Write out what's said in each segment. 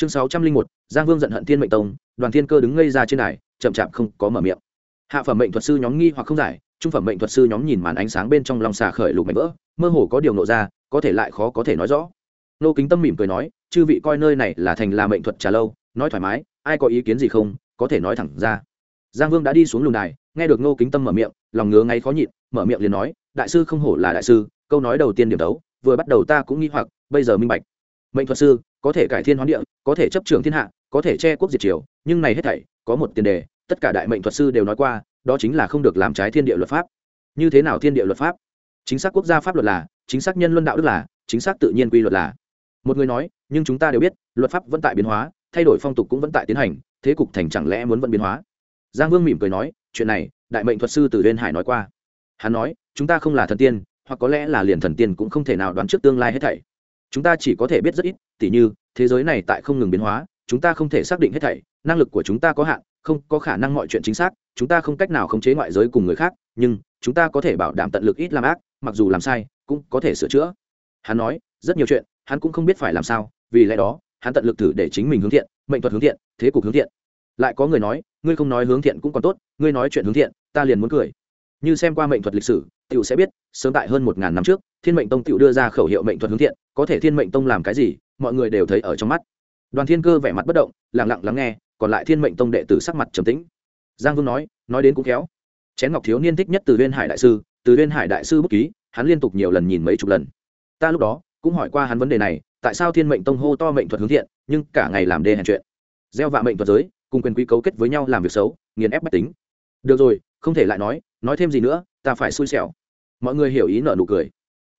chương sáu trăm linh một, giang vương giận hận thiên mệnh tông, đoàn thiên cơ đứng ngây ra trên đài, chậm chạp không có mở miệng. Hạ phẩm mệnh thuật sư nhóm nghi hoặc không giải, trung phẩm mệnh thuật sư nhóm nhìn màn ánh sáng bên trong lòng xà khởi lục mảnh vỡ, mơ hồ có điều nộ ra, có thể lại khó có thể nói rõ. Nô kính tâm mỉm cười nói, chư vị coi nơi này là thành là mệnh thuật trà lâu, nói thoải mái, ai có ý kiến gì không, có thể nói thẳng ra. Giang vương đã đi xuống lùng đài, nghe được nô kính tâm mở miệng, lòng ngứa ngay khó nhịn, mở miệng liền nói, đại sư không hổ là đại sư, câu nói đầu tiên điểm đấu, vừa bắt đầu ta cũng nghi hoặc, bây giờ minh bạch. Mệnh thuật sư có thể cải thiên hoán địa, có thể chấp trường thiên hạ, có thể che quốc diệt triều, nhưng này hết thảy, có một tiền đề, tất cả đại mệnh thuật sư đều nói qua, đó chính là không được làm trái thiên địa luật pháp. Như thế nào thiên địa luật pháp? Chính xác quốc gia pháp luật là, chính xác nhân luân đạo đức là, chính xác tự nhiên quy luật là. Một người nói, nhưng chúng ta đều biết, luật pháp vẫn tại biến hóa, thay đổi phong tục cũng vẫn tại tiến hành, thế cục thành chẳng lẽ muốn vẫn biến hóa? Giang vương mỉm cười nói, chuyện này, đại mệnh thuật sư từ liên hải nói qua. Hắn nói, chúng ta không là thần tiên, hoặc có lẽ là liền thần tiên cũng không thể nào đoán trước tương lai hết thảy chúng ta chỉ có thể biết rất ít, tỉ như, thế giới này tại không ngừng biến hóa, chúng ta không thể xác định hết thảy, năng lực của chúng ta có hạn, không có khả năng mọi chuyện chính xác, chúng ta không cách nào khống chế ngoại giới cùng người khác, nhưng chúng ta có thể bảo đảm tận lực ít làm ác, mặc dù làm sai, cũng có thể sửa chữa. Hắn nói, rất nhiều chuyện, hắn cũng không biết phải làm sao, vì lẽ đó, hắn tận lực thử để chính mình hướng thiện, mệnh thuật hướng thiện, thế cục hướng thiện. Lại có người nói, ngươi không nói hướng thiện cũng còn tốt, ngươi nói chuyện hướng thiện, ta liền muốn cười. Như xem qua mệnh thuật lịch sử tiểu sẽ biết, sớm tại hơn một ngàn năm trước, thiên mệnh tông tiểu đưa ra khẩu hiệu mệnh thuật hướng thiện, có thể thiên mệnh tông làm cái gì, mọi người đều thấy ở trong mắt. Đoàn thiên cơ vẻ mặt bất động, lặng lặng lắng nghe, còn lại thiên mệnh tông đệ tử sắc mặt trầm tĩnh. Giang vương nói nói đến cũng khéo. Chén ngọc thiếu niên thích nhất từ viên hải đại sư, từ viên hải đại sư bút ký, hắn liên tục nhiều lần nhìn mấy chục lần. Ta lúc đó cũng hỏi qua hắn vấn đề này, tại sao thiên mệnh tông hô to mệnh thuật hướng thiện, nhưng cả ngày làm đê hèn chuyện. Gieo vạ mệnh thuật giới, cùng quyền quý cấu kết với nhau làm việc xấu, nghiền ép bách tính. Được rồi, không thể lại nói nói thêm gì nữa ta phải xui xẻo. Mọi người hiểu ý nợ nụ cười.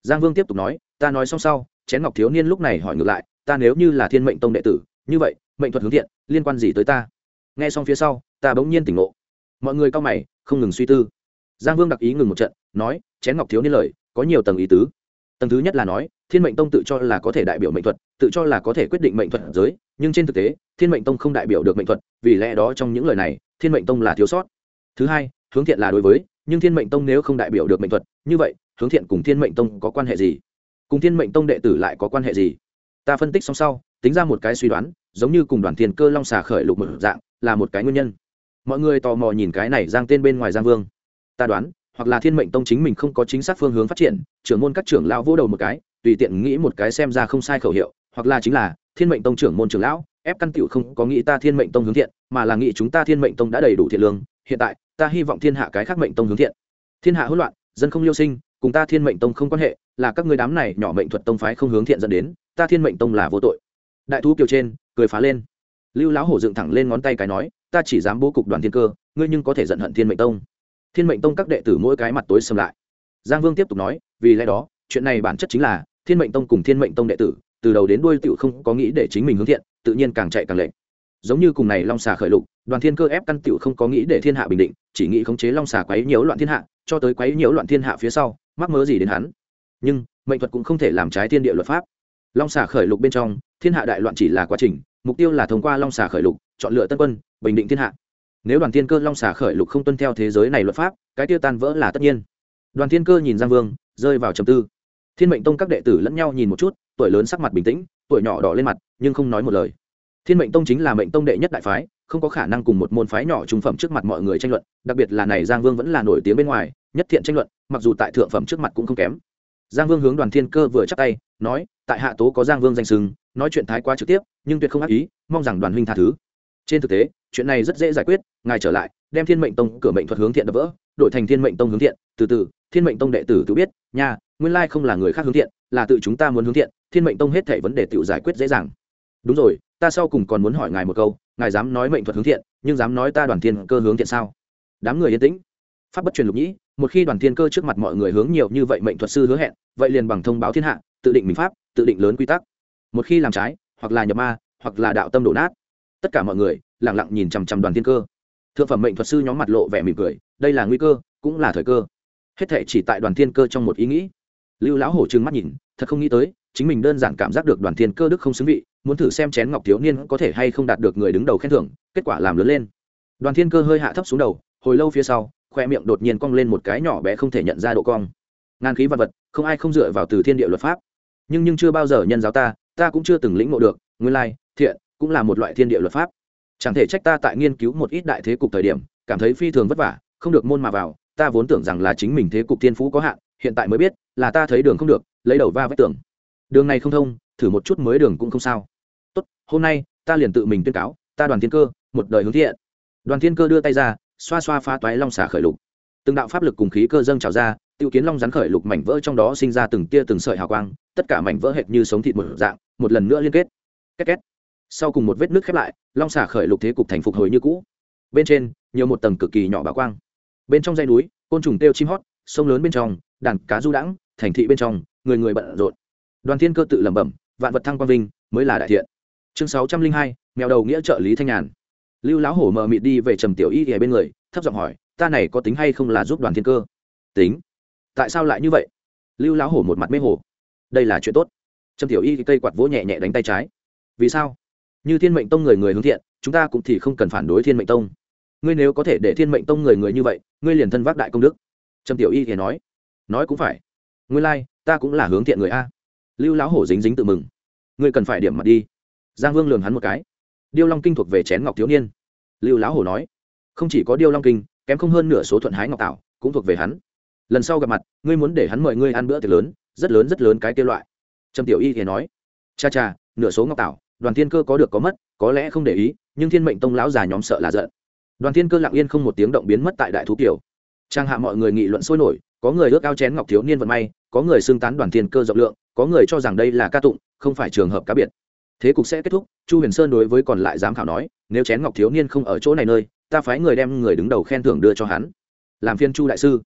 Giang vương tiếp tục nói, ta nói xong sau, chén ngọc thiếu niên lúc này hỏi ngược lại, ta nếu như là thiên mệnh tông đệ tử, như vậy, mệnh thuật hướng thiện, liên quan gì tới ta? Nghe xong phía sau, ta bỗng nhiên tỉnh ngộ. Mọi người cao mày, không ngừng suy tư. Giang vương đặc ý ngừng một trận, nói, chén ngọc thiếu niên lời, có nhiều tầng ý tứ. Tầng thứ nhất là nói, thiên mệnh tông tự cho là có thể đại biểu mệnh thuật, tự cho là có thể quyết định mệnh thuật giới, nhưng trên thực tế, thiên mệnh tông không đại biểu được mệnh thuật, vì lẽ đó trong những lời này, thiên mệnh tông là thiếu sót. Thứ hai, hướng thiện là đối với nhưng thiên mệnh tông nếu không đại biểu được mệnh thuật, như vậy, hướng thiện cùng thiên mệnh tông có quan hệ gì? Cùng thiên mệnh tông đệ tử lại có quan hệ gì? Ta phân tích xong sau, tính ra một cái suy đoán, giống như cùng đoàn thiên cơ long xà khởi lục một dạng, là một cái nguyên nhân. Mọi người tò mò nhìn cái này giang tên bên ngoài giang vương. Ta đoán, hoặc là thiên mệnh tông chính mình không có chính xác phương hướng phát triển, trưởng môn các trưởng lão vỗ đầu một cái, tùy tiện nghĩ một cái xem ra không sai khẩu hiệu, hoặc là chính là, thiên mệnh tông trưởng môn trưởng lão, ép căn tiểu không có nghĩ ta thiên mệnh tông hướng thiện, mà là nghĩ chúng ta thiên mệnh tông đã đầy đủ thiện lương, hiện tại ta hy vọng thiên hạ cái khác mệnh tông hướng thiện. Thiên hạ hỗn loạn, dân không liêu sinh, cùng ta thiên mệnh tông không quan hệ, là các ngươi đám này nhỏ mệnh thuật tông phái không hướng thiện dẫn đến, ta thiên mệnh tông là vô tội. Đại thú kiều trên, cười phá lên. Lưu lão hổ dựng thẳng lên ngón tay cái nói, ta chỉ dám bố cục đoàn thiên cơ, ngươi nhưng có thể giận hận thiên mệnh tông. Thiên mệnh tông các đệ tử mỗi cái mặt tối xâm lại. Giang vương tiếp tục nói, vì lẽ đó, chuyện này bản chất chính là, thiên mệnh tông cùng thiên mệnh tông đệ tử, từ đầu đến đuôi tựu không có nghĩ để chính mình hướng thiện, tự nhiên càng chạy càng lệnh giống như cùng này long xà khởi lục, đoàn thiên cơ ép căn tiểu không có nghĩ để thiên hạ bình định, chỉ nghĩ khống chế long xà quấy nhiễu loạn thiên hạ, cho tới quấy nhiễu loạn thiên hạ phía sau, mắc mớ gì đến hắn. Nhưng, mệnh thuật cũng không thể làm trái thiên địa luật pháp. Long xà khởi lục bên trong, thiên hạ đại loạn chỉ là quá trình, mục tiêu là thông qua long xà khởi lục, chọn lựa tân quân, bình định thiên hạ. Nếu đoàn thiên cơ long xà khởi lục không tuân theo thế giới này luật pháp, cái tiêu tan vỡ là tất nhiên. Đoàn thiên cơ nhìn giang vương, rơi vào trầm tư. Thiên mệnh tông các đệ tử lẫn nhau nhìn một chút, tuổi lớn sắc mặt bình tĩnh, tuổi nhỏ đỏ lên mặt, nhưng không nói một lời thiên mệnh tông chính là mệnh tông đệ nhất đại phái, không có khả năng cùng một môn phái nhỏ trung phẩm trước mặt mọi người tranh luận, đặc biệt là này giang vương vẫn là nổi tiếng bên ngoài, nhất thiện tranh luận, mặc dù tại thượng phẩm trước mặt cũng không kém. Giang vương hướng đoàn thiên cơ vừa chắc tay, nói, tại hạ tố có giang vương danh sừng nói chuyện thái quá trực tiếp, nhưng tuyệt không ác ý, mong rằng đoàn huynh tha thứ. Trên thực tế, chuyện này rất dễ giải quyết, ngài trở lại, đem thiên mệnh tông cửa mệnh thuật hướng thiện đập vỡ, đổi thành thiên mệnh tông hướng thiện, từ từ, thiên mệnh tông đệ tử tự biết, nha, nguyên lai không là người khác hướng thiện, là tự chúng ta muốn hướng thiện, thiên mệnh tông hết thể vấn đề tự giải quyết dễ dàng. Đúng rồi ta sau cùng còn muốn hỏi ngài một câu, ngài dám nói mệnh thuật hướng thiện, nhưng dám nói ta đoàn thiên cơ hướng thiện sao? Đám người yên tĩnh. Pháp bất truyền lục nhĩ, một khi đoàn thiên cơ trước mặt mọi người hướng nhiều như vậy mệnh thuật sư hứa hẹn, vậy liền bằng thông báo thiên hạ, tự định mình pháp, tự định lớn quy tắc. Một khi làm trái, hoặc là nhập ma, hoặc là đạo tâm đổ nát, tất cả mọi người lẳng lặng nhìn chằm chằm đoàn thiên cơ. Thượng phẩm mệnh thuật sư nhóm mặt lộ vẻ mỉm cười, đây là nguy cơ, cũng là thời cơ. Hết thể chỉ tại đoàn thiên cơ trong một ý nghĩ. Lưu lão hổ trừng mắt nhìn, thật không nghĩ tới, chính mình đơn giản cảm giác được đoàn thiên cơ đức không xứng vị muốn thử xem chén ngọc thiếu niên có thể hay không đạt được người đứng đầu khen thưởng, kết quả làm lớn lên. Đoàn thiên cơ hơi hạ thấp xuống đầu, hồi lâu phía sau, khoe miệng đột nhiên cong lên một cái nhỏ bé không thể nhận ra độ cong. Ngàn khí vật vật, không ai không dựa vào từ thiên địa luật pháp. Nhưng nhưng chưa bao giờ nhân giáo ta ta cũng chưa từng lĩnh ngộ được, nguyên lai, thiện cũng là một loại thiên địa luật pháp. Chẳng thể trách ta tại nghiên cứu một ít đại thế cục thời điểm, cảm thấy phi thường vất vả, không được môn mà vào, ta vốn tưởng rằng là chính mình thế cục thiên phú có hạn, hiện tại mới biết là ta thấy đường không được, lấy đầu va vách tường. Đường này không thông thử một chút mới đường cũng không sao. Tốt, hôm nay, ta liền tự mình tuyên cáo, ta đoàn thiên cơ, một đời hướng thiện. Đoàn thiên cơ đưa tay ra, xoa xoa phá toái long xả khởi lục. Từng đạo pháp lực cùng khí cơ dâng trào ra, tiêu kiến long rắn khởi lục mảnh vỡ trong đó sinh ra từng tia từng sợi hào quang, tất cả mảnh vỡ hệt như sống thịt một dạng, một lần nữa liên kết. Két két. Sau cùng một vết nước khép lại, long xả khởi lục thế cục thành phục hồi như cũ. Bên trên, nhiều một tầng cực kỳ nhỏ bảo quang. Bên trong dây núi, côn trùng têu chim hót, sông lớn bên trong, đàn cá du đãng, thành thị bên trong, người người bận rộn. Đoàn thiên cơ tự lẩm bẩm vạn vật thăng quang vinh mới là đại thiện. Chương sáu trăm linh hai mèo đầu nghĩa trợ lý thanh nhàn. Lưu lão hổ mờ mịt đi về trầm tiểu y ở bên người thấp giọng hỏi ta này có tính hay không là giúp đoàn thiên cơ? Tính? Tại sao lại như vậy? Lưu lão hổ một mặt mê hồ. Đây là chuyện tốt. Trầm tiểu y cây quạt vỗ nhẹ nhẹ đánh tay trái. Vì sao? Như thiên mệnh tông người người hướng thiện chúng ta cũng thì không cần phản đối thiên mệnh tông. Ngươi nếu có thể để thiên mệnh tông người người như vậy ngươi liền thân vác đại công đức. Trầm tiểu y thì nói. Nói cũng phải. Ngươi lai、like, ta cũng là hướng thiện người a lưu lão hổ dính dính tự mừng. Ngươi cần phải điểm mặt đi. Giang vương lường hắn một cái. Điêu long kinh thuộc về chén ngọc thiếu niên. Lưu lão hổ nói, không chỉ có điêu long kinh, kém không hơn nửa số thuận hái ngọc tạo cũng thuộc về hắn. Lần sau gặp mặt, ngươi muốn để hắn mời ngươi ăn bữa tiệc lớn, rất lớn rất lớn cái kêu loại. Trầm tiểu y thì nói, cha cha, nửa số ngọc tạo đoàn thiên cơ có được có mất, có lẽ không để ý, nhưng thiên mệnh tông lão già nhóm sợ là giận. Đoàn thiên cơ lặng yên không một tiếng động biến mất tại đại thú kiểu trang hạ mọi người nghị luận sôi nổi, có người ước ao chén ngọc thiếu niên vận may, có người xưng tán đoàn thiên cơ rộng lượng có người cho rằng đây là ca tụng, không phải trường hợp cá biệt. Thế cục sẽ kết thúc, chu huyền sơn đối với còn lại giám khảo nói, nếu chén ngọc thiếu niên không ở chỗ này nơi, ta phái người đem người đứng đầu khen thưởng đưa cho hắn. Làm phiên chu đại sư.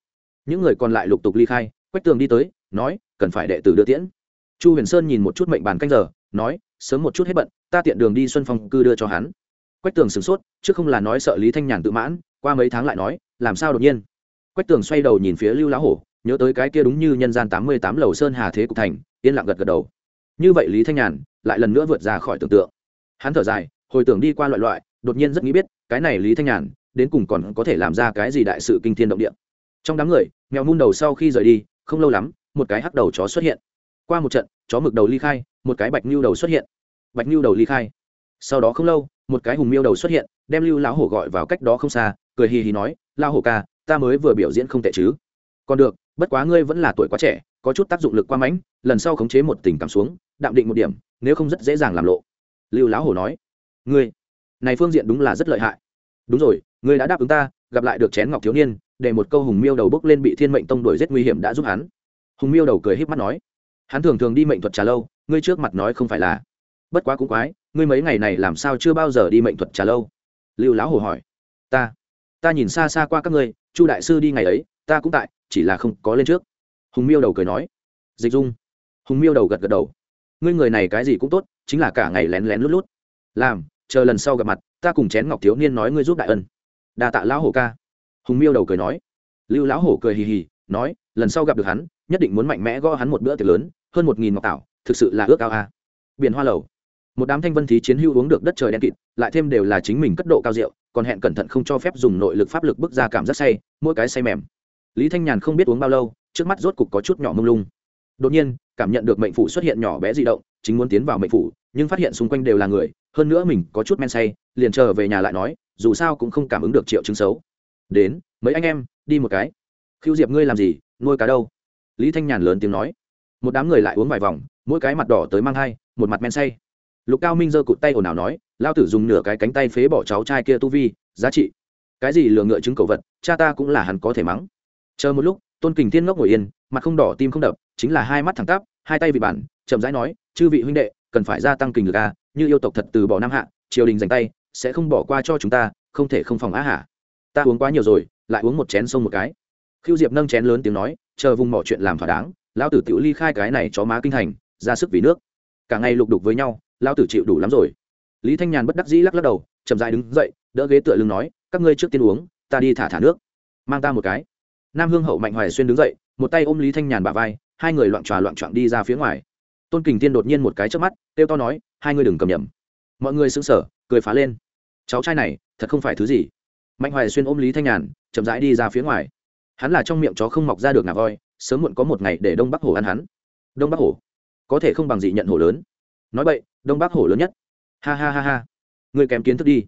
Những người còn lại lục tục ly khai, quách tường đi tới, nói, cần phải đệ tử đưa tiễn. Chu huyền sơn nhìn một chút mệnh bàn canh giờ, nói, sớm một chút hết bận, ta tiện đường đi xuân phong cư đưa cho hắn. Quách tường sửng sốt, chứ không là nói sợ lý thanh nhàn tự mãn, qua mấy tháng lại nói, làm sao đột nhiên? Quách tường xoay đầu nhìn phía lưu lá hổ, nhớ tới cái kia đúng như nhân gian tám mươi tám lầu sơn hà thế cục thành yên lặng gật gật đầu. Như vậy lý thanh nhàn lại lần nữa vượt ra khỏi tưởng tượng. Hắn thở dài, hồi tưởng đi qua loại loại, đột nhiên rất nghĩ biết, cái này lý thanh nhàn đến cùng còn có thể làm ra cái gì đại sự kinh thiên động địa. Trong đám người, mèo mun đầu sau khi rời đi, không lâu lắm, một cái hắc đầu chó xuất hiện. Qua một trận, chó mực đầu ly khai, một cái bạch nhu đầu xuất hiện. Bạch nhu đầu ly khai. Sau đó không lâu, một cái hùng miêu đầu xuất hiện, đem lưu lão hổ gọi vào cách đó không xa, cười hì hì nói lao hổ ca, ta mới vừa biểu diễn không tệ chứ. Còn được, bất quá ngươi vẫn là tuổi quá trẻ có chút tác dụng lực qua mãnh, lần sau khống chế một tình cảm xuống, đạm định một điểm, nếu không rất dễ dàng làm lộ. Lưu lão hổ nói, ngươi, này phương diện đúng là rất lợi hại. Đúng rồi, ngươi đã đáp ứng ta, gặp lại được chén ngọc thiếu niên, để một câu hùng miêu đầu bốc lên bị thiên mệnh tông đuổi rất nguy hiểm đã giúp hắn. Hùng miêu đầu cười híp mắt nói, hắn thường thường đi mệnh thuật trà lâu, ngươi trước mặt nói không phải là. Bất quá cũng quái, ngươi mấy ngày này làm sao chưa bao giờ đi mệnh thuật trà lâu? Lưu lão hồ hỏi, ta ta nhìn xa xa qua các ngươi, chu đại sư đi ngày ấy, ta cũng tại, chỉ là không có lên trước hùng miêu đầu cười nói, dịch dung. Hùng miêu đầu gật gật đầu, ngươi người này cái gì cũng tốt, chính là cả ngày lén lén lút lút. Làm, chờ lần sau gặp mặt, ta cùng chén ngọc thiếu niên nói ngươi giúp đại ân. Đa tạ lão hổ ca. Hùng miêu đầu cười nói, lưu lão hổ cười hì hì, nói, lần sau gặp được hắn, nhất định muốn mạnh mẽ gõ hắn một bữa tiệc lớn, hơn một nghìn ngọc tảo, thực sự là ước ao a. Biển hoa lầu. Một đám thanh vân thí chiến hữu uống được đất trời đen kịt, lại thêm đều là chính mình cất độ cao rượu, còn hẹn cẩn thận không cho phép dùng nội lực pháp lực bước ra cảm giác say, mỗi cái say mềm. Lý thanh nhàn không biết uống bao lâu trước mắt rốt cục có chút nhỏ mông lung. Đột nhiên, cảm nhận được mệnh phủ xuất hiện nhỏ bé di động, chính muốn tiến vào mệnh phủ, nhưng phát hiện xung quanh đều là người, hơn nữa mình có chút men say, liền chờ về nhà lại nói, dù sao cũng không cảm ứng được triệu chứng xấu. Đến, mấy anh em, đi một cái. Khiêu diệp, ngươi làm gì? Nuôi cá đâu? Lý thanh nhàn lớn tiếng nói. Một đám người lại uống vài vòng, mỗi cái mặt đỏ tới mang hai, một mặt men say. Lục cao minh giơ cụt tay ồn ào nói, lao tử dùng nửa cái cánh tay phế bỏ cháu trai kia tu vi, giá trị. Cái gì lừa ngựa chứng cầu vật, cha ta cũng là hắn có thể mắng. Chờ một lúc tôn kình thiên ngốc ngồi yên, mặt không đỏ tim không đập, chính là hai mắt thẳng tắp, hai tay vị bản, chậm rãi nói, chư vị huynh đệ, cần phải gia tăng kình lực a như yêu tộc thật từ bỏ nam hạ, triều đình dành tay, sẽ không bỏ qua cho chúng ta, không thể không phòng á hả ta uống quá nhiều rồi, lại uống một chén sông một cái. Khiêu diệp nâng chén lớn tiếng nói, chờ vùng mỏ chuyện làm thỏa đáng, lão tử tiểu ly khai cái này cho má kinh thành, ra sức vì nước. Cả ngày lục đục với nhau, lão tử chịu đủ lắm rồi. Lý thanh nhàn bất đắc dĩ lắc lắc đầu, chậm dài đứng dậy, đỡ ghế tựa lưng nói, các ngươi trước tiên uống, ta đi thả thả nước. Mang ta một cái nam hương hậu mạnh hoài xuyên đứng dậy, một tay ôm lý thanh nhàn bà vai, hai người loạn tròa loạn trọn đi ra phía ngoài. Tôn kình tiên đột nhiên một cái trước mắt, kêu to nói, hai người đừng cầm nhầm. Mọi người sững sờ, cười phá lên. Cháu trai này, thật không phải thứ gì. Mạnh hoài xuyên ôm lý thanh nhàn, chậm rãi đi ra phía ngoài. Hắn là trong miệng chó không mọc ra được ngà voi, sớm muộn có một ngày để đông bắc hổ ăn hắn. Đông bắc hổ có thể không bằng dị nhận hổ lớn. Nói vậy đông bắc hổ lớn nhất. Ha ha ha ha. Người kèm kiến thức đi.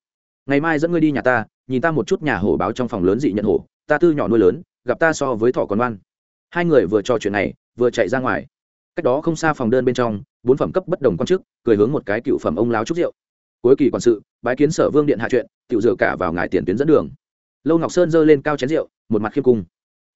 Ngày mai dẫn ngươi đi nhà ta, nhìn ta một chút nhà hổ báo trong phòng lớn dị nhận hổ ta tư nhỏ nuôi lớn gặp ta so với thỏ còn oan. Hai người vừa trò chuyện này, vừa chạy ra ngoài. Cách đó không xa phòng đơn bên trong, bốn phẩm cấp bất đồng quan chức, cười hướng một cái cựu phẩm ông láo trúc rượu. Cuối kỳ quản sự, bái kiến sở vương điện hạ chuyện, tiểu dựa cả vào ngài tiền tuyến dẫn đường. Lâu ngọc sơn giơ lên cao chén rượu, một mặt khiêm cung.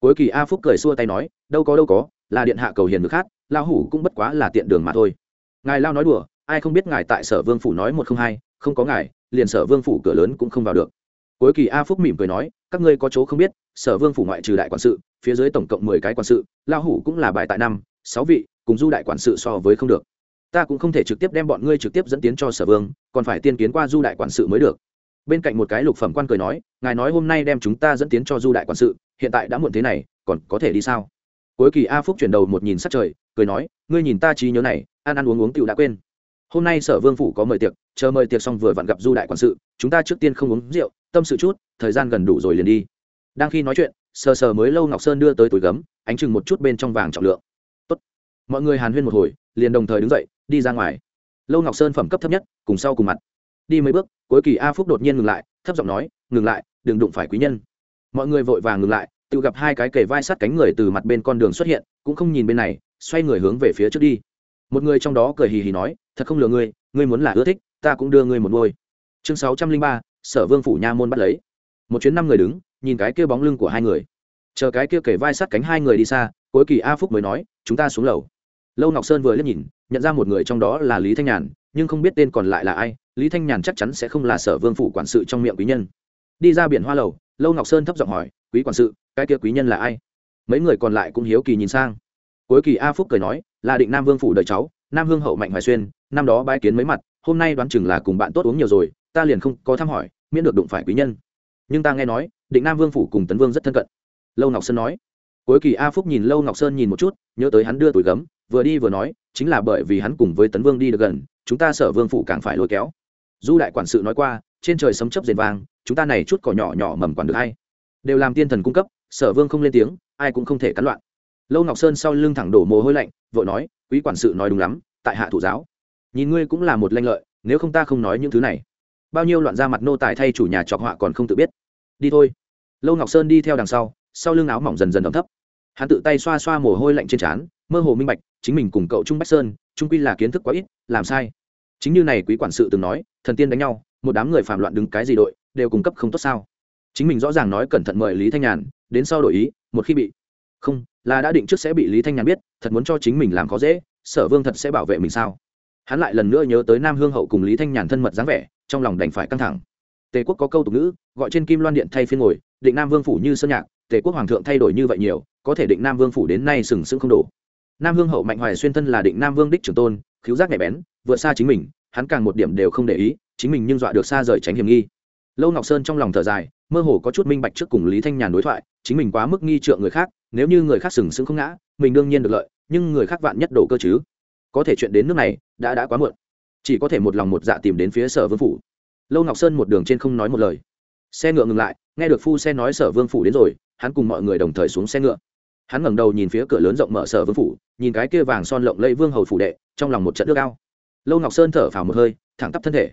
Cuối kỳ a phúc cười xua tay nói, đâu có đâu có, là điện hạ cầu hiền được khác lao hủ cũng bất quá là tiện đường mà thôi. Ngài lao nói đùa, ai không biết ngài tại sở vương phủ nói một không hai, không có ngài, liền sở vương phủ cửa lớn cũng không vào được cuối kỳ a phúc mỉm cười nói, các ngươi có chỗ không biết, sở vương phủ ngoại trừ đại quản sự, phía dưới tổng cộng mười cái quản sự lao hủ cũng là bài tại năm, sáu vị, cùng du đại quản sự so với không được. Ta cũng không thể trực tiếp đem bọn ngươi trực tiếp dẫn tiến cho sở vương, còn phải tiên kiến qua du đại quản sự mới được. Bên cạnh một cái lục phẩm quan cười nói, ngài nói hôm nay đem chúng ta dẫn tiến cho du đại quản sự, hiện tại đã muộn thế này, còn có thể đi sao? Cuối kỳ a phúc chuyển đầu một nhìn sát trời, cười nói, ngươi nhìn ta trí nhớ này, ăn ăn uống uống tựu đã quên hôm nay sở vương phủ có mời tiệc, chờ mời tiệc xong vừa vặn gặp du đại quản sự, chúng ta trước tiên không uống rượu, tâm sự chút, thời gian gần đủ rồi liền đi. Đang khi nói chuyện, sờ sờ mới lâu ngọc sơn đưa tới túi gấm, ánh chừng một chút bên trong vàng trọng lượng. Tốt. mọi người hàn huyên một hồi, liền đồng thời đứng dậy, đi ra ngoài. Lâu ngọc sơn phẩm cấp thấp nhất, cùng sau cùng mặt. Đi mấy bước, cuối kỳ a phúc đột nhiên ngừng lại, thấp giọng nói, ngừng lại, đừng đụng phải quý nhân. Mọi người vội vàng ngừng lại, tự gặp hai cái kề vai sát cánh người từ mặt bên con đường xuất hiện, cũng không nhìn bên này, xoay người hướng về phía trước đi một người trong đó cười hì hì nói, thật không lừa ngươi ngươi muốn là ưa thích, ta cũng đưa ngươi một ngôi. Chương sáu trăm linh ba, sở vương phủ nha môn bắt lấy. Một chuyến năm người đứng, nhìn cái kia bóng lưng của hai người. Chờ cái kia kể vai sát cánh hai người đi xa, cuối kỳ a phúc mới nói, chúng ta xuống lầu. Lâu ngọc sơn vừa liếc nhìn, nhận ra một người trong đó là lý thanh nhàn, nhưng không biết tên còn lại là ai, lý thanh nhàn chắc chắn sẽ không là sở vương phủ quản sự trong miệng quý nhân. Đi ra biển hoa lầu, lâu ngọc sơn thấp giọng hỏi, quý quản sự, cái kia quý nhân là ai? Mấy người còn lại cũng hiếu kỳ nhìn sang cuối kỳ a phúc cười nói là định nam vương phủ đời cháu nam hương hậu mạnh hoài xuyên năm đó bái kiến mấy mặt hôm nay đoán chừng là cùng bạn tốt uống nhiều rồi ta liền không có thăm hỏi miễn được đụng phải quý nhân. Nhưng ta nghe nói định nam vương phủ cùng tấn vương rất thân cận. Lâu ngọc sơn nói. Cuối kỳ a phúc nhìn lâu ngọc sơn nhìn một chút nhớ tới hắn đưa tuổi gấm vừa đi vừa nói chính là bởi vì hắn cùng với tấn vương đi được gần chúng ta sở vương phủ càng phải lôi kéo. Du đại quản sự nói qua trên trời sấm chấp rền vàng, chúng ta này chút cỏ nhỏ nhỏ mầm quản được hay đều làm tiên thần cung cấp sở vương không lên tiếng ai cũng không thể cắn loạn lâu ngọc sơn sau lưng thẳng đổ mồ hôi lạnh, vội nói, quý quản sự nói đúng lắm, tại hạ thủ giáo. Nhìn ngươi cũng là một lanh lợi, nếu không ta không nói những thứ này. Bao nhiêu loạn ra mặt nô tài thay chủ nhà chọc họa còn không tự biết. Đi thôi. Lâu ngọc sơn đi theo đằng sau sau lưng áo mỏng dần dần ấm thấp. Hắn tự tay xoa xoa mồ hôi lạnh trên trán, mơ hồ minh bạch, chính mình cùng cậu trung bách sơn, trung quy là kiến thức quá ít, làm sai. Chính như này quý quản sự từng nói, thần tiên đánh nhau, một đám người phạm loạn đứng cái gì đội, đều cung cấp không tốt sao. Chính mình rõ ràng nói cẩn thận mời lý thanh nhàn, đến sau đổi ý, một khi bị không là đã định trước sẽ bị lý thanh nhàn biết, thật muốn cho chính mình làm khó dễ, sở vương thật sẽ bảo vệ mình sao? Hắn lại lần nữa nhớ tới nam hương hậu cùng lý thanh nhàn thân mật dáng vẻ, trong lòng đành phải căng thẳng. Tề quốc có câu tục ngữ, gọi trên kim loan điện thay phiên ngồi, định nam vương phủ như sơn nhạc, tề quốc hoàng thượng thay đổi như vậy nhiều, có thể định nam vương phủ đến nay sừng sững không đủ. Nam hương hậu mạnh hoài xuyên thân là định nam vương đích trưởng tôn, khiếu giác nhạy bén, vượt xa chính mình, hắn càng một điểm đều không để ý, chính mình nhưng dọa được xa rời tránh hiểm nghi. Lâu ngọc sơn trong lòng thở dài, mơ hồ có chút minh bạch trước cùng lý thanh nhàn đối thoại, chính mình quá mức nghi trượng người khác nếu như người khác sừng sững không ngã, mình đương nhiên được lợi, nhưng người khác vạn nhất đổ cơ chứ. Có thể chuyện đến nước này, đã đã quá muộn. Chỉ có thể một lòng một dạ tìm đến phía sở vương phủ. Lâu ngọc sơn một đường trên không nói một lời. Xe ngựa ngừng lại, nghe được phu xe nói sở vương phủ đến rồi, hắn cùng mọi người đồng thời xuống xe ngựa. Hắn ngẩng đầu nhìn phía cửa lớn rộng mở sở vương phủ, nhìn cái kia vàng son lộng lẫy vương hầu phủ đệ, trong lòng một trận nước ao. Lâu ngọc sơn thở phào một hơi, thẳng tắp thân thể.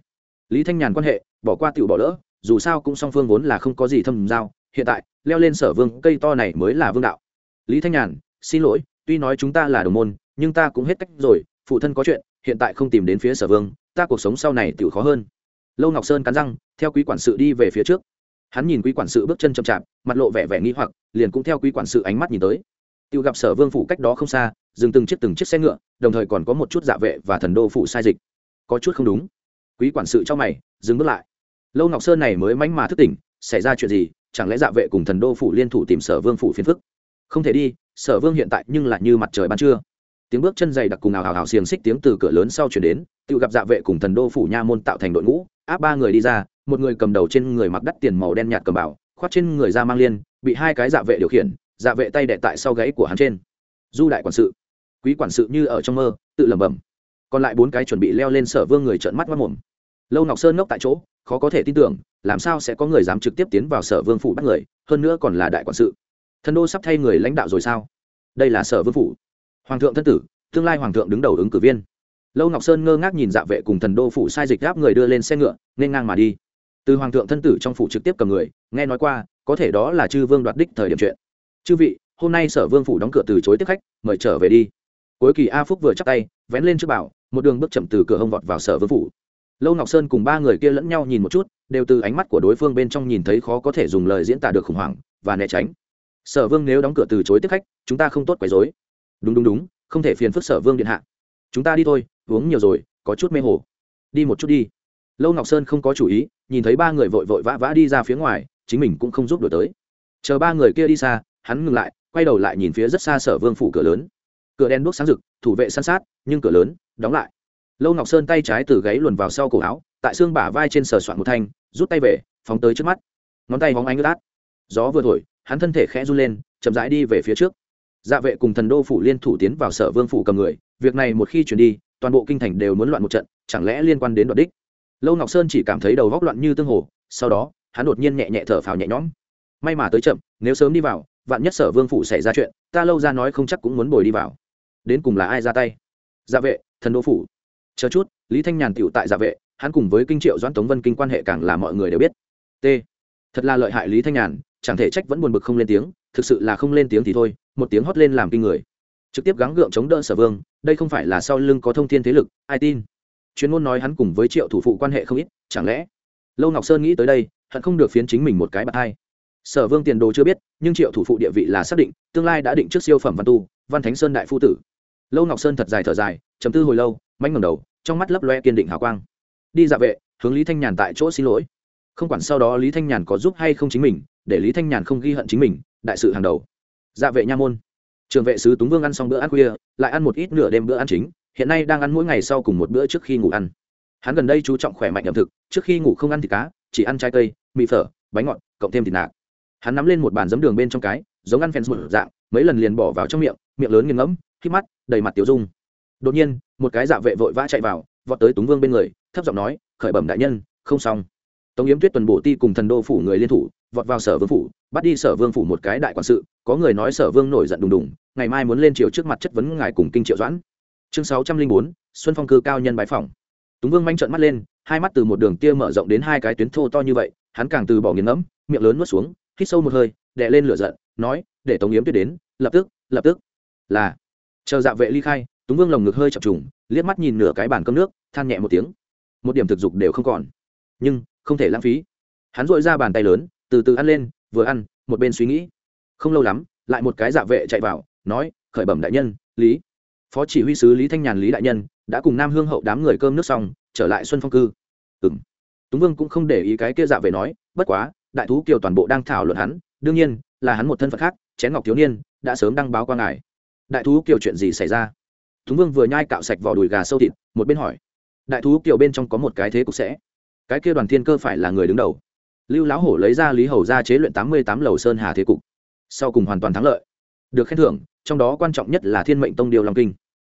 Lý thanh nhàn quan hệ, bỏ qua tựu bỏ lỡ, dù sao cũng song phương vốn là không có gì thâm giao, hiện tại, leo lên sở vương, cây to này mới là vương đạo lý thanh nhàn, xin lỗi, tuy nói chúng ta là đồng môn, nhưng ta cũng hết cách rồi, phụ thân có chuyện, hiện tại không tìm đến phía sở vương, ta cuộc sống sau này tự khó hơn. Lâu ngọc sơn cắn răng, theo quý quản sự đi về phía trước. Hắn nhìn quý quản sự bước chân chậm chạp, mặt lộ vẻ vẻ nghi hoặc, liền cũng theo quý quản sự ánh mắt nhìn tới. Tự gặp sở vương phủ cách đó không xa, dừng từng chiếc từng chiếc xe ngựa, đồng thời còn có một chút dạ vệ và thần đô phủ sai dịch. Có chút không đúng. Quý quản sự cho mày, dừng bước lại. Lâu ngọc sơn này mới mánh mà thức tỉnh, xảy ra chuyện gì, chẳng lẽ dạ vệ cùng thần đô phủ liên thủ tìm sở vương phủ phiền phức? Không thể đi, sở vương hiện tại nhưng lại như mặt trời ban trưa. Tiếng bước chân dày đặc cùng ảo hào hào xiềng xích tiếng từ cửa lớn sau chuyển đến, tự gặp dạ vệ cùng thần đô phủ nha môn tạo thành đội ngũ, áp ba người đi ra, một người cầm đầu trên người mặc đắt tiền màu đen nhạt cầm bảo khoác trên người ra mang liên, bị hai cái dạ vệ điều khiển dạ vệ tay đệ tại sau gáy của hắn trên. Du đại quản sự. Quý quản sự như ở trong mơ, tự lẩm bẩm. Còn lại bốn cái chuẩn bị leo lên sở vương người trợn mắt mắt mồm. Lâu ngọc sơn ngốc tại chỗ, khó có thể tin tưởng, làm sao sẽ có người dám trực tiếp tiến vào sở vương phủ bắt người, hơn nữa còn là đại quản sự thần đô sắp thay người lãnh đạo rồi sao? Đây là sở vương phủ. Hoàng thượng thân tử, tương lai hoàng thượng đứng đầu ứng cử viên. Lâu ngọc sơn ngơ ngác nhìn dạ vệ cùng thần đô phủ sai dịch gáp người đưa lên xe ngựa, nên ngang mà đi. Từ hoàng thượng thân tử trong phủ trực tiếp cầm người, nghe nói qua, có thể đó là chư vương đoạt đích thời điểm chuyện. Chư vị, hôm nay sở vương phủ đóng cửa từ chối tiếp khách, mời trở về đi. Cuối kỳ a phúc vừa chắc tay, vén lên trước bảo, một đường bước chậm từ cửa hông vọt vào sở vương phủ. Lâu ngọc sơn cùng ba người kia lẫn nhau nhìn một chút, đều từ ánh mắt của đối phương bên trong nhìn thấy khó có thể dùng lời diễn tả được khủng hoảng và né tránh sở vương nếu đóng cửa từ chối tiếp khách, chúng ta không tốt quấy dối đúng đúng đúng, không thể phiền phức sở vương điện hạ. Chúng ta đi thôi, uống nhiều rồi, có chút mê hồ. Đi một chút đi. Lâu ngọc sơn không có chủ ý, nhìn thấy ba người vội vội vã vã đi ra phía ngoài, chính mình cũng không giúp đổi tới. Chờ ba người kia đi xa, hắn ngừng lại, quay đầu lại nhìn phía rất xa sở vương phủ cửa lớn. Cửa đen đuốc sáng rực, thủ vệ săn sát, nhưng cửa lớn, đóng lại. Lâu ngọc sơn tay trái từ gáy luồn vào sau cổ áo, tại xương bả vai trên sờ soạn một thanh, rút tay về, phóng tới trước mắt. Ngón tay hóng ánh ướt át. Gió vừa thổi hắn thân thể khẽ run lên, chậm rãi đi về phía trước. Dạ vệ cùng thần đô phủ liên thủ tiến vào sở vương phủ cầm người, việc này một khi chuyển đi, toàn bộ kinh thành đều muốn loạn một trận, chẳng lẽ liên quan đến đoạt đích? Lâu ngọc sơn chỉ cảm thấy đầu góc loạn như tương hồ, sau đó, hắn đột nhiên nhẹ nhẹ thở phào nhẹ nhõm. May mà tới chậm, nếu sớm đi vào, vạn nhất sở vương phủ xảy ra chuyện, ta lâu ra nói không chắc cũng muốn bồi đi vào. Đến cùng là ai ra tay? Dạ vệ, thần đô phủ. Chờ chút, lý thanh nhàn tựu tại dạ vệ, hắn cùng với kinh triệu doãn tống vân kinh quan hệ càng là mọi người đều biết. T. Thật là lợi hại lý thanh nhàn chẳng thể trách vẫn buồn bực không lên tiếng, thực sự là không lên tiếng thì thôi, một tiếng hót lên làm kinh người. Trực tiếp gắng gượng chống đỡ sở vương, đây không phải là sau lưng có thông thiên thế lực, ai tin? Chuyên môn nói hắn cùng với triệu thủ phụ quan hệ không ít, chẳng lẽ? Lâu ngọc sơn nghĩ tới đây, hận không được phiến chính mình một cái bạc hai. Sở vương tiền đồ chưa biết, nhưng triệu thủ phụ địa vị là xác định, tương lai đã định trước siêu phẩm văn tu, văn thánh sơn đại phu tử. Lâu ngọc sơn thật dài thở dài chấm tư hồi lâu, manh ngầm đầu, trong mắt lấp loe kiên định hào quang. Đi dạ vệ, hướng lý thanh nhàn tại chỗ xin lỗi. Không quản sau đó lý thanh nhàn có giúp hay không chính mình để lý thanh nhàn không ghi hận chính mình, đại sự hàng đầu. Dạ vệ nha môn. Trường vệ sứ túng vương ăn xong bữa ăn khuya, lại ăn một ít nửa đêm bữa ăn chính, hiện nay đang ăn mỗi ngày sau cùng một bữa trước khi ngủ ăn. Hắn gần đây chú trọng khỏe mạnh ẩm thực, trước khi ngủ không ăn thịt cá, chỉ ăn trái cây, mì phở, bánh ngọt, cộng thêm thịt nạc. Hắn nắm lên một bàn giấm đường bên trong cái, giống ăn phèn một dạng, mấy lần liền bỏ vào trong miệng miệng lớn nghiêng ngẫm khi mắt, đầy mặt tiểu dung. Đột nhiên, một cái dạ vệ vội vã chạy vào, vọt tới túng vương bên người, thấp giọng nói, khởi bẩm đại nhân, không xong. Tống yếm tuyết tuần bổ ti cùng thần đô phủ người liên thủ vọt vào sở vương phủ, bắt đi sở vương phủ một cái đại quản sự, có người nói sở vương nổi giận đùng đùng, ngày mai muốn lên triều trước mặt chất vấn ngài cùng kinh triệu doãn. Chương sáu trăm linh bốn, xuân phong cư cao nhân bái phòng túng vương manh trợn mắt lên, hai mắt từ một đường kia mở rộng đến hai cái tuyến thô to như vậy, hắn càng từ bỏ nghiền ngẫm, miệng lớn nuốt xuống, hít sâu một hơi, đè lên lửa giận, nói, để tống yếm tuyết đến, lập tức lập tức. Là, chờ dạ vệ ly khai, túng vương lồng ngực hơi chập trùng, liếc mắt nhìn nửa cái bàn cơm nước, than nhẹ một tiếng. Một điểm thực dục đều không còn. Nhưng, không thể lãng phí. Hắn dội ra bàn tay lớn từ từ ăn lên, vừa ăn, một bên suy nghĩ. Không lâu lắm, lại một cái dạ vệ chạy vào, nói, khởi bẩm đại nhân, lý. Phó chỉ huy sứ lý thanh nhàn, lý đại nhân, đã cùng nam hương hậu đám người cơm nước xong, trở lại xuân phong cư. Ừng túng vương cũng không để ý cái kia dạ vệ nói, bất quá, đại thú kiều toàn bộ đang thảo luận hắn, đương nhiên là hắn một thân phận khác, chén ngọc thiếu niên đã sớm đăng báo qua ngài. Đại thú kiều chuyện gì xảy ra? Túng vương vừa nhai cạo sạch vỏ đùi gà sâu thịt, một bên hỏi, đại thú kiều bên trong có một cái thế cục sẽ? Cái kia đoàn thiên cơ phải là người đứng đầu lưu lão hổ lấy ra lý hầu ra chế luyện tám mươi tám lầu sơn hà thế cục. Sau cùng hoàn toàn thắng lợi. Được khen thưởng, trong đó quan trọng nhất là thiên mệnh tông điều long kinh.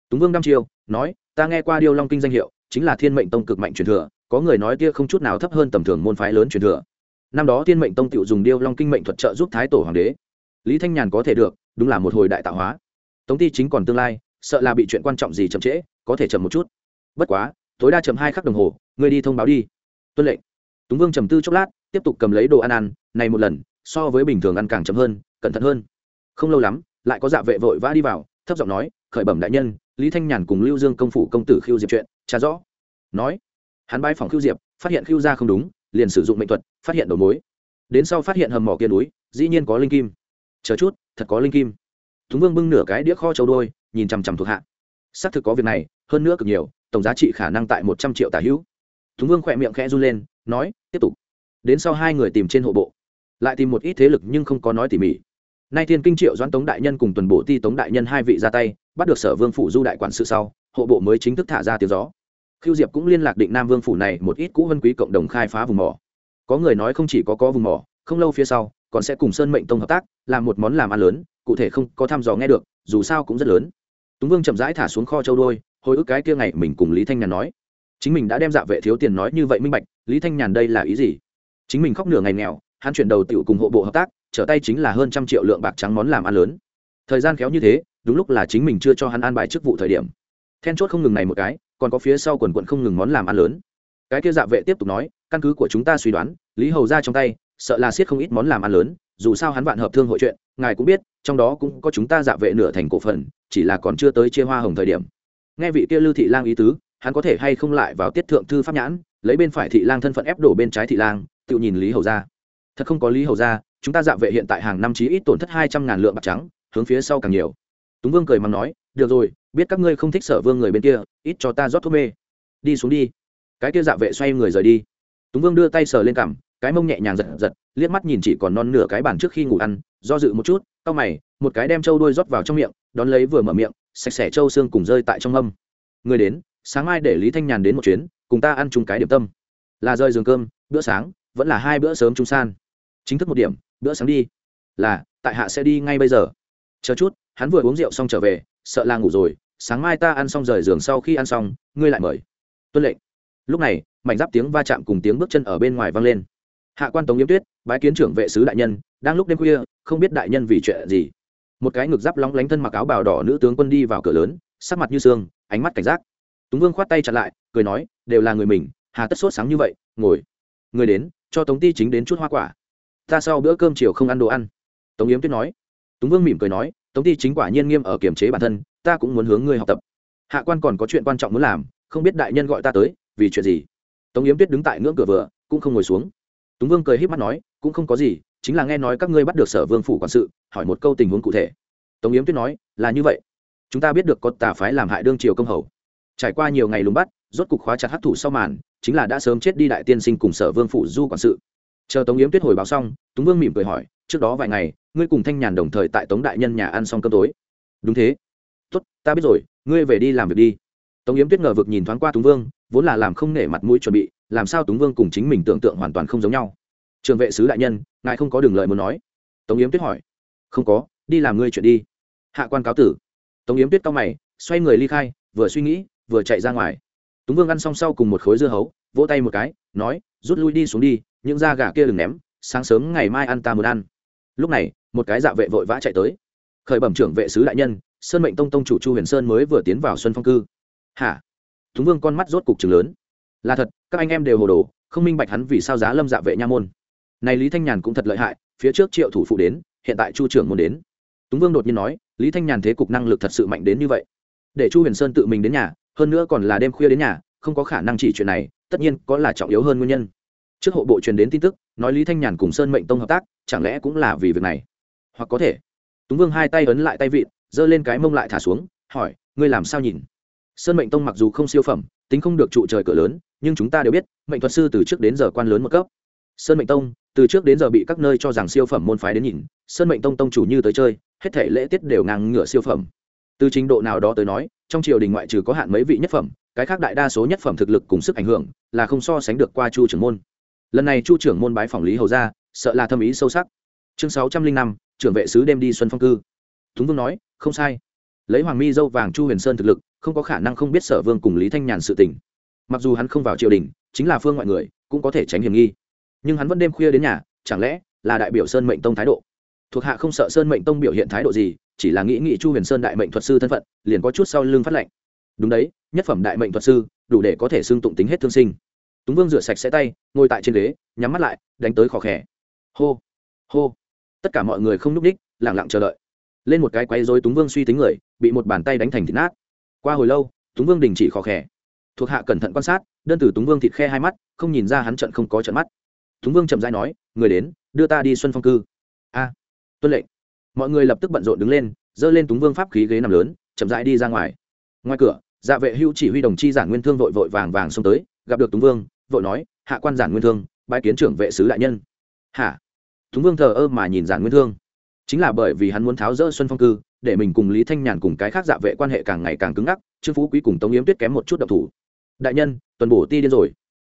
Túng vương đăm chiêu, nói, ta nghe qua điều long kinh danh hiệu, chính là thiên mệnh tông cực mạnh truyền thừa, có người nói kia không chút nào thấp hơn tầm thường môn phái lớn truyền thừa. Năm đó thiên mệnh tông tự dùng điêu long kinh mệnh thuật trợ giúp thái tổ hoàng đế. Lý thanh nhàn có thể được, đúng là một hồi đại tạo hóa. Tống ty chính còn tương lai, sợ là bị chuyện quan trọng gì chậm trễ, có thể chậm một chút. Bất quá, tối đa chậm hai khắc đồng hồ, ngươi đi thông báo đi. Tuân lệnh. Túng vương trầm tư chốc lát tiếp tục cầm lấy đồ ăn ăn, này một lần, so với bình thường ăn càng chậm hơn, cẩn thận hơn. Không lâu lắm, lại có dạ vệ vội vã đi vào, thấp giọng nói, khởi bẩm đại nhân, lý thanh nhàn cùng lưu dương công phủ công tử khiêu diệp chuyện trả rõ. Nói, hắn bãi phòng khiêu diệp, phát hiện khiêu ra không đúng, liền sử dụng mệnh thuật, phát hiện đầu mối. Đến sau phát hiện hầm mỏ kia núi, dĩ nhiên có linh kim. Chờ chút, thật có linh kim. Thúng vương bưng nửa cái đĩa kho châu đôi, nhìn chằm chằm thuộc hạ. Xác thực có việc này, hơn nữa cực nhiều, tổng giá trị khả năng tại một trăm triệu tả hữu. Thúng vương khỏe miệng khẽ run lên, nói, tiếp tục đến sau hai người tìm trên hộ bộ. Lại tìm một ít thế lực nhưng không có nói tỉ mỉ. Nay thiên kinh triệu doãn tống đại nhân cùng tuần bộ ti tống đại nhân hai vị ra tay, bắt được sở vương phủ du đại quản sự sau, hộ bộ mới chính thức thả ra tiếng gió. Khiêu diệp cũng liên lạc định nam vương phủ này một ít cũ vân quý cộng đồng khai phá vùng mỏ. Có người nói không chỉ có có vùng mỏ, không lâu phía sau, còn sẽ cùng sơn mệnh tông hợp tác, làm một món làm ăn lớn, cụ thể không có thăm dò nghe được, dù sao cũng rất lớn. Túng vương chậm rãi thả xuống kho châu đôi, hồi ức cái kia ngày mình cùng lý thanh nhàn nói. Chính mình đã đem dạ vệ thiếu tiền nói như vậy minh bạch, lý thanh nhàn đây là ý gì? Chính mình khóc nửa ngày nghèo, hắn chuyển đầu tiểu cùng hộ bộ hợp tác, trở tay chính là hơn trăm triệu lượng bạc trắng món làm ăn lớn. Thời gian khéo như thế, đúng lúc là chính mình chưa cho hắn an bài chức vụ thời điểm. Then chốt không ngừng này một cái, còn có phía sau quần quận không ngừng món làm ăn lớn. Cái kia dạ vệ tiếp tục nói, căn cứ của chúng ta suy đoán, lý hầu ra trong tay, sợ là siết không ít món làm ăn lớn, dù sao hắn vạn hợp thương hội chuyện, ngài cũng biết, trong đó cũng có chúng ta dạ vệ nửa thành cổ phần, chỉ là còn chưa tới chia hoa hồng thời điểm. Nghe vị kia lưu thị lang ý tứ, hắn có thể hay không lại vào tiết thượng thư pháp nhãn, lấy bên phải thị lang thân phận ép đổ bên trái thị lang tự nhìn lý hầu ra thật không có lý hầu ra chúng ta dạ vệ hiện tại hàng năm chí ít tổn thất hai trăm ngàn lượng bạc trắng, hướng phía sau càng nhiều. Túng vương cười mắng nói, được rồi, biết các ngươi không thích sở vương người bên kia, ít cho ta rót thuốc mê. Đi xuống đi. Cái kia dạ vệ xoay người rời đi. Túng vương đưa tay sờ lên cằm, cái mông nhẹ nhàng giật giật, liếc mắt nhìn chỉ còn non nửa cái bàn trước khi ngủ ăn, do dự một chút, cau mày, một cái đem trâu đuôi rót vào trong miệng, đón lấy vừa mở miệng, sạch sẽ trâu xương cùng rơi tại trong âm người đến, sáng mai để lý thanh nhàn đến một chuyến, cùng ta ăn chung cái điểm tâm. Là rơi giường cơm, bữa sáng vẫn là hai bữa sớm trung san. Chính thức một điểm, bữa sáng đi. Là, tại hạ sẽ đi ngay bây giờ. Chờ chút, hắn vừa uống rượu xong trở về, sợ là ngủ rồi, sáng mai ta ăn xong rời giường sau khi ăn xong, ngươi lại mời. Tuân lệnh. Lúc này, mảnh giáp tiếng va chạm cùng tiếng bước chân ở bên ngoài vang lên. Hạ quan tống yếm tuyết, bái kiến trưởng vệ sứ đại nhân, đang lúc đêm khuya, không biết đại nhân vì chuyện gì. Một cái ngực giáp lóng lánh thân mặc áo bào đỏ nữ tướng quân đi vào cửa lớn, sắc mặt như xương, ánh mắt cảnh giác. Túng vương khoát tay chặt lại, cười nói, đều là người mình, hà tất sốt sáng như vậy, ngồi. Người đến cho tống ti chính đến chút hoa quả. Ta sau bữa cơm chiều không ăn đồ ăn. Tống yếm tuyết nói. Tống vương mỉm cười nói, tống ti chính quả nhiên nghiêm ở kiềm chế bản thân, ta cũng muốn hướng ngươi học tập. Hạ quan còn có chuyện quan trọng muốn làm, không biết đại nhân gọi ta tới, vì chuyện gì? Tống yếm tuyết đứng tại ngưỡng cửa vừa, cũng không ngồi xuống. Tống vương cười h í p mắt nói, cũng không có gì, chính là nghe nói các ngươi bắt được sở vương phủ quản sự, hỏi một câu tình huống cụ thể. Tống yếm tuyết nói, là như vậy. Chúng ta biết được có tà phái làm hại đương triều công hầu. Trải qua nhiều ngày lùng bắt rốt cục khóa chặt hấp thủ sau màn, chính là đã sớm chết đi đại tiên sinh cùng sở vương phủ du quản sự. Chờ tống yếm tuyết hồi báo xong, túng vương mỉm cười hỏi, trước đó vài ngày, ngươi cùng thanh nhàn đồng thời tại tống đại nhân nhà ăn xong cơm tối. Đúng thế. Tốt, ta biết rồi, ngươi về đi làm việc đi. Tống yếm tuyết ngờ vực nhìn thoáng qua túng vương, vốn là làm không nể mặt mũi chuẩn bị, làm sao túng vương cùng chính mình tưởng tượng hoàn toàn không giống nhau. Trường vệ sứ đại nhân, ngài không có đường lợi muốn nói. Tống yếm tuyết hỏi. Không có, đi làm ngươi chuyện đi. Hạ quan cáo tử. Tống yếm tuyết cao mày, xoay người ly khai, vừa suy nghĩ, vừa chạy ra ngoài túng vương ăn xong sau cùng một khối dưa hấu, vỗ tay một cái, nói, rút lui đi xuống đi, những da gà kia đừng ném, sáng sớm ngày mai ăn ta muốn ăn. Lúc này, một cái dạ vệ vội vã chạy tới. Khởi bẩm trưởng vệ sứ đại nhân, sơn mệnh tông tông chủ chu huyền sơn mới vừa tiến vào xuân phong cư. Hả? Túng vương con mắt rốt cục chừng lớn. Là thật, các anh em đều hồ đồ, không minh bạch hắn vì sao giá lâm dạ vệ nha môn. Này lý thanh nhàn cũng thật lợi hại, phía trước triệu thủ phụ đến, hiện tại chu trưởng muốn đến. Túng vương đột nhiên nói, lý thanh nhàn thế cục năng lực thật sự mạnh đến như vậy. Để chu huyền sơn tự mình đến nhà hơn nữa còn là đêm khuya đến nhà, không có khả năng chỉ chuyện này, tất nhiên có là trọng yếu hơn nguyên nhân. Trước hộ bộ truyền đến tin tức, nói lý thanh nhàn cùng sơn mệnh tông hợp tác, chẳng lẽ cũng là vì việc này? Hoặc có thể. Túng vương hai tay ấn lại tay vịn, giơ lên cái mông lại thả xuống, hỏi, ngươi làm sao nhìn? Sơn mệnh tông mặc dù không siêu phẩm, tính không được trụ trời cửa lớn, nhưng chúng ta đều biết, mệnh thuật sư từ trước đến giờ quan lớn một cấp. Sơn mệnh tông, từ trước đến giờ bị các nơi cho rằng siêu phẩm môn phái đến nhìn, sơn mệnh tông tông chủ như tới chơi, hết thể lễ tiết đều ngang ngửa siêu phẩm. Từ trình độ nào đó tới nói trong triều đình ngoại trừ có hạn mấy vị nhất phẩm, cái khác đại đa số nhất phẩm thực lực cùng sức ảnh hưởng là không so sánh được qua chu trưởng môn. Lần này chu trưởng môn bái phỏng lý hầu ra, sợ là thâm ý sâu sắc. Chương sáu trăm linh năm, trưởng vệ sứ đem đi xuân phong cư. Thúng vương nói, không sai. Lấy hoàng mi dâu vàng chu huyền sơn thực lực, không có khả năng không biết sở vương cùng lý thanh nhàn sự tình. Mặc dù hắn không vào triều đình, chính là phương ngoại người, cũng có thể tránh hiểm nghi. Nhưng hắn vẫn đêm khuya đến nhà, chẳng lẽ là đại biểu sơn mệnh tông thái độ? Thuộc hạ không sợ sơn mệnh tông biểu hiện thái độ gì, chỉ là nghĩ nghị chu huyền sơn đại mệnh thuật sư thân phận, liền có chút sau lưng phát lệnh. Đúng đấy, nhất phẩm đại mệnh thuật sư, đủ để có thể xưng tụng tính hết thương sinh. Túng vương rửa sạch sẽ tay, ngồi tại trên ghế, nhắm mắt lại, đánh tới khó khẽ hô hô. Tất cả mọi người không núp ních lẳng lặng chờ đợi. Lên một cái quay dối túng vương suy tính người, bị một bàn tay đánh thành thịt nát. Qua hồi lâu, túng vương đình chỉ khó khẽ thuộc hạ cẩn thận quan sát, đơn từ túng vương thịt khe hai mắt, không nhìn ra hắn trận không có trận mắt. Túng vương chậm dãi nói, người đến, đưa ta đi xuân phong cư. A tuân lệnh. Mọi người lập tức bận rộn đứng lên dơ lên túng vương pháp khí ghế nằm lớn, chậm rãi đi ra ngoài. Ngoài cửa dạ vệ hưu chỉ huy đồng chi giản nguyên thương vội vội vàng vàng xông tới, gặp được túng vương, vội nói, hạ quan giản nguyên thương bãi kiến trưởng vệ sứ đại nhân. Hả? Túng vương thờ ơ mà nhìn giản nguyên thương. Chính là bởi vì hắn muốn tháo rỡ xuân phong cư, để mình cùng lý thanh nhàn cùng cái khác dạ vệ quan hệ càng ngày càng cứng ngắc, trương phú quý cùng tống yếm tuyết kém một chút độc thủ. Đại nhân, tuần bổ ti điên rồi.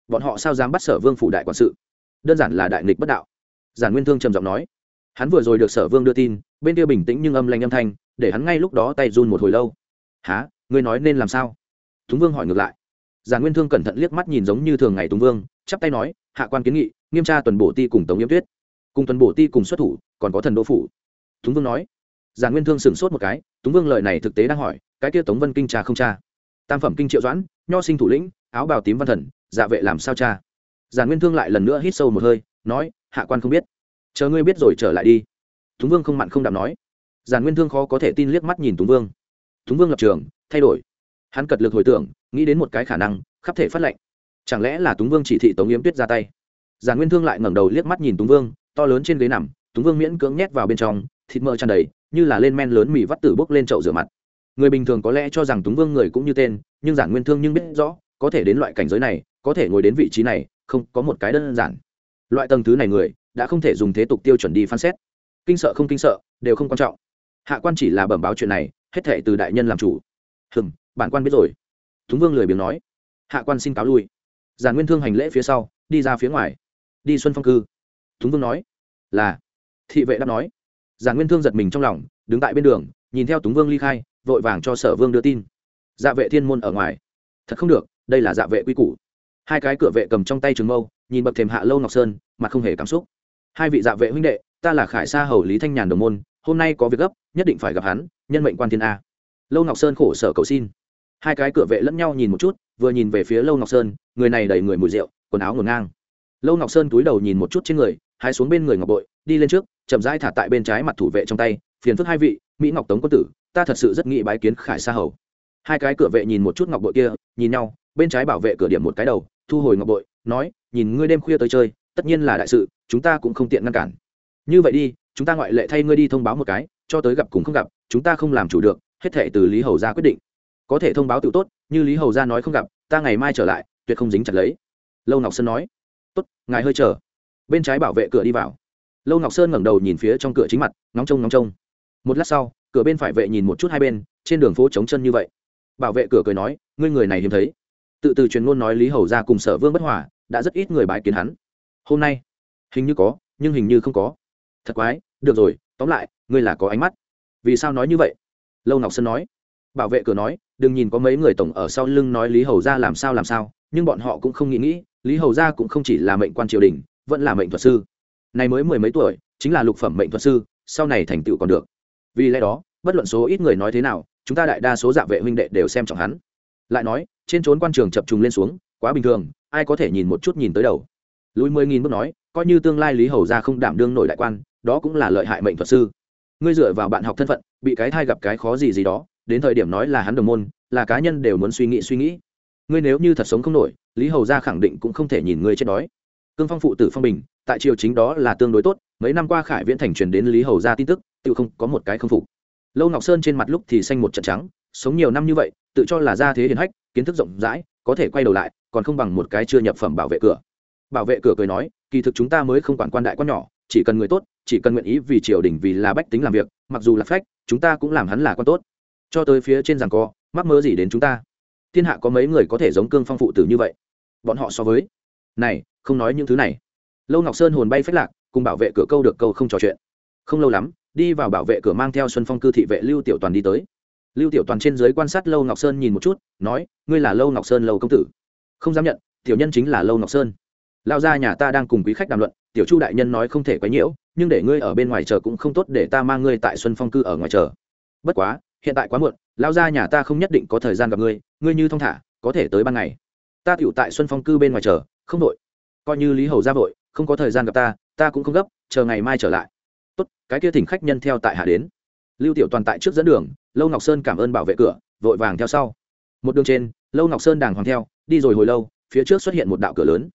Bọn họ sao dám bắt sở vương phủ đại quản sự? Đơn giản là đại nghịch bất đạo. Giản nguyên thương trầm giọng nói hắn vừa rồi được sở vương đưa tin, bên kia bình tĩnh nhưng âm lanh âm thanh, để hắn ngay lúc đó tay run một hồi lâu. Há ngươi nói nên làm sao? Túng vương hỏi ngược lại. Giàn nguyên thương cẩn thận liếc mắt nhìn giống như thường ngày túng vương, chắp tay nói, hạ quan kiến nghị, nghiêm tra tuần bổ ti cùng tống yếm tuyết. Cùng tuần bổ ti cùng xuất thủ, còn có thần đô phủ. Túng vương nói. Giàn nguyên thương sửng sốt một cái, túng vương lời này thực tế đang hỏi, cái kia tống vân kinh tra không tra tam phẩm kinh triệu doãn, nho sinh thủ lĩnh, áo bào tím văn thần dạ vệ làm sao cha? Giàn nguyên thương lại lần nữa hít sâu một hơi, nói, hạ quan không biết chờ ngươi biết rồi trở lại đi túng vương không mặn không đạm nói giản nguyên thương khó có thể tin liếc mắt nhìn túng vương túng vương lập trường thay đổi hắn cật lực hồi tưởng nghĩ đến một cái khả năng khắp thể phát lệnh chẳng lẽ là túng vương chỉ thị tống yếm tuyết ra tay giản nguyên thương lại ngẩng đầu liếc mắt nhìn túng vương to lớn trên ghế nằm túng vương miễn cưỡng nhét vào bên trong thịt mỡ tràn đầy như là lên men lớn mì vắt tử bốc lên chậu rửa mặt người bình thường có lẽ cho rằng túng vương người cũng như tên nhưng giản nguyên thương nhưng biết rõ có thể đến loại cảnh giới này có thể ngồi đến vị trí này không có một cái đơn giản loại tầng thứ này người đã không thể dùng thế tục tiêu chuẩn đi phán xét. Kinh sợ không kinh sợ, đều không quan trọng. Hạ quan chỉ là bẩm báo chuyện này, hết thệ từ đại nhân làm chủ. Hừng bản quan biết rồi. Túng vương lười biếng nói. Hạ quan xin cáo lui. Giản nguyên thương hành lễ phía sau, đi ra phía ngoài. Đi xuân phong cư. Túng vương nói. Là. Thị vệ đáp nói. Giản nguyên thương giật mình trong lòng, đứng tại bên đường, nhìn theo túng vương ly khai, vội vàng cho sở vương đưa tin. Dạ vệ thiên môn ở ngoài. Thật không được, đây là dạ vệ quy củ. Hai cái cửa vệ cầm trong tay trường mâu, nhìn bậc thềm hạ lâu ngọc sơn, mặt không hề cảm xúc hai vị dạ vệ huynh đệ, ta là khải sa hầu lý thanh nhàn đồng môn, hôm nay có việc gấp, nhất định phải gặp hắn, nhân mệnh quan thiên a. Lâu ngọc sơn khổ sở cầu xin. Hai cái cửa vệ lẫn nhau nhìn một chút, vừa nhìn về phía lâu ngọc sơn, người này đầy người mùi rượu, quần áo ngổn ngang. Lâu ngọc sơn túi đầu nhìn một chút trên người hai xuống bên người ngọc bội, đi lên trước, chậm rãi thả tại bên trái mặt thủ vệ trong tay, phiền phức hai vị, mỹ ngọc tống quân tử, ta thật sự rất nghĩ bái kiến khải sa hầu. Hai cái cửa vệ nhìn một chút ngọc bội kia, nhìn nhau, bên trái bảo vệ cửa điểm một cái đầu, thu hồi ngọc bội, nói, nhìn ngươi đêm khuya tới chơi tất nhiên là đại sự, chúng ta cũng không tiện ngăn cản. Như vậy đi, chúng ta ngoại lệ thay ngươi đi thông báo một cái, cho tới gặp cùng không gặp, chúng ta không làm chủ được, hết thệ từ lý hầu ra quyết định. Có thể thông báo tự tốt, như lý hầu ra nói không gặp, ta ngày mai trở lại, tuyệt không dính chặt lấy. Lâu ngọc sơn nói. Tốt, ngài hơi chờ. Bên trái bảo vệ cửa đi vào. Lâu ngọc sơn ngẩng đầu nhìn phía trong cửa chính mặt, ngóng trông ngóng trông. Một lát sau, cửa bên phải vệ nhìn một chút hai bên, trên đường phố trống chân như vậy. Bảo vệ cửa cười nói, ngươi người này hiếm thấy. Tự từ truyền ngôn nói lý hầu ra cùng sở vương bất hòa, đã rất ít người bái kiến hắn hôm nay? Hình như có, nhưng hình như không có. Thật quái, được rồi, tóm lại, ngươi là có ánh mắt. Vì sao nói như vậy? Lâu ngọc sơn nói. Bảo vệ cửa nói, đừng nhìn có mấy người tổng ở sau lưng nói lý hầu ra làm sao làm sao, nhưng bọn họ cũng không nghĩ nghĩ, lý hầu ra cũng không chỉ là mệnh quan triều đình, vẫn là mệnh thuật sư. Này mới mười mấy tuổi, chính là lục phẩm mệnh thuật sư, sau này thành tựu còn được. Vì lẽ đó, bất luận số ít người nói thế nào, chúng ta đại đa số dạ vệ huynh đệ đều xem trọng hắn. Lại nói, trên trốn quan trường chập trùng lên xuống, quá bình thường, ai có thể nhìn một chút nhìn tới đầu? Lùi mười nghìn bước nói, coi như tương lai lý hầu ra không đảm đương nổi đại quan, đó cũng là lợi hại mệnh thuật sư. Ngươi dựa vào bạn học thân phận, bị cái thai gặp cái khó gì gì đó, đến thời điểm nói là hắn đồng môn, là cá nhân đều muốn suy nghĩ suy nghĩ. Ngươi nếu như thật sống không nổi, lý hầu ra khẳng định cũng không thể nhìn ngươi chết đói. Cương phong phụ tử phong bình, tại triều chính đó là tương đối tốt, mấy năm qua khải viễn thành truyền đến lý hầu ra tin tức, tự không có một cái không phục. Lâu ngọc sơn trên mặt lúc thì xanh một trận trắng, sống nhiều năm như vậy, tự cho là ra thế hiền hách, kiến thức rộng rãi, có thể quay đầu lại, còn không bằng một cái chưa nhập phẩm bảo vệ cửa bảo vệ cửa cười nói, kỳ thực chúng ta mới không quản quan đại quan nhỏ, chỉ cần người tốt, chỉ cần nguyện ý vì triều đình vì là bách tính làm việc, mặc dù là phách, chúng ta cũng làm hắn là quan tốt. Cho tới phía trên rằng co, mắc mơ gì đến chúng ta? Thiên hạ có mấy người có thể giống cương phong phụ tử như vậy? Bọn họ so với. Này, không nói những thứ này. Lâu ngọc sơn hồn bay phách lạc, cùng bảo vệ cửa câu được câu không trò chuyện. Không lâu lắm, đi vào bảo vệ cửa mang theo xuân phong cư thị vệ lưu tiểu toàn đi tới. Lưu tiểu toàn trên dưới quan sát lâu ngọc sơn nhìn một chút, nói, ngươi là lâu ngọc sơn lâu công tử? Không dám nhận, tiểu nhân chính là lâu ngọc sơn lao ra nhà ta đang cùng quý khách đàm luận, tiểu chu đại nhân nói không thể quấy nhiễu, nhưng để ngươi ở bên ngoài chờ cũng không tốt để ta mang ngươi tại xuân phong cư ở ngoài chờ. Bất quá, hiện tại quá muộn, lao ra nhà ta không nhất định có thời gian gặp ngươi ngươi như thong thả, có thể tới ban ngày. Ta tựu tại xuân phong cư bên ngoài chờ, không đội coi như lý hầu ra vội, không có thời gian gặp ta ta cũng không gấp, chờ ngày mai trở lại. Tốt, cái kia thỉnh khách nhân theo tại hạ đến. Lưu tiểu toàn tại trước dẫn đường, lâu ngọc sơn cảm ơn bảo vệ cửa, vội vàng theo sau. Một đường trên, lâu ngọc sơn đàng hoàng theo, đi rồi hồi lâu, phía trước xuất hiện một đạo cửa lớn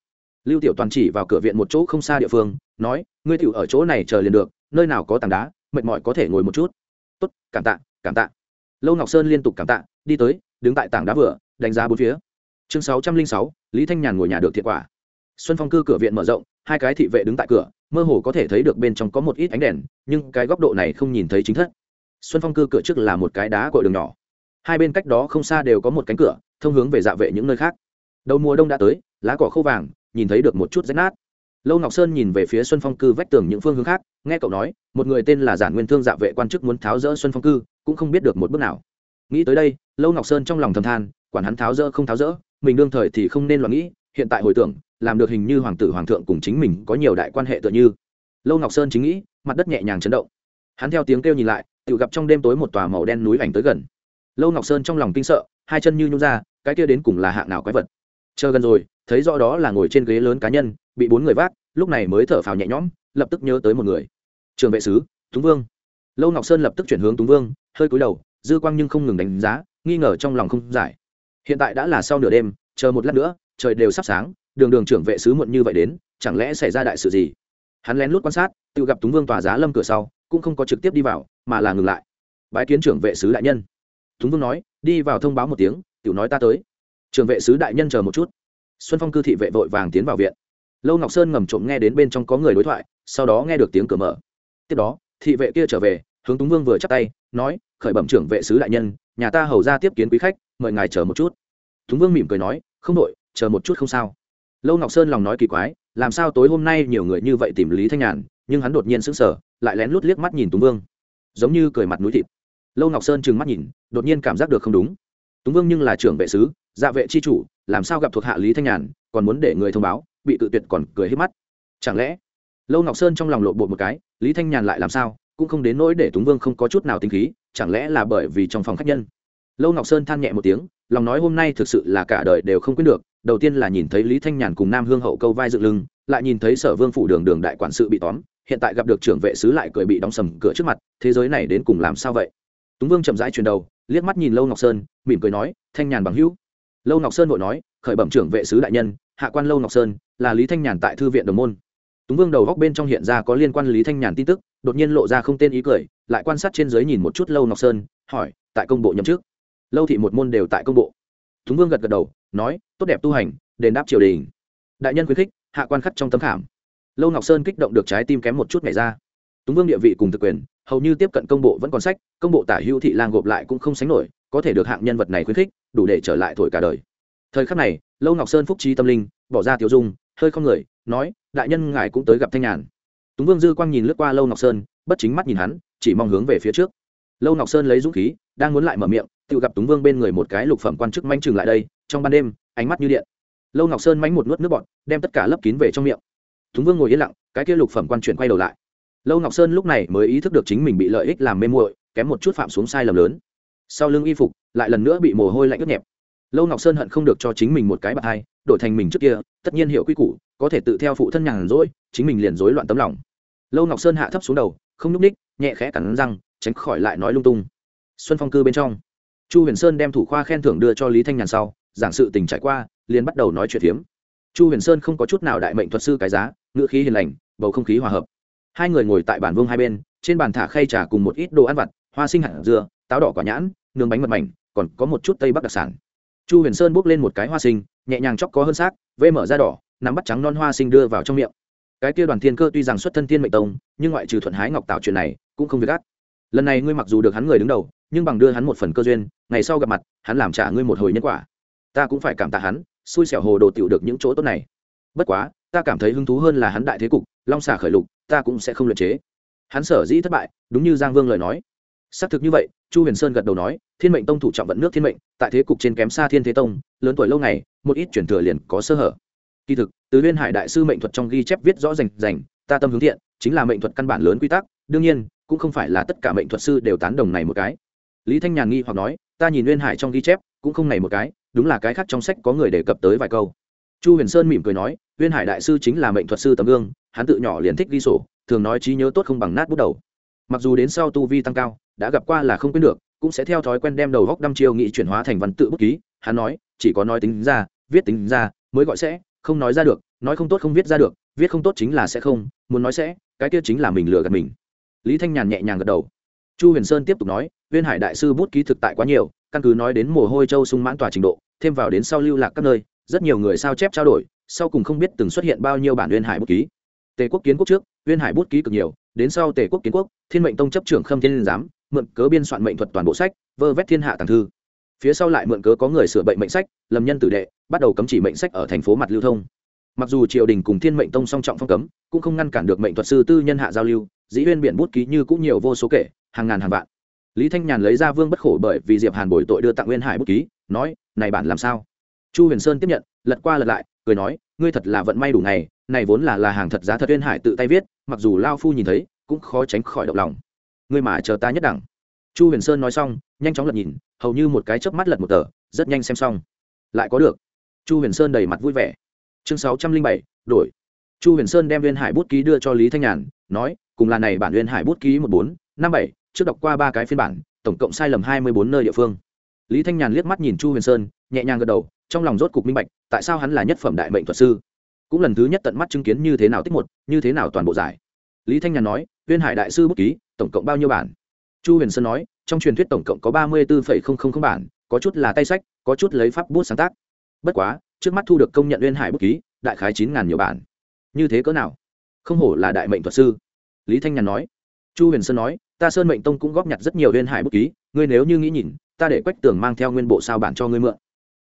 lưu tiểu toàn chỉ vào cửa viện một chỗ không xa địa phương, nói, ngươi tiểu ở chỗ này chờ liền được, nơi nào có tảng đá, mệt mỏi có thể ngồi một chút. Tốt, cảm tạ cảm tạ. Lâu ngọc sơn liên tục cảm tạ, đi tới, đứng tại tảng đá vừa, đánh giá bốn phía. Chương sáu trăm linh sáu, lý thanh nhàn ngồi nhà được thiệt quả. Xuân phong cư cửa viện mở rộng, hai cái thị vệ đứng tại cửa, mơ hồ có thể thấy được bên trong có một ít ánh đèn, nhưng cái góc độ này không nhìn thấy chính thất. Xuân phong cư cửa trước là một cái đá cội đường nhỏ. Hai bên cách đó không xa đều có một cánh cửa, thông hướng về dạ vệ những nơi khác. Đầu mùa đông đã tới, lá cỏ khô vàng nhìn thấy được một chút rách nát. Lâu ngọc sơn nhìn về phía xuân phong cư vách tường những phương hướng khác, nghe cậu nói, một người tên là giản nguyên thương dạ vệ quan chức muốn tháo rỡ xuân phong cư, cũng không biết được một bước nào. Nghĩ tới đây, lâu ngọc sơn trong lòng thầm than, quản hắn tháo rỡ không tháo rỡ, mình đương thời thì không nên lo nghĩ, hiện tại hồi tưởng, làm được hình như hoàng tử hoàng thượng cùng chính mình có nhiều đại quan hệ tựa như. Lâu ngọc sơn chính nghĩ, mặt đất nhẹ nhàng chấn động. Hắn theo tiếng kêu nhìn lại, tự gặp trong đêm tối một tòa màu đen núi ảnh tới gần. Lâu ngọc sơn trong lòng kinh sợ, hai chân như nhún ra, cái kia đến cùng là hạng nào quái vật? Chờ gần rồi, thấy rõ đó là ngồi trên ghế lớn cá nhân, bị bốn người vác, lúc này mới thở phào nhẹ nhõm, lập tức nhớ tới một người. Trường vệ sứ, túng vương. Lâu ngọc sơn lập tức chuyển hướng túng vương, hơi cúi đầu, dư quang nhưng không ngừng đánh giá, nghi ngờ trong lòng không giải. Hiện tại đã là sau nửa đêm, chờ một lát nữa, trời đều sắp sáng, đường đường trưởng vệ sứ muộn như vậy đến, chẳng lẽ xảy ra đại sự gì? Hắn lén lút quan sát, tự gặp túng vương tòa giá lâm cửa sau, cũng không có trực tiếp đi vào, mà là ngừng lại. Bái kiến trưởng vệ sứ đại nhân. Túng vương nói, đi vào thông báo một tiếng, tiểu nói ta tới. Trường vệ sứ đại nhân chờ một chút. Xuân phong cư thị vệ vội vàng tiến vào viện. Lâu ngọc sơn ngầm trộm nghe đến bên trong có người đối thoại, sau đó nghe được tiếng cửa mở. Tiếp đó, thị vệ kia trở về, hướng túng vương vừa chắp tay, nói, khởi bẩm trưởng vệ sứ đại nhân, nhà ta hầu ra tiếp kiến quý khách, mời ngài chờ một chút. Túng vương mỉm cười nói, không đội, chờ một chút không sao. Lâu ngọc sơn lòng nói kỳ quái, làm sao tối hôm nay nhiều người như vậy tìm lý thanh nhàn? Nhưng hắn đột nhiên sững sờ, lại lén lút liếc mắt nhìn túng vương. Giống như cười mặt núi thịt. Lâu ngọc sơn trừng mắt nhìn, đột nhiên cảm giác được không đúng. Túng vương nhưng là trưởng vệ sứ dạ vệ chi chủ, làm sao gặp thuộc hạ lý thanh nhàn, còn muốn để người thông báo, bị tự tuyệt còn cười hết mắt. Chẳng lẽ, lâu ngọc sơn trong lòng lộ bột một cái, lý thanh nhàn lại làm sao, cũng không đến nỗi để túng vương không có chút nào tinh khí, chẳng lẽ là bởi vì trong phòng khách nhân? Lâu ngọc sơn than nhẹ một tiếng, lòng nói hôm nay thực sự là cả đời đều không quyết được, đầu tiên là nhìn thấy lý thanh nhàn cùng nam hương hậu câu vai dựng lưng, lại nhìn thấy sở vương phủ đường đường đại quản sự bị tóm, hiện tại gặp được trưởng vệ sứ lại cười bị đóng sầm cửa trước mặt, thế giới này đến cùng làm sao vậy? Túng vương chậm rãi chuyển đầu, liếc mắt nhìn lâu ngọc sơn, mỉm cười nói, thanh nhàn bằng hữu lâu ngọc sơn vội nói, khởi bẩm trưởng vệ sứ đại nhân, hạ quan lâu ngọc sơn là lý thanh nhàn tại thư viện đồng môn. Túng vương đầu góc bên trong hiện ra có liên quan lý thanh nhàn tin tức, đột nhiên lộ ra không tên ý cười, lại quan sát trên dưới nhìn một chút lâu ngọc sơn, hỏi, tại công bộ nhậm chức? Lâu thị một môn đều tại công bộ. Túng vương gật gật đầu, nói, tốt đẹp tu hành, đền đáp triều đình. Đại nhân khuyến khích, hạ quan khắc trong tấm khảm. Lâu ngọc sơn kích động được trái tim kém một chút nhảy ra. Túng vương địa vị cùng thực quyền, hầu như tiếp cận công bộ vẫn còn sách, công bộ tả hữu thị lang gộp lại cũng không sánh nổi có thể được hạng nhân vật này khuyến khích, đủ để trở lại thổi cả đời. Thời khắc này, lâu ngọc sơn phúc trí tâm linh, bỏ ra tiểu dung, hơi không người, nói, đại nhân ngài cũng tới gặp thanh nhàn. Túng vương dư quang nhìn lướt qua lâu ngọc sơn, bất chính mắt nhìn hắn, chỉ mong hướng về phía trước. Lâu ngọc sơn lấy dũng khí, đang muốn lại mở miệng, tự gặp túng vương bên người một cái lục phẩm quan chức manh chừng lại đây, trong ban đêm, ánh mắt như điện. Lâu ngọc sơn mánh một nuốt nước bọt, đem tất cả lấp kín về trong miệng. Túng vương ngồi yên lặng, cái kia lục phẩm quan chuyển quay đầu lại. Lâu ngọc sơn lúc này mới ý thức được chính mình bị lợi ích làm mê muội, kém một chút phạm xuống sai lầm lớn sau lưng y phục, lại lần nữa bị mồ hôi lạnh ướt nhẹp. Lâu ngọc sơn hận không được cho chính mình một cái bạc hai, đổi thành mình trước kia, tất nhiên hiệu quy củ, có thể tự theo phụ thân nhàn rỗi, chính mình liền rối loạn tấm lòng. Lâu ngọc sơn hạ thấp xuống đầu, không nhúc ních nhẹ khẽ cắn răng, tránh khỏi lại nói lung tung. Xuân phong cư bên trong, chu huyền sơn đem thủ khoa khen thưởng đưa cho lý thanh nhàn sau, giảng sự tình trải qua, liền bắt đầu nói chuyện phiếm. Chu huyền sơn không có chút nào đại mệnh thuật sư cái giá, ngữ khí hiền lành, bầu không khí hòa hợp. Hai người ngồi tại bản vương hai bên, trên bàn thả khay trà cùng một ít đồ ăn vặt, hoa sinh hạt dưa, táo đỏ quả nhãn nướng bánh mật mảnh, còn có một chút tây bắc đặc sản. Chu huyền sơn bốc lên một cái hoa sinh, nhẹ nhàng chóc có hơn xác, vê mở ra đỏ, nắm bắt trắng non hoa sinh đưa vào trong miệng. Cái kia đoàn thiên cơ tuy rằng xuất thân thiên mệnh tông, nhưng ngoại trừ thuận hái ngọc tạo chuyện này, cũng không việc gắt lần này ngươi mặc dù được hắn người đứng đầu, nhưng bằng đưa hắn một phần cơ duyên, ngày sau gặp mặt, hắn làm trả ngươi một hồi nhân quả. Ta cũng phải cảm tạ hắn, xui xẻo hồ đồ tiểu được những chỗ tốt này. Bất quá, ta cảm thấy hứng thú hơn là hắn đại thế cục, long xả khởi lục, ta cũng sẽ không luyện chế. Hắn sở dĩ thất bại, đúng như giang vương lời nói xác thực như vậy, chu huyền sơn gật đầu nói, thiên mệnh tông thủ trọng vận nước thiên mệnh, tại thế cục trên kém xa thiên thế tông, lớn tuổi lâu ngày, một ít chuyển thừa liền có sơ hở. Kỳ thực, từ liên hải đại sư mệnh thuật trong ghi chép viết rõ rành rành, ta tâm hướng thiện, chính là mệnh thuật căn bản lớn quy tắc, đương nhiên, cũng không phải là tất cả mệnh thuật sư đều tán đồng này một cái. Lý thanh nhàn nghi hoặc nói, ta nhìn liên hải trong ghi chép, cũng không này một cái, đúng là cái khác trong sách có người đề cập tới vài câu. Chu huyền sơn mỉm cười nói liên hải đại sư chính là mệnh thuật sư tấm gương, hắn tự nhỏ liền thích ghi sổ, thường nói trí nhớ tốt không bằng nát bút đầu mặc dù đến sau tu vi tăng cao, đã gặp qua là không quên được, cũng sẽ theo thói quen đem đầu góc đăm chiêu nghị chuyển hóa thành văn tự bút ký. Hắn nói, chỉ có nói tính ra, viết tính ra, mới gọi sẽ, không nói ra được, nói không tốt không viết ra được, viết không tốt chính là sẽ không, muốn nói sẽ, cái kia chính là mình lừa gạt mình. Lý thanh nhàn nhẹ nhàng gật đầu. Chu huyền sơn tiếp tục nói, viên hải đại sư bút ký thực tại quá nhiều, căn cứ nói đến mồ hôi châu sung mãn tòa trình độ, thêm vào đến sau lưu lạc các nơi, rất nhiều người sao chép trao đổi, sau cùng không biết từng xuất hiện bao nhiêu bản uyên hải bút ký. Tề quốc kiến quốc trước uyên hải bút ký cực nhiều đến sau tề quốc kiến quốc, thiên mệnh tông chấp trưởng khâm thiên giám, mượn cớ biên soạn mệnh thuật toàn bộ sách, vơ vét thiên hạ tàng thư. Phía sau lại mượn cớ có người sửa bệnh mệnh sách lầm nhân tử đệ, bắt đầu cấm chỉ mệnh sách ở thành phố mặt lưu thông. Mặc dù triều đình cùng thiên mệnh tông song trọng phong cấm, cũng không ngăn cản được mệnh thuật sư tư nhân hạ giao lưu, dĩ huyên biển bút ký như cũng nhiều vô số kể, hàng ngàn hàng vạn. Lý thanh nhàn lấy ra vương bất khổ bởi vì diệp hàn bồi tội đưa tặng nguyên hải bút ký, nói, này bản làm sao? Chu huyền sơn tiếp nhận, lật qua lật lại, cười nói, ngươi thật là vận may đủ ngày này vốn là là hàng thật giá thật uyên hải tự tay viết, mặc dù lao phu nhìn thấy, cũng khó tránh khỏi động lòng. Ngươi mà chờ ta nhất đẳng. Chu huyền sơn nói xong, nhanh chóng lật nhìn, hầu như một cái chớp mắt lật một tờ, rất nhanh xem xong. Lại có được. Chu huyền sơn đầy mặt vui vẻ. Chương sáu trăm linh bảy, đổi. Chu huyền sơn đem viên hải bút ký đưa cho lý thanh nhàn, nói, cùng là này bản viên hải bút ký một bốn, năm bảy, trước đọc qua ba cái phiên bản, tổng cộng sai lầm hai mươi bốn nơi địa phương. Lý thanh nhàn liếc mắt nhìn chu huyền sơn, nhẹ nhàng gật đầu, trong lòng rốt cục minh bạch, tại sao hắn là nhất phẩm đại mệnh thuật sư? Cũng lần thứ nhất tận mắt chứng kiến như thế nào tích một, như thế nào toàn bộ giải. Lý thanh nhàn nói, viên hải đại sư bút ký, tổng cộng bao nhiêu bản? Chu huyền sơn nói, trong truyền thuyết tổng cộng có ba mươi bốn bản, có chút là tay sách, có chút lấy pháp bút sáng tác. Bất quá, trước mắt thu được công nhận viên hải bút ký, đại khái chín ngàn nhiều bản. Như thế cỡ nào? Không hổ là đại mệnh thuật sư. Lý thanh nhàn nói. Chu huyền sơn nói, ta sơn mệnh tông cũng góp nhặt rất nhiều viên hải bút ký, ngươi nếu như nghĩ nhìn, ta để quách tường mang theo nguyên bộ sao bản cho ngươi mượn.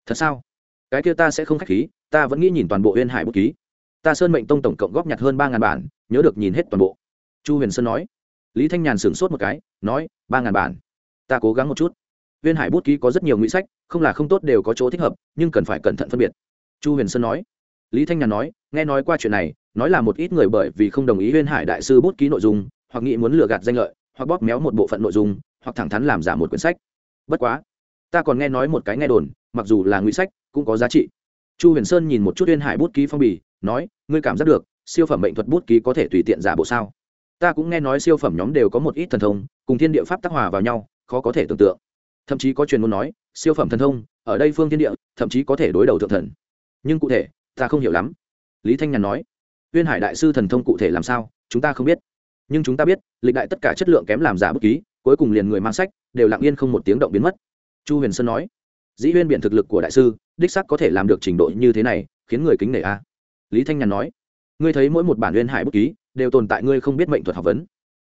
Thật sao? Cái kia ta sẽ không k h á c h khí ta vẫn nghĩ nhìn toàn bộ huyên hải bút ký. Ta sơn mệnh tông tổng cộng góp nhặt hơn ba ngàn bản, nhớ được nhìn hết toàn bộ. Chu huyền sơn nói. Lý thanh nhàn sửng sốt một cái, nói, ba ngàn bản, ta cố gắng một chút. Huyên hải bút ký có rất nhiều ngụy sách, không là không tốt đều có chỗ thích hợp, nhưng cần phải cẩn thận phân biệt. Chu huyền sơn nói. Lý thanh nhàn nói, nghe nói qua chuyện này, nói là một ít người bởi vì không đồng ý huyên hải đại sư bút ký nội dung, hoặc nghĩ muốn lừa gạt danh lợi, hoặc bóp méo một bộ phận nội dung, hoặc thẳng thắn làm giả một quyển sách. Bất quá, ta còn nghe nói một cái nghe đồn, mặc dù là ngụy sách, cũng có giá trị chu huyền sơn nhìn một chút uyên hải bút ký phong bì, nói, ngươi cảm giác được, siêu phẩm mệnh thuật bút ký có thể tùy tiện giả bộ sao? Ta cũng nghe nói siêu phẩm nhóm đều có một ít thần thông, cùng thiên địa pháp tác hòa vào nhau, khó có thể tưởng tượng. Thậm chí có truyền muốn nói, siêu phẩm thần thông, ở đây phương thiên địa, thậm chí có thể đối đầu thượng thần. Nhưng cụ thể, ta không hiểu lắm. Lý thanh nhàn nói, uyên hải đại sư thần thông cụ thể làm sao, chúng ta không biết. Nhưng chúng ta biết, lịch đại tất cả chất lượng kém làm giả bút ký, cuối cùng liền người mang sách, đều lặng yên không một tiếng động biến mất. Chu huyền sơn nói, dĩ huyên biện thực lực của đại sư đích sắc có thể làm được trình độ như thế này, khiến người kính nể a. Lý thanh nhàn nói, ngươi thấy mỗi một bản liên hải bút ký, đều tồn tại ngươi không biết mệnh thuật học vấn.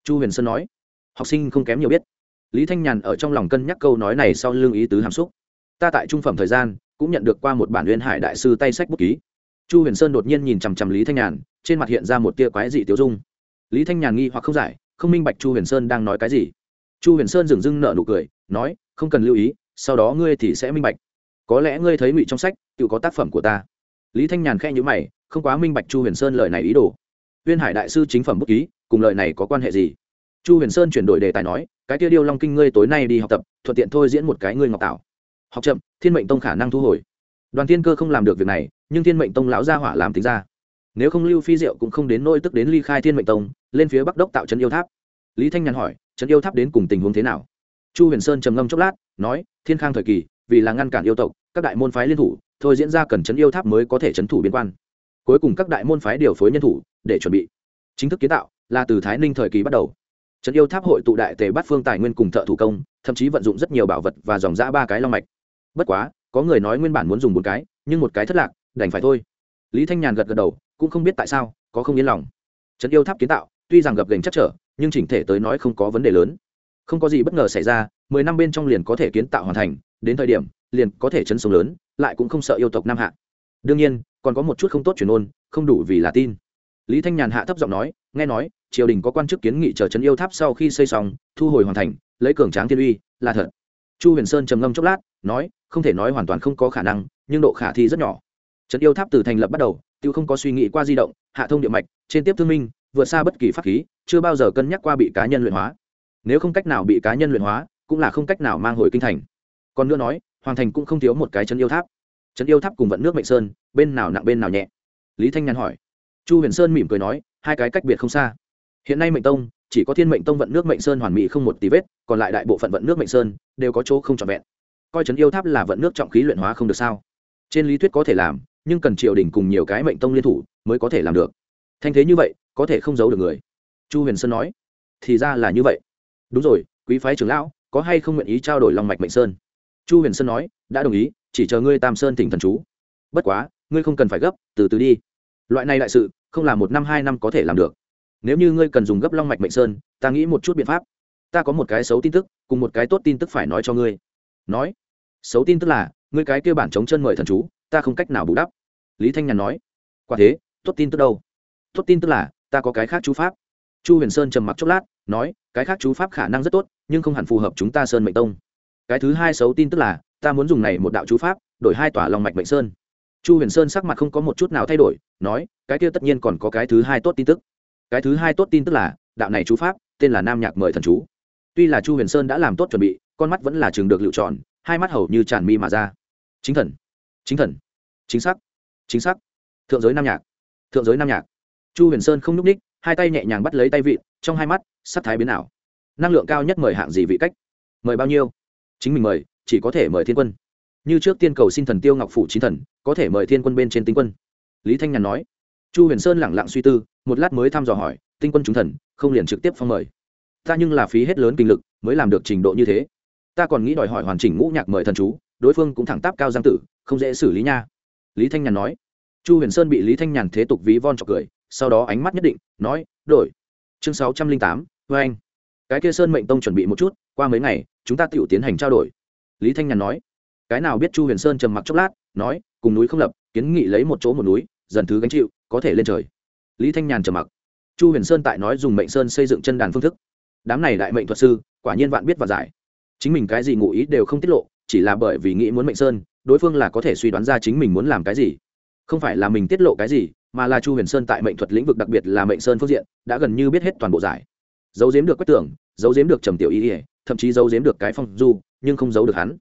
Chu huyền sơn nói, học sinh không kém nhiều biết. Lý thanh nhàn ở trong lòng cân nhắc câu nói này sau lương ý tứ hàm xúc. Ta tại trung phẩm thời gian, cũng nhận được qua một bản liên hải đại sư tay sách bút ký. Chu huyền sơn đột nhiên nhìn chằm chằm lý thanh nhàn, trên mặt hiện ra một tia quái dị tiêu dung. Lý thanh nhàn nghi hoặc không giải, không minh bạch chu huyền sơn đang nói cái gì. Chu huyền sơn dừng dưng nợ nụ cười, nói, không cần lưu ý, sau đó ngươi thì sẽ minh bạch có lẽ ngươi thấy ngụy trong sách, tự có tác phẩm của ta. Lý thanh nhàn khe nhữ mày, không quá minh bạch chu huyền sơn lời này ý đồ. Huyên hải đại sư chính phẩm bút ký, cùng lời này có quan hệ gì? Chu huyền sơn chuyển đổi đề tài nói, cái tia điêu long kinh ngươi tối nay đi học tập, thuận tiện thôi diễn một cái ngươi ngọc tạo. Học chậm, thiên mệnh tông khả năng thu hồi. Đoàn thiên cơ không làm được việc này, nhưng thiên mệnh tông lão gia hỏa làm tính ra. Nếu không lưu phi diệu cũng không đến nôi tức đến ly khai thiên mệnh tông, lên phía bắc đốc tạo trấn yêu tháp. Lý thanh nhàn hỏi, trấn yêu tháp đến cùng tình huống thế nào? Chu huyền sơn trầm ngâm chốc lát, nói, thiên khang thời kỳ, vì là ngăn cản yêu tộc các đại môn phái liên thủ, thôi diễn ra cần trấn yêu tháp mới có thể trấn thủ biên quan. Cuối cùng các đại môn phái điều phối nhân thủ để chuẩn bị. Chính thức kiến tạo là từ thái ninh thời kỳ bắt đầu. Trấn yêu tháp hội tụ đại tề bát phương tài nguyên cùng thợ thủ công, thậm chí vận dụng rất nhiều bảo vật và dòng giã ba cái long mạch. Bất quá, có người nói nguyên bản muốn dùng một cái, nhưng một cái thất lạc, đành phải thôi. Lý thanh nhàn gật gật đầu, cũng không biết tại sao, có không yên lòng. Trấn yêu tháp kiến tạo, tuy rằng gập gành chắc trở, nhưng chỉnh thể tới nói không có vấn đề lớn. Không có gì bất ngờ xảy ra, mười năm bên trong liền có thể kiến tạo hoàn thành, đến thời điểm liền có thể chấn sống lớn, lại cũng không sợ yêu tộc nam hạ. Đương nhiên, còn có một chút không tốt chuyển ôn, không đủ vì là tin. Lý thanh nhàn hạ thấp giọng nói, nghe nói, triều đình có quan chức kiến nghị chờ chấn yêu tháp sau khi xây xong, thu hồi hoàn thành, lấy cường tráng thiên uy, là thật. Chu huyền sơn trầm ngâm chốc lát, nói, không thể nói hoàn toàn không có khả năng, nhưng độ khả thi rất nhỏ. Trấn yêu tháp từ thành lập bắt đầu, tiêu không có suy nghĩ qua di động, hạ thông địa mạch, trên tiếp thương minh, vượt xa bất kỳ pháp khí, chưa bao giờ cân nhắc qua bị cá nhân luyện hóa. Nếu không cách nào bị cá nhân luyện hóa, cũng là không cách nào mang hồi kinh thành. Còn nữa nói hoàng thành cũng không thiếu một cái chân yêu tháp. Chân yêu tháp cùng vận nước mệnh sơn, bên nào nặng bên nào nhẹ. Lý thanh nhàn hỏi. Chu huyền sơn mỉm cười nói, hai cái cách biệt không xa. Hiện nay mệnh tông, chỉ có thiên mệnh tông vận nước mệnh sơn hoàn mỹ không một tí vết, còn lại đại bộ phận vận nước mệnh sơn đều có chỗ không trọn vẹn. Coi trấn yêu tháp là vận nước trọng khí luyện hóa không được sao? Trên lý thuyết có thể làm, nhưng cần triều đình cùng nhiều cái mệnh tông liên thủ mới có thể làm được. Thanh thế như vậy, có thể không giấu được người. Chu huyền sơn nói. Thì ra là như vậy. Đúng rồi, quý phái trưởng lão, có hay không nguyện ý trao đổi lòng mạch mệnh sơn? Chu huyền sơn nói, đã đồng ý, chỉ chờ ngươi tam sơn tỉnh thần chú. Bất quá, ngươi không cần phải gấp, từ từ đi. Loại này đại sự, không là một năm, hai năm có thể làm được. Nếu như ngươi cần dùng gấp long mạch mệnh sơn, ta nghĩ một chút biện pháp. Ta có một cái xấu tin tức, cùng một cái tốt tin tức phải nói cho ngươi. Nói. Xấu tin tức là, ngươi cái kêu bản chống chân mời thần chú, ta không cách nào bù đắp. Lý thanh nhàn nói. Quả thế, tốt tin tức đâu? Tốt tin tức là, ta có cái khác chú pháp. Chu huyền sơn trầm mặc chốc lát, nói, cái khác chú pháp khả năng rất tốt, nhưng không hẳn phù hợp chúng ta sơn mệnh tông cái thứ hai xấu tin tức là, ta muốn dùng này một đạo chú pháp, đổi hai tòa lòng mạch mệnh sơn. Chu huyền sơn sắc mặt không có một chút nào thay đổi, nói, cái kia tất nhiên còn có cái thứ hai tốt tin tức. Cái thứ hai tốt tin tức là, đạo này chú pháp, tên là nam nhạc mời thần chú. Tuy là chu huyền sơn đã làm tốt chuẩn bị, con mắt vẫn là trường được lựa chọn hai mắt hầu như tràn mi mà ra. Chính thần chính thần, chính xác chính xác. Thượng giới nam nhạc, thượng giới nam nhạc. Chu huyền sơn không n ú c ních hai tay nhẹ nhàng bắt lấy tay vịn, trong hai mắt, sắc thái biến ảo. Năng lượng cao nhất mời hạng gì vị cách? Mời bao nhiêu? Chính mình mời, chỉ có thể mời thiên quân. Như trước tiên cầu xin thần tiêu ngọc phủ chín thần, có thể mời thiên quân bên trên tinh quân. Lý thanh nhàn nói. Chu huyền sơn lẳng lặng suy tư, một lát mới thăm dò hỏi, tinh quân chúng thần, không liền trực tiếp phong mời. Ta nhưng là phí hết lớn kinh lực, mới làm được trình độ như thế. Ta còn nghĩ đòi hỏi hoàn chỉnh ngũ nhạc mời thần chú, đối phương cũng thẳng tắp cao giang tử, không dễ xử lý nha. Lý thanh nhàn nói. Chu huyền sơn bị lý thanh nhàn thế tục ví von trọc cười, sau đó ánh mắt nhất định, nói, đổi. Chương sáu trăm linh tám vê anh cái kia sơn mệnh tông chuẩn bị một chút qua mấy ngày, chúng ta tự tiến hành trao đổi. Lý thanh nhàn nói. Cái nào biết chu huyền sơn trầm mặc chốc lát, nói, cùng núi không lập, kiến nghị lấy một chỗ một núi, dần thứ gánh chịu, có thể lên trời. Lý thanh nhàn trầm mặc. Chu huyền sơn tại nói dùng mệnh sơn xây dựng chân đàn phương thức. Đám này đại mệnh thuật sư, quả nhiên vạn biết và giải. Chính mình cái gì ngụ ý đều không tiết lộ, chỉ là bởi vì nghĩ muốn mệnh sơn, đối phương là có thể suy đoán ra chính mình muốn làm cái gì. Không phải là mình tiết lộ cái gì, mà là chu huyền sơn tại mệnh thuật lĩnh vực đặc biệt là mệnh sơn phương diện, đã gần như biết hết toàn bộ giải. Giấu giếm được quách tưởng, giấu giếm được trầm tiểu ý ỉa thậm chí giấu giếm được cái phong du, nhưng không giấu được hắn.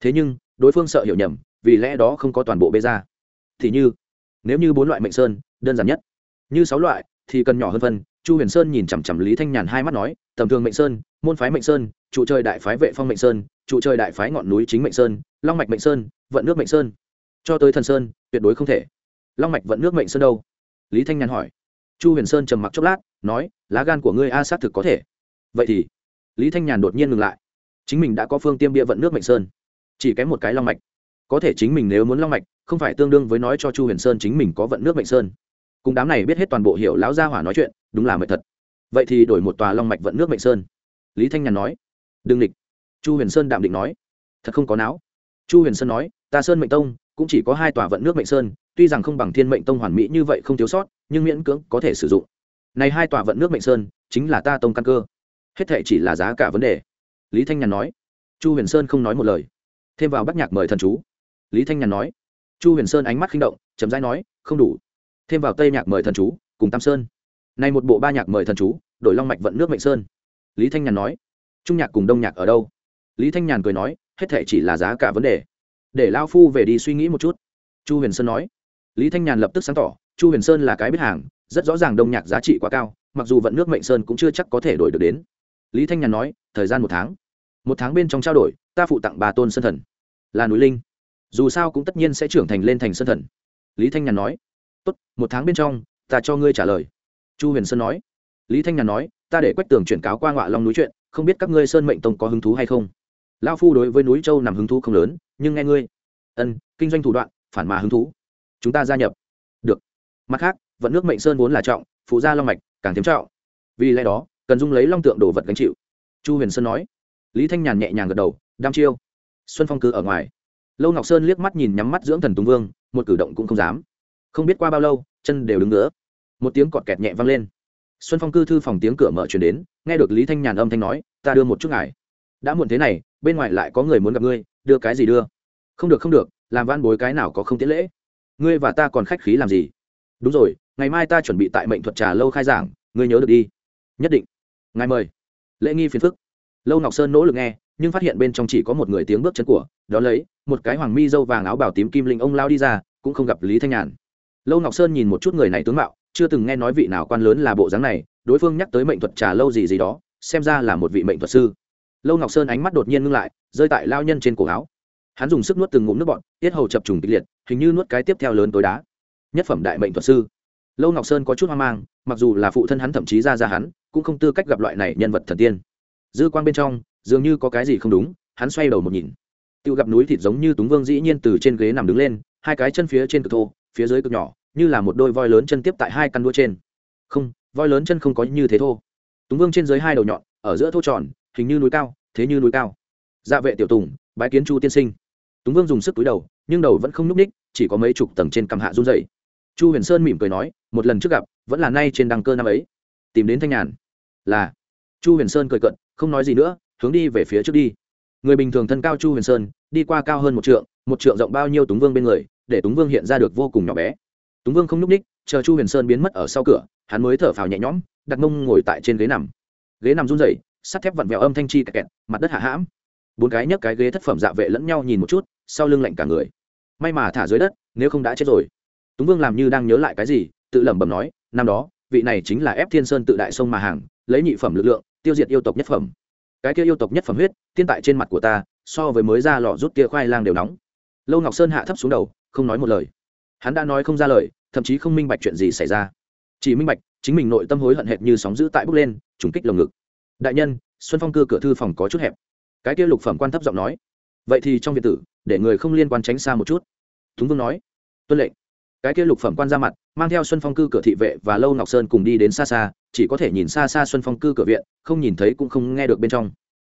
Thế nhưng, đối phương sợ hiểu nhầm, vì lẽ đó không có toàn bộ bê ra. Thì như, nếu như bốn loại mệnh sơn, đơn giản nhất. Như sáu loại, thì cần nhỏ hơn phân, chu huyền sơn nhìn chằm chằm lý thanh nhàn hai mắt nói, tầm thường mệnh sơn, môn phái mệnh sơn, trụ trời đại phái vệ phong mệnh sơn, trụ trời đại phái ngọn núi chính mệnh sơn, long mạch mệnh sơn, vận nước mệnh sơn. Cho tới thần sơn, tuyệt đối không thể. Long mạch vận nước mệnh sơn đâu? Lý thanh nhàn hỏi. Chu huyền sơn trầm mặc chốc lát, nói, lá gan của ngươi a xác thực có thể. Vậy thì lý thanh nhàn đột nhiên ngừng lại. Chính mình đã có phương tiêm bia vận nước mệnh sơn. Chỉ kém một cái long mạch. Có thể chính mình nếu muốn long mạch, không phải tương đương với nói cho chu huyền sơn chính mình có vận nước mệnh sơn. Cùng đám này biết hết toàn bộ hiểu lão gia hỏa nói chuyện, đúng là mệt thật. Vậy thì đổi một tòa long mạch vận nước mệnh sơn. Lý thanh nhàn nói. Đừng địch. Chu huyền sơn đạm định nói. Thật không có não. Chu huyền sơn nói, ta sơn mệnh tông, cũng chỉ có hai tòa vận nước mệnh sơn, tuy rằng không bằng thiên mệnh tông hoàn mỹ như vậy không thiếu sót, nhưng miễn cưỡng có thể sử dụng. Này hai tòa vận nước mệnh sơn, chính là ta tông căn cơ hết thệ chỉ là giá cả vấn đề. Lý thanh nhàn nói. Chu huyền sơn không nói một lời. Thêm vào bắt nhạc mời thần chú. Lý thanh nhàn nói. Chu huyền sơn ánh mắt khinh động chấm dãi nói, không đủ. Thêm vào tây nhạc mời thần chú, cùng tam sơn. Này một bộ ba nhạc mời thần chú, đổi long mạch vận nước mệnh sơn. Lý thanh nhàn nói. Trung nhạc cùng đông nhạc ở đâu? Lý thanh nhàn cười nói, hết thệ chỉ là giá cả vấn đề. Để lao phu về đi suy nghĩ một chút. Chu huyền sơn nói. Lý thanh nhàn lập tức sáng tỏ, chu huyền sơn là cái biết hàng, rất rõ ràng đông nhạc giá trị quá cao, mặc dù vận nước mệnh sơn cũng chưa chắc có thể đổi được đến lý thanh nhàn nói, thời gian một tháng. Một tháng bên trong trao đổi, ta phụ tặng bà tôn sân thần. Là núi linh. Dù sao cũng tất nhiên sẽ trưởng thành lên thành sân thần. Lý thanh nhàn nói, tốt, một tháng bên trong, ta cho ngươi trả lời. Chu huyền sơn nói, lý thanh nhàn nói, ta để quách tường chuyển cáo qua ngọa long núi chuyện, không biết các ngươi sơn mệnh tông có hứng thú hay không? Lao phu đối với núi châu nằm hứng thú không lớn, nhưng nghe ngươi. Ân, kinh doanh thủ đoạn, phản mà hứng thú. Chúng ta gia nhập. Được. Mặt khác, vận nước mệnh sơn vốn là trọng, phụ gia long mạch, càng thêm trọng. Vì lẽ đó cần dung lấy long tượng đồ vật gánh chịu. Chu huyền sơn nói. Lý thanh nhàn nhẹ nhàng gật đầu, đam chiêu. Xuân phong cứ ở ngoài. Lâu ngọc sơn liếc mắt nhìn nhắm mắt dưỡng thần tùng vương, một cử động cũng không dám. Không biết qua bao lâu, chân đều đứng nữa một tiếng cọt kẹt nhẹ vang lên. Xuân phong cư thư phòng tiếng cửa mở chuyển đến, nghe được lý thanh nhàn âm thanh nói, ta đưa một chút ngài. Đã muộn thế này, bên ngoài lại có người muốn gặp ngươi, đưa cái gì đưa? Không được không được, làm van bối cái nào có không tiễn lễ. Ngươi và ta còn khách khí làm gì? Đúng rồi, ngày mai ta chuẩn bị tại mệnh thuật trà lâu khai giảng, ngươi nhớ được đi. Nhất định ngài mời. Lễ nghi phiền phức. Lâu ngọc sơn nỗ lực nghe, nhưng phát hiện bên trong chỉ có một người tiếng bước chân của, đó lấy, một cái hoàng mi dâu vàng áo bảo tím kim linh ông lao đi ra, cũng không gặp lý thanh nhàn. Lâu ngọc sơn nhìn một chút người này tướng mạo, chưa từng nghe nói vị nào quan lớn là bộ dáng này, đối phương nhắc tới mệnh thuật trà lâu gì gì đó, xem ra là một vị mệnh thuật sư. Lâu ngọc sơn ánh mắt đột nhiên ngưng lại, rơi tại lao nhân trên cổ áo. Hắn dùng sức nuốt từng ngụm nước bọn tiết hầu chập trùng kịch liệt, hình như nuốt cái tiếp theo lớn tối đá. Nhất phẩm đại mệnh thuật sư. Lâu ngọc sơn có chút hoang mang, mặc dù là phụ thân hắn thậm chí ra ra hắn cũng không tư cách gặp loại này nhân vật thần tiên. Dư quan bên trong, dường như có cái gì không đúng, hắn xoay đầu một nhìn. Tự gặp núi thịt giống như túng vương dĩ nhiên từ trên ghế nằm đứng lên, hai cái chân phía trên cực thô, phía dưới cực nhỏ, như là một đôi voi lớn chân tiếp tại hai căn đua trên. Không, voi lớn chân không có như thế thô. Túng vương trên dưới hai đầu nhọn, ở giữa thô tròn, hình như núi cao, thế như núi cao. Dạ vệ tiểu tùng, bái kiến chu tiên sinh. Túng vương dùng sức túi đầu, nhưng đầu vẫn không núc ních chỉ có mấy chục tầng trên cằm hạ run rẩy. chu huyền sơn mỉm cười nói, một lần trước gặp, vẫn là nay trên đăng cơ năm ấy. Tìm đến thanh nhàn là chu huyền sơn cười cận không nói gì nữa hướng đi về phía trước đi. người bình thường thân cao chu huyền sơn đi qua cao hơn một trượng một trượng rộng bao nhiêu túng vương bên người để túng vương hiện ra được vô cùng nhỏ bé. túng vương không n ú c ních chờ chu huyền sơn biến mất ở sau cửa hắn mới thở phào nhẹ nhõm đặt mông ngồi tại trên ghế nằm. ghế nằm run rẩy sắt thép vặn vẹo âm thanh chi kẹt, kẹt mặt đất hạ hãm. bốn cái nhấc cái ghế thất phẩm dạ vệ lẫn nhau nhìn một chút sau lưng lạnh cả người. may mà thả dưới đất nếu không đã chết rồi. túng vương làm như đang nhớ lại cái gì tự lẩm bẩm nói năm đó vị này chính là ép thiên sơn tự đại sông mà hàng, lấy nhị phẩm lực lượng, tiêu diệt yêu tộc nhất phẩm. Cái kia yêu tộc nhất phẩm huyết, tiên tại trên mặt của ta, so với mới ra lò rút kia khoai lang đều nóng. Lâu ngọc sơn hạ thấp xuống đầu, không nói một lời. Hắn đã nói không ra lời, thậm chí không minh bạch chuyện gì xảy ra. Chỉ minh bạch, chính mình nội tâm hối hận hệt như sóng giữ tại bước lên, trùng kích lồng ngực. Đại nhân, xuân phong cư cửa thư phòng có chút hẹp. Cái kia lục phẩm quan thấp giọng nói. Vậy thì trong viện tử, để người không liên quan tránh xa một chút. Thúng vương nói. Tuân lệnh cái kia lục phẩm quan ra mặt, mang theo xuân phong cư cửa thị vệ và lâu ngọc sơn cùng đi đến xa xa, chỉ có thể nhìn xa xa xuân phong cư cửa viện, không nhìn thấy cũng không nghe được bên trong.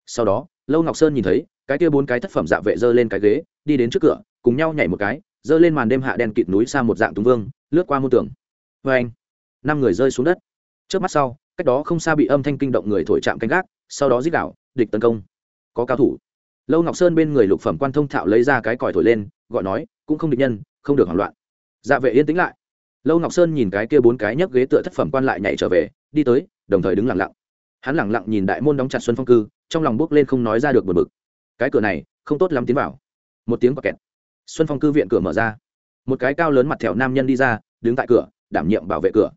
Sau đó, lâu ngọc sơn nhìn thấy, cái kia bốn cái thất phẩm dạ vệ giơ lên cái ghế, đi đến trước cửa, cùng nhau nhảy một cái, giơ lên màn đêm hạ đen kịt núi xa một dạng tùng vương, lướt qua môn tường. Vê anh, năm người rơi xuống đất. Trước mắt sau, cách đó không xa bị âm thanh kinh động người thổi chạm canh gác, sau đó giết đảo địch tấn công. Có cao thủ. Lâu ngọc sơn bên người lục phẩm quan thông thạo lấy ra cái còi thổi lên, gọi nói, cũng không địch nhân, không được hoảng loạn dạ vệ yên tĩnh lại. Lâu ngọc sơn nhìn cái kia bốn cái nhấc ghế tựa thất phẩm quan lại nhảy trở về, đi tới, đồng thời đứng lặng lặng. Hắn lặng lặng nhìn đại môn đóng chặt xuân phong cư, trong lòng bước lên không nói ra được bật bực. Cái cửa này, không tốt lắm tiến vào. Một tiếng bọc kẹt. Xuân phong cư viện cửa mở ra. Một cái cao lớn mặt thẹo nam nhân đi ra, đứng tại cửa, đảm nhiệm bảo vệ cửa.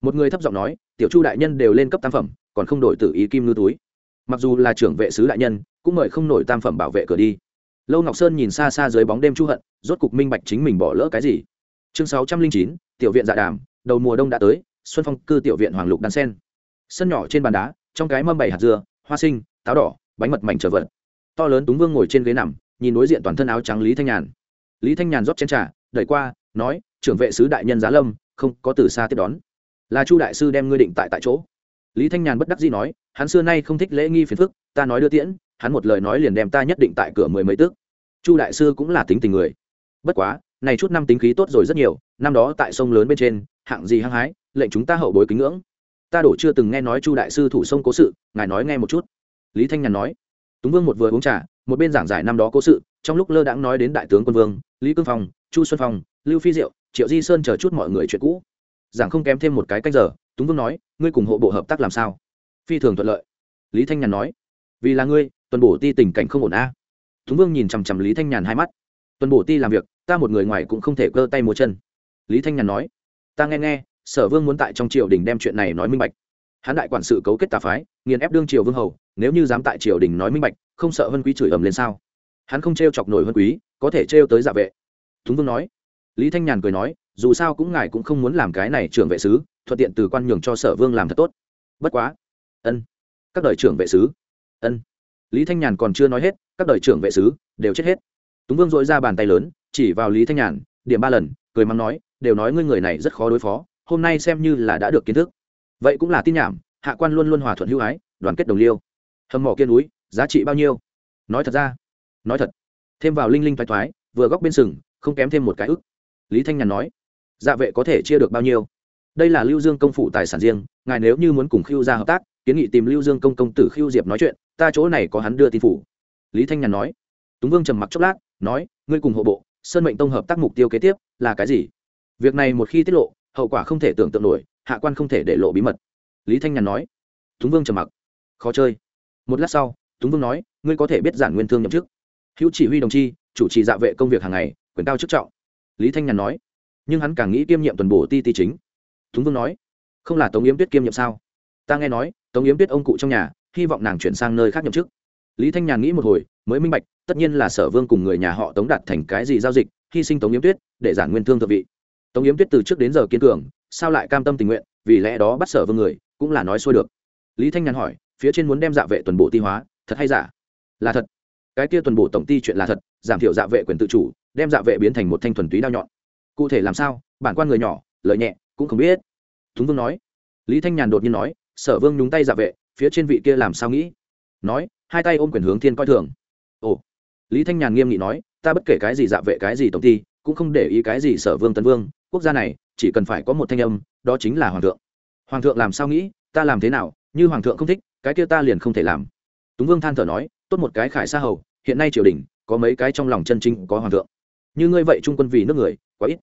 Một người thấp giọng nói, tiểu chu đại nhân đều lên cấp tam phẩm, còn không đổi tự ý kim ngư túi. Mặc dù là trưởng vệ sứ đại nhân, cũng mời không nổi tam phẩm bảo vệ cửa đi. Lâu ngọc sơn nhìn xa xa dưới bóng đêm chu hận, rốt cục minh bạch chính mình bỏ lỡ cái gì chương sáu trăm linh chín, tiểu viện dạ đàm, đầu mùa đông đã tới, xuân phong cư tiểu viện hoàng lục đan sen. Sân nhỏ trên bàn đá, trong cái mâm bảy hạt dưa, hoa sinh, táo đỏ, bánh mật mảnh trở vật. To lớn túng vương ngồi trên ghế nằm, nhìn đối diện toàn thân áo trắng lý thanh nhàn. Lý thanh nhàn rót chén trà, đẩy qua, nói, trưởng vệ sứ đại nhân giá lâm, không có từ xa tiếp đón. Là chu đại sư đem ngươi định tại tại chỗ. Lý thanh nhàn bất đắc dĩ nói, hắn xưa nay không thích lễ nghi phiền phức, ta nói đưa tiễn, hắn một lời nói liền đem ta nhất định tại cửa mười mấy tước. Chu đại sư cũng là tính tình người. Bất quá này chút năm tính khí tốt rồi rất nhiều, năm đó tại sông lớn bên trên, hạng gì hăng hái, lệnh chúng ta hậu bối kính ngưỡng. Ta đổ chưa từng nghe nói chu đại sư thủ sông cố sự, ngài nói nghe một chút. Lý thanh nhàn nói. Túng vương một vừa uống trà, một bên giảng giải năm đó cố sự, trong lúc lơ đãng nói đến đại tướng quân vương, lý cương phong, chu xuân phong, lưu phi diệu, triệu di sơn chờ chút mọi người chuyện cũ. Giảng không kém thêm một cái cách giờ, túng vương nói, ngươi cùng hộ bộ hợp tác làm sao? Phi thường thuận lợi. Lý thanh nhàn nói, vì là ngươi, tuần bổ ti tình cảnh không ổn a. À. túng vương nhìn chằm chằm lý thanh nhàn hai mắt tuần bổ ti làm việc, ta một người ngoài cũng không thể cơ tay múa chân. Lý thanh nhàn nói. Ta nghe nghe, sở vương muốn tại trong triều đình đem chuyện này nói minh bạch. Hán đại quản sự cấu kết tà phái, nghiền ép đương triều vương hầu, nếu như dám tại triều đình nói minh bạch, không sợ vân quý chửi ầm lên sao? Hắn không t r e o chọc nổi vân quý, có thể t r e o tới dạ vệ. Thúng vương nói. Lý thanh nhàn cười nói, dù sao cũng ngài cũng không muốn làm cái này trưởng vệ sứ, thuận tiện từ quan nhường cho sở vương làm thật tốt. Bất quá. Ân. Các đời trưởng vệ sứ. Ân. Lý thanh nhàn còn chưa nói hết, các đời trưởng vệ sứ đều chết hết túng vương dội ra bàn tay lớn, chỉ vào lý thanh nhàn, điểm ba lần, cười mắng nói, đều nói ngươi người này rất khó đối phó, hôm nay xem như là đã được kiến thức. Vậy cũng là tin nhảm, hạ quan luôn luôn hòa thuận hữu ái, đoàn kết đồng liêu. Hầm mỏ kiên núi, giá trị bao nhiêu? Nói thật ra, nói thật. Thêm vào linh linh thoái thoái vừa góc bên sừng, không kém thêm một cái ức. Lý thanh nhàn nói dạ vệ có thể chia được bao nhiêu? Đây là lưu dương công phụ tài sản riêng, ngài nếu như muốn cùng khiêu ra hợp tác, kiến nghị tìm lưu dương công công tử khiêu diệp nói chuyện, ta chỗ này có hắn đưa tin phủ. Lý thanh nhàn nói. Túng vương trầm mặc chốc lát nói, ngươi cùng hộ bộ, sơn mệnh tông hợp tác mục tiêu kế tiếp là cái gì? Việc này một khi tiết lộ, hậu quả không thể tưởng tượng nổi, hạ quan không thể để lộ bí mật. Lý thanh nhàn nói túng vương trầm mặc. Khó chơi. Một lát sau túng vương nói, ngươi có thể biết giản nguyên thương nhậm chức. Hữu chỉ huy đồng chi, chủ trì dạ vệ công việc hàng ngày, quyền cao chức trọng. Lý thanh nhàn nói, nhưng hắn càng nghĩ kiêm nhiệm tuần bổ ti ti chính. Túng vương nói, không là tống yếm tuyết kiêm nhiệm sao? Ta nghe nói, tống yếm tuyết ông cụ trong nhà, hy vọng nàng chuyển sang nơi khác nhậm chức lý thanh nhàn nghĩ một hồi, mới minh bạch, tất nhiên là sở vương cùng người nhà họ tống đạt thành cái gì giao dịch, hy sinh tống yếm tuyết, để giản nguyên thương thượng vị. Tống yếm tuyết từ trước đến giờ kiên cường, sao lại cam tâm tình nguyện, vì lẽ đó bắt sở vương người, cũng là nói xuôi được. Lý thanh nhàn hỏi, phía trên muốn đem dạ vệ tuần bộ ti hóa, thật hay giả? Là thật. Cái kia tuần bộ tổng ty chuyện là thật, giảm thiểu dạ vệ quyền tự chủ, đem dạ vệ biến thành một thanh thuần túy đao nhọn. Cụ thể làm sao, bản quan người nhỏ lợi nhẹ, cũng không biết. Thúng vương nói. Lý thanh nhàn đột nhiên nói, sở vương nhúng tay dạ vệ, phía trên vị kia làm sao nghĩ? Nói hai tay ôm quyền hướng thiên coi thường. Ồ, lý thanh nhàn nghiêm nghị nói, ta bất kể cái gì dạ vệ cái gì tổng ty cũng không để ý cái gì sở vương tân vương, quốc gia này chỉ cần phải có một thanh âm, đó chính là hoàng thượng. Hoàng thượng làm sao nghĩ, ta làm thế nào, như hoàng thượng không thích, cái kia ta liền không thể làm. Túng vương than thở nói, tốt một cái khải sa hầu, hiện nay triều đình, có mấy cái trong lòng chân chính có hoàng thượng. Như ngươi vậy trung quân vì nước người, quá ít.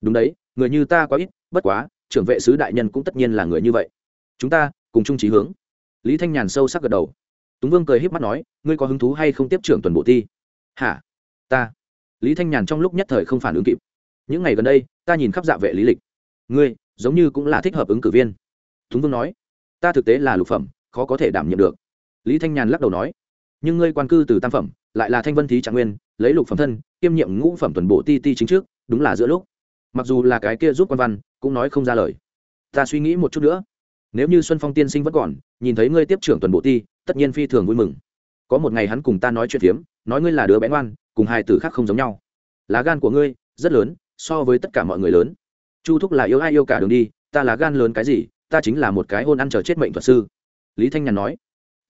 Đúng đấy, người như ta quá ít, bất quá, trưởng vệ sứ đại nhân cũng tất nhiên là người như vậy. Chúng ta cùng chung trí hướng. Lý thanh nhàn sâu sắc gật đầu túng vương cười h í p mắt nói, ngươi có hứng thú hay không tiếp trưởng tuần bộ ti hả? Ta. Lý thanh nhàn trong lúc nhất thời không phản ứng kịp. Những ngày gần đây, ta nhìn khắp dạ vệ lý lịch. Ngươi, giống như cũng là thích hợp ứng cử viên. Túng vương nói, ta thực tế là lục phẩm, khó có thể đảm nhiệm được. Lý thanh nhàn lắc đầu nói, nhưng ngươi quan cư từ tam phẩm, lại là thanh vân thí trạng nguyên, lấy lục phẩm thân, kiêm nhiệm ngũ phẩm tuần bộ ti ti chính trước, đúng là giữa lúc. Mặc dù là cái kia giúp quan văn, cũng nói không ra lời. Ta suy nghĩ một chút nữa. Nếu như xuân phong tiên sinh vẫn còn, nhìn thấy ngươi tiếp trưởng tuần bộ ti tất nhiên phi thường vui mừng. Có một ngày hắn cùng ta nói chuyện phiếm, nói ngươi là đứa bé ngoan, cùng hai từ khác không giống nhau. Lá gan của ngươi, rất lớn, so với tất cả mọi người lớn. Chu thúc là yêu ai yêu cả đường đi, ta là gan lớn cái gì, ta chính là một cái hôn ăn chờ chết mệnh thuật sư. Lý thanh nhàn nói.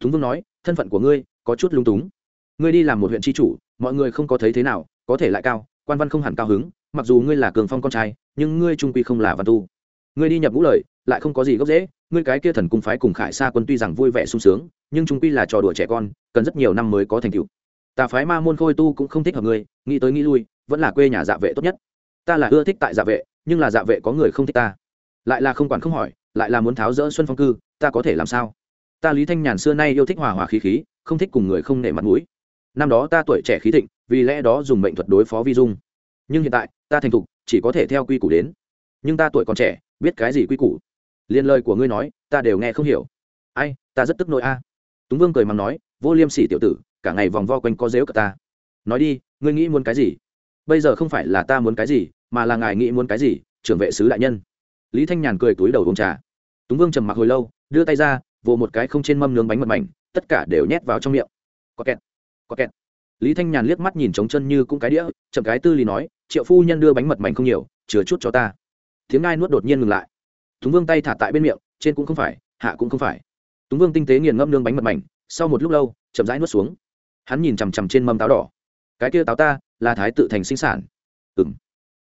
Túng vương nói, thân phận của ngươi, có chút lung túng. Ngươi đi làm một huyện tri chủ, mọi người không có thấy thế nào, có thể lại cao, quan văn không hẳn cao hứng, mặc dù ngươi là cường phong con trai, nhưng ngươi trung quy không là văn tu. Ngươi đi nhập ngũ lợi lại không có gì gốc dễ. Ngươi cái kia thần cung phái cùng khải xa quân tuy rằng vui vẻ sung sướng, nhưng chúng quy là trò đùa trẻ con, cần rất nhiều năm mới có thành tựu. Tà phái ma môn khôi tu cũng không thích hợp ngươi, nghĩ tới nghĩ lui, vẫn là quê nhà dạ vệ tốt nhất. Ta là ưa thích tại dạ vệ, nhưng là dạ vệ có người không thích ta. Lại là không quản không hỏi, lại là muốn tháo rỡ xuân phong cư, ta có thể làm sao? Ta lý thanh nhàn xưa nay yêu thích hòa hòa khí khí, không thích cùng người không nể mặt mũi. Năm đó ta tuổi trẻ khí thịnh, vì lẽ đó dùng mệnh thuật đối phó vi dung. Nhưng hiện tại, ta thành thục, chỉ có thể theo quy củ đến. Nhưng ta tuổi còn trẻ, biết cái gì quy củ? Liên lời của ngươi nói, ta đều nghe không hiểu. Ai, ta rất tức nỗi a. Túng vương cười mắng nói, vô liêm sỉ tiểu tử, cả ngày vòng vo quanh có dếu cả ta. Nói đi, ngươi nghĩ muốn cái gì? Bây giờ không phải là ta muốn cái gì, mà là ngài nghĩ muốn cái gì, trưởng vệ sứ đại nhân. Lý thanh nhàn cười túi đầu uống trà. Túng vương trầm mặc hồi lâu, đưa tay ra, vồ một cái không trên mâm nướng bánh mật mảnh, tất cả đều nhét vào trong miệng. Có kẹt có kẹt. Lý thanh nhàn liếc mắt nhìn trống chân như cũng cái đĩa, chậm cái tư lý nói, triệu phu nhân đưa bánh mật mảnh không nhiều chứa chút cho ta. Tiếng ngai nuốt đột nhiên ngừng lại túng vương tay thả tại bên miệng, trên cũng không phải, hạ cũng không phải. Túng vương tinh tế nghiền ngâm nương bánh mật mảnh, sau một lúc lâu, chậm rãi nuốt xuống. Hắn nhìn chằm chằm trên mâm táo đỏ. Cái kia táo ta, là thái tự thành sinh sản. Ừng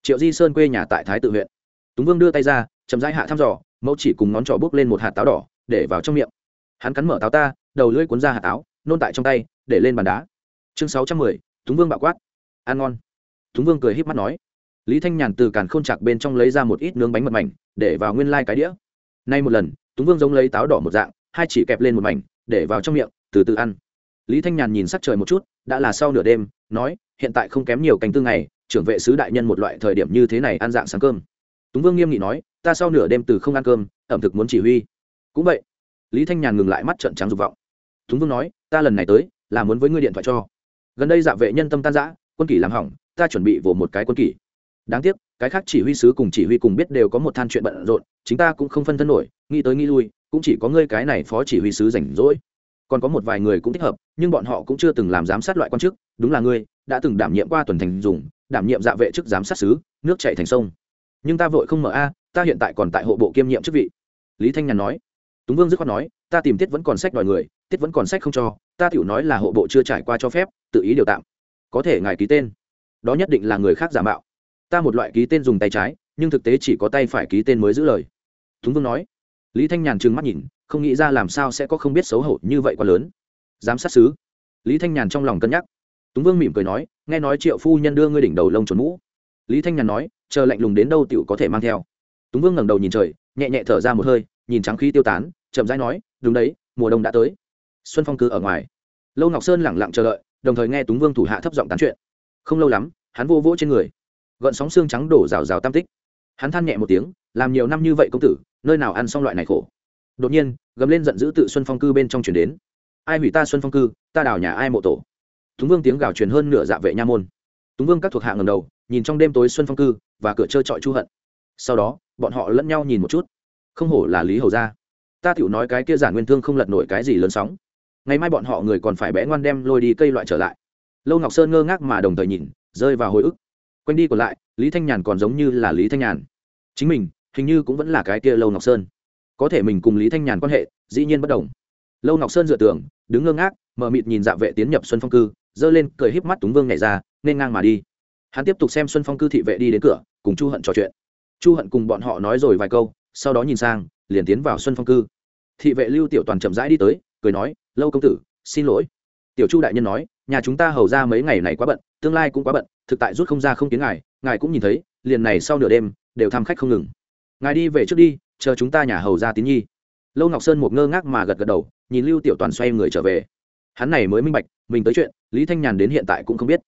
triệu di sơn quê nhà tại thái tự huyện. Túng vương đưa tay ra, chậm rãi hạ thăm dò, mẫu chỉ cùng ngón trỏ bốc lên một hạt táo đỏ, để vào trong miệng. Hắn cắn mở táo ta, đầu lưỡi cuốn ra hạt táo, nôn tại trong tay, để lên bàn đá. Chương sáu trăm mười, túng vương bạo quát. Ăn ngon. Túng vương cười h í p mắt nói. Lý thanh nhàn từ càn k h ô n chạc bên trong lấy ra một ít nướng bánh mật mảnh để vào nguyên lai cái đĩa. Nay một lần, túng vương giống lấy táo đỏ một dạng, hai chỉ kẹp lên một mảnh, để vào trong miệng, từ từ ăn. Lý thanh nhàn nhìn sắc trời một chút, đã là sau nửa đêm, nói, hiện tại không kém nhiều canh tư ngày, trưởng vệ sứ đại nhân một loại thời điểm như thế này ăn dạng sáng cơm. Túng vương nghiêm nghị nói, ta sau nửa đêm từ không ăn cơm, ẩm thực muốn chỉ huy. Cũng vậy, lý thanh nhàn ngừng lại mắt trợn trắng dục vọng. Túng vương nói, ta lần này tới, là muốn với ngươi điện thoại cho. Gần đây dạ vệ nhân tâm tan giã quân kỷ làm hỏng, ta chuẩn bị vồ một cái quân kỷ đáng tiếc, cái khác chỉ huy sứ cùng chỉ huy cùng biết đều có một than chuyện bận rộn, chính ta cũng không phân thân nổi, nghĩ tới nghĩ lui, cũng chỉ có ngươi cái này phó chỉ huy sứ rảnh rỗi. Còn có một vài người cũng thích hợp, nhưng bọn họ cũng chưa từng làm giám sát loại quan chức, đúng là ngươi, đã từng đảm nhiệm qua tuần thành dùng, đảm nhiệm dạ vệ chức giám sát sứ, nước chạy thành sông. Nhưng ta vội không mở a, ta hiện tại còn tại hộ bộ kiêm nhiệm chức vị. Lý thanh nhàn nói. Túng vương dứt khoát nói, ta tìm tiết vẫn còn sách đòi người, tiết vẫn còn sách không cho, ta tiểu nói là hộ bộ chưa trải qua cho phép, tự ý điều tạm. Có thể ngài ký tên. Đó nhất định là người khác giả mạo ta một loại ký tên dùng tay trái, nhưng thực tế chỉ có tay phải ký tên mới giữ lời. Túng vương nói. Lý thanh nhàn trừng mắt nhìn, không nghĩ ra làm sao sẽ có không biết xấu hổ như vậy quá lớn. Giám sát xứ lý thanh nhàn trong lòng cân nhắc. Túng vương mỉm cười nói, nghe nói triệu phu nhân đưa ngươi đỉnh đầu lông trốn mũ. Lý thanh nhàn nói, chờ lạnh lùng đến đâu tiểu có thể mang theo. Túng vương ngẩng đầu nhìn trời, nhẹ nhẹ thở ra một hơi, nhìn trắng khí tiêu tán, chậm rãi nói, đúng đấy, mùa đông đã tới. Xuân phong cư ở ngoài. Lâu ngọc sơn lẳng lặng chờ đợi, đồng thời nghe túng vương thủ hạ thấp giọng tán chuyện. Không lâu lắm, hắn vô vỗ trên người gợn sóng xương trắng đổ rào rào tam tích. Hắn than nhẹ một tiếng, làm nhiều năm như vậy công tử, nơi nào ăn xong loại này khổ? Đột nhiên, gầm lên giận dữ tự xuân phong cư bên trong chuyển đến. Ai hủy ta xuân phong cư, ta đào nhà ai mộ tổ? Túng vương tiếng gào truyền hơn nửa dạ vệ nha môn. Túng vương các thuộc hạ ngầm đầu, nhìn trong đêm tối xuân phong cư và cửa trơ trọi chu hận. Sau đó, bọn họ lẫn nhau nhìn một chút. Không hổ là lý hầu gia. Ta tiểu nói cái kia giản nguyên thương không lật nổi cái gì lớn sóng. Ngày mai bọn họ người còn phải bẽ ngoan đem lôi đi cây loại trở lại. Lâu ngọc sơn ngơ ngác mà đồng thời nhìn, rơi vào hồi ức quanh đi còn lại, lý thanh nhàn còn giống như là lý thanh nhàn. Chính mình, hình như cũng vẫn là cái kia lâu ngọc sơn. Có thể mình cùng lý thanh nhàn quan hệ, dĩ nhiên bất đồng. Lâu ngọc sơn dựa tường, đứng ngơ ngác mờ mịt nhìn dạ vệ tiến nhập xuân phong cư, giơ lên, cười híp mắt túng vương nhảy ra, nên ngang mà đi. Hắn tiếp tục xem xuân phong cư thị vệ đi đến cửa, cùng chu hận trò chuyện. Chu hận cùng bọn họ nói rồi vài câu, sau đó nhìn sang, liền tiến vào xuân phong cư. Thị vệ lưu tiểu toàn chậm rãi đi tới, cười nói, lâu công tử, xin lỗi tiểu chu đại nhân nói, nhà chúng ta hầu ra mấy ngày này quá bận, tương lai cũng quá bận, thực tại rút không ra không tiếng ngài ngài cũng nhìn thấy, liền này sau nửa đêm, đều thăm khách không ngừng. Ngài đi về trước đi, chờ chúng ta nhà hầu ra tín nhi. Lâu ngọc sơn một ngơ ngác mà gật gật đầu, nhìn lưu tiểu toàn xoay người trở về. Hắn này mới minh bạch, mình tới chuyện, lý thanh nhàn đến hiện tại cũng không biết.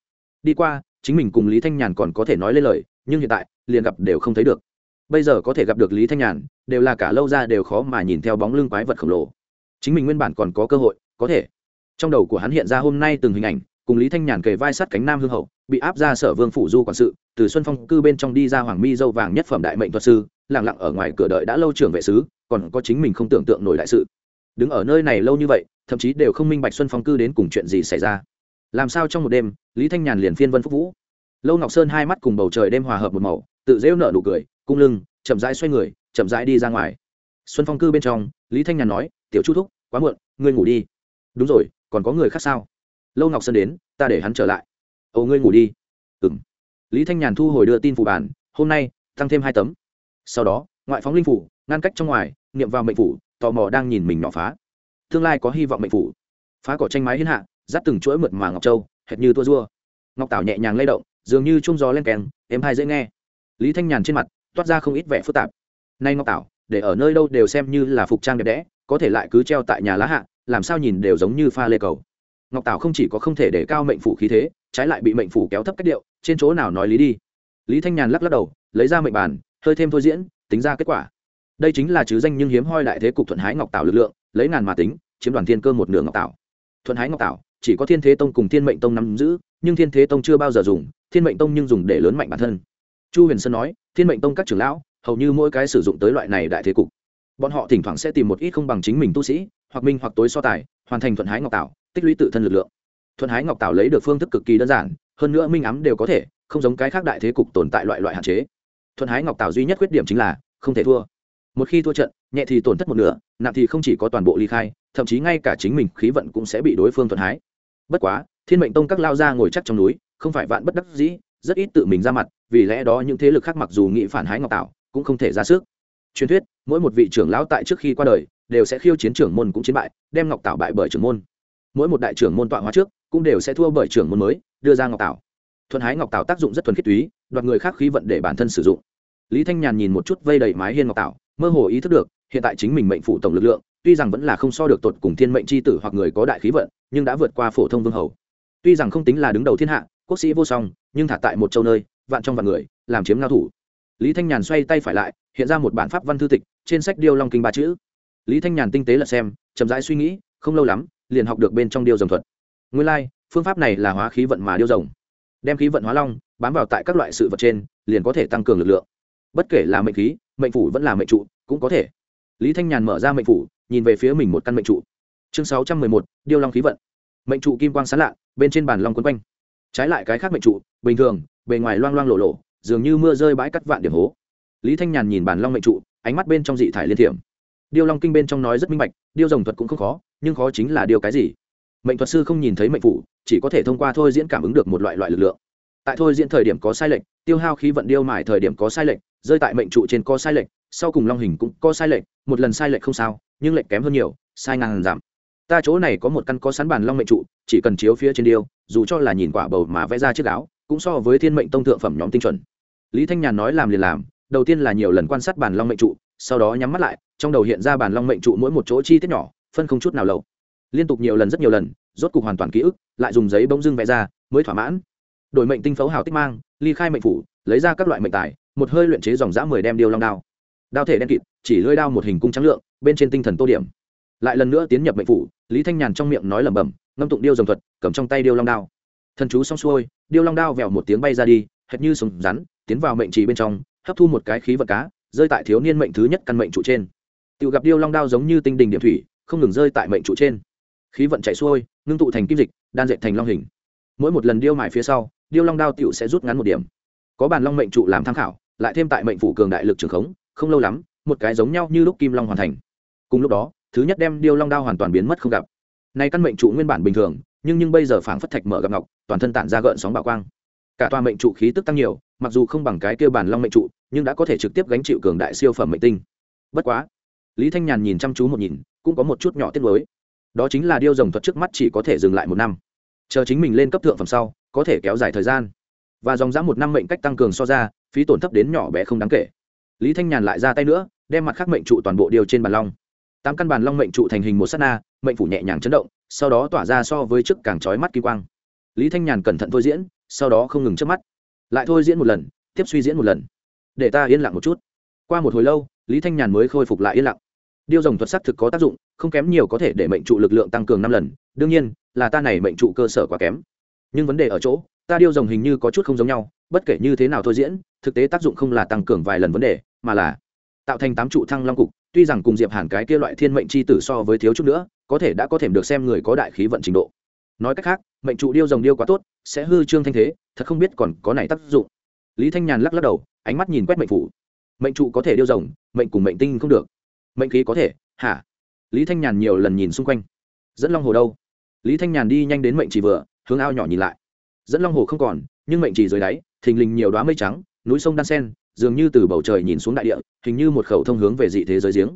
Đi qua, chính mình cùng lý thanh nhàn còn có thể nói lên lời, nhưng hiện tại, liền gặp đều không thấy được. Bây giờ có thể gặp được lý thanh nhàn, đều là cả lâu ra đều khó mà nhìn theo bóng lưng quái vật khổng lồ. Chính mình nguyên bản còn có cơ hội, có thể trong đầu của hắn hiện ra hôm nay từng hình ảnh, cùng lý thanh nhàn kề vai sát cánh nam hương hậu, bị áp ra sở vương phủ du quản sự, từ xuân phong cư bên trong đi ra hoàng mi dâu vàng nhất phẩm đại mệnh thuật sư lẳng lặng ở ngoài cửa đợi đã lâu trưởng vệ sứ, còn có chính mình không tưởng tượng nổi đại sự. Đứng ở nơi này lâu như vậy, thậm chí đều không minh bạch xuân phong cư đến cùng chuyện gì xảy ra. Làm sao trong một đêm, lý thanh nhàn liền phiên vân phúc vũ. Lâu ngọc sơn hai mắt cùng bầu trời đêm hòa hợp một màu, tự rêu nợ nụ cười, cung lưng, chậm rãi xoay người, chậm rãi đi ra ngoài. Xuân phong cư bên trong, lý thanh nhàn nói, tiểu chu thúc, quá muộn, ngươi ngủ đi. Đúng rồi còn có người khác sao? Lâu ngọc sơn đến, ta để hắn trở lại. Ồ, ngươi ngủ đi. Ừng lý thanh nhàn thu hồi đưa tin phủ bản hôm nay, tăng thêm hai tấm. Sau đó, ngoại phóng linh phủ, ngăn cách trong ngoài, niệm vào mệnh phủ, tò mò đang nhìn mình nhỏ phá. Tương lai có hy vọng mệnh phủ. Phá cỏ tranh mái hiến hạ, dắt từng chuỗi mượt mà ngọc châu, hệt như tua dua ngọc tảo nhẹ nhàng lay động, dường như chung gió len kèn em hai dễ nghe. Lý thanh nhàn trên mặt, toát ra không ít vẻ phức tạp. Nay ngọc tảo, để ở nơi đâu đều xem như là phục trang đẹp đẽ, có thể lại cứ treo tại nhà lá hạ làm sao nhìn đều giống như pha lê cầu. Ngọc tảo không chỉ có không thể để cao mệnh phủ khí thế, trái lại bị mệnh phủ kéo thấp cách điệu, trên chỗ nào nói lý đi. Lý thanh nhàn lắc lắc đầu, lấy ra mệnh bàn, hơi thêm thôi diễn, tính ra kết quả. Đây chính là chứ danh nhưng hiếm hoi đại thế cục thuận hái ngọc tảo lực lượng, lấy ngàn mà tính, chiếm đoàn thiên cơ một nửa ngọc tảo. Thuận hái ngọc tảo, chỉ có thiên thế tông cùng thiên mệnh tông nắm giữ, nhưng thiên thế tông chưa bao giờ dùng, thiên mệnh tông nhưng dùng để lớn mạnh bản thân. Chu huyền sơn nói, thiên mệnh tông các trưởng lão, hầu như mỗi cái sử dụng tới loại này đại thế cục bọn họ thỉnh thoảng sẽ tìm một ít không bằng chính mình tu sĩ, hoặc minh hoặc tối so tài, hoàn thành thuận hái ngọc tảo, tích lũy tự thân lực lượng. Thuận hái ngọc tảo lấy được phương thức cực kỳ đơn giản, hơn nữa minh ám đều có thể, không giống cái khác đại thế cục tồn tại loại loại hạn chế. Thuận hái ngọc tảo duy nhất khuyết điểm chính là không thể thua. Một khi thua trận, nhẹ thì tổn thất một nửa, nặng thì không chỉ có toàn bộ ly khai, thậm chí ngay cả chính mình khí vận cũng sẽ bị đối phương thuận hái. Bất quá, thiên mệnh tông các lao ra ngồi chắc trong núi, không phải vạn bất đắc dĩ, rất ít tự mình ra mặt, vì lẽ đó những thế lực khác mặc dù nghĩ phản hái ngọc tảo, cũng không thể ra sức truyền thuyết mỗi một vị trưởng lão tại trước khi qua đời đều sẽ khiêu chiến trưởng môn cũng chiến bại đem ngọc tạo bại bởi trưởng môn. Mỗi một đại trưởng môn tọa hóa trước cũng đều sẽ thua bởi trưởng môn mới đưa ra ngọc tạo. thuận hái ngọc tạo tác dụng rất thuần khiết túy đoạt người khác khí vận để bản thân sử dụng. Lý thanh nhàn nhìn một chút vây đầy mái hiên ngọc tạo, mơ hồ ý thức được hiện tại chính mình mệnh phụ tổng lực lượng tuy rằng vẫn là không so được tột cùng thiên mệnh c h i tử hoặc người có đại khí vận nhưng đã vượt qua phổ thông vương hầu. Tuy rằng không tính là đứng đầu thiên hạ quốc sĩ vô song nhưng thả tại một châu nơi vạn trong vạn người làm chiếm ngao thủ. Lý thanh nhàn xoay tay phải lại hiện ra một bản pháp văn thư tịch trên sách điêu long kinh ba chữ. Lý thanh nhàn tinh tế lật xem chậm rãi suy nghĩ không lâu lắm liền học được bên trong điêu rồng thuật. Nguyên lai、like, phương pháp này là hóa khí vận mà điêu rồng. Đem khí vận hóa long bám vào tại các loại sự vật trên liền có thể tăng cường lực lượng. Bất kể là mệnh khí mệnh phủ vẫn là mệnh trụ cũng có thể. Lý thanh nhàn mở ra mệnh phủ nhìn về phía mình một căn mệnh trụ. Chương sáu trăm mười một điêu long khí vận. Mệnh trụ kim quang sán lạ bên trên bàn long quấn quanh. Trái lại cái khác mệnh trụ bình thường bề ngoài loang loang lộ lộ dường như mưa rơi bãi cắt vạn điểm hố lý thanh nhàn nhìn bàn long mệnh trụ, ánh mắt bên trong dị thải liên thiểm. Điêu long kinh bên trong nói rất minh bạch, điêu rồng thuật cũng không khó, nhưng khó chính là điều cái gì? Mệnh thuật sư không nhìn thấy mệnh phủ, chỉ có thể thông qua thôi diễn cảm ứng được một loại loại lực lượng. Tại thôi diễn thời điểm có sai lệch, tiêu hao khí vận điêu mải thời điểm có sai lệch, rơi tại mệnh trụ trên có sai lệch, sau cùng long hình cũng có sai lệch, một lần sai lệch không sao, nhưng lệch kém hơn nhiều, sai ngàn giảm. Ta chỗ này có một căn có sắn bàn long mệnh trụ, chỉ cần chiếu phía trên điêu, dù cho là nhìn quả bầu mà vẽ ra chiếc áo, cũng so với thiên mệnh tông thượng phẩm nhóm tinh chuẩn. Lý thanh nhàn nói làm liền làm đầu tiên là nhiều lần quan sát bàn long mệnh trụ, sau đó nhắm mắt lại, trong đầu hiện ra bàn long mệnh trụ mỗi một chỗ chi tiết nhỏ, phân không chút nào lầu. Liên tục nhiều lần rất nhiều lần, rốt cục hoàn toàn ký ức, lại dùng giấy bông dưng vẽ ra, mới thỏa mãn. Đổi mệnh tinh phấu hào tích mang, ly khai mệnh phủ, lấy ra các loại mệnh tài, một hơi luyện chế dòng dã mười đem điêu long đao. Đao thể đen kịt, chỉ lưỡi đao một hình cung trắng lượng, bên trên tinh thần tô điểm. Lại lần nữa tiến nhập mệnh phủ, lý thanh nhàn trong miệng nói lẩm bẩm, ngâm tụng điêu dòng thuật, cầm trong tay điêu long đao. Thần chú xong xuôi, điêu long đao vèo một tiếng bay ra đi, hệt như sùng rắn, tiến vào mệnh trì bên trong hấp thu một cái khí vật cá, rơi tại thiếu niên mệnh thứ nhất căn mệnh trụ trên. Tự gặp điêu long đao giống như tinh đình điểm thủy, không ngừng rơi tại mệnh trụ trên. Khí vận chạy xuôi, ngưng tụ thành kim dịch, đan dệt thành long hình. Mỗi một lần điêu mài phía sau, điêu long đao tựu sẽ rút ngắn một điểm. Có bàn long mệnh trụ làm tham khảo, lại thêm tại mệnh phủ cường đại lực trường khống, không lâu lắm, một cái giống nhau như lúc kim long hoàn thành. Cùng lúc đó, thứ nhất đem điêu long đao hoàn toàn biến mất không gặp. Nay căn mệnh trụ nguyên bản bình thường, nhưng nhưng bây giờ phảng phất thạch mở gặp ngọc, toàn thân tản ra gợn sóng bạo quang cả tòa mệnh trụ khí tức tăng nhiều, mặc dù không bằng cái kia bản long mệnh trụ, nhưng đã có thể trực tiếp gánh chịu cường đại siêu phẩm mệnh tinh. Bất quá, lý thanh nhàn nhìn chăm chú một nhìn, cũng có một chút nhỏ tiết mới đó chính là điêu dòng thuật trước mắt chỉ có thể dừng lại một năm. Chờ chính mình lên cấp thượng phẩm sau, có thể kéo dài thời gian. Và dòng dã một năm mệnh cách tăng cường so ra, phí tổn thấp đến nhỏ bé không đáng kể. Lý thanh nhàn lại ra tay nữa, đem mặt khác mệnh trụ toàn bộ điều trên bàn long. Tám căn bàn long mệnh trụ thành hình một s á t na, mệnh phủ nhẹ nhàng chấn động, sau đó tỏa ra so với chức càng trói mắt kỳ quang. Lý thanh nhàn cẩn thận thôi diễn sau đó không ngừng chớp mắt. Lại thôi diễn một lần, tiếp suy diễn một lần. Để ta yên lặng một chút. Qua một hồi lâu, lý thanh nhàn mới khôi phục lại yên lặng. Điêu rồng thuật sắc thực có tác dụng, không kém nhiều có thể để mệnh trụ lực lượng tăng cường năm lần. Đương nhiên, là ta này mệnh trụ cơ sở quá kém. Nhưng vấn đề ở chỗ, ta điêu rồng hình như có chút không giống nhau, bất kể như thế nào thôi diễn, thực tế tác dụng không là tăng cường vài lần vấn đề, mà là tạo thành tám trụ thăng long cục. Tuy rằng cùng diệp hàn cái kia loại thiên mệnh c h i tử so với thiếu chút nữa, có thể đã có thể được xem người có đại khí vận trình độ. Nói cách khác mệnh trụ điêu rồng điêu quá tốt, sẽ hư trương thanh thế, thật không biết còn có này tác dụng. Lý thanh nhàn lắc lắc đầu, ánh mắt nhìn quét mệnh phủ. Mệnh trụ có thể điêu rồng, mệnh cùng mệnh tinh không được. Mệnh khí có thể, hả? Lý thanh nhàn nhiều lần nhìn xung quanh. Dẫn long hồ đâu? Lý thanh nhàn đi nhanh đến mệnh chỉ vừa, hướng ao nhỏ nhìn lại. Dẫn long hồ không còn, nhưng mệnh chỉ dưới đáy, thình lình nhiều đoá mây trắng, núi sông đan sen, dường như từ bầu trời nhìn xuống đại địa, hình như một khẩu thông hướng về dị thế giới giếng.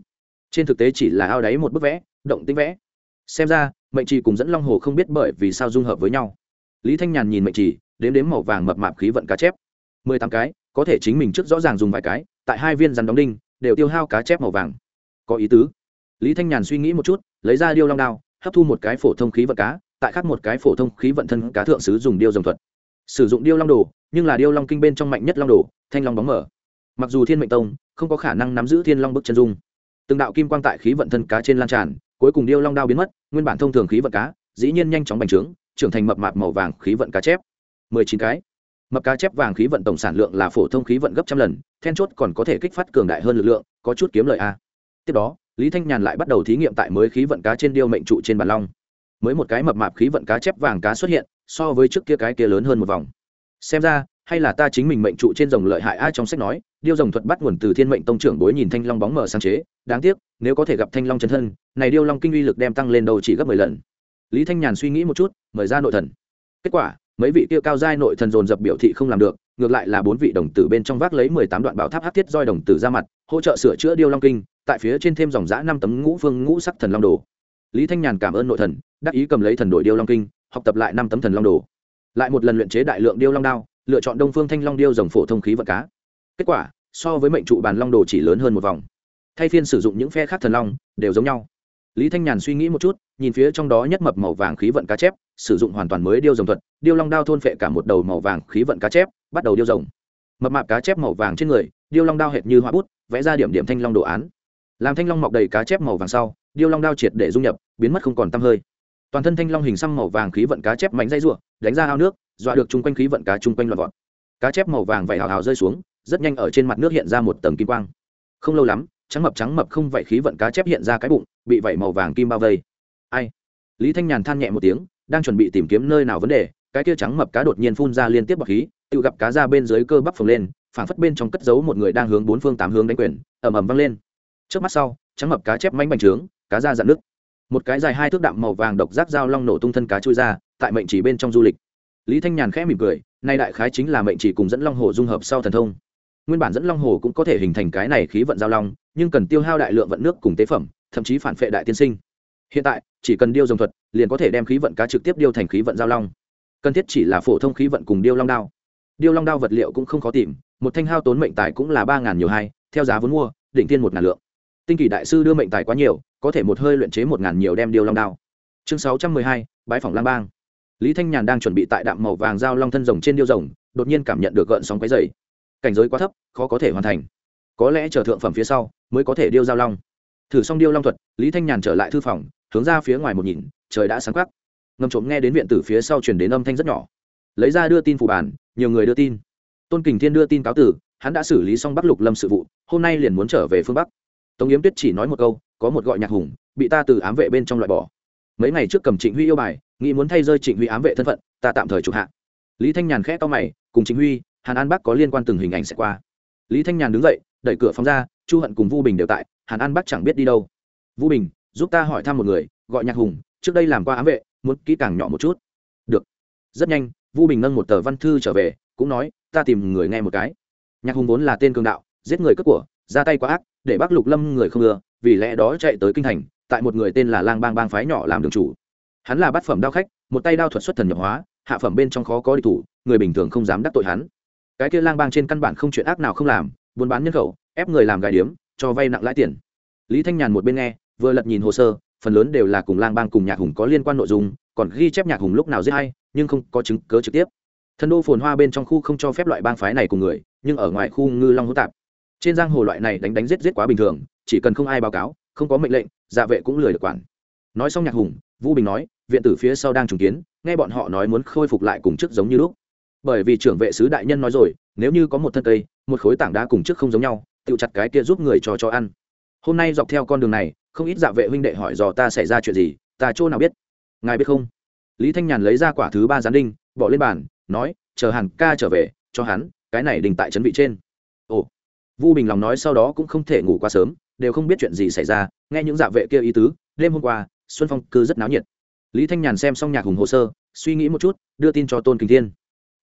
Trên thực tế chỉ là ao đáy một bức vẽ, động tĩnh vẽ xem ra, mệnh trì cùng dẫn long hồ không biết bởi vì sao dung hợp với nhau. Lý thanh nhàn nhìn mệnh trì, đếm đếm màu vàng mập mạp khí vận cá chép. Mười tám cái, có thể chính mình trước rõ ràng dùng vài cái, tại hai viên rắn đóng đinh, đều tiêu hao cá chép màu vàng. Có ý tứ. Lý thanh nhàn suy nghĩ một chút, lấy ra điêu long đao, hấp thu một cái phổ thông khí vận cá, tại khắc một cái phổ thông khí vận thân cá thượng sứ dùng điêu dòng thuật. Sử dụng điêu long đồ, nhưng là điêu long kinh bên trong mạnh nhất long đồ, thanh long bóng mở. Mặc dù thiên mệnh tông không có khả năng nắm giữ thiên long bức chân dung, từng đạo kim quang tại khí vận thân cá trên lan tràn, cuối cùng điêu long đao biến mất nguyên bản thông thường khí vận cá, dĩ nhiên nhanh chóng bành trướng, trưởng thành mập mạp màu vàng khí vận cá chép. Mười chín cái. Mập cá chép vàng khí vận tổng sản lượng là phổ thông khí vận gấp trăm lần, then chốt còn có thể kích phát cường đại hơn lực lượng, có chút kiếm lợi a. Tiếp đó, lý thanh nhàn lại bắt đầu thí nghiệm tại mới khí vận cá trên điêu mệnh trụ trên bàn long. Mới một cái mập mạp khí vận cá chép vàng cá xuất hiện, so với trước kia cái kia lớn hơn một vòng. Xem ra, hay là ta chính mình mệnh trụ trên rồng lợi hại a trong sách nói điêu rồng thuật bắt nguồn từ thiên mệnh tông trưởng bối nhìn thanh long bóng mở sáng chế, đáng tiếc, nếu có thể gặp thanh long chân thân, này điêu long kinh uy lực đem tăng lên đầu chỉ gấp mười lần. Lý thanh nhàn suy nghĩ một chút, mời ra nội thần. Kết quả, mấy vị kia cao giai nội thần dồn dập biểu thị không làm được, ngược lại là bốn vị đồng tử bên trong vác lấy mười tám đoạn bảo tháp hát thiết roi đồng tử ra mặt, hỗ trợ sửa chữa điêu long kinh, tại phía trên thêm dòng giã năm tấm ngũ phương ngũ sắc thần long đồ. Lý thanh nhàn cảm ơn nội thần, đắc ý cầm lấy thần đội điêu long kinh, học tập lại năm tấm thần long đồ. Lại một lần luyện chế đại lượng điêu long đao, lựa chọn đông phương thanh long điêu dòng phổ thông khí vật cá kết quả, so với mệnh trụ bàn long đồ chỉ lớn hơn một vòng. Thay phiên sử dụng những phe khác thần long, đều giống nhau. Lý thanh nhàn suy nghĩ một chút, nhìn phía trong đó nhất mập màu vàng khí vận cá chép, sử dụng hoàn toàn mới điêu dòng thuật, điêu long đao thôn phệ cả một đầu màu vàng khí vận cá chép, bắt đầu điêu rồng. Mập mạp cá chép màu vàng trên người, điêu long đao hệt như hoa bút, vẽ ra điểm điểm thanh long đồ án. Làm thanh long mọc đầy cá chép màu vàng sau, điêu long đao triệt để dung nhập, biến mất không còn tăm hơi. Toàn thân thanh long hình xăm màu vàng khí vận cá chép mạnh dây ruộng đánh ra ao nước, dọa được chung quanh khí vận cá chung quanh loạt vọt. Cá chép màu vàng vẩy hào hào rơi xuống rất nhanh ở trên mặt nước hiện ra một tầng kim quang. Không lâu lắm, trắng mập trắng mập không vậy khí vận cá chép hiện ra cái bụng, bị vẩy màu vàng kim bao vây. Ai? Lý thanh nhàn than nhẹ một tiếng, đang chuẩn bị tìm kiếm nơi nào vấn đề, cái kia trắng mập cá đột nhiên phun ra liên tiếp bọc khí, tự gặp cá ra bên dưới cơ bắp phồng lên, phảng phất bên trong cất giấu một người đang hướng bốn phương tám hướng đánh quyền, ầm ầm văng lên. Trước mắt sau, trắng mập cá chép manh bành trướng, cá ra dạn nước một cái dài hai thước đạm màu vàng độc giác dao long nổ tung thân cá chui ra, tại mệnh chỉ bên trong du lịch. Lý thanh nhàn khẽ mỉm cười, nay đại khái chính là mệnh chỉ cùng dẫn long hồ dung hợp sau thần thông nguyên bản dẫn long hồ cũng có thể hình thành cái này khí vận giao long, nhưng cần tiêu hao đại lượng vận nước cùng tế phẩm, thậm chí phản phệ đại tiên sinh. Hiện tại, chỉ cần điêu dòng thuật, liền có thể đem khí vận cá trực tiếp điêu thành khí vận giao long. Cần thiết chỉ là phổ thông khí vận cùng điêu long đao. Điêu long đao vật liệu cũng không khó tìm, một thanh hao tốn mệnh tài cũng là ba ngàn nhiều hai, theo giá vốn mua định tiên một ngàn lượng. Tinh kỳ đại sư đưa mệnh tài quá nhiều, có thể một hơi luyện chế một ngàn nhiều đem điêu long đao. Chương sáu trăm mười hai bãi phòng lang bang. Lý thanh nhàn đang chuẩn bị tại đạm màu vàng giao long thân rồng trên điêu rồng, đột nhiên cảm nhận được gợn sóng quấy dày cảnh giới quá thấp, khó có thể hoàn thành. Có lẽ chờ thượng phẩm phía sau mới có thể điêu giao long. Thử xong điêu long thuật, lý thanh nhàn trở lại thư phòng, hướng ra phía ngoài một nhìn, trời đã sáng quắc. Ngầm trộm nghe đến viện tử phía sau truyền đến âm thanh rất nhỏ. Lấy ra đưa tin phủ bản, nhiều người đưa tin. Tôn kình thiên đưa tin cáo tử, hắn đã xử lý xong bắc lục lâm sự vụ, hôm nay liền muốn trở về phương bắc. Tống yếm tuyết chỉ nói một câu, có một gọi nhạc hùng, bị ta từ ám vệ bên trong loại bỏ. Mấy ngày trước cầm trịnh huy yêu bài, nghĩ muốn thay rơi trịnh huy ám vệ thân phận, ta tạm thời chụp hạ. Lý thanh nhàn khẽ to mày, cùng trịnh huy hàn an bắc có liên quan từng hình ảnh sẽ qua. Lý thanh nhàn đứng dậy, đẩy cửa phóng ra, chu hận cùng vu bình đều tại, hàn an bắc chẳng biết đi đâu. Vu bình, giúp ta hỏi thăm một người, gọi nhạc hùng, trước đây làm qua ám vệ, muốn kỹ càng nhỏ một chút. Được. Rất nhanh, vu bình nâng một tờ văn thư trở về, cũng nói, ta tìm người nghe một cái. Nhạc hùng vốn là tên cường đạo, giết người cướp của, ra tay quá ác, để bác lục lâm người không ưa, vì lẽ đó chạy tới kinh thành, tại một người tên là lang bang bang phái nhỏ làm đường chủ. Hắn là bát phẩm đao khách, một tay đao thuật xuất thần nhập hóa, hạ phẩm bên trong khó có địch thủ, người bình thường không dám đắc tội hắn cái kia lang bang trên căn bản không chuyện ác nào không làm, buôn bán nhân khẩu, ép người làm gài điếm, cho vay nặng lãi tiền. Lý thanh nhàn một bên nghe, vừa lật nhìn hồ sơ, phần lớn đều là cùng lang bang cùng nhạc hùng có liên quan nội dung, còn ghi chép nhạc hùng lúc nào giết hay nhưng không có chứng cớ trực tiếp. Thần đô phồn hoa bên trong khu không cho phép loại bang phái này cùng người, nhưng ở ngoài khu ngư long hỗn tạp. Trên giang hồ loại này đánh đánh giết giết quá bình thường, chỉ cần không ai báo cáo, không có mệnh lệnh dạ vệ cũng lười được quản. Nói xong nhạc hùng, vũ bình nói, viện tử phía sau đang trùng kiến, nghe bọn họ nói muốn khôi phục lại cùng chức giống như lúc bởi vì trưởng vệ sứ đại nhân nói rồi, nếu như có một thân cây, một khối tảng đá cùng trước không giống nhau tự chặt cái kia giúp người cho cho ăn. Hôm nay dọc theo con đường này, không ít dạ vệ huynh đệ hỏi dò ta xảy ra chuyện gì, ta chỗ nào biết? Ngài biết không? Lý thanh nhàn lấy ra quả thứ ba gián đinh, bỏ lên bàn, nói, chờ hàn ca trở về, cho hắn, cái này đình tại trấn vị trên. Ồ. Vu bình lòng nói sau đó cũng không thể ngủ quá sớm, đều không biết chuyện gì xảy ra, nghe những dạ vệ kia ý tứ, đêm hôm qua, xuân phong cư rất náo nhiệt. Lý thanh nhàn xem xong nhạc hùng hồ sơ, suy nghĩ một chút, đưa tin cho tôn kinh thiên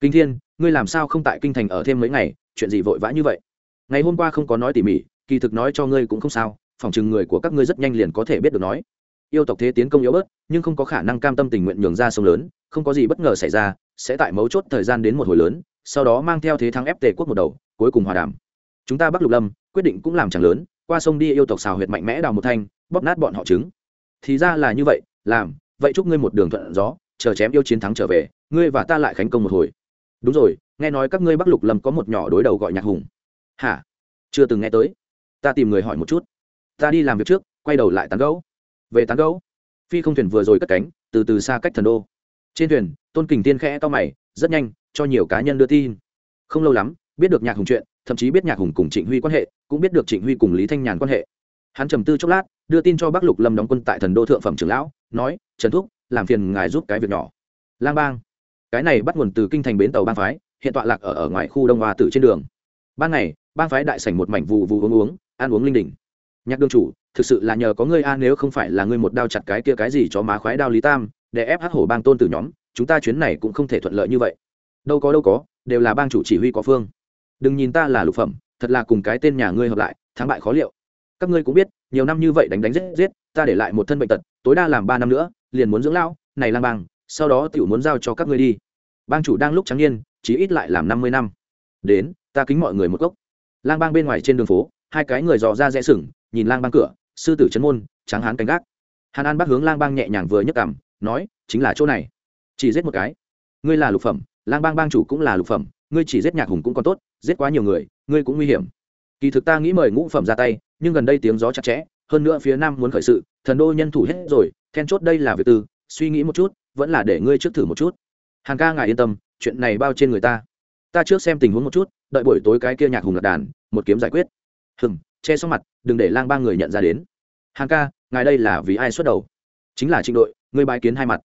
kinh thiên, ngươi làm sao không tại kinh thành ở thêm mấy ngày, chuyện gì vội vã như vậy? Ngày hôm qua không có nói tỉ mỉ, kỳ thực nói cho ngươi cũng không sao, phòng chừng người của các ngươi rất nhanh liền có thể biết được nói. Yêu tộc thế tiến công yếu bớt, nhưng không có khả năng cam tâm tình nguyện nhường ra sông lớn, không có gì bất ngờ xảy ra, sẽ tại mấu chốt thời gian đến một hồi lớn, sau đó mang theo thế thắng ép tề quốc một đầu, cuối cùng hòa đàm. Chúng ta bắc lục lâm, quyết định cũng làm chẳng lớn, qua sông đi yêu tộc xào huyệt mạnh mẽ đào một thanh, bóp nát bọn họ trứng. Thì ra là như vậy, làm, vậy chúc ngươi một đường thuận gió, chờ chém yêu chiến thắng trở về, ngươi và ta lại khánh công một hồi đúng rồi, nghe nói các ngươi bắc lục lâm có một nhỏ đối đầu gọi nhạc hùng. Hả? Chưa từng nghe tới. Ta tìm người hỏi một chút. Ta đi làm việc trước, quay đầu lại tán gấu về tán gấu phi không thuyền vừa rồi cất cánh, từ từ xa cách thần đô. Trên thuyền, tôn kình tiên khẽ to mày, rất nhanh, cho nhiều cá nhân đưa tin. Không lâu lắm, biết được nhạc hùng chuyện, thậm chí biết nhạc hùng cùng trịnh huy quan hệ, cũng biết được trịnh huy cùng lý thanh nhàn quan hệ. Hắn trầm tư chốc lát, đưa tin cho bắc lục lâm đóng quân tại thần đô thượng phẩm trưởng lão, nói, trần thúc, làm phiền ngài giúp cái việc nhỏ. Lang bang cái này bắt nguồn từ kinh thành bến tàu bang phái hiện tọa lạc ở, ở ngoài khu đông hoa tử trên đường. Ban ngày bang phái đại sảnh một mảnh vụ vụ uống uống ăn uống linh đình. Nhạc đương chủ thực sự là nhờ có ngươi a nếu không phải là ngươi một đao chặt cái kia cái gì cho má khoái đao lý tam để ép hắc hổ bang tôn tử nhóm chúng ta chuyến này cũng không thể thuận lợi như vậy. Đâu có đâu có đều là bang chủ chỉ huy có phương. Đừng nhìn ta là lục phẩm thật là cùng cái tên nhà ngươi hợp lại thắng bại khó liệu. Các ngươi cũng biết nhiều năm như vậy đánh đánh giết giết ta để lại một thân bệnh tật tối đa làm ba năm nữa liền muốn dưỡng lão này lang bang sau đó tiểu muốn giao cho các ngươi đi. Bang chủ đang lúc trắng niên, chí ít lại làm năm mươi năm. Đến, ta kính mọi người một cốc. Lang bang bên ngoài trên đường phố, hai cái người dò ra rẽ sừng nhìn lang bang cửa, sư tử trấn môn, tráng hán canh gác. Hàn an bác hướng lang bang nhẹ nhàng vừa nhấc cảm nói, chính là chỗ này. Chỉ giết một cái. Ngươi là lục phẩm, lang bang bang chủ cũng là lục phẩm, ngươi chỉ giết nhạc hùng cũng còn tốt, giết quá nhiều người, ngươi cũng nguy hiểm. Kỳ thực ta nghĩ mời ngũ phẩm ra tay, nhưng gần đây tiếng gió chặt chẽ, hơn nữa phía nam muốn khởi sự, thần đô nhân thủ hết rồi, then chốt đây là việc tư, suy nghĩ một chút vẫn là để ngươi trước thử một chút. Hàng ca ngài yên tâm, chuyện này bao trên người ta. Ta trước xem tình huống một chút, đợi buổi tối cái kia nhạc hùng lật đàn, một kiếm giải quyết. Hừng che xong mặt, đừng để lang ba người nhận ra đến. Hàng ca, ngài đây là vì ai xuất đầu? Chính là trịnh đội, ngươi bài kiến hai mặt.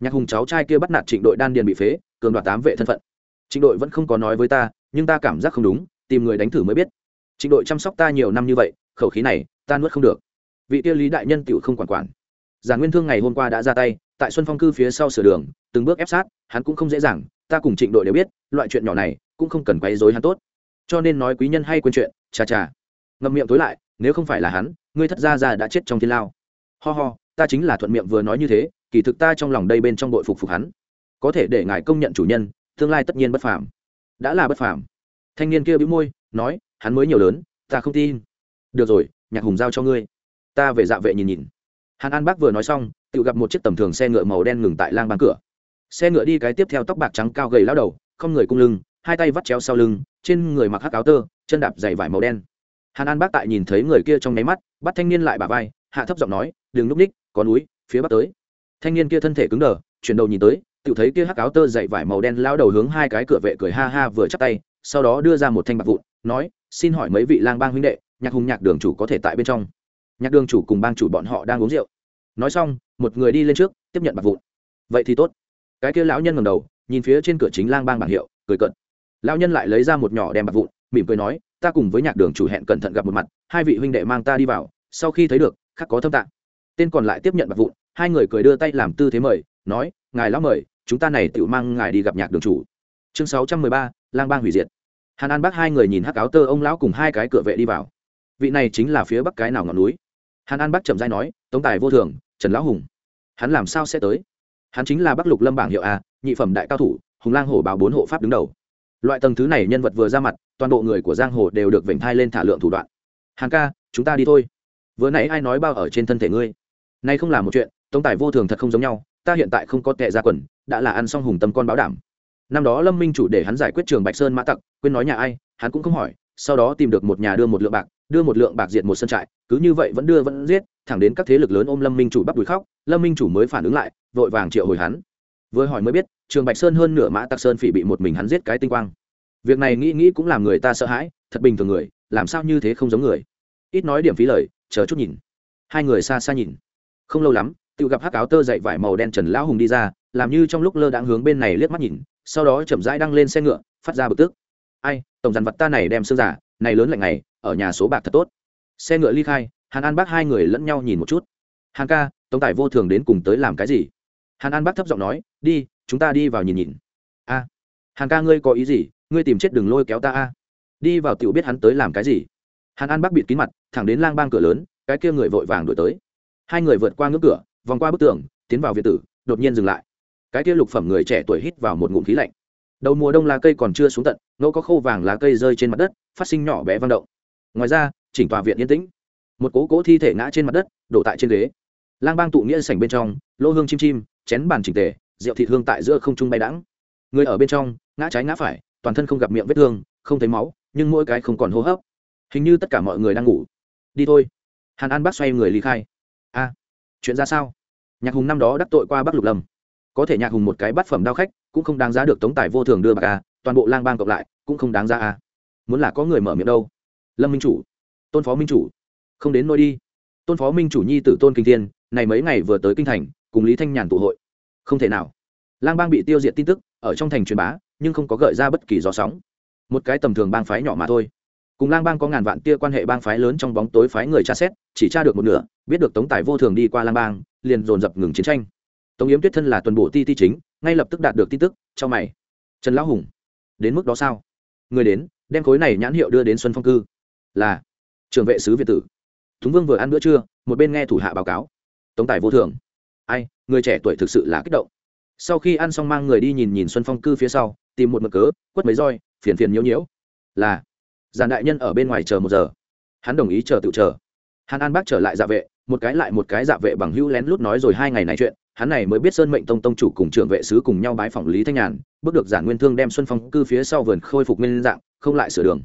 Nhạc hùng cháu trai kia bắt nạt trịnh đội đan điền bị phế, cường đoạt tám vệ thân phận. Trịnh đội vẫn không có nói với ta, nhưng ta cảm giác không đúng, tìm người đánh thử mới biết. Trịnh đội chăm sóc ta nhiều năm như vậy, khẩu khí này, ta nuốt không được. Vị tiêu lý đại nhân tiểu không quản quản. Giản nguyên thương ngày hôm qua đã ra tay tại xuân phong cư phía sau sửa đường, từng bước ép sát, hắn cũng không dễ dàng, ta cùng trịnh đội đều biết, loại chuyện nhỏ này, cũng không cần quấy dối hắn tốt. Cho nên nói quý nhân hay quên chuyện chà chà ngậm miệng tối lại, nếu không phải là hắn, ngươi thất gia già đã chết trong thiên lao. Ho ho, ta chính là thuận miệng vừa nói như thế, kỳ thực ta trong lòng đây bên trong đội phục phục hắn. Có thể để ngài công nhận chủ nhân, tương lai tất nhiên bất phàm. Đã là bất phàm. Thanh niên kia bĩu môi, nói, hắn mới nhiều lớn, ta không tin. Được rồi, nhạc hùng giao cho ngươi. Ta về dạ vệ nhìn nhìn hàn an bác vừa nói xong, tự gặp một chiếc tầm thường xe ngựa màu đen ngừng tại lang bang cửa. Xe ngựa đi cái tiếp theo tóc bạc trắng cao gầy lao đầu, không người cung lưng, hai tay vắt chéo sau lưng, trên người mặc hắc áo tơ, chân đạp dày vải màu đen. Hàn an bác tại nhìn thấy người kia trong nháy mắt, bắt thanh niên lại bà vai, hạ thấp giọng nói, đừng núp ních, có núi, phía bắc tới. Thanh niên kia thân thể cứng đờ, chuyển đầu nhìn tới, tự thấy kia hắc áo tơ dày vải màu đen lao đầu hướng hai cái cửa vệ cười ha ha vừa chắp tay, sau đó đưa ra một thanh bạc vụn, nói, xin hỏi mấy vị lang bang huynh đệ, nhạc hùng nhạc đường chủ có thể tại bên trong? Nhạc đường chủ cùng bang chủ bọn họ đang uống rượu. Nói xong, một người đi lên trước, tiếp nhận bạc vụn. Vậy thì tốt. Cái kia lão nhân ngầm đầu, nhìn phía trên cửa chính lang bang bảng hiệu, cười cận lão nhân lại lấy ra một nhỏ đem bạc vụn, mỉm cười nói, ta cùng với nhạc đường chủ hẹn cẩn thận gặp một mặt, hai vị huynh đệ mang ta đi vào, sau khi thấy được, khắc có thâm tạng. Tên còn lại tiếp nhận bạc vụn, hai người cười đưa tay làm tư thế mời, nói, ngài lão mời, chúng ta này tự mang ngài đi gặp nhạc đường chủ. Chương sáu trăm mười ba, lang bang hủy diệt. Hàn an bác hai người nhìn hắc áo tơ ông lão cùng hai cái cửa vệ đi vào. Vị này chính là phía bắc cái nào ngọn núi? Hàn an Bắc chậm dai nói, tống tài vô thường, trần lão hùng, hắn làm sao sẽ tới? Hắn chính là bắc lục lâm bảng hiệu a, nhị phẩm đại cao thủ, hùng lang hổ báo bốn hộ pháp đứng đầu. Loại tầng thứ này nhân vật vừa ra mặt, toàn bộ người của giang hồ đều được vểnh thai lên thả lượng thủ đoạn. Hàng ca, chúng ta đi thôi. Vừa nãy ai nói bao ở trên thân thể ngươi? Nay không là một chuyện, tống tài vô thường thật không giống nhau, ta hiện tại không có tệ ra quần, đã là ăn xong hùng tâm con báo đảm. Năm đó lâm minh chủ để hắn giải quyết trường bạch sơn mã tặc, quên nói nhà ai, hắn cũng không hỏi, sau đó tìm được một nhà đưa một lượng bạc đưa một lượng bạc diệt một sân trại, cứ như vậy vẫn đưa vẫn giết, thẳng đến các thế lực lớn ôm lâm minh chủ bắt đuổi khóc, lâm minh chủ mới phản ứng lại, vội vàng triệu hồi hắn. Vừa hỏi mới biết, trường bạch sơn hơn nửa mã tặc sơn phỉ bị một mình hắn giết cái tinh quang. Việc này nghĩ nghĩ cũng làm người ta sợ hãi, thật bình thường người, làm sao như thế không giống người. Ít nói điểm phí lời, chờ chút nhìn. Hai người xa xa nhìn. Không lâu lắm, tự gặp hắc áo tơ dậy vải màu đen trần lão hùng đi ra, làm như trong lúc lơ đãng hướng bên này liếc mắt nhìn, sau đó chậm rãi đăng lên xe ngựa, phát ra bực tức. Ai, tổng dàn vật ta này đem xương giả, này lớn lạnh này ở nhà số bạc thật tốt. Xe ngựa ly khai hàn an bác hai người lẫn nhau nhìn một chút. Hàn ca tống tài vô thường đến cùng tới làm cái gì? Hàn an bác thấp giọng nói đi chúng ta đi vào nhìn nhìn. A. À, hàn ca ngươi có ý gì? Ngươi tìm chết đừng lôi kéo ta a. Đi vào tiểu biết hắn tới làm cái gì? Hàn an bác bịt kín mặt thẳng đến lang bang cửa lớn cái kia người vội vàng đổi tới. Hai người vượt qua ngưỡng cửa vòng qua bức tường tiến vào việt tử đột nhiên dừng lại. Cái kia lục phẩm người trẻ tuổi hít vào một ngụm khí lạnh. Đầu mùa đông lá cây còn chưa xuống tận ngẫu có khô vàng lá cây rơi trên mặt đất phát sinh nhỏ bé vang động ngoài ra, chỉnh tòa viện yên tĩnh. Một cố cố thi thể ngã trên mặt đất, đổ tại trên ghế. Lang bang tụ nghĩa sảnh bên trong, lô hương chim chim, chén bàn chỉnh tề, rượu thịt hương tại giữa không trung bay đãng. Người ở bên trong, ngã trái ngã phải, toàn thân không gặp miệng vết thương, không thấy máu, nhưng mỗi cái không còn hô hấp. Hình như tất cả mọi người đang ngủ. Đi thôi. Hàn an bác xoay người ly khai. A, chuyện ra sao? Nhạc hùng năm đó đắc tội qua bắc lục lâm. Có thể nhạc hùng một cái bát phẩm đao khách, cũng không đáng giá được tống tài vô thường đưa bạc a, toàn bộ lang bang cộng lại, cũng không đáng ra a. Muốn là có người mở miệng đâu lâm minh chủ, tôn phó minh chủ, không đến nôi đi. Tôn phó minh chủ nhi tử tôn kinh thiên, này mấy ngày vừa tới kinh thành, cùng lý thanh nhàn tụ hội. Không thể nào. Lang bang bị tiêu diệt tin tức, ở trong thành truyền bá, nhưng không có gợi ra bất kỳ gió sóng. Một cái tầm thường bang phái nhỏ mà thôi. Cùng lang bang có ngàn vạn tia quan hệ bang phái lớn trong bóng tối phái người tra xét, chỉ tra được một nửa, biết được tống tài vô thường đi qua lang bang, liền dồn dập ngừng chiến tranh. Tống yếm tuyết thân là tuần bộ ti ti chính, ngay lập tức đạt được tin tức, cho mày. Trần lão hùng, đến mức đó sao? Người đến, đem khối này nhãn hiệu đưa đến xuân phong cư là trường vệ sứ việt tử. Túng vương vừa ăn bữa trưa, một bên nghe thủ hạ báo cáo. Tống tài vô thường. Ai, người trẻ tuổi thực sự là kích động. Sau khi ăn xong mang người đi nhìn nhìn xuân phong cư phía sau, tìm một mực cớ, quất mấy roi, phiền phiền nhiễu nhiễu. Là, giàn đại nhân ở bên ngoài chờ một giờ. Hắn đồng ý chờ tự chờ. Hàn an bác trở lại dạ vệ, một cái lại một cái dạ vệ bằng hữu lén lút nói rồi hai ngày này chuyện, hắn này mới biết sơn mệnh tông tông chủ cùng trưởng vệ sứ cùng nhau bái phỏng lý thanh nhàn, bước được giản nguyên thương đem xuân phong cư phía sau vườn khôi phục nguyên dạng, không lại sửa đường.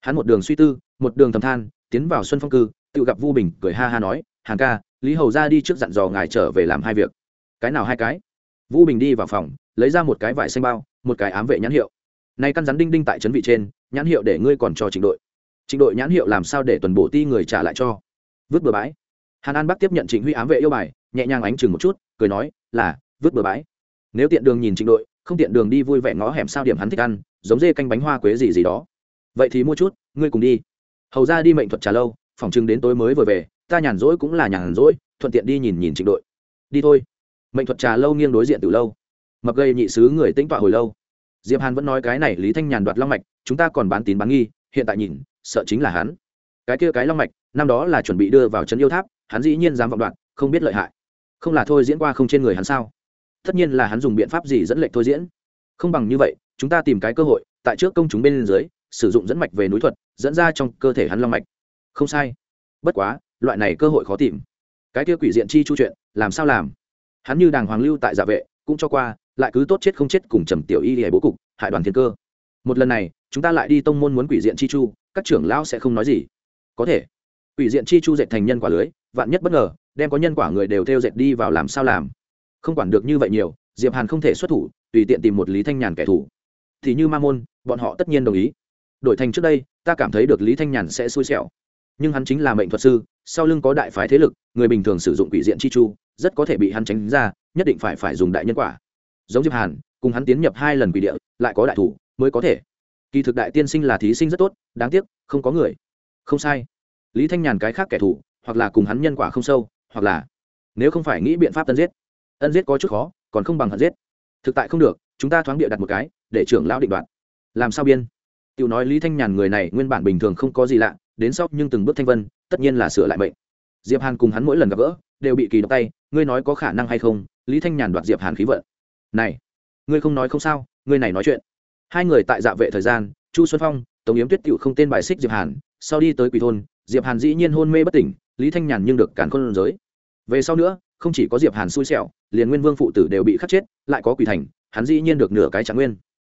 Hắn một đường suy tư một đường thầm than, tiến vào xuân phong cư, tự gặp vu bình, cười ha ha nói hàng ca, lý hầu ra đi trước dặn dò ngài trở về làm hai việc. Cái nào hai cái? Vu bình đi vào phòng, lấy ra một cái vải xanh bao, một cái ám vệ nhãn hiệu. Nay căn rắn đinh đinh tại trấn vị trên, nhãn hiệu để ngươi còn cho trình đội. Trình đội nhãn hiệu làm sao để tuần bổ ti người trả lại cho? Vứt bừa bãi. Hàn an bắc tiếp nhận trịnh huy ám vệ yêu bài, nhẹ nhàng ánh chừng một chút, cười nói, là, vứt bừa bãi. Nếu tiện đường nhìn trịnh đội, không tiện đường đi vui vẻ ngó hẻm sao điểm hắn thích ăn, giống dê canh bánh hoa quế gì gì đó. Vậy thì mua chút, ngươi cùng đi hầu ra đi mệnh thuật trà lâu, phòng chừng đến tối mới vừa về, ta nhàn rỗi cũng là nhàn rỗi, thuận tiện đi nhìn nhìn trịnh đội. Đi thôi. Mệnh thuật trà lâu nghiêng đối diện từ lâu. Mập gây nhị sứ người tĩnh tọa hồi lâu. Diệp hàn vẫn nói cái này lý thanh nhàn đoạt long mạch, chúng ta còn bán tín bán nghi, hiện tại nhìn, sợ chính là hắn. Cái kia cái long mạch, năm đó là chuẩn bị đưa vào trấn yêu tháp, hắn dĩ nhiên dám vọng đoạn không biết lợi hại. Không là thôi diễn qua không trên người hắn sao? Tất nhiên là hắn dùng biện pháp gì dẫn lệnh thôi diễn. Không bằng như vậy, chúng ta tìm cái cơ hội, tại trước công chúng bên dưới sử dụng dẫn mạch về núi thuật, dẫn ra trong cơ thể hắn long mạch. Không sai. Bất quá, loại này cơ hội khó tìm. Cái kia quỷ diện chi chu chuyện, làm sao làm? Hắn như đàng hoàng lưu tại giả vệ, cũng cho qua, lại cứ tốt chết không chết cùng trầm tiểu y hề bố cục, hại đoàn thiên cơ. Một lần này, chúng ta lại đi tông môn muốn quỷ diện chi chu, các trưởng lão sẽ không nói gì. Có thể. Quỷ diện chi chu dệt thành nhân quả lưới, vạn nhất bất ngờ, đem có nhân quả người đều theo dệt đi vào làm sao làm? Không quản được như vậy nhiều, diệp hàn không thể xuất thủ, tùy tiện tìm một lý thanh nhàn kẻ thù. Thì như ma môn, bọn họ tất nhiên đồng ý đổi thành trước đây, ta cảm thấy được lý thanh nhàn sẽ xui xẻo. Nhưng hắn chính là mệnh thuật sư, sau lưng có đại phái thế lực, người bình thường sử dụng quỷ diện chi chu, rất có thể bị hắn tránh ra, nhất định phải phải dùng đại nhân quả. Giống diệp hàn, cùng hắn tiến nhập hai lần quỷ địa, lại có đại thủ, mới có thể. Kỳ thực đại tiên sinh là thí sinh rất tốt, đáng tiếc, không có người. Không sai. Lý thanh nhàn cái khác kẻ thù, hoặc là cùng hắn nhân quả không sâu, hoặc là, nếu không phải nghĩ biện pháp tân giết. Ân giết có chút khó, còn không bằng hận giết. Thực tại không được, chúng ta thoáng địa đặt một cái, để trưởng lão định đoạt. Làm sao biên? Tiểu nói lý thanh nhàn người này nguyên bản bình thường không có gì lạ, đến sau nhưng từng bước thanh vân, tất nhiên là sửa lại bệnh diệp hàn cùng hắn mỗi lần gặp gỡ, đều bị kỳ độc tay, ngươi nói có khả năng hay không? Lý thanh nhàn đoạt diệp hàn khí vận. Này, ngươi không nói không sao, ngươi này nói chuyện. Hai người tại dạ vệ thời gian, chu xuân phong, tống yếm tuyết tựu không tên bài xích diệp hàn, sau đi tới quỷ thôn, diệp hàn dĩ nhiên hôn mê bất tỉnh, lý thanh nhàn nhưng được cản khôn giới. Về sau nữa, không chỉ có diệp hàn xui xẻo, liền nguyên vương phụ tử đều bị khắc chết, lại có quỷ thành, hắn dĩ nhiên được nửa cái trạng nguyên.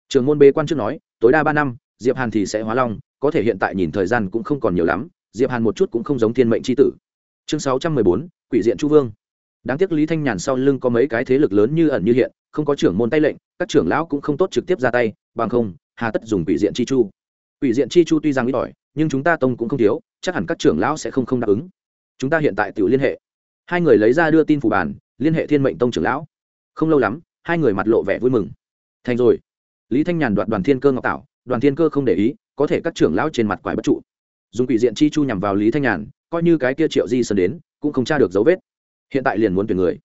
Trường môn bê quan trước nói, tối đa ba năm diệp hàn thì sẽ hóa long, có thể hiện tại nhìn thời gian cũng không còn nhiều lắm, diệp hàn một chút cũng không giống thiên mệnh c h i tử. Chương sáu trăm mười bốn, quỷ diện chu vương. Đáng tiếc lý thanh nhàn sau lưng có mấy cái thế lực lớn như ẩn như hiện, không có trưởng môn tay lệnh, các trưởng lão cũng không tốt trực tiếp ra tay, bằng không, hà tất dùng quỷ diện chi chu. Quỷ diện chi chu tuy rằng ít ỏi, nhưng chúng ta tông cũng không thiếu, chắc hẳn các trưởng lão sẽ không không đáp ứng. Chúng ta hiện tại tự liên hệ. Hai người lấy ra đưa tin phủ bản, liên hệ thiên mệnh tông trưởng lão. Không lâu lắm, hai người mặt lộ vẻ vui mừng. Thành rồi. Lý thanh nhàn đoạt đoàn thiên cơ ngọc tạo đoàn thiên cơ không để ý, có thể các trưởng lão trên mặt quải bất trụ. Dùng quỷ diện chi chu nhằm vào lý thanh nhàn, coi như cái kia triệu di sơn đến, cũng không tra được dấu vết. Hiện tại liền muốn tuyển người.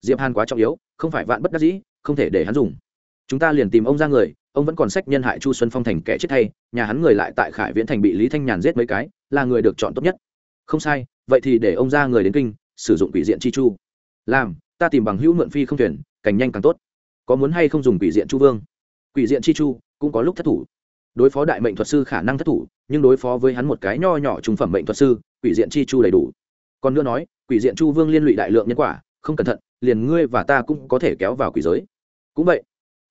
Diệp hàn quá trọng yếu, không phải vạn bất đắc dĩ, không thể để hắn dùng. Chúng ta liền tìm ông ra người, ông vẫn còn sách nhân hại chu xuân phong thành kẻ chết thay, nhà hắn người lại tại khải viễn thành bị lý thanh nhàn giết mấy cái, là người được chọn tốt nhất. Không sai, vậy thì để ông ra người đến kinh, sử dụng quỷ diện chi chu. Làm, ta tìm bằng hữu mượn phi không thuyền càng nhanh càng tốt. Có muốn hay không dùng quỷ diện chu vương? Quỷ diện chi chu, cũng có lúc thất thủ đối phó đại mệnh thuật sư khả năng thất thủ, nhưng đối phó với hắn một cái nho nhỏ trùng phẩm mệnh thuật sư, quỷ diện chi chu đầy đủ. Còn nữa nói, quỷ diện chu vương liên lụy đại lượng nhân quả, không cẩn thận, liền ngươi và ta cũng có thể kéo vào quỷ giới. Cũng vậy,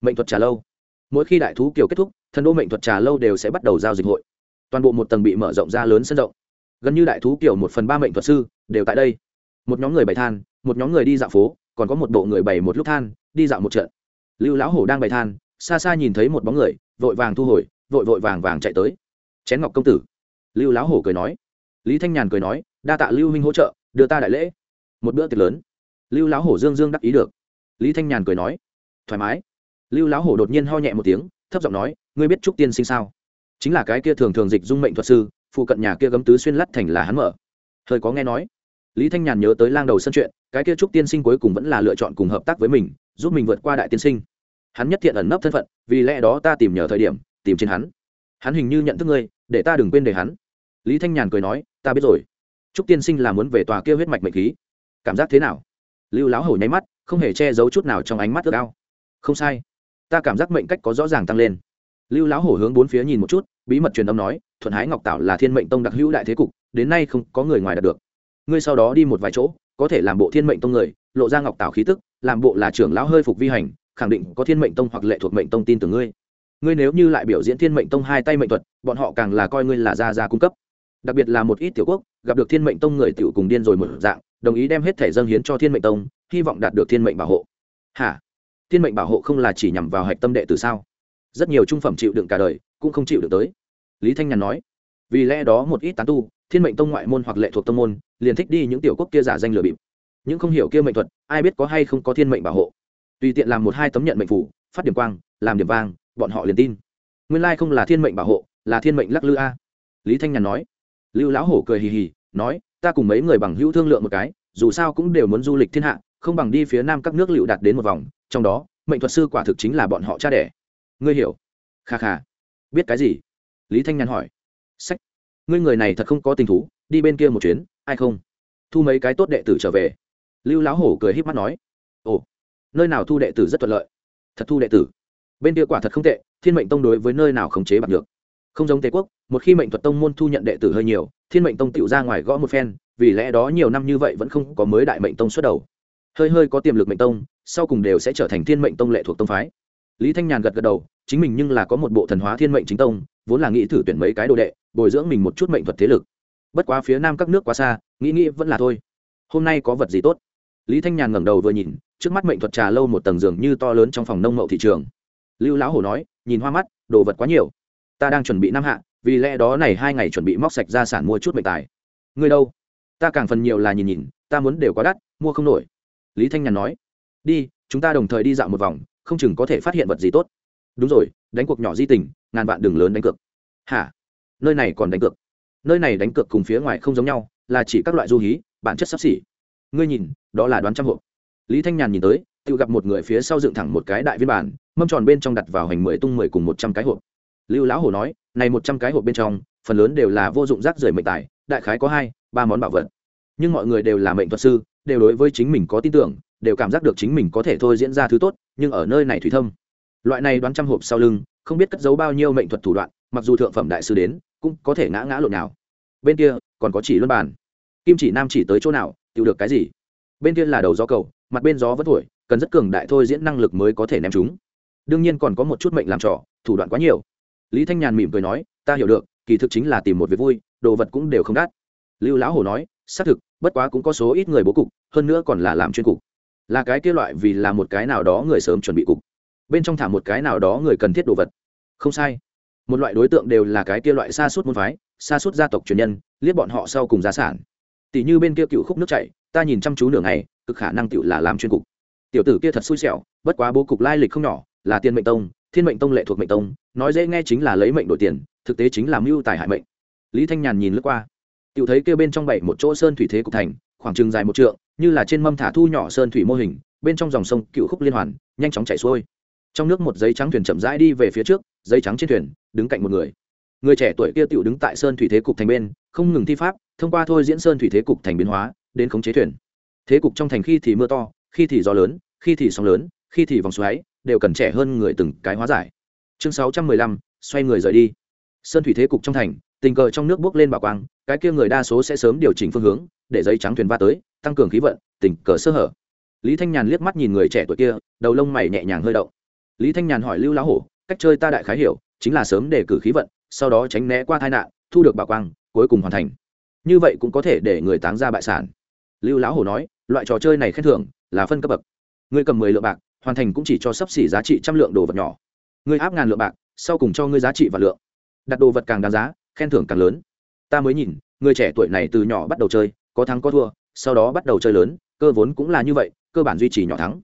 mệnh thuật trà lâu. Mỗi khi đại thú kiều kết thúc, thần đô mệnh thuật trà lâu đều sẽ bắt đầu giao dịch hội. Toàn bộ một tầng bị mở rộng ra lớn sân rộng. Gần như đại thú kiều một phần ba mệnh thuật sư đều tại đây. Một nhóm người bày than, một nhóm người đi dạo phố, còn có một bộ người bày một lúc than, đi dạo một trận. Lưu lão hổ đang bày than, xa xa nhìn thấy một bóng người, vội vàng thu hồi vội vội vàng vàng chạy tới. Chén ngọc công tử. Lưu lão hổ cười nói. Lý thanh nhàn cười nói, đa tạ lưu huynh hỗ trợ, đưa ta đại lễ. Một bữa tiệc lớn. Lưu lão hổ dương dương đắc ý được. Lý thanh nhàn cười nói. Thoải mái. Lưu lão hổ đột nhiên ho nhẹ một tiếng, thấp giọng nói, ngươi biết trúc tiên sinh sao? Chính là cái kia thường thường dịch dung mệnh thuật sư, phụ cận nhà kia gấm tứ xuyên lắt thành là hắn mở. Thời có nghe nói. Lý thanh nhàn nhớ tới lang đầu sân chuyện, cái kia trúc tiên sinh cuối cùng vẫn là lựa chọn cùng hợp tác với mình, giúp mình vượt qua đại tiên sinh. Hắn nhất thiện ẩn nấp thân phận, vì lẽ đó ta tìm nhờ thời điểm tìm trên hắn. Hắn hình như nhận thức ngươi, để ta đừng quên để hắn. Lý thanh nhàn cười nói, ta biết rồi. Trúc tiên sinh là muốn về tòa kia huyết mạch mệnh khí. Cảm giác thế nào? Lưu lão hổ nháy mắt, không hề che giấu chút nào trong ánh mắt ước ao. Không sai. Ta cảm giác mệnh cách có rõ ràng tăng lên. Lưu lão hổ hướng bốn phía nhìn một chút, bí mật truyền âm nói, thuận hái ngọc tạo là thiên mệnh tông đặc hữu đại thế cục, đến nay không có người ngoài đạt được. Ngươi sau đó đi một vài chỗ, có thể làm bộ thiên mệnh tông người, lộ ra ngọc tạo khí tức, làm bộ là trưởng lão hơi phục vi hành, khẳng định có thiên mệnh tông hoặc lệ thuộc mệnh tông tin từ ngươi ngươi nếu như lại biểu diễn thiên mệnh tông hai tay mệnh thuật, bọn họ càng là coi ngươi là gia gia cung cấp. Đặc biệt là một ít tiểu quốc, gặp được thiên mệnh tông người tiểu cùng điên rồi một dạng, đồng ý đem hết thể dâng hiến cho thiên mệnh tông, hy vọng đạt được thiên mệnh bảo hộ. Hả? Thiên mệnh bảo hộ không là chỉ nhằm vào hạch tâm đệ từ sao? Rất nhiều trung phẩm chịu đựng cả đời, cũng không chịu được tới. Lý thanh nhàn nói, vì lẽ đó một ít tán tu, thiên mệnh tông ngoại môn hoặc lệ thuộc tông môn, liền thích đi những tiểu quốc kia giả danh lừa bịp. Những không hiểu kia mệnh thuật, ai biết có hay không có thiên mệnh bảo hộ. Tùy tiện làm một hai tấm nhận mệnh phủ, phát điểm quang, làm điểm vang bọn họ liền tin. Nguyên lai không là thiên mệnh bảo hộ, là thiên mệnh lắc lư a. Lý thanh nhàn nói. Lưu lão hổ cười hì hì, nói, ta cùng mấy người bằng hữu thương lượng một cái, dù sao cũng đều muốn du lịch thiên hạ, không bằng đi phía nam các nước lựu đạt đến một vòng, trong đó, mệnh thuật sư quả thực chính là bọn họ cha đẻ. Ngươi hiểu. Kha kha. Biết cái gì? Lý thanh nhàn hỏi. Sách. Ngươi người này thật không có tình thú, đi bên kia một chuyến, ai không? Thu mấy cái tốt đệ tử trở về. Lưu lão hổ cười h í p mắt nói. Ồ, nơi nào thu đệ tử rất thuận lợi? Thật thu đệ tử bên kia quả thật không tệ, thiên mệnh tông đối với nơi nào khống chế bạc được. Không giống tề quốc, một khi mệnh thuật tông môn thu nhận đệ tử hơi nhiều, thiên mệnh tông tựu ra ngoài gõ một phen, vì lẽ đó nhiều năm như vậy vẫn không có mới đại mệnh tông xuất đầu. Hơi hơi có tiềm lực mệnh tông, sau cùng đều sẽ trở thành thiên mệnh tông lệ thuộc tông phái. Lý thanh nhàn gật gật đầu, chính mình nhưng là có một bộ thần hóa thiên mệnh chính tông, vốn là nghĩ thử tuyển mấy cái đồ đệ, bồi dưỡng mình một chút mệnh thuật thế lực. Bất quá phía nam các nước quá xa, nghĩ nghĩ vẫn là thôi. Hôm nay có vật gì tốt? Lý thanh nhàn ngẩng đầu vừa nhìn, trước mắt mệnh thuật trà lâu một tầng giường như to lớn trong phòng nông mậu thị trường lưu lão hổ nói, nhìn hoa mắt, đồ vật quá nhiều. Ta đang chuẩn bị năm hạ, vì lẽ đó này hai ngày chuẩn bị móc sạch ra sản mua chút mệnh tài. Ngươi đâu? Ta càng phần nhiều là nhìn nhìn, ta muốn đều quá đắt, mua không nổi. Lý thanh nhàn nói, đi, chúng ta đồng thời đi dạo một vòng, không chừng có thể phát hiện vật gì tốt. Đúng rồi, đánh cuộc nhỏ di tình, ngàn vạn đường lớn đánh cược. Hả? Nơi này còn đánh cược? Nơi này đánh cược cùng phía ngoài không giống nhau, là chỉ các loại du hí, bản chất sắp xỉ. Ngươi nhìn, đó là đoán trăm hộ lý thanh nhàn nhìn tới, tự gặp một người phía sau dựng thẳng một cái đại viên bản mâm tròn bên trong đặt vào hành mười tung mười cùng một trăm cái hộp. Lưu lão hồ nói, này một trăm cái hộp bên trong, phần lớn đều là vô dụng rác rưởi mệnh tài, đại khái có hai, ba món bảo vật. Nhưng mọi người đều là mệnh thuật sư, đều đối với chính mình có tin tưởng, đều cảm giác được chính mình có thể thôi diễn ra thứ tốt, nhưng ở nơi này thủy thâm. Loại này đoán trăm hộp sau lưng, không biết cất giấu bao nhiêu mệnh thuật thủ đoạn, mặc dù thượng phẩm đại sư đến, cũng có thể ngã ngã lộn nào bên kia, còn có chỉ luân bàn. Kim chỉ nam chỉ tới chỗ nào tiêu được cái gì? Bên kia là đầu gió cầu, mặt bên gió vẫn thổi, cần rất cường đại thôi diễn năng lực mới có thể ném chúng đương nhiên còn có một chút mệnh làm trò, thủ đoạn quá nhiều. Lý thanh nhàn mỉm cười nói, ta hiểu được, kỳ thực chính là tìm một việc vui, đồ vật cũng đều không đắt. Lưu lão hồ nói, xác thực, bất quá cũng có số ít người bố cục, hơn nữa còn là làm chuyên cục. Là cái kia loại vì là một cái nào đó người sớm chuẩn bị cục. Bên trong thả một cái nào đó người cần thiết đồ vật. Không sai. Một loại đối tượng đều là cái kia loại xa suốt môn phái, xa suốt gia tộc truyền nhân, liếc bọn họ sau cùng gia sản. Tỷ như bên kia cựu khúc nước chảy, ta nhìn chăm chú nửa ngày, cực khả năng tựu là làm chuyên cục. Tiểu tử kia thật xui xẻo, bất quá bố cục lai lịch không nhỏ là tiên mệnh tông, thiên mệnh tông lệ thuộc mệnh tông, nói dễ nghe chính là lấy mệnh đổi tiền, thực tế chính là mưu tài hại mệnh. Lý thanh nhàn nhìn lướt qua. Tự thấy kêu bên trong bảy một chỗ sơn thủy thế cục thành, khoảng chừng dài một trượng, như là trên mâm thả thu nhỏ sơn thủy mô hình, bên trong dòng sông cựu khúc liên hoàn, nhanh chóng chảy xuôi. Trong nước một giấy trắng thuyền chậm rãi đi về phía trước, giấy trắng trên thuyền, đứng cạnh một người. Người trẻ tuổi kia tựu đứng tại sơn thủy thế cục thành bên, không ngừng thi pháp, thông qua thôi diễn sơn thủy thế cục thành biến hóa, đến khống chế thuyền. Thế cục trong thành khi thì mưa to, khi thì gió lớn, khi thì sóng lớn, khi thì vòng xoáy đều cần trẻ hơn người từng cái hóa giải. Chương sáu trăm mười lăm, xoay người rời đi. Sơn thủy thế cục trong thành, tình cờ trong nước bước lên bảo quang, cái kia người đa số sẽ sớm điều chỉnh phương hướng, để giấy trắng thuyền va tới, tăng cường khí vận, tình cờ sơ hở. Lý thanh nhàn liếc mắt nhìn người trẻ tuổi kia, đầu lông mày nhẹ nhàng hơi động. Lý thanh nhàn hỏi lưu lão hổ, cách chơi ta đại khái hiểu, chính là sớm để cử khí vận, sau đó tránh né qua tai nạn, thu được bảo quang, cuối cùng hoàn thành. Như vậy cũng có thể để người táng ra bại sản. Lưu lão hổ nói, loại trò chơi này khen thưởng là phân cấp bậc. Ngươi cầm mười lượng bạc hoàn thành cũng chỉ cho sấp xỉ giá trị trăm lượng đồ vật nhỏ. Ngươi áp ngàn lượng bạc, sau cùng cho ngươi giá trị và lượng. Đặt đồ vật càng đáng giá, khen thưởng càng lớn. Ta mới nhìn, người trẻ tuổi này từ nhỏ bắt đầu chơi, có thắng có thua, sau đó bắt đầu chơi lớn, cơ vốn cũng là như vậy, cơ bản duy trì nhỏ thắng.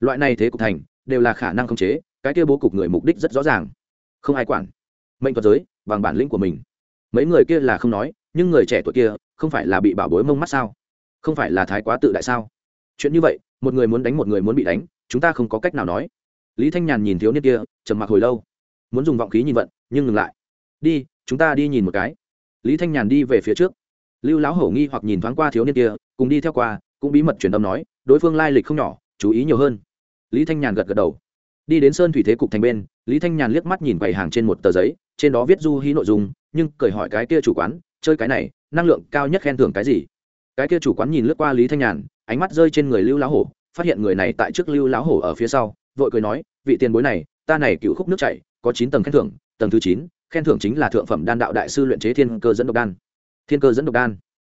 Loại này thế cục thành, đều là khả năng khống chế, cái kia bố cục người mục đích rất rõ ràng. Không ai quản. Mệnh thuật giới, bằng bản lĩnh của mình. Mấy người kia là không nói, nhưng người trẻ tuổi kia, không phải là bị bảo bối mông mắt sao? Không phải là thái quá tự đại sao? Chuyện như vậy, một người muốn đánh một người muốn bị đánh chúng ta không có cách nào nói. Lý thanh nhàn nhìn thiếu niên kia, trầm mặc hồi lâu. Muốn dùng vọng khí nhìn vận, nhưng ngừng lại. Đi, chúng ta đi nhìn một cái. Lý thanh nhàn đi về phía trước. Lưu lão hổ nghi hoặc nhìn thoáng qua thiếu niên kia, cùng đi theo qua, cũng bí mật truyền âm nói, đối phương lai lịch không nhỏ, chú ý nhiều hơn. Lý thanh nhàn gật gật đầu. Đi đến sơn thủy thế cục thành bên, lý thanh nhàn liếc mắt nhìn quầy hàng trên một tờ giấy, trên đó viết du hí nội dung, nhưng cởi hỏi cái kia chủ quán, chơi cái này, năng lượng cao nhất khen thưởng cái gì? Cái kia chủ quán nhìn lướt qua lý thanh nhàn, ánh mắt rơi trên người lưu lão hổ phát hiện người này tại trước lưu lão hổ ở phía sau, vội cười nói, vị tiền bối này, ta này cựu khúc nước chảy, có chín tầng khen thưởng, tầng thứ chín, khen thưởng chính là thượng phẩm đan đạo đại sư luyện chế thiên cơ dẫn độc đan. Thiên cơ dẫn độc đan?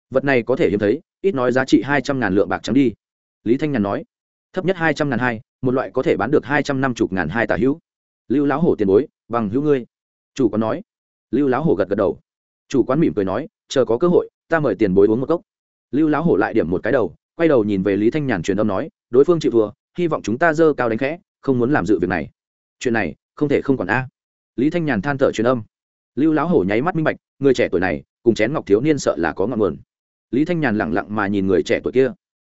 Vật này có thể hiếm thấy, ít nói giá trị hai trăm ngàn lượng bạc trắng đi. Lý thanh nhàn nói, thấp nhất hai trăm ngàn hai, một loại có thể bán được hai trăm năm mươi ngàn hai tả hữu. Lưu lão hổ tiền bối, bằng hữu ngươi. Chủ quán nói. Lưu lão hổ gật gật đầu. Chủ quán mỉm cười nói, chờ có cơ hội, ta mời tiền bối uống một cốc. Lưu lão hổ lại điểm một cái đầu quay đầu nhìn về lý thanh nhàn truyền âm nói, đối phương chịu thua, hy vọng chúng ta dơ cao đánh khẽ, không muốn làm dự việc này. Chuyện này, không thể không còn a. Lý thanh nhàn than thở truyền âm. Lưu lão hổ nháy mắt minh bạch, người trẻ tuổi này, cùng chén ngọc thiếu niên sợ là có ngọn nguồn. Lý thanh nhàn lẳng lặng mà nhìn người trẻ tuổi kia.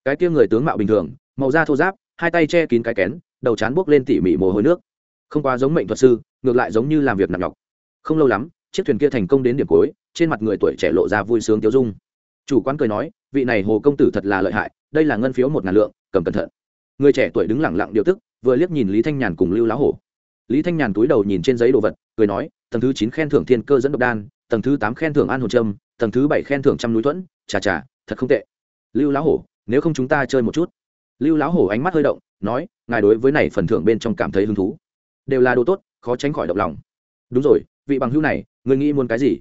Cái kia người tướng mạo bình thường, màu da thô giáp hai tay che kín cái kén, đầu chán buốc lên tỉ mỉ mồ hôi nước. Không quá giống mệnh thuật sư, ngược lại giống như làm việc nặng nhọc. Không lâu lắm, chiếc thuyền kia thành công đến điểm cuối, trên mặt người tuổi trẻ lộ ra vui sướng tiêu dung chủ quán cười nói, vị này hồ công tử thật là lợi hại, đây là ngân phiếu một ngàn lượng, cầm cẩn thận. Người trẻ tuổi đứng lẳng lặng điều tức, vừa liếc nhìn lý thanh nhàn cùng lưu lá hổ. Lý thanh nhàn túi đầu nhìn trên giấy đồ vật, cười nói, tầng thứ chín khen thưởng thiên cơ dẫn độc đan, tầng thứ tám khen thưởng an hồn trâm, tầng thứ bảy khen thưởng trăm núi thuẫn, chà chà, thật không tệ. Lưu lá hổ, nếu không chúng ta chơi một chút. Lưu Lá hổ ánh mắt hơi động, nói, ngài đối với này phần thưởng bên trong cảm thấy hứng thú. Đều là đồ tốt, khó tránh khỏi động lòng. Đúng rồi, vị bằng hữu này, người nghĩ muốn cái gì?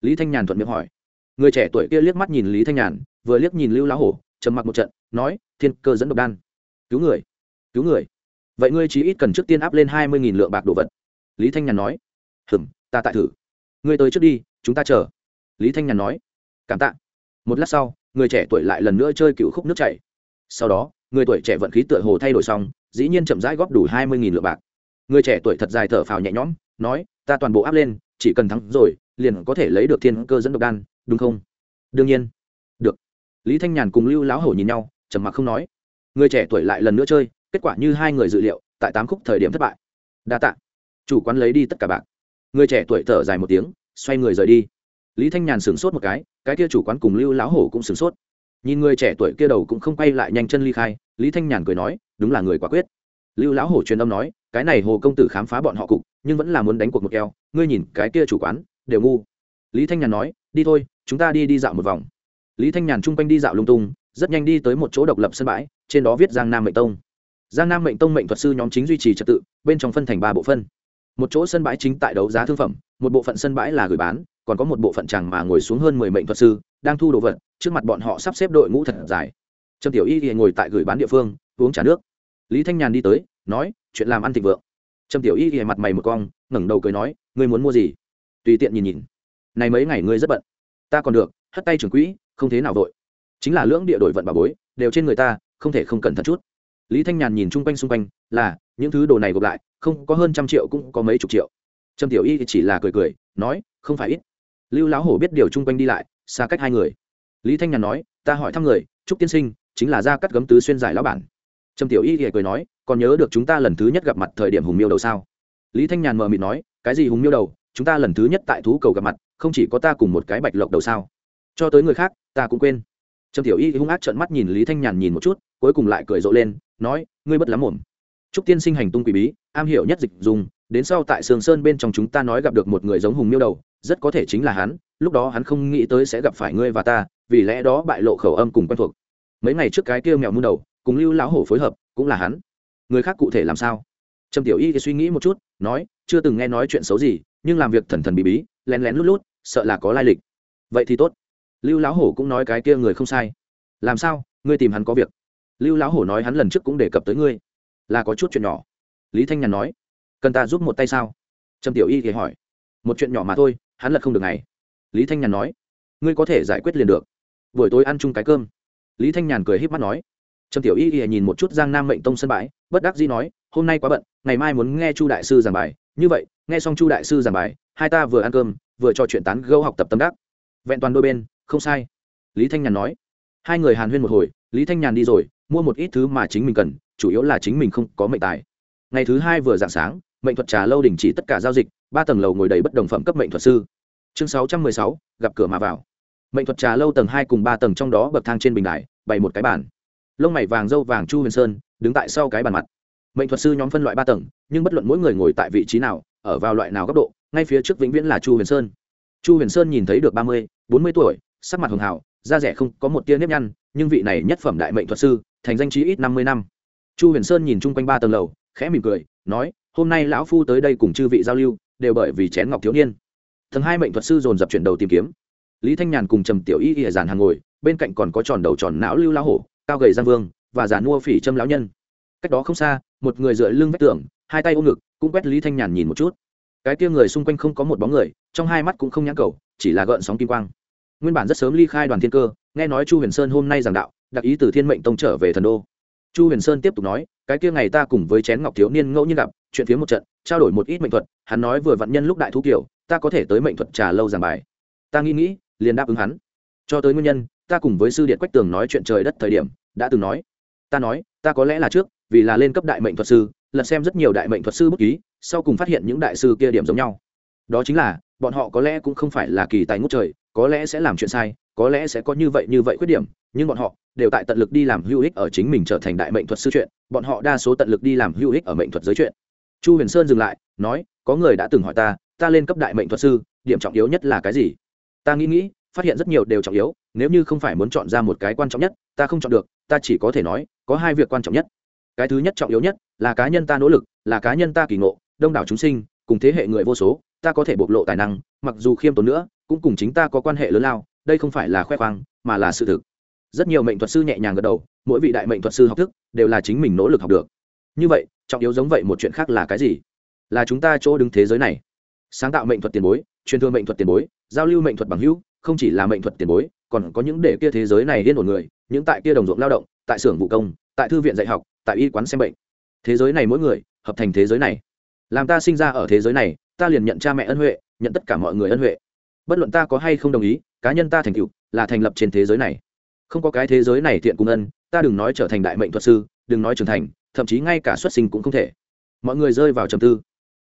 Lý thanh nhàn thuận miệng hỏi người trẻ tuổi kia liếc mắt nhìn lý thanh nhàn, vừa liếc nhìn lưu lão hổ, trầm mặc một trận, nói, thiên cơ dẫn độc đan. Cứu người cứu người. Vậy ngươi chí ít cần trước tiên áp lên hai mươi nghìn lượng bạc đồ vật. Lý thanh nhàn nói. Hừm, ta tại thử. Ngươi tới trước đi, chúng ta chờ. Lý thanh nhàn nói. Cảm tạ. Một lát sau, người trẻ tuổi lại lần nữa chơi cựu khúc nước chảy. Sau đó, người tuổi trẻ vận khí tựa hồ thay đổi xong, dĩ nhiên chậm rãi góp đủ hai mươi nghìn lượng bạc. Người trẻ tuổi thật dài thở phào nhẹ nhõm, nói, ta toàn bộ áp lên, chỉ cần thắng rồi, liền có thể lấy được thiên cơ dẫn độc đan đúng không? Đương nhiên. Được. Lý thanh nhàn cùng lưu lão hổ nhìn nhau, trầm mặc không nói. Người trẻ tuổi lại lần nữa chơi, kết quả như hai người dự liệu, tại tám khúc thời điểm thất bại. Đa t ạ chủ quán lấy đi tất cả bạc. Người trẻ tuổi thở dài một tiếng, xoay người rời đi. Lý thanh nhàn sửng sốt một cái cái kia chủ quán cùng lưu lão hổ cũng sửng sốt. Nhìn người trẻ tuổi kia đầu cũng không quay lại nhanh chân ly khai, lý thanh nhàn cười nói, đúng là người quả quyết. Lưu lão hổ truyền âm nói, cái này hồ công tử khám phá bọn họ cục, nhưng vẫn là muốn đánh cuộc một keo, ngươi nhìn cái kia chủ quán, đều ngu. Lý thanh nhàn nói, đi thôi chúng ta đi đi dạo một vòng. Lý thanh nhàn chung quanh đi dạo lung tung, rất nhanh đi tới một chỗ độc lập sân bãi, trên đó viết giang nam mệnh tông. Giang nam mệnh tông mệnh thuật sư nhóm chính duy trì trật tự, bên trong phân thành ba bộ phân. Một chỗ sân bãi chính tại đấu giá thương phẩm, một bộ phận sân bãi là gửi bán, còn có một bộ phận chàng mà ngồi xuống hơn mười mệnh thuật sư, đang thu đồ vật, trước mặt bọn họ sắp xếp đội ngũ thật dài. Trầm tiểu y thì ngồi tại gửi bán địa phương, uống trà nước. Lý thanh nhàn đi tới, nói, chuyện làm ăn thịnh vượng. Trầm tiểu y thì mặt mày một cong, ngẩng đầu cười nói, ngươi muốn mua gì? Tùy tiện nhìn nhìn. Này mấy ngày ngươi rất bận ta còn được, hất tay trưởng quỹ, không thế nào vội. Chính là lưỡng địa đổi vận bà bối, đều trên người ta, không thể không cẩn thận chút. Lý thanh nhàn nhìn chung quanh xung quanh, là, những thứ đồ này gộp lại, không có hơn trăm triệu cũng có mấy chục triệu. Trâm tiểu y thì chỉ là cười cười, nói, không phải ít. Lưu lão hổ biết điều chung quanh đi lại, xa cách hai người. Lý thanh nhàn nói, ta hỏi thăm người, trúc tiên sinh, chính là ra cắt gấm tứ xuyên giải lão bản. Trâm tiểu y thì cười nói, còn nhớ được chúng ta lần thứ nhất gặp mặt thời điểm hùng miêu đầu sao? Lý thanh nhàn mờ mịt nói, cái gì hùng miêu đầu? Chúng ta lần thứ nhất tại thú cầu gặp mặt không chỉ có ta cùng một cái bạch lộc đầu sao? Cho tới người khác, ta cũng quên. Trầm tiểu y hung ác trợn mắt nhìn lý thanh nhàn nhìn một chút, cuối cùng lại cười rộ lên, nói, ngươi bất lắm mồm. Trúc tiên sinh hành tung quỷ bí, am hiểu nhất dịch dùng, đến sau tại sương sơn bên trong chúng ta nói gặp được một người giống hùng miêu đầu, rất có thể chính là hắn, lúc đó hắn không nghĩ tới sẽ gặp phải ngươi và ta, vì lẽ đó bại lộ khẩu âm cùng quen thuộc. Mấy ngày trước cái kia mèo muôn đầu, cùng lưu lão hổ phối hợp, cũng là hắn. Người khác cụ thể làm sao? Trầm tiểu y thì suy nghĩ một chút, nói, chưa từng nghe nói chuyện xấu gì, nhưng làm việc thần thần bí bí, lén lén lút lút sợ là có lai lịch. Vậy thì tốt. Lưu lão hổ cũng nói cái kia người không sai. Làm sao? Ngươi tìm hắn có việc. Lưu lão hổ nói hắn lần trước cũng đề cập tới ngươi. Là có chút chuyện nhỏ. Lý thanh nhàn nói, cần ta giúp một tay sao? Trầm tiểu y thì hỏi, một chuyện nhỏ mà thôi, hắn lật không được ngày. Lý thanh nhàn nói, ngươi có thể giải quyết liền được. Buổi tối ăn chung cái cơm. Lý thanh nhàn cười h í p mắt nói trầm tiểu y thì nhìn một chút giang nam mệnh tông sân bãi, bất đắc dĩ nói, hôm nay quá bận, ngày mai muốn nghe chu đại sư giảng bài. Như vậy, nghe xong chu đại sư giảng bài, hai ta vừa ăn cơm vừa trò chuyện tán gẫu học tập tâm đắc. Vẹn toàn đôi bên, không sai. Lý thanh nhàn nói. Hai người hàn huyên một hồi, lý thanh nhàn đi rồi, mua một ít thứ mà chính mình cần, chủ yếu là chính mình không có mệnh tài. Ngày thứ hai vừa dạng sáng, mệnh thuật trà lâu đình chỉ tất cả giao dịch, ba tầng lầu ngồi đầy bất đồng phẩm cấp mệnh thuật sư. Chương sáu trăm mười sáu, gặp cửa mà vào. Mệnh thuật trà lâu tầng hai cùng ba tầng trong đó bậc thang trên bình đài, bày một cái bàn. Lông mày vàng dâu vàng chu huyền sơn, đứng tại sau cái bàn mặt. Mệnh thuật sư nhóm phân loại ba tầng, nhưng bất luận mỗi người ngồi tại vị trí nào, ở vào loại nào góc độ ngay phía trước vĩnh viễn là chu huyền sơn. Chu huyền sơn nhìn thấy được ba mươi, bốn mươi tuổi, sắc mặt hường hảo, da rẻ không có một tia nếp nhăn, nhưng vị này nhất phẩm đại mệnh thuật sư, thành danh trí ít năm mươi năm. Chu huyền sơn nhìn chung quanh ba tầng lầu, khẽ mỉm cười, nói, hôm nay lão phu tới đây cùng chư vị giao lưu, đều bởi vì chén ngọc thiếu niên. Thần hai mệnh thuật sư dồn dập chuyển đầu tìm kiếm. Lý thanh nhàn cùng trầm tiểu y ỉa giàn hàng ngồi, bên cạnh còn có tròn đầu tròn não lưu lão hổ, cao gầy giang vương, và giàn mua phỉ trâm lão nhân. Cách đó không xa, một người dựa lưng vách tường, hai tay ôm ngực, cũng quét lý thanh nhàn nhìn một chút cái kia người xung quanh không có một bóng người, trong hai mắt cũng không nhãn cầu, chỉ là gợn sóng kim quang. Nguyên bản rất sớm ly khai đoàn thiên cơ, nghe nói chu huyền sơn hôm nay giảng đạo, đặc ý từ thiên mệnh tông trở về thần đô. Chu huyền sơn tiếp tục nói, cái kia ngày ta cùng với chén ngọc thiếu niên ngẫu nhiên gặp, chuyện phía một trận, trao đổi một ít mệnh thuật, hắn nói vừa vạn nhân lúc đại thú kiểu, ta có thể tới mệnh thuật trà lâu giảng bài. Ta nghĩ nghĩ, liền đáp ứng hắn. Cho tới nguyên nhân, ta cùng với sư điện quách tường nói chuyện trời đất thời điểm, đã từng nói. Ta nói, ta có lẽ là trước, vì là lên cấp đại mệnh thuật sư, lật xem rất nhiều đại mệnh thuật sư bút ký sau cùng phát hiện những đại sư kia điểm giống nhau. Đó chính là, bọn họ có lẽ cũng không phải là kỳ tài ngút trời, có lẽ sẽ làm chuyện sai, có lẽ sẽ có như vậy như vậy khuyết điểm, nhưng bọn họ đều tại tận lực đi làm hữu ích ở chính mình trở thành đại mệnh thuật sư chuyện, bọn họ đa số tận lực đi làm hữu ích ở mệnh thuật giới chuyện. Chu huyền sơn dừng lại, nói, có người đã từng hỏi ta ta lên cấp đại mệnh thuật sư, điểm trọng yếu nhất là cái gì? Ta nghĩ nghĩ, phát hiện rất nhiều đều trọng yếu, nếu như không phải muốn chọn ra một cái quan trọng nhất, ta không chọn được, ta chỉ có thể nói, có hai việc quan trọng nhất. Cái thứ nhất trọng yếu nhất là cá nhân ta nỗ lực, là cá nhân ta kỳ ngộ đông đảo chúng sinh, cùng thế hệ người vô số, ta có thể bộc lộ tài năng, mặc dù khiêm tốn nữa, cũng cùng chính ta có quan hệ lớn lao, đây không phải là khoe khoang, mà là sự thực. Rất nhiều mệnh thuật sư nhẹ nhàng gật đầu, mỗi vị đại mệnh thuật sư học thức, đều là chính mình nỗ lực học được. Như vậy, trọng yếu giống vậy một chuyện khác là cái gì? Là chúng ta chỗ đứng thế giới này. Sáng tạo mệnh thuật tiền bối, truyền thương mệnh thuật tiền bối, giao lưu mệnh thuật bằng hữu, không chỉ là mệnh thuật tiền bối, còn có những để kia thế giới này điên ổn người, những tại kia đồng ruộng lao động, tại xưởng vụ công, tại thư viện dạy học, tại y quán xem bệnh. Thế giới này mỗi người, hợp thành thế giới này làm ta sinh ra ở thế giới này, ta liền nhận cha mẹ ân huệ, nhận tất cả mọi người ân huệ. Bất luận ta có hay không đồng ý, cá nhân ta thành tựu, là thành lập trên thế giới này. Không có cái thế giới này thiện cùng ân, ta đừng nói trở thành đại mệnh thuật sư, đừng nói trưởng thành, thậm chí ngay cả xuất sinh cũng không thể. Mọi người rơi vào trầm tư.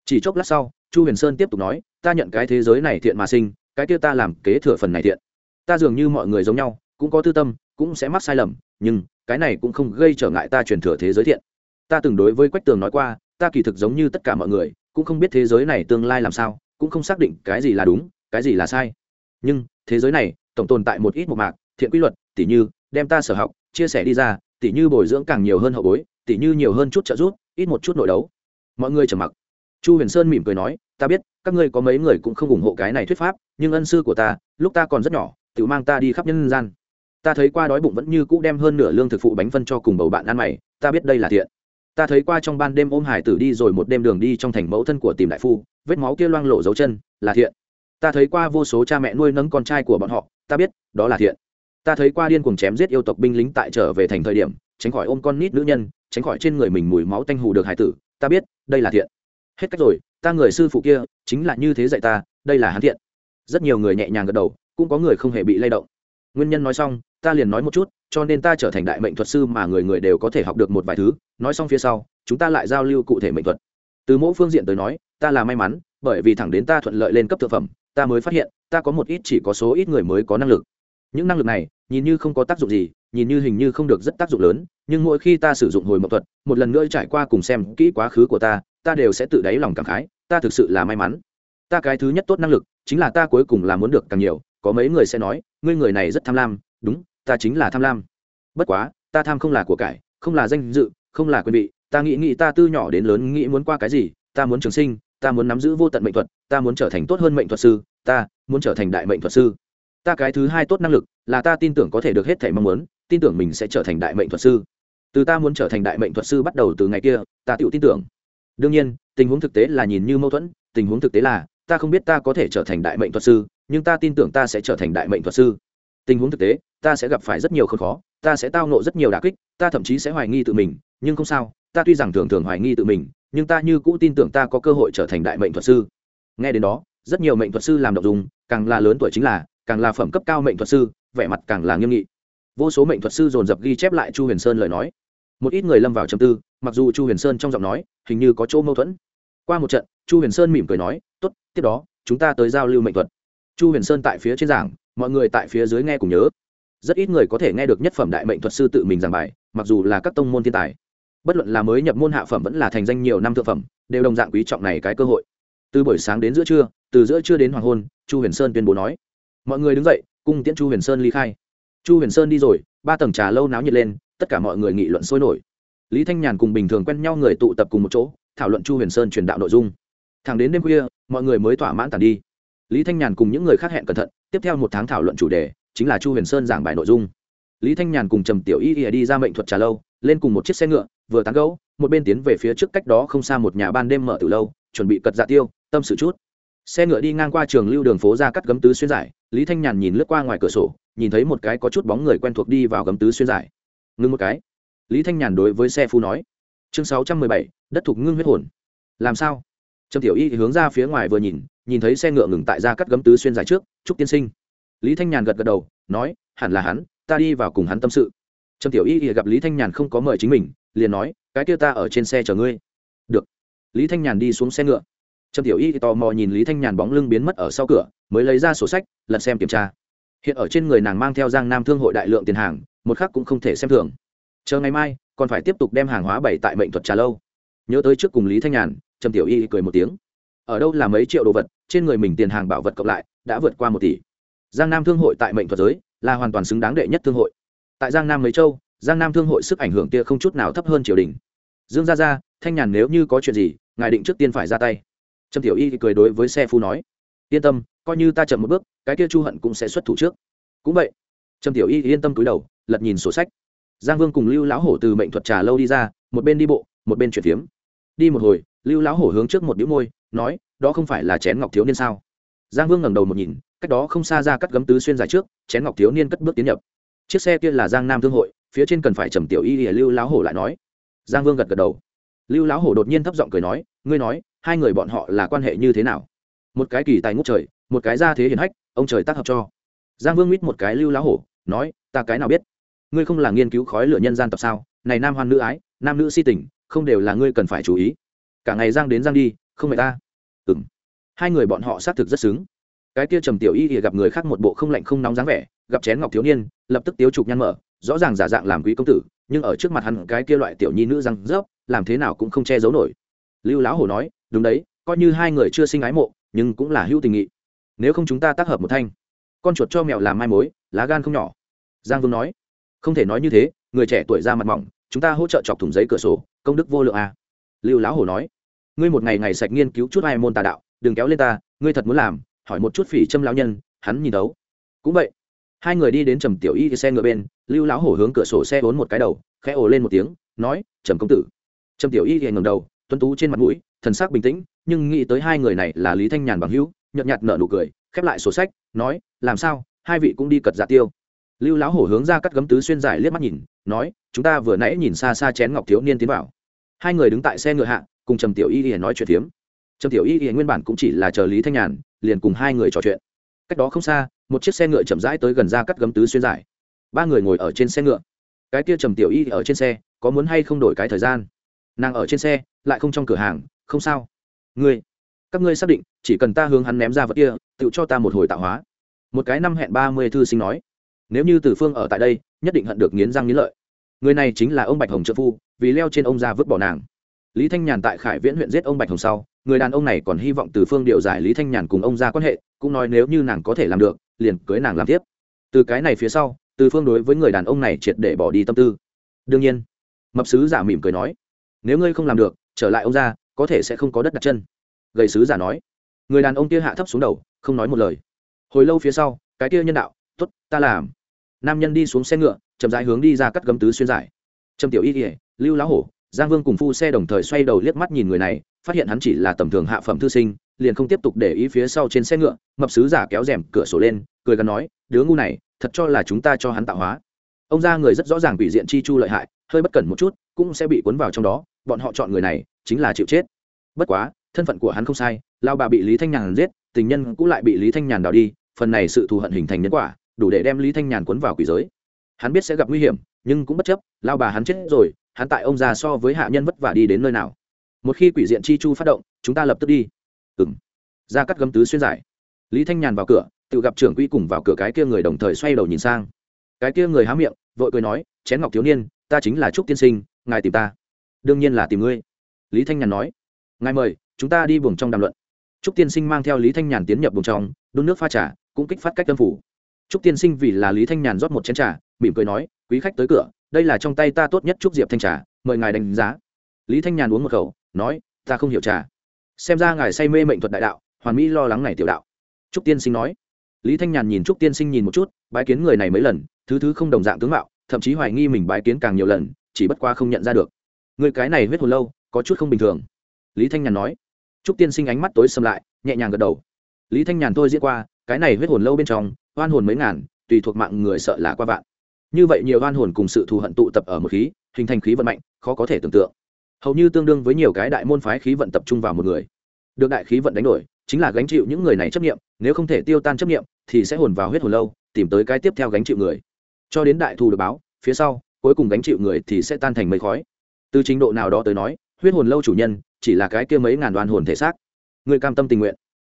Chỉ chốc lát sau, chu huyền sơn tiếp tục nói, ta nhận cái thế giới này thiện mà sinh, cái kia ta làm kế thừa phần này thiện. Ta dường như mọi người giống nhau, cũng có tư tâm, cũng sẽ mắc sai lầm, nhưng cái này cũng không gây trở ngại ta truyền thừa thế giới thiện. Ta từng đối với quách tường nói qua ta kỳ thực giống như tất cả mọi người, cũng không biết thế giới này tương lai làm sao, cũng không xác định cái gì là đúng, cái gì là sai. Nhưng, thế giới này, tổng tồn tại một ít một mạc, thiện quy luật, tỉ như, đem ta sở học, chia sẻ đi ra, tỉ như bồi dưỡng càng nhiều hơn hậu bối, tỉ như nhiều hơn chút trợ giúp, ít một chút nội đấu. Mọi người trầm mặc. Chu huyền sơn mỉm cười nói, ta biết, các ngươi có mấy người cũng không ủng hộ cái này thuyết pháp, nhưng ân sư của ta, lúc ta còn rất nhỏ tự mang ta đi khắp nhân gian. Ta thấy qua đói bụng vẫn như cũ đem hơn nửa lương thực phụ bánh phân cho cùng bầu bạn ăn mày, ta biết đây là thiện ta thấy qua trong ban đêm ôm hải tử đi rồi một đêm đường đi trong thành mẫu thân của tìm đại phu, vết máu kia loang lộ dấu chân, là thiện. Ta thấy qua vô số cha mẹ nuôi nấng con trai của bọn họ, ta biết, đó là thiện. Ta thấy qua điên cuồng chém giết yêu tộc binh lính tại trở về thành thời điểm, tránh khỏi ôm con nít nữ nhân, tránh khỏi trên người mình mùi máu tanh hù được hải tử, ta biết, đây là thiện. Hết cách rồi, ta người sư phụ kia, chính là như thế dạy ta, đây là hắn thiện. Rất nhiều người nhẹ nhàng gật đầu, cũng có người không hề bị lay động. Nguyên nhân nói xong, ta liền nói một chút cho nên ta trở thành đại mệnh thuật sư mà người người đều có thể học được một vài thứ, nói xong phía sau, chúng ta lại giao lưu cụ thể mệnh thuật. Từ mỗi phương diện tới nói, ta là may mắn, bởi vì thẳng đến ta thuận lợi lên cấp thực phẩm, ta mới phát hiện, ta có một ít chỉ có số ít người mới có năng lực. Những năng lực này, nhìn như không có tác dụng gì, nhìn như hình như không được rất tác dụng lớn, nhưng mỗi khi ta sử dụng hồi mộng thuật, một lần nữa trải qua cùng xem kỹ quá khứ của ta ta đều sẽ tự đáy lòng cảm khái, ta thực sự là may mắn. Ta cái thứ nhất tốt năng lực, chính là ta cuối cùng là muốn được càng nhiều, có mấy người sẽ nói, ngươi người này rất tham lam. Đúng ta chính là tham lam. Bất quá, ta tham không là của cải, không là danh dự, không là quyền vị, ta nghĩ nghĩ ta tư nhỏ đến lớn nghĩ muốn qua cái gì, ta muốn trường sinh, ta muốn nắm giữ vô tận mệnh thuật, ta muốn trở thành tốt hơn mệnh thuật sư, ta muốn trở thành đại mệnh thuật sư. Ta cái thứ hai tốt năng lực là ta tin tưởng có thể được hết thể mong muốn, tin tưởng mình sẽ trở thành đại mệnh thuật sư. Từ ta muốn trở thành đại mệnh thuật sư bắt đầu từ ngày kia, ta tự tin tưởng. Đương nhiên, tình huống thực tế là nhìn như mâu thuẫn, tình huống thực tế là, ta không biết ta có thể trở thành đại mệnh thuật sư, nhưng ta tin tưởng ta sẽ trở thành đại mệnh thuật sư tình huống thực tế, ta sẽ gặp phải rất nhiều khốn khó, ta sẽ tao nộ rất nhiều đà kích, ta thậm chí sẽ hoài nghi tự mình, nhưng không sao, ta tuy rằng thường thường hoài nghi tự mình, nhưng ta như cũ tin tưởng ta có cơ hội trở thành đại mệnh thuật sư. Nghe đến đó, rất nhiều mệnh thuật sư làm độc dùng càng là lớn tuổi chính là, càng là phẩm cấp cao mệnh thuật sư, vẻ mặt càng là nghiêm nghị. Vô số mệnh thuật sư dồn dập ghi chép lại chu huyền sơn lời nói. Một ít người lâm vào trầm tư, mặc dù chu huyền sơn trong giọng nói, hình như có chỗ mâu thuẫn. Qua một trận, chu huyền sơn mỉm cười nói, tốt, tiếp đó, chúng ta tới giao lưu mệnh thuật. Chu huyền sơn tại phía trên giảng mọi người tại phía dưới nghe cùng nhớ. Rất ít người có thể nghe được nhất phẩm đại mệnh thuật sư tự mình giảng bài, mặc dù là các tông môn thiên tài. Bất luận là mới nhập môn hạ phẩm vẫn là thành danh nhiều năm thượng phẩm, đều đồng dạng quý trọng này cái cơ hội. Từ buổi sáng đến giữa trưa, từ giữa trưa đến hoàng hôn, chu huyền sơn tuyên bố nói. Mọi người đứng dậy, cung tiễn chu huyền sơn ly khai. Chu huyền sơn đi rồi, ba tầng trà lâu náo nhiệt lên, tất cả mọi người nghị luận sôi nổi. Lý thanh nhàn cùng bình thường quen nhau người tụ tập cùng một chỗ, thảo luận chu huyền sơn truyền đạo nội dung. Thẳng đến đêm khuya, mọi người mới thỏa mãn tàn đi lý thanh nhàn cùng những người khác hẹn cẩn thận, tiếp theo một tháng thảo luận chủ đề chính là chu huyền sơn giảng bài nội dung. Lý thanh nhàn cùng trầm tiểu y ỉa đi ra mệnh thuật trà lâu, lên cùng một chiếc xe ngựa, vừa tán gấu một bên tiến về phía trước cách đó không xa một nhà ban đêm mở từ lâu, chuẩn bị cật dạ tiêu, tâm sự chút. Xe ngựa đi ngang qua trường lưu đường phố ra cắt gấm tứ xuyên giải, lý thanh nhàn nhìn lướt qua ngoài cửa sổ, nhìn thấy một cái có chút bóng người quen thuộc đi vào gấm tứ xuyên giải. Ngưng một cái. Lý thanh nhàn đối với xe phu nói. Chương sáu trăm mười bảy, đất thục ngưng huyết hồn. Làm sao? Trầm tiểu y hướng ra phía ngoài vừa nhìn nhìn thấy xe ngựa ngừng tại ra cắt gấm tứ xuyên dài trước chúc tiên sinh. Lý thanh nhàn gật gật đầu, nói, hẳn là hắn, ta đi vào cùng hắn tâm sự. Trầm tiểu y gặp lý thanh nhàn không có mời chính mình, liền nói, cái kia ta ở trên xe chờ ngươi. Được. Lý thanh nhàn đi xuống xe ngựa. Trầm tiểu y tò mò nhìn lý thanh nhàn bóng lưng biến mất ở sau cửa, mới lấy ra sổ sách, lật xem kiểm tra. Hiện ở trên người nàng mang theo giang nam thương hội đại lượng tiền hàng, một khắc cũng không thể xem thường. Chờ ngày mai, còn phải tiếp tục đem hàng hóa bày tại mệnh thuật trà lâu. Nhớ tới trước cùng lý thanh nhàn trầm tiểu y cười một tiếng ở đâu là mấy triệu đồ vật, trên người mình tiền hàng bảo vật cộng lại, đã vượt qua một tỷ. Giang nam thương hội tại mệnh thuật giới, là hoàn toàn xứng đáng đệ nhất thương hội. Tại giang nam mấy châu, giang nam thương hội sức ảnh hưởng kia không chút nào thấp hơn triều đình. Dương gia gia, thanh nhàn nếu như có chuyện gì, ngài định trước tiên phải ra tay. Trầm tiểu y cười đối với xe phu nói, yên tâm, coi như ta chậm một bước, cái kia chu hận cũng sẽ xuất thủ trước. Cũng vậy trầm tiểu y yên tâm cúi đầu, lật nhìn sổ sách. Giang vương cùng lưu lão hổ từ mệnh thuật trà lâu đi ra, một bên đi bộ, một bên chuyển phiếm. Đi một hồi, lưu lão hổ hướng trước một đĩu môi nói, đó không phải là chén ngọc thiếu niên sao? Giang vương ngẩng đầu một nhìn, cách đó không xa ra cắt gấm tứ xuyên dài trước, chén ngọc thiếu niên cất bước tiến nhập. Chiếc xe kia là giang nam thương hội, phía trên cần phải trầm tiểu y ỉa lưu lão hổ lại nói. Giang vương gật gật đầu. Lưu lão hổ đột nhiên thấp giọng cười nói, ngươi nói, hai người bọn họ là quan hệ như thế nào? Một cái kỳ tài ngút trời, một cái ra thế hiển hách, ông trời tác hợp cho. Giang vương mít một cái lưu lão hổ, nói, ta cái nào biết? Ngươi không là nghiên cứu khói lửa nhân gian tập sao? Này nam hoan nữ ái, nam nữ si tình, không đều là ngươi cần phải chú ý. Cả ngày giang đến giang đi không phải ta. Ừng hai người bọn họ xác thực rất xứng. Cái kia trầm tiểu y thì gặp người khác một bộ không lạnh không nóng dáng vẻ, gặp chén ngọc thiếu niên, lập tức tiếu trục nhăn mở, rõ ràng giả dạng làm quý công tử, nhưng ở trước mặt hắn cái kia loại tiểu nhi nữ răng rớp, làm thế nào cũng không che giấu nổi. Lưu lão hổ nói, đúng đấy, coi như hai người chưa sinh ái mộ, nhưng cũng là hữu tình nghị. Nếu không chúng ta tác hợp một thanh, con chuột cho mèo làm mai mối, lá gan không nhỏ. Giang vương nói, không thể nói như thế, người trẻ tuổi ra mặt mỏng, chúng ta hỗ trợ chọc thùng giấy cửa sổ, công đức vô lượng à. lưu lão hổ nói ngươi một ngày ngày sạch nghiên cứu chút ai môn tà đạo, đừng kéo lên ta, ngươi thật muốn làm, hỏi một chút phỉ châm lão nhân, hắn nhìn đấu. Cũng vậy, hai người đi đến trầm tiểu y xe ngựa bên, lưu lão hổ hướng cửa sổ xe bốn một cái đầu, khẽ ồ lên một tiếng, nói, trầm công tử. Trầm tiểu y thì ngầm đầu, tuấn tú trên mặt mũi, thần sắc bình tĩnh, nhưng nghĩ tới hai người này là lý thanh nhàn bằng hữu, nhợt nhạt nở nụ cười, khép lại sổ sách, nói, làm sao? Hai vị cũng đi cật dạ tiêu. Lưu lão hổ hướng ra cắt gấm tứ xuyên giải liếc mắt nhìn, nói, chúng ta vừa nãy nhìn xa xa chén ngọc thiếu niên tiến vào. Hai người đứng tại xe ngựa hạ cùng trầm tiểu y y nói chuyện phiếm. Trầm tiểu y y nguyên bản cũng chỉ là chờ lý thanh nhàn, liền cùng hai người trò chuyện. Cách đó không xa, một chiếc xe ngựa chậm rãi tới gần ra cắt gấm tứ xuyên giải. Ba người ngồi ở trên xe ngựa. Cái kia trầm tiểu y ở trên xe, có muốn hay không đổi cái thời gian? Nàng ở trên xe, lại không trong cửa hàng, không sao. Ngươi, các ngươi xác định, chỉ cần ta hướng hắn ném ra vật kia, tự cho ta một hồi tạo hóa. Một cái năm hẹn ba mươi thư sinh nói. Nếu như tử phương ở tại đây, nhất định hận được nghiến răng nghiến lợi. Người này chính là ông bạch hồng trợ phu, vì leo trên ông ra vứt bỏ nàng lý thanh nhàn tại khải viễn huyện giết ông bạch hồng sau, người đàn ông này còn hy vọng từ phương điều giải lý thanh nhàn cùng ông ra quan hệ, cũng nói nếu như nàng có thể làm được, liền cưới nàng làm tiếp. Từ cái này phía sau, từ phương đối với người đàn ông này triệt để bỏ đi tâm tư. Đương nhiên, mập sứ giả mỉm cười nói, nếu ngươi không làm được, trở lại ông ra, có thể sẽ không có đất đặt chân. Gầy sứ giả nói. Người đàn ông kia hạ thấp xuống đầu, không nói một lời. Hồi lâu phía sau, cái kia nhân đạo t ố t ta làm. Nam nhân đi xuống xe ngựa, chậm rãi hướng đi ra cắt gấm tứ xuyên giải. Trầm tiểu y kỉa lưu lá hổ giang vương cùng phu xe đồng thời xoay đầu liếc mắt nhìn người này, phát hiện hắn chỉ là tầm thường hạ phẩm thư sinh, liền không tiếp tục để ý phía sau trên xe ngựa, mập sứ giả kéo rèm cửa sổ lên, cười gắn nói, đứa ngu này, thật cho là chúng ta cho hắn tạo hóa. Ông ra người rất rõ ràng bị diện chi chu lợi hại, hơi bất cẩn một chút, cũng sẽ bị cuốn vào trong đó, bọn họ chọn người này, chính là chịu chết. Bất quá, thân phận của hắn không sai, lao bà bị lý thanh nhàn giết, tình nhân cũng lại bị lý thanh nhàn đào đi, phần này sự thù hận hình thành nhân quả, đủ để đem lý thanh nhàn cuốn vào quỷ giới. Hắn biết sẽ gặp nguy hiểm, nhưng cũng bất chấp, lao bà hắn chết rồi hắn tại ông già so với hạ nhân vất vả đi đến nơi nào? Một khi quỷ diện chi chu phát động, chúng ta lập tức đi. Ừng ra cắt gấm tứ xuyên giải. Lý thanh nhàn vào cửa, tự gặp trưởng quỹ cùng vào cửa cái kia người đồng thời xoay đầu nhìn sang. Cái kia người há miệng, vội cười nói, chén ngọc thiếu niên, ta chính là trúc tiên sinh, ngài tìm ta. Đương nhiên là tìm ngươi. Lý thanh nhàn nói. Ngài mời, chúng ta đi buồng trong đàm luận. Trúc tiên sinh mang theo lý thanh nhàn tiến nhập buồng trong, đun nước pha trà, cũng kích phát cách tâm phủ. Trúc tiên sinh vì là lý thanh nhàn rót một chén trà, mỉm cười nói, quý khách tới cửa đây là trong tay ta tốt nhất trúc diệp thanh trà, mời ngài đánh giá. Lý thanh nhàn uống một khẩu, nói, ta không hiểu trà. Xem ra ngài say mê mệnh thuật đại đạo, hoàn mỹ lo lắng này tiểu đạo. Trúc tiên sinh nói. Lý thanh nhàn nhìn trúc tiên sinh nhìn một chút, bái kiến người này mấy lần, thứ thứ không đồng dạng tướng mạo, thậm chí hoài nghi mình bái kiến càng nhiều lần, chỉ bất qua không nhận ra được. Người cái này huyết hồn lâu, có chút không bình thường. Lý thanh nhàn nói. Trúc tiên sinh ánh mắt tối xâm lại, nhẹ nhàng gật đầu. Lý thanh nhàn thôi diễn qua, cái này huyết hồn lâu bên trong, oan hồn mấy ngàn, tùy thuộc mạng người sợ là qua vạn như vậy nhiều oan hồn cùng sự thù hận tụ tập ở một khí, hình thành khí vận mạnh, khó có thể tưởng tượng. Hầu như tương đương với nhiều cái đại môn phái khí vận tập trung vào một người. Được đại khí vận đánh đổi, chính là gánh chịu những người này chấp nghiệm nếu không thể tiêu tan chấp nghiệm thì sẽ hồn vào huyết hồn lâu, tìm tới cái tiếp theo gánh chịu người. Cho đến đại thù được báo, phía sau, cuối cùng gánh chịu người thì sẽ tan thành mây khói. Từ trình độ nào đó tới nói, huyết hồn lâu chủ nhân chỉ là cái kia mấy ngàn đoàn hồn thể xác. Người cam tâm tình nguyện,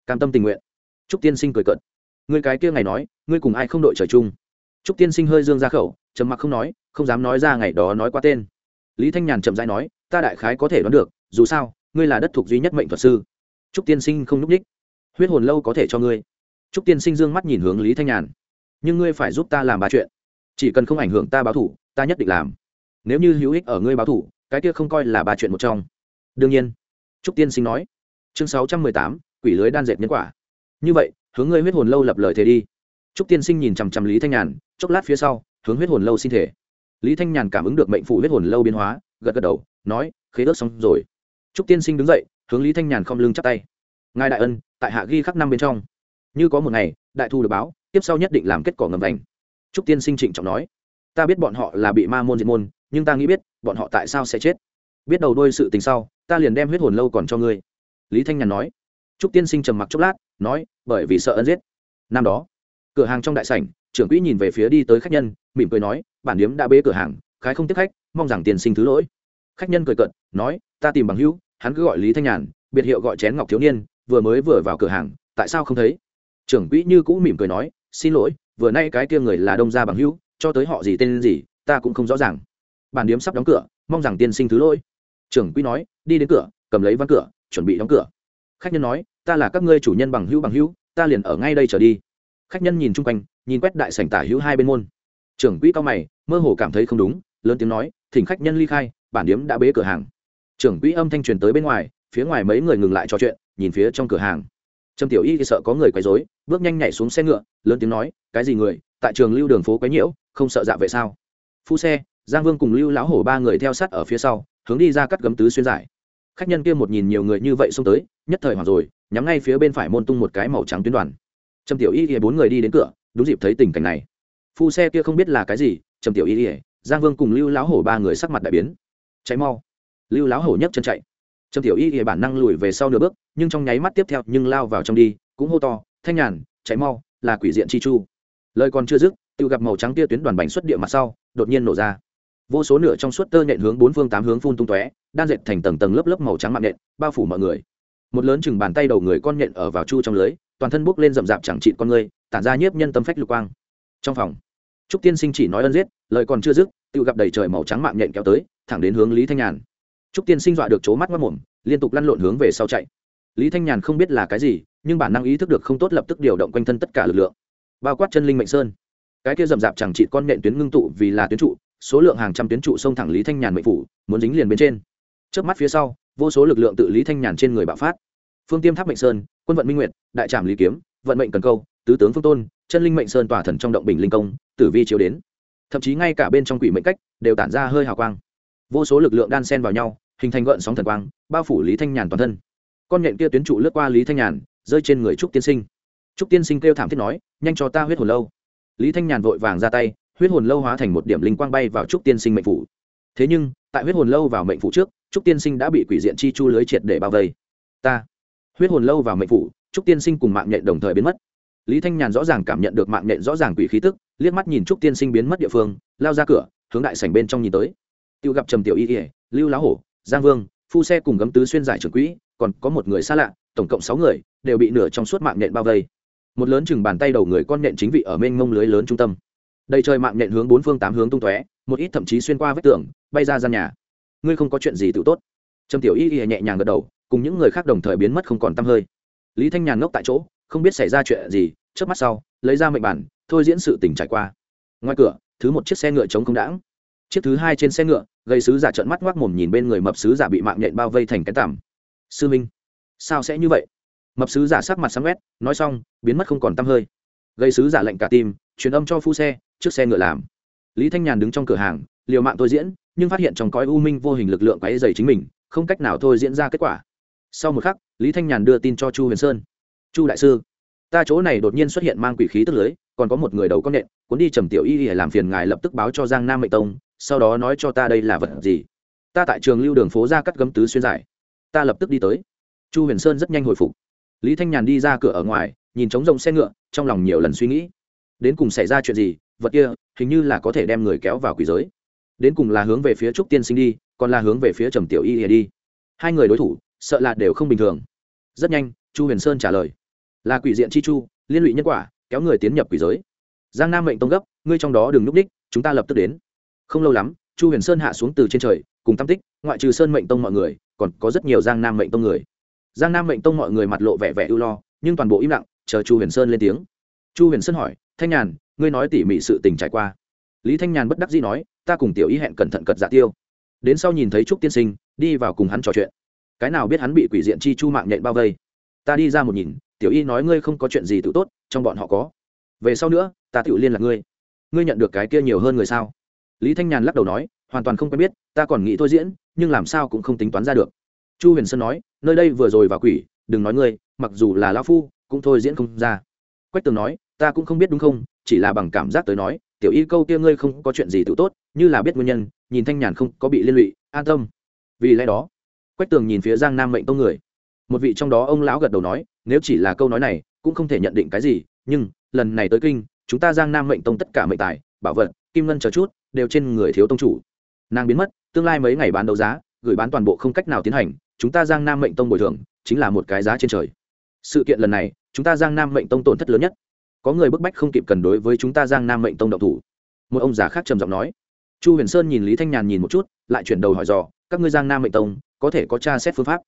cam tâm tình nguyện. Trúc tiên sinh cười cợt. Người cái kia ngày nói, ngươi cùng ai không đội trời chung? Trúc tiên sinh hơi dương ra khẩu, trầm mặc không nói, không dám nói ra ngày đó nói qua tên. Lý thanh nhàn chậm rãi nói, ta đại khái có thể đoán được, dù sao, ngươi là đất thuộc duy nhất mệnh thuật sư. Trúc tiên sinh không núp ních. Huyết hồn lâu có thể cho ngươi. Trúc tiên sinh dương mắt nhìn hướng lý thanh nhàn. Nhưng ngươi phải giúp ta làm ba chuyện. Chỉ cần không ảnh hưởng ta báo thủ, ta nhất định làm. Nếu như hữu ích ở ngươi báo thủ, cái kia không coi là ba chuyện một trong. Đương nhiên. Trúc tiên sinh nói. Chương sáu trăm mười tám, quỷ lưới đan dệt nhân quả. Như vậy, hướng ngươi huyết hồn lâu lập lời thế đi trúc tiên sinh nhìn chằm chằm lý thanh nhàn, chốc lát phía sau, hướng huyết hồn lâu xin thể lý thanh nhàn cảm ứng được mệnh phụ huyết hồn lâu biến hóa, gật gật đầu, nói, khế ước xong rồi. Trúc tiên sinh đứng dậy, hướng lý thanh nhàn không lưng chắp tay. Ngài đại ân, tại hạ ghi khắc năm bên trong. Như có một ngày, đại thu được báo, tiếp sau nhất định làm kết quả ngầm vành. Trúc tiên sinh trịnh trọng nói, ta biết bọn họ là bị ma môn diệt môn, nhưng ta nghĩ biết, bọn họ tại sao sẽ chết? Biết đầu đôi sự tình sau, ta liền đem huyết hồn lâu còn cho ngươi. Lý thanh nhàn nói. Trúc tiên sinh trầm mặc chốc lát, nói, bởi vì sợ ân giết. Năm đó cửa hàng trong đại sảnh, trưởng quỹ nhìn về phía đi tới khách nhân, mỉm cười nói, bản điếm đã bế cửa hàng, khái không tiếp khách, mong rằng tiền sinh thứ lỗi. Khách nhân cười cận nói, ta tìm bằng hữu, hắn cứ gọi lý thanh nhàn, biệt hiệu gọi chén ngọc thiếu niên, vừa mới vừa vào cửa hàng, tại sao không thấy? Trưởng quỹ như cũ mỉm cười nói, xin lỗi, vừa nay cái kia người là đông gia bằng hữu, cho tới họ gì tên gì, ta cũng không rõ ràng. Bản điếm sắp đóng cửa, mong rằng tiên sinh thứ lỗi. Trưởng quỹ nói, đi đến cửa, cầm lấy văn cửa, chuẩn bị đóng cửa. Khách nhân nói, ta là các ngươi chủ nhân bằng hữu bằng hữu, ta liền ở ngay đây trở đi khách nhân nhìn chung quanh, nhìn quét đại sảnh tả hữu hai bên môn. Trưởng quỹ cao mày, mơ hồ cảm thấy không đúng, lớn tiếng nói, thỉnh khách nhân ly khai, bản điếm đã bế cửa hàng. Trưởng quỹ âm thanh truyền tới bên ngoài, phía ngoài mấy người ngừng lại trò chuyện, nhìn phía trong cửa hàng. Trầm tiểu y thì sợ có người quấy rối, bước nhanh nhảy xuống xe ngựa, lớn tiếng nói, cái gì người, tại trường lưu đường phố quấy nhiễu, không sợ dạ vệ sao? Phu xe, giang vương cùng lưu lão hổ ba người theo sát ở phía sau, hướng đi ra cắt gấm tứ xuyên giải. Khách nhân kia một nhìn nhiều người như vậy xông tới, nhất thời hoảng rồi, nhắm ngay phía bên phải môn tung một cái màu trắng tuyến đoàn trầm tiểu y thì bốn người đi đến cửa, đúng dịp thấy tình cảnh này. Phu xe kia không biết là cái gì, trầm tiểu y ỉa giang vương cùng lưu lão hổ ba người sắc mặt đại biến. Cháy mau. Lưu lão hổ nhấc chân chạy. Trầm tiểu y ỉa bản năng lùi về sau nửa bước, nhưng trong nháy mắt tiếp theo nhưng lao vào trong đi, cũng hô to, thanh nhàn cháy mau, là quỷ diện chi chu. Lời còn chưa dứt tự gặp màu trắng tia tuyến đoàn bánh xuất địa mặt sau, đột nhiên nổ ra. Vô số nửa trong suốt tơ nhện hướng bốn phương tám hướng phun tung tóe, đan dệt thành tầng tầng lớp lớp màu trắng mạng nhện, bao phủ mọi người. Một lớn chừng bàn tay đầu người con nhện ở vào chu trong lưới toàn thân bốc lên rậm rạp chẳng trị con người, tản ra nhiếp nhân tâm phách lục quang. Trong phòng, trúc tiên sinh chỉ nói ân giết, lời còn chưa dứt, tự gặp đầy trời màu trắng mạng nhện kéo tới, thẳng đến hướng lý thanh nhàn. Trúc tiên sinh dọa được c mắt mất mồm, liên tục lăn lộn hướng về sau chạy. Lý thanh nhàn không biết là cái gì, nhưng bản năng ý thức được không tốt lập tức điều động quanh thân tất cả lực lượng. Bao quát chân linh mệnh sơn. Cái kia rậm rạp chẳng trị con nhện tuyến ngưng tụ vì là tuyến trụ, số lượng hàng trăm tuyến trụ xông thẳng lý thanh nhàn mệnh phủ, muốn dính liền bên trên. Trước mắt phía sau, vô số lực lượng tự lý thanh nhàn trên người bạo phát. Phương tiêm tháp mệnh sơn quân vận minh nguyệt, đại trạm lý kiếm, vận mệnh cần câu, tứ tướng phương tôn, chân linh mệnh sơn tỏa thần trong động bình linh công, tử vi chiếu đến. Thậm chí ngay cả bên trong quỷ mệnh cách đều tản ra hơi hào quang. Vô số lực lượng đan sen vào nhau, hình thành gợn sóng thần quang, bao phủ lý thanh nhàn toàn thân. Con nhện kia tuyến trụ lướt qua lý thanh nhàn, rơi trên người trúc tiên sinh. Trúc tiên sinh kêu thảm thiết nói, nhanh cho ta huyết hồn lâu. Lý thanh nhàn vội vàng ra tay, huyết hồn lâu hóa thành một điểm linh quang bay vào trúc tiên sinh mệnh phủ. Thế nhưng, tại huyết hồn lâu vào mệnh phủ trước, trúc tiên sinh đã bị quỷ diện chi chu lưới triệt để bao vây. Ta huyết hồn lâu vào mệnh phủ, trúc tiên sinh cùng mạng nhện đồng thời biến mất. Lý thanh nhàn rõ ràng cảm nhận được mạng nhện rõ ràng quỷ khí tức, liếc mắt nhìn trúc tiên sinh biến mất địa phương, lao ra cửa, hướng đại sảnh bên trong nhìn tới. Tiêu gặp trầm tiểu y ỉa lưu lá hổ, giang vương, phu xe cùng gấm tứ xuyên giải trưởng quỹ, còn có một người xa lạ, tổng cộng sáu người, đều bị nửa trong suốt mạng nhện bao vây. Một lớn chừng bàn tay đầu người con nhện chính vị ở mênh ngông lưới lớn trung tâm. Đầy trời mạng nhện hướng bốn phương tám hướng tung tóe, một ít thậm chí xuyên qua vách tường, bay ra gian nhà. Ngươi không có chuyện gì tự tốt. Trầm tiểu y ỉa nhẹ nhàng gật đầu cùng những người khác đồng thời biến mất không còn t hơi. Lý thanh nhàn ngốc tại chỗ, không biết xảy ra chuyện gì trước mắt sau, lấy ra mệnh bản, thôi diễn sự tình trải qua. Ngoài cửa, thứ một chiếc xe ngựa chống không đãng. Chiếc thứ hai trên xe ngựa gây sứ giả trợn mắt ngoác mồm nhìn bên người mập sứ giả bị mạng nhện bao vây thành cái tằm. Sư minh, sao sẽ như vậy? Mập sứ giả sắc mặt sáng quét, nói xong, biến mất không còn t hơi. Gây sứ giả lệnh cả tim, truyền âm cho phu xe, trước xe ngựa làm. Lý thanh nhàn đứng trong cửa hàng, liều mạng thôi diễn, nhưng phát hiện trong cõi u minh vô hình lực lượng quáy dày chính mình, không cách nào thôi diễn ra kết quả sau một khắc, lý thanh nhàn đưa tin cho chu huyền sơn. Chu đại sư, ta chỗ này đột nhiên xuất hiện mang quỷ khí tức lưới, còn có một người đầu con nện, cuốn đi trầm tiểu y để làm phiền ngài lập tức báo cho giang nam mệnh tông, sau đó nói cho ta đây là vật gì. Ta tại trường lưu đường phố ra cắt gấm tứ xuyên giải. Ta lập tức đi tới. Chu huyền sơn rất nhanh hồi phục. Lý thanh nhàn đi ra cửa ở ngoài, nhìn trống rông xe ngựa, trong lòng nhiều lần suy nghĩ. Đến cùng xảy ra chuyện gì, vật kia, hình như là có thể đem người kéo vào quỷ giới. Đến cùng là hướng về phía trúc tiên sinh đi, còn là hướng về phía trầm tiểu y đi. Hai người đối thủ sợ là đều không bình thường. Rất nhanh, chu huyền sơn trả lời. Là quỷ diện chi chu, liên lụy nhân quả, kéo người tiến nhập quỷ giới. Giang nam mệnh tông gấp, ngươi trong đó đừng núp đích, chúng ta lập tức đến. Không lâu lắm, chu huyền sơn hạ xuống từ trên trời, cùng tam tích, ngoại trừ sơn mệnh tông mọi người, còn có rất nhiều giang nam mệnh tông người. Giang nam mệnh tông mọi người mặt lộ vẻ vẻ ưu lo, nhưng toàn bộ im lặng, chờ chu huyền sơn lên tiếng. Chu huyền sơn hỏi, thanh nhàn, ngươi nói tỉ mỉ sự tình trải qua. Lý thanh nhàn bất đắc dĩ nói, ta cùng tiểu y hẹn cẩn thận cật dạ tiêu. Đến sau nhìn thấy trúc tiên sinh, đi vào cùng hắn trò chuyện cái nào biết hắn bị quỷ diện chi chu mạng nhện bao vây? Ta đi ra một nhìn, tiểu y nói ngươi không có chuyện gì tự tốt, trong bọn họ có. Về sau nữa, ta tự liên lạc ngươi. Ngươi nhận được cái kia nhiều hơn người sao? Lý thanh nhàn lắc đầu nói, hoàn toàn không quen biết, ta còn nghĩ thôi diễn, nhưng làm sao cũng không tính toán ra được. Chu huyền sơn nói, nơi đây vừa rồi vào quỷ, đừng nói ngươi, mặc dù là lão phu, cũng thôi diễn không ra. Quách tường nói, ta cũng không biết đúng không, chỉ là bằng cảm giác tới nói, tiểu y câu kia ngươi không có chuyện gì tự tốt, như là biết nguyên nhân, nhìn thanh nhàn không có bị liên lụy, an tâm. Vì lẽ đó quách tường nhìn phía giang nam mệnh tông người. Một vị trong đó ông lão gật đầu nói, nếu chỉ là câu nói này, cũng không thể nhận định cái gì, nhưng, lần này tới kinh, chúng ta giang nam mệnh tông tất cả mệnh tài, bảo vật, kim ngân chờ chút, đều trên người thiếu tông chủ. Nàng biến mất, tương lai mấy ngày bán đấu giá, gửi bán toàn bộ không cách nào tiến hành, chúng ta giang nam mệnh tông bồi thường, chính là một cái giá trên trời. Sự kiện lần này, chúng ta giang nam mệnh tông tổn thất lớn nhất. Có người bức bách không kịp cần đối với chúng ta giang nam mệnh tông độc thủ. Một ông già khác trầm giọng nói. Chu huyền sơn nhìn lý thanh nhàn nhìn một chút, lại chuyển đầu hỏi dò, các ngươi giang nam mệnh tông có thể có tra xét phương pháp.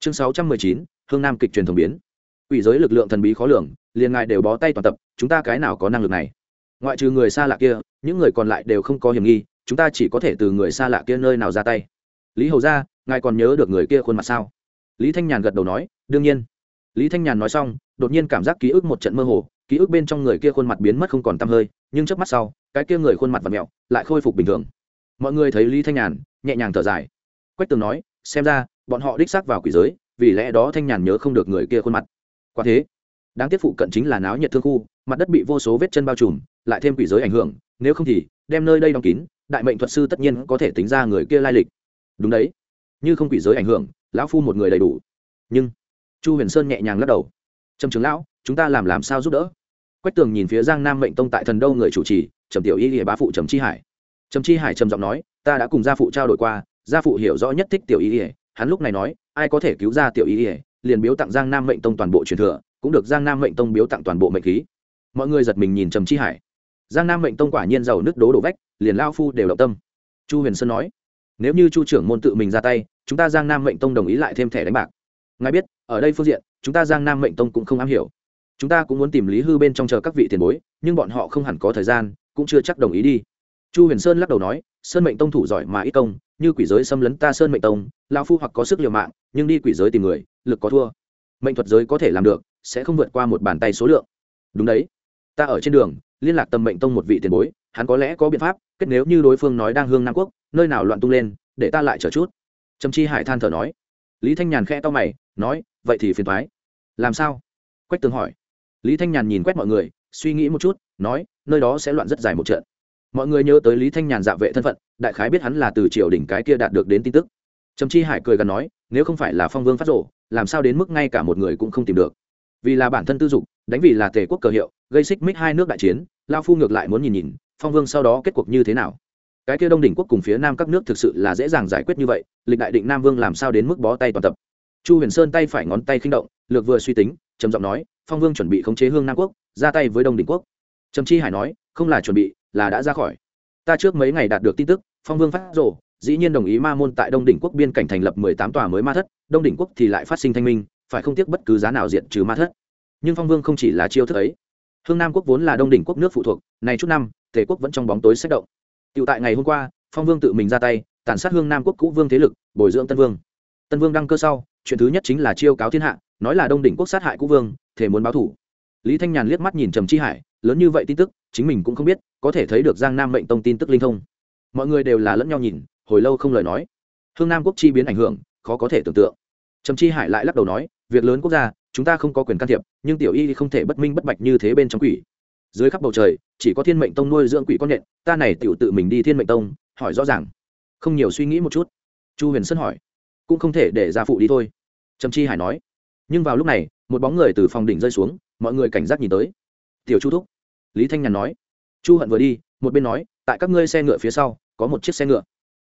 Chương sáu trăm mười chín, hương nam kịch truyền thống biến. Quỷ giới lực lượng thần bí khó lường, liền ngài đều bó tay toàn tập, chúng ta cái nào có năng lực này? Ngoại trừ người xa lạ kia, những người còn lại đều không có hiểm nghi, chúng ta chỉ có thể từ người xa lạ kia nơi nào ra tay. Lý hầu ra ngài còn nhớ được người kia khuôn mặt sao? Lý thanh nhàn gật đầu nói, đương nhiên. Lý thanh nhàn nói xong, đột nhiên cảm giác ký ức một trận mơ hồ, ký ức bên trong người kia khuôn mặt biến mất không còn t hơi, nhưng trước mắt sau, cái kia người khuôn mặt và mẹo, lại khôi phục bình thường. Mọi người thấy lý thanh nhàn, nhẹ nhàng thở dài. Quách tường nói xem ra, bọn họ đích xác vào quỷ giới, vì lẽ đó thanh nhàn nhớ không được người kia khuôn mặt. Quả thế, đáng tiếc phụ cận chính là náo nhiệt thương khu, mặt đất bị vô số vết chân bao trùm, lại thêm quỷ giới ảnh hưởng, nếu không thì, đem nơi đây đóng kín, đại mệnh thuật sư tất nhiên có thể tính ra người kia lai lịch. Đúng đấy, như không quỷ giới ảnh hưởng, lão phu một người đầy đủ. Nhưng, chu huyền sơn nhẹ nhàng lắc đầu. Trầm trường lão, chúng ta làm làm sao giúp đỡ? Quách tường nhìn phía giang nam mệnh tông tại thần đâu người chủ trì, trầm tiểu y lìa bá phụ trầm chi hải. Trầm chi hải trầm giọng nói, ta đã cùng gia phụ trao đổi qua gia phụ hiểu rõ nhất thích tiểu y ỉa hắn lúc này nói, ai có thể cứu ra tiểu y ỉa liền biếu tặng giang nam mệnh tông toàn bộ truyền thừa, cũng được giang nam mệnh tông biếu tặng toàn bộ mệnh khí. Mọi người giật mình nhìn trầm chi hải. Giang nam mệnh tông quả nhiên giàu nước đố đổ vách, liền lao phu đều động tâm. Chu huyền sơn nói, nếu như chu trưởng môn tự mình ra tay, chúng ta giang nam mệnh tông đồng ý lại thêm thẻ đánh bạc. Ngài biết, ở đây phương diện, chúng ta giang nam mệnh tông cũng không am hiểu. Chúng ta cũng muốn tìm lý hư bên trong chờ các vị tiền bối, nhưng bọn họ không hẳn có thời gian, cũng chưa chắc đồng ý đi chu huyền sơn lắc đầu nói, sơn mệnh tông thủ giỏi mà ít công, như quỷ giới xâm lấn ta sơn mệnh tông lao phu hoặc có sức liều mạng, nhưng đi quỷ giới tìm người, lực có thua. Mệnh thuật giới có thể làm được, sẽ không vượt qua một bàn tay số lượng. Đúng đấy. Ta ở trên đường, liên lạc tầm mệnh tông một vị tiền bối, hắn có lẽ có biện pháp, kết nếu như đối phương nói đang hương nam quốc, nơi nào loạn tung lên, để ta lại chờ chút. Trầm chi hải than thở nói. Lý thanh nhàn khe to mày, nói, vậy thì phiền thoái làm sao? Quách tường hỏi. Lý thanh nhàn nhìn quét mọi người, suy nghĩ một chút, nói, nơi đó sẽ loạn rất dài một trận mọi người nhớ tới lý thanh nhàn dạ vệ thân phận, đại khái biết hắn là từ triều đỉnh cái kia đạt được đến tin tức. Trầm chi hải cười gần nói, nếu không phải là phong vương phát rộ làm sao đến mức ngay cả một người cũng không tìm được. Vì là bản thân tư dục, đánh vì là tề quốc cờ hiệu, gây xích mích hai nước đại chiến, lao phu ngược lại muốn nhìn nhìn, phong vương sau đó kết cuộc như thế nào. Cái kia đông đỉnh quốc cùng phía nam các nước thực sự là dễ dàng giải quyết như vậy, lịch đại định nam vương làm sao đến mức bó tay toàn tập. Chu huyền sơn tay phải ngón tay khinh động, lược vừa suy tính, trầm giọng nói, phong vương chuẩn bị khống chế hương nam quốc, ra tay với đông đỉnh quốc. Trầm chi hải nói, không là chuẩn bị là đã ra khỏi. Ta trước mấy ngày đạt được tin tức, phong vương phát rồ, dĩ nhiên đồng ý ma môn tại đông đỉnh quốc biên cảnh thành lập mười tám tòa mới ma thất, đông đỉnh quốc thì lại phát sinh thanh minh, phải không tiếc bất cứ giá nào diện trừ ma thất. Nhưng phong vương không chỉ là chiêu thức ấy. Hương nam quốc vốn là đông đỉnh quốc nước phụ thuộc, này chút năm, tề quốc vẫn trong bóng tối sách động. Tựu tại ngày hôm qua, phong vương tự mình ra tay, tàn sát hương nam quốc cũ vương thế lực, bồi dưỡng tân vương. Tân vương đăng cơ sau, chuyện thứ nhất chính là chiêu cáo thiên hạ, nói là đông đỉnh quốc sát hại cũ vương thể muốn báo thủ. Lý thanh nhàn liếc mắt nhìn trầm chi hải, lớn như vậy tin tức chính mình cũng không biết, có thể thấy được giang nam mệnh tông tin tức linh thông. Mọi người đều là lẫn nhau nhìn, hồi lâu không lời nói. Hương nam quốc chi biến ảnh hưởng, khó có thể tưởng tượng. Trầm chi hải lại lắc đầu nói, việc lớn quốc gia, chúng ta không có quyền can thiệp, nhưng tiểu y không thể bất minh bất bạch như thế bên trong quỷ. Dưới khắp bầu trời, chỉ có thiên mệnh tông nuôi dưỡng quỷ con nhện, ta này tiểu tự mình đi thiên mệnh tông, hỏi rõ ràng. Không nhiều suy nghĩ một chút. Chu huyền sơn hỏi, cũng không thể để ra phụ đi thôi. Trầm chi hải nói, nhưng vào lúc này, một bóng người từ phòng đỉnh rơi xuống, mọi người cảnh giác nhìn tới. Tiểu chu thúc lý thanh nhàn nói. Chu hận vừa đi, một bên nói, tại các ngươi xe ngựa phía sau, có một chiếc xe ngựa.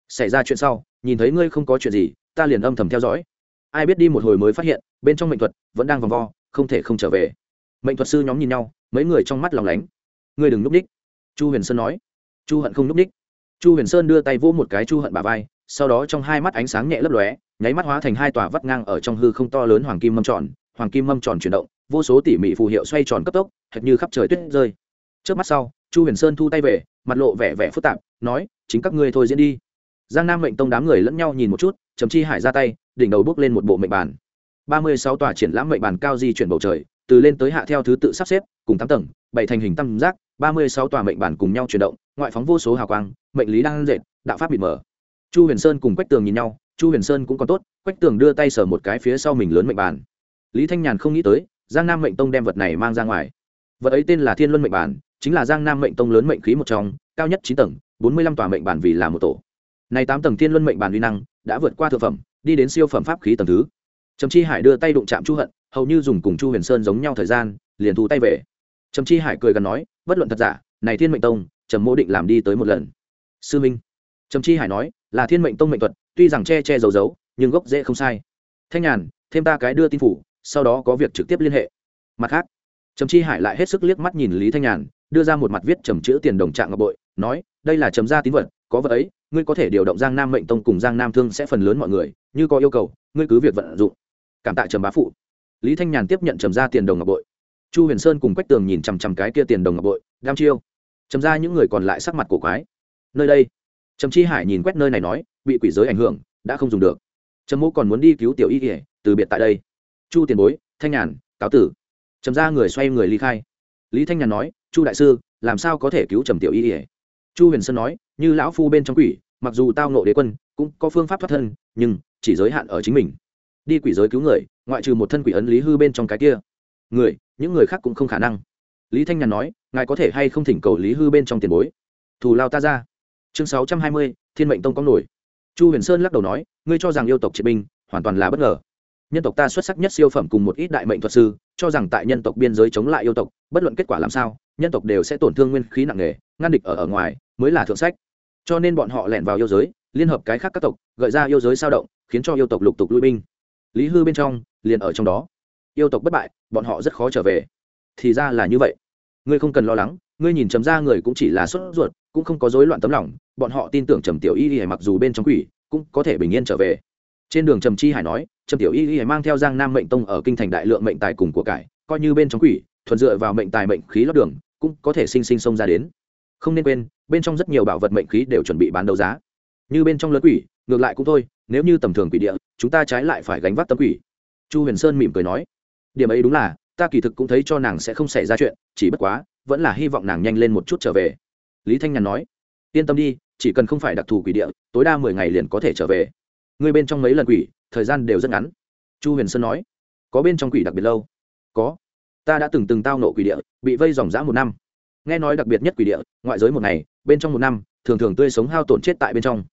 Xảy ra chuyện sau, nhìn thấy ngươi không có chuyện gì, ta liền âm thầm theo dõi. Ai biết đi một hồi mới phát hiện, bên trong mệnh thuật vẫn đang vòng vo, không thể không trở về. Mệnh thuật sư nhóm nhìn nhau, mấy người trong mắt lòng lánh. Ngươi đừng núp ních chu huyền sơn nói. Chu hận không núp ních chu huyền sơn đưa tay vỗ một cái chu hận bà vai, sau đó trong hai mắt ánh sáng nhẹ lấp lóe, nháy mắt hóa thành hai tòa vắt ngang ở trong hư không to lớn hoàng kim mâm tròn. Hoàng kim mâm tròn chuyển động, vô số tỉ mỉ phù hiệu xoay tròn cấp tốc, hệt như khắp trời tuyết rơi trước mắt sau, chu huyền sơn thu tay về, mặt lộ vẻ vẻ phức tạp, nói, chính các ngươi thôi diễn đi. Giang nam mệnh tông đám người lẫn nhau nhìn một chút chấm chi hải ra tay, đỉnh đầu bước lên một bộ mệnh bàn. Ba mươi sáu tòa triển lãm mệnh bàn cao di chuyển bầu trời, từ lên tới hạ theo thứ tự sắp xếp, cùng tám tầng, bảy thành hình tam giác, ba mươi sáu tòa mệnh bản cùng nhau chuyển động, ngoại phóng vô số hào quang, mệnh lý đang dệt, đạo pháp bị mở chu huyền sơn cùng quách tường nhìn nhau, chu huyền sơn cũng còn tốt, quách tường đưa tay sờ một cái phía sau mình lớn mệnh bản lý thanh nhàn không nghĩ tới, giang nam mệnh tông đem vật này mang ra ngoài. Vật ấy tên là thiên luân mệnh bản chính là giang nam mệnh tông lớn mệnh khí một trong, cao nhất chín tầng, bốn mươi lăm tòa mệnh bản vì là một tổ. Này tám tầng thiên luân mệnh bản uy năng đã vượt qua thượng phẩm, đi đến siêu phẩm pháp khí tầng thứ. Trầm chi hải đưa tay đụng chạm chu hận, hầu như dùng cùng chu huyền sơn giống nhau thời gian, liền thu tay về. Trầm chi hải cười gần nói, bất luận thật giả, này thiên mệnh tông, trầm mô định làm đi tới một lần. Sư minh. Trầm chi hải nói, là thiên mệnh tông mệnh thuật, tuy rằng che che giấu giấu, nhưng gốc dễ không sai. Thanh nhàn, thêm ta cái đưa tin phủ, sau đó có việc trực tiếp liên hệ. Mặt khác, trầm chi hải lại hết sức liếc mắt nhìn lý thanh nhàn đưa ra một mặt viết trầm chữ tiền đồng trạng ngọc bội, nói, đây là trầm gia tín vật, có vật ấy, ngươi có thể điều động giang nam mệnh tông cùng giang nam thương sẽ phần lớn mọi người, như có yêu cầu, ngươi cứ việc vận dụng. Cảm tạ trầm bá phụ. Lý thanh nhàn tiếp nhận trầm gia tiền đồng ngọc bội. Chu huyền sơn cùng quách tường nhìn chằm chằm cái kia tiền đồng ngọc bội đam chiêu. Trầm ra những người còn lại sắc mặt cổ quái. Nơi đây. Trầm chi hải nhìn quét nơi này nói, bị quỷ giới ảnh hưởng, đã không dùng được. Trầm mũ còn muốn đi cứu tiểu y kỉa từ biệt tại đây. Chu tiền bối, thanh nhàn, cáo tử. Trầm ra người xoay người ly khai. Lý thanh nhàn nói chu đại sư, làm sao có thể cứu trầm tiểu y ỉa? Chu huyền sơn nói, như lão phu bên trong quỷ, mặc dù tao nộ đế quân, cũng có phương pháp thoát thân, nhưng chỉ giới hạn ở chính mình. Đi quỷ giới cứu người, ngoại trừ một thân quỷ ấn lý hư bên trong cái kia. Người, những người khác cũng không khả năng. Lý thanh nhàn nói, ngài có thể hay không thỉnh cầu lý hư bên trong tiền bối? Thù lao ta ra. Chương sáu trăm hai mươi, thiên mệnh tông có nổi. Chu huyền sơn lắc đầu nói, ngươi cho rằng yêu tộc triệt binh hoàn toàn là bất ngờ. Nhân tộc ta xuất sắc nhất siêu phẩm cùng một ít đại mệnh thuật sư cho rằng tại nhân tộc biên giới chống lại yêu tộc, bất luận kết quả làm sao, nhân tộc đều sẽ tổn thương nguyên khí nặng nề, ngăn địch ở ở ngoài mới là thượng sách. Cho nên bọn họ lẻn vào yêu giới, liên hợp cái khác các tộc, gợi ra yêu giới sao động, khiến cho yêu tộc lục tục lui binh. Lý hư bên trong, liền ở trong đó. Yêu tộc bất bại, bọn họ rất khó trở về. Thì ra là như vậy. Ngươi không cần lo lắng, ngươi nhìn chấm ra người cũng chỉ là sốt ruột, cũng không có rối loạn tấm lòng, bọn họ tin tưởng trầm tiểu y y mặc dù bên trong quỷ, cũng có thể bình yên trở về trên đường trầm chi hải nói, trầm tiểu y y mang theo giang nam mệnh tông ở kinh thành đại lượng mệnh tài cùng của cải, coi như bên trong quỷ thuận dựa vào mệnh tài mệnh khí lót đường, cũng có thể sinh sinh xông ra đến. Không nên quên, bên trong rất nhiều bảo vật mệnh khí đều chuẩn bị bán đấu giá. Như bên trong lớn quỷ, ngược lại cũng thôi, nếu như tầm thường quỷ địa, chúng ta trái lại phải gánh vác tâm quỷ. Chu huyền sơn mỉm cười nói, điểm ấy đúng là, ta kỳ thực cũng thấy cho nàng sẽ không xảy ra chuyện, chỉ bất quá, vẫn là hy vọng nàng nhanh lên một chút trở về. Lý thanh nhàn nói, yên tâm đi, chỉ cần không phải đặc thù quỷ địa, tối đa mười ngày liền có thể trở về ngươi bên trong mấy lần quỷ, thời gian đều rất ngắn. Chu huyền sơn nói. Có bên trong quỷ đặc biệt lâu? Có. Ta đã từng từng tao nộ quỷ địa, bị vây dòng dã một năm. Nghe nói đặc biệt nhất quỷ địa, ngoại giới một ngày, bên trong một năm, thường thường tươi sống hao tổn chết tại bên trong.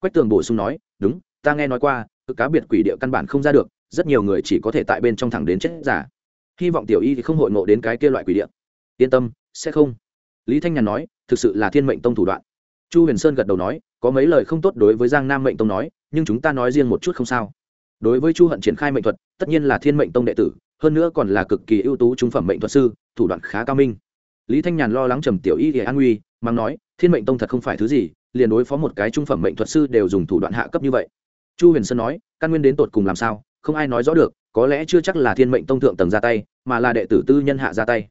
Quách tường bổ sung nói. Đúng, ta nghe nói qua, cực cá biệt quỷ địa căn bản không ra được, rất nhiều người chỉ có thể tại bên trong thẳng đến chết giả hy vọng tiểu y thì không hội ngộ đến cái kia loại quỷ địa. Yên tâm, sẽ không. Lý thanh nhàn nói. Thực sự là thiên mệnh tông thủ đoạn chu huyền sơn gật đầu nói, có mấy lời không tốt đối với giang nam mệnh tông nói, nhưng chúng ta nói riêng một chút không sao. Đối với chu hận triển khai mệnh thuật, tất nhiên là thiên mệnh tông đệ tử, hơn nữa còn là cực kỳ ưu tú trung phẩm mệnh thuật sư, thủ đoạn khá cao minh. Lý thanh nhàn lo lắng trầm tiểu y thì an nguy, mang nói, thiên mệnh tông thật không phải thứ gì, liền đối phó một cái trung phẩm mệnh thuật sư đều dùng thủ đoạn hạ cấp như vậy. Chu huyền sơn nói, căn nguyên đến tột cùng làm sao, không ai nói rõ được, có lẽ chưa chắc là thiên mệnh tông thượng tầng ra tay, mà là đệ tử tư nhân hạ ra tay.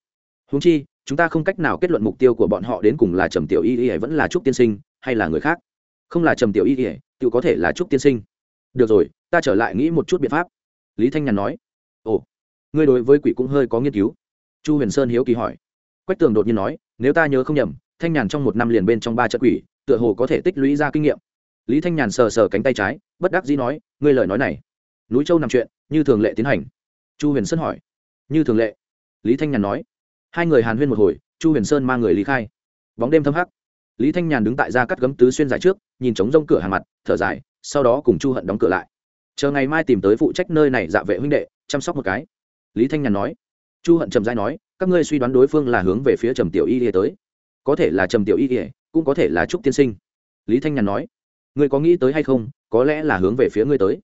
Húng chi chúng ta không cách nào kết luận mục tiêu của bọn họ đến cùng là trầm tiểu y y vẫn là trúc tiên sinh, hay là người khác. Không là trầm tiểu y y, tự có thể là trúc tiên sinh. Được rồi, ta trở lại nghĩ một chút biện pháp. Lý thanh nhàn nói. Ồ, ngươi đối với quỷ cũng hơi có nghiên cứu. Chu huyền sơn hiếu kỳ hỏi. Quách tường đột nhiên nói, nếu ta nhớ không nhầm, thanh nhàn trong một năm liền bên trong ba trận quỷ, tựa hồ có thể tích lũy ra kinh nghiệm. Lý thanh nhàn sờ sờ cánh tay trái, bất đắc dĩ nói, ngươi lời nói này. Núi châu nằm chuyện, như thường lệ tiến hành. Chu huyền sơn hỏi. Như thường lệ, lý thanh nhàn nói hai người hàn huyên một hồi, chu huyền sơn mang người lý khai. Bóng đêm thâm hắc. Lý thanh nhàn đứng tại ra cắt gấm tứ xuyên dài trước, nhìn trống rông cửa hàng mặt, thở dài, sau đó cùng chu hận đóng cửa lại. Chờ ngày mai tìm tới phụ trách nơi này dạ vệ huynh đệ, chăm sóc một cái. Lý thanh nhàn nói. Chu hận trầm dai nói, các ngươi suy đoán đối phương là hướng về phía trầm tiểu y ỉa tới. Có thể là trầm tiểu y ỉa cũng có thể là trúc tiên sinh. Lý thanh nhàn nói. Ngươi có nghĩ tới hay không, có lẽ là hướng về phía ngươi tới.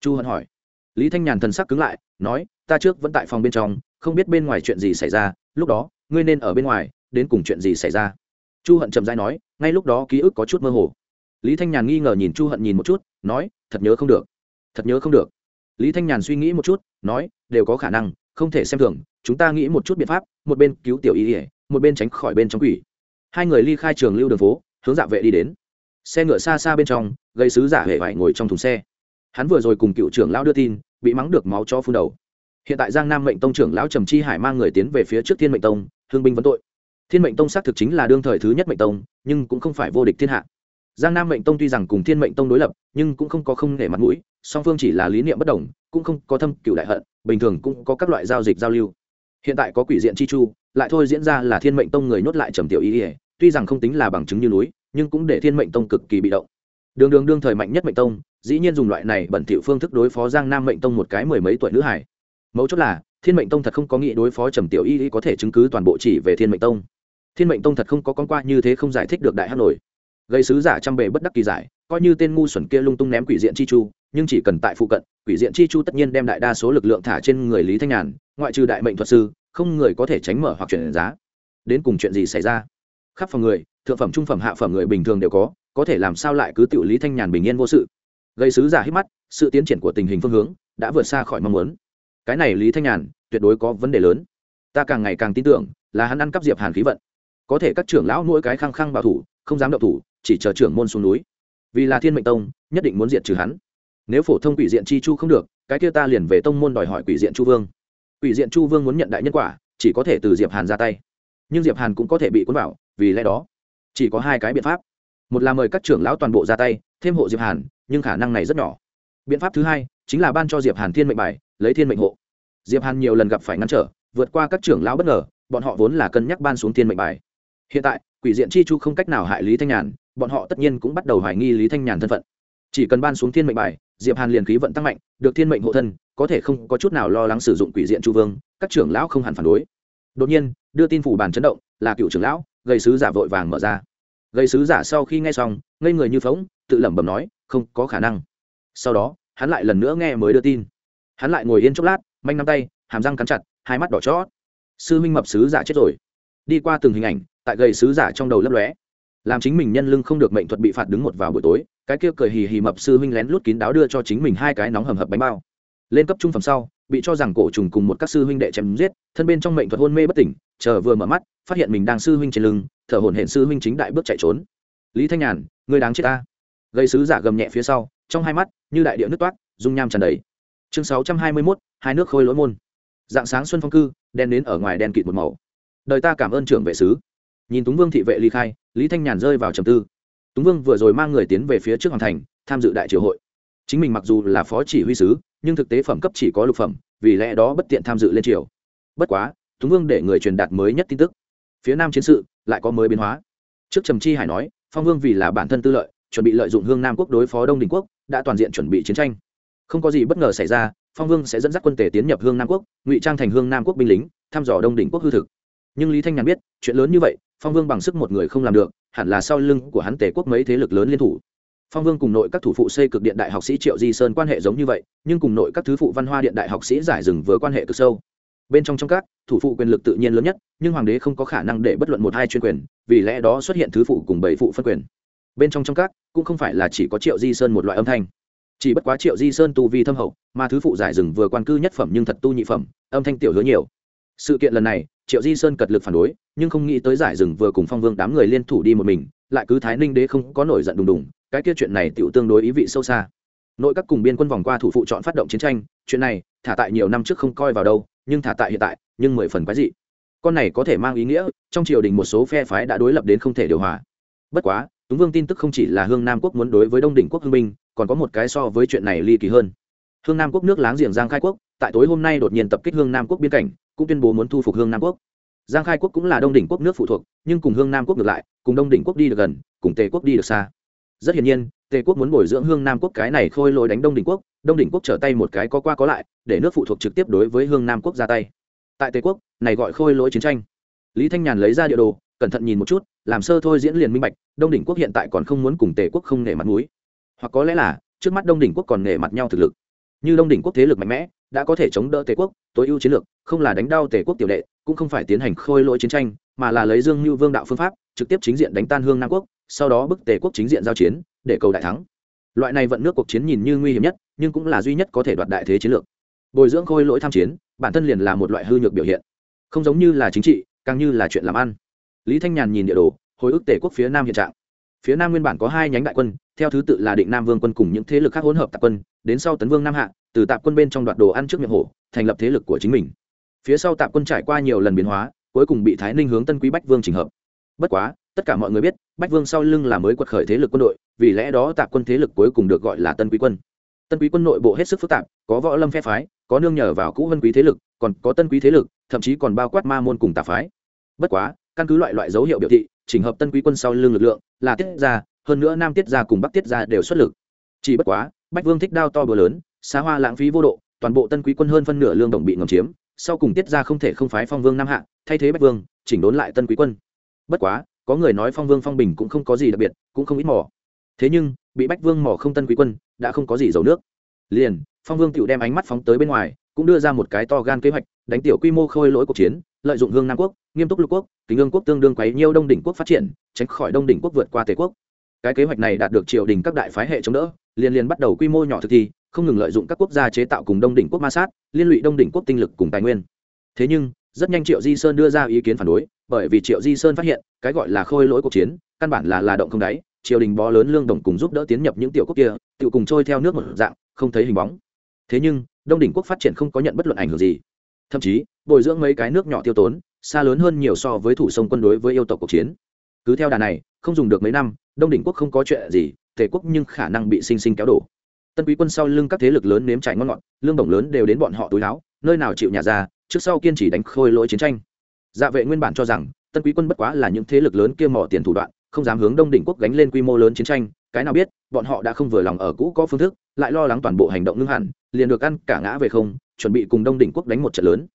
Chu hận hỏi. Lý thanh nhàn thần sắc cứng lại, nói, ta trước vẫn tại phòng bên trong, không biết bên ngoài chuyện gì xảy ra lúc đó, ngươi nên ở bên ngoài, đến cùng chuyện gì xảy ra? Chu hận trầm dai nói, ngay lúc đó ký ức có chút mơ hồ. Lý thanh nhàn nghi ngờ nhìn chu hận nhìn một chút, nói, thật nhớ không được, thật nhớ không được. Lý thanh nhàn suy nghĩ một chút, nói, đều có khả năng, không thể xem thường, chúng ta nghĩ một chút biện pháp, một bên cứu tiểu y ỉa một bên tránh khỏi bên trong quỷ. Hai người ly khai trường lưu đường phố, hướng dạ vệ đi đến. Xe ngựa xa xa bên trong gây sứ giả hệ vải ngồi trong thùng xe. Hắn vừa rồi cùng cựu trưởng lao đưa tin, bị mắng được máu cho phun đầu hiện tại giang nam mệnh tông trưởng lão trầm chi hải mang người tiến về phía trước thiên mệnh tông, hương binh vấn tội. Thiên mệnh tông xác thực chính là đương thời thứ nhất mệnh tông, nhưng cũng không phải vô địch thiên hạ. Giang nam mệnh tông tuy rằng cùng thiên mệnh tông đối lập, nhưng cũng không có không để mặt mũi, song phương chỉ là lý niệm bất đồng, cũng không có thâm cựu đại hận, bình thường cũng có các loại giao dịch giao lưu. Hiện tại có quỷ diện chi chu, lại thôi diễn ra là thiên mệnh tông người nhốt lại trầm tiểu ý ỉa tuy rằng không tính là bằng chứng như núi, nhưng cũng để thiên mệnh tông cực kỳ bị động. Đường đường đương thời mạnh nhất mệnh tông, dĩ nhiên dùng loại này bẩn thỉu phương thức đối phó giang nam mệnh tông một cái mười mấy tuổi nữ hải mấu chốt là, thiên mệnh tông thật không có nghĩ đối phó trầm tiểu y y có thể chứng cứ toàn bộ chỉ về thiên mệnh tông. Thiên mệnh tông thật không có con qua như thế không giải thích được đại hát nổi. Gây sứ giả trăm bề bất đắc kỳ giải, coi như tên ngu xuẩn kia lung tung ném quỷ diện chi chu, nhưng chỉ cần tại phụ cận, quỷ diện chi chu tất nhiên đem đại đa số lực lượng thả trên người lý thanh nhàn, ngoại trừ đại mệnh thuật sư, không người có thể tránh mở hoặc chuyển giá. Đến cùng chuyện gì xảy ra? Khắp phòng người, thượng phẩm, trung phẩm, hạ phẩm người bình thường đều có có thể làm sao lại cứ tiểu lý thanh nhàn bình yên vô sự? Gây sứ giả hít mắt, sự tiến triển của tình hình phương hướng đã vượt xa khỏi mong muốn cái này lý thanh nhàn, tuyệt đối có vấn đề lớn. Ta càng ngày càng tin tưởng là hắn ăn cắp diệp hàn khí vận. Có thể các trưởng lão nuôi cái khăng khăng bảo thủ, không dám động thủ, chỉ chờ trưởng môn xuống núi. Vì là thiên mệnh tông, nhất định muốn diệt trừ hắn. Nếu phổ thông quỷ diện chi chu không được, cái kia ta liền về tông môn đòi hỏi quỷ diện chu vương. Quỷ diện chu vương muốn nhận đại nhân quả, chỉ có thể từ diệp hàn ra tay. Nhưng diệp hàn cũng có thể bị cuốn vào, vì lẽ đó, chỉ có hai cái biện pháp. Một là mời các trưởng lão toàn bộ ra tay, thêm hộ diệp hàn, nhưng khả năng này rất nhỏ. Biện pháp thứ hai, chính là ban cho diệp hàn thiên mệnh bài lấy thiên mệnh hộ. Diệp hàn nhiều lần gặp phải ngăn trở, vượt qua các trưởng lão bất ngờ, bọn họ vốn là cân nhắc ban xuống thiên mệnh bài. Hiện tại, quỷ diện chi chu không cách nào hại lý thanh nhàn, bọn họ tất nhiên cũng bắt đầu hoài nghi lý thanh nhàn thân phận. Chỉ cần ban xuống thiên mệnh bài, diệp hàn liền khí vận tăng mạnh, được thiên mệnh hộ thân, có thể không có chút nào lo lắng sử dụng quỷ diện chu vương, các trưởng lão không hẳn phản đối. Đột nhiên, đưa tin phủ bàn chấn động, là cựu trưởng lão, gây sứ giả vội vàng mở ra. Gây sứ giả sau khi nghe xong, ngây người như phóng tự lẩm bẩm nói, không có khả năng. Sau đó, hắn lại lần nữa nghe mới đưa tin hắn lại ngồi yên chốc lát, manh nắm tay, hàm răng cắn chặt, hai mắt đỏ chót. Sư minh mập sứ giả chết rồi. Đi qua từng hình ảnh, tại gầy sứ giả trong đầu lấp lóe. Làm chính mình nhân lưng không được mệnh thuật bị phạt đứng một vào buổi tối, cái kia cười hì hì mập sư huynh lén lút kín đáo đưa cho chính mình hai cái nóng hầm hập bánh bao. Lên cấp trung phẩm sau, bị cho rằng cổ trùng cùng một các sư huynh đệ chém giết, thân bên trong mệnh thuật hôn mê bất tỉnh, chờ vừa mở mắt, phát hiện mình đang sư huynh trên lưng, thở hổn hển sư huynh chính đại bước chạy trốn. Lý thanh nhàn, người đáng chết ta. Gây sứ giả gầm nhẹ phía sau, trong hai mắt, như đại điệu nước toát dung nham tràn đầy chương sáu trăm hai mươi mốt, hai nước khôi lỗi môn. Dạng sáng xuân phong cư, đen đến ở ngoài đen kịt một màu. Đời ta cảm ơn trưởng vệ sứ. Nhìn túng vương thị vệ ly khai, lý thanh nhàn rơi vào trầm tư. Túng vương vừa rồi mang người tiến về phía trước hoàng thành, tham dự đại triều hội. Chính mình mặc dù là phó chỉ huy sứ, nhưng thực tế phẩm cấp chỉ có lục phẩm, vì lẽ đó bất tiện tham dự lên triều. Bất quá, túng vương để người truyền đạt mới nhất tin tức. Phía nam chiến sự lại có mới biến hóa. Trước trầm chi hải nói, phong vương vì là bản thân tư lợi, chuẩn bị lợi dụng hương nam quốc đối phó đông đình quốc, đã toàn diện chuẩn bị chiến tranh không có gì bất ngờ xảy ra, phong vương sẽ dẫn dắt quân tể tiến nhập hương nam quốc, ngụy trang thành hương nam quốc binh lính, thăm dò đông đỉnh quốc hư thực. Nhưng lý thanh nhàn biết, chuyện lớn như vậy, phong vương bằng sức một người không làm được, hẳn là sau lưng của hắn tể quốc mấy thế lực lớn liên thủ. Phong vương cùng nội các thủ phụ xây cực điện đại học sĩ triệu di sơn quan hệ giống như vậy, nhưng cùng nội các thứ phụ văn hoa điện đại học sĩ giải rừng vừa quan hệ cực sâu. Bên trong trong các, thủ phụ quyền lực tự nhiên lớn nhất, nhưng hoàng đế không có khả năng để bất luận một hai chuyên quyền, vì lẽ đó xuất hiện thứ phụ cùng bảy phụ phân quyền. Bên trong trong các, cũng không phải là chỉ có triệu di sơn một loại âm thanh chỉ bất quá triệu di sơn tu vi thâm hậu, mà thứ phụ giải rừng vừa quan cư nhất phẩm nhưng thật tu nhị phẩm, âm thanh tiểu hứa nhiều. Sự kiện lần này, triệu di sơn cật lực phản đối, nhưng không nghĩ tới giải rừng vừa cùng phong vương đám người liên thủ đi một mình, lại cứ thái ninh đế không có nổi giận đùng đùng, cái kia chuyện này tiểu tương đối ý vị sâu xa. Nội các cùng biên quân vòng qua thủ phụ chọn phát động chiến tranh, chuyện này, thả tại nhiều năm trước không coi vào đâu, nhưng thả tại hiện tại, nhưng mười phần quái dị. Con này có thể mang ý nghĩa, trong triều đình một số phe phái đã đối lập đến không thể điều hòa. Bất quá, túng vương tin tức không chỉ là hương nam quốc muốn đối với đông đỉnh quốc hương binh còn có một cái so với chuyện này ly kỳ hơn. Hương nam quốc nước láng giềng giang khai quốc, tại tối hôm nay đột nhiên tập kích hương nam quốc biên cảnh, cũng tuyên bố muốn thu phục hương nam quốc. Giang khai quốc cũng là đông đỉnh quốc nước phụ thuộc, nhưng cùng hương nam quốc ngược lại, cùng đông đỉnh quốc đi được gần, cùng tề quốc đi được xa. Rất hiển nhiên, tề quốc muốn bồi dưỡng hương nam quốc cái này khôi lỗi đánh đông đỉnh quốc, đông đỉnh quốc trở tay một cái có qua có lại, để nước phụ thuộc trực tiếp đối với hương nam quốc ra tay. Tại tề quốc, này gọi khôi lỗi chiến tranh. Lý thanh nhàn lấy ra địa đồ, cẩn thận nhìn một chút, làm sơ thôi diễn liền minh bạch, đông đỉnh quốc hiện tại còn không muốn cùng tề quốc không nể mặt mũi hoặc có lẽ là trước mắt đông đỉnh quốc còn nể mặt nhau thực lực. Như đông đỉnh quốc thế lực mạnh mẽ đã có thể chống đỡ tề quốc tối ưu chiến lược không là đánh đau tề quốc tiểu lệ, cũng không phải tiến hành khôi lỗi chiến tranh mà là lấy dương như vương đạo phương pháp trực tiếp chính diện đánh tan hương nam quốc sau đó bức tề quốc chính diện giao chiến để cầu đại thắng. Loại này vận nước cuộc chiến nhìn như nguy hiểm nhất nhưng cũng là duy nhất có thể đoạt đại thế chiến lược. Bồi dưỡng khôi lỗi tham chiến bản thân liền là một loại hư nhược biểu hiện. Không giống như là chính trị càng như là chuyện làm ăn. Lý thanh nhàn nhìn địa đồ hồi ức tề quốc phía nam hiện trạng phía nam nguyên bản có hai nhánh đại quân, theo thứ tự là định nam vương quân cùng những thế lực khác hỗn hợp tạp quân, đến sau tấn vương nam hạ, từ tạp quân bên trong đoạt đồ ăn trước miệng hổ, thành lập thế lực của chính mình. Phía sau tạp quân trải qua nhiều lần biến hóa, cuối cùng bị thái ninh hướng tân quý bách vương trình hợp. Bất quá, tất cả mọi người biết, bách vương sau lưng là mới quật khởi thế lực quân đội, vì lẽ đó tạp quân thế lực cuối cùng được gọi là tân quý quân. Tân quý quân nội bộ hết sức phức tạp, có võ lâm phe phái, có nương nhờ vào cũ vân quý thế lực, còn có tân quý thế lực, thậm chí còn bao quát ma môn cùng tà phái. Bất quá, căn cứ loại loại dấu hiệu biểu thị chỉnh hợp tân quý quân sau lưng lực lượng, là tiết gia, hơn nữa nam tiết gia cùng bắc tiết gia đều xuất lực. Chỉ bất quá, bách vương thích đao to bừa lớn, xá hoa lãng phí vô độ, toàn bộ tân quý quân hơn phân nửa lương đồng bị ngầm chiếm, sau cùng tiết gia không thể không phái phong vương nam hạ, thay thế bách vương, chỉnh đốn lại tân quý quân. Bất quá, có người nói phong vương phong bình cũng không có gì đặc biệt, cũng không ít mỏ thế nhưng, bị bách vương mỏ không tân quý quân, đã không có gì dầu nước. Liền, phong vương tựu đem ánh mắt phóng tới bên ngoài, cũng đưa ra một cái to gan kế hoạch, đánh tiểu quy mô khôi lỗi cuộc chiến lợi dụng hương nam quốc, nghiêm túc lục quốc, kính ương quốc tương đương quấy nhiêu đông đỉnh quốc phát triển, tránh khỏi đông đỉnh quốc vượt qua tề quốc. Cái kế hoạch này đạt được triều đình các đại phái hệ chống đỡ, liên liên bắt đầu quy mô nhỏ thực thi, không ngừng lợi dụng các quốc gia chế tạo cùng đông đỉnh quốc ma sát, liên lụy đông đỉnh quốc tinh lực cùng tài nguyên. Thế nhưng, rất nhanh triệu di sơn đưa ra ý kiến phản đối, bởi vì triệu di sơn phát hiện, cái gọi là khôi lỗi cuộc chiến, căn bản là là động không đáy, triều đình bó lớn lương đồng cùng giúp đỡ tiến nhập những tiểu quốc kia, tự cùng trôi theo nước một dạng, không thấy hình bóng. Thế nhưng, đông đỉnh quốc phát triển không có nhận bất luận ảnh hưởng gì. Thậm chí bồi dưỡng mấy cái nước nhỏ tiêu tốn, xa lớn hơn nhiều so với thủ sông quân đối với yêu tộc cuộc chiến. Cứ theo đà này, không dùng được mấy năm, đông đỉnh quốc không có chuyện gì, tề quốc nhưng khả năng bị sinh sinh kéo đổ. Tân quý quân sau lưng các thế lực lớn nếm trải ngon ngọt, lương bổng lớn đều đến bọn họ túi láo, nơi nào chịu nhà ra, trước sau kiên trì đánh khôi lỗi chiến tranh. Dạ vệ nguyên bản cho rằng, tân quý quân bất quá là những thế lực lớn kia mỏ tiền thủ đoạn, không dám hướng đông đỉnh quốc gánh lên quy mô lớn chiến tranh, cái nào biết, bọn họ đã không vừa lòng ở cũ có phương thức, lại lo lắng toàn bộ hành động ngưng hẳn, liền được ăn cả ngã về không, chuẩn bị cùng đông đỉnh quốc đánh một trận lớn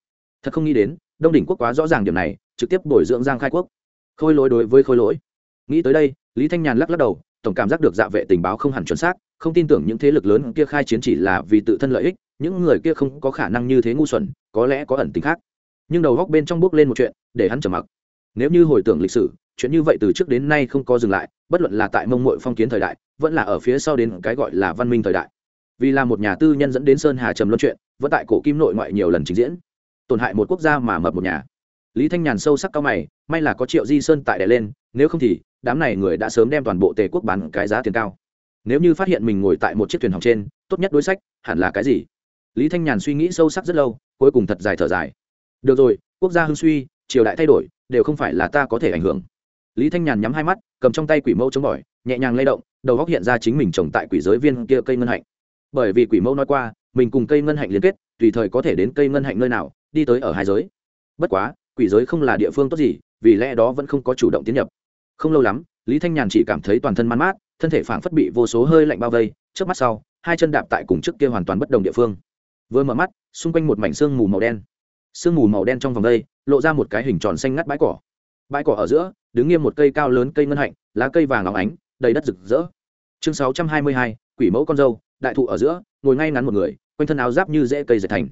thật không nghĩ đến, đông đỉnh quốc quá rõ ràng điểm này, trực tiếp bồi dưỡng giang khai quốc. Khôi lỗi đối với khôi lỗi. Nghĩ tới đây, lý thanh nhàn lắc lắc đầu, tổng cảm giác được dạ vệ tình báo không hẳn chuẩn xác, không tin tưởng những thế lực lớn kia khai chiến chỉ là vì tự thân lợi ích, những người kia không có khả năng như thế ngu xuẩn, có lẽ có ẩn tính khác. Nhưng đầu góc bên trong bước lên một chuyện, để hắn trầm mặc. Nếu như hồi tưởng lịch sử, chuyện như vậy từ trước đến nay không có dừng lại, bất luận là tại mông mội phong kiến thời đại, vẫn là ở phía sau đến cái gọi là văn minh thời đại. Vì là một nhà tư nhân dẫn đến sơn hà trầm luân chuyện, vẫn tại cổ kim nội ngoại nhiều lần trình diễn tổn hại một quốc gia mà mập một nhà. Lý thanh nhàn sâu sắc cao mày, may là có triệu di sơn tại đẻ lên, nếu không thì, đám này người đã sớm đem toàn bộ tề quốc bán cái giá tiền cao. Nếu như phát hiện mình ngồi tại một chiếc thuyền hỏng trên, tốt nhất đối sách, hẳn là cái gì? Lý thanh nhàn suy nghĩ sâu sắc rất lâu, cuối cùng thật dài thở dài. Được rồi, quốc gia hưng suy, triều đại thay đổi, đều không phải là ta có thể ảnh hưởng. Lý thanh nhàn nhắm hai mắt, cầm trong tay quỷ mẫu chống bỏi, nhẹ nhàng lay động, đầu góc hiện ra chính mình trồng tại quỷ giới viên kia cây ngân hạnh. Bởi vì quỷ mẫu nói qua, mình cùng cây ngân hạnh liên kết, tùy thời có thể đến cây ngân hạnh nơi nào đi tới ở hai giới. Bất quá, quỷ giới không là địa phương tốt gì, vì lẽ đó vẫn không có chủ động tiến nhập. Không lâu lắm, lý thanh nhàn chỉ cảm thấy toàn thân man mát, thân thể phảng phất bị vô số hơi lạnh bao vây. Trước mắt sau, hai chân đạp tại cùng trước kia hoàn toàn bất đồng địa phương. Vừa mở mắt, xung quanh một mảnh sương mù màu đen. Sương mù màu đen trong vòng đây, lộ ra một cái hình tròn xanh ngắt bãi cỏ. Bãi cỏ ở giữa, đứng nghiêm một cây cao lớn cây ngân hạnh, lá cây vàng óng ánh, đầy đất rực rỡ. Chương sáu trăm hai mươi hai, quỷ mẫu con dâu, đại thụ ở giữa, ngồi ngay ngắn một người, quanh thân áo giáp như dễ cây dệt thành.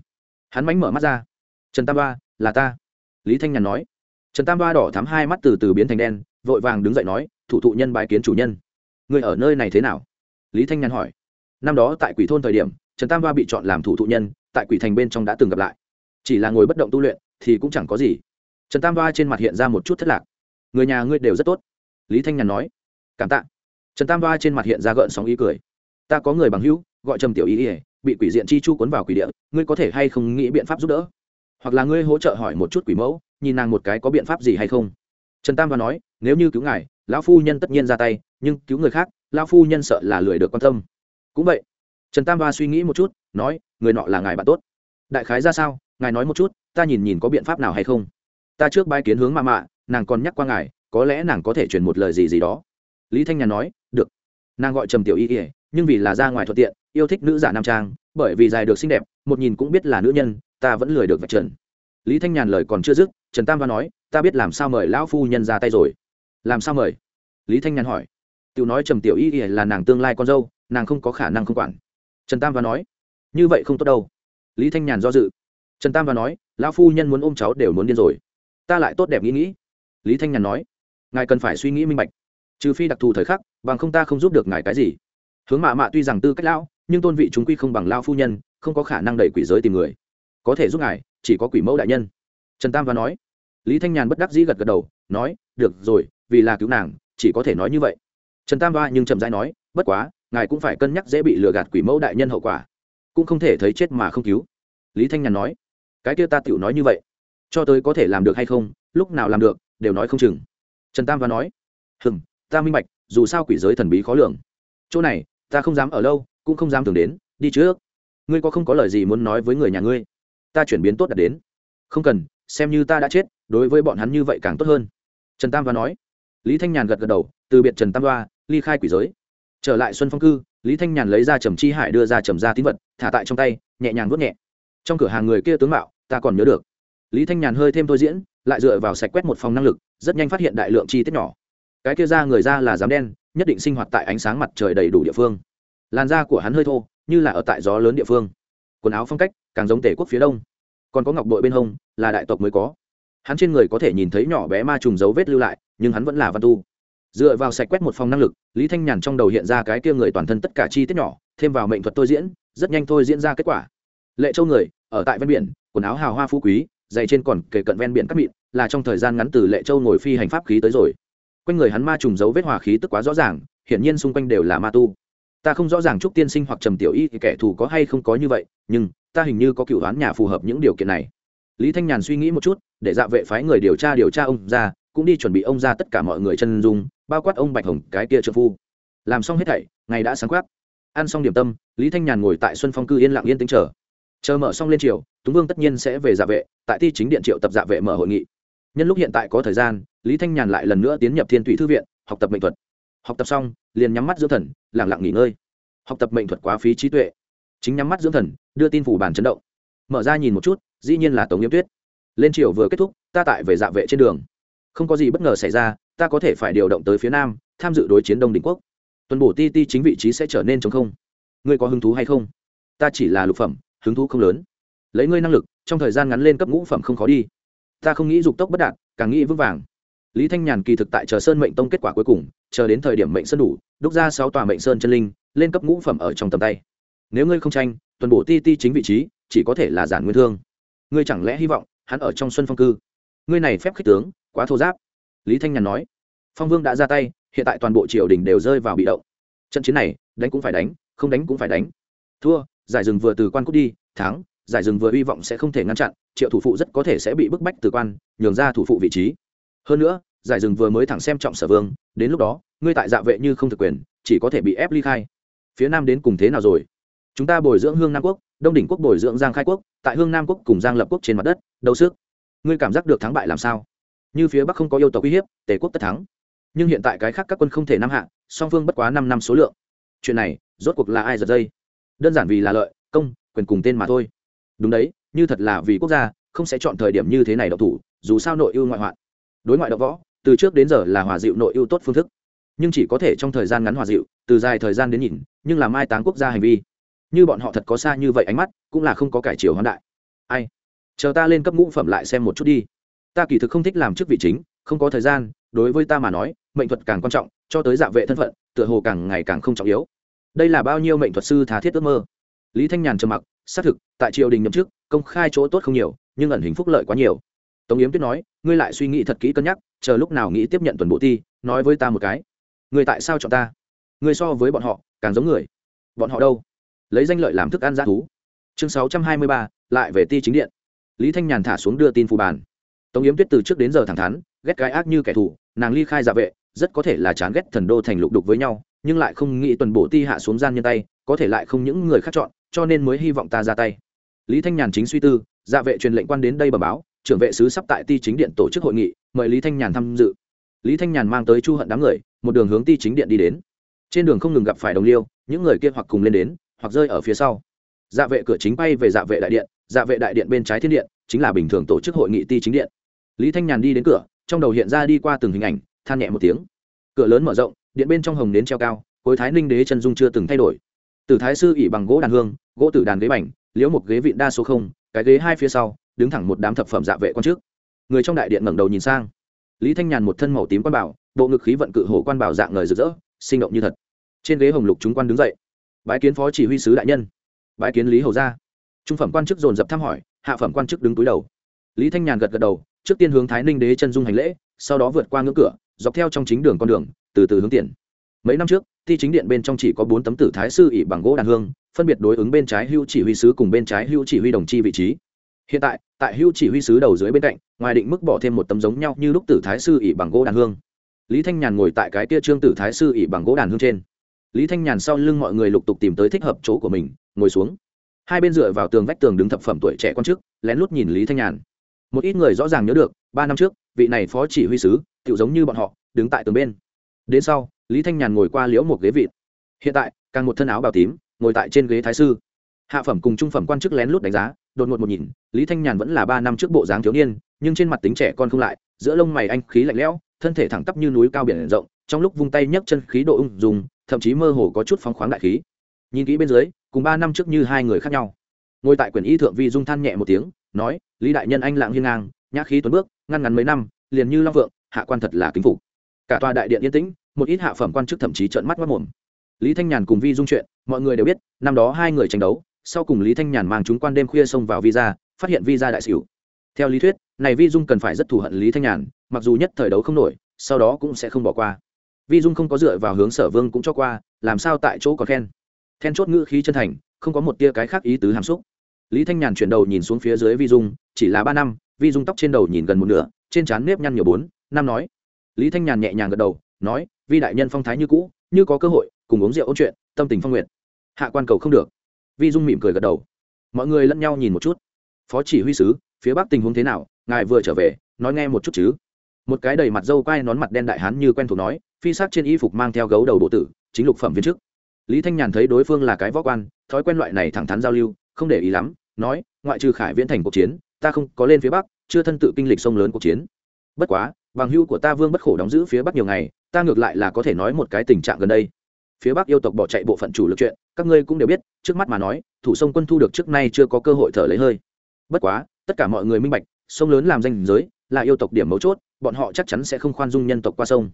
Hắn mánh mở mắt ra trần tam ba, là ta. Lý thanh nhàn nói. Trần tam ba đỏ thắm hai mắt từ từ biến thành đen, vội vàng đứng dậy nói, thủ thụ nhân bái kiến chủ nhân. Người ở nơi này thế nào? Lý thanh nhàn hỏi. Năm đó tại quỷ thôn thời điểm, trần tam ba bị chọn làm thủ thụ nhân, tại quỷ thành bên trong đã từng gặp lại. Chỉ là ngồi bất động tu luyện, thì cũng chẳng có gì. Trần tam ba trên mặt hiện ra một chút thất lạc. Người nhà ngươi đều rất tốt. Lý thanh nhàn nói. Cảm tạ. Trần tam ba trên mặt hiện ra gợn sóng ý cười. Ta có người bằng hữu, gọi trầm tiểu ý ỉa bị quỷ diện chi chu cuốn vào quỷ địa, ngươi có thể hay không nghĩ biện pháp giúp đỡ? Hoặc là ngươi hỗ trợ hỏi một chút quỷ mẫu, nhìn nàng một cái có biện pháp gì hay không. Trần tam ba nói, nếu như cứu ngài, lão phu nhân tất nhiên ra tay, nhưng cứu người khác, lão phu nhân sợ là lười được quan tâm. Cũng vậy, trần tam ba suy nghĩ một chút, nói, người nọ là ngài bạn tốt. Đại khái ra sao, ngài nói một chút, ta nhìn nhìn có biện pháp nào hay không. Ta trước bái kiến hướng mạ mạ, nàng còn nhắc qua ngài, có lẽ nàng có thể truyền một lời gì gì đó. Lý thanh nhàn nói, được. Nàng gọi trầm tiểu y ỉa nhưng vì là ra ngoài thuận tiện, yêu thích nữ giả nam trang, bởi vì dài được xinh đẹp, một nhìn cũng biết là nữ nhân ta vẫn lười được vạch trần. Lý thanh nhàn lời còn chưa dứt, trần tam va nói, ta biết làm sao mời lão phu nhân ra tay rồi. Làm sao mời? Lý thanh nhàn hỏi. Tiểu nói trầm tiểu y ỉa là nàng tương lai con dâu, nàng không có khả năng không quản. Trần tam và nói. Như vậy không tốt đâu. Lý thanh nhàn do dự. Trần tam và nói, lão phu nhân muốn ôm cháu đều muốn điên rồi. Ta lại tốt đẹp nghĩ nghĩ. Lý thanh nhàn nói. Ngài cần phải suy nghĩ minh bạch. Trừ phi đặc thù thời khắc, bằng không ta không giúp được ngài cái gì. Hướng mạ mạ tuy rằng tư cách lão, nhưng tôn vị chúng quy không bằng lao phu nhân, không có khả năng đẩy quỷ giới tìm người có thể giúp ngài, chỉ có quỷ mẫu đại nhân. Trần tam và nói. Lý thanh nhàn bất đắc dĩ gật gật đầu, nói, được rồi, vì là cứu nàng, chỉ có thể nói như vậy. Trần tam va nhưng trầm dai nói, bất quá, ngài cũng phải cân nhắc dễ bị lừa gạt quỷ mẫu đại nhân hậu quả, cũng không thể thấy chết mà không cứu. Lý thanh nhàn nói, cái kia ta tựu nói như vậy, cho tới có thể làm được hay không, lúc nào làm được, đều nói không chừng. Trần tam và nói, hừm, ta minh bạch, dù sao quỷ giới thần bí khó lường. Chỗ này, ta không dám ở lâu, cũng không dám tưởng đến, đi trước. Ngươi có không có lời gì muốn nói với người nhà ngươi? Ta chuyển biến tốt đạt đến. Không cần, xem như ta đã chết, đối với bọn hắn như vậy càng tốt hơn. Trần tam và nói. Lý thanh nhàn gật gật đầu, từ biệt trần tam đoa ly khai quỷ giới. Trở lại xuân phong cư, lý thanh nhàn lấy ra trầm chi hải đưa ra trầm ra tín vật, thả tại trong tay, nhẹ nhàng vớt nhẹ. Trong cửa hàng người kia tướng mạo, ta còn nhớ được. Lý thanh nhàn hơi thêm thôi diễn, lại dựa vào sạch quét một phòng năng lực, rất nhanh phát hiện đại lượng chi tiết nhỏ. Cái kia ra người ra là dám đen, nhất định sinh hoạt tại ánh sáng mặt trời đầy đủ địa phương. Làn da của hắn hơi thô, như là ở tại gió lớn địa phương. Quần áo phong cách càng giống tể quốc phía đông. Còn có ngọc bội bên hông, là đại tộc mới có. Hắn trên người có thể nhìn thấy nhỏ bé ma trùng dấu vết lưu lại, nhưng hắn vẫn là văn tu. Dựa vào sạch quét một phòng năng lực, lý thanh nhàn trong đầu hiện ra cái kia người toàn thân tất cả chi tiết nhỏ, thêm vào mệnh thuật tôi diễn, rất nhanh thôi diễn ra kết quả. Lệ châu người, ở tại ven biển, quần áo hào hoa phú quý dày trên còn kể cận ven biển cắt mịn, là trong thời gian ngắn từ lệ châu ngồi phi hành pháp khí tới rồi. Quanh người hắn ma trùng dấu vết hòa khí tức quá rõ ràng, hiển nhiên xung quanh đều là ma tu ta không rõ ràng trúc tiên sinh hoặc trầm tiểu y thì kẻ thù có hay không có như vậy, nhưng ta hình như có cựu đoán nhà phù hợp những điều kiện này. Lý thanh nhàn suy nghĩ một chút, để dạ vệ phái người điều tra điều tra ông ra, cũng đi chuẩn bị ông ra tất cả mọi người chân dung, bao quát ông bạch hồng, cái kia trợ phu. Làm xong hết thảy, ngày đã sáng quát ăn xong điểm tâm, lý thanh nhàn ngồi tại xuân phong cư yên lặng yên tính chờ. Chờ mở xong lên triều, túng vương tất nhiên sẽ về dạ vệ, tại thi chính điện triệu tập dạ vệ mở hội nghị. Nhân lúc hiện tại có thời gian, lý thanh nhàn lại lần nữa tiến nhập thiên thủy thư viện, học tập mệnh thuật học tập xong, liền nhắm mắt dưỡng thần lẳng lặng nghỉ ngơi. Học tập mệnh thuật quá phí trí tuệ. Chính nhắm mắt dưỡng thần, đưa tin phủ bàn chấn động. Mở ra nhìn một chút, dĩ nhiên là tống nghiêm tuyết. Lên triều vừa kết thúc, ta tại về dạ vệ trên đường. Không có gì bất ngờ xảy ra, ta có thể phải điều động tới phía nam, tham dự đối chiến đông đình quốc. Tuần bổ ti ti chính vị trí sẽ trở nên chống không. Ngươi có hứng thú hay không? Ta chỉ là lục phẩm, hứng thú không lớn. Lấy ngươi năng lực, trong thời gian ngắn lên cấp ngũ phẩm không khó đi. Ta không nghĩ dục tốc bất đạt, càng nghĩ vững vàng lý thanh nhàn kỳ thực tại chờ sơn mệnh tông kết quả cuối cùng, chờ đến thời điểm mệnh sơn đủ, đúc ra sáu tòa mệnh sơn chân linh, lên cấp ngũ phẩm ở trong tầm tay. Nếu ngươi không tranh, tuần bổ ti ti chính vị trí, chỉ có thể là giản nguyên thương. Ngươi chẳng lẽ hy vọng, hắn ở trong xuân phong cư? Ngươi này phép khích tướng, quá thô giáp. Lý thanh nhàn nói. Phong vương đã ra tay, hiện tại toàn bộ triều đình đều rơi vào bị động. Trận chiến này, đánh cũng phải đánh, không đánh cũng phải đánh. Thua, giải rừng vừa từ quan cút đi, thắng, giải rừng vừa hy vọng sẽ không thể ngăn chặn, triệu thủ phụ rất có thể sẽ bị bức bách từ quan, nhường ra thủ phụ vị trí hơn nữa, giải rừng vừa mới thẳng xem trọng sở vương, đến lúc đó, ngươi tại dạ vệ như không thực quyền, chỉ có thể bị ép ly khai. Phía nam đến cùng thế nào rồi? Chúng ta bồi dưỡng hương nam quốc, đông đỉnh quốc bồi dưỡng giang khai quốc, tại hương nam quốc cùng giang lập quốc trên mặt đất, đấu sức. Ngươi cảm giác được thắng bại làm sao? Như phía bắc không có yêu tộc uy hiếp, tề quốc tất thắng. Nhưng hiện tại cái khác các quân không thể năm hạ, song phương bất quá năm năm số lượng. Chuyện này, rốt cuộc là ai giật dây? Đơn giản vì là lợi, công, quyền cùng tên mà thôi. Đúng đấy, như thật là vì quốc gia, không sẽ chọn thời điểm như thế này độc thủ, dù sao nội ưu ngoại hoạn đối ngoại độc võ, từ trước đến giờ là hòa dịu nội ưu tốt phương thức. Nhưng chỉ có thể trong thời gian ngắn hòa dịu, từ dài thời gian đến nhìn, nhưng làm ai táng quốc gia hành vi. Như bọn họ thật có xa như vậy ánh mắt, cũng là không có cải chiều hoán đại. Ai? Chờ ta lên cấp ngũ phẩm lại xem một chút đi. Ta kỳ thực không thích làm chức vị chính, không có thời gian, đối với ta mà nói, mệnh thuật càng quan trọng, cho tới dạ vệ thân phận, tựa hồ càng ngày càng không trọng yếu. Đây là bao nhiêu mệnh thuật sư thà thiết ước mơ? Lý thanh nhàn trầm mặc, xác thực, tại triều đình nhậm chức, công khai chỗ tốt không nhiều, nhưng ẩn hình phúc lợi quá nhiều tống yếm tuyết nói, ngươi lại suy nghĩ thật kỹ cân nhắc, chờ lúc nào nghĩ tiếp nhận tuần bộ ti nói với ta một cái. Người tại sao chọn ta? Người so với bọn họ, càng giống người. Bọn họ đâu? Lấy danh lợi làm thức ăn g thú. Chương sáu trăm hai mươi ba, lại về ti chính điện. Lý thanh nhàn thả xuống đưa tin phù bàn. Tống yếm tuyết từ trước đến giờ thẳng thắn, ghét cái ác như kẻ thù, nàng ly khai giả vệ, rất có thể là chán ghét thần đô thành lục đục với nhau, nhưng lại không nghĩ tuần bổ ti hạ xuống gian nhân tay, có thể lại không những người khác chọn, cho nên mới hy vọng ta ra tay. Lý thanh nhàn chính suy tư dạ vệ truyền lệnh quan đến đây bẩm báo trưởng vệ sứ sắp tại ti chính điện tổ chức hội nghị, mời lý thanh nhàn tham dự. Lý thanh nhàn mang tới chu hận đám người, một đường hướng ti chính điện đi đến. Trên đường không ngừng gặp phải đồng liêu, những người kia hoặc cùng lên đến, hoặc rơi ở phía sau. Dạ vệ cửa chính bay về dạ vệ đại điện dạ vệ đại điện bên trái thiên điện, chính là bình thường tổ chức hội nghị ti chính điện. Lý thanh nhàn đi đến cửa, trong đầu hiện ra đi qua từng hình ảnh, than nhẹ một tiếng. Cửa lớn mở rộng, điện bên trong hồng đến treo cao, khối thái ninh đế chân dung chưa từng thay đổi. Từ thái sư ỉ bằng gỗ đàn hương, gỗ tử đàn ghế bành, liễu một ghế vịn đa số không, cái ghế hai phía sau đứng thẳng một đám thập phẩm dạ vệ quan trước. Người trong đại điện ngẩng đầu nhìn sang. Lý thanh nhàn một thân màu tím quan bảo, bộ ngực khí vận cự hổ quan bảo dạng ngời rực rỡ, sinh động như thật. Trên ghế hồng lục chúng quan đứng dậy. Bái kiến phó chỉ huy sứ đại nhân. Bái kiến lý hầu gia. Trung phẩm quan chức dồn dập thăm hỏi, hạ phẩm quan chức đứng túi đầu. Lý thanh nhàn gật gật đầu, trước tiên hướng thái ninh đế chân dung hành lễ, sau đó vượt qua ngưỡng cửa, dọc theo trong chính đường con đường, từ từ hướng tiền mấy năm trước thi chính điện bên trong chỉ có bốn tấm tử thái sư ỉ bằng gỗ đàn hương, phân biệt đối ứng bên trái hưu chỉ huy sứ cùng bên trái hưu chỉ huy đồng chi vị trí. Hiện tại tại hưu chỉ huy sứ đầu dưới bên cạnh, ngoài định mức bỏ thêm một tấm giống nhau như lúc tử thái sư ỉ bằng gỗ đàn hương. Lý thanh nhàn ngồi tại cái tia trương tử thái sư ỉ bằng gỗ đàn hương trên. Lý thanh nhàn sau lưng mọi người lục tục tìm tới thích hợp chỗ của mình, ngồi xuống. Hai bên dựa vào tường vách tường đứng thập phẩm tuổi trẻ con trước lén lút nhìn lý thanh nhàn. Một ít người rõ ràng nhớ được, ba năm trước, vị này phó chỉ huy sứ tự giống như bọn họ, đứng tại tường bên. Đến sau, lý thanh nhàn ngồi qua liễu một ghế vịt. Hiện tại, càng một thân áo bào tím, ngồi tại trên ghế thái sư. Hạ phẩm cùng trung phẩm quan chức lén lút đánh giá đột ngột một nhìn, lý thanh nhàn vẫn là ba năm trước bộ dáng thiếu niên, nhưng trên mặt tính trẻ con không lại, giữa lông mày anh khí lạnh lẽo, thân thể thẳng tắp như núi cao biển rộng, trong lúc vung tay nhấc chân khí độ ung dùng thậm chí mơ hồ có chút phóng khoáng đại khí. Nhìn kỹ bên dưới, cùng ba năm trước như hai người khác nhau. Ngồi tại quyển y thượng vi dung than nhẹ một tiếng, nói, lý đại nhân anh lạng hiên ngang, nhã khí tuấn bước, ngăn ngắn mấy năm, liền như long vượng hạ quan thật là kính phục. Cả tòa đại điện yên tĩnh, một ít hạ phẩm quan chức thậm chí trợn mắt mất mồm. Lý thanh nhàn cùng vi dung chuyện, mọi người đều biết, năm đó hai người tranh đấu sau cùng lý thanh nhàn mang chúng quan đêm khuya xông vào visa phát hiện visa đại xỉu theo lý thuyết, này vi dung cần phải rất thù hận lý thanh nhàn, mặc dù nhất thời đấu không nổi, sau đó cũng sẽ không bỏ qua. Vi dung không có dựa vào hướng sở vương cũng cho qua, làm sao tại chỗ có khen? Then chốt ngữ khí chân thành, không có một tia cái khác ý tứ hàm xúc. Lý thanh nhàn chuyển đầu nhìn xuống phía dưới vi dung, chỉ là ba năm, vi dung tóc trên đầu nhìn gần một nửa, trên trán nếp nhăn nhiều bốn, năm nói. Lý thanh nhàn nhẹ nhàng gật đầu, nói, vi đại nhân phong thái như cũ, như có cơ hội, cùng uống rượu ôn chuyện, tâm tình phong nguyện. Hạ quan cầu không được vi dung mỉm cười gật đầu. Mọi người lẫn nhau nhìn một chút. Phó chỉ huy sứ, phía bắc tình huống thế nào? Ngài vừa trở về, nói nghe một chút chứ. Một cái đầy mặt dâu quai nón mặt đen đại hán như quen thuộc nói, phi sát trên y phục mang theo gấu đầu bộ tử, chính lục phẩm viên chức. Lý thanh nhàn thấy đối phương là cái võ quan, thói quen loại này thẳng thắn giao lưu, không để ý lắm, nói, ngoại trừ khải viễn thành cuộc chiến, ta không có lên phía bắc, chưa thân tự kinh lịch sông lớn cuộc chiến. Bất quá, bằng hưu của ta vương bất khổ đóng giữ phía bắc nhiều ngày, ta ngược lại là có thể nói một cái tình trạng gần đây phía bắc yêu tộc bỏ chạy bộ phận chủ lực chuyện, các ngươi cũng đều biết, trước mắt mà nói, thủ sông quân thu được trước nay chưa có cơ hội thở lấy hơi. Bất quá, tất cả mọi người minh bạch, sông lớn làm danh giới, là yêu tộc điểm mấu chốt, bọn họ chắc chắn sẽ không khoan dung nhân tộc qua sông.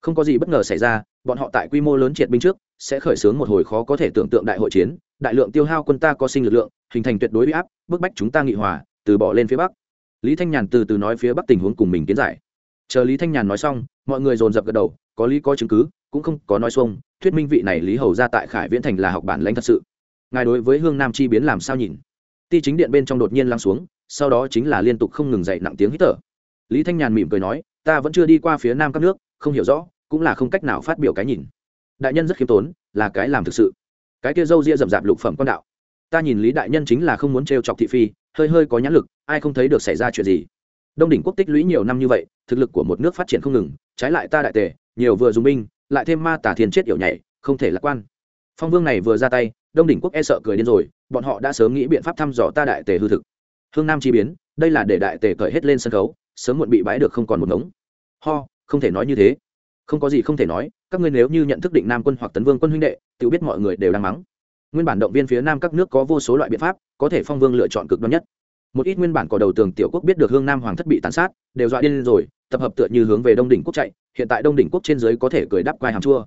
Không có gì bất ngờ xảy ra, bọn họ tại quy mô lớn triệt binh trước, sẽ khởi xướng một hồi khó có thể tưởng tượng đại hội chiến, đại lượng tiêu hao quân ta có sinh lực lượng, hình thành tuyệt đối huy áp, bức bách chúng ta nghị hòa, từ bỏ lên phía bắc. Lý thanh nhàn từ từ nói phía bắc tình huống cùng mình kiến giải. Chờ lý thanh nhàn nói xong, mọi người dồn dập gật đầu, có lý có chứng cứ, cũng không có nói xuông thuyết minh vị này lý hầu ra tại khải viễn thành là học bản lãnh thật sự. Ngài đối với hương nam chi biến làm sao nhìn? Ti chính điện bên trong đột nhiên lắng xuống, sau đó chính là liên tục không ngừng dậy nặng tiếng hít thở. Lý thanh nhàn mỉm cười nói, ta vẫn chưa đi qua phía nam các nước, không hiểu rõ, cũng là không cách nào phát biểu cái nhìn. Đại nhân rất khiêm tốn, là cái làm thực sự. Cái kia dâu ria rậm rạp lục phẩm quan đạo. Ta nhìn lý đại nhân chính là không muốn t chọc thị phi, hơi hơi có nhãn lực, ai không thấy được xảy ra chuyện gì? Đông đỉnh quốc tích lũy nhiều năm như vậy, thực lực của một nước phát triển không ngừng, trái lại ta đại tề, nhiều vừa dùng binh lại thêm ma tả thiên chết yểu nhảy, không thể lạc quan. Phong vương này vừa ra tay, đông đỉnh quốc e sợ cười điên rồi, bọn họ đã sớm nghĩ biện pháp thăm dò ta đại tề hư thực. Hương nam chi biến, đây là để đại tề cởi hết lên sân khấu, sớm muộn bị bãi được không còn một ngống. Ho, không thể nói như thế. Không có gì không thể nói, các ngươi nếu như nhận thức định nam quân hoặc tấn vương quân huynh đệ, tự biết mọi người đều đang mắng. Nguyên bản động viên phía nam các nước có vô số loại biện pháp, có thể phong vương lựa chọn cực đoan nhất. Một ít nguyên bản có đầu tường tiểu quốc biết được hương nam hoàng thất bị tàn sát, đều dọa điên rồi, tập hợp tựa như hướng về đông đỉnh quốc chạy hiện tại đông đỉnh quốc trên dưới có thể cười đắp quai hàm chua.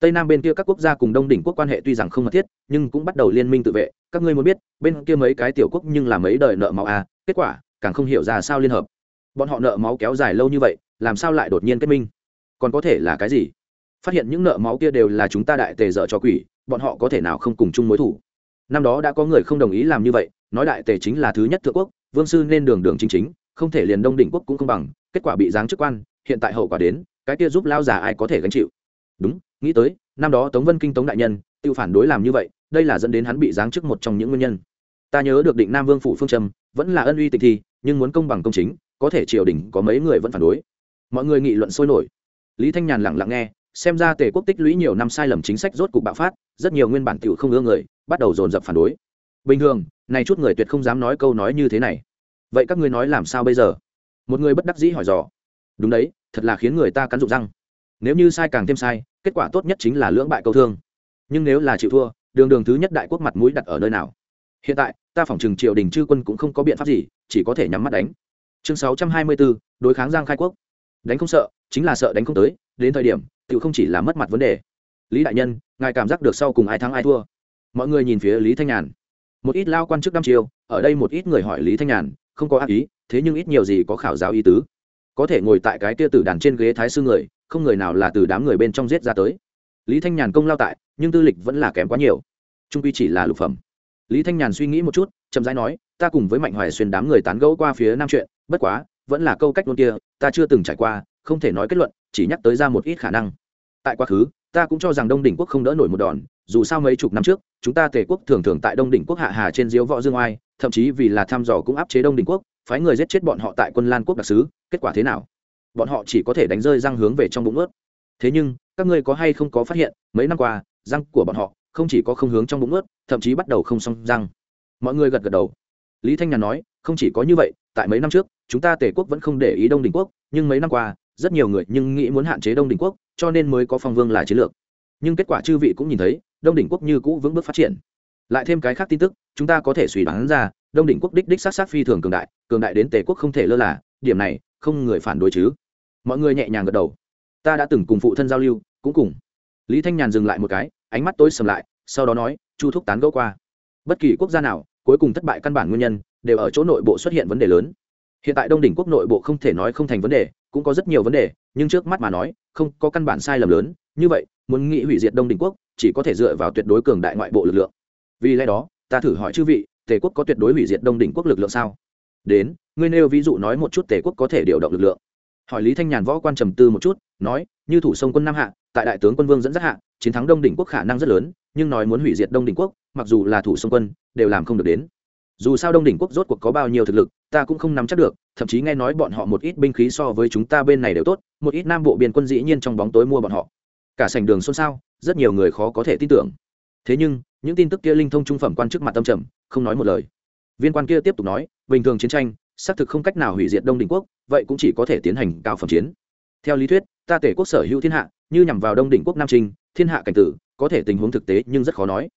Tây nam bên kia các quốc gia cùng đông đỉnh quốc quan hệ tuy rằng không mật thiết, nhưng cũng bắt đầu liên minh tự vệ. Các ngươi muốn biết, bên kia mấy cái tiểu quốc nhưng là mấy đời nợ máu à? Kết quả, càng không hiểu ra sao liên hợp. Bọn họ nợ máu kéo dài lâu như vậy, làm sao lại đột nhiên kết minh? Còn có thể là cái gì? Phát hiện những nợ máu kia đều là chúng ta đại tề dợ cho quỷ, bọn họ có thể nào không cùng chung mối thủ? Năm đó đã có người không đồng ý làm như vậy, nói đại tề chính là thứ nhất thượng quốc, vương sư nên đường đường chính chính, không thể liền đông đỉnh quốc cũng không bằng, kết quả bị giáng chức quan, hiện tại hậu quả đến cái kia giúp lao giả ai có thể gánh chịu. Đúng, nghĩ tới, năm đó tống vân kinh tống đại nhân, tự phản đối làm như vậy, đây là dẫn đến hắn bị giáng chức một trong những nguyên nhân. Ta nhớ được định nam vương phủ phương trầm vẫn là ân uy tịch thi nhưng muốn công bằng công chính, có thể triều đình có mấy người vẫn phản đối. Mọi người nghị luận sôi nổi. Lý thanh nhàn lặng lặng nghe, xem ra tề quốc tích lũy nhiều năm sai lầm chính sách rốt cục bạo phát, rất nhiều nguyên bản t không ưa người, bắt đầu dồn dập phản đối. Bình thường, này chút người tuyệt không dám nói câu nói như thế này. Vậy các ngươi nói làm sao bây giờ? Một người bất đắc dĩ hỏi dò đúng đấy, thật là khiến người ta cắn rụng răng. Nếu như sai càng thêm sai, kết quả tốt nhất chính là lưỡng bại câu thương. Nhưng nếu là chịu thua, đường đường thứ nhất đại quốc mặt mũi đặt ở nơi nào? Hiện tại, ta phỏng chừng triều đình chư quân cũng không có biện pháp gì, chỉ có thể nhắm mắt đánh. Chương sáu trăm hai mươi bốn đối kháng giang khai quốc. Đánh không sợ, chính là sợ đánh không tới, đến thời điểm tự không chỉ là mất mặt vấn đề. Lý đại nhân, ngài cảm giác được sau cùng ai thắng ai thua? Mọi người nhìn phía lý thanh nhàn. Một ít lao quan chức năm chiều ở đây một ít người hỏi lý thanh nhàn, không có ác ý, thế nhưng ít nhiều gì có khảo giáo ý tứ có thể ngồi tại cái tia tử đàn trên ghế thái sư người, không người nào là từ đám người bên trong giết ra tới. Lý thanh nhàn công lao tại, nhưng tư lịch vẫn là kém quá nhiều. Trung quy chỉ là lục phẩm. Lý thanh nhàn suy nghĩ một chút, chậm rãi nói, ta cùng với mạnh hoài xuyên đám người tán gẫu qua phía nam chuyện, bất quá, vẫn là câu cách luôn kia, ta chưa từng trải qua, không thể nói kết luận, chỉ nhắc tới ra một ít khả năng. Tại quá khứ, ta cũng cho rằng đông đỉnh quốc không đỡ nổi một đòn, dù sao mấy chục năm trước, chúng ta tề quốc thường thường tại đông đỉnh quốc hạ hà trên diếu võ dương oai, thậm chí vì là thăm dò cũng áp chế đông đỉnh quốc phái người giết chết bọn họ tại quân lan quốc đặc sứ, kết quả thế nào? Bọn họ chỉ có thể đánh rơi răng hướng về trong bụng ướt. Thế nhưng, các ngươi có hay không có phát hiện, mấy năm qua, răng của bọn họ không chỉ có không hướng trong bụng ướt, thậm chí bắt đầu không xong răng. Mọi người gật gật đầu. Lý thanh nhàn nói, không chỉ có như vậy, tại mấy năm trước, chúng ta tề quốc vẫn không để ý đông đình quốc, nhưng mấy năm qua, rất nhiều người nhưng nghĩ muốn hạn chế đông đình quốc, cho nên mới có phong vương là chiến lược. Nhưng kết quả chư vị cũng nhìn thấy, đông đỉnh quốc như cũ vững bước phát triển. Lại thêm cái khác tin tức, chúng ta có thể suy đoán ra đông đỉnh quốc đích đích sát sát phi thường cường đại cường đại đến tề quốc không thể lơ là, điểm này, không người phản đối chứ. Mọi người nhẹ nhàng gật đầu. Ta đã từng cùng phụ thân giao lưu, cũng cùng. Lý thanh nhàn dừng lại một cái, ánh mắt tối sầm lại, sau đó nói, chu thúc tán gẫu qua. Bất kỳ quốc gia nào, cuối cùng thất bại căn bản nguyên nhân, đều ở chỗ nội bộ xuất hiện vấn đề lớn. Hiện tại đông đỉnh quốc nội bộ không thể nói không thành vấn đề, cũng có rất nhiều vấn đề, nhưng trước mắt mà nói, không có căn bản sai lầm lớn. Như vậy, muốn nghĩ hủy diệt đông đỉnh quốc, chỉ có thể dựa vào tuyệt đối cường đại ngoại bộ lực lượng. Vì lẽ đó, ta thử hỏi chư vị tề quốc có tuyệt đối hủy diệt đông đỉnh quốc lực lượng sao? Đến, ngươi nêu ví dụ nói một chút tề quốc có thể điều động lực lượng. Hỏi lý thanh nhàn võ quan trầm tư một chút, nói, như thủ sông quân nam hạ, tại đại tướng quân vương dẫn dắt hạ, chiến thắng đông đỉnh quốc khả năng rất lớn, nhưng nói muốn hủy diệt đông đỉnh quốc, mặc dù là thủ sông quân, đều làm không được đến. Dù sao đông đỉnh quốc rốt cuộc có bao nhiêu thực lực, ta cũng không nắm chắc được, thậm chí nghe nói bọn họ một ít binh khí so với chúng ta bên này đều tốt, một ít nam bộ biên quân dĩ nhiên trong bóng tối mua bọn họ. Cả sảnh đường xôn xao, rất nhiều người khó có thể tin tưởng. Thế nhưng những tin tức kia linh thông trung phẩm quan chức mặt tâm trầm, không nói một lời. Viên quan kia tiếp tục nói, bình thường chiến tranh, xác thực không cách nào hủy diệt đông đình quốc, vậy cũng chỉ có thể tiến hành cao phẩm chiến. Theo lý thuyết, ta tể quốc sở hữu thiên hạ, như nhằm vào đông đỉnh quốc nam trinh, thiên hạ cảnh tử, có thể tình huống thực tế nhưng rất khó nói.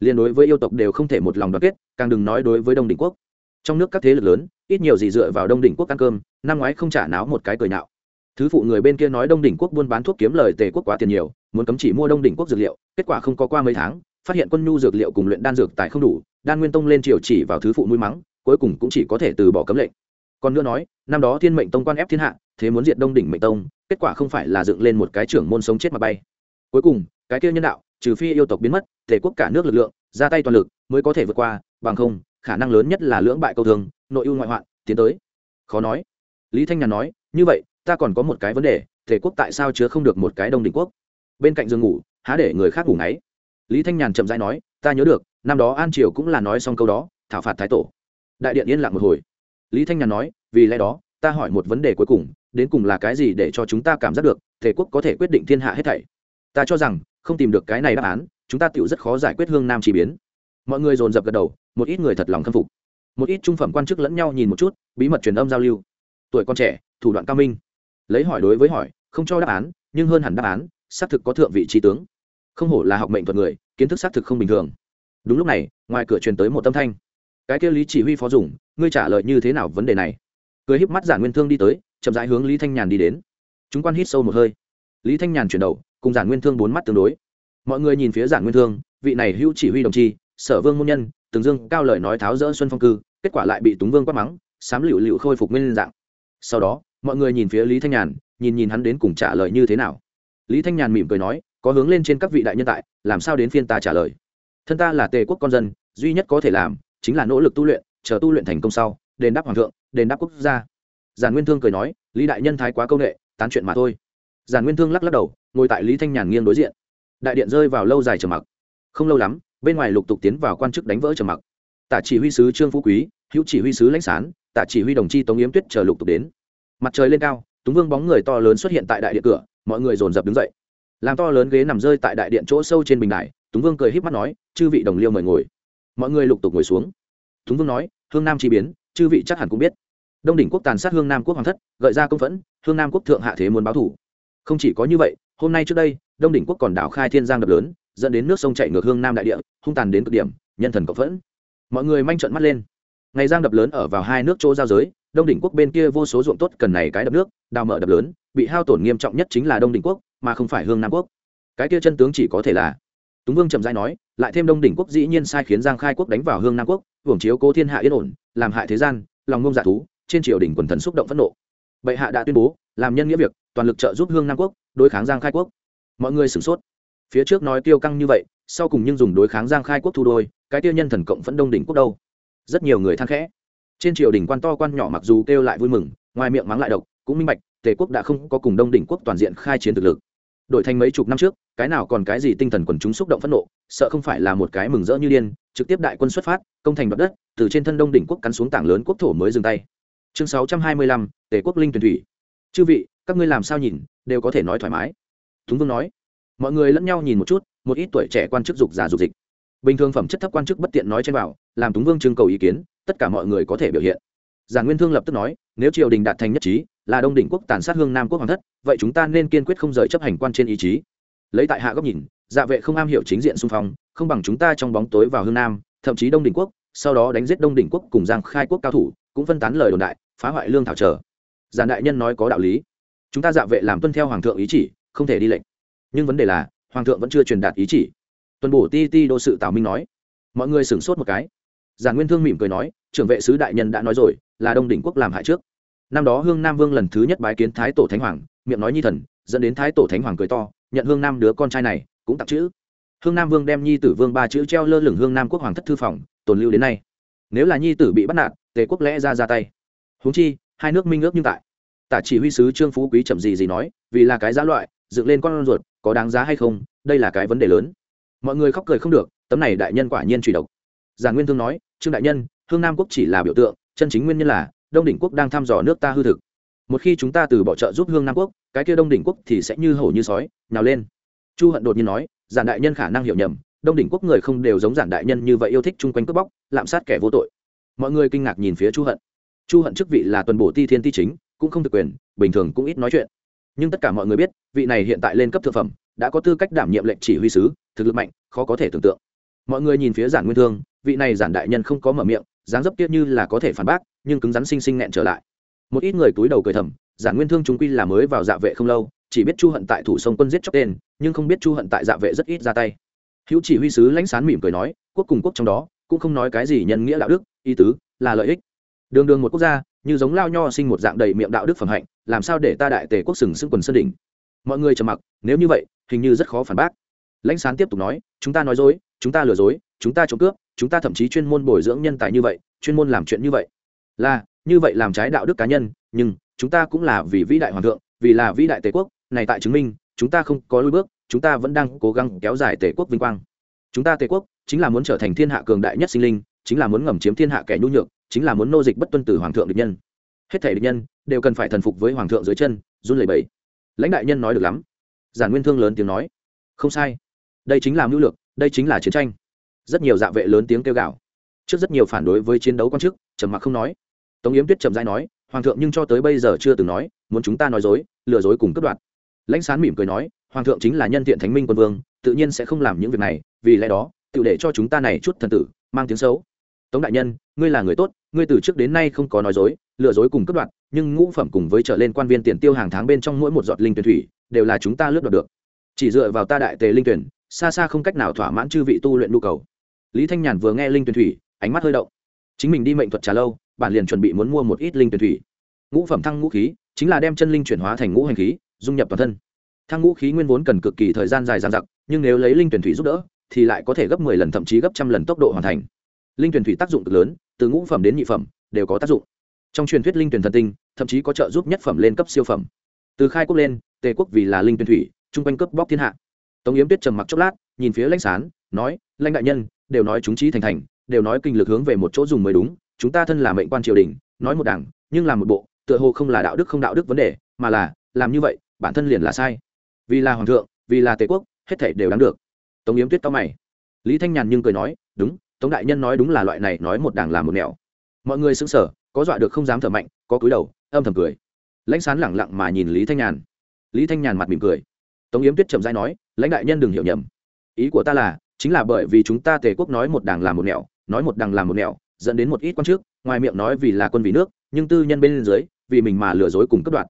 Liên đối với yêu tộc đều không thể một lòng đoàn kết, càng đừng nói đối với đông đỉnh quốc. Trong nước các thế lực lớn, ít nhiều gì dựa vào đông đỉnh quốc ăn cơm, năm ngoái không trả náo một cái cười nạo. Thứ phụ người bên kia nói đông đỉnh quốc buôn bán thuốc kiếm lời tề quốc quá tiền nhiều, muốn cấm chỉ mua đông đỉnh quốc dược liệu, kết quả không có qua mấy tháng phát hiện quân nhu dược liệu cùng luyện đan dược tài không đủ, đan nguyên tông lên triều chỉ vào thứ phụ mũi mắng, cuối cùng cũng chỉ có thể từ bỏ cấm lệnh. Còn nữa nói, năm đó thiên mệnh tông quan ép thiên hạ, thế muốn diệt đông đỉnh mệnh tông, kết quả không phải là dựng lên một cái trưởng môn sống chết mà bay. Cuối cùng, cái kia nhân đạo, trừ phi yêu tộc biến mất, thể quốc cả nước lực lượng, ra tay toàn lực mới có thể vượt qua, bằng không, khả năng lớn nhất là lưỡng bại câu thường, nội ưu ngoại hoạn, tiến tới. Khó nói. Lý thanh nhàn nói, như vậy, ta còn có một cái vấn đề, thể quốc tại sao chứa không được một cái đông đỉnh quốc? Bên cạnh giường ngủ, há để người khác ngủ ngáy? Lý thanh nhàn chậm rãi nói, ta nhớ được, năm đó an triều cũng là nói xong câu đó, thảo phạt thái tổ. Đại điện yên lặng một hồi. Lý thanh nhàn nói, vì lẽ đó, ta hỏi một vấn đề cuối cùng, đến cùng là cái gì để cho chúng ta cảm giác được thể quốc có thể quyết định thiên hạ hết thảy? Ta cho rằng, không tìm được cái này đáp án, chúng ta tựu rất khó giải quyết hương nam chỉ biến. Mọi người dồn dập gật đầu, một ít người thật lòng khâm phục. Một ít trung phẩm quan chức lẫn nhau nhìn một chút, bí mật truyền âm giao lưu. Tuổi con trẻ, thủ đoạn cao minh. Lấy hỏi đối với hỏi, không cho đáp án, nhưng hơn hẳn đáp án, xác thực có thượng vị trí tướng. Không hổ là học mệnh thuật người kiến thức xác thực không bình thường. Đúng lúc này, ngoài cửa truyền tới một tâm thanh. Cái kia lý chỉ huy phó dùng, ngươi trả lời như thế nào vấn đề này? Cười híp mắt giản nguyên thương đi tới, chậm rãi hướng lý thanh nhàn đi đến. Chúng quan hít sâu một hơi. Lý thanh nhàn chuyển đầu, cùng giản nguyên thương bốn mắt tương đối. Mọi người nhìn phía giản nguyên thương, vị này hữu chỉ huy đồng chi, sở vương môn nhân, từng dương cao lời nói tháo rỡ xuân phong cư, kết quả lại bị túng vương quát mắng, sám lựu lựu khôi phục nguyên dạng. Sau đó, mọi người nhìn phía lý thanh nhàn, nhìn nhìn hắn đến cùng trả lời như thế nào. Lý thanh nhàn mỉm cười nói có hướng lên trên các vị đại nhân tại, làm sao đến phiên ta trả lời? Thân ta là tề quốc con dân, duy nhất có thể làm chính là nỗ lực tu luyện, chờ tu luyện thành công sau, đền đáp hoàng thượng, đền đáp quốc gia. Giản nguyên thương cười nói, lý đại nhân thái quá công nghệ tán chuyện mà thôi. Giản nguyên thương lắc lắc đầu, ngồi tại lý thanh nhàn nghiêng đối diện. Đại điện rơi vào lâu dài trầm mặc. Không lâu lắm, bên ngoài lục tục tiến vào quan chức đánh vỡ trầm mặc. Tả chỉ huy sứ trương phú quý, hữu chỉ huy sứ lãnh sán, tả chỉ huy đồng chi tống yếm tuyết chờ lục tục đến. Mặt trời lên cao, túng vương bóng người to lớn xuất hiện tại đại điện cửa, mọi người dồn dập đứng dậy làm to lớn ghế nằm rơi tại đại điện chỗ sâu trên bình đài, túng vương cười h í p mắt nói, chư vị đồng liêu mời ngồi. Mọi người lục tục ngồi xuống. Túng vương nói, hương nam chi biến, chư vị chắc hẳn cũng biết. Đông đỉnh quốc tàn sát hương nam quốc hoàng thất, gợi ra công phẫn, hương nam quốc thượng hạ thế muốn báo thủ. Không chỉ có như vậy, hôm nay trước đây, đông đỉnh quốc còn đảo khai thiên giang đập lớn, dẫn đến nước sông chạy ngược hương nam đại địa, hung tàn đến cực điểm, nhân thần cộng phẫn. Mọi người manh trợn mắt lên. Ngày giang đập lớn ở vào hai nước chỗ giao giới, đông đỉnh quốc bên kia vô số ruộng tốt cần này cái đập nước, đào mở đập lớn, bị hao tổn nghiêm trọng nhất chính là đông đỉnh quốc mà không phải hương nam quốc. Cái kia chân tướng chỉ có thể là, túng vương chậm rãi nói, lại thêm đông đỉnh quốc dĩ nhiên sai khiến giang khai quốc đánh vào hương nam quốc, hưởng chiếu cố thiên hạ yên ổn, làm hại thế gian, lòng ngông dạ thú, trên triều đình quần thần xúc động phẫn nộ. Bệ hạ đã tuyên bố, làm nhân nghĩa việc, toàn lực trợ giúp hương nam quốc, đối kháng giang khai quốc. Mọi người sửng sốt. Phía trước nói tiêu căng như vậy, sau cùng nhưng dùng đối kháng giang khai quốc thu đôi, cái tiêu nhân thần cộng phẫn đông đỉnh quốc đâu? Rất nhiều người than khẽ. Trên triều đình quan to quan nhỏ mặc dù kêu lại vui mừng, ngoài miệng mắng lại độc, cũng minh bạch tề quốc đã không có cùng đông đỉnh quốc toàn diện khai chiến thực lực. Đổi thành mấy chục năm trước, cái nào còn cái gì tinh thần quần chúng xúc động phẫn nộ, sợ không phải là một cái mừng rỡ như điên, trực tiếp đại quân xuất phát, công thành đoạt đất, từ trên thân đông đỉnh quốc cắn xuống tảng lớn quốc thổ mới dừng tay. Chương sáu trăm hai mươi lăm, tề quốc linh tuyển thủy. Chư vị, các ngươi làm sao nhìn, đều có thể nói thoải mái. Thúng vương nói. Mọi người lẫn nhau nhìn một chút, một ít tuổi trẻ quan chức dục giả dục dịch. Bình thường phẩm chất thấp quan chức bất tiện nói trên bảo, làm túng vương trưng cầu ý kiến, tất cả mọi người có thể biểu hiện giản nguyên thương lập tức nói, nếu triều đình đạt thành nhất trí, là đông đỉnh quốc tàn sát hương nam quốc hoàng thất, vậy chúng ta nên kiên quyết không rời chấp hành quan trên ý chí. Lấy tại hạ góc nhìn dạ vệ không am hiểu chính diện xung phong, không bằng chúng ta trong bóng tối vào hương nam, thậm chí đông đỉnh quốc, sau đó đánh giết đông đỉnh quốc cùng giang khai quốc cao thủ, cũng phân tán lời đồn đại, phá hoại lương thảo trở giản đại nhân nói có đạo lý. Chúng ta dạ vệ làm tuân theo hoàng thượng ý chỉ, không thể đi lệnh nhưng vấn đề là, hoàng thượng vẫn chưa truyền đạt ý chỉ. Tuần bổ ti ti đô sự tào minh nói. Mọi người sửng sốt một cái. Giản nguyên thương mỉm cười nói trưởng vệ sứ đại nhân đã nói rồi, là đông đỉnh quốc làm hại trước. Năm đó hương nam vương lần thứ nhất bái kiến thái tổ thánh hoàng, miệng nói nhi thần, dẫn đến thái tổ thánh hoàng cười to, nhận hương nam đứa con trai này, cũng tặng chữ. Hương nam vương đem nhi tử vương ba chữ treo lơ lửng hương nam quốc hoàng thất thư phòng, tồn lưu đến nay. Nếu là nhi tử bị bắt nạt, tề quốc lẽ ra ra tay. Huống chi, hai nước minh ước như tại. Tả chỉ huy sứ trương phú quý chậm gì gì nói, vì là cái giá loại, dựng lên con ruột, có đáng giá hay không, đây là cái vấn đề lớn. Mọi người khóc cười không được, tấm này đại nhân quả nhiên truy độc. Giả nguyên thương nói, trương đại nhân hương nam quốc chỉ là biểu tượng, chân chính nguyên nhân là, đông đỉnh quốc đang thăm dò nước ta hư thực. Một khi chúng ta từ bỏ trợ giúp hương nam quốc, cái kia đông đỉnh quốc thì sẽ như hổ như sói, nhào lên. Chu hận đột nhiên nói, giản đại nhân khả năng hiểu nhầm, đông đỉnh quốc người không đều giống giản đại nhân như vậy yêu thích chung quanh cướp bóc, lạm sát kẻ vô tội. Mọi người kinh ngạc nhìn phía chu hận. Chu hận chức vị là tuần bổ ti thiên ti chính, cũng không thực quyền, bình thường cũng ít nói chuyện. Nhưng tất cả mọi người biết, vị này hiện tại lên cấp thực phẩm, đã có tư cách đảm nhiệm lệnh chỉ huy sứ, thực lực mạnh, khó có thể tưởng tượng. Mọi người nhìn phía giản nguyên thương, vị này giản đại nhân không có mở miệng dáng dấp kia như là có thể phản bác, nhưng cứng rắn sinh sinh nghẹn trở lại. Một ít người túi đầu cười thầm giản nguyên thương chúng quy là mới vào dạ vệ không lâu, chỉ biết chu hận tại thủ sông quân giết chóc tên, nhưng không biết chu hận tại dạ vệ rất ít ra tay. Hữu chỉ huy sứ lãnh sán mỉm cười nói, quốc cùng quốc trong đó, cũng không nói cái gì nhân nghĩa đạo đức, ý tứ là lợi ích. Đường đường một quốc gia, như giống lao nho sinh một dạng đầy miệng đạo đức phẩm hạnh, làm sao để ta đại tề quốc sừng sững quần sơn đỉnh? Mọi người trầm mặc, nếu như vậy, hình như rất khó phản bác. Lãnh sán tiếp tục nói, chúng ta nói dối chúng ta lừa dối, chúng ta trộm cướp, chúng ta thậm chí chuyên môn bồi dưỡng nhân tài như vậy, chuyên môn làm chuyện như vậy. Là, như vậy làm trái đạo đức cá nhân, nhưng chúng ta cũng là vì vĩ đại hoàng thượng, vì là vĩ đại tề quốc, này tại chứng minh, chúng ta không có lùi bước, chúng ta vẫn đang cố gắng kéo dài tề quốc vinh quang. Chúng ta tề quốc chính là muốn trở thành thiên hạ cường đại nhất sinh linh, chính là muốn ngầm chiếm thiên hạ kẻ nhu nhược, chính là muốn nô dịch bất tuân từ hoàng thượng địch nhân. Hết thể địch nhân đều cần phải thần phục với hoàng thượng dưới chân, run lẩy bẩy. Lãnh đại nhân nói được lắm. Giản nguyên thương lớn tiếng nói. Không sai. Đây chính là mưu lược đây chính là chiến tranh. Rất nhiều dạ vệ lớn tiếng kêu gào. Trước rất nhiều phản đối với chiến đấu quan chức, trầm mặc không nói. Tống yếm tuyết trầm dai nói, hoàng thượng nhưng cho tới bây giờ chưa từng nói, muốn chúng ta nói dối, lừa dối cùng cướp đoạt. Lãnh sán mỉm cười nói, hoàng thượng chính là nhân thiện thánh minh quân vương, tự nhiên sẽ không làm những việc này, vì lẽ đó, tự để cho chúng ta này chút thần tử, mang tiếng xấu. Tống đại nhân, ngươi là người tốt, ngươi từ trước đến nay không có nói dối, lừa dối cùng cướp đoạt, nhưng ngũ phẩm cùng với trở lên quan viên tiền tiêu hàng tháng bên trong mỗi một giọt linh tuyển thủy, đều là chúng ta lướt đoạt được. Chỉ dựa vào ta đại tề linh tuyển xa xa không cách nào thỏa mãn chư vị tu luyện nhu cầu. Lý thanh nhàn vừa nghe linh tuyển thủy, ánh mắt hơi động. Chính mình đi mệnh thuật trà lâu, bản liền chuẩn bị muốn mua một ít linh tuyển thủy. Ngũ phẩm thăng ngũ khí, chính là đem chân linh chuyển hóa thành ngũ hành khí, dung nhập toàn thân. Thăng ngũ khí nguyên vốn cần cực kỳ thời gian dài dằng dặc, nhưng nếu lấy linh tuyển thủy giúp đỡ, thì lại có thể gấp mười lần thậm chí gấp trăm lần tốc độ hoàn thành. Linh tuyển thủy tác dụng cực lớn, từ ngũ phẩm đến nhị phẩm, đều có tác dụng. Trong truyền thuyết linh tuyển thần tinh, thậm chí có trợ giúp nhất phẩm lên cấp siêu phẩm. Từ khai quốc lên, tề quốc vì là linh tuyển thủy, chung quanh cấp bóc thiên hạ tống yếm tuyết trầm mặc chốc lát, nhìn phía lãnh sán, nói, lãnh đại nhân, đều nói chúng trí thành thành, đều nói kinh lực hướng về một chỗ dùng mới đúng, chúng ta thân là mệnh quan triều đình, nói một đảng, nhưng làm một bộ, tựa hồ không là đạo đức không đạo đức vấn đề, mà là, làm như vậy, bản thân liền là sai. Vì là hoàng thượng, vì là tề quốc, hết thể đều đáng được. Tống yếm tuyết tao mày. Lý thanh nhàn nhưng cười nói, đúng, tống đại nhân nói đúng là loại này, nói một đảng làm một nẻo. Mọi người xứng sở có dọa được không dám thở mạnh, có cúi đầu, âm thầm cười. Lãnh sán lẳng lặng mà nhìn lý thanh nhàn. Lý thanh nhàn mặt mỉm cười. Tống yếm tuyết chậm dãi nói lãnh đại nhân đừng hiểu nhầm. Ý của ta là, chính là bởi vì chúng ta tề quốc nói một đảng làm một nẻo, nói một đảng làm một nẻo, dẫn đến một ít quan chức ngoài miệng nói vì là quân vì nước, nhưng tư nhân bên dưới, vì mình mà lừa dối cùng cấp đoạn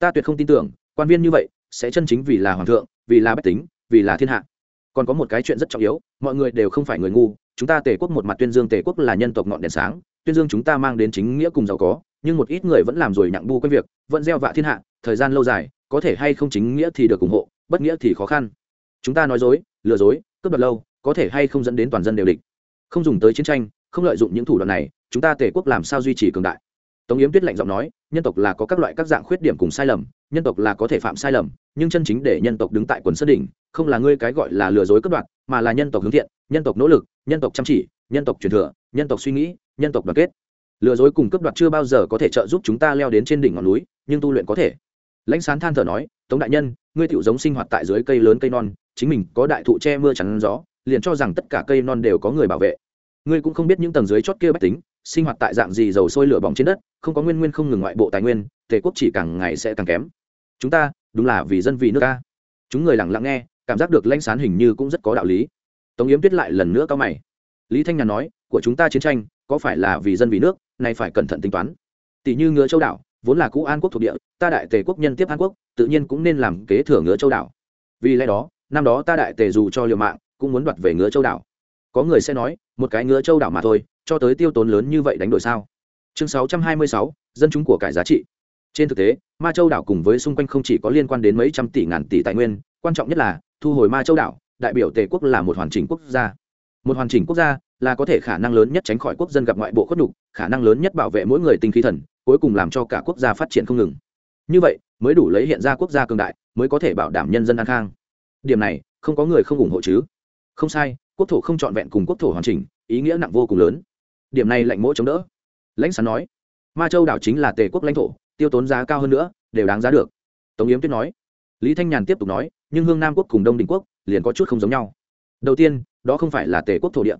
ta tuyệt không tin tưởng, quan viên như vậy, sẽ chân chính vì là hoàng thượng, vì là bách tính, vì là thiên hạ. Còn có một cái chuyện rất trọng yếu, mọi người đều không phải người ngu, chúng ta tề quốc một mặt tuyên dương tề quốc là nhân tộc ngọn đèn sáng, tuyên dương chúng ta mang đến chính nghĩa cùng giàu có, nhưng một ít người vẫn làm rồi nhặng bu quanh việc, vẫn gieo vạ thiên hạ, thời gian lâu dài, có thể hay không chính nghĩa thì được ủng hộ, bất nghĩa thì khó khăn chúng ta nói dối, lừa dối, cướp đoạt lâu, có thể hay không dẫn đến toàn dân đều địch. Không dùng tới chiến tranh, không lợi dụng những thủ đoạn này, chúng ta tề quốc làm sao duy trì cường đại? Tống yếm tuyết lạnh giọng nói, nhân tộc là có các loại các dạng khuyết điểm cùng sai lầm, nhân tộc là có thể phạm sai lầm, nhưng chân chính để nhân tộc đứng tại quần sơn đỉnh, không là ngươi cái gọi là lừa dối cất đoạn mà là nhân tộc hướng thiện, nhân tộc nỗ lực, nhân tộc chăm chỉ, nhân tộc truyền thừa, nhân tộc suy nghĩ, nhân tộc đoàn kết. Lừa dối cùng cấp đoạt chưa bao giờ có thể trợ giúp chúng ta leo đến trên đỉnh ngọn núi, nhưng tu luyện có thể. Lãnh sán than thở nói, tống đại nhân, ngươi tiểu giống sinh hoạt tại dưới cây lớn cây non chính mình có đại thụ che mưa chắn gió, liền cho rằng tất cả cây non đều có người bảo vệ. Ngươi cũng không biết những tầng dưới chót kia bách tính, sinh hoạt tại dạng gì dầu sôi lửa bỏng trên đất, không có nguyên nguyên không ngừng ngoại bộ tài nguyên, tề quốc chỉ càng ngày sẽ càng kém. Chúng ta, đúng là vì dân vì nước ta. Chúng người lặng lặng nghe, cảm giác được lãnh sán hình như cũng rất có đạo lý. Tống yếm tuyết lại lần nữa cao mày. Lý thanh nhàn nói, của chúng ta chiến tranh, có phải là vì dân vì nước này phải cẩn thận tính toán. Tỷ như ngựa châu đảo, vốn là cũ an quốc thuộc địa, ta đại tề quốc nhân tiếp an quốc, tự nhiên cũng nên làm kế thừa ngựa châu đảo. Vì lẽ đó năm đó ta đại tề dù cho liều mạng cũng muốn đoạt về ngựa châu đảo. Có người sẽ nói một cái ngựa châu đảo mà thôi cho tới tiêu tốn lớn như vậy đánh đổi sao? Chương 626, dân chúng của cải giá trị. Trên thực tế ma châu đảo cùng với xung quanh không chỉ có liên quan đến mấy trăm tỷ ngàn tỷ tài nguyên quan trọng nhất là thu hồi ma châu đảo đại biểu tề quốc là một hoàn chỉnh quốc gia. Một hoàn chỉnh quốc gia là có thể khả năng lớn nhất tránh khỏi quốc dân gặp ngoại bộ khuất nhục khả năng lớn nhất bảo vệ mỗi người tinh khí thần cuối cùng làm cho cả quốc gia phát triển không ngừng. Như vậy mới đủ lấy hiện ra quốc gia cường đại mới có thể bảo đảm nhân dân an khang điểm này, không có người không ủng hộ chứ? Không sai, quốc thổ không trọn vẹn cùng quốc thổ hoàn chỉnh, ý nghĩa nặng vô cùng lớn. Điểm này lạnh mỗi chống đỡ. Lãnh sán nói, ma châu đảo chính là tề quốc lãnh thổ, tiêu tốn giá cao hơn nữa, đều đáng giá được. Tống yếm tuyết nói. Lý thanh nhàn tiếp tục nói, nhưng hương nam quốc cùng đông đình quốc liền có chút không giống nhau. Đầu tiên, đó không phải là tề quốc thổ địa.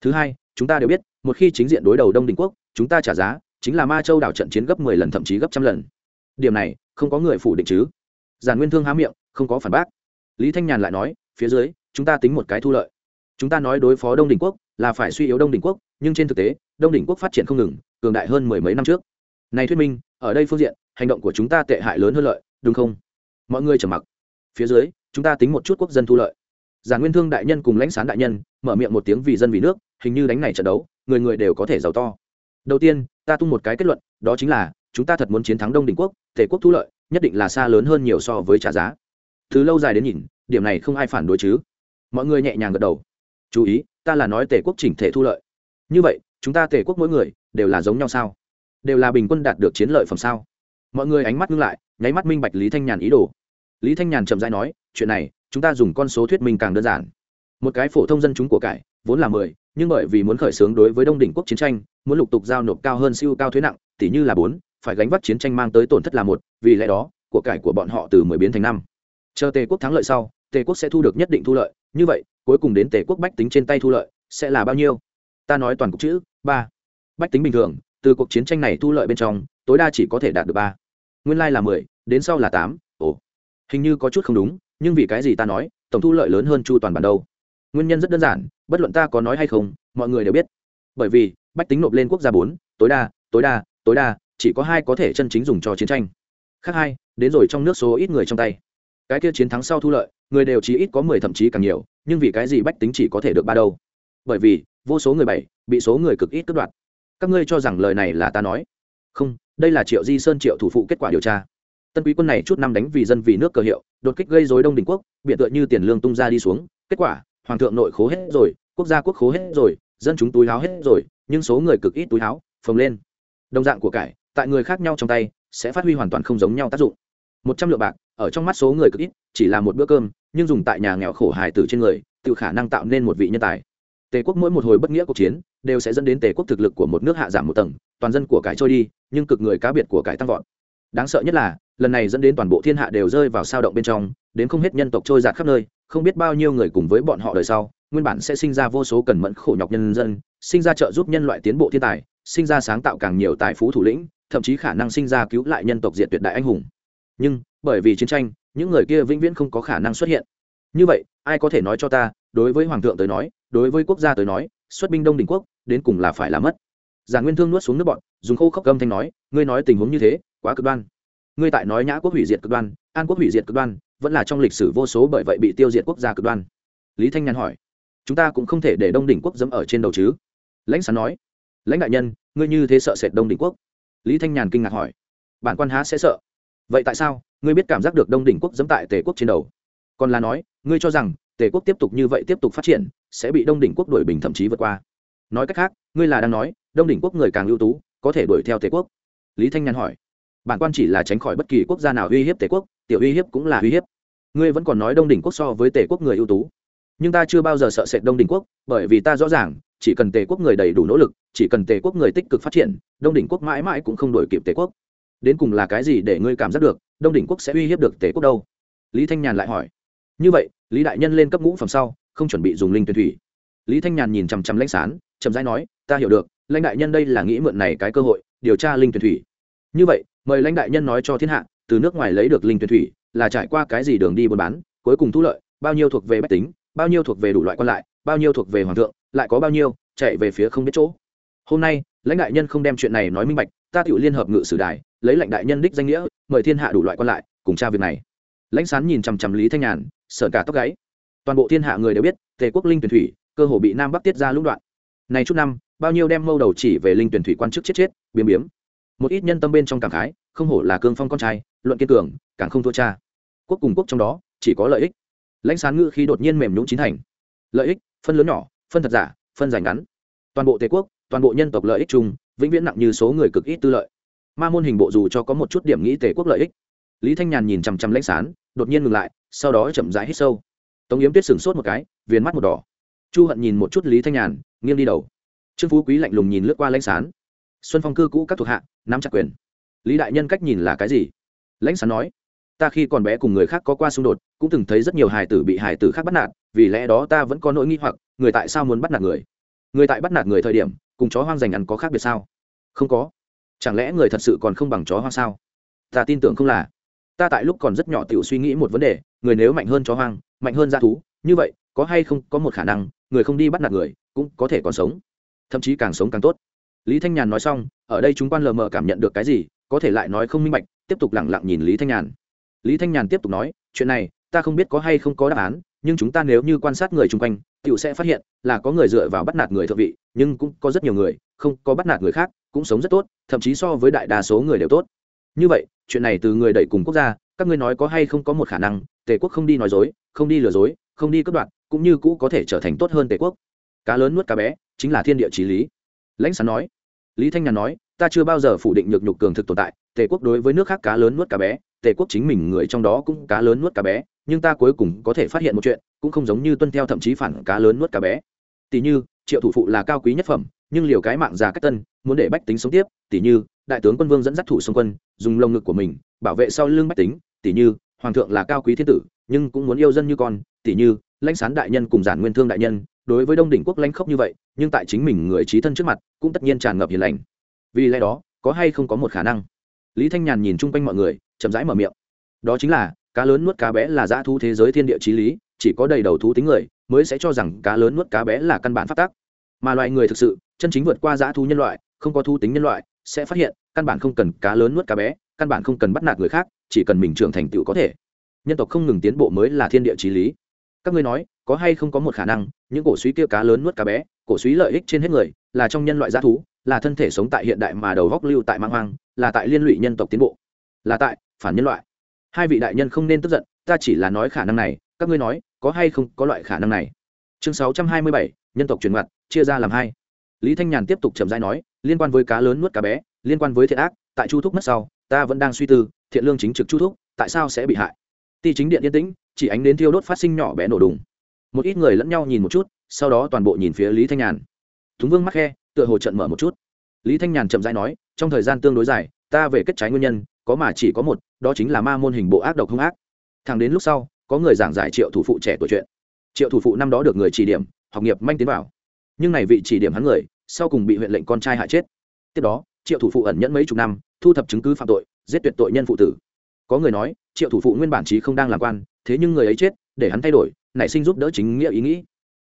Thứ hai, chúng ta đều biết, một khi chính diện đối đầu đông đình quốc, chúng ta trả giá chính là ma châu đảo trận chiến gấp mười lần thậm chí gấp trăm lần. Điểm này, không có người phủ định chứ. Giản nguyên thương há miệng, không có phản bác lý thanh nhàn lại nói, phía dưới, chúng ta tính một cái thu lợi. Chúng ta nói đối phó đông đình quốc là phải suy yếu đông đình quốc, nhưng trên thực tế, đông đình quốc phát triển không ngừng, cường đại hơn mười mấy năm trước. Này thuyết minh, ở đây phương diện, hành động của chúng ta tệ hại lớn hơn lợi, đúng không? Mọi người trầm mặc. Phía dưới, chúng ta tính một chút quốc dân thu lợi. Giả nguyên thương đại nhân cùng lãnh sán đại nhân, mở miệng một tiếng vì dân vì nước, hình như đánh này trận đấu, người người đều có thể giàu to. Đầu tiên, ta tung một cái kết luận, đó chính là, chúng ta thật muốn chiến thắng đông đình quốc, thể quốc thu lợi, nhất định là xa lớn hơn nhiều so với trả giá từ lâu dài đến nhìn, điểm này không ai phản đối chứ. Mọi người nhẹ nhàng gật đầu. Chú ý, ta là nói tề quốc chỉnh thể thu lợi. Như vậy, chúng ta tề quốc mỗi người đều là giống nhau sao? Đều là bình quân đạt được chiến lợi phẩm sao? Mọi người ánh mắt ngưng lại, nháy mắt minh bạch lý thanh nhàn ý đồ. Lý thanh nhàn chậm dãi nói, chuyện này, chúng ta dùng con số thuyết minh càng đơn giản. Một cái phổ thông dân chúng của cải, vốn là mười, nhưng bởi vì muốn khởi xướng đối với đông đỉnh quốc chiến tranh, muốn lục tục giao nộp cao hơn siêu cao thuế nặng tỷ như là bốn, phải gánh vác chiến tranh mang tới tổn thất là một, vì lẽ đó, của cải của bọn họ từ mười biến thành năm chờ tề quốc thắng lợi sau tề quốc sẽ thu được nhất định thu lợi như vậy cuối cùng đến tề quốc bách tính trên tay thu lợi sẽ là bao nhiêu ta nói toàn cục chữ ba bách tính bình thường từ cuộc chiến tranh này thu lợi bên trong tối đa chỉ có thể đạt được ba nguyên lai là mười đến sau là tám ồ hình như có chút không đúng nhưng vì cái gì ta nói tổng thu lợi lớn hơn chu toàn bản đâu nguyên nhân rất đơn giản bất luận ta có nói hay không mọi người đều biết bởi vì bách tính nộp lên quốc gia bốn tối đa tối đa tối đa chỉ có hai có thể chân chính dùng cho chiến tranh khác hai đến rồi trong nước số ít người trong tay cái kia chiến thắng sau thu lợi, người đều chỉ ít có mười, thậm chí càng nhiều, nhưng vì cái gì bách tính chỉ có thể được ba đâu? Bởi vì, vô số người bảy, bị số người cực ít cướp đoạt. Các ngươi cho rằng lời này là ta nói? Không, đây là triệu di sơn triệu thủ phụ kết quả điều tra. Tân quý quân này chút năm đánh vì dân vì nước cờ hiệu, đột kích gây dối đông đình quốc biện tựa như tiền lương tung ra đi xuống. Kết quả, hoàng thượng nội khố hết rồi, quốc gia quốc khố hết rồi, dân chúng túi háo hết rồi, nhưng số người cực ít túi háo phồng lên. Đồng dạng của cải, tại người khác nhau trong tay, sẽ phát huy hoàn toàn không giống nhau tác dụng một trăm lượng bạc, ở trong mắt số người cực ít, chỉ là một bữa cơm, nhưng dùng tại nhà nghèo khổ hài tử trên người, tự khả năng tạo nên một vị nhân tài. Tề quốc mỗi một hồi bất nghĩa cuộc chiến, đều sẽ dẫn đến tề quốc thực lực của một nước hạ giảm một tầng, toàn dân của cải trôi đi, nhưng cực người cá biệt của cải tăng vọt. Đáng sợ nhất là, lần này dẫn đến toàn bộ thiên hạ đều rơi vào sao động bên trong, đến không hết nhân tộc trôi giạt khắp nơi, không biết bao nhiêu người cùng với bọn họ đời sau, nguyên bản sẽ sinh ra vô số cần mẫn khổ nhọc nhân dân, sinh ra trợ giúp nhân loại tiến bộ thiên tài, sinh ra sáng tạo càng nhiều tài phú thủ lĩnh, thậm chí khả năng sinh ra cứu lại nhân tộc diệt tuyệt đại anh hùng nhưng bởi vì chiến tranh, những người kia vĩnh viễn không có khả năng xuất hiện. Như vậy, ai có thể nói cho ta, đối với hoàng thượng tới nói, đối với quốc gia tới nói, xuất binh đông đình quốc, đến cùng là phải là mất. Giả nguyên thương nuốt xuống nước bọn dùng khô khốc gâm thanh nói, ngươi nói tình huống như thế, quá cực đoan. Ngươi tại nói nhã quốc hủy diệt cực đoan, an quốc hủy diệt cực đoan, vẫn là trong lịch sử vô số bởi vậy bị tiêu diệt quốc gia cực đoan. Lý thanh nhàn hỏi, chúng ta cũng không thể để đông đỉnh quốc dẫm ở trên đầu chứ? Lãnh sán nói, lãnh đại nhân, ngươi như thế sợ sệt đông đỉnh quốc. Lý thanh nhàn kinh ngạc hỏi, bản quan há sẽ sợ? Vậy tại sao, ngươi biết cảm giác được đông đỉnh quốc dẫm tại tề quốc trên đầu? Còn là nói, ngươi cho rằng, tề quốc tiếp tục như vậy tiếp tục phát triển, sẽ bị đông đỉnh quốc đuổi bình thậm chí vượt qua. Nói cách khác, ngươi là đang nói, đông đỉnh quốc người càng ưu tú, có thể đuổi theo tề quốc. Lý thanh nhàn hỏi. Bản quan chỉ là tránh khỏi bất kỳ quốc gia nào uy hiếp tề quốc, tiểu uy hiếp cũng là uy hiếp. Ngươi vẫn còn nói đông đỉnh quốc so với tề quốc người ưu tú. Nhưng ta chưa bao giờ sợ sệt đông đỉnh quốc, bởi vì ta rõ ràng, chỉ cần tề quốc người đầy đủ nỗ lực, chỉ cần tề quốc người tích cực phát triển, đông đỉnh quốc mãi mãi cũng không đổi kịp tề quốc đến cùng là cái gì để ngươi cảm giác được, đông đỉnh quốc sẽ uy hiếp được tề quốc đâu? Lý thanh nhàn lại hỏi. Như vậy, lý đại nhân lên cấp ngũ phẩm sau, không chuẩn bị dùng linh tuyển thủy. Lý thanh nhàn nhìn chằm chằm lãnh sán, chậm rãi nói, ta hiểu được, lãnh đại nhân đây là nghĩ mượn này cái cơ hội, điều tra linh tuyển thủy. Như vậy, mời lãnh đại nhân nói cho thiên hạ, từ nước ngoài lấy được linh tuyển thủy, là trải qua cái gì đường đi buôn bán, cuối cùng thu lợi, bao nhiêu thuộc về bách tính, bao nhiêu thuộc về đủ loại quan lại, bao nhiêu thuộc về hoàng thượng, lại có bao nhiêu, chạy về phía không biết chỗ. Hôm nay, lãnh đại nhân không đem chuyện này nói minh bạch ta tự liên hợp ngự sử đài, lấy lệnh đại nhân đích danh nghĩa, mời thiên hạ đủ loại quan lại, cùng tra việc này. Lãnh sán nhìn chằm chằm lý thanh nhàn sợ cả tóc gáy. Toàn bộ thiên hạ người đều biết, tề quốc linh tuyển thủy, cơ hồ bị nam bắc tiết ra lũng đoạn. Này chút năm, bao nhiêu đem mâu đầu chỉ về linh tuyển thủy quan chức chết chết, biếm biếm. Một ít nhân tâm bên trong cảm khái, không hổ là cương phong con trai, luận kiên cường, càng không thua cha. Quốc cùng quốc trong đó, chỉ có lợi ích. Lãnh sán ngự khi đột nhiên mềm nhũng chín thành. Lợi ích, phân lớn nhỏ, phân thật giả, phân giành ngắn. Toàn bộ tề quốc toàn bộ nhân tộc lợi ích chung, vĩnh viễn nặng như số người cực ít tư lợi. Ma môn hình bộ dù cho có một chút điểm nghĩ tề quốc lợi ích, lý thanh nhàn nhìn chằm chằm lãnh sán, đột nhiên ngừng lại, sau đó chậm rãi hít sâu. Tống yếm tuyết sửng sốt một cái, viền mắt một đỏ. Chu hận nhìn một chút lý thanh nhàn, nghiêng đi đầu. Trương phú quý lạnh lùng nhìn lướt qua lãnh sán. Xuân phong cư cũ các thuộc hạ, nắm chặt quyền. Lý đại nhân cách nhìn là cái gì? Lãnh sán nói, ta khi còn bé cùng người khác có qua xung đột, cũng từng thấy rất nhiều hài tử bị hài tử khác bắt nạt, vì lẽ đó ta vẫn có nỗi nghi hoặc, người tại sao muốn bắt nạt người? Người tại bắt nạt người thời điểm cùng chó hoang dành ăn có khác biệt sao? Không có. Chẳng lẽ người thật sự còn không bằng chó hoang sao? Ta tin tưởng không là. Ta tại lúc còn rất nhỏ t suy nghĩ một vấn đề, người nếu mạnh hơn chó hoang, mạnh hơn g thú, như vậy, có hay không có một khả năng, người không đi bắt nạt người, cũng có thể còn sống. Thậm chí càng sống càng tốt. Lý thanh nhàn nói xong, ở đây chúng quan lờ mờ cảm nhận được cái gì, có thể lại nói không minh bạch, tiếp tục lẳng lặng nhìn lý thanh nhàn. Lý thanh nhàn tiếp tục nói, chuyện này, ta không biết có hay không có đáp án nhưng chúng ta nếu như quan sát người chung quanh cựu sẽ phát hiện là có người dựa vào bắt nạt người thượng vị, nhưng cũng có rất nhiều người không có bắt nạt người khác, cũng sống rất tốt, thậm chí so với đại đa số người đều tốt. Như vậy, chuyện này từ người đẩy cùng quốc gia, các ngươi nói có hay không có một khả năng, tề quốc không đi nói dối, không đi lừa dối, không đi cướp đoạt, cũng như cũ có thể trở thành tốt hơn tề quốc. Cá lớn nuốt cá bé, chính là thiên địa trí lý. Lãnh sán nói. Lý thanh nhàn nói, ta chưa bao giờ phủ định nhược nhục cường thực tồn tại, tề quốc đối với nước khác cá lớn nuốt cá bé tề quốc chính mình người trong đó cũng cá lớn nuốt cá bé, nhưng ta cuối cùng có thể phát hiện một chuyện, cũng không giống như tuân theo thậm chí phản cá lớn nuốt cá bé. Tỷ như, triệu thủ phụ là cao quý nhất phẩm, nhưng liều cái mạng già cách tân, muốn để bách tính sống tiếp. Tỷ như, đại tướng quân vương dẫn dắt thủ xung quân, dùng lồng ngực của mình, bảo vệ sau lưng bách tính. Tỷ như, hoàng thượng là cao quý thiên tử, nhưng cũng muốn yêu dân như con. Tỷ như, lãnh sán đại nhân cùng giản nguyên thương đại nhân, đối với đông đỉnh quốc lãnh khốc như vậy, nhưng tại chính mình người trí thân trước mặt, cũng tất nhiên tràn ngập hiền lành. Vì lẽ đó, có hay không có một khả năng? Lý thanh nhàn nhìn chung quanh mọi người chậm rãi mở miệng. Đó chính là, cá lớn nuốt cá bé là dã thu thế giới thiên địa chí lý, chỉ có đầy đầu thú tính người mới sẽ cho rằng cá lớn nuốt cá bé là căn bản phát tác. Mà loại người thực sự, chân chính vượt qua dã thu nhân loại, không có thu tính nhân loại, sẽ phát hiện, căn bản không cần cá lớn nuốt cá bé, căn bản không cần bắt nạt người khác, chỉ cần mình trưởng thành tựu có thể. Nhân tộc không ngừng tiến bộ mới là thiên địa chí lý. Các ngươi nói, có hay không có một khả năng, những cổ suý kia cá lớn nuốt cá bé, cổ suý lợi ích trên hết người, là trong nhân loại g thú, là thân thể sống tại hiện đại mà đầu góc lưu tại mang hoang, là tại liên lụy nhân tộc tiến bộ là tại, phản nhân loại. Hai vị đại nhân không nên tức giận, ta chỉ là nói khả năng này, các ngươi nói, có hay không có loại khả năng này? Chương sáu trăm hai mươi bảy, nhân tộc truyền mặt, chia ra làm hai. Lý thanh nhàn tiếp tục chậm rãi nói, liên quan với cá lớn nuốt cá bé, liên quan với thiện ác, tại chu thúc mất sau, ta vẫn đang suy tư, thiện lương chính trực chu thúc, tại sao sẽ bị hại? Ti chính điện yên tĩnh, chỉ ánh đến thiêu đốt phát sinh nhỏ bé nổ đùng. Một ít người lẫn nhau nhìn một chút, sau đó toàn bộ nhìn phía lý thanh nhàn. Thúng vương mắc khe, tựa hồ trận mở một chút. Lý thanh nhàn chậm rãi nói, trong thời gian tương đối dài, ta về kết trái nguyên nhân có mà chỉ có một, đó chính là ma môn hình bộ ác độc hung ác. Thẳng đến lúc sau, có người giảng giải triệu thủ phụ trẻ tuổi chuyện. Triệu thủ phụ năm đó được người chỉ điểm, học nghiệp manh tiến vào. Nhưng này vị chỉ điểm hắn người, sau cùng bị huyện lệnh con trai hại chết. Tiếp đó, triệu thủ phụ ẩn nhẫn mấy chục năm, thu thập chứng cứ phạm tội, giết tuyệt tội nhân phụ tử. Có người nói, triệu thủ phụ nguyên bản trí không đang làm quan, thế nhưng người ấy chết, để hắn thay đổi, nảy sinh giúp đỡ chính nghĩa ý nghĩ.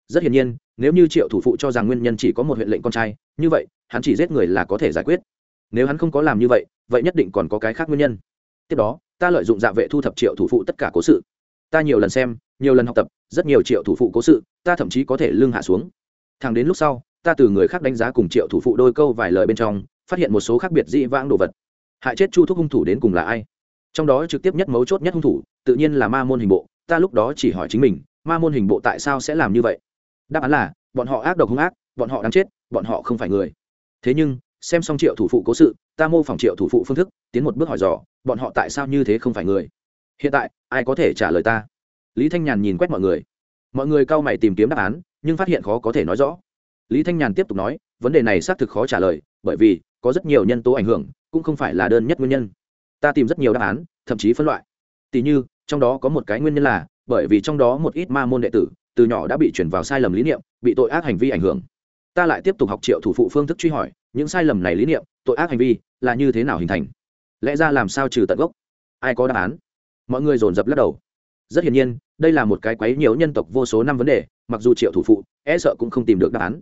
Rất hiển nhiên, nếu như triệu thủ phụ cho rằng nguyên nhân chỉ có một huyện lệnh con trai, như vậy, hắn chỉ giết người là có thể giải quyết. Nếu hắn không có làm như vậy vậy nhất định còn có cái khác nguyên nhân. Tiếp đó, ta lợi dụng dạ vệ thu thập triệu thủ phụ tất cả cố sự. Ta nhiều lần xem, nhiều lần học tập, rất nhiều triệu thủ phụ cố sự, ta thậm chí có thể lưng hạ xuống. Thẳng đến lúc sau, ta từ người khác đánh giá cùng triệu thủ phụ đôi câu vài lời bên trong, phát hiện một số khác biệt dị vãng đồ vật. Hại chết chu thúc hung thủ đến cùng là ai? Trong đó trực tiếp nhất mấu chốt nhất hung thủ, tự nhiên là ma môn hình bộ, ta lúc đó chỉ hỏi chính mình, ma môn hình bộ tại sao sẽ làm như vậy? Đáp án là, bọn họ ác độc hung ác, bọn họ đáng chết, bọn họ không phải người. Thế nhưng xem xong triệu thủ phụ cố sự, ta mô phỏng triệu thủ phụ phương thức, tiến một bước hỏi dò, bọn họ tại sao như thế không phải người? Hiện tại, ai có thể trả lời ta? Lý thanh nhàn nhìn quét mọi người. Mọi người cau mày tìm kiếm đáp án, nhưng phát hiện khó có thể nói rõ. Lý thanh nhàn tiếp tục nói, vấn đề này xác thực khó trả lời, bởi vì, có rất nhiều nhân tố ảnh hưởng, cũng không phải là đơn nhất nguyên nhân. Ta tìm rất nhiều đáp án, thậm chí phân loại. Tỉ như, trong đó có một cái nguyên nhân là, bởi vì trong đó một ít ma môn đệ tử, từ nhỏ đã bị chuyển vào sai lầm lý niệm, bị tội ác hành vi ảnh hưởng. Ta lại tiếp tục học triệu thủ phụ phương thức truy hỏi những sai lầm này lý niệm, tội ác hành vi là như thế nào hình thành? Lẽ ra làm sao trừ tận gốc? Ai có đáp án? Mọi người dồn dập lắc đầu. Rất hiển nhiên, đây là một cái quấy nhiều nhân tộc vô số năm vấn đề, mặc dù triệu thủ phụ e sợ cũng không tìm được đáp án.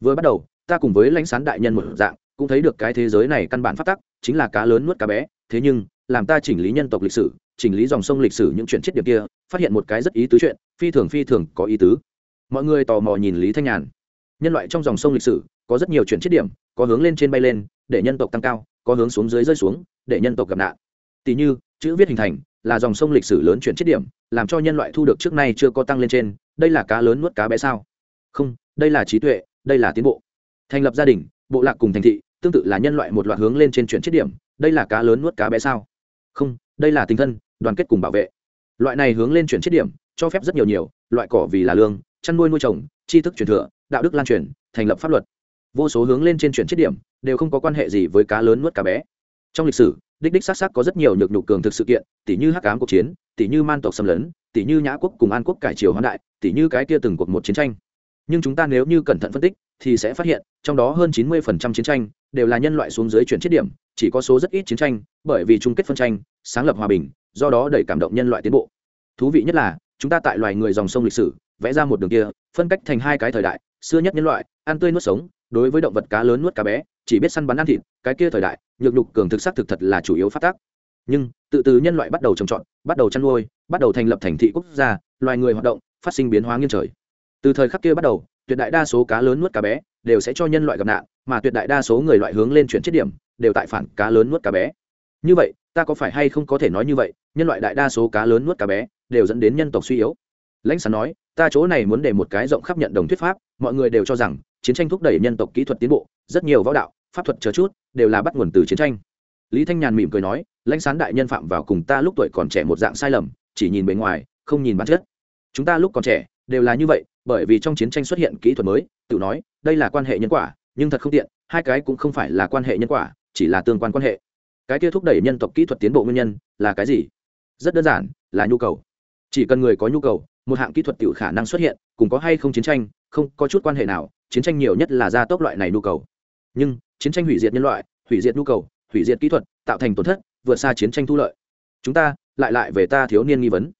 Vừa bắt đầu, ta cùng với lãnh sán đại nhân một dạng, cũng thấy được cái thế giới này căn bản phát tắc, chính là cá lớn nuốt cá bé. Thế nhưng, làm ta chỉnh lý nhân tộc lịch sử, chỉnh lý dòng sông lịch sử những chuyện chết điểm kia, phát hiện một cái rất ý tứ chuyện, phi thường phi thường có ý tứ. Mọi người tò mò nhìn lý thanh nhàn. Nhân loại trong dòng sông lịch sử có rất nhiều chuyển chiết điểm, có hướng lên trên bay lên, để nhân tộc tăng cao, có hướng xuống dưới rơi xuống, để nhân tộc gặp nạn. Tỷ như, chữ viết hình thành là dòng sông lịch sử lớn chuyển chiết điểm, làm cho nhân loại thu được trước nay chưa có tăng lên trên, đây là cá lớn nuốt cá bé sao? Không, đây là trí tuệ, đây là tiến bộ. Thành lập gia đình, bộ lạc cùng thành thị, tương tự là nhân loại một loạt hướng lên trên chuyển chiết điểm, đây là cá lớn nuốt cá bé sao? Không, đây là tinh thân, đoàn kết cùng bảo vệ. Loại này hướng lên chuyển chiết điểm, cho phép rất nhiều nhiều, loại cỏ vì là lương, chăn nuôi nuôi trồng, tri thức truyền thừa, đạo đức lan truyền, thành lập pháp luật vô số hướng lên trên chuyển chiết điểm, đều không có quan hệ gì với cá lớn nuốt cá bé. Trong lịch sử, đích đích xác xác có rất nhiều nhược nhục cường thực sự kiện tỷ như hắc ám cuộc chiến tỷ như man tộc xâm lấn tỷ như nhã quốc cùng an quốc cải triều hoán đại tỷ như cái kia từng cuộc một chiến tranh. Nhưng chúng ta nếu như cẩn thận phân tích, thì sẽ phát hiện, trong đó hơn 90% chiến tranh đều là nhân loại xuống dưới chuyển chiết điểm, chỉ có số rất ít chiến tranh, bởi vì chung kết phân tranh, sáng lập hòa bình, do đó đẩy cảm động nhân loại tiến bộ. Thú vị nhất là, chúng ta tại loài người dòng sông lịch sử, vẽ ra một đường kia, phân cách thành hai cái thời đại, xưa nhất nhân loại, ăn tươi nuốt sống đối với động vật cá lớn nuốt cá bé, chỉ biết săn bắn ăn thịt, cái kia thời đại, nhược nhục cường thực sắc thực thật là chủ yếu phát tác. Nhưng, tự từ nhân loại bắt đầu trồng trọt, bắt đầu chăn nuôi, bắt đầu thành lập thành thị quốc gia, loài người hoạt động, phát sinh biến hóa nghiêng trời. Từ thời khắc kia bắt đầu, tuyệt đại đa số cá lớn nuốt cá bé đều sẽ cho nhân loại gặp nạn, mà tuyệt đại đa số người loại hướng lên chuyển chết điểm đều tại phản cá lớn nuốt cá bé. Như vậy, ta có phải hay không có thể nói như vậy, nhân loại đại đa số cá lớn nuốt cá bé đều dẫn đến nhân tộc suy yếu. Lãnh sản nói, ta chỗ này muốn để một cái rộng khắp nhận đồng thuyết pháp, mọi người đều cho rằng chiến tranh thúc đẩy nhân tộc kỹ thuật tiến bộ, rất nhiều võ đạo, pháp thuật chờ chút, đều là bắt nguồn từ chiến tranh. Lý thanh nhàn mỉm cười nói, lãnh sán đại nhân phạm vào cùng ta lúc tuổi còn trẻ một dạng sai lầm, chỉ nhìn bề ngoài, không nhìn bản chất. Chúng ta lúc còn trẻ, đều là như vậy, bởi vì trong chiến tranh xuất hiện kỹ thuật mới, tự nói, đây là quan hệ nhân quả, nhưng thật không tiện, hai cái cũng không phải là quan hệ nhân quả, chỉ là tương quan quan hệ. Cái kia thúc đẩy nhân tộc kỹ thuật tiến bộ nguyên nhân, là cái gì? Rất đơn giản, là nhu cầu. Chỉ cần người có nhu cầu, một hạng kỹ thuật tự khả năng xuất hiện, cùng có hay không chiến tranh, không có chút quan hệ nào chiến tranh nhiều nhất là gia tốc loại này nhu cầu. Nhưng, chiến tranh hủy diệt nhân loại, hủy diệt nhu cầu, hủy diệt kỹ thuật, tạo thành tổn thất, vượt xa chiến tranh thu lợi. Chúng ta, lại lại về ta thiếu niên nghi vấn.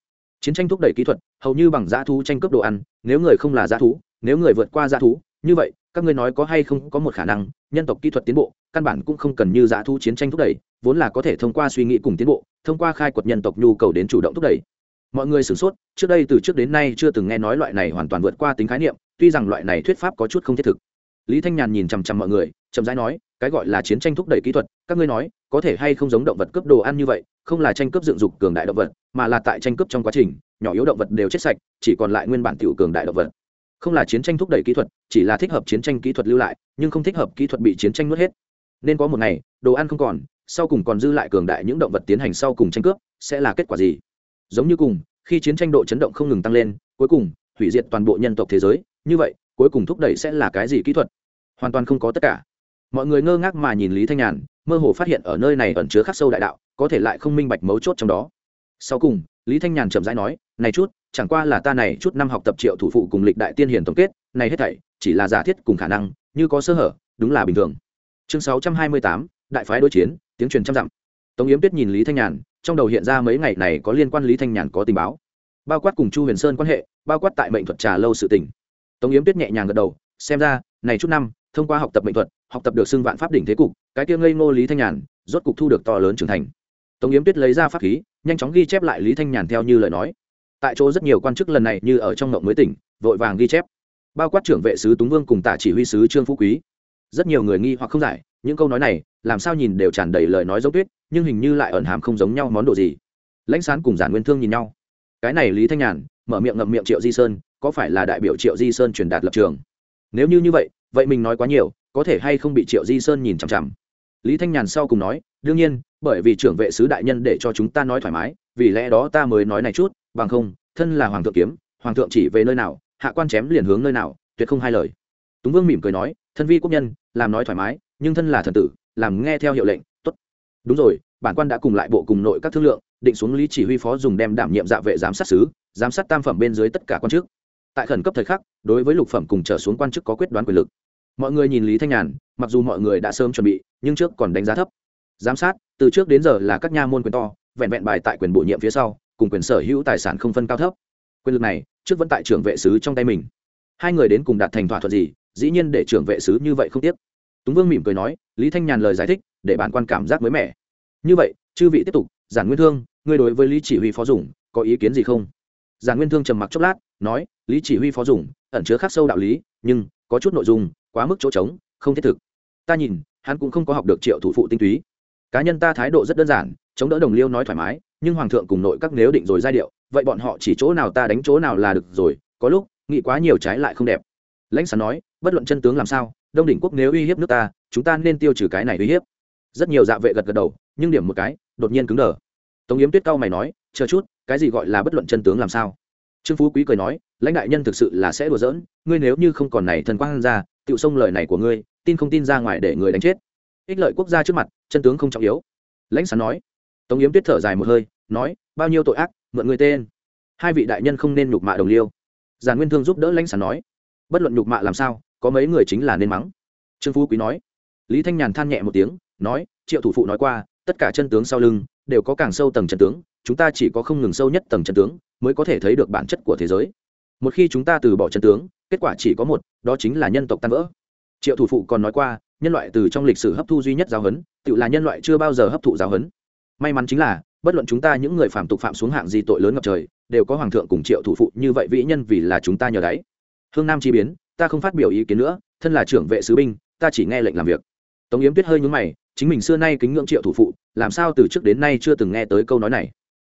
Chiến tranh thúc đẩy kỹ thuật, hầu như bằng giá thú tranh cướp đồ ăn, nếu người không là giá thú, nếu người vượt qua giá thú, như vậy, các ngươi nói có hay không có một khả năng, nhân tộc kỹ thuật tiến bộ, căn bản cũng không cần như giá thú chiến tranh thúc đẩy, vốn là có thể thông qua suy nghĩ cùng tiến bộ, thông qua khai quật nhân tộc nhu cầu đến chủ động thúc đẩy. Mọi người sửng sốt, trước đây từ trước đến nay chưa từng nghe nói loại này hoàn toàn vượt qua tính khái niệm tuy rằng loại này thuyết pháp có chút không thiết thực. Lý thanh nhàn nhìn chằm chằm mọi người, chậm rãi nói, cái gọi là chiến tranh thúc đẩy kỹ thuật, các ngươi nói, có thể hay không giống động vật cướp đồ ăn như vậy, không là tranh cướp dựng dục cường đại động vật, mà là tại tranh cướp trong quá trình, nhỏ yếu động vật đều chết sạch, chỉ còn lại nguyên bản tiểu cường đại động vật. Không là chiến tranh thúc đẩy kỹ thuật, chỉ là thích hợp chiến tranh kỹ thuật lưu lại, nhưng không thích hợp kỹ thuật bị chiến tranh nuốt hết. Nên có một ngày, đồ ăn không còn, sau cùng còn dư lại cường đại những động vật tiến hành sau cùng tranh cướp, sẽ là kết quả gì? Giống như cùng, khi chiến tranh độ chấn động không ngừng tăng lên, cuối cùng, hủy diệt toàn bộ nhân tộc thế giới như vậy, cuối cùng thúc đẩy sẽ là cái gì kỹ thuật? Hoàn toàn không có tất cả. Mọi người ngơ ngác mà nhìn lý thanh nhàn, mơ hồ phát hiện ở nơi này ẩn chứa khắc sâu đại đạo, có thể lại không minh bạch mấu chốt trong đó. Sau cùng, lý thanh nhàn chậm rãi nói, này chút, chẳng qua là ta này chút năm học tập triệu thủ phụ cùng lịch đại tiên hiền tổng kết, này hết thảy, chỉ là giả thiết cùng khả năng, như có sơ hở, đúng là bình thường. Chương sáu trăm hai mươi tám, đại phái đối chiến, tiếng truyền trăm dặm. Tống yếm tuyết nhìn lý thanh nhàn, trong đầu hiện ra mấy ngày này có liên quan lý thanh nhàn có tình báo. Bao quát cùng chu huyền sơn quan hệ, bao quát tại mệnh thuật trà lâu sự tình tống yếm tuyết nhẹ nhàng gật đầu, xem ra, này chút năm, thông qua học tập mệnh thuật, học tập được xưng vạn pháp đỉnh thế cục, cái kia ngây ngô lý thanh nhàn, rốt cục thu được to lớn trưởng thành. Tống yếm tuyết lấy ra pháp khí, nhanh chóng ghi chép lại lý thanh nhàn theo như lời nói. Tại chỗ rất nhiều quan chức lần này như ở trong ngộng mới tỉnh, vội vàng ghi chép. Bao quát trưởng vệ sứ túng vương cùng tả chỉ huy sứ trương phú quý. Rất nhiều người nghi hoặc không giải, những câu nói này, làm sao nhìn đều tràn đầy lời nói giống tuyết, nhưng hình như lại ẩn hàm không giống nhau món đồ gì. Lãnh sán cùng giản nguyên thương nhìn nhau. Cái này lý thanh nhàn mở miệng ngậm miệng triệu di sơn, có phải là đại biểu triệu di sơn truyền đạt lập trường? Nếu như như vậy vậy mình nói quá nhiều, có thể hay không bị triệu di sơn nhìn chằm chằm? Lý thanh nhàn sau cùng nói, đương nhiên, bởi vì trưởng vệ sứ đại nhân để cho chúng ta nói thoải mái, vì lẽ đó ta mới nói này chút, bằng không, thân là hoàng thượng kiếm, hoàng thượng chỉ về nơi nào, hạ quan chém liền hướng nơi nào, tuyệt không hai lời. Túng vương mỉm cười nói, thân vi quốc nhân, làm nói thoải mái, nhưng thân là thần tử, làm nghe theo hiệu lệnh t ố t đúng rồi, bản quan đã cùng lại bộ cùng nội các thương lượng định xuống lý chỉ huy phó dùng đem đảm nhiệm dạ vệ giám sát sứ, giám sát tam phẩm bên dưới tất cả quan chức. Tại khẩn cấp thời khắc, đối với lục phẩm cùng trở xuống quan chức có quyết đoán quyền lực. Mọi người nhìn lý thanh nhàn, mặc dù mọi người đã sớm chuẩn bị, nhưng trước còn đánh giá thấp. Giám sát, từ trước đến giờ là các nha môn quyền to, vẹn vẹn bài tại quyền bổ nhiệm phía sau, cùng quyền sở hữu tài sản không phân cao thấp. Quyền lực này, trước vẫn tại trưởng vệ sứ trong tay mình. Hai người đến cùng đạt thành thỏa thuận gì, dĩ nhiên để trưởng vệ sứ như vậy không tiếc. Túng vương mỉm cười nói, lý thanh nhàn lời giải thích, để bản quan cảm giác mới mẻ. Như vậy, chư vị tiếp tục giản nguyên thương ngươi đối với lý chỉ huy phó dùng có ý kiến gì không? Giàn nguyên thương trầm mặc chốc lát, nói, lý chỉ huy phó dùng ẩn chứa khắc sâu đạo lý, nhưng có chút nội dung, quá mức chỗ trống, không thiết thực. Ta nhìn, hắn cũng không có học được triệu thủ phụ tinh túy. Cá nhân ta thái độ rất đơn giản, chống đỡ đồng liêu nói thoải mái, nhưng hoàng thượng cùng nội các nếu định rồi giai điệu, vậy bọn họ chỉ chỗ nào ta đánh chỗ nào là được rồi, có lúc, nghĩ quá nhiều trái lại không đẹp. Lãnh sản nói, bất luận chân tướng làm sao, đông đỉnh quốc nếu uy hiếp nước ta, chúng ta nên tiêu trừ cái này uy hiếp. Rất nhiều dạ vệ gật gật đầu, nhưng điểm một cái, đột nhiên cứng đờ tống yếm tuyết cao mày nói, chờ chút, cái gì gọi là bất luận chân tướng làm sao? Trương phú quý cười nói, lãnh đại nhân thực sự là sẽ đùa giỡn, ngươi nếu như không còn này thần quang ra tựu xông lời này của ngươi, tin không tin ra ngoài để người đánh chết. Ích lợi quốc gia trước mặt, chân tướng không trọng yếu. Lãnh sán nói. Tống yếm tuyết thở dài một hơi, nói, bao nhiêu tội ác, mượn người tên. Hai vị đại nhân không nên nhục mạ đồng liêu. Giàn nguyên thương giúp đỡ lãnh sán nói, bất luận nhục mạ làm sao, có mấy người chính là nên mắng. Trương phú quý nói. Lý thanh nhàn than nhẹ một tiếng, nói, triệu thủ phụ nói qua, tất cả chân tướng sau lưng đều có càng sâu tầng chân tướng, chúng ta chỉ có không ngừng sâu nhất tầng chân tướng mới có thể thấy được bản chất của thế giới. Một khi chúng ta từ bỏ chân tướng, kết quả chỉ có một, đó chính là nhân tộc tan vỡ. Triệu thủ phụ còn nói qua, nhân loại từ trong lịch sử hấp thu duy nhất giáo huấn tự là nhân loại chưa bao giờ hấp thụ giáo huấn. May mắn chính là, bất luận chúng ta những người phạm tục phạm xuống hạng gì tội lớn ngập trời, đều có hoàng thượng cùng triệu thủ phụ như vậy vĩ nhân vì là chúng ta nhờ đáy. Hương nam chi biến, ta không phát biểu ý kiến nữa, thân là trưởng vệ sứ binh, ta chỉ nghe lệnh làm việc. Tống yếm tuyết hơi nhún mày chính mình xưa nay kính ngưỡng triệu thủ phụ, làm sao từ trước đến nay chưa từng nghe tới câu nói này.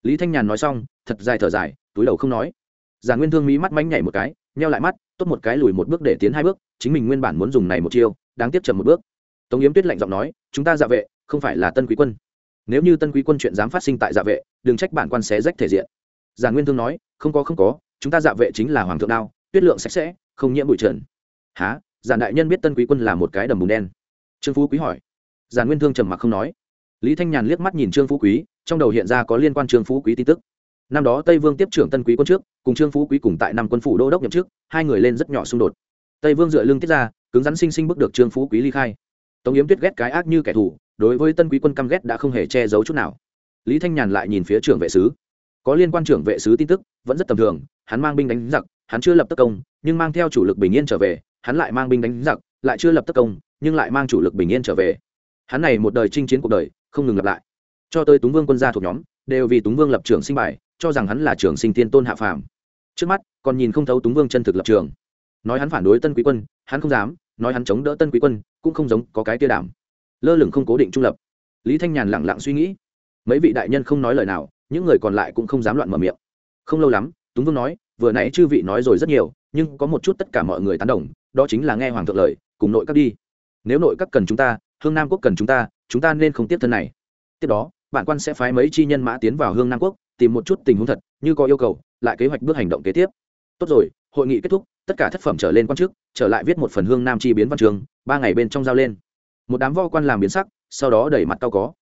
Lý thanh nhàn nói xong, thật dài thở dài, túi đầu không nói. Giả nguyên thương mỹ mắt mánh nhảy một cái neo lại mắt, tốt một cái lùi một bước để tiến hai bước, chính mình nguyên bản muốn dùng này một chiêu, đáng tiếp chậm một bước. Tống yếm tuyết lạnh giọng nói, chúng ta dạ vệ, không phải là tân quý quân. Nếu như tân quý quân chuyện dám phát sinh tại dạ vệ, đừng trách bản quan xé rách thể diện. Giả nguyên thương nói, không có không có, chúng ta dạ vệ chính là hoàng thượng đao, tuyết lượng sạch sẽ, không nhiễm bụi trần. Há giả đại nhân biết tân quý quân là một cái đầm bùn đen. Trương phú quý hỏi giản nguyên thương trầm mặc không nói. Lý thanh nhàn liếc mắt nhìn trương phú quý, trong đầu hiện ra có liên quan trương phú quý tin tức. Năm đó tây vương tiếp trưởng tân quý quân trước, cùng trương phú quý cùng tại năm quân phủ đô đốc nhậm trước hai người lên rất nhỏ xung đột. Tây vương dựa lưng tiết ra, cứng rắn sinh sinh bước được trương phú quý ly khai. Tống yếm tuyết ghét cái ác như kẻ thù, đối với tân quý quân căm ghét đã không hề che giấu chút nào. Lý thanh nhàn lại nhìn phía trưởng vệ sứ. Có liên quan trưởng vệ sứ tin tức, vẫn rất tầm thường, hắn mang binh đánh giặc, hắn chưa lập tất công, nhưng mang theo chủ lực bình yên trở về, hắn lại mang binh đánh giặc, lại chưa lập tất công, nhưng lại mang chủ lực bình yên trở về hắn này một đời chinh chiến cuộc đời, không ngừng lặp lại. Cho tới túng vương quân gia thuộc nhóm, đều vì túng vương lập trường sinh bài, cho rằng hắn là trường sinh tiên tôn hạ phàm. Trước mắt, còn nhìn không thấu túng vương chân thực lập trường. Nói hắn phản đối tân quý quân, hắn không dám, nói hắn chống đỡ tân quý quân, cũng không giống có cái tia đảm. Lơ lửng không cố định trung lập. Lý thanh nhàn lẳng lặng suy nghĩ. Mấy vị đại nhân không nói lời nào, những người còn lại cũng không dám loạn mở miệng. Không lâu lắm, túng vương nói, vừa nãy chư vị nói rồi rất nhiều, nhưng có một chút tất cả mọi người tán đồng, đó chính là nghe hoàng thượng lời, cùng nội các đi. Nếu nội các cần chúng ta hương nam quốc cần chúng ta chúng ta nên không tiếp thân này. Tiếp đó, bản quan sẽ phái mấy chi nhân mã tiến vào hương nam quốc, tìm một chút tình huống thật, như có yêu cầu, lại kế hoạch bước hành động kế tiếp. Tốt rồi, hội nghị kết thúc, tất cả thất phẩm trở lên quan chức, trở lại viết một phần hương nam chi biến văn trường, ba ngày bên trong giao lên. Một đám vo quan làm biến sắc, sau đó đẩy mặt cao có.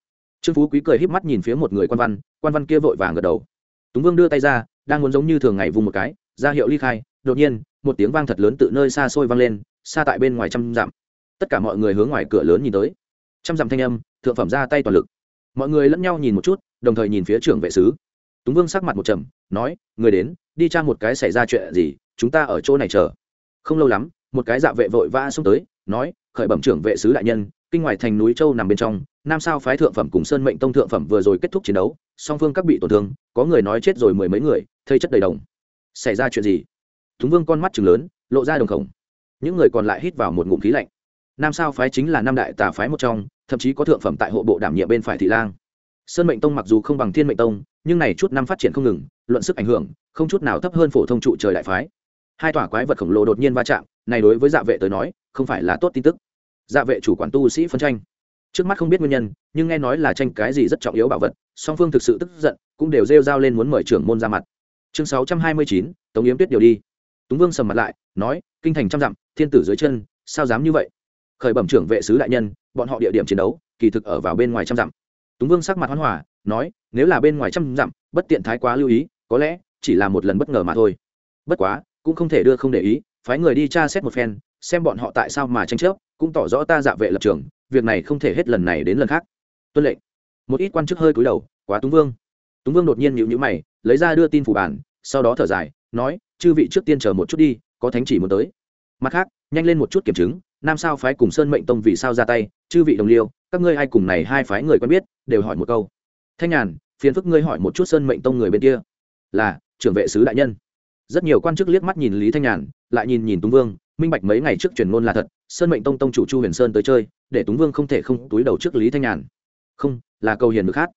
Trương phú quý cười híp mắt nhìn phía một người quan văn quan văn kia vội vàng gật đầu. Túng vương đưa tay ra, đang muốn giống như thường ngày vùng một cái, ra hiệu ly khai, đột nhiên, một tiếng vang thật lớn từ nơi xa xôi vang lên, xa tại bên ngoài trăm dặm tất cả mọi người hướng ngoài cửa lớn nhìn tới. Trăm dặm thanh âm, thượng phẩm ra tay toàn lực. Mọi người lẫn nhau nhìn một chút, đồng thời nhìn phía trưởng vệ sứ. Túng vương sắc mặt một trầm, nói, người đến, đi tra một cái xảy ra chuyện gì, chúng ta ở chỗ này chờ. Không lâu lắm, một cái dạ vệ vội vã xông tới, nói, khởi bẩm trưởng vệ sứ đại nhân, kinh ngoài thành núi châu nằm bên trong, nam sao phái thượng phẩm cùng sơn mệnh tông thượng phẩm vừa rồi kết thúc chiến đấu, song phương các bị tổn thương, có người nói chết rồi mười mấy người, thây chất đầy đồng. Xảy ra chuyện gì? Túng vương con mắt chừng lớn, lộ ra đồng khổng. Những người còn lại hít vào một ngụm khí lạnh nam sao phái chính là năm đại tà phái một trong, thậm chí có thượng phẩm tại hộ bộ đảm nhiệm bên phải thị lang. Sơn mệnh tông mặc dù không bằng thiên mệnh tông, nhưng này chút năm phát triển không ngừng, luận sức ảnh hưởng, không chút nào thấp hơn phổ thông trụ trời đại phái. Hai tòa quái vật khổng lồ đột nhiên va chạm, này đối với dạ vệ tới nói, không phải là tốt tin tức. Dạ vệ chủ quản tu sĩ phân tranh. Trước mắt không biết nguyên nhân, nhưng nghe nói là tranh cái gì rất trọng yếu bảo vật, song phương thực sự tức giận, cũng đều rêu rao lên muốn mời trưởng môn ra mặt. Chương sáu trăm hai mươi chín, tống yếm tuyết điều đi. Túng vương sầm mặt lại, nói, kinh thành trăm dặm, thiên tử dưới chân, sao dám như vậy? Khởi bẩm trưởng vệ sứ đại nhân, bọn họ địa điểm chiến đấu, kỳ thực ở vào bên ngoài trăm dặm. Túng vương sắc mặt hoan hòa, nói, nếu là bên ngoài trăm dặm, bất tiện thái quá lưu ý, có lẽ chỉ là một lần bất ngờ mà thôi. Bất quá, cũng không thể đưa không để ý, phái người đi tra xét một phen, xem bọn họ tại sao mà tranh chấp, cũng tỏ rõ ta dạ vệ lập trường, việc này không thể hết lần này đến lần khác. Tuân lệnh. Một ít quan chức hơi cúi đầu, quá túng vương. Túng vương đột nhiên nhịu nhữ mày, lấy ra đưa tin phủ bản, sau đó thở dài, nói, chư vị trước tiên chờ một chút đi, có thánh chỉ muốn tới. Mặt khác, nhanh lên một chút kiểm chứng nam sao phái cùng sơn mệnh tông vì sao ra tay? Chư vị đồng liêu, các ngươi ai cùng này hai phái người quen biết, đều hỏi một câu. Thanh nhàn, phiền phức ngươi hỏi một chút sơn mệnh tông người bên kia. Là, trưởng vệ sứ đại nhân. Rất nhiều quan chức liếc mắt nhìn lý thanh nhàn, lại nhìn nhìn túng vương, minh bạch mấy ngày trước truyền ngôn là thật, sơn mệnh tông tông chủ chu huyền sơn tới chơi, để túng vương không thể không túi đầu trước lý thanh nhàn. Không, là cầu hiền được hát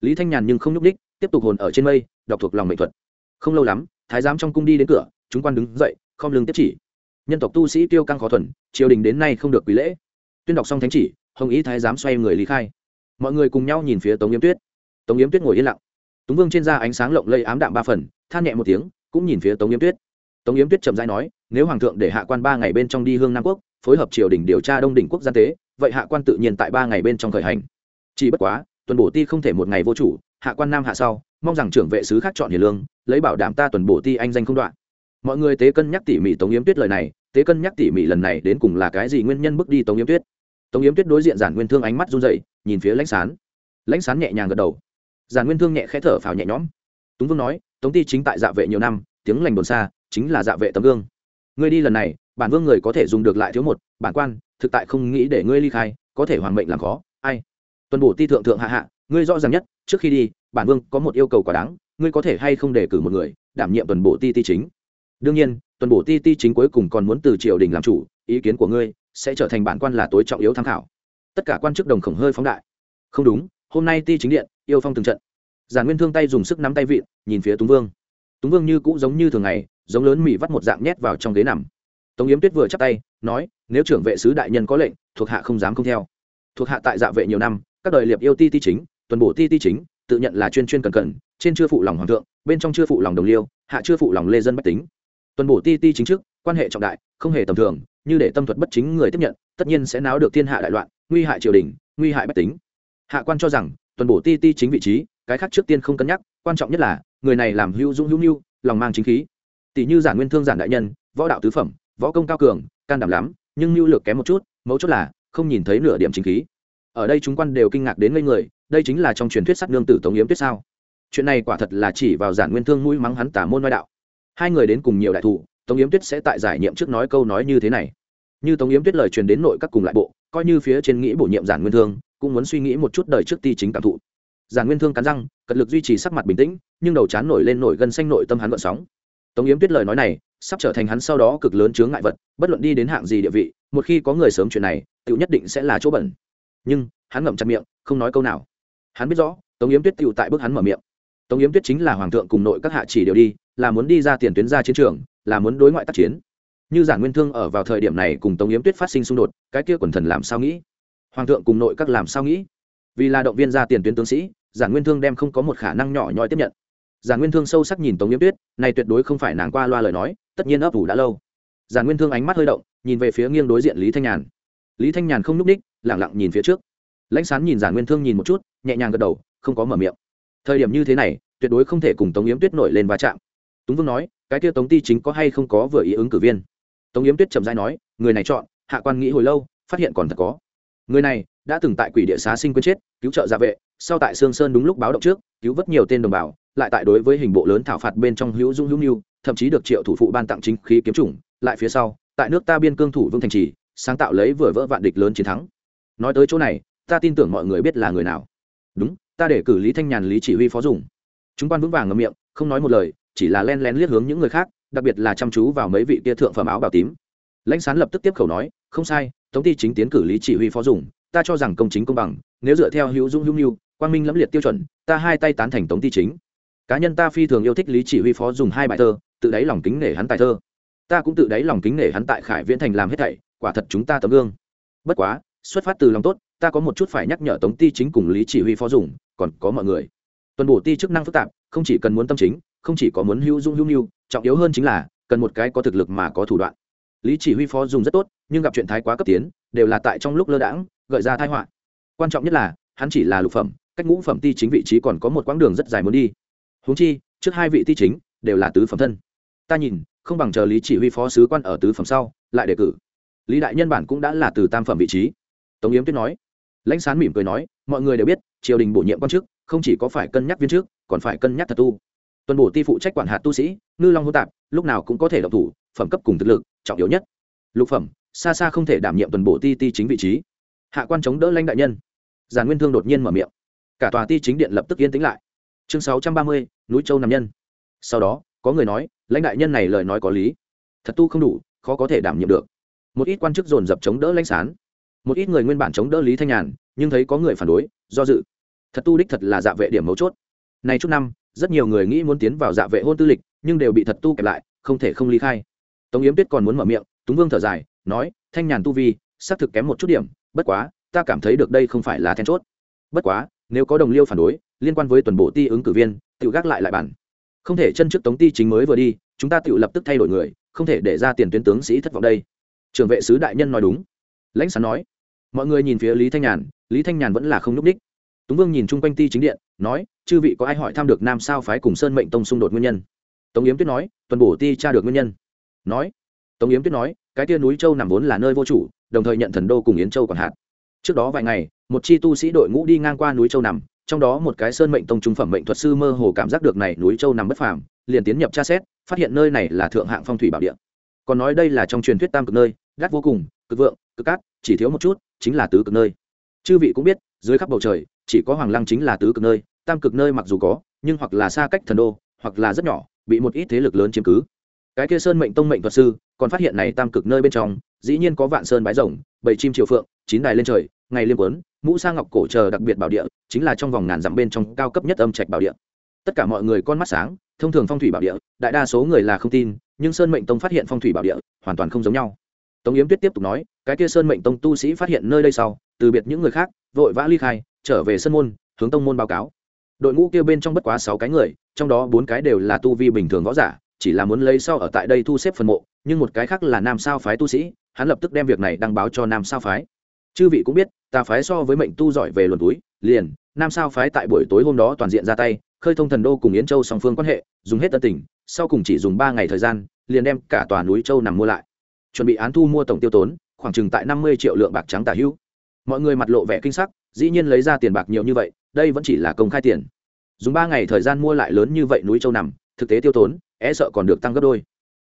lý thanh nhàn nhưng không nhúc ních tiếp tục hồn ở trên mây, đọc thuộc lòng mệnh thuật. Không lâu lắm, thái giám trong cung đi đến cửa, chúng quan đứng dậy không lưng tiếp chỉ nhân tộc tu sĩ tiêu căng khó thuần, triều đình đến nay không được quý lễ. Tuyên đọc xong thánh chỉ, hồng ý thái giám xoay người lý khai. Mọi người cùng nhau nhìn phía tống yếm tuyết. Tống yếm tuyết ngồi yên lặng. Túng vương trên da ánh sáng lộng lây ám đạm ba phần, than nhẹ một tiếng, cũng nhìn phía tống yếm tuyết. Tống yếm tuyết chậm rãi nói, nếu hoàng thượng để hạ quan ba ngày bên trong đi hương nam quốc, phối hợp triều đình điều tra đông đỉnh quốc gian tế, vậy hạ quan tự nhiên tại ba ngày bên trong khởi hành. Chỉ bất quá, tuần bổ ti không thể một ngày vô chủ, hạ quan nam hạ sau, mong rằng trưởng vệ sứ khác chọn hiền lương, lấy bảo đảm ta tuần bổ ti anh danh không đoạn mọi người tế cân nhắc tỉ mỉ tống yếm tuyết lời này, tế cân nhắc tỉ mỉ lần này đến cùng là cái gì nguyên nhân bước đi tống yếm tuyết? Tống yếm tuyết đối diện giản nguyên thương ánh mắt run dậy nhìn phía lãnh sán. Lãnh sán nhẹ nhàng gật đầu. Giản nguyên thương nhẹ khẽ thở phào nhẹ nhõm. Túng vương nói, tống ty chính tại dạ vệ nhiều năm, tiếng lành đồn xa, chính là dạ vệ tấm gương. Ngươi đi lần này, bản vương người có thể dùng được lại thiếu một, bản quan, thực tại không nghĩ để ngươi ly khai, có thể hoàn mệnh làm khó, ai? Tuần bổ ti thượng thượng hạ hạ, ngươi rõ ràng nhất, trước khi đi, bản vương có một yêu cầu quá đáng, ngươi có thể hay không đề cử một người đảm nhiệm tuần bổ ti ti chính đương nhiên, tuần bổ ti ti chính cuối cùng còn muốn từ triều đình làm chủ, ý kiến của ngươi sẽ trở thành bản quan là tối trọng yếu tham khảo. Tất cả quan chức đồng khổng hơi phóng đại. Không đúng, hôm nay ti chính điện, yêu phong từng trận. Giản nguyên thương tay dùng sức nắm tay vịn, nhìn phía túng vương. Túng vương như cũ giống như thường ngày, giống lớn mỹ vắt một dạng nhét vào trong ghế nằm. Tống yếm tuyết vừa chắp tay, nói, nếu trưởng vệ sứ đại nhân có lệnh, thuộc hạ không dám không theo. Thuộc hạ tại dạ vệ nhiều năm, các đời liệp yêu ti ti chính, tuần bổ ti ti chính, tự nhận là chuyên chuyên cần cần, trên chưa phụ lòng hoàng thượng, bên trong chưa phụ lòng đồng liêu, hạ chưa phụ lòng lê dân bách tính tuần bổ ti ti chính chức quan hệ trọng đại, không hề tầm thường, như để tâm thuật bất chính người tiếp nhận, tất nhiên sẽ náo được thiên hạ đại loạn, nguy hại triều đình, nguy hại bách tính. Hạ quan cho rằng, tuần bổ ti ti chính vị trí, cái khác trước tiên không cân nhắc, quan trọng nhất là, người này làm hữu dũng hữu nhu, lòng mang chính khí. Tỷ như giản nguyên thương giản đại nhân, võ đạo tứ phẩm, võ công cao cường, can đảm lắm, nhưng mưu lược kém một chút, mấu chốt là, không nhìn thấy nửa điểm chính khí. Ở đây chúng quan đều kinh ngạc đến ngây người, đây chính là trong truyền thuyết sát nương tử tống yếm tuyết sao? Chuyện này quả thật là chỉ vào giản nguyên thương mũi mắng hắn tả môn ngoại đạo hai người đến cùng nhiều đại thủ, tống yếm tuyết sẽ tại giải nhiệm trước nói câu nói như thế này. Như tống yếm tuyết lời truyền đến nội các cùng lại bộ, coi như phía trên nghĩ bổ nhiệm giản nguyên thương, cũng muốn suy nghĩ một chút đời trước ti chính cảm thụ. Giản nguyên thương cắn răng, cật lực duy trì sắc mặt bình tĩnh, nhưng đầu chán nổi lên nổi gân xanh nội tâm hắn gợn sóng. Tống yếm tuyết lời nói này, sắp trở thành hắn sau đó cực lớn chướng ngại vật, bất luận đi đến hạng gì địa vị, một khi có người sớm chuyện này tựu nhất định sẽ là chỗ bẩn. Nhưng, hắn ngậm chặt miệng, không nói câu nào. Hắn biết rõ, tống yếm tuyết tựu tại bước hắn mở miệng tống yếm tuyết chính là hoàng thượng cùng nội các hạ chỉ đều đi, là muốn đi ra tiền tuyến ra chiến trường, là muốn đối ngoại tác chiến. Như giản nguyên thương ở vào thời điểm này cùng tống yếm tuyết phát sinh xung đột, cái kia quần thần làm sao nghĩ? Hoàng thượng cùng nội các làm sao nghĩ? Vì là động viên ra tiền tuyến tướng sĩ giản nguyên thương đem không có một khả năng nhỏ nhoi tiếp nhận. Giản nguyên thương sâu sắc nhìn tống yếm tuyết, này tuyệt đối không phải nàng qua loa lời nói, tất nhiên ấp ủ đã lâu. Giản nguyên thương ánh mắt hơi động, nhìn về phía nghiêng đối diện lý thanh nhàn. Lý thanh nhàn không n ú c ních lẳng lặng nhìn phía trước. Lãnh sán nhìn giản nguyên thương nhìn một chút, nhẹ nhàng gật đầu, không có mở miệng thời điểm như thế này, tuyệt đối không thể cùng tống yếm tuyết nổi lên va chạm. Túng vương nói, cái kia tống ti chính có hay không có vừa ý ứng cử viên? Tống yếm tuyết trầm dai nói, người này chọn, hạ quan nghĩ hồi lâu, phát hiện còn thật có. Người này đã từng tại quỷ địa xá sinh quên chết, cứu trợ gia vệ, sau tại sương sơn đúng lúc báo động trước, cứu vớt nhiều tên đồng bào, lại tại đối với hình bộ lớn thảo phạt bên trong hữu dung hữu mưu, thậm chí được triệu thủ phụ ban tặng chính khí kiếm chủng, lại phía sau, tại nước ta biên cương thủ vương thành trì, sáng tạo lấy vừa vỡ vạn địch lớn chiến thắng. Nói tới chỗ này, ta tin tưởng mọi người biết là người nào. Đúng ta để cử lý thanh nhàn lý chỉ huy phó dùng. Chúng quan vững vàng ngậm miệng, không nói một lời, chỉ là len lén liếc hướng những người khác, đặc biệt là chăm chú vào mấy vị kia thượng phẩm áo bào tím. Lãnh sán lập tức tiếp khẩu nói, không sai, tống ty chính tiến cử lý chỉ huy phó dùng, ta cho rằng công chính công bằng, nếu dựa theo hữu dung hữu mưu, quang minh lẫm liệt tiêu chuẩn, ta hai tay tán thành tống ty chính. Cá nhân ta phi thường yêu thích lý chỉ huy phó dùng hai bài thơ, tự đáy lòng kính nể hắn tài thơ. Ta cũng tự đáy lòng kính nể hắn tại khải viễn thành làm hết thảy, quả thật chúng ta tấm gương. Bất quá, xuất phát từ lòng tốt, ta có một chút phải nhắc nhở tống ty chính cùng lý chỉ huy phó dùng còn có mọi người. Tuần bổ ti chức năng phức tạp, không chỉ cần muốn tâm chính, không chỉ có muốn hữu dung hữu nhu trọng yếu hơn chính là cần một cái có thực lực mà có thủ đoạn. Lý chỉ huy phó dùng rất tốt, nhưng gặp chuyện thái quá cấp tiến, đều là tại trong lúc lơ đãng, gợi ra thái họa. Quan trọng nhất là, hắn chỉ là lục phẩm, cách ngũ phẩm ti chính vị trí còn có một quãng đường rất dài muốn đi. Huống chi, trước hai vị ti chính đều là tứ phẩm thân. Ta nhìn, không bằng chờ lý chỉ huy phó sứ quan ở tứ phẩm sau, lại đề cử. Lý đại nhân bản cũng đã là từ tam phẩm vị trí. Tống yếm tuyết nói. Lãnh sán mỉm cười nói, mọi người đều biết triều đình bổ nhiệm quan chức, không chỉ có phải cân nhắc viên trước còn phải cân nhắc thật tu. Tuần bổ ti phụ trách quản hạt tu sĩ, ngư long hô tạp, lúc nào cũng có thể độc thủ, phẩm cấp cùng thực lực, trọng yếu nhất. Lục phẩm, xa xa không thể đảm nhiệm tuần bổ ti ti chính vị trí. Hạ quan chống đỡ lãnh đại nhân. Giàn nguyên thương đột nhiên mở miệng. Cả tòa ti chính điện lập tức yên tĩnh lại. Chương sáu trăm ba mươi, núi châu nam nhân. Sau đó, có người nói, lãnh đại nhân này lời nói có lý. Thật tu không đủ, khó có thể đảm nhiệm được. Một ít quan chức dồn dập chống đỡ lãnh sán. Một ít người nguyên bản chống đỡ lý thanh nhàn, nhưng thấy có người phản đối, do dự thật tu đích thật là dạ vệ điểm mấu chốt. Này chút năm, rất nhiều người nghĩ muốn tiến vào dạ vệ hôn tư lịch, nhưng đều bị thật tu kẹp lại, không thể không ly khai. Tống yếm tuyết còn muốn mở miệng, túng vương thở dài, nói, thanh nhàn tu vi, xác thực kém một chút điểm, bất quá, ta cảm thấy được đây không phải là then chốt. Bất quá, nếu có đồng liêu phản đối, liên quan với tuần bộ ti ứng cử viên, tự gác lại lại bản. Không thể chân trước tống ti chính mới vừa đi, chúng ta tự lập tức thay đổi người, không thể để ra tiền tuyến tướng sĩ thất vọng đây. Trường vệ sứ đại nhân nói đúng. Lãnh sán nói, mọi người nhìn phía lý thanh nhàn, lý thanh nhàn vẫn là không n ú c đích túng vương nhìn chung quanh ti chính điện, nói, chư vị có ai hỏi thăm được nam sao phái cùng sơn mệnh tông xung đột nguyên nhân? Tống yếm tuyết nói, tuần bổ ti tra được nguyên nhân. Nói, tống yếm tuyết nói, cái tia núi châu nằm vốn là nơi vô chủ, đồng thời nhận thần đô cùng yến châu còn hạt trước đó vài ngày, một chi tu sĩ đội ngũ đi ngang qua núi châu nằm, trong đó một cái sơn mệnh tông trung phẩm mệnh thuật sư mơ hồ cảm giác được này núi châu nằm bất phàm, liền tiến nhập tra xét, phát hiện nơi này là thượng hạng phong thủy bảo địa. Còn nói đây là trong truyền thuyết tam cực nơi gác vô cùng, cực vượng, cực cát, chỉ thiếu một chút, chính là tứ cực nơi. Chư vị cũng biết, dưới khắp bầu trời chỉ có hoàng lăng chính là tứ cực nơi, tam cực nơi mặc dù có, nhưng hoặc là xa cách thần đô, hoặc là rất nhỏ, bị một ít thế lực lớn chiếm cứ. Cái kia sơn mệnh tông mệnh thuật sư, còn phát hiện này tam cực nơi bên trong, dĩ nhiên có vạn sơn bái rồng, bảy chim triều phượng, chín đài lên trời, ngày liêm quấn, mũ sa ngọc cổ chờ đặc biệt bảo địa, chính là trong vòng ngàn dặm bên trong cao cấp nhất âm trạch bảo địa. Tất cả mọi người con mắt sáng, thông thường phong thủy bảo địa, đại đa số người là không tin, nhưng sơn mệnh tông phát hiện phong thủy bảo địa, hoàn toàn không giống nhau. Tống yếm tuyết tiếp tục nói, cái kia sơn mệnh tông tu sĩ phát hiện nơi đây sau, từ biệt những người khác, vội vã ly khai trở về sân môn, hướng tông môn báo cáo. Đội ngũ kia bên trong bất quá sáu cái người, trong đó bốn cái đều là tu vi bình thường võ giả, chỉ là muốn lấy sau ở tại đây thu xếp phần mộ, nhưng một cái khác là nam sao phái tu sĩ, hắn lập tức đem việc này đăng báo cho nam sao phái. Chư vị cũng biết, ta phái so với mệnh tu giỏi về luồn túi, liền, nam sao phái tại buổi tối hôm đó toàn diện ra tay, khơi thông thần đô cùng yến châu song phương quan hệ, dùng hết tân tình, sau cùng chỉ dùng ba ngày thời gian, liền đem cả tòa núi châu nằm mua lại. Chuẩn bị án thu mua tổng tiêu tốn, khoảng chừng tại năm mươi triệu lượng bạc trắng tả hữu. Mọi người mặt lộ vẻ kinh sắc dĩ nhiên lấy ra tiền bạc nhiều như vậy, đây vẫn chỉ là công khai tiền. Dùng ba ngày thời gian mua lại lớn như vậy núi châu nằm, thực tế tiêu tốn e sợ còn được tăng gấp đôi.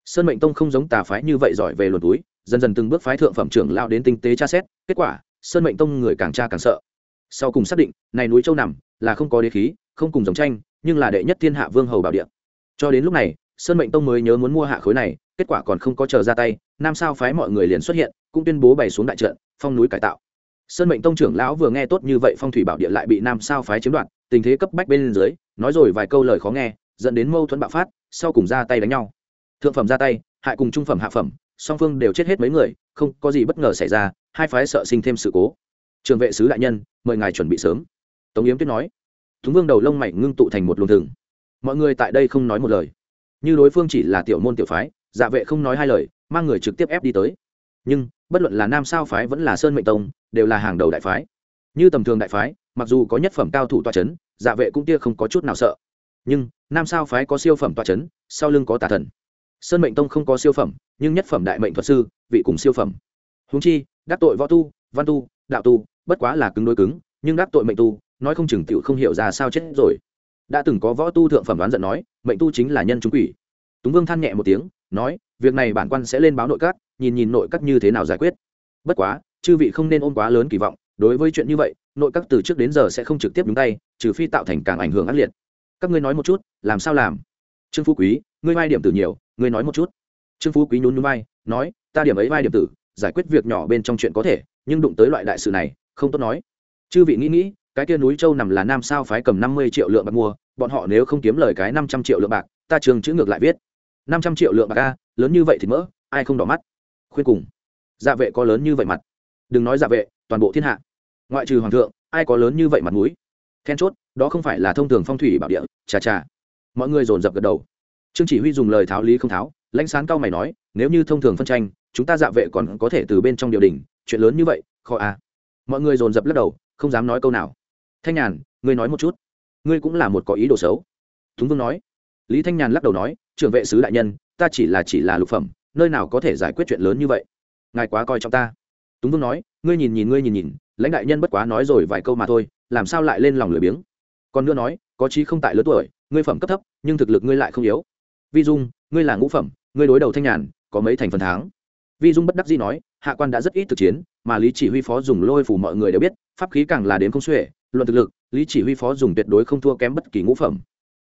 Sơn mệnh tông không giống tà phái như vậy giỏi về luồn túi, dần dần từng bước phái thượng phẩm trưởng lao đến tinh tế tra xét, kết quả, sơn mệnh tông người càng tra càng sợ. Sau cùng xác định, này núi châu nằm, là không có đế khí, không cùng dòng tranh, nhưng là đệ nhất thiên hạ vương hầu bảo địa. Cho đến lúc này, sơn mệnh tông mới nhớ muốn mua hạ khối này, kết quả còn không có chờ ra tay nam sao phái mọi người liền xuất hiện, cũng tuyên bố bày xuống đại trận, phong núi cải tạo sơn mệnh tông trưởng lão vừa nghe tốt như vậy phong thủy bảo địa lại bị nam sao phái chiếm đoạt, tình thế cấp bách bên dưới, nói rồi vài câu lời khó nghe, dẫn đến mâu thuẫn bạo phát, sau cùng ra tay đánh nhau. Thượng phẩm ra tay, hại cùng trung phẩm hạ phẩm, song phương đều chết hết mấy người, không có gì bất ngờ xảy ra, hai phái sợ sinh thêm sự cố. Trường vệ sứ đại nhân, mời ngài chuẩn bị sớm. Tống yếm tuyết nói. Thúng vương đầu lông mày ngưng tụ thành một luồng thừng mọi người tại đây không nói một lời. Như đối phương chỉ là tiểu môn tiểu phái dạ vệ không nói hai lời, mang người trực tiếp ép đi tới nhưng bất luận là nam sao phái vẫn là sơn mệnh tông đều là hàng đầu đại phái. Như tầm thường đại phái, mặc dù có nhất phẩm cao thủ toa c h ấ n dạ vệ cũng tia không có chút nào sợ. Nhưng nam sao phái có siêu phẩm toa c h ấ n sau lưng có tà thần. Sơn mệnh tông không có siêu phẩm, nhưng nhất phẩm đại mệnh thuật sư, vị cùng siêu phẩm. Húng chi, đắc tội võ tu, văn tu, đạo tu, bất quá là cứng đối cứng, nhưng đắc tội mệnh tu, nói không chừng t không hiểu ra sao chết rồi. Đã từng có võ tu thượng phẩm đoán giận nói, mệnh tu chính là nhân chúng quỷ. Túng vương than nhẹ một tiếng, nói, việc này bản quan sẽ lên báo nội các nhìn nhìn nội các như thế nào giải quyết. Bất quá, chư vị không nên ôm quá lớn kỳ vọng, đối với chuyện như vậy, nội các từ trước đến giờ sẽ không trực tiếp nhúng tay, trừ phi tạo thành càng ảnh hưởng ác liệt. Các ngươi nói một chút, làm sao làm? Trương phú quý, ngươi vai điểm tử nhiều, ngươi nói một chút. Trương phú quý nhún nhún vai, nói, ta điểm ấy vai điểm tử, giải quyết việc nhỏ bên trong chuyện có thể, nhưng đụng tới loại đại sự này, không tốt nói. Chư vị nghĩ nghĩ, cái kia núi châu nằm là nam sao phái cầm năm mươi triệu lượng bạc mua, bọn họ nếu không kiếm lời cái năm trăm triệu lượng bạc, ta trường chữ ngược lại viết. Năm trăm triệu lượng bạc a, lớn như vậy thì mỡ, ai không đỏ mắt? Khuyên cùng. Dạ vệ có lớn như vậy mặt. Đừng nói dạ vệ, toàn bộ thiên hạ. Ngoại trừ hoàng thượng, ai có lớn như vậy mặt mũi? Then chốt, đó không phải là thông thường phong thủy bảo địa, chà chà. Mọi người dồn dập gật đầu. Trương chỉ huy dùng lời tháo lý không tháo, lãnh sán cao mày nói, nếu như thông thường phân tranh, chúng ta dạ vệ còn có thể từ bên trong điều đình, chuyện lớn như vậy, khó à. Mọi người dồn dập lắc đầu, không dám nói câu nào. Thanh nhàn, ngươi nói một chút. Ngươi cũng là một có ý đồ xấu. Thúng vương nói. Lý thanh nhàn lắc đầu nói, trưởng vệ sứ đại nhân, ta chỉ là chỉ là lục phẩm nơi nào có thể giải quyết chuyện lớn như vậy? Ngài quá coi trọng ta. Túng vương nói, ngươi nhìn nhìn, ngươi nhìn nhìn, lãnh đại nhân bất quá nói rồi vài câu mà thôi, làm sao lại lên lòng lười biếng? Còn nữa nói, có chí không tại lớn tuổi, ngươi phẩm cấp thấp, nhưng thực lực ngươi lại không yếu. Vi dung, ngươi là ngũ phẩm, ngươi đối đầu thanh nhàn, có mấy thành phần tháng vi dung bất đắc dĩ nói, hạ quan đã rất ít thực chiến, mà lý chỉ huy phó dùng lôi phủ mọi người đều biết, pháp khí càng là đến không xuể, luận thực lực, lý chỉ huy phó dùng tuyệt đối không thua kém bất kỳ ngũ phẩm.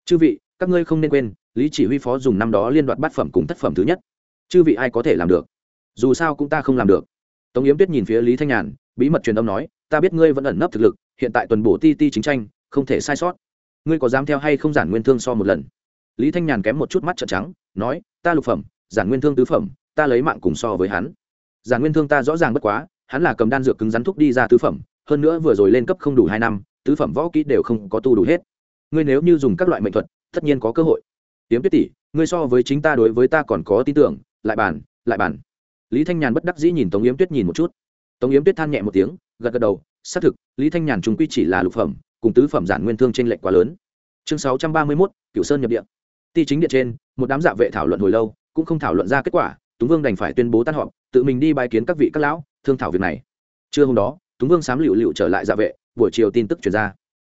Chư vị, các ngươi không nên quên, lý chỉ huy phó dùng năm đó liên đoạt bát phẩm cùng thất phẩm thứ nhất chư vị ai có thể làm được? Dù sao cũng ta không làm được. Tống yếm tuyết nhìn phía lý thanh nhàn, bí mật truyền âm nói, ta biết ngươi vẫn ẩn nấp thực lực, hiện tại tuần bổ ti ti chính tranh, không thể sai sót. Ngươi có dám theo hay không giản nguyên thương so một lần? Lý thanh nhàn kém một chút mắt trợn trắng, nói, ta lục phẩm, giản nguyên thương tứ phẩm, ta lấy mạng cùng so với hắn. Giản nguyên thương ta rõ ràng bất quá, hắn là cầm đan dược cứng rắn thúc đi ra tứ phẩm, hơn nữa vừa rồi lên cấp không đủ hai năm, tứ phẩm võ kỹ đều không có tu đủ hết. Ngươi nếu như dùng các loại mệnh thuật, tất nhiên có cơ hội. Tiếm tuyết tỷ, ngươi so với chính ta đối với ta còn có tin tưởng lại bàn lại bàn. Lý thanh nhàn bất đắc dĩ nhìn tống yếm tuyết nhìn một chút. Tống yếm tuyết than nhẹ một tiếng, gật gật đầu, xác thực, lý thanh nhàn chúng quy chỉ là lục phẩm, cùng tứ phẩm giản nguyên thương trên lệch quá lớn. Chương sáu trăm ba mươi mốt Cựu sơn nhập điện ti chính điện trên, một đám dạ vệ thảo luận hồi lâu, cũng không thảo luận ra kết quả, túng vương đành phải tuyên bố tan họp, tự mình đi bài kiến các vị các lão, thương thảo việc này. Trưa hôm đó, túng vương sám lựu lựu trở lại dạ vệ, buổi chiều tin tức chuyển ra.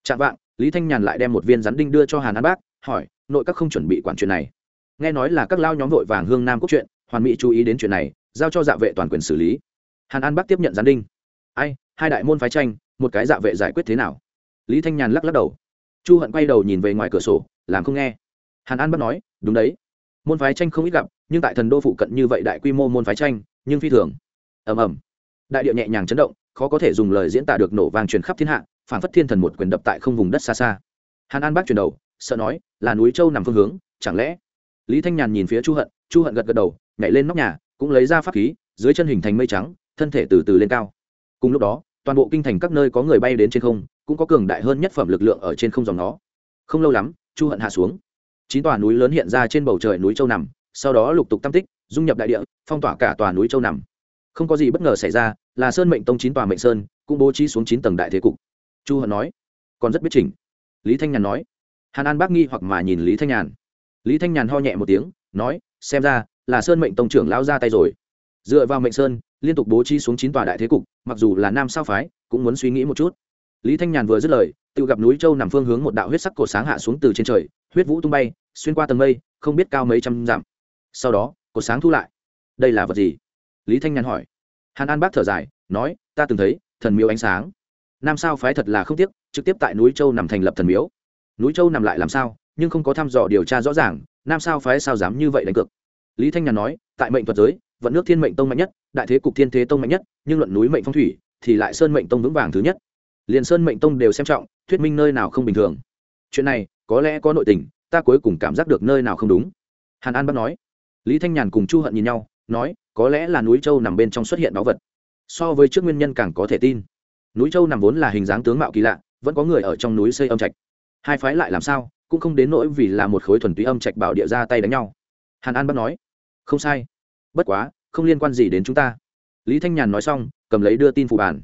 Chạm vạng, lý thanh nhàn lại đem một viên rắn đinh đưa cho hàn an bác, hỏi, nội các không chuẩn bị quản chuyện này? Nghe nói là các lao nhóm vội vàng hương nam quốc chuyện, hoàn mỹ chú ý đến chuyện này, giao cho dạ vệ toàn quyền xử lý. Hàn an bắc tiếp nhận gián đinh. Ai, hai đại môn phái tranh, một cái dạ vệ giải quyết thế nào? Lý thanh nhàn lắc lắc đầu. Chu hận quay đầu nhìn về ngoài cửa sổ, làm không nghe. Hàn an bắc nói, đúng đấy. Môn phái tranh không ít gặp, nhưng tại thần đô phụ cận như vậy đại quy mô môn phái tranh, nhưng phi thường. Ầm ầm. Đại điệu nhẹ nhàng chấn động, khó có thể dùng lời diễn tả được nổ vang truyền khắp thiên hạ phản phất thiên thần một quyền đập tại không vùng đất xa xa. Hàn an bác chuyển đầu, sợ nói, là núi châu nằm phương hướng, chẳng lẽ lý thanh nhàn nhìn phía chu hận chu hận gật gật đầu, nhảy lên nóc nhà, cũng lấy ra pháp khí, dưới chân hình thành mây trắng, thân thể từ từ lên cao. Cùng lúc đó, toàn bộ kinh thành các nơi có người bay đến trên không, cũng có cường đại hơn nhất phẩm lực lượng ở trên không dòng nó. Không lâu lắm, chu hận hạ xuống. Chín tòa núi lớn hiện ra trên bầu trời núi châu nằm, sau đó lục tục tam tích, dung nhập đại địa, phong tỏa cả tòa núi châu nằm. Không có gì bất ngờ xảy ra, là sơn mệnh tông chín tòa mệnh sơn, cũng bố trí xuống chín tầng đại thế cục. Chu hận nói, còn rất biết chỉnh. Lý thanh nhàn nói. Hàn an bác nghi hoặc mà nhìn lý thanh nhàn lý thanh nhàn ho nhẹ một tiếng, nói, xem ra, là sơn mệnh tông trưởng lao ra tay rồi. Dựa vào mệnh sơn, liên tục bố trí xuống chín tòa đại thế cục, mặc dù là nam sao phái, cũng muốn suy nghĩ một chút. Lý thanh nhàn vừa dứt lời, tự gặp núi châu nằm phương hướng một đạo huyết sắc cổ sáng hạ xuống từ trên trời, huyết vũ tung bay, xuyên qua tầng mây, không biết cao mấy trăm dặm. Sau đó, cổ sáng thu lại. Đây là vật gì? Lý thanh nhàn hỏi. Hàn an bác thở dài, nói, ta từng thấy, thần miếu ánh sáng. Nam sao phái thật là không tiếc, trực tiếp tại núi châu nằm thành lập thần miếu. Núi châu nằm lại làm sao? Nhưng không có thăm dò điều tra rõ ràng, nam sao phái sao dám như vậy đánh cược. Lý thanh nhàn nói, tại mệnh thuật giới, vận nước thiên mệnh tông mạnh nhất, đại thế cục thiên thế tông mạnh nhất, nhưng luận núi mệnh phong thủy, thì lại sơn mệnh tông vững vàng thứ nhất. Liền sơn mệnh tông đều xem trọng, thuyết minh nơi nào không bình thường. Chuyện này, có lẽ có nội tình, ta cuối cùng cảm giác được nơi nào không đúng. Hàn an bắt nói. Lý thanh nhàn cùng chu hận nhìn nhau, nói, có lẽ là núi châu nằm bên trong xuất hiện báu vật. So với trước nguyên nhân càng có thể tin. Núi châu nằm vốn là hình dáng tướng mạo kỳ lạ, vẫn có người ở trong núi xây âm trạch. Hai phái lại làm sao? Cũng không đến nỗi vì là một khối thuần túy âm trạch bảo địa ra tay đánh nhau. Hàn an bắt nói, không sai. Bất quá, không liên quan gì đến chúng ta. Lý thanh nhàn nói xong, cầm lấy đưa tin phụ bản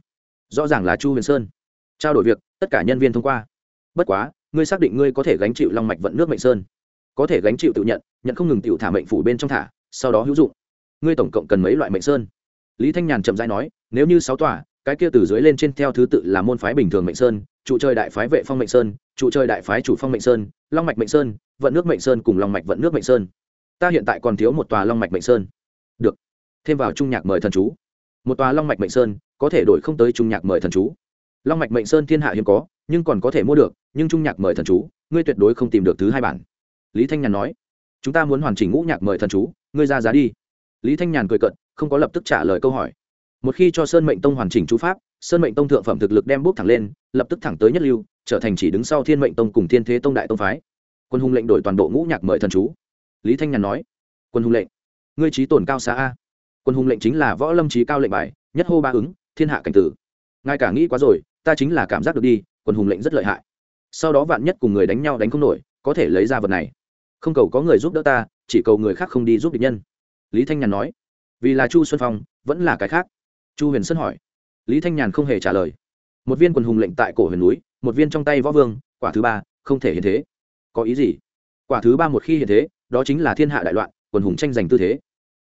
rõ ràng là chu huyền sơn. Trao đổi việc, tất cả nhân viên thông qua. Bất quá, ngươi xác định ngươi có thể gánh chịu long mạch vận nước mệnh sơn. Có thể gánh chịu tự nhận nhận không ngừng tự thả mệnh phủ bên trong thả, sau đó hữu dụng. Ngươi tổng cộng cần mấy loại mệnh sơn? Lý thanh nhàn chậm rãi nói, nếu như sáu tòa, cái kia từ dưới lên trên theo thứ tự là môn phái bình thường mệnh sơn, trụ chơi đại phái vệ phong mệnh sơn, trụ chơi đại phái chủ phong mệnh sơn long mạch mệnh sơn, vận nước mệnh sơn cùng long mạch vận nước mệnh sơn. Ta hiện tại còn thiếu một tòa long mạch mệnh sơn. Được. Thêm vào trung nhạc mời thần chú. Một tòa long mạch mệnh sơn, có thể đổi không tới trung nhạc mời thần chú. Long mạch mệnh sơn thiên hạ hiếm có, nhưng còn có thể mua được, nhưng trung nhạc mời thần chú, ngươi tuyệt đối không tìm được thứ hai bản. Lý thanh nhàn nói. Chúng ta muốn hoàn chỉnh ngũ nhạc mời thần chú, ngươi ra giá đi. Lý thanh nhàn cười cận không có lập tức trả lời câu hỏi. Một khi cho sơn mệnh tông hoàn chỉnh chú pháp, sơn mệnh tông thượng phẩm thực lực đem bút thẳng lên, lập tức thẳng tới nhất lưu trở thành chỉ đứng sau thiên mệnh tông cùng thiên thế tông đại tông phái. Quân hùng lệnh đổi toàn bộ ngũ nhạc mời thần chú. Lý thanh nhàn nói, quân hùng lệnh, ngươi trí tổn cao xa a. Quân hùng lệnh chính là võ lâm trí cao lệnh bài, nhất hô ba ứng, thiên hạ cảnh tử. Ngay cả nghĩ quá rồi, ta chính là cảm giác được đi, quân hùng lệnh rất lợi hại. Sau đó vạn nhất cùng người đánh nhau đánh không nổi, có thể lấy ra vật này. Không cầu có người giúp đỡ ta, chỉ cầu người khác không đi giúp địch nhân. Lý thanh nhàn nói, vì là chu xuân phong, vẫn là cái khác. Chu huyền sơn hỏi. Lý thanh nhàn không hề trả lời. Một viên quần hùng lệnh tại cổ huyền núi một viên trong tay võ vương, quả thứ ba, không thể hiện thế. Có ý gì? Quả thứ ba một khi hiện thế, đó chính là thiên hạ đại loạn, quần hùng tranh giành tư thế.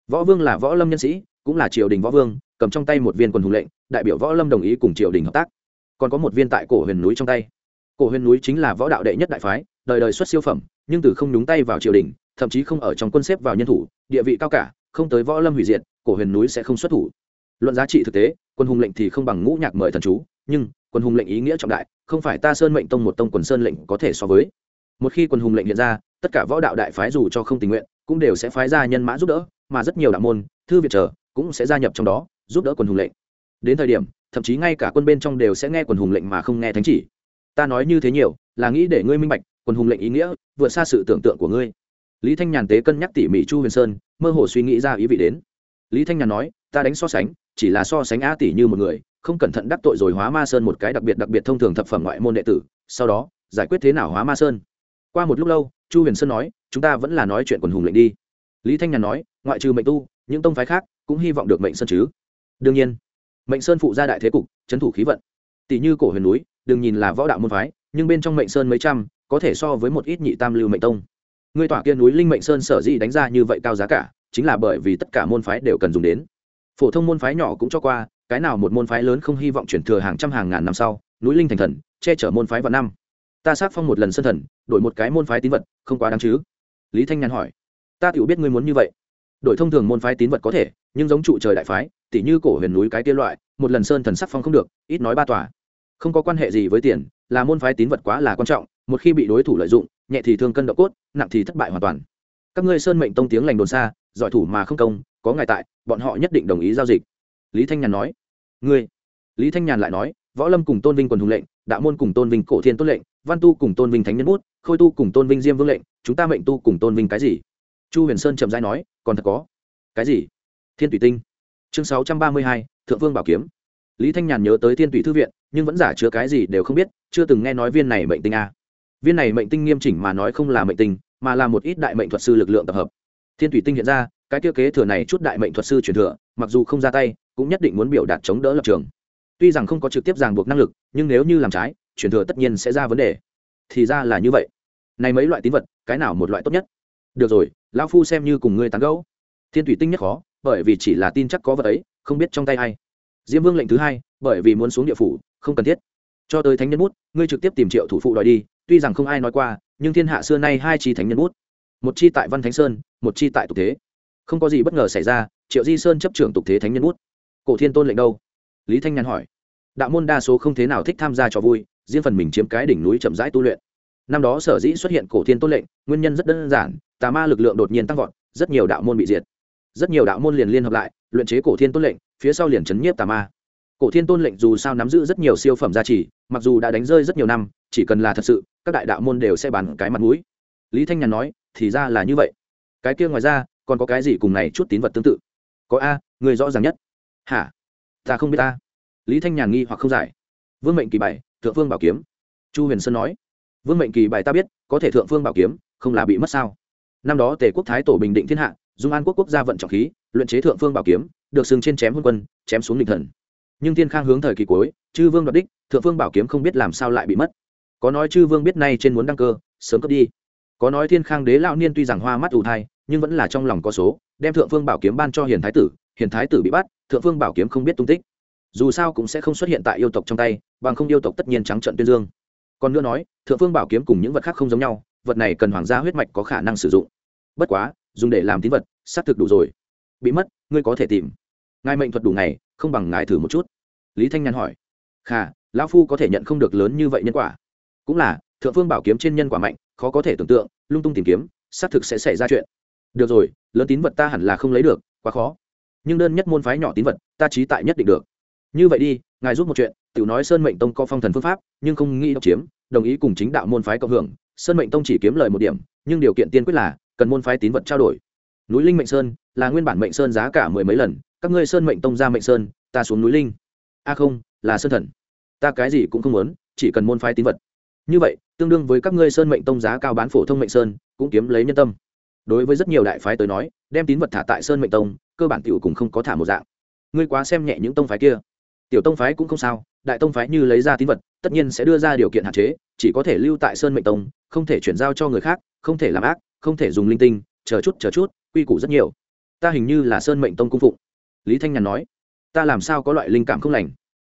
Võ vương là võ lâm nhân sĩ, cũng là triều đình võ vương, cầm trong tay một viên quần hùng lệnh, đại biểu võ lâm đồng ý cùng triều đình hợp tác. Còn có một viên tại cổ huyền núi trong tay. Cổ huyền núi chính là võ đạo đệ nhất đại phái, đời đời xuất siêu phẩm, nhưng từ không nhúng tay vào triều đình, thậm chí không ở trong quân xếp vào nhân thủ, địa vị cao cả, không tới võ lâm hủy diệt, cổ huyền núi sẽ không xuất thủ. Luận giá trị thực tế quân hùng lệnh thì không bằng ngũ nhạc mời thần chú, nhưng quân hùng lệnh ý nghĩa trọng đại, không phải ta sơn mệnh tông một tông quần sơn lệnh có thể so với. Một khi quân hùng lệnh hiện ra, tất cả võ đạo đại phái dù cho không tình nguyện, cũng đều sẽ phái ra nhân mã giúp đỡ, mà rất nhiều đạo môn, thư viện trở cũng sẽ gia nhập trong đó, giúp đỡ quân hùng lệnh. Đến thời điểm, thậm chí ngay cả quân bên trong đều sẽ nghe quân hùng lệnh mà không nghe thánh chỉ. Ta nói như thế nhiều, là nghĩ để ngươi minh bạch quân hùng lệnh ý nghĩa, vượt xa sự tưởng tượng của ngươi. Lý thanh nhàn tế cân nhắc tỉ mỉ chu huyền sơn, mơ hồ suy nghĩ ra ý vị đến. Lý thanh nhàn nói, ta đánh so sánh, chỉ là so sánh a tỷ như một người không cẩn thận đắc tội rồi hóa ma sơn một cái đặc biệt đặc biệt thông thường thập phẩm ngoại môn đệ tử, sau đó, giải quyết thế nào hóa ma sơn? Qua một lúc lâu, chu huyền sơn nói, chúng ta vẫn là nói chuyện quần hùng lệnh đi. Lý thanh nhàn nói, ngoại trừ mệnh tu, những tông phái khác cũng hy vọng được mệnh sơn chứ. Đương nhiên. Mệnh sơn phụ gia đại thế cục, trấn thủ khí vận. Tỷ như cổ huyền núi, đừng nhìn là võ đạo môn phái, nhưng bên trong mệnh sơn mấy trăm, có thể so với một ít nhị tam lưu mệnh tông. Người tỏa kia núi linh mệnh sơn sở dĩ đánh ra như vậy cao giá cả, chính là bởi vì tất cả môn phái đều cần dùng đến. Phổ thông môn phái nhỏ cũng cho qua cái nào một môn phái lớn không hy vọng chuyển thừa hàng trăm hàng ngàn năm sau, núi linh thành thần, che chở môn phái vào năm. Ta sát phong một lần sân thần, đổi một cái môn phái tín vật, không quá đáng chứ? Lý thanh nhàn hỏi. Ta tự biết ngươi muốn như vậy. Đổi thông thường môn phái tín vật có thể, nhưng giống trụ trời đại phái, tỉ như cổ huyền núi cái tiên loại, một lần sơn thần sắc phong không được, ít nói ba tòa. Không có quan hệ gì với tiền, là môn phái tín vật quá là quan trọng, một khi bị đối thủ lợi dụng, nhẹ thì thương cân độ cốt, nặng thì thất bại hoàn toàn. Các ngươi sơn mệnh tông tiếng lành đồn xa, giỏi thủ mà không công, có ngài tại, bọn họ nhất định đồng ý giao dịch lý thanh nhàn nói. Ngươi. Lý thanh nhàn lại nói, võ lâm cùng tôn vinh quần hùng lệnh, đạo môn cùng tôn vinh cổ thiên tốt lệnh, văn tu cùng tôn vinh thánh nhân bút, khôi tu cùng tôn vinh diêm vương lệnh, chúng ta mệnh tu cùng tôn vinh cái gì? Chu huyền sơn chậm rãi nói, còn thật có. Cái gì? Thiên tùy tinh. Chương sáu trăm ba mươi hai, thượng vương bảo kiếm. Lý thanh nhàn nhớ tới thiên tùy thư viện, nhưng vẫn giả chứa cái gì đều không biết, chưa từng nghe nói viên này mệnh tinh a. Viên này mệnh tinh nghiêm chỉnh mà nói không là mệnh tinh, mà là một ít đại mệnh thuật sư lực lượng tập hợp. Thiên tùy tinh hiện ra, cái tiêu kế thừa này chút đại mệnh thuật sư truyền thừa, mặc dù không ra tay cũng nhất định muốn biểu đạt chống đỡ lập trường. Tuy rằng không có trực tiếp ràng buộc năng lực, nhưng nếu như làm trái, truyền thừa tất nhiên sẽ ra vấn đề. Thì ra là như vậy. Này mấy loại tín vật, cái nào một loại tốt nhất? Được rồi, lão phu xem như cùng ngươi tán gẫu. Thiên thủy tinh nhất khó, bởi vì chỉ là tin chắc có vật ấy, không biết trong tay ai. Diêm vương lệnh thứ hai, bởi vì muốn xuống địa phủ, không cần thiết. Cho tới thánh nhân bút, ngươi trực tiếp tìm triệu thủ phụ đòi đi, tuy rằng không ai nói qua, nhưng thiên hạ xưa nay hai chi thánh nhân bút. Một chi tại văn thánh sơn, một chi tại tục thế. Không có gì bất ngờ xảy ra, triệu di sơn chấp trưởng tục thế thánh nhân bút cổ thiên tôn lệnh đâu? Lý thanh nhàn hỏi. Đạo môn đa số không thế nào thích tham gia cho vui, riêng phần mình chiếm cái đỉnh núi chậm rãi tu luyện. Năm đó sở dĩ xuất hiện cổ thiên tôn lệnh, nguyên nhân rất đơn giản, tà ma lực lượng đột nhiên tăng vọt, rất nhiều đạo môn bị diệt. Rất nhiều đạo môn liền liên hợp lại, luyện chế cổ thiên tôn lệnh, phía sau liền chấn nhiếp tà ma. Cổ thiên tôn lệnh dù sao nắm giữ rất nhiều siêu phẩm gia trì, mặc dù đã đánh rơi rất nhiều năm, chỉ cần là thật sự, các đại đạo môn đều sẽ bàn cái mặt mũi. Lý thanh nhàn nói, thì ra là như vậy. Cái kia ngoài ra, còn có cái gì cùng này chút tín vật tương tự? Có a, người rõ ràng nhất hả? Ta không biết ta. Lý thanh nhàn nghi hoặc không giải. Vương mệnh kỳ bảy thượng phương bảo kiếm. Chu huyền sơn nói. Vương mệnh kỳ bài ta biết, có thể thượng phương bảo kiếm, không là bị mất sao? Năm đó tề quốc thái tổ bình định thiên hạ, dung an quốc quốc gia vận trọng khí, luyện chế thượng phương bảo kiếm, được sừng trên chém hôn quân, chém xuống đình thần. Nhưng thiên khang hướng thời kỳ cuối, chư vương đoạt đích, thượng phương bảo kiếm không biết làm sao lại bị mất. Có nói chư vương biết nay trên muốn đăng cơ, sớm cướp đi. Có nói thiên khang đế lão niên tuy rằng hoa mắt ủ thai, nhưng vẫn là trong lòng có số, đem thượng phương bảo kiếm ban cho hiền thái tử hiền thái tử bị bắt thượng phương bảo kiếm không biết tung tích. Dù sao cũng sẽ không xuất hiện tại yêu tộc trong tay bằng không yêu tộc tất nhiên trắng trận tuyên dương. Còn nữa nói thượng phương bảo kiếm cùng những vật khác không giống nhau vật này cần hoàng gia huyết mạch có khả năng sử dụng. Bất quá dùng để làm tín vật xác thực đủ rồi. Bị mất ngươi có thể tìm. Ngài mệnh thuật đủ này, không bằng ngài thử một chút. Lý thanh nhàn hỏi. Khà lão phu có thể nhận không được lớn như vậy nhân quả. Cũng là thượng phương bảo kiếm trên nhân quả mạnh khó có thể tưởng tượng lung tung tìm kiếm xác thực sẽ xảy ra chuyện. Được rồi lớn tín vật ta hẳn là không lấy được quá khó nhưng đơn nhất môn phái nhỏ tín vật, ta trí tại nhất định được. Như vậy đi, ngài giúp một chuyện, tiểu nói sơn mệnh tông có phong thần phương pháp, nhưng không nghĩ độc chiếm, đồng ý cùng chính đạo môn phái cộng hưởng. Sơn mệnh tông chỉ kiếm lời một điểm, nhưng điều kiện tiên quyết là, cần môn phái tín vật trao đổi. Núi linh mệnh sơn, là nguyên bản mệnh sơn giá cả mười mấy lần, các ngươi sơn mệnh tông ra mệnh sơn, ta xuống núi linh. A không, là sơn thần. Ta cái gì cũng không muốn, chỉ cần môn phái tín vật. Như vậy, tương đương với các ngươi sơn mệnh tông giá cao bán phổ thông mệnh sơn, cũng kiếm lấy nhân tâm. Đối với rất nhiều đại phái tới nói, đem tín vật thả tại sơn mệnh tông cơ bản tiểu cũng không có thả một dạng. Ngươi quá xem nhẹ những tông phái kia. Tiểu tông phái cũng không sao, đại tông phái như lấy ra tín vật, tất nhiên sẽ đưa ra điều kiện hạn chế, chỉ có thể lưu tại sơn mệnh tông, không thể chuyển giao cho người khác, không thể làm ác, không thể dùng linh tinh, chờ chút chờ chút, quy củ rất nhiều. Ta hình như là sơn mệnh tông cung phụng. Lý thanh nhàn nói. Ta làm sao có loại linh cảm không lành?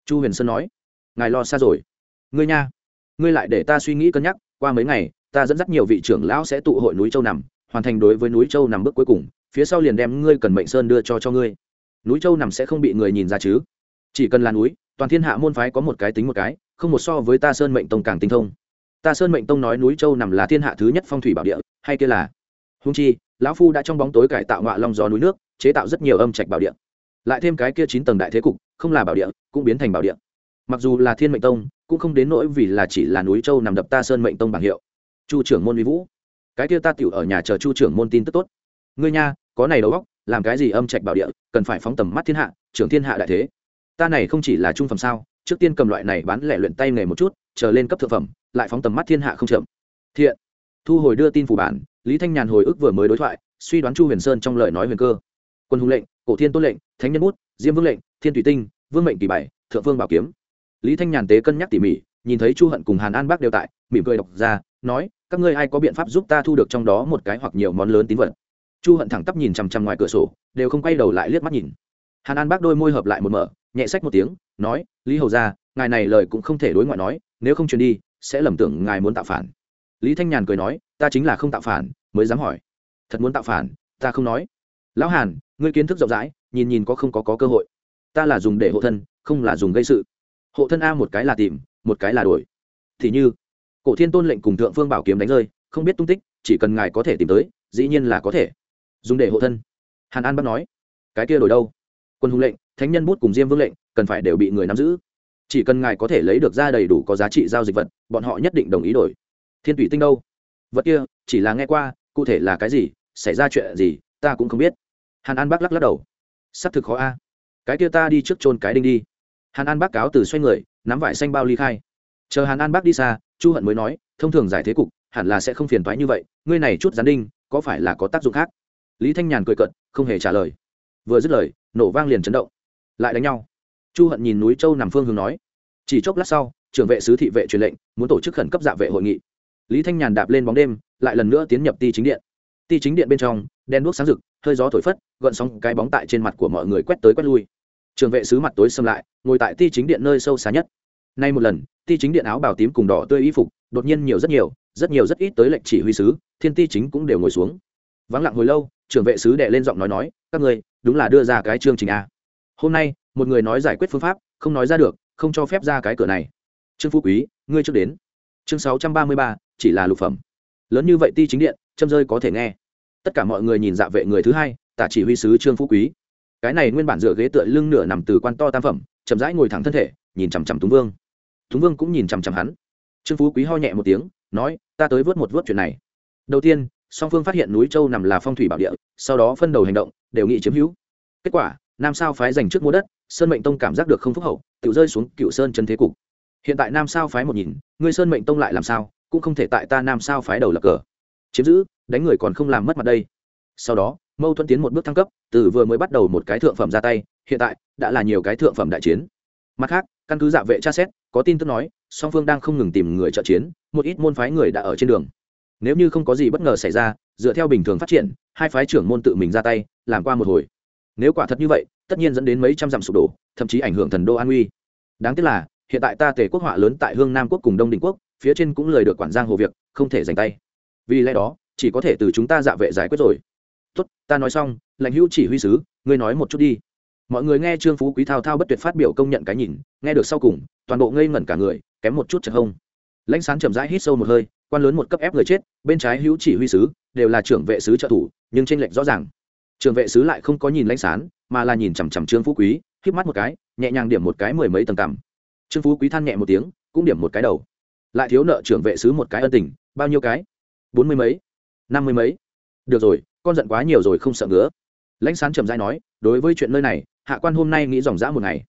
Chu huyền sơn nói. Ngài lo xa rồi. Ngươi nha. Ngươi lại để ta suy nghĩ cân nhắc, qua mấy ngày, ta dẫn dắt nhiều vị trưởng lão sẽ tụ hội núi châu nằm, hoàn thành đối với núi châu nằm bước cuối cùng phía sau liền đem ngươi cần mệnh sơn đưa cho cho ngươi. Núi châu nằm sẽ không bị người nhìn ra chứ? Chỉ cần là núi, toàn thiên hạ môn phái có một cái tính một cái, không một so với ta sơn mệnh tông càng tinh thông. Ta sơn mệnh tông nói núi châu nằm là thiên hạ thứ nhất phong thủy bảo địa, hay kia là? Hung chi, lão phu đã trong bóng tối cải tạo ngọa long gió núi nước, chế tạo rất nhiều âm trạch bảo địa. Lại thêm cái kia chín tầng đại thế cục, không là bảo địa, cũng biến thành bảo địa. Mặc dù là thiên mệnh tông, cũng không đến nỗi vì là chỉ là núi châu nằm đập ta sơn mệnh tông bảng hiệu. Chu trưởng môn uy vũ. Cái kia ta tiểu ở nhà chờ chu trưởng môn tin tức tốt ngươi nha, có này đầu góc làm cái gì âm trạch bảo địa, cần phải phóng tầm mắt thiên hạ, trưởng thiên hạ đại thế. Ta này không chỉ là trung phẩm sao, trước tiên cầm loại này bán lẻ luyện tay nghề một chút, chờ lên cấp thượng phẩm, lại phóng tầm mắt thiên hạ không chậm. Thiện. Thu hồi đưa tin phủ bản, lý thanh nhàn hồi ức vừa mới đối thoại, suy đoán chu huyền sơn trong lời nói huyền cơ. Quân hùng lệnh, cổ thiên tôn lệnh, thánh nhân bút, diêm vương lệnh, thiên thủy tinh, vương mệnh kỳ bảy, thượng vương bảo kiếm. Lý thanh nhàn tế cân nhắc tỉ mỉ, nhìn thấy chu hận cùng hàn an bác đều tại, mỉm cười đọc ra, nói, các ngươi ai có biện pháp giúp ta thu được trong đó một cái hoặc nhiều món lớn tín vật? Chu hận thẳng tắp nhìn chằm chằm ngoài cửa sổ đều không quay đầu lại liếc mắt nhìn. Hàn an bác đôi môi hợp lại một mở nhẹ sách một tiếng nói lý hầu ra ngài này lời cũng không thể đối ngoại nói nếu không truyền đi sẽ lầm tưởng ngài muốn tạo phản. Lý thanh nhàn cười nói ta chính là không tạo phản mới dám hỏi. Thật muốn tạo phản ta không nói. Lão hàn ngươi kiến thức rộng rãi nhìn nhìn có không có, có cơ hội. Ta là dùng để hộ thân không là dùng gây sự. Hộ thân a một cái là tìm một cái là đổi. Thì như cổ thiên tôn lệnh cùng thượng phương bảo kiếm đánh rơi không biết tung tích chỉ cần ngài có thể tìm tới dĩ nhiên là có thể dùng để hộ thân. Hàn an bắt nói, cái kia đổi đâu? Quân hùng lệnh, thánh nhân bút cùng diêm vương lệnh, cần phải đều bị người nắm giữ. Chỉ cần ngài có thể lấy được ra đầy đủ có giá trị giao dịch vật, bọn họ nhất định đồng ý đổi. Thiên tủy tinh đâu? Vật kia, chỉ là nghe qua, cụ thể là cái gì, xảy ra chuyện gì, ta cũng không biết. Hàn an bác lắc lắc đầu. S ắ c thực khó a. Cái kia ta đi trước trôn cái đinh đi. Hàn an bác cáo từ xoay người, nắm vải xanh bao ly khai. Chờ hàn an bác đi xa, chu hận mới nói, thông thường giải thế cục, hẳn là sẽ không phiền thoái như vậy, ngươi này chút gián đinh, có phải là có tác dụng khác? Lý thanh nhàn cười cận không hề trả lời. Vừa dứt lời, nổ vang liền chấn động. Lại đánh nhau. Chu hận nhìn núi châu nằm phương hướng nói. Chỉ chốc lát sau, trưởng vệ sứ thị vệ truyền lệnh, muốn tổ chức khẩn cấp dạ vệ hội nghị. Lý thanh nhàn đạp lên bóng đêm, lại lần nữa tiến nhập ti chính điện. Ti chính điện bên trong đen đuốc sáng rực, hơi gió thổi phất gọn sóng cái bóng tại trên mặt của mọi người quét tới quét lui. Trường vệ sứ mặt tối xâm lại, ngồi tại ti chính điện nơi sâu xa nhất. Nay một lần, ti chính điện áo bào tím cùng đỏ tươi y phục, đột nhiên nhiều rất nhiều rất nhiều rất ít tới lệnh chỉ huy sứ, thiên ti chính cũng đều ngồi xuống. Vắng lặng hồi lâu trưởng vệ sứ đệ lên giọng nói nói, các người đúng là đưa ra cái chương trình a. Hôm nay, một người nói giải quyết phương pháp, không nói ra được, không cho phép ra cái cửa này. Trương phú quý, ngươi trước đến. Chương sáu trăm ba mươi ba, chỉ là lục phẩm. Lớn như vậy ti chính điện, châm rơi có thể nghe. Tất cả mọi người nhìn dạ vệ người thứ hai, tả chỉ huy sứ trương phú quý. Cái này nguyên bản dựa ghế tựa lưng nửa nằm từ quan to tam phẩm, chậm rãi ngồi thẳng thân thể, nhìn chằm chằm túng vương. Túng vương cũng nhìn chằm chằm hắn. Trương phú quý ho nhẹ một tiếng, nói, ta tới vớt một vớt chuyện này. Đầu tiên song phương phát hiện núi châu nằm là phong thủy bảo địa, sau đó phân đầu hành động, đều nghị chiếm hữu. Kết quả, nam sao phái giành trước mua đất, sơn mệnh tông cảm giác được không phúc hậu, tự rơi xuống cựu sơn chân thế cục. Hiện tại nam sao phái một nhìn, ngươi sơn mệnh tông lại làm sao, cũng không thể tại ta nam sao phái đầu lập cờ. Chiếm giữ, đánh người còn không làm mất mặt đây. Sau đó, mâu thuẫn tiến một bước thăng cấp, từ vừa mới bắt đầu một cái thượng phẩm ra tay, hiện tại, đã là nhiều cái thượng phẩm đại chiến. Mặt khác, căn cứ dạ vệ tra xét, có tin tức nói, song phương đang không ngừng tìm người trợ chiến, một ít môn phái người đã ở trên đường nếu như không có gì bất ngờ xảy ra, dựa theo bình thường phát triển, hai phái trưởng môn tự mình ra tay, làm qua một hồi. Nếu quả thật như vậy, tất nhiên dẫn đến mấy trăm dặm sụp đổ, thậm chí ảnh hưởng thần đô an uy. Đáng tiếc là, hiện tại ta tề quốc họa lớn tại hương nam quốc cùng đông đình quốc, phía trên cũng lời được quản giang hồ việc, không thể giành tay. Vì lẽ đó, chỉ có thể từ chúng ta dạ vệ giải quyết rồi. Tốt, ta nói xong, lãnh hữu chỉ huy sứ, ngươi nói một chút đi. Mọi người nghe trương phú quý thao thao bất tuyệt phát biểu công nhận cái nhìn, nghe được sau cùng, toàn bộ ngây ngẩn cả người, kém một chút chật hông. Lãnh sán chậm rãi hít sâu một hơi quan lớn một cấp ép người chết, bên trái hữu chỉ huy sứ, đều là trưởng vệ sứ trợ thủ, nhưng tranh lệch rõ ràng. Trưởng vệ sứ lại không có nhìn lãnh sán, mà là nhìn chằm chằm trương phú quý, híp mắt một cái, nhẹ nhàng điểm một cái mười mấy tầng cằm. Trương phú quý than nhẹ một tiếng, cũng điểm một cái đầu. Lại thiếu nợ trưởng vệ sứ một cái ân tình, bao nhiêu cái? Bốn mươi mấy, năm mươi mấy. Được rồi, con giận quá nhiều rồi không sợ ngứa. Lãnh sán trầm dai nói, đối với chuyện nơi này, hạ quan hôm nay nghĩ dòng dã một ngày.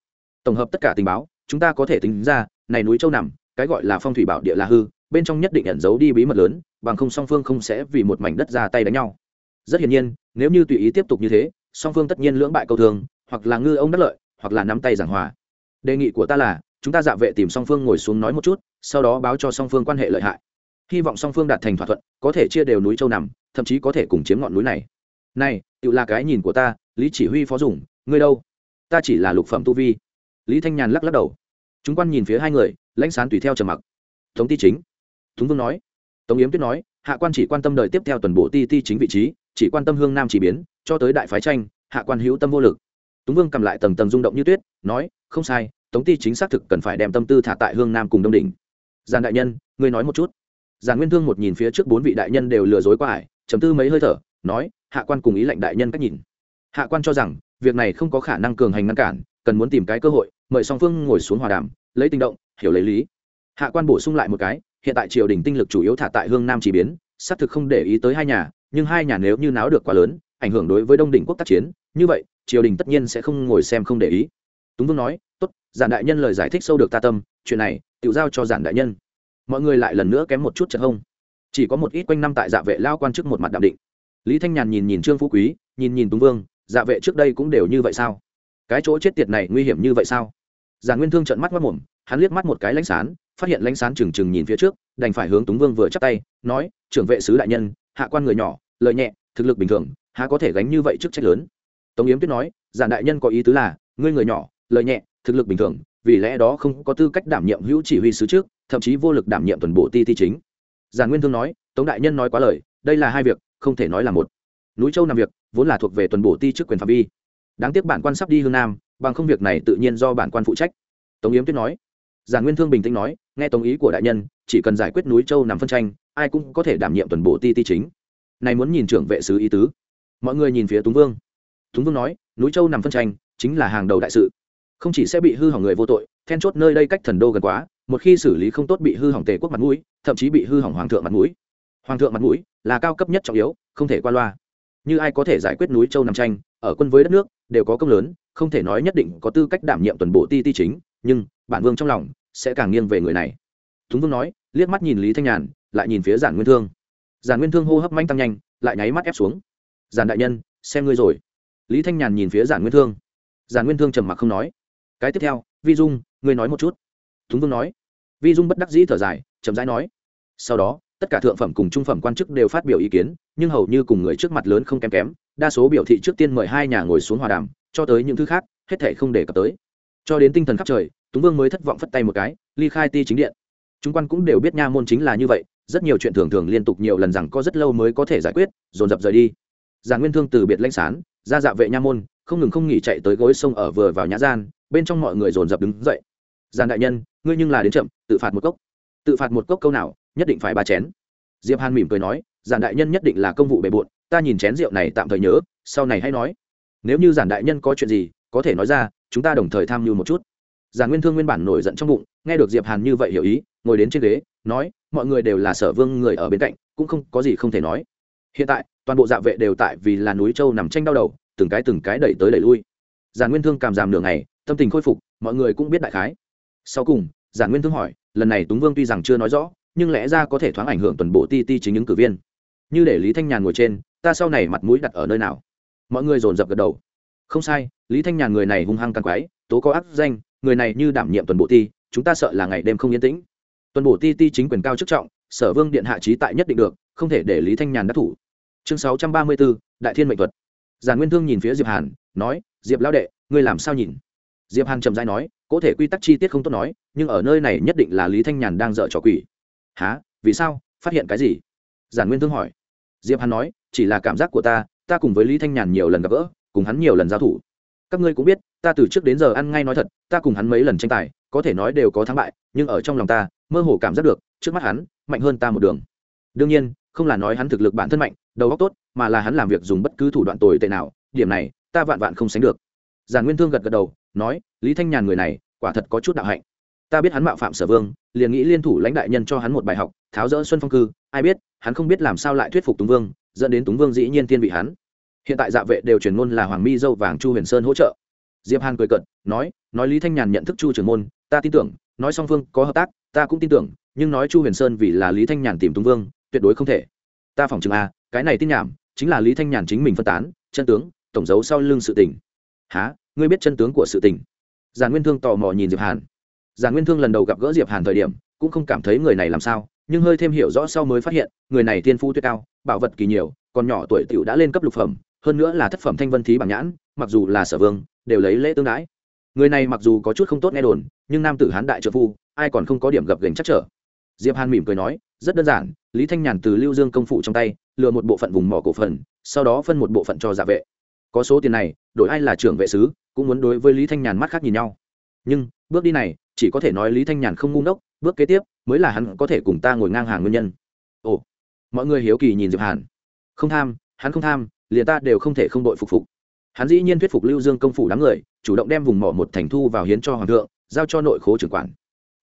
Tổng hợp tất cả tình báo, chúng ta có thể tính ra, này núi châu nằm, cái gọi là phong thủy bảo địa là hư bên trong nhất định ẩn giấu đi bí mật lớn, bằng không song phương không sẽ vì một mảnh đất ra tay đánh nhau. Rất hiển nhiên, nếu như tùy ý tiếp tục như thế, song phương tất nhiên lưỡng bại cầu thường, hoặc là ngư ông đắc lợi, hoặc là nắm tay giảng hòa. Đề nghị của ta là, chúng ta dạ vệ tìm song phương ngồi xuống nói một chút, sau đó báo cho song phương quan hệ lợi hại. Hy vọng song phương đạt thành thỏa thuận, có thể chia đều núi châu nằm, thậm chí có thể cùng chiếm ngọn núi này. Này, tự là cái nhìn của ta, lý chỉ huy phó dùng ngươi đâu? Ta chỉ là lục phẩm tu vi. Lý thanh nhàn lắc lắc đầu. Chúng quan nhìn phía hai người, lãnh sán tùy theo trầm mặc. Thống ti chính Túng vương nói. Tống yếm tuyết nói, hạ quan chỉ quan tâm đời tiếp theo tuần bộ ti ti chính vị trí, chỉ quan tâm hương nam chỉ biến, cho tới đại phái tranh, hạ quan hữu tâm vô lực. Túng vương cầm lại tầng tầng rung động như tuyết, nói, không sai, tống ti chính xác thực cần phải đem tâm tư thả tại hương nam cùng đông đỉnh. Giàn đại nhân, ngươi nói một chút. Giàn nguyên thương một nhìn phía trước bốn vị đại nhân đều lừa dối qua ải chấm tư mấy hơi thở, nói, hạ quan cùng ý lệnh đại nhân cách nhìn. Hạ quan cho rằng, việc này không có khả năng cường hành ngăn cản, cần muốn tìm cái cơ hội, mời song phương ngồi xuống hòa đàm, lấy tinh động, hiểu lấy lý. Hạ quan bổ sung lại một cái hiện tại triều đình tinh lực chủ yếu thả tại hương nam chỉ biến, xác thực không để ý tới hai nhà, nhưng hai nhà nếu như náo được quá lớn, ảnh hưởng đối với đông đỉnh quốc tác chiến, như vậy, triều đình tất nhiên sẽ không ngồi xem không để ý. Túng vương nói, tốt, giản đại nhân lời giải thích sâu được ta tâm, chuyện này tự giao cho giản đại nhân. Mọi người lại lần nữa kém một chút chật hông. Chỉ có một ít quanh năm tại dạ vệ lao quan chức một mặt đạm định. Lý thanh nhàn nhìn nhìn trương phú quý, nhìn nhìn túng vương dạ vệ trước đây cũng đều như vậy sao? Cái chỗ chết tiệt này nguy hiểm như vậy sao? Giản nguyên thương trợn mắt mất mồm, hắn liếc mắt một cái lãnh sán phát hiện lãnh sán trừng trừng nhìn phía trước, đành phải hướng túng vương vừa chắp tay, nói, trưởng vệ sứ đại nhân, hạ quan người nhỏ lợi nhẹ, thực lực bình thường, há có thể gánh như vậy chức trách lớn? Tống yếm tuyết nói, giản đại nhân có ý tứ là, ngươi người nhỏ lợi nhẹ, thực lực bình thường, vì lẽ đó không có tư cách đảm nhiệm hữu chỉ huy sứ trước, thậm chí vô lực đảm nhiệm tuần bộ ti ti chính. Giản nguyên thương nói, tống đại nhân nói quá lời, đây là hai việc, không thể nói là một. Núi châu làm việc, vốn là thuộc về tuần bộ ti chức quyền phạm vi. Đáng tiếc bản quan sắp đi hương nam, bằng không việc này tự nhiên do bản quan phụ trách. Tống yếm tuyết nói giản nguyên thương bình tĩnh nói, nghe tống ý của đại nhân, chỉ cần giải quyết núi châu nằm phân tranh, ai cũng có thể đảm nhiệm tuần bộ ti ti chính. Này muốn nhìn trưởng vệ sứ ý tứ. Mọi người nhìn phía túng vương. Túng vương nói, núi châu nằm phân tranh, chính là hàng đầu đại sự. Không chỉ sẽ bị hư hỏng người vô tội, then chốt nơi đây cách thần đô gần quá, một khi xử lý không tốt bị hư hỏng tề quốc mặt mũi, thậm chí bị hư hỏng hoàng thượng mặt mũi. Hoàng thượng mặt mũi là cao cấp nhất trọng yếu, không thể qua loa. Như ai có thể giải quyết núi châu nằm tranh, ở quân với đất nước, đều có công lớn, không thể nói nhất định có tư cách đảm nhiệm tuần bộ ti ti chính, nhưng bản vương trong lòng sẽ càng nghiêng về người này. Túng vương nói, liếc mắt nhìn lý thanh nhàn, lại nhìn phía giản nguyên thương. Giản nguyên thương hô hấp manh tăng nhanh, lại nháy mắt ép xuống. Giản đại nhân, xem ngươi rồi. Lý thanh nhàn nhìn phía giản nguyên thương. Giản nguyên thương trầm mặc không nói. Cái tiếp theo, vi dung, ngươi nói một chút. Túng vương nói. Vi dung bất đắc dĩ thở dài, chậm rãi nói. Sau đó, tất cả thượng phẩm cùng trung phẩm quan chức đều phát biểu ý kiến, nhưng hầu như cùng người trước mặt lớn không kém kém, đa số biểu thị trước tiên mời hai nhà ngồi xuống hòa đàm, cho tới những thứ khác, hết thể không để cập tới. Cho đến tinh thần khắp trời túng vương mới thất vọng phất tay một cái, ly khai ti chính điện. Chúng quan cũng đều biết nha môn chính là như vậy, rất nhiều chuyện thường thường liên tục nhiều lần rằng có rất lâu mới có thể giải quyết, dồn dập rời đi. Giả nguyên thương từ biệt lãnh sán, ra dạ vệ nha môn, không ngừng không nghỉ chạy tới gối sông ở vừa vào nhã gian, bên trong mọi người dồn dập đứng dậy. Giàn đại nhân, ngươi nhưng là đến chậm, tự phạt một cốc. Tự phạt một cốc câu nào, nhất định phải ba chén. Diệp hàn mỉm cười nói giản đại nhân nhất định là công vụ bề bộn, ta nhìn chén rượu này tạm thời nhớ, sau này hay nói. Nếu như giản đại nhân có chuyện gì, có thể nói ra, chúng ta đồng thời tham mưu một chút giản nguyên thương nguyên bản nổi giận trong bụng, nghe được diệp hàn như vậy hiểu ý, ngồi đến trên ghế, nói, mọi người đều là sở vương người ở bên cạnh, cũng không có gì không thể nói. Hiện tại, toàn bộ dạ vệ đều tại vì là núi châu nằm tranh đau đầu, từng cái từng cái đẩy tới đẩy lui. Giản nguyên thương cảm giảm nửa ngày, tâm tình khôi phục, mọi người cũng biết đại khái. Sau cùng, giản nguyên thương hỏi, lần này túng vương tuy rằng chưa nói rõ, nhưng lẽ ra có thể thoáng ảnh hưởng toàn bộ ti ti chính những cử viên. Như để lý thanh nhàn ngồi trên, ta sau này mặt mũi đặt ở nơi nào? Mọi người dồn dập gật đầu. Không sai, lý thanh nhàn người này hung hăng càng quái, tố có ác danh người này như đảm nhiệm tuần bộ ti, chúng ta sợ là ngày đêm không yên tĩnh. Tuần bộ ti ti chính quyền cao chức trọng, sở vương điện hạ trí tại nhất định được, không thể để lý thanh nhàn đắc thủ. Chương sáu trăm ba mươi bốn, đại thiên mệnh thuật. Giàn nguyên thương nhìn phía diệp hàn, nói, diệp lão đệ, ngươi làm sao nhìn? Diệp hàn trầm dai nói có thể quy tắc chi tiết không tốt nói, nhưng ở nơi này nhất định là lý thanh nhàn đang dở trò quỷ. Há vì sao? Phát hiện cái gì? Giản nguyên thương hỏi. Diệp hàn nói, chỉ là cảm giác của ta ta cùng với lý thanh nhàn nhiều lần gặp gỡ, cùng hắn nhiều lần giao thủ các ngươi cũng biết, ta từ trước đến giờ ăn ngay nói thật, ta cùng hắn mấy lần tranh tài, có thể nói đều có thắng bại, nhưng ở trong lòng ta, mơ hồ cảm giác được, trước mắt hắn, mạnh hơn ta một đường. Đương nhiên, không là nói hắn thực lực bản thân mạnh, đầu óc tốt, mà là hắn làm việc dùng bất cứ thủ đoạn tồi tệ nào, điểm này, ta vạn vạn không sánh được. Giản nguyên thương gật gật đầu, nói, lý thanh nhàn người này, quả thật có chút đạo hạnh. Ta biết hắn mạo phạm sở vương, liền nghĩ liên thủ lãnh đại nhân cho hắn một bài học, tháo rỡ xuân phong cư, ai biết, hắn không biết làm sao lại thuyết phục túng vương, dẫn đến túng vương dĩ nhiên thiên vị hắn hiện tại dạ vệ đều truyền ngôn là hoàng mi dâu vàng chu huyền sơn hỗ trợ. Diệp hàn cười cận nói nói lý thanh nhàn nhận thức chu trưởng môn, ta tin tưởng, nói song phương có hợp tác, ta cũng tin tưởng, nhưng nói chu huyền sơn vì là lý thanh nhàn tìm tung vương, tuyệt đối không thể. Ta phỏng chừng a cái này tin nhảm, chính là lý thanh nhàn chính mình phân tán, chân tướng, tổng giấu sau lưng sự tình. Há ngươi biết chân tướng của sự tình? Giàn nguyên thương tò mò nhìn diệp hàn. Giàn nguyên thương lần đầu gặp gỡ diệp hàn thời điểm, cũng không cảm thấy người này làm sao, nhưng hơi thêm hiểu rõ sau mới phát hiện, người này thiên phú tuyệt cao, bảo vật kỳ nhiều, còn nhỏ tuổi tiểu đã lên cấp lục phẩm hơn nữa là thất phẩm thanh vân thí bằng nhãn, mặc dù là sở vương, đều lấy lễ tương đãi. Người này mặc dù có chút không tốt nghe đồn, nhưng nam tử hán đại trợ phu, ai còn không có điểm gập gành chắc trở. Diệp hàn mỉm cười nói, rất đơn giản, lý thanh nhàn từ lưu dương công phụ trong tay, lừa một bộ phận vùng mỏ cổ phần, sau đó phân một bộ phận cho giả vệ. Có số tiền này, đổi ai là trưởng vệ sứ, cũng muốn đối với lý thanh nhàn mắt khác nhìn nhau. Nhưng, bước đi này, chỉ có thể nói lý thanh nhàn không ngu ngốc, bước kế tiếp, mới là hắn có thể cùng ta ngồi ngang hàng nguyên nhân. Ồ, mọi người hiếu kỳ nhìn diệp hàn. Không tham, hắn không tham liền ta đều không thể không đội phục phục. Hắn dĩ nhiên thuyết phục lưu dương công phủ đám người, chủ động đem vùng mỏ một thành thu vào hiến cho hoàng thượng, giao cho nội khố trưởng quản.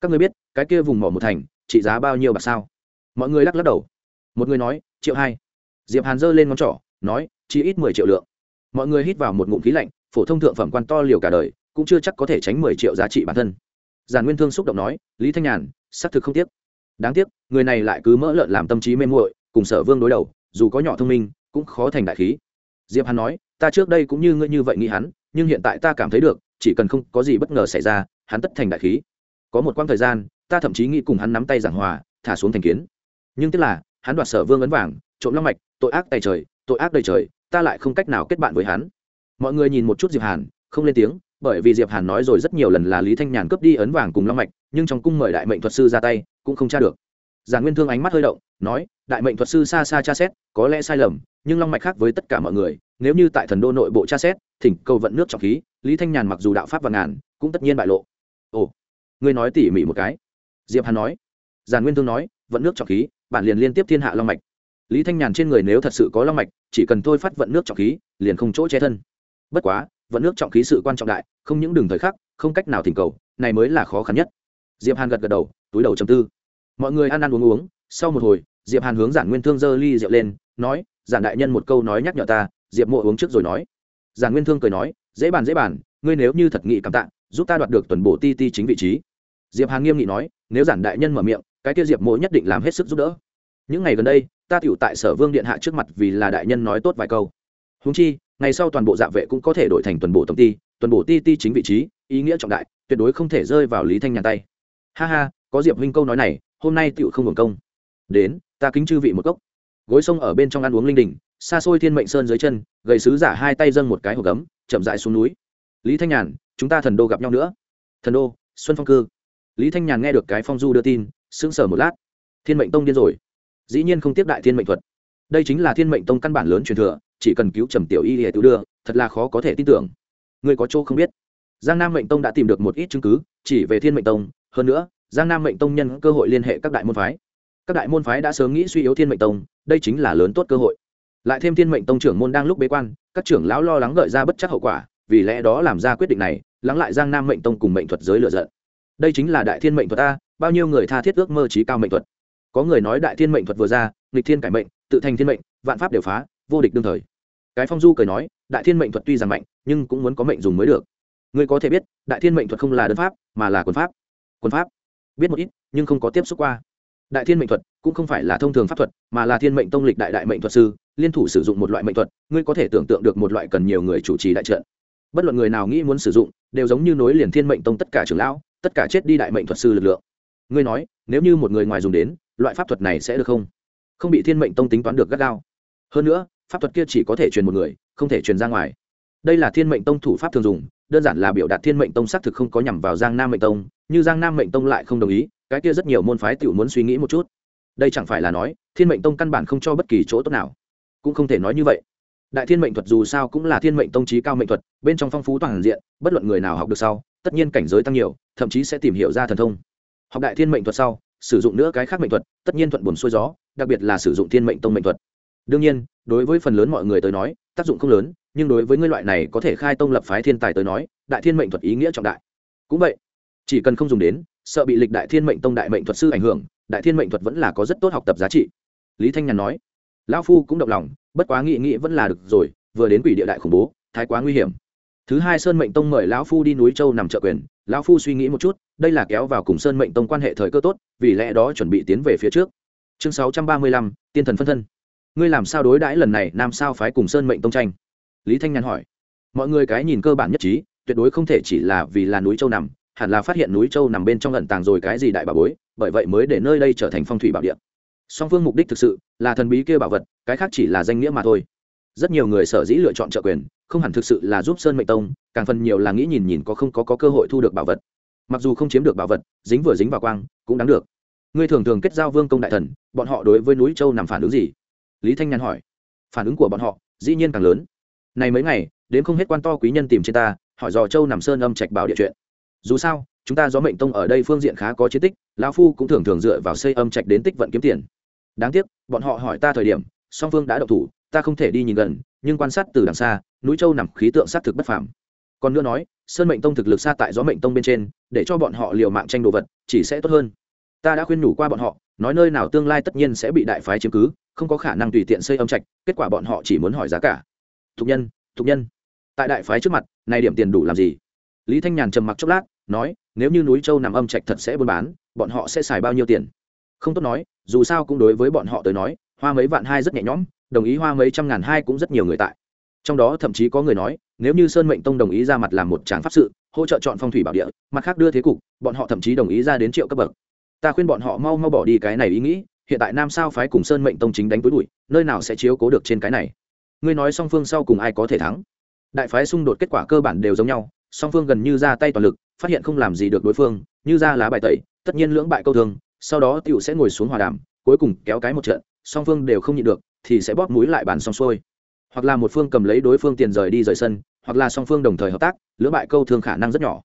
Các người biết, cái kia vùng mỏ một thành, trị giá bao nhiêu bạc sao? Mọi người lắc lắc đầu. Một người nói, triệu hai. Diệp hàn giơ lên ngón trỏ, nói chỉ ít mười triệu lượng. Mọi người hít vào một ngụm khí lạnh, phổ thông thượng phẩm quan to liều cả đời, cũng chưa chắc có thể tránh mười triệu giá trị bản thân. Giàn nguyên thương xúc động nói, lý thanh nhàn, xác thực không tiếc. Đáng tiếc, người này lại cứ mỡ lợn làm tâm trí mê muội, cùng sở vương đối đầu, dù có nhỏ thông minh cũng khó thành đại khí. Diệp hàn nói, ta trước đây cũng như ngươi như vậy nghĩ hắn, nhưng hiện tại ta cảm thấy được, chỉ cần không có gì bất ngờ xảy ra, hắn tất thành đại khí. Có một quãng thời gian, ta thậm chí nghĩ cùng hắn nắm tay giảng hòa, thả xuống thành kiến. Nhưng tức là, hắn đoạt sở vương ấn vàng, trộm long mạch, tội ác tay trời, tội ác đầy trời, ta lại không cách nào kết bạn với hắn. Mọi người nhìn một chút diệp hàn, không lên tiếng, bởi vì diệp hàn nói rồi rất nhiều lần là lý thanh nhàn cướp đi ấn vàng cùng long mạch, nhưng trong cung mời đại mệnh thuật sư ra tay, cũng không tra được giản nguyên thương ánh mắt hơi động, nói, đại mệnh thuật sư xa xa tra xét, có lẽ sai lầm, nhưng long mạch khác với tất cả mọi người, nếu như tại thần đô nội bộ tra xét, thỉnh cầu vận nước trọng khí, lý thanh nhàn mặc dù đạo pháp và ngàn, cũng tất nhiên bại lộ. Ồ, ngươi nói tỉ mỉ một cái. Diệp hàn nói. Giản nguyên thương nói, vận nước trọng khí, bản liền liên tiếp thiên hạ long mạch. Lý thanh nhàn trên người nếu thật sự có long mạch, chỉ cần thôi phát vận nước trọng khí, liền không chỗ che thân. Bất quá, vận nước trọng khí sự quan trọng đại, không những đường thời khắc, không cách nào thỉnh cầu, này mới là khó khăn nhất. Diệp hàn gật gật đầu, túi đầu chầm tư mọi người ăn ăn uống uống, sau một hồi, diệp hàn hướng giản nguyên thương giơ ly rượu lên, nói, giản đại nhân một câu nói nhắc nhở ta. Diệp mộ uống trước rồi nói. Giản nguyên thương cười nói, dễ bàn dễ bàn, ngươi nếu như thật nghị cảm tạ, giúp ta đoạt được tuần bổ ti ti chính vị trí. Diệp hàn nghiêm nghị nói, nếu giản đại nhân mở miệng, cái kia diệp mộ nhất định làm hết sức giúp đỡ. Những ngày gần đây, ta tiểu tại sở vương điện hạ trước mặt vì là đại nhân nói tốt vài câu. Húng chi, ngày sau toàn bộ dạ vệ cũng có thể đổi thành tuần bộ tổng ty tuần bộ ti ti chính vị trí, ý nghĩa trọng đại, tuyệt đối không thể rơi vào lý thanh nhàn tay. Ha ha, có diệp huynh câu nói này hôm nay tựu không hưởng công. Đến, ta kính chư vị một cốc. Gối sông ở bên trong ăn uống linh đình, xa xôi thiên mệnh sơn dưới chân, gầy sứ giả hai tay dâng một cái hộp gấm, chậm dại xuống núi. Lý thanh nhàn, chúng ta thần đô gặp nhau nữa. Thần đô, xuân phong cư. Lý thanh nhàn nghe được cái phong du đưa tin, sững sờ một lát. Thiên mệnh tông điên rồi. Dĩ nhiên không tiếp đại thiên mệnh thuật. Đây chính là thiên mệnh tông căn bản lớn truyền thừa, chỉ cần cứu trầm tiểu y hệ tự đưa, thật là khó có thể tin tưởng. Người có chỗ không biết. Giang nam mệnh tông đã tìm được một ít chứng cứ, chỉ về thiên mệnh tông, hơn nữa giang nam mệnh tông nhân cơ hội liên hệ các đại môn phái. Các đại môn phái đã sớm nghĩ suy yếu thiên mệnh tông, đây chính là lớn tốt cơ hội. Lại thêm thiên mệnh tông trưởng môn đang lúc bế quan, các trưởng lão lo lắng gợi ra bất chắc hậu quả, vì lẽ đó làm ra quyết định này, lắng lại giang nam mệnh tông cùng mệnh thuật giới lựa giận. Đây chính là đại thiên mệnh thuật ta bao nhiêu người tha thiết ước mơ trí cao mệnh thuật. Có người nói đại thiên mệnh thuật vừa ra, nghịch thiên cải mệnh, tự thành thiên mệnh, vạn pháp đều phá, vô địch đương thời. Cái phong du cười nói, đại thiên mệnh thuật tuy rằng mạnh, nhưng cũng muốn có mệnh dùng mới được. Ngươi có thể biết, đại thiên mệnh thuật không là đơn pháp, mà là quân pháp. Quân pháp biết một ít, nhưng không có tiếp xúc qua. Đại thiên mệnh thuật cũng không phải là thông thường pháp thuật, mà là thiên mệnh tông lịch đại đại mệnh thuật sư, liên thủ sử dụng một loại mệnh thuật, ngươi có thể tưởng tượng được một loại cần nhiều người chủ trì đại trận. Bất luận người nào nghĩ muốn sử dụng, đều giống như nối liền thiên mệnh tông tất cả trưởng lão, tất cả chết đi đại mệnh thuật sư lực lượng. Ngươi nói, nếu như một người ngoài dùng đến, loại pháp thuật này sẽ được không? Không bị thiên mệnh tông tính toán được gắt gao. Hơn nữa, pháp thuật kia chỉ có thể truyền một người, không thể truyền ra ngoài. Đây là thiên mệnh tông thủ pháp thường dùng đơn giản là biểu đạt thiên mệnh tông xác thực không có nhằm vào giang nam mệnh tông, như giang nam mệnh tông lại không đồng ý, cái kia rất nhiều môn phái tự muốn suy nghĩ một chút. Đây chẳng phải là nói, thiên mệnh tông căn bản không cho bất kỳ chỗ tốt nào. Cũng không thể nói như vậy. Đại thiên mệnh thuật dù sao cũng là thiên mệnh tông trí cao mệnh thuật, bên trong phong phú toàn diện, bất luận người nào học được sau, tất nhiên cảnh giới tăng nhiều, thậm chí sẽ tìm hiểu ra thần thông. Học đại thiên mệnh thuật sau, sử dụng nữa cái khác mệnh thuật, tất nhiên thuận buồn xuôi gió, đặc biệt là sử dụng thiên mệnh tông mệnh thuật. Đương nhiên, đối với phần lớn mọi người tới nói, tác dụng không lớn nhưng đối với ngươi loại này có thể khai tông lập phái thiên tài tới nói, đại thiên mệnh thuật ý nghĩa trọng đại. Cũng vậy, chỉ cần không dùng đến, sợ bị lịch đại thiên mệnh tông đại mệnh thuật sư ảnh hưởng, đại thiên mệnh thuật vẫn là có rất tốt học tập giá trị. Lý thanh nhàn nói, lão phu cũng động lòng, bất quá nghị nghị vẫn là được rồi, vừa đến quỷ địa đại khủng bố, thái quá nguy hiểm. Thứ hai sơn mệnh tông mời lão phu đi núi châu nằm trợ quyền, lão phu suy nghĩ một chút, đây là kéo vào cùng sơn mệnh tông quan hệ thời cơ tốt, vì lẽ đó chuẩn bị tiến về phía trước. Chương sáu trăm ba mươi lăm, tiên thần phân thân. Ngươi làm sao đối đãi lần này, nam sao phái cùng sơn mệnh tông tranh? Lý thanh nhàn hỏi. Mọi người cái nhìn cơ bản nhất trí tuyệt đối không thể chỉ là vì là núi châu nằm hẳn là phát hiện núi châu nằm bên trong lận tàng rồi cái gì đại bảo bối bởi vậy mới để nơi đây trở thành phong thủy bảo địa. Song phương mục đích thực sự là thần bí kia bảo vật cái khác chỉ là danh nghĩa mà thôi. Rất nhiều người sở dĩ lựa chọn trợ quyền không hẳn thực sự là giúp sơn mệnh tông càng phần nhiều là nghĩ nhìn nhìn có không có, có cơ hội thu được bảo vật. Mặc dù không chiếm được bảo vật dính vừa dính vào quang cũng đáng được. Ngươi thường thường kết giao vương công đại thần bọn họ đối với núi châu nằm phản ứng gì? Lý thanh nhàn hỏi. Phản ứng của bọn họ dĩ nhiên càng lớn này mấy ngày, đến không hết quan to quý nhân tìm trên ta, hỏi dò châu nằm sơn âm trạch bảo địa chuyện. Dù sao, chúng ta do mệnh tông ở đây phương diện khá có chiến tích, lão phu cũng thường thường dựa vào xây âm trạch đến tích vận kiếm tiền. Đáng tiếc, bọn họ hỏi ta thời điểm, song phương đã độc thủ, ta không thể đi nhìn gần, nhưng quan sát từ đằng xa, núi châu nằm khí tượng xác thực bất phàm. Còn nữa nói, sơn mệnh tông thực lực xa tại gió mệnh tông bên trên, để cho bọn họ liều mạng tranh đồ vật, chỉ sẽ tốt hơn. Ta đã khuyên nhủ qua bọn họ, nói nơi nào tương lai tất nhiên sẽ bị đại phái chiếm cứ, không có khả năng tùy tiện xây âm trạch, kết quả bọn họ chỉ muốn hỏi giá cả thục nhân thục nhân. Tại đại phái trước mặt, này điểm tiền đủ làm gì? Lý thanh nhàn trầm mặc chốc lát, nói, nếu như núi châu nằm âm trạch thật sẽ buôn bán, bọn họ sẽ xài bao nhiêu tiền? Không tốt nói, dù sao cũng đối với bọn họ tới nói, hoa mấy vạn hai rất nhẹ nhõm, đồng ý hoa mấy trăm ngàn hai cũng rất nhiều người tại. Trong đó thậm chí có người nói, nếu như sơn mệnh tông đồng ý ra mặt làm một tràng pháp sự, hỗ trợ chọn phong thủy bảo địa, mặt khác đưa thế cục, bọn họ thậm chí đồng ý ra đến triệu cấp bậc. Ta khuyên bọn họ mau mau bỏ đi cái này ý nghĩ, hiện tại nam sao phái cùng sơn mệnh tông chính đánh túi bụi nơi nào sẽ chiếu cố được trên cái này? Ngươi nói song phương sau cùng ai có thể thắng? Đại phái xung đột kết quả cơ bản đều giống nhau, song phương gần như ra tay toàn lực, phát hiện không làm gì được đối phương, như ra lá bài tẩy, tất nhiên lưỡng bại câu thương, sau đó t sẽ ngồi xuống hòa đàm, cuối cùng kéo cái một trận, song phương đều không nhịn được, thì sẽ bóp mũi lại bàn xong xuôi. Hoặc là một phương cầm lấy đối phương tiền rời đi rời sân, hoặc là song phương đồng thời hợp tác, lưỡng bại câu thương khả năng rất nhỏ.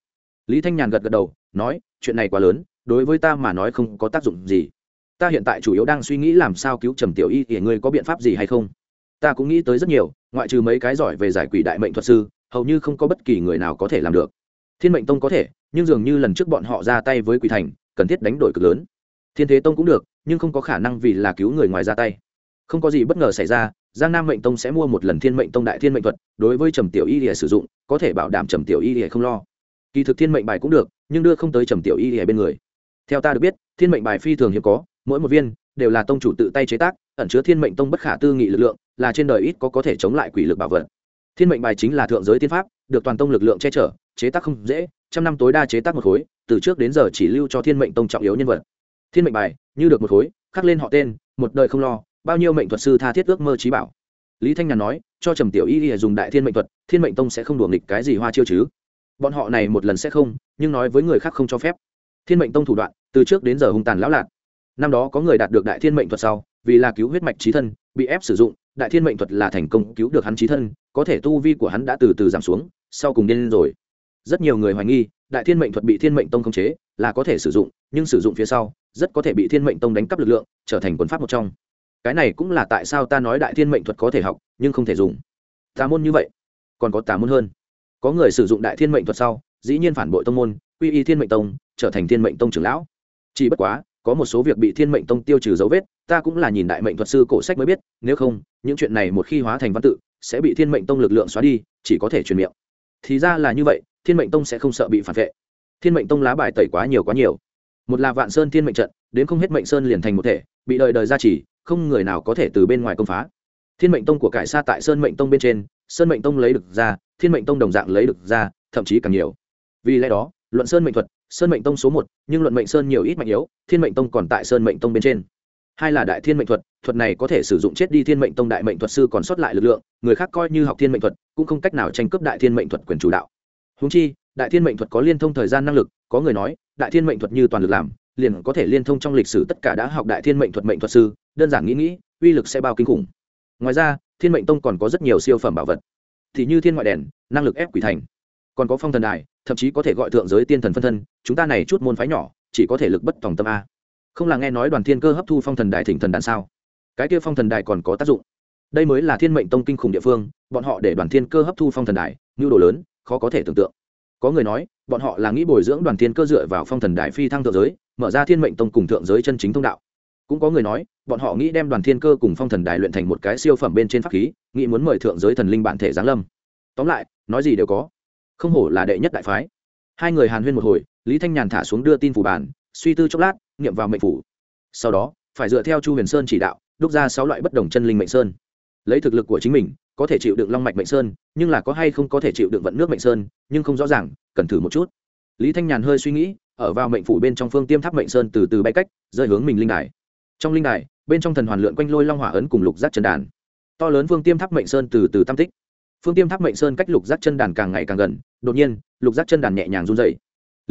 Lý thanh nhàn gật gật đầu, nói, chuyện này quá lớn, đối với ta mà nói không có tác dụng gì. Ta hiện tại chủ yếu đang suy nghĩ làm sao cứu trầm tiểu y, thì ngươi có biện pháp gì hay không? Ta cũng nghĩ tới rất nhiều, ngoại trừ mấy cái giỏi về giải quỷ đại mệnh thuật sư, hầu như không có bất kỳ người nào có thể làm được. Thiên mệnh tông có thể, nhưng dường như lần trước bọn họ ra tay với quỷ thành, cần thiết đánh đổi cực lớn. Thiên thế tông cũng được, nhưng không có khả năng vì là cứu người ngoài ra tay. Không có gì bất ngờ xảy ra, giang nam mệnh tông sẽ mua một lần thiên mệnh tông đại thiên mệnh thuật, đối với trầm tiểu y lìa sử dụng, có thể bảo đảm trầm tiểu y lìa không lo. Kỳ thực thiên mệnh bài cũng được, nhưng đưa không tới trầm tiểu y lìa bên người. Theo ta được biết, thiên mệnh bài phi thường hiếm có, mỗi một viên đều là tông chủ tự tay chế tác, ẩn chứa thiên mệnh tông bất khả tư nghị lực lượng là trên đời ít có có thể chống lại quỷ lực bảo vật. Thiên mệnh bài chính là thượng giới tiên pháp, được toàn tông lực lượng che chở, chế tác không dễ, trăm năm tối đa chế tác một khối, từ trước đến giờ chỉ lưu cho thiên mệnh tông trọng yếu nhân vật. Thiên mệnh bài, như được một khối, khắc lên họ tên, một đời không lo, bao nhiêu mệnh thuật sư tha thiết ước mơ trí bảo. Lý thanh nhàn nói, cho trầm tiểu y y dùng đại thiên mệnh thuật, thiên mệnh tông sẽ không đùa nghịch cái gì hoa chiêu chứ. Bọn họ này một lần sẽ không, nhưng nói với người khác không cho phép. Thiên mệnh tông thủ đoạn, từ trước đến giờ hung tàn lão lạc năm đó có người đạt được đại thiên mệnh thuật sau, vì là cứu huyết mạch trí thân, bị ép sử dụng, đại thiên mệnh thuật là thành công cứu được hắn trí thân, có thể tu vi của hắn đã từ từ giảm xuống, sau cùng điên rồi. Rất nhiều người hoài nghi, đại thiên mệnh thuật bị thiên mệnh tông khống chế, là có thể sử dụng, nhưng sử dụng phía sau, rất có thể bị thiên mệnh tông đánh cắp lực lượng, trở thành quân pháp một trong. Cái này cũng là tại sao ta nói đại thiên mệnh thuật có thể học, nhưng không thể dùng. Tà môn như vậy, còn có tà môn hơn. Có người sử dụng đại thiên mệnh thuật sau, dĩ nhiên phản bội tông môn, quy y thiên mệnh tông, trở thành thiên mệnh tông trưởng lão. Chỉ bất quá có một số việc bị thiên mệnh tông tiêu trừ dấu vết, ta cũng là nhìn đại mệnh thuật sư cổ sách mới biết, nếu không, những chuyện này một khi hóa thành văn tự, sẽ bị thiên mệnh tông lực lượng xóa đi, chỉ có thể truyền miệng. Thì ra là như vậy, thiên mệnh tông sẽ không sợ bị phản vệ. Thiên mệnh tông lá bài tẩy quá nhiều quá nhiều. Một là vạn sơn thiên mệnh trận, đến không hết mệnh sơn liền thành một thể, bị đời đời gia trì, không người nào có thể từ bên ngoài công phá. Thiên mệnh tông của cải xa tại sơn mệnh tông bên trên, sơn mệnh tông lấy được ra, thiên mệnh tông đồng dạng lấy được ra, thậm chí càng nhiều. Vì lẽ đó, luận sơn mệnh thuật sơn mệnh tông số một, nhưng luận mệnh sơn nhiều ít mạnh yếu, thiên mệnh tông còn tại sơn mệnh tông bên trên. Hai là đại thiên mệnh thuật thuật này có thể sử dụng chết đi thiên mệnh tông đại mệnh thuật sư còn sót lại lực lượng, người khác coi như học thiên mệnh thuật, cũng không cách nào tranh cướp đại thiên mệnh thuật quyền chủ đạo. Húng chi, đại thiên mệnh thuật có liên thông thời gian năng lực, có người nói, đại thiên mệnh thuật như toàn lực làm, liền có thể liên thông trong lịch sử tất cả đã học đại thiên mệnh thuật mệnh thuật sư, đơn giản nghĩ nghĩ, uy lực sẽ bao kinh khủng. Ngoài ra, thiên mệnh tông còn có rất nhiều siêu phẩm bảo vật. Thì như thiên ngoại đèn, năng lực ép quỷ thành còn có phong thần đài, thậm chí có thể gọi thượng giới tiên thần phân thân, chúng ta này chút môn phái nhỏ, chỉ có thể lực bất tòng tâm a. Không là nghe nói đoàn thiên cơ hấp thu phong thần đài thỉnh thần đàn sao? Cái kia phong thần đài còn có tác dụng. Đây mới là thiên mệnh tông kinh khủng địa phương, bọn họ để đoàn thiên cơ hấp thu phong thần đài, nhu đồ lớn, khó có thể tưởng tượng. Có người nói, bọn họ là nghĩ bồi dưỡng đoàn thiên cơ dựa vào phong thần đài phi thăng thượng giới, mở ra thiên mệnh tông cùng thượng giới chân chính thông đạo. Cũng có người nói, bọn họ nghĩ đem đoàn thiên cơ cùng phong thần đài luyện thành một cái siêu phẩm bên trên pháp khí, nghĩ muốn mời thượng giới thần linh bản thể giáng lâm. Tóm lại, nói gì đều có không hổ là đệ nhất đại phái. Hai người hàn huyên một hồi, lý thanh nhàn thả xuống đưa tin phủ bản suy tư chốc lát nghiệm vào mệnh phủ. Sau đó, phải dựa theo chu huyền sơn chỉ đạo, đúc ra sáu loại bất đồng chân linh mệnh sơn. Lấy thực lực của chính mình, có thể chịu đựng long mạch mệnh sơn, nhưng là có hay không có thể chịu đựng vận nước mệnh sơn, nhưng không rõ ràng, cần thử một chút. Lý thanh nhàn hơi suy nghĩ, ở vào mệnh phủ bên trong phương tiêm tháp mệnh sơn từ từ bay cách, rơi hướng mình linh đài. Trong linh đài, bên trong thần hoàn lượn quanh lôi long hỏa ấn cùng lục giác chân đàn. To lớn phương tiêm tháp mệnh sơn từ từ tam tích phương tiêm tháp mệnh sơn cách lục giác chân đàn càng ngày càng gần, đột nhiên, lục giác chân đàn nhẹ nhàng run dày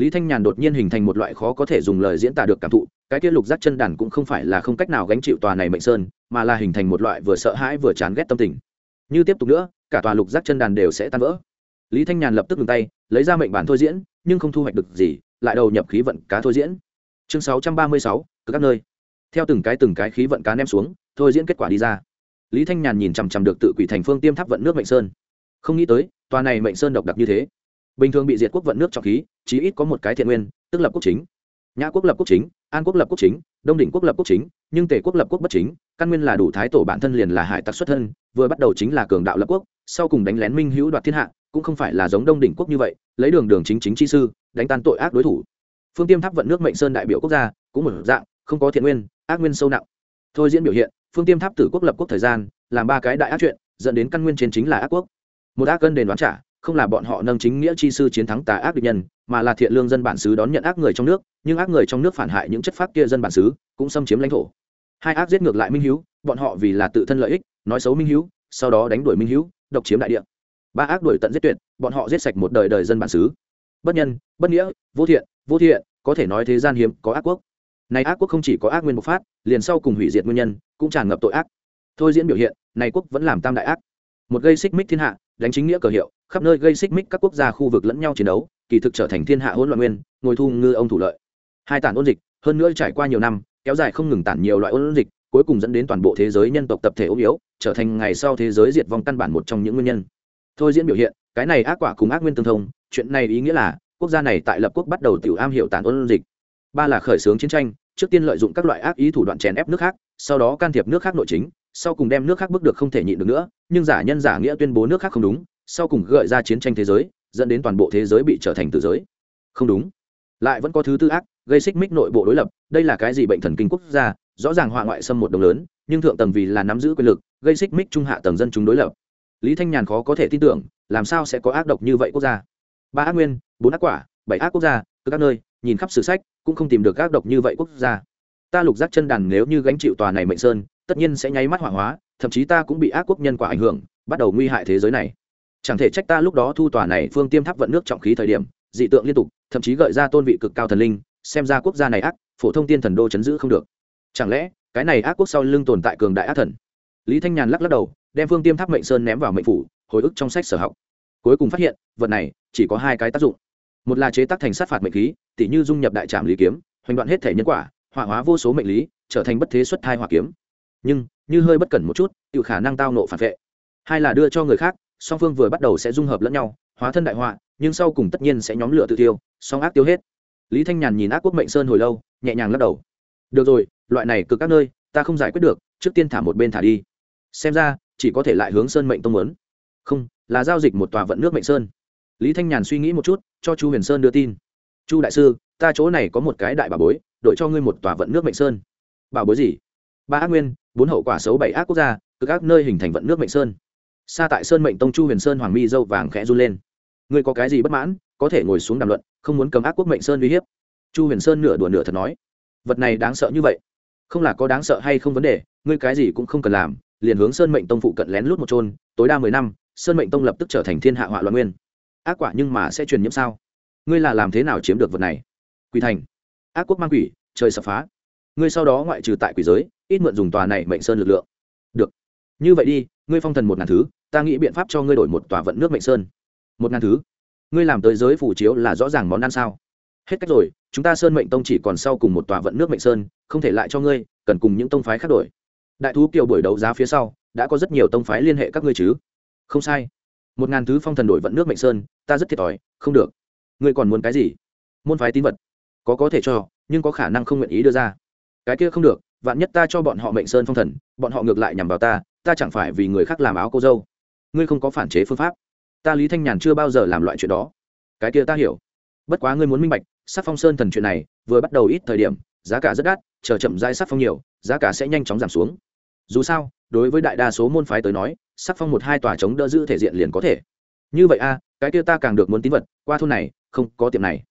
lý thanh nhàn đột nhiên hình thành một loại khó có thể dùng lời diễn tả được cảm thụ, cái kia lục giác chân đàn cũng không phải là không cách nào gánh chịu tòa này mệnh sơn, mà là hình thành một loại vừa sợ hãi vừa chán ghét tâm tình. Như tiếp tục nữa, cả tòa lục giác chân đàn đều sẽ tan vỡ. Lý thanh nhàn lập tức ngừng tay, lấy ra mệnh bản thôi diễn, nhưng không thu hoạch được gì, lại đầu nhập khí vận cá thôi diễn. Chương sáu trăm ba mươi sáu các nơi. Theo từng cái từng cái khí vận cá ném xuống, thôi diễn kết quả đi ra lý thanh nhàn nhìn chằm chằm được tự quỷ thành phương tiêm tháp vận nước mệnh sơn. Không nghĩ tới, tòa này mệnh sơn độc đặc như thế. Bình thường bị diệt quốc vận nước trọng khí, chí ít có một cái thiện nguyên, tức lập quốc chính. Nhã quốc lập quốc chính, an quốc lập quốc chính, đông đỉnh quốc lập quốc chính, nhưng tề quốc lập quốc bất chính, căn nguyên là đủ thái tổ bản thân liền là hải tặc xuất thân, vừa bắt đầu chính là cường đạo lập quốc, sau cùng đánh lén minh hữu đoạt thiên hạ, cũng không phải là giống đông đỉnh quốc như vậy, lấy đường đường chính chính chi sư, đánh tan tội ác đối thủ. Phương tiêm tháp vận nước mệnh sơn đại biểu quốc gia, cũng một dạng, không có thiện nguyên, ác nguyên sâu nặng thôi diễn biểu hiện, phương tiêm tháp tử quốc lập quốc thời gian, làm ba cái đại ác chuyện, dẫn đến căn nguyên trên chính là ác quốc. Một ác cân đền đoán trả, không là bọn họ nâng chính nghĩa chi sư chiến thắng tà ác địch nhân, mà là thiện lương dân bản xứ đón nhận ác người trong nước, nhưng ác người trong nước phản hại những chất pháp kia dân bản xứ, cũng xâm chiếm lãnh thổ. Hai ác giết ngược lại minh hữu bọn họ vì là tự thân lợi ích, nói xấu minh hữu sau đó đánh đuổi minh hữu độc chiếm đại địa. Ba ác đuổi tận giết tuyệt, bọn họ giết sạch một đời đời dân bản xứ. Bất nhân, bất nghĩa, vô thiện vô thiện, có thể nói thế gian hiếm, có ác quốc này ác quốc không chỉ có ác nguyên bộc phát, liền sau cùng hủy diệt nguyên nhân, cũng tràn ngập tội ác. Thôi diễn biểu hiện, này quốc vẫn làm tam đại ác. Một gây xích mích thiên hạ, đánh chính nghĩa cờ hiệu, khắp nơi gây xích mích các quốc gia khu vực lẫn nhau chiến đấu, kỳ thực trở thành thiên hạ hỗn loạn nguyên, ngồi thu ngư ông thủ lợi. Hai tản ôn dịch, hơn nữa trải qua nhiều năm, kéo dài không ngừng tản nhiều loại ôn dịch, cuối cùng dẫn đến toàn bộ thế giới nhân tộc tập thể ốm yếu, trở thành ngày sau thế giới diệt vong căn bản một trong những nguyên nhân. Thôi diễn biểu hiện, cái này ác quả cùng ác nguyên tương thông, chuyện này ý nghĩa là, quốc gia này tại lập quốc bắt đầu tiểu am hiểu tản ôn dịch ba là khởi xướng chiến tranh, trước tiên lợi dụng các loại ác ý thủ đoạn chèn ép nước khác, sau đó can thiệp nước khác nội chính, sau cùng đem nước khác bước được không thể nhịn được nữa, nhưng giả nhân giả nghĩa tuyên bố nước khác không đúng, sau cùng gợi ra chiến tranh thế giới, dẫn đến toàn bộ thế giới bị trở thành tự giới. Không đúng. Lại vẫn có thứ tư ác, gây xích mích nội bộ đối lập, đây là cái gì bệnh thần kinh quốc gia, rõ ràng họa ngoại xâm một đồng lớn, nhưng thượng tầng vì là nắm giữ quyền lực, gây xích mích trung hạ tầng dân chúng đối lập. Lý thanh nhàn khó có thể tin tưởng, làm sao sẽ có ác độc như vậy quốc gia? Ba ác nguyên, bốn ác quả, bảy ác quốc gia, từ các nơi, nhìn khắp sử sách cũng không tìm được các độc như vậy quốc gia. Ta lục giác chân đàn nếu như gánh chịu tòa này mệnh sơn, tất nhiên sẽ nháy mắt hoảng hóa, thậm chí ta cũng bị ác quốc nhân quả ảnh hưởng, bắt đầu nguy hại thế giới này. Chẳng thể trách ta lúc đó thu tòa này phương tiêm tháp vận nước trọng khí thời điểm, dị tượng liên tục, thậm chí gợi ra tôn vị cực cao thần linh, xem ra quốc gia này ác, phổ thông tiên thần đô chấn giữ không được. Chẳng lẽ, cái này ác quốc sau lưng tồn tại cường đại ác thần? Lý thanh nhàn lắc lắc đầu, đem phương tiêm tháp mệnh sơn ném vào mệnh phủ, hồi ức trong sách sở học. Cuối cùng phát hiện, vật này chỉ có hai cái tác dụng một là chế tác thành sát phạt mệnh khí, tỉ như dung nhập đại trạm lý kiếm, hoành đoạn hết thể nhân quả hỏa hóa vô số mệnh lý, trở thành bất thế xuất thai hỏa kiếm. Nhưng, như hơi bất cẩn một chút tự khả năng tao nộ phản vệ. Hai là đưa cho người khác, song phương vừa bắt đầu sẽ dung hợp lẫn nhau, hóa thân đại họa, nhưng sau cùng tất nhiên sẽ nhóm lửa tự tiêu, song ác tiêu hết. Lý thanh nhàn nhìn ác quốc mệnh sơn hồi lâu, nhẹ nhàng lắc đầu. Được rồi, loại này cực các nơi, ta không giải quyết được, trước tiên thả một bên thả đi. Xem ra, chỉ có thể lại hướng sơn mệnh tông muốn. Không, là giao dịch một tòa vận nước mệnh sơn lý thanh nhàn suy nghĩ một chút, cho chu huyền sơn đưa tin. Chu đại sư, ta chỗ này có một cái đại bà bối, đội cho ngươi một tòa vận nước mệnh sơn. Bảo bối gì? Ba ác nguyên, bốn hậu quả xấu bảy ác quốc gia, cực các nơi hình thành vận nước mệnh sơn. Xa tại sơn mệnh tông chu huyền sơn hoàng mi dâu vàng khẽ run lên. Ngươi có cái gì bất mãn, có thể ngồi xuống đàm luận, không muốn cầm ác quốc mệnh sơn uy hiếp? Chu huyền sơn nửa đùa nửa thật nói. Vật này đáng sợ như vậy, không là có đáng sợ hay không vấn đề, ngươi cái gì cũng không cần làm, liền hướng sơn mệnh tông phụ cận lén lút một trôn tối đa mười năm, sơn mệnh tông lập tức trở thành thiên hạ họa loạn nguyên ác quả nhưng mà sẽ truyền nhiễm sao? Ngươi là làm thế nào chiếm được vật này? Quỷ thành. Ác quốc mang quỷ, trời sập phá. Ngươi sau đó ngoại trừ tại quỷ giới, ít mượn dùng tòa này mệnh sơn lực lượng. Được. Như vậy đi, ngươi phong thần một ngàn thứ, ta nghĩ biện pháp cho ngươi đổi một tòa vận nước mệnh sơn. Một ngàn thứ? Ngươi làm tới giới phủ chiếu là rõ ràng món ăn sao? Hết cách rồi, chúng ta sơn mệnh tông chỉ còn sau cùng một tòa vận nước mệnh sơn, không thể lại cho ngươi, cần cùng những tông phái khác đổi. Đại thú kiều buổi đấu giá phía sau, đã có rất nhiều tông phái liên hệ các ngươi chứ? Không sai một ngàn thứ phong thần đổi vận nước mệnh sơn, ta rất thiệt thòi, không được. Ngươi còn muốn cái gì? Môn phái tín vật. Có có thể cho, nhưng có khả năng không nguyện ý đưa ra. Cái kia không được, vạn nhất ta cho bọn họ mệnh sơn phong thần, bọn họ ngược lại nhằm vào ta ta chẳng phải vì người khác làm áo cô dâu. Ngươi không có phản chế phương pháp. Ta lý thanh nhàn chưa bao giờ làm loại chuyện đó. Cái kia ta hiểu. Bất quá ngươi muốn minh bạch, sắc phong sơn thần chuyện này, vừa bắt đầu ít thời điểm, giá cả rất đắt, chờ chậm dai sắc phong nhiều, giá cả sẽ nhanh chóng giảm xuống. Dù sao, đối với đại đa số môn phái tới nói sắc phong một hai tòa chống đỡ giữ thể diện liền có thể. Như vậy a, cái kia ta càng được muốn tín vật, qua thôn này, không, có tiệm này.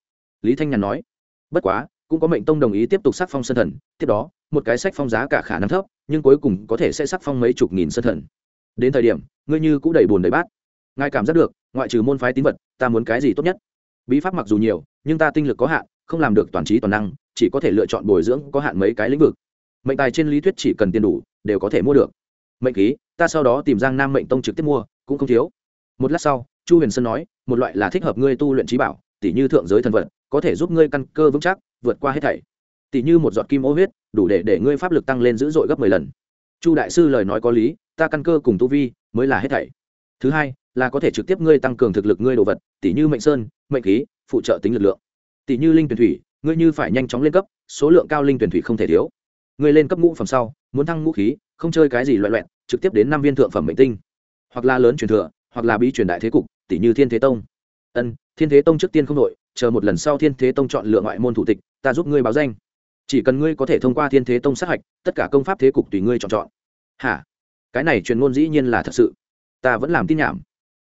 Lý thanh nhàn nói. Bất quá, cũng có mệnh tông đồng ý tiếp tục sắc phong sân thần, tiếp đó, một cái sách phong giá cả khả năng thấp, nhưng cuối cùng có thể sẽ sắc phong mấy chục nghìn sân thần. Đến thời điểm, ngươi như cũng đầy bùn đầy bát. Ngài cảm giác được, ngoại trừ môn phái tín vật, ta muốn cái gì tốt nhất? Bí pháp mặc dù nhiều, nhưng ta tinh lực có hạn, không làm được toàn trí toàn năng, chỉ có thể lựa chọn bồi dưỡng có hạn mấy cái lĩnh vực. Mệnh tài trên lý thuyết chỉ cần tiền đủ, đều có thể mua được mệnh khí, ta sau đó tìm giang nam mệnh tông trực tiếp mua, cũng không thiếu. Một lát sau, chu huyền sơn nói, một loại là thích hợp ngươi tu luyện trí bảo tỷ như thượng giới thần vật, có thể giúp ngươi căn cơ vững chắc, vượt qua hết thảy. Tỷ như một giọt kim ô huyết, đủ để để ngươi pháp lực tăng lên dữ dội gấp mười lần. Chu đại sư lời nói có lý, ta căn cơ cùng tu vi, mới là hết thảy. Thứ hai, là có thể trực tiếp ngươi tăng cường thực lực ngươi đồ vật tỷ như mệnh sơn, mệnh khí, phụ trợ tính lực lượng. Tỷ như linh tuyển thủy, ngươi như phải nhanh chóng lên cấp, số lượng cao linh tuyển thủy không thể thiếu. Ngươi lên cấp ngũ phẩm sau, muốn thăng ngũ khí không chơi cái gì loại loẹn trực tiếp đến năm viên thượng phẩm mệnh tinh. Hoặc là lớn truyền thừa, hoặc là bí truyền đại thế cục tỷ như thiên thế tông. Ân, thiên thế tông trước tiên không đội chờ một lần sau thiên thế tông chọn lựa ngoại môn thủ tịch, ta giúp ngươi báo danh. Chỉ cần ngươi có thể thông qua thiên thế tông sát hạch, tất cả công pháp thế cục tùy ngươi chọn chọn. Hả? Cái này truyền ngôn dĩ nhiên là thật sự. Ta vẫn làm tin nhảm.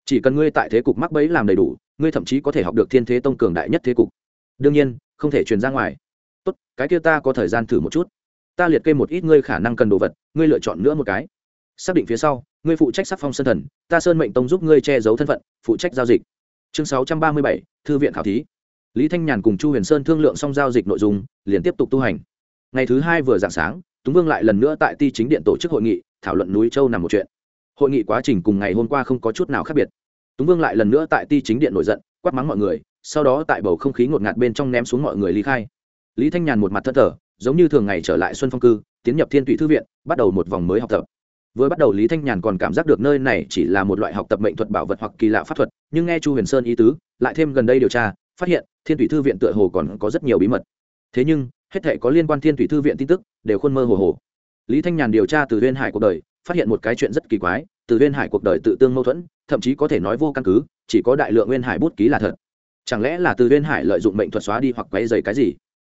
Chỉ cần ngươi tại thế cục mắc bẫy làm đầy đủ, ngươi thậm chí có thể học được thiên thế tông cường đại nhất thế cục. Đương nhiên, không thể truyền ra ngoài. Tốt, cái kia ta có thời gian thử một chút ta liệt kê một ít ngươi khả năng cần đồ vật, ngươi lựa chọn nữa một cái. Xác định phía sau, ngươi phụ trách sắc phong sân thần, ta sơn mệnh tông giúp ngươi che giấu thân phận, phụ trách giao dịch. Chương sáu trăm ba mươi bảy, thư viện khảo thí. Lý thanh nhàn cùng chu huyền sơn thương lượng xong giao dịch nội dung, liền tiếp tục tu hành. Ngày thứ hai vừa dạng sáng, túng vương lại lần nữa tại ti chính điện tổ chức hội nghị, thảo luận núi châu nằm một chuyện. Hội nghị quá trình cùng ngày hôm qua không có chút nào khác biệt. Túng vương lại lần nữa tại ti chính điện nổi giận, quát mắng mọi người, sau đó tại bầu không khí ngột ngạt bên trong ném xuống mọi người ly khai. Lý thanh nhàn một mặt thất thờ giống như thường ngày trở lại xuân phong cư, tiến nhập thiên tụy thư viện, bắt đầu một vòng mới học tập. Vừa bắt đầu lý thanh nhàn còn cảm giác được nơi này chỉ là một loại học tập mệnh thuật bảo vật hoặc kỳ lạ pháp thuật, nhưng nghe chu huyền sơn ý tứ, lại thêm gần đây điều tra, phát hiện thiên tụy thư viện tựa hồ còn có rất nhiều bí mật. Thế nhưng, hết thể có liên quan thiên tụy thư viện tin tức đều khuôn mơ hồ hồ. Lý thanh nhàn điều tra từ huyên hải cuộc đời, phát hiện một cái chuyện rất kỳ quái, từ huyên hải cuộc đời tự tương mâu thuẫn, thậm chí có thể nói vô căn cứ, chỉ có đại lượng nguyên hải bút ký là thật. Chẳng lẽ là từ huyên hải lợi dụng mệnh thuật xóa đi hoặc quay dày cái gì?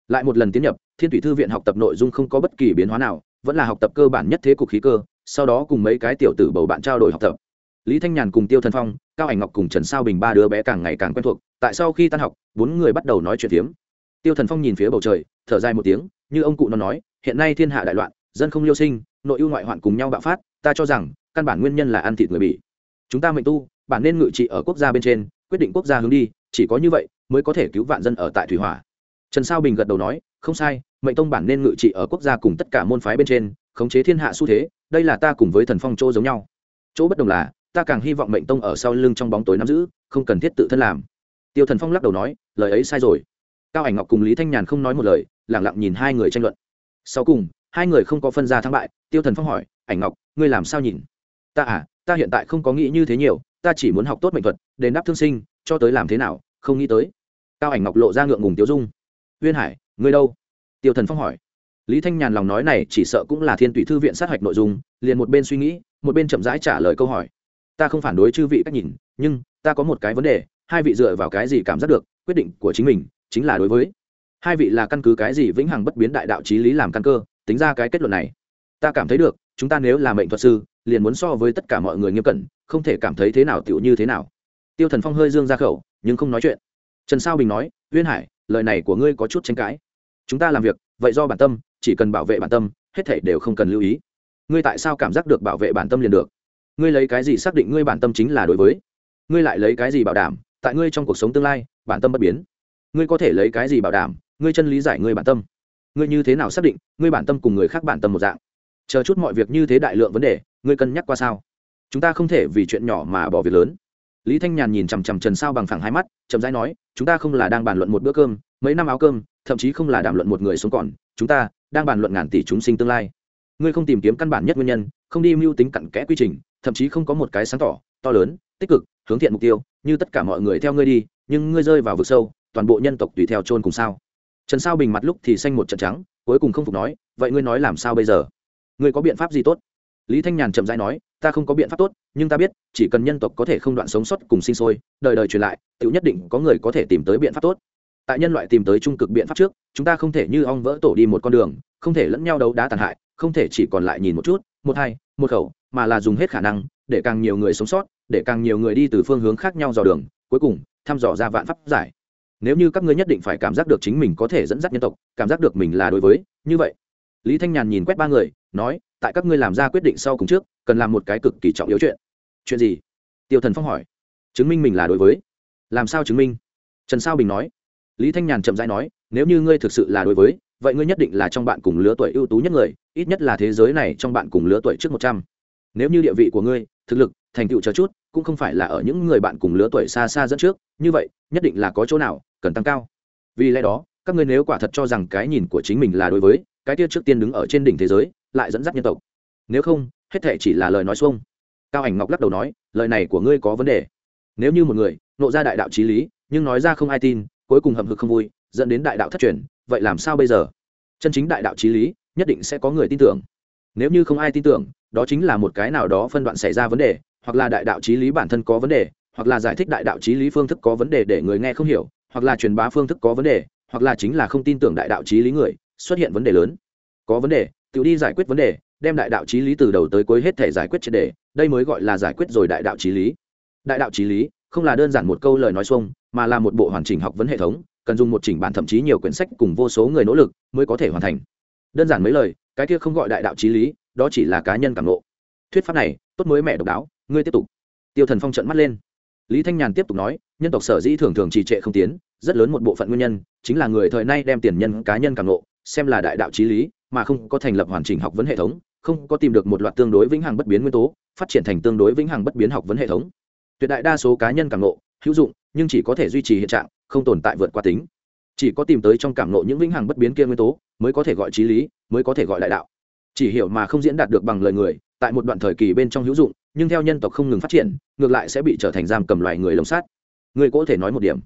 Lại một lần tiến nhập, thiên thủy thư viện học tập nội dung không có bất kỳ biến hóa nào, vẫn là học tập cơ bản nhất thế cục khí cơ, sau đó cùng mấy cái tiểu tử bầu bạn trao đổi học tập. Lý thanh nhàn cùng tiêu thần phong, cao ảnh ngọc cùng trần sao bình ba đứa bé càng ngày càng quen thuộc, tại sau khi tan học, bốn người bắt đầu nói chuyện phiếm. Tiêu thần phong nhìn phía bầu trời, thở dài một tiếng, như ông cụ nó nói, hiện nay thiên hạ đại loạn, dân không liêu sinh, nội ưu ngoại hoạn cùng nhau bạo phát, ta cho rằng, căn bản nguyên nhân là ăn thịt người bị chúng ta mệnh tu, bản nên ngự trị ở quốc gia bên trên, quyết định quốc gia hướng đi, chỉ có như vậy mới có thể cứu vạn dân ở tại thủy hỏa trần sao bình gật đầu nói, không sai, mệnh tông bản nên ngự trị ở quốc gia cùng tất cả môn phái bên trên, khống chế thiên hạ xu thế, đây là ta cùng với thần phong chỗ giống nhau. Chỗ bất đồng là, ta càng hy vọng mệnh tông ở sau lưng trong bóng tối nắm giữ, không cần thiết tự thân làm. Tiêu thần phong lắc đầu nói, lời ấy sai rồi. Cao ảnh ngọc cùng lý thanh nhàn không nói một lời lẳng lặng nhìn hai người tranh luận. Sau cùng, hai người không có phân ra thắng bại, tiêu thần phong hỏi, ảnh ngọc, ngươi làm sao nhìn? Ta à ta hiện tại không có nghĩ như thế nhiều, ta chỉ muốn học tốt mệnh thuật, đền đáp thương sinh, cho tới làm thế nào, không nghĩ tới. Cao ảnh ngọc lộ ra ngượng ngùng tiêu dung uyên hải, ngươi đâu? Tiêu thần phong hỏi. Lý thanh nhàn lòng nói này chỉ sợ cũng là thiên tùy thư viện sát hạch nội dung, liền một bên suy nghĩ, một bên chậm rãi trả lời câu hỏi. Ta không phản đối chư vị cách nhìn, nhưng ta có một cái vấn đề, hai vị dựa vào cái gì cảm giác được, quyết định của chính mình chính là đối với. Hai vị là căn cứ cái gì vĩnh hằng bất biến đại đạo trí lý làm căn cơ, tính ra cái kết luận này. Ta cảm thấy được, chúng ta nếu là mệnh thuật sư, liền muốn so với tất cả mọi người nghiêm cẩn, không thể cảm thấy thế nào tựu như thế nào. Tiêu thần phong hơi dương ra khẩu, nhưng không nói chuyện. Trần sao bình nói, uyên hải lời này của ngươi có chút tranh cãi. Chúng ta làm việc, vậy do bản tâm, chỉ cần bảo vệ bản tâm, hết thể đều không cần lưu ý. Ngươi tại sao cảm giác được bảo vệ bản tâm liền được? Ngươi lấy cái gì xác định ngươi bản tâm chính là đối với? Ngươi lại lấy cái gì bảo đảm, tại ngươi trong cuộc sống tương lai, bản tâm bất biến? Ngươi có thể lấy cái gì bảo đảm, ngươi chân lý giải ngươi bản tâm? Ngươi như thế nào xác định ngươi bản tâm cùng người khác bản tâm một dạng? Chờ chút mọi việc như thế đại lượng vấn đề, ngươi cân nhắc qua sao? Chúng ta không thể vì chuyện nhỏ mà bỏ việc lớn lý thanh nhàn nhìn chằm chằm trần sao bằng phẳng hai mắt, chậm rãi nói, chúng ta không là đang bàn luận một bữa cơm, mấy năm áo cơm, thậm chí không là đàm luận một người sống còn, chúng ta đang bàn luận ngàn tỷ chúng sinh tương lai. Ngươi không tìm kiếm căn bản nhất nguyên nhân, không đi mưu tính cặn kẽ quy trình, thậm chí không có một cái sáng tỏ, to lớn, tích cực, hướng thiện mục tiêu, như tất cả mọi người theo ngươi đi, nhưng ngươi rơi vào vực sâu, toàn bộ nhân tộc tùy theo chôn cùng sao. Trần sao bình mặt lúc thì xanh một trận trắng, cuối cùng không phục nói, vậy ngươi nói làm sao bây giờ? Ngươi có biện pháp gì tốt? Lý thanh nhàn chậm rãi nói, ta không có biện pháp tốt, nhưng ta biết, chỉ cần nhân tộc có thể không đoạn sống sót cùng sinh sôi, đời đời truyền lại tự nhất định có người có thể tìm tới biện pháp tốt. Tại nhân loại tìm tới trung cực biện pháp trước, chúng ta không thể như ong vỡ tổ đi một con đường, không thể lẫn nhau đấu đá tàn hại, không thể chỉ còn lại nhìn một chút, một hai, một khẩu, mà là dùng hết khả năng, để càng nhiều người sống sót, để càng nhiều người đi từ phương hướng khác nhau dò đường, cuối cùng, thăm dò ra vạn pháp giải. Nếu như các ngươi nhất định phải cảm giác được chính mình có thể dẫn dắt nhân tộc, cảm giác được mình là đối với, như vậy. Lý thanh nhàn nhìn quét ba người nói, tại các ngươi làm ra quyết định sau cùng trước, cần làm một cái cực kỳ trọng yếu chuyện. Chuyện gì? Tiêu thần phong hỏi. Chứng minh mình là đối với. Làm sao chứng minh? Trần sao bình nói. Lý thanh nhàn chậm rãi nói, nếu như ngươi thực sự là đối với, vậy ngươi nhất định là trong bạn cùng lứa tuổi ưu tú nhất người, ít nhất là thế giới này trong bạn cùng lứa tuổi trước một trăm. Nếu như địa vị của ngươi, thực lực, thành tựu chờ chút, cũng không phải là ở những người bạn cùng lứa tuổi xa xa dẫn trước, như vậy, nhất định là có chỗ nào cần tăng cao. Vì lẽ đó, các ngươi nếu quả thật cho rằng cái nhìn của chính mình là đối với, cái kia trước tiên đứng ở trên đỉnh thế giới lại dẫn dắt nhân tộc. Nếu không, hết thể chỉ là lời nói xuông. Cao ảnh ngọc lắc đầu nói, lời này của ngươi có vấn đề. Nếu như một người nộ ra đại đạo trí lý, nhưng nói ra không ai tin, cuối cùng hậm hực không vui, dẫn đến đại đạo thất truyền, vậy làm sao bây giờ? Chân chính đại đạo trí lý, nhất định sẽ có người tin tưởng. Nếu như không ai tin tưởng, đó chính là một cái nào đó phân đoạn xảy ra vấn đề, hoặc là đại đạo trí lý bản thân có vấn đề, hoặc là giải thích đại đạo trí lý phương thức có vấn đề để người nghe không hiểu, hoặc là truyền bá phương thức có vấn đề, hoặc là chính là không tin tưởng đại đạo trí lý người, xuất hiện vấn đề lớn. Có vấn đề tự đi giải quyết vấn đề, đem đại đạo trí lý từ đầu tới cuối hết thể giải quyết triệt đề, đây mới gọi là giải quyết rồi đại đạo trí lý. Đại đạo trí lý không là đơn giản một câu lời nói xuông, mà là một bộ hoàn chỉnh học vấn hệ thống, cần dùng một chỉnh bản thậm chí nhiều quyển sách cùng vô số người nỗ lực mới có thể hoàn thành. Đơn giản mấy lời, cái kia không gọi đại đạo trí lý, đó chỉ là cá nhân cảm ngộ. Thuyết pháp này, tốt mới mẹ độc đáo, ngươi tiếp tục. Tiêu thần phong trận mắt lên. Lý thanh nhàn tiếp tục nói, nhân tộc sở dĩ thường thường trì trệ không tiến, rất lớn một bộ phận nguyên nhân, chính là người thời nay đem tiền nhân cá nhân cảm ngộ, xem là đại đạo trí lý mà không có thành lập hoàn chỉnh học vấn hệ thống, không có tìm được một loạt tương đối vĩnh hằng bất biến nguyên tố, phát triển thành tương đối vĩnh hằng bất biến học vấn hệ thống. Tuyệt đại đa số cá nhân cảm ngộ, hữu dụng, nhưng chỉ có thể duy trì hiện trạng, không tồn tại vượt qua tính. Chỉ có tìm tới trong cảm ngộ những vĩnh hằng bất biến kia nguyên tố, mới có thể gọi trí lý, mới có thể gọi đại đạo. Chỉ hiểu mà không diễn đạt được bằng lời người, tại một đoạn thời kỳ bên trong hữu dụng, nhưng theo nhân tộc không ngừng phát triển, ngược lại sẽ bị trở thành giam cầm loài người lồng sát. Người có thể nói một điểm.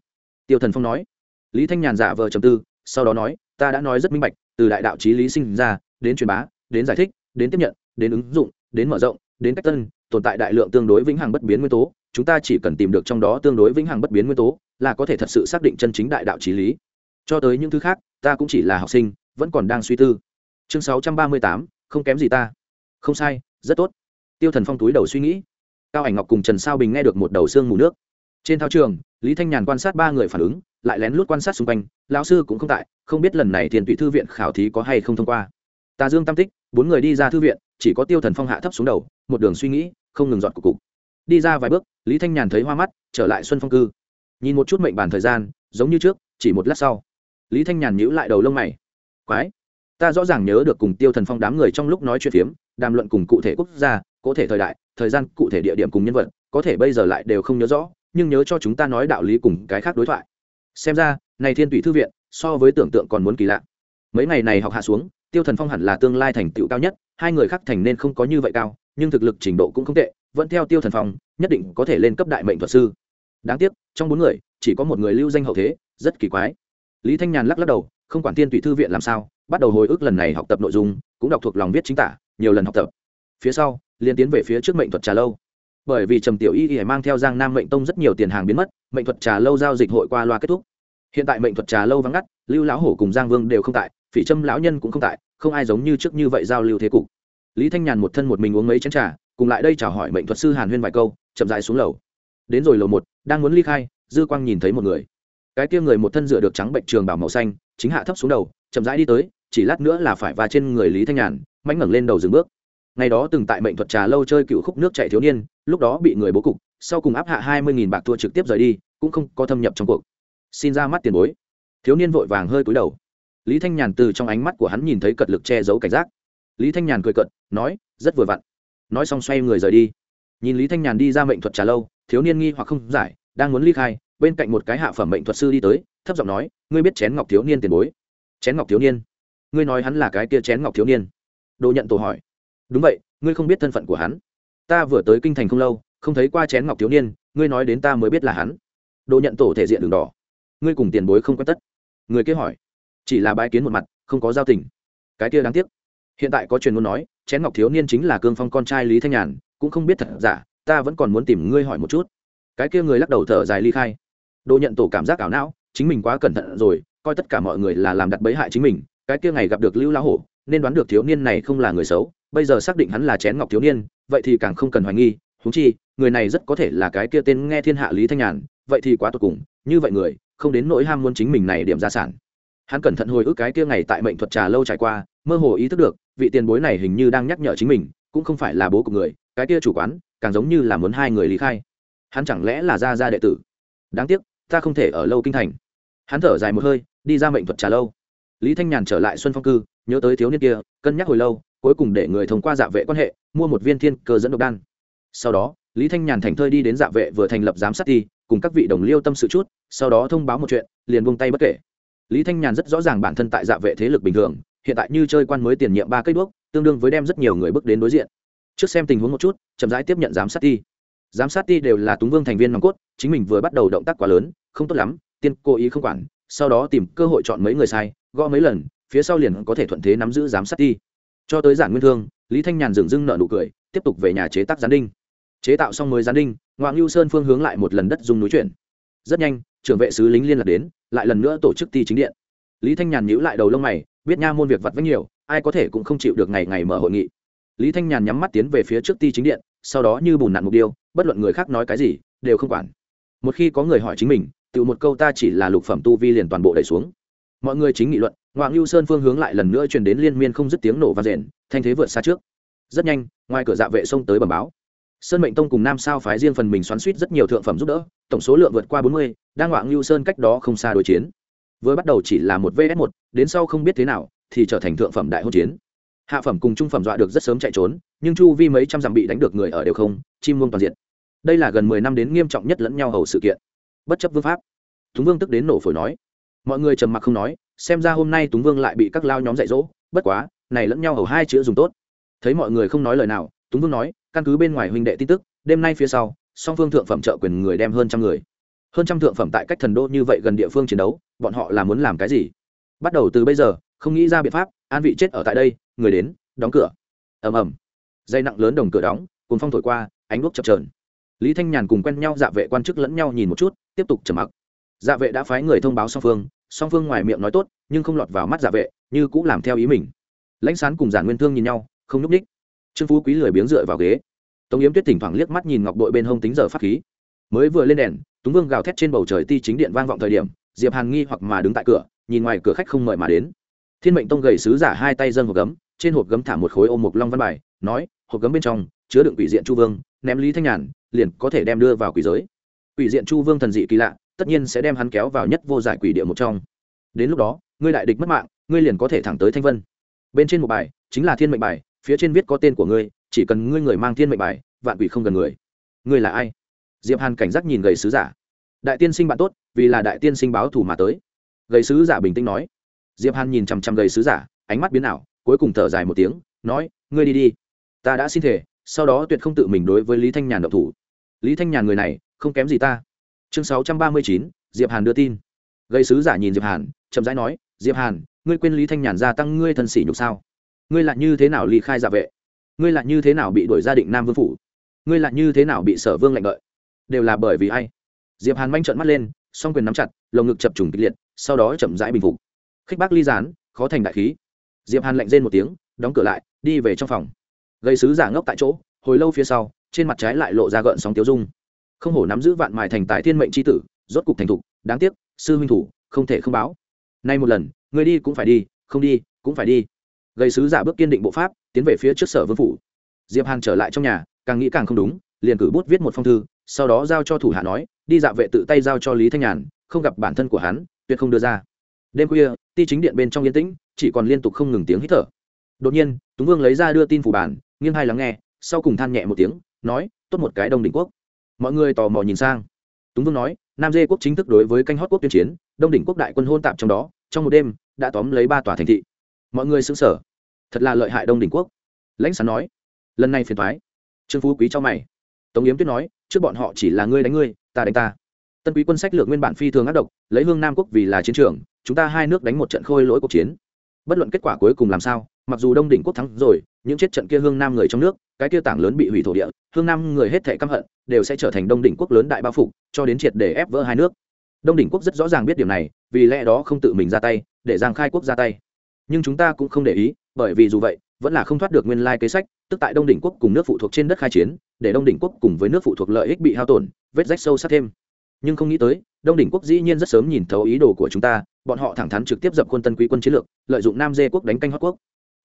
Tiêu thần phong nói. Lý thanh nhàn giả vờ trầm tư, sau đó nói, ta đã nói rất minh bạch từ đại đạo trí lý sinh ra, đến truyền bá, đến giải thích, đến tiếp nhận, đến ứng dụng, đến mở rộng, đến cách tân, tồn tại đại lượng tương đối vĩnh hằng bất biến nguyên tố. Chúng ta chỉ cần tìm được trong đó tương đối vĩnh hằng bất biến nguyên tố là có thể thật sự xác định chân chính đại đạo trí lý. Cho tới những thứ khác, ta cũng chỉ là học sinh, vẫn còn đang suy tư. Chương sáu trăm ba mươi tám, không kém gì ta. Không sai, rất tốt. Tiêu thần phong túi đầu suy nghĩ. Cao ảnh ngọc cùng trần sao bình nghe được một đầu xương mù nước. Trên thao trường lý thanh nhàn quan sát ba người phản ứng, lại lén lút quan sát xung quanh, lão sư cũng không tại, không biết lần này thiền tụy thư viện khảo thí có hay không thông qua. Tà dương tam tích, bốn người đi ra thư viện, chỉ có tiêu thần phong hạ thấp xuống đầu, một đường suy nghĩ, không ngừng dọn cục cục. Đi ra vài bước, lý thanh nhàn thấy hoa mắt, trở lại xuân phong cư. Nhìn một chút mệnh bàn thời gian, giống như trước, chỉ một lát sau. Lý thanh nhàn nhữ lại đầu lông mày. Quái! Ta rõ ràng nhớ được cùng tiêu thần phong đám người trong lúc nói chuyện phiếm, đàm luận cùng cụ thể quốc gia cụ thể thời đại, thời gian, cụ thể địa điểm cùng nhân vật, có thể bây giờ lại đều không nhớ rõ nhưng nhớ cho chúng ta nói đạo lý cùng cái khác đối thoại. Xem ra, này thiên tụy thư viện, so với tưởng tượng còn muốn kỳ lạ. Mấy ngày này học hạ xuống, tiêu thần phong hẳn là tương lai thành tựu cao nhất, hai người khác thành nên không có như vậy cao, nhưng thực lực trình độ cũng không tệ, vẫn theo tiêu thần phong, nhất định có thể lên cấp đại mệnh thuật sư. Đáng tiếc, trong bốn người, chỉ có một người lưu danh hậu thế, rất kỳ quái. Lý thanh nhàn lắc lắc đầu, không quản tiên tụy thư viện làm sao, bắt đầu hồi ức lần này học tập nội dung, cũng đọc thuộc lòng viết chính tả, nhiều lần học tập. Phía sau liên tiến về phía trước mệnh thuật trà lâu bởi vì trầm tiểu y y mang theo giang nam mệnh tông rất nhiều tiền hàng biến mất, mệnh thuật trà lâu giao dịch hội qua loa kết thúc. Hiện tại mệnh thuật trà lâu vắng ngắt, lưu lão hổ cùng giang vương đều không tại, phỉ trâm lão nhân cũng không tại, không ai giống như trước như vậy giao lưu thế cục. Lý thanh nhàn một thân một mình uống mấy chén trà, cùng lại đây chào hỏi mệnh thuật sư hàn huyên vài câu, chậm dại xuống lầu. Đến rồi lầu một, đang muốn ly khai, dư quang nhìn thấy một người. Cái kia người một thân dựa được trắng bệnh trường bảo màu xanh, chính hạ thấp xuống đầu, chậm rãi đi tới, chỉ lát nữa là phải va trên người lý thanh nhàn mánh ngẩng lên đầu dừng bước ngày đó từng tại mệnh thuật trà lâu chơi cựu khúc nước chạy thiếu niên, lúc đó bị người bố cục, sau cùng áp hạ hai mươi bạc thua trực tiếp rời đi, cũng không có thâm nhập trong cuộc. Xin ra mắt tiền bối. Thiếu niên vội vàng hơi cúi đầu. Lý thanh nhàn từ trong ánh mắt của hắn nhìn thấy cật lực che giấu cảnh giác. Lý thanh nhàn cười cận nói, rất vừa vặn. Nói xong xoay người rời đi. Nhìn lý thanh nhàn đi ra mệnh thuật trà lâu, thiếu niên nghi hoặc không giải, đang muốn ly khai, bên cạnh một cái hạ phẩm mệnh thuật sư đi tới, thấp giọng nói, ngươi biết chén ngọc thiếu niên tiền bối? Chén ngọc thiếu niên? Ngươi nói hắn là cái kia chén ngọc thiếu niên? Đồ nhận tổ hỏi đúng vậy, ngươi không biết thân phận của hắn. Ta vừa tới kinh thành không lâu, không thấy qua chén ngọc thiếu niên, ngươi nói đến ta mới biết là hắn. Đồ nhận tổ thể diện đường đỏ. Ngươi cùng tiền bối không quen tất. Người kia hỏi. Chỉ là bãi kiến một mặt, không có giao tình. Cái kia đáng tiếc. Hiện tại có truyền muốn nói, chén ngọc thiếu niên chính là cương phong con trai lý thanh nhàn, cũng không biết thật giả, ta vẫn còn muốn tìm ngươi hỏi một chút. Cái kia người lắc đầu thở dài ly khai. Đồ nhận tổ cảm giác ảo não, chính mình quá cẩn thận rồi, coi tất cả mọi người là làm đặt bẫy hại chính mình, cái kia ngày gặp được lưu lão hổ, nên đoán được thiếu niên này không là người xấu bây giờ xác định hắn là chén ngọc thiếu niên, vậy thì càng không cần hoài nghi húng chi, người này rất có thể là cái kia tên nghe thiên hạ lý thanh nhàn, vậy thì quá tột cùng, như vậy người, không đến nỗi ham muốn chính mình này điểm gia sản. Hắn cẩn thận hồi ức cái kia ngày tại mệnh thuật trà lâu trải qua, mơ hồ ý thức được, vị tiền bối này hình như đang nhắc nhở chính mình, cũng không phải là bố của người, cái kia chủ quán, càng giống như là muốn hai người lý khai. Hắn chẳng lẽ là gia gia đệ tử? Đáng tiếc, ta không thể ở lâu kinh thành. Hắn thở dài một hơi, đi ra mệnh thuật trà lâu. Lý thanh nhàn trở lại xuân phong cư, nhớ tới thiếu niên kia, cân nhắc hồi lâu cuối cùng để người thông qua dạ vệ quan hệ, mua một viên thiên cơ dẫn độc đan. Sau đó, lý thanh nhàn thành thơi đi đến dạ vệ vừa thành lập giám sát ti, cùng các vị đồng liêu tâm sự chút, sau đó thông báo một chuyện, liền buông tay bất kể. Lý thanh nhàn rất rõ ràng bản thân tại dạ vệ thế lực bình thường, hiện tại như chơi quan mới tiền nhiệm ba cây đuốc, tương đương với đem rất nhiều người bước đến đối diện. Trước xem tình huống một chút, chậm rãi tiếp nhận giám sát ti. Giám sát ti đều là túng vương thành viên nòng cốt, chính mình vừa bắt đầu động tác quá lớn, không tốt lắm, tiên cố ý không quản, sau đó tìm cơ hội chọn mấy người sai, gõ mấy lần, phía sau liền có thể thuận thế nắm giữ giám sát ti cho tới giản nguyên thương, lý thanh nhàn dừng dưng nợ nụ cười, tiếp tục về nhà chế tác gián đinh. Chế tạo xong mới gián đinh, ngoạn ngưu sơn phương hướng lại một lần đất dùng núi chuyển. Rất nhanh, trưởng vệ sứ lính liên lạc đến, lại lần nữa tổ chức ti chính điện. Lý thanh nhàn nhíu lại đầu lông mày, biết nha môn việc vặt vách nhiều, ai có thể cũng không chịu được ngày ngày mở hội nghị. Lý thanh nhàn nhắm mắt tiến về phía trước ti chính điện, sau đó như bùn nặn mục tiêu, bất luận người khác nói cái gì, đều không quản. Một khi có người hỏi chính mình, tự một câu ta chỉ là lục phẩm tu vi liền toàn bộ đẩy xuống mọi người chính nghị luận ngoại ngưu sơn phương hướng lại lần nữa truyền đến liên miên không dứt tiếng nổ và rền, thanh thế vượt xa trước. Rất nhanh, ngoài cửa dạ vệ xông tới bẩm báo. Sơn mệnh tông cùng nam sao phái riêng phần mình xoắn suýt rất nhiều thượng phẩm giúp đỡ, tổng số lượng vượt qua bốn mươi, đang ngoại ngưu sơn cách đó không xa đối chiến. Vừa bắt đầu chỉ là một vs một, đến sau không biết thế nào, thì trở thành thượng phẩm đại hôn chiến. Hạ phẩm cùng trung phẩm dọa được rất sớm chạy trốn, nhưng chu vi mấy trăm dặm bị đánh được người ở đều không, chim muông toàn diện đây là gần mười năm đến nghiêm trọng nhất lẫn nhau hầu sự kiện. Bất chấp vương pháp, thúng vương tức đến nổ phổi nói mọi người trầm mặc không nói, xem ra hôm nay túng vương lại bị các lao nhóm dạy dỗ, bất quá, này lẫn nhau hầu hai chữ dùng tốt. Thấy mọi người không nói lời nào, túng vương nói, căn cứ bên ngoài huynh đệ tin tức, đêm nay phía sau, song phương thượng phẩm trợ quyền người đem hơn trăm người. Hơn trăm thượng phẩm tại cách thần đô như vậy gần địa phương chiến đấu, bọn họ là muốn làm cái gì? Bắt đầu từ bây giờ, không nghĩ ra biện pháp, an vị chết ở tại đây, người đến, đóng cửa. Ầm ầm. Dây nặng lớn đồng cửa đóng cùng phong thổi qua, ánh đuốc chập trờn lý thanh nhàn cùng quen nhau dạ vệ quan chức lẫn nhau nhìn một chút, tiếp tục trầm mặc dạ vệ đã phái người thông báo song phương song phương ngoài miệng nói tốt, nhưng không lọt vào mắt dạ vệ, như cũng làm theo ý mình. Lãnh sán cùng giản nguyên thương nhìn nhau, không nhúc ních trương phú quý lười biếng dựa vào ghế. Tống yếm tuyết thỉnh thoảng liếc mắt nhìn ngọc đội bên hông tính giờ phát khí. Mới vừa lên đèn, túng vương gào thét trên bầu trời ti chính điện vang vọng thời điểm, diệp hàn nghi hoặc mà đứng tại cửa, nhìn ngoài cửa khách không mời mà đến. Thiên mệnh tông gầy sứ giả hai tay dâng hộp gấm, trên hộp gấm thả một khối ôm mục long văn bài, nói, hộp gấm bên trong chứa đựng quỷ diện chu vương, ném lý thanh nhàn, liền có thể đem đưa vào quỷ giới. Quỷ diện chu vương thần dị kỳ lạ tất nhiên sẽ đem hắn kéo vào nhất vô giải quỷ địa một trong. Đến lúc đó, ngươi đại địch mất mạng, ngươi liền có thể thẳng tới thanh vân. Bên trên một bài, chính là thiên mệnh bài, phía trên viết có tên của ngươi, chỉ cần ngươi người mang thiên mệnh bài, vạn quỷ không gần người. Ngươi là ai? Diệp hàn cảnh giác nhìn gầy sứ giả. Đại tiên sinh bạn tốt, vì là đại tiên sinh báo thù mà tới. Gầy sứ giả bình tĩnh nói. Diệp hàn nhìn chằm chằm gầy sứ giả, ánh mắt biến ảo, cuối cùng thở dài một tiếng, nói, ngươi đi đi. Ta đã xin thể sau đó tuyệt không tự mình đối với lý thanh nhàn độc thủ. Lý thanh nhàn người này, không kém gì ta chương sáu trăm ba mươi chín, diệp hàn đưa tin. Gây sứ giả nhìn diệp hàn, chậm rãi nói, diệp hàn, ngươi quên lý thanh nhàn gia tăng ngươi thân sỉ nhục sao? Ngươi lại như thế nào ly khai dạ vệ? Ngươi lại như thế nào bị đuổi gia định nam vương phủ? Ngươi lại như thế nào bị sở vương lạnh đợi? Đều là bởi vì ai? Diệp hàn manh trợn mắt lên, song quyền nắm chặt, lồng ngực chập trùng kịch liệt, sau đó chậm rãi bình phục. Khích bác ly gián, khó thành đại khí. Diệp hàn lạnh rên một tiếng, đóng cửa lại, đi về trong phòng. Gây sứ giả ngốc tại chỗ, hồi lâu phía sau, trên mặt trái lại lộ ra gợn sóng tiêu dung không hổ nắm giữ vạn mài thành tài thiên mệnh c h i tử, rốt cục thành thục, đáng tiếc, sư huynh thủ, không thể không báo. Nay một lần người đi cũng phải đi, không đi, cũng phải đi. Gây sứ giả bước kiên định bộ pháp, tiến về phía trước sở vương phủ. Diệp hàn trở lại trong nhà, càng nghĩ càng không đúng, liền cử bút viết một phong thư, sau đó giao cho thủ hạ nói, đi dạ vệ tự tay giao cho lý thanh nhàn, không gặp bản thân của hắn, tuyệt không đưa ra. Đêm khuya, ti chính điện bên trong yên tĩnh, chỉ còn liên tục không ngừng tiếng hít thở. Đột nhiên, túng vương lấy ra đưa tin phủ bản, nghiêng hai lắng nghe, sau cùng than nhẹ một tiếng, nói, tốt một cái đông đỉnh quốc mọi người tò mò nhìn sang. Túng vương nói, nam dê quốc chính thức đối với canh hót quốc tuyên chiến, đông đỉnh quốc đại quân hôn tạp trong đó, trong một đêm, đã tóm lấy ba tòa thành thị. Mọi người xứng sở thật là lợi hại đông đỉnh quốc. Lãnh sán nói, lần này phiền thoái trương phú quý cho mày. Tống yếm tuyết nói, trước bọn họ chỉ là ngươi đánh ngươi, ta đánh ta. Tân quý quân sách lược nguyên bản phi thường ác độc, lấy hương nam quốc vì là chiến trường, chúng ta hai nước đánh một trận khôi lỗi cuộc chiến. Bất luận kết quả cuối cùng làm sao, mặc dù đông đỉnh quốc thắng rồi những chết trận kia hương nam người trong nước, cái kia tảng lớn bị hủy thổ địa, hương nam người hết thể căm hận, đều sẽ trở thành đông đỉnh quốc lớn đại bao phục cho đến triệt để ép vỡ hai nước. Đông đỉnh quốc rất rõ ràng biết điều này, vì lẽ đó không tự mình ra tay, để giang khai quốc ra tay. Nhưng chúng ta cũng không để ý, bởi vì dù vậy, vẫn là không thoát được nguyên lai kế sách, tức tại đông đỉnh quốc cùng nước phụ thuộc trên đất khai chiến, để đông đỉnh quốc cùng với nước phụ thuộc lợi ích bị hao tổn, vết rách sâu sắc thêm. Nhưng không nghĩ tới, đông đỉnh quốc dĩ nhiên rất sớm nhìn thấu ý đồ của chúng ta, bọn họ thẳng thắn trực tiếp dập quân tân quý quân chiến lược, lợi dụng nam dê quốc đánh canh hót quốc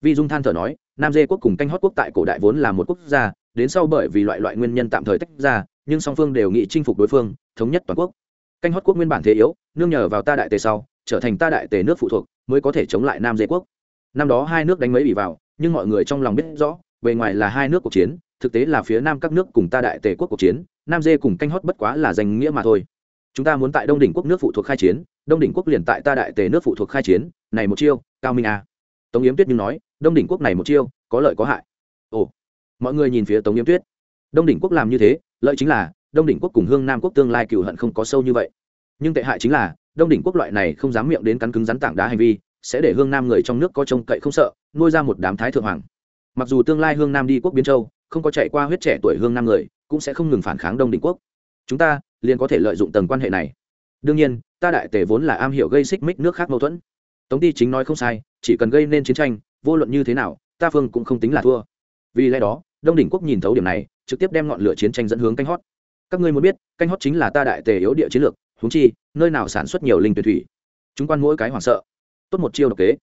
vi dung than thở nói, nam dê quốc cùng canh hót quốc tại cổ đại vốn là một quốc gia, đến sau bởi vì loại loại nguyên nhân tạm thời tách ra, nhưng song phương đều nghị chinh phục đối phương, thống nhất toàn quốc. Canh hót quốc nguyên bản thế yếu, nương nhờ vào ta đại tề sau, trở thành ta đại tề nước phụ thuộc, mới có thể chống lại nam dê quốc. Năm đó hai nước đánh mấy bị vào, nhưng mọi người trong lòng biết rõ, bề ngoài là hai nước cuộc chiến, thực tế là phía nam các nước cùng ta đại tề quốc cuộc chiến, nam dê cùng canh hót bất quá là danh nghĩa mà thôi. Chúng ta muốn tại đông đỉnh quốc nước phụ thuộc khai chiến, đông đỉnh quốc liền tại ta đại tề nước phụ thuộc khai chiến, này một chiêu, cao minh a tống yếm tuyết nhưng nói, đông đỉnh quốc này một chiêu, có lợi có hại. Ồ, mọi người nhìn phía tống yếm tuyết. Đông đỉnh quốc làm như thế, lợi chính là, đông đỉnh quốc cùng hương nam quốc tương lai cựu hận không có sâu như vậy. Nhưng tệ hại chính là, đông đỉnh quốc loại này không dám miệng đến cắn cứng rắn tảng đá hành vi, sẽ để hương nam người trong nước có trông cậy không sợ, nuôi ra một đám thái thượng hoàng. Mặc dù tương lai hương nam đi quốc biến châu, không có chạy qua huyết trẻ tuổi hương nam người, cũng sẽ không ngừng phản kháng đông Đỉnh quốc. Chúng ta, liền có thể lợi dụng tầng quan hệ này. Đương nhiên, ta đại tề vốn là am hiểu gây xích mích nước khác mâu thuẫn. Tống ti chính nói không sai chỉ cần gây nên chiến tranh, vô luận như thế nào, ta phương cũng không tính là thua. Vì lẽ đó, đông đỉnh quốc nhìn thấu điểm này, trực tiếp đem ngọn lửa chiến tranh dẫn hướng canh hót. Các ngươi muốn biết, canh hót chính là ta đại tề yếu địa chiến lược húng chi, nơi nào sản xuất nhiều linh tuyển thủy. Chúng quan mỗi cái hoảng sợ. Tốt một chiêu độc kế.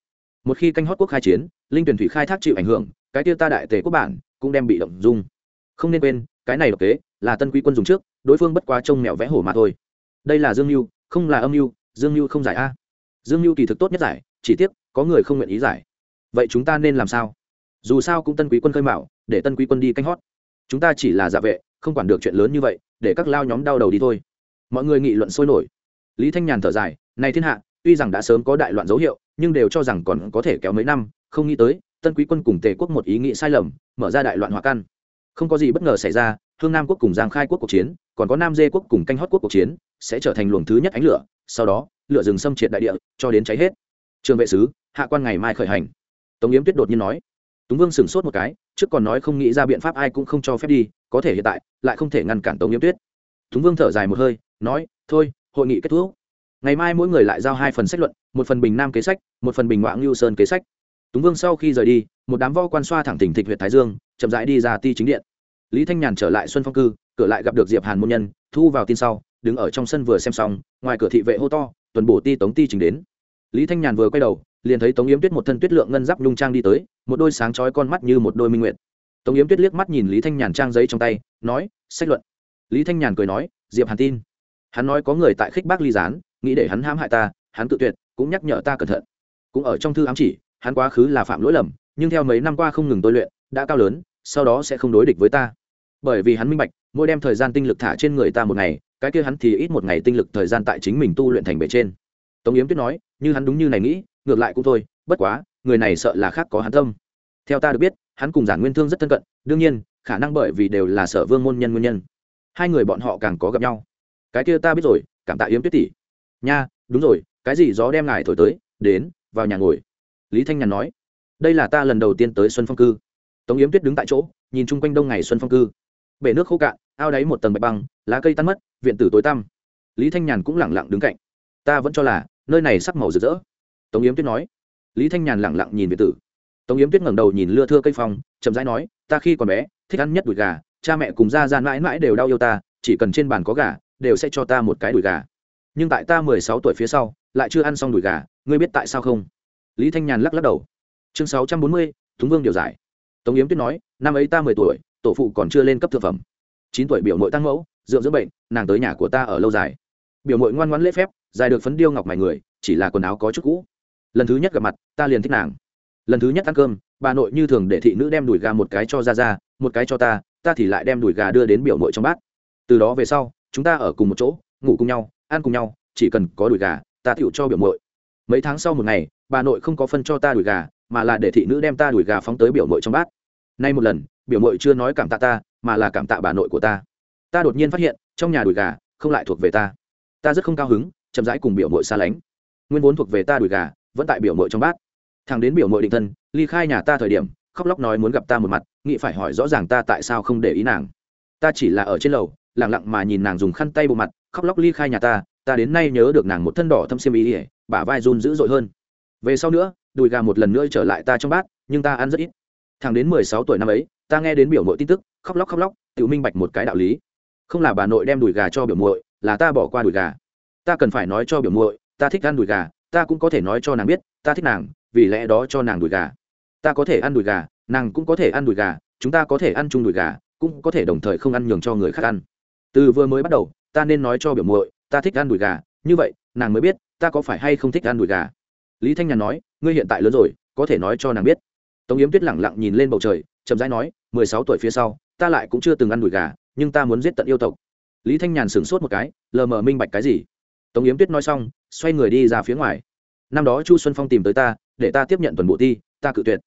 Một khi canh hót quốc khai chiến, linh tuyển thủy khai thác chịu ảnh hưởng, cái tiêu ta đại tề quốc bản cũng đem bị động dung. Không nên quên, cái này độc kế là tân quý quân dùng trước, đối phương bất quá trông mẹo vẽ hổ mà thôi. Đây là dương mưu, không là âm mưu, dương mưu không giải a. Dương mưu kỳ thực tốt nhất giải, chỉ tiếc có người không nguyện ý giải. Vậy chúng ta nên làm sao? Dù sao cũng tân quý quân khơi mạo để tân quý quân đi canh hót. Chúng ta chỉ là giả vệ, không quản được chuyện lớn như vậy, để các lao nhóm đau đầu đi thôi. Mọi người nghị luận sôi nổi. Lý thanh nhàn thở dài, này thiên hạ, tuy rằng đã sớm có đại loạn dấu hiệu, nhưng đều cho rằng còn có thể kéo mấy năm, không nghĩ tới, tân quý quân cùng tề quốc một ý nghĩ sai lầm, mở ra đại loạn hòa căn không có gì bất ngờ xảy ra, hương nam quốc cùng giang khai quốc cuộc chiến, còn có nam dê quốc cùng canh hót quốc cuộc chiến, sẽ trở thành luồng thứ nhất ánh lửa, sau đó, lửa rừng xâm triệt đại địa, cho đến cháy hết trường vệ sứ, hạ quan ngày mai khởi hành. Tống yếm tuyết đột nhiên nói. Tống vương sửng sốt một cái, trước còn nói không nghĩ ra biện pháp ai cũng không cho phép đi, có thể hiện tại, lại không thể ngăn cản tống yếm tuyết. Tống vương thở dài một hơi, nói, thôi, hội nghị kết thúc. Ngày mai mỗi người lại giao hai phần sách luận, một phần bình nam kế sách, một phần bình ngoại ngưu sơn kế sách. Tống vương sau khi rời đi, một đám vo quan xoa thẳng tỉnh thịch huyện thái dương, chậm rãi đi ra ti chính điện. Lý thanh nhàn trở lại xuân phong cư, cửa lại gặp được diệp hàn môn nhân, thu vào tin sau, đứng ở trong sân vừa xem xong, ngoài cửa thị vệ hô to, tuần bổ ti tống ti chính đến lý thanh nhàn vừa quay đầu, liền thấy tống yếm tuyết một thân tuyết lượng ngân giáp nhung trang đi tới, một đôi sáng chói con mắt như một đôi minh nguyện tống yếm tuyết liếc mắt nhìn lý thanh nhàn trang giấy trong tay, nói, sách luận. Lý thanh nhàn cười nói, diệp hàn tin. Hắn nói có người tại khích bác ly gián, nghĩ để hắn hãm hại ta, hắn tự tuyệt, cũng nhắc nhở ta cẩn thận. Cũng ở trong thư ám chỉ, hắn quá khứ là phạm lỗi lầm, nhưng theo mấy năm qua không ngừng tôi luyện, đã cao lớn, sau đó sẽ không đối địch với ta. Bởi vì hắn minh bạch, mỗi đem thời gian tinh lực thả trên người ta một ngày, cái kia hắn thì ít một ngày tinh lực thời gian tại chính mình tu luyện thành bệ trên tống yếm tuyết nói, như hắn đúng như này nghĩ, ngược lại cũng thôi, bất quá, người này sợ là khác có hắn tâm. Theo ta được biết, hắn cùng giản nguyên thương rất thân cận, đương nhiên, khả năng bởi vì đều là sở vương môn nhân nguyên nhân. Hai người bọn họ càng có gặp nhau. Cái kia ta biết rồi, cảm tạ yếm tuyết tỷ. Nha, đúng rồi, cái gì gió đem ngài thổi tới, đến, vào nhà ngồi. Lý thanh nhàn nói, đây là ta lần đầu tiên tới xuân phong cư. Tống yếm tuyết đứng tại chỗ, nhìn chung quanh đông ngày xuân phong cư. Bể nước khô cạn, ao đáy một tầng bạch băng, lá cây tan mất, viện tử tối tăm. Lý thanh nhàn cũng lẳng lặng đứng cạnh ta vẫn cho là nơi này sắc màu rực rỡ. Tống yếm tuyết nói. Lý thanh nhàn lẳng lặng nhìn viện tử. Tống yếm tuyết ngẩng đầu nhìn lưa thưa cây phong, chậm rãi nói, ta khi còn bé, thích ăn nhất đùi gà, cha mẹ cùng ra ra mãi mãi đều đau yêu ta, chỉ cần trên bàn có gà, đều sẽ cho ta một cái đùi gà. Nhưng tại ta mười sáu tuổi phía sau, lại chưa ăn xong đùi gà, ngươi biết tại sao không? Lý thanh nhàn lắc lắc đầu. Chương sáu trăm bốn mươi, thúng vương điều giải. Tống yếm tuyết nói, năm ấy ta mười tuổi, tổ phụ còn chưa lên cấp thực phẩm. Chín tuổi biểu nội tăng mẫu, dưỡng dưỡng bệnh, nàng tới nhà của ta ở lâu dài. Biểu mội ngoan ngoãn lễ phép dài được phấn điêu ngọc mày người, chỉ là quần áo có chút cũ. Lần thứ nhất gặp mặt, ta liền thích nàng. Lần thứ nhất ăn cơm, bà nội như thường để thị nữ đem đùi gà một cái cho ra ra một cái cho ta ta thì lại đem đùi gà đưa đến biểu nội trong bát. Từ đó về sau, chúng ta ở cùng một chỗ, ngủ cùng nhau, ăn cùng nhau, chỉ cần có đùi gà, ta tựu cho biểu nội. Mấy tháng sau một ngày, bà nội không có phân cho ta đùi gà, mà là để thị nữ đem ta đùi gà phóng tới biểu nội trong bát. Nay một lần, biểu nội chưa nói cảm tạ ta, mà là cảm tạ bà nội của ta. Ta đột nhiên phát hiện, trong nhà đùi gà không lại thuộc về ta. Ta rất không cao hứng chậm rãi cùng biểu mội xa lánh. Nguyên vốn thuộc về ta đùi gà, vẫn tại biểu mội trong bát. Thằng đến biểu mội định thân, ly khai nhà ta thời điểm, khóc lóc nói muốn gặp ta một mặt, nghĩ phải hỏi rõ ràng ta tại sao không để ý nàng. Ta chỉ là ở trên lầu lẳng lặng mà nhìn nàng dùng khăn tay bộ mặt, khóc lóc ly khai nhà ta ta đến nay nhớ được nàng một thân đỏ thâm xiêm ý ỉa bả vai run dữ dội hơn. Về sau nữa, đùi gà một lần nữa trở lại ta trong bát, nhưng ta ăn rất ít. Thằng đến mười sáu tuổi năm ấy, ta nghe đến biểu mội tin tức, khóc lóc khóc lóc tự minh bạch một cái đạo lý. Không là bà nội đem đùi gà cho biểu muội, là ta bỏ qua đùi gà ta cần phải nói cho biểu muội, ta thích ăn đùi gà, ta cũng có thể nói cho nàng biết, ta thích nàng, vì lẽ đó cho nàng đùi gà. Ta có thể ăn đùi gà, nàng cũng có thể ăn đùi gà, chúng ta có thể ăn chung đùi gà, cũng có thể đồng thời không ăn nhường cho người khác ăn. Từ vừa mới bắt đầu, ta nên nói cho biểu muội, ta thích ăn đùi gà, như vậy, nàng mới biết, ta có phải hay không thích ăn đùi gà. Lý thanh nhàn nói, ngươi hiện tại lớn rồi, có thể nói cho nàng biết. Tống yếm tuyết lẳng lặng nhìn lên bầu trời, chậm rãi nói, mười sáu tuổi phía sau, ta lại cũng chưa từng ăn đùi gà, nhưng ta muốn giết tận yêu tộc. Lý thanh nhàn sửng sốt một cái, lờ mờ minh bạch cái gì? Tống yếm tuyết nói xong xoay người đi ra phía ngoài. Năm đó chu xuân phong tìm tới ta để ta tiếp nhận tuần bộ thi, ta cự tuyệt.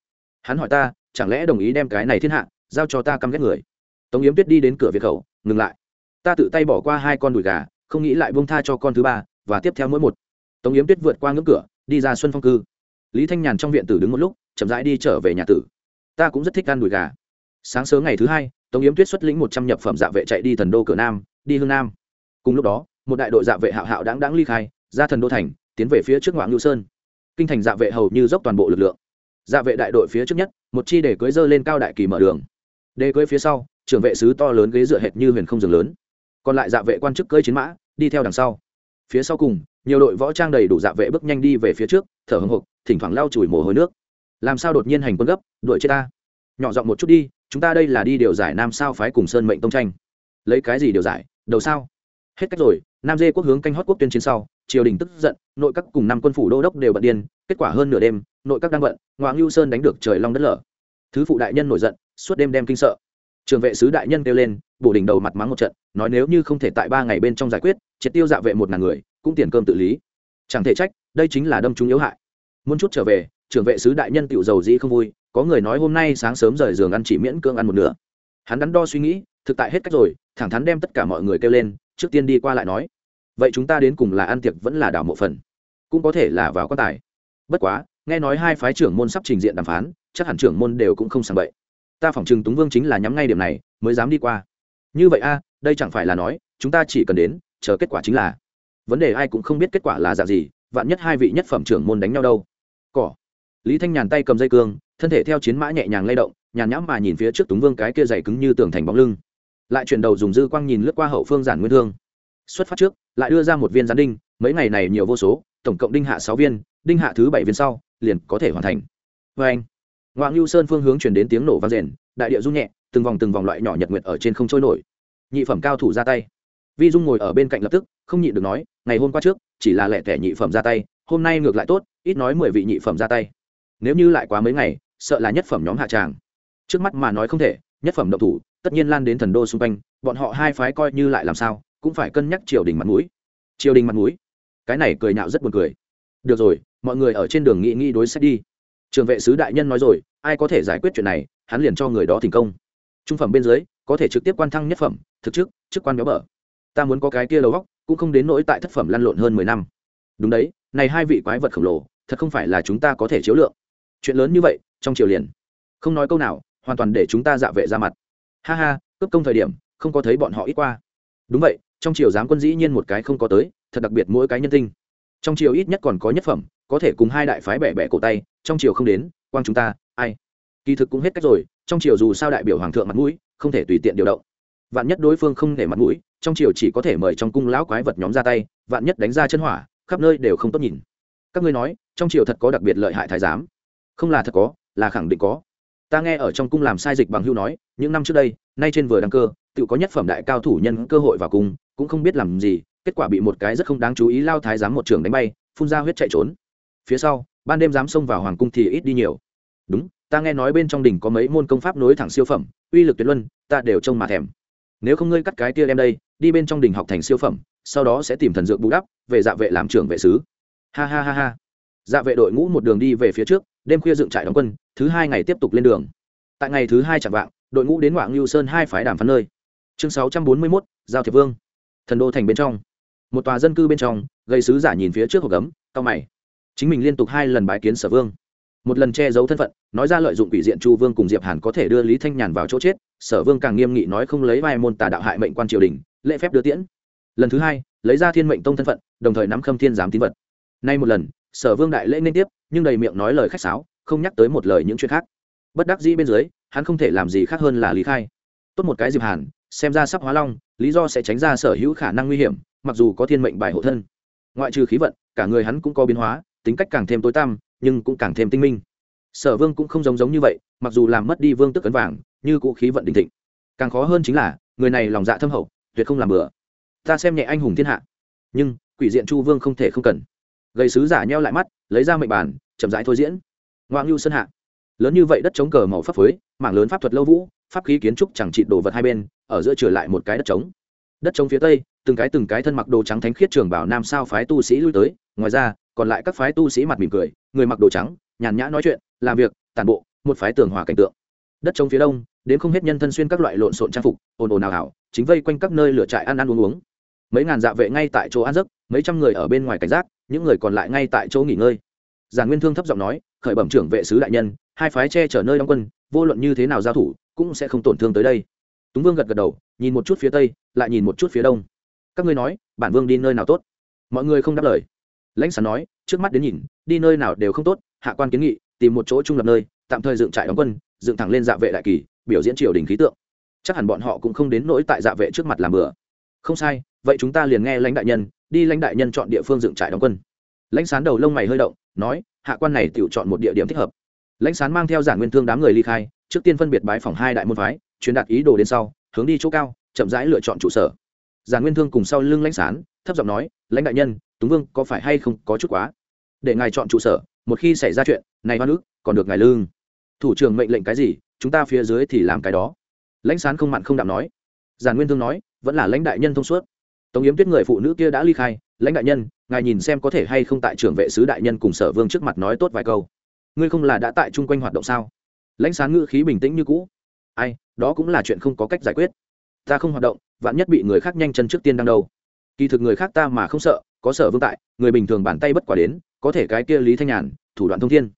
Hắn hỏi ta chẳng lẽ đồng ý đem cái này thiên hạ giao cho ta căm ghét người? Tống yếm tuyết đi đến cửa việt khẩu ngừng lại. Ta tự tay bỏ qua hai con đùi gà không nghĩ lại buông tha cho con thứ ba và tiếp theo mỗi một. Tống yếm tuyết vượt qua ngưỡng cửa đi ra xuân phong cư. Lý thanh nhàn trong viện tử đứng một lúc chậm rãi đi trở về nhà tử. Ta cũng rất thích ăn đùi gà. Sáng sớm ngày thứ hai tống yếm tuyết xuất lĩnh một trăm nhập phẩm dạ vệ chạy đi thần đô cửa nam đi hương nam. Cùng lúc đó một đại đội dạ vệ hạo hạo đáng đáng ly khai, ra thần đô thành, tiến về phía trước ngoạn ngưu sơn. Kinh thành dạ vệ hầu như dốc toàn bộ lực lượng. Dạ vệ đại đội phía trước nhất, một chi để cưới dơ lên cao đại kỳ mở đường. Đề cưới phía sau, trưởng vệ sứ to lớn ghế dựa hệt như huyền không rừng lớn. Còn lại dạ vệ quan chức cưỡi chiến mã, đi theo đằng sau. Phía sau cùng, nhiều đội võ trang đầy đủ dạ vệ bước nhanh đi về phía trước, thở hồng hộc, thỉnh thoảng lau chùi mồ hôi nước. Làm sao đột nhiên hành quân gấp, đuổi chết ta? Nhỏ giọng một chút đi, chúng ta đây là đi điều giải nam sao phái cùng sơn mệnh tông tranh. Lấy cái gì điều giải? Đầu sao? Hết cách rồi nam dê quốc hướng canh hót quốc tuyên chiến sau, triều đình tức giận, nội các cùng năm quân phủ đô đốc đều bận điên, kết quả hơn nửa đêm, nội các đang bận ngoại ngưu sơn đánh được trời long đất lở. Thứ phụ đại nhân nổi giận, suốt đêm đem kinh sợ. Trường vệ sứ đại nhân kêu lên, bổ đỉnh đầu mặt mắng một trận, nói nếu như không thể tại ba ngày bên trong giải quyết, triệt tiêu dạ vệ một ngàn người, cũng tiền cơm tự lý. Chẳng thể trách, đây chính là đâm chúng yếu hại. Muốn chút trở về trưởng vệ sứ đại nhân tiểu dầu dĩ không vui, có người nói hôm nay sáng sớm rời giường ăn chỉ miễn cưỡng ăn một nửa. Hắn đắn đo suy nghĩ, thực tại hết cách rồi, thẳng thắn đem tất cả mọi người kêu lên trước tiên đi qua lại nói, vậy chúng ta đến cùng là ăn tiệc vẫn là đảo mộ phần? Cũng có thể là vào quan tài. Bất quá, nghe nói hai phái trưởng môn sắp trình diện đàm phán, chắc hẳn trưởng môn đều cũng không sàng bậy. Ta phỏng chừng túng vương chính là nhắm ngay điểm này, mới dám đi qua. Như vậy a, đây chẳng phải là nói, chúng ta chỉ cần đến, chờ kết quả chính là. Vấn đề ai cũng không biết kết quả là dạng gì, vạn nhất hai vị nhất phẩm trưởng môn đánh nhau đâu. Cỏ. Lý thanh nhàn tay cầm dây cương, thân thể theo chiến mã nhẹ nhàng lay động, nhàn nhãm mà nhìn phía trước túng vương cái kia dày cứng như tường thành bóng lưng lại chuyển đầu dùng dư quang nhìn lướt qua hậu phương giản nguyên thương xuất phát trước, lại đưa ra một viên gián đinh, mấy ngày này nhiều vô số, tổng cộng đinh hạ sáu viên, đinh hạ thứ bảy viên sau, liền có thể hoàn thành. Vê anh ngoại ngưu sơn phương hướng chuyển đến tiếng nổ vang rền, đại địa rung nhẹ, từng vòng từng vòng loại nhỏ nhật nguyệt ở trên không trôi nổi. Nhị phẩm cao thủ ra tay. Vi dung ngồi ở bên cạnh lập tức, không nhịn được nói, ngày hôm qua trước, chỉ là lẻ tẻ nhị phẩm ra tay, hôm nay ngược lại tốt, ít nói mười vị nhị phẩm ra tay. Nếu như lại quá mấy ngày, sợ là nhất phẩm nhóm hạ tràng. Trước mắt mà nói không thể, nhất phẩm động thủ tất nhiên lan đến thần đô xung quanh, bọn họ hai phái coi như lại làm sao, cũng phải cân nhắc triều đình mặt mũi. Triều đình mặt mũi? Cái này cười nhạo rất buồn cười. Được rồi, mọi người ở trên đường nghĩ nghĩ đối sách đi. Trường vệ sứ đại nhân nói rồi, ai có thể giải quyết chuyện này, hắn liền cho người đó thành công. Trung phẩm bên dưới, có thể trực tiếp quan thăng nhất phẩm, thực chức chức quan béo bở. Ta muốn có cái kia đầu góc cũng không đến nỗi tại thất phẩm lăn lộn hơn mười năm. Đúng đấy, này hai vị quái vật khổng lồ, thật không phải là chúng ta có thể chiếu lượng. Chuyện lớn như vậy, trong triều liền. Không nói câu nào, hoàn toàn để chúng ta dạ vệ ra mặt ha ha, cướp công thời điểm, không có thấy bọn họ ít qua. Đúng vậy, trong triều giám quân dĩ nhiên một cái không có tới, thật đặc biệt mỗi cái nhân tinh. Trong triều ít nhất còn có nhất phẩm, có thể cùng hai đại phái bẻ bẻ cổ tay, trong triều không đến, quang chúng ta, ai? Kỳ thực cũng hết cách rồi, trong triều dù sao đại biểu hoàng thượng mặt mũi, không thể tùy tiện điều động. Vạn nhất đối phương không để mặt mũi, trong triều chỉ có thể mời trong cung lão quái vật nhóm ra tay, vạn nhất đánh ra chân hỏa, khắp nơi đều không tốt nhìn. Các ngươi nói, trong triều thật có đặc biệt lợi hại thái giám? Không là thật có, là khẳng định có ta nghe ở trong cung làm sai dịch bằng hưu nói, những năm trước đây, nay trên vừa đăng cơ, tự có nhất phẩm đại cao thủ nhân cơ hội vào cung, cũng không biết làm gì, kết quả bị một cái rất không đáng chú ý lao thái giám một trường đánh bay, phun ra huyết chạy trốn. Phía sau, ban đêm dám xông vào hoàng cung thì ít đi nhiều. Đúng, ta nghe nói bên trong đình có mấy môn công pháp nối thẳng siêu phẩm, uy lực tuyệt luân, ta đều trông mà thèm. Nếu không ngươi cắt cái kia đem đây, đi bên trong đình học thành siêu phẩm, sau đó sẽ tìm thần dược bù đắp, về dạ vệ làm trưởng vệ sứ. Ha ha ha ha. Dạ vệ đội ngũ một đường đi về phía trước đêm khuya dựng trại đóng quân, thứ hai ngày tiếp tục lên đường. Tại ngày thứ hai chẳng vạng, đội ngũ đến ngoạng lưu sơn hai phái đàm phán nơi. Chương sáu trăm bốn mươi mốt, giao thiệp vương. Thần đô thành bên trong. Một tòa dân cư bên trong gây sứ giả nhìn phía trước hộp gấm, cao mày. Chính mình liên tục hai lần bái kiến sở vương. Một lần che giấu thân phận, nói ra lợi dụng quỷ diện chu vương cùng diệp hàn có thể đưa lý thanh nhàn vào chỗ chết, sở vương càng nghiêm nghị nói không lấy vai môn tà đạo hại mệnh quan triều đình, lễ phép đưa tiễn. Lần thứ hai, lấy ra thiên mệnh tông thân phận, đồng thời nắm khâm thiên giám tín vật. Nay một lần, sở vương đại lễ nên tiếp nhưng đầy miệng nói lời khách sáo, không nhắc tới một lời những chuyện khác. Bất đắc dĩ bên dưới, hắn không thể làm gì khác hơn là lý khai. Tốt một cái diệp hàn, xem ra sắp hóa long, lý do sẽ tránh ra sở hữu khả năng nguy hiểm, mặc dù có thiên mệnh bài hộ thân. Ngoại trừ khí vận, cả người hắn cũng có biến hóa, tính cách càng thêm tối tăm, nhưng cũng càng thêm tinh minh. Sở vương cũng không giống giống như vậy, mặc dù làm mất đi vương tức cấn vàng, như cũ khí vận đình thịnh. Càng khó hơn chính là, người này lòng dạ thâm hậu, tuyệt không làm bừa. Ta xem nhẹ anh hùng thiên hạ. Nhưng, quỷ diện chu vương không thể không cần. Gầy sứ giả nheo lại mắt, lấy ra mệnh bàn chậm rãi thôi diễn. Ngoa ngưu sơn hạ. Lớn như vậy đất chống cờ màu pháp phới mảng lớn pháp thuật lâu vũ, pháp khí kiến trúc chẳng trị đồ vật hai bên, ở giữa trở lại một cái đất trống. Đất trống phía tây, từng cái từng cái thân mặc đồ trắng thánh khiết trường bảo nam sao phái tu sĩ lui tới, ngoài ra, còn lại các phái tu sĩ mặt mỉm cười, người mặc đồ trắng, nhàn nhã nói chuyện, làm việc, tản bộ, một phái tường hòa cảnh tượng. Đất trống phía đông, đến không hết nhân thân xuyên các loại lộn xộn trang phục, ồn ồn ào ào, chính vây quanh các nơi lửa trại ăn ăn uống uống. Mấy ngàn dạ vệ ngay tại chỗ ăn giấc, mấy trăm người ở bên ngoài cảnh giác, những người còn lại ngay tại chỗ nghỉ ngơi giản nguyên thương thấp giọng nói, khởi bẩm trưởng vệ sứ đại nhân, hai phái che chở nơi đóng quân, vô luận như thế nào giao thủ, cũng sẽ không tổn thương tới đây. Túng vương gật gật đầu, nhìn một chút phía tây, lại nhìn một chút phía đông. Các ngươi nói, bản vương đi nơi nào tốt? Mọi người không đáp lời. Lãnh sán nói, trước mắt đến nhìn, đi nơi nào đều không tốt, hạ quan kiến nghị, tìm một chỗ trung lập nơi, tạm thời dựng trại đóng quân, dựng thẳng lên dạ vệ đại kỳ, biểu diễn triều đình khí tượng. Chắc hẳn bọn họ cũng không đến nỗi tại dạ vệ trước mặt làm bừa. Không sai, vậy chúng ta liền nghe lãnh đại nhân, đi lãnh đại nhân chọn địa phương dựng trại đóng quân. Lãnh sán đầu lông mày hơi động nói, hạ quan này tự chọn một địa điểm thích hợp. Lãnh sán mang theo giản nguyên thương đám người ly khai, trước tiên phân biệt bái phòng hai đại môn phái, truyền đạt ý đồ đến sau, hướng đi chỗ cao, chậm rãi lựa chọn trụ sở. Giản nguyên thương cùng sau lưng lãnh sán, thấp giọng nói, lãnh đại nhân, túng vương có phải hay không có chút quá? Để ngài chọn trụ sở, một khi xảy ra chuyện, này hoa nước còn được ngài lương. Thủ trưởng mệnh lệnh cái gì, chúng ta phía dưới thì làm cái đó. Lãnh sán không mặn không đạm nói. Giản nguyên thương nói, vẫn là lãnh đại nhân thông suốt tống yếm tuyết người phụ nữ kia đã ly khai, lãnh đại nhân, ngài nhìn xem có thể hay không tại trưởng vệ sứ đại nhân cùng sở vương trước mặt nói tốt vài câu. Ngươi không là đã tại chung quanh hoạt động sao? Lãnh sán ngữ khí bình tĩnh như cũ. Ai, đó cũng là chuyện không có cách giải quyết. Ta không hoạt động, vạn nhất bị người khác nhanh chân trước tiên đang đâu. Kỳ thực người khác ta mà không sợ, có sở vương tại, người bình thường bàn tay bất quả đến, có thể cái kia lý thanh nhàn, thủ đoạn thông thiên.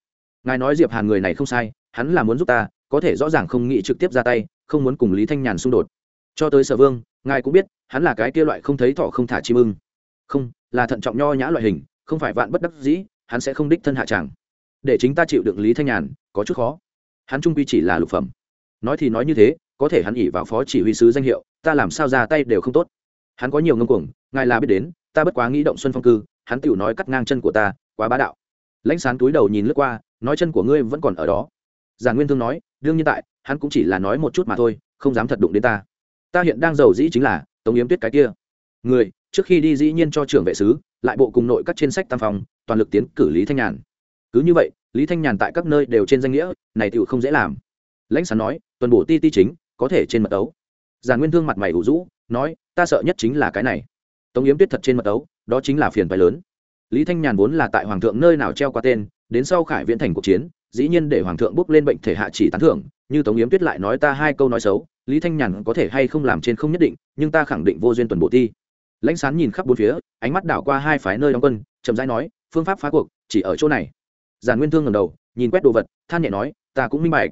Ngài nói diệp hàn người này không sai, hắn là muốn giúp ta, có thể rõ ràng không nghĩ trực tiếp ra tay, không muốn cùng lý thanh nhàn xung đột. Cho tới sở vương, ngài cũng biết hắn là cái kia loại không thấy thọ không thả chim ưng. Không, là thận trọng nho nhã loại hình, không phải vạn bất đắc dĩ, hắn sẽ không đích thân hạ tràng. Để chính ta chịu đựng lý thanh nhàn, có chút khó. Hắn trung quy chỉ là lục phẩm. Nói thì nói như thế, có thể hắn ỉ vào phó chỉ huy sứ danh hiệu, ta làm sao ra tay đều không tốt. Hắn có nhiều ngâm cuồng, ngài là biết đến, ta bất quá nghĩ động xuân phong cư, hắn tựu nói cắt ngang chân của ta, quá bá đạo. Lãnh sán túi đầu nhìn lướt qua, nói chân của ngươi vẫn còn ở đó. Giả nguyên thương nói, đương nhiên tại, hắn cũng chỉ là nói một chút mà thôi, không dám thật đụng đến ta. Ta hiện đang giàu dĩ chính là tống yếm tuyết cái kia. Người, trước khi đi dĩ nhiên cho trưởng vệ sứ, lại bộ cùng nội các trên sách tam phòng, toàn lực tiến cử lý thanh nhàn. Cứ như vậy, lý thanh nhàn tại các nơi đều trên danh nghĩa, này tựu không dễ làm. Lãnh sán nói, tuần bổ ti ti chính, có thể trên mật ấu. Giàn nguyên thương mặt mày ủ rũ, nói, ta sợ nhất chính là cái này. Tống yếm tuyết thật trên mật ấu, đó chính là phiền phái lớn. Lý thanh nhàn vốn là tại hoàng thượng nơi nào treo qua tên, đến sau khải viễn thành cuộc chiến, dĩ nhiên để hoàng thượng bước lên bệnh thể hạ chỉ tán thưởng như tống yếm tuyết lại nói ta hai câu nói xấu, lý thanh nhàn có thể hay không làm trên không nhất định, nhưng ta khẳng định vô duyên tuần bộ thi. lãnh sán nhìn khắp bốn phía, ánh mắt đảo qua hai phái nơi đóng quân, chậm rãi nói, phương pháp phá cuộc, chỉ ở chỗ này. Giản nguyên thương ngầm đầu, nhìn quét đồ vật, than nhẹ nói, ta cũng minh bạch.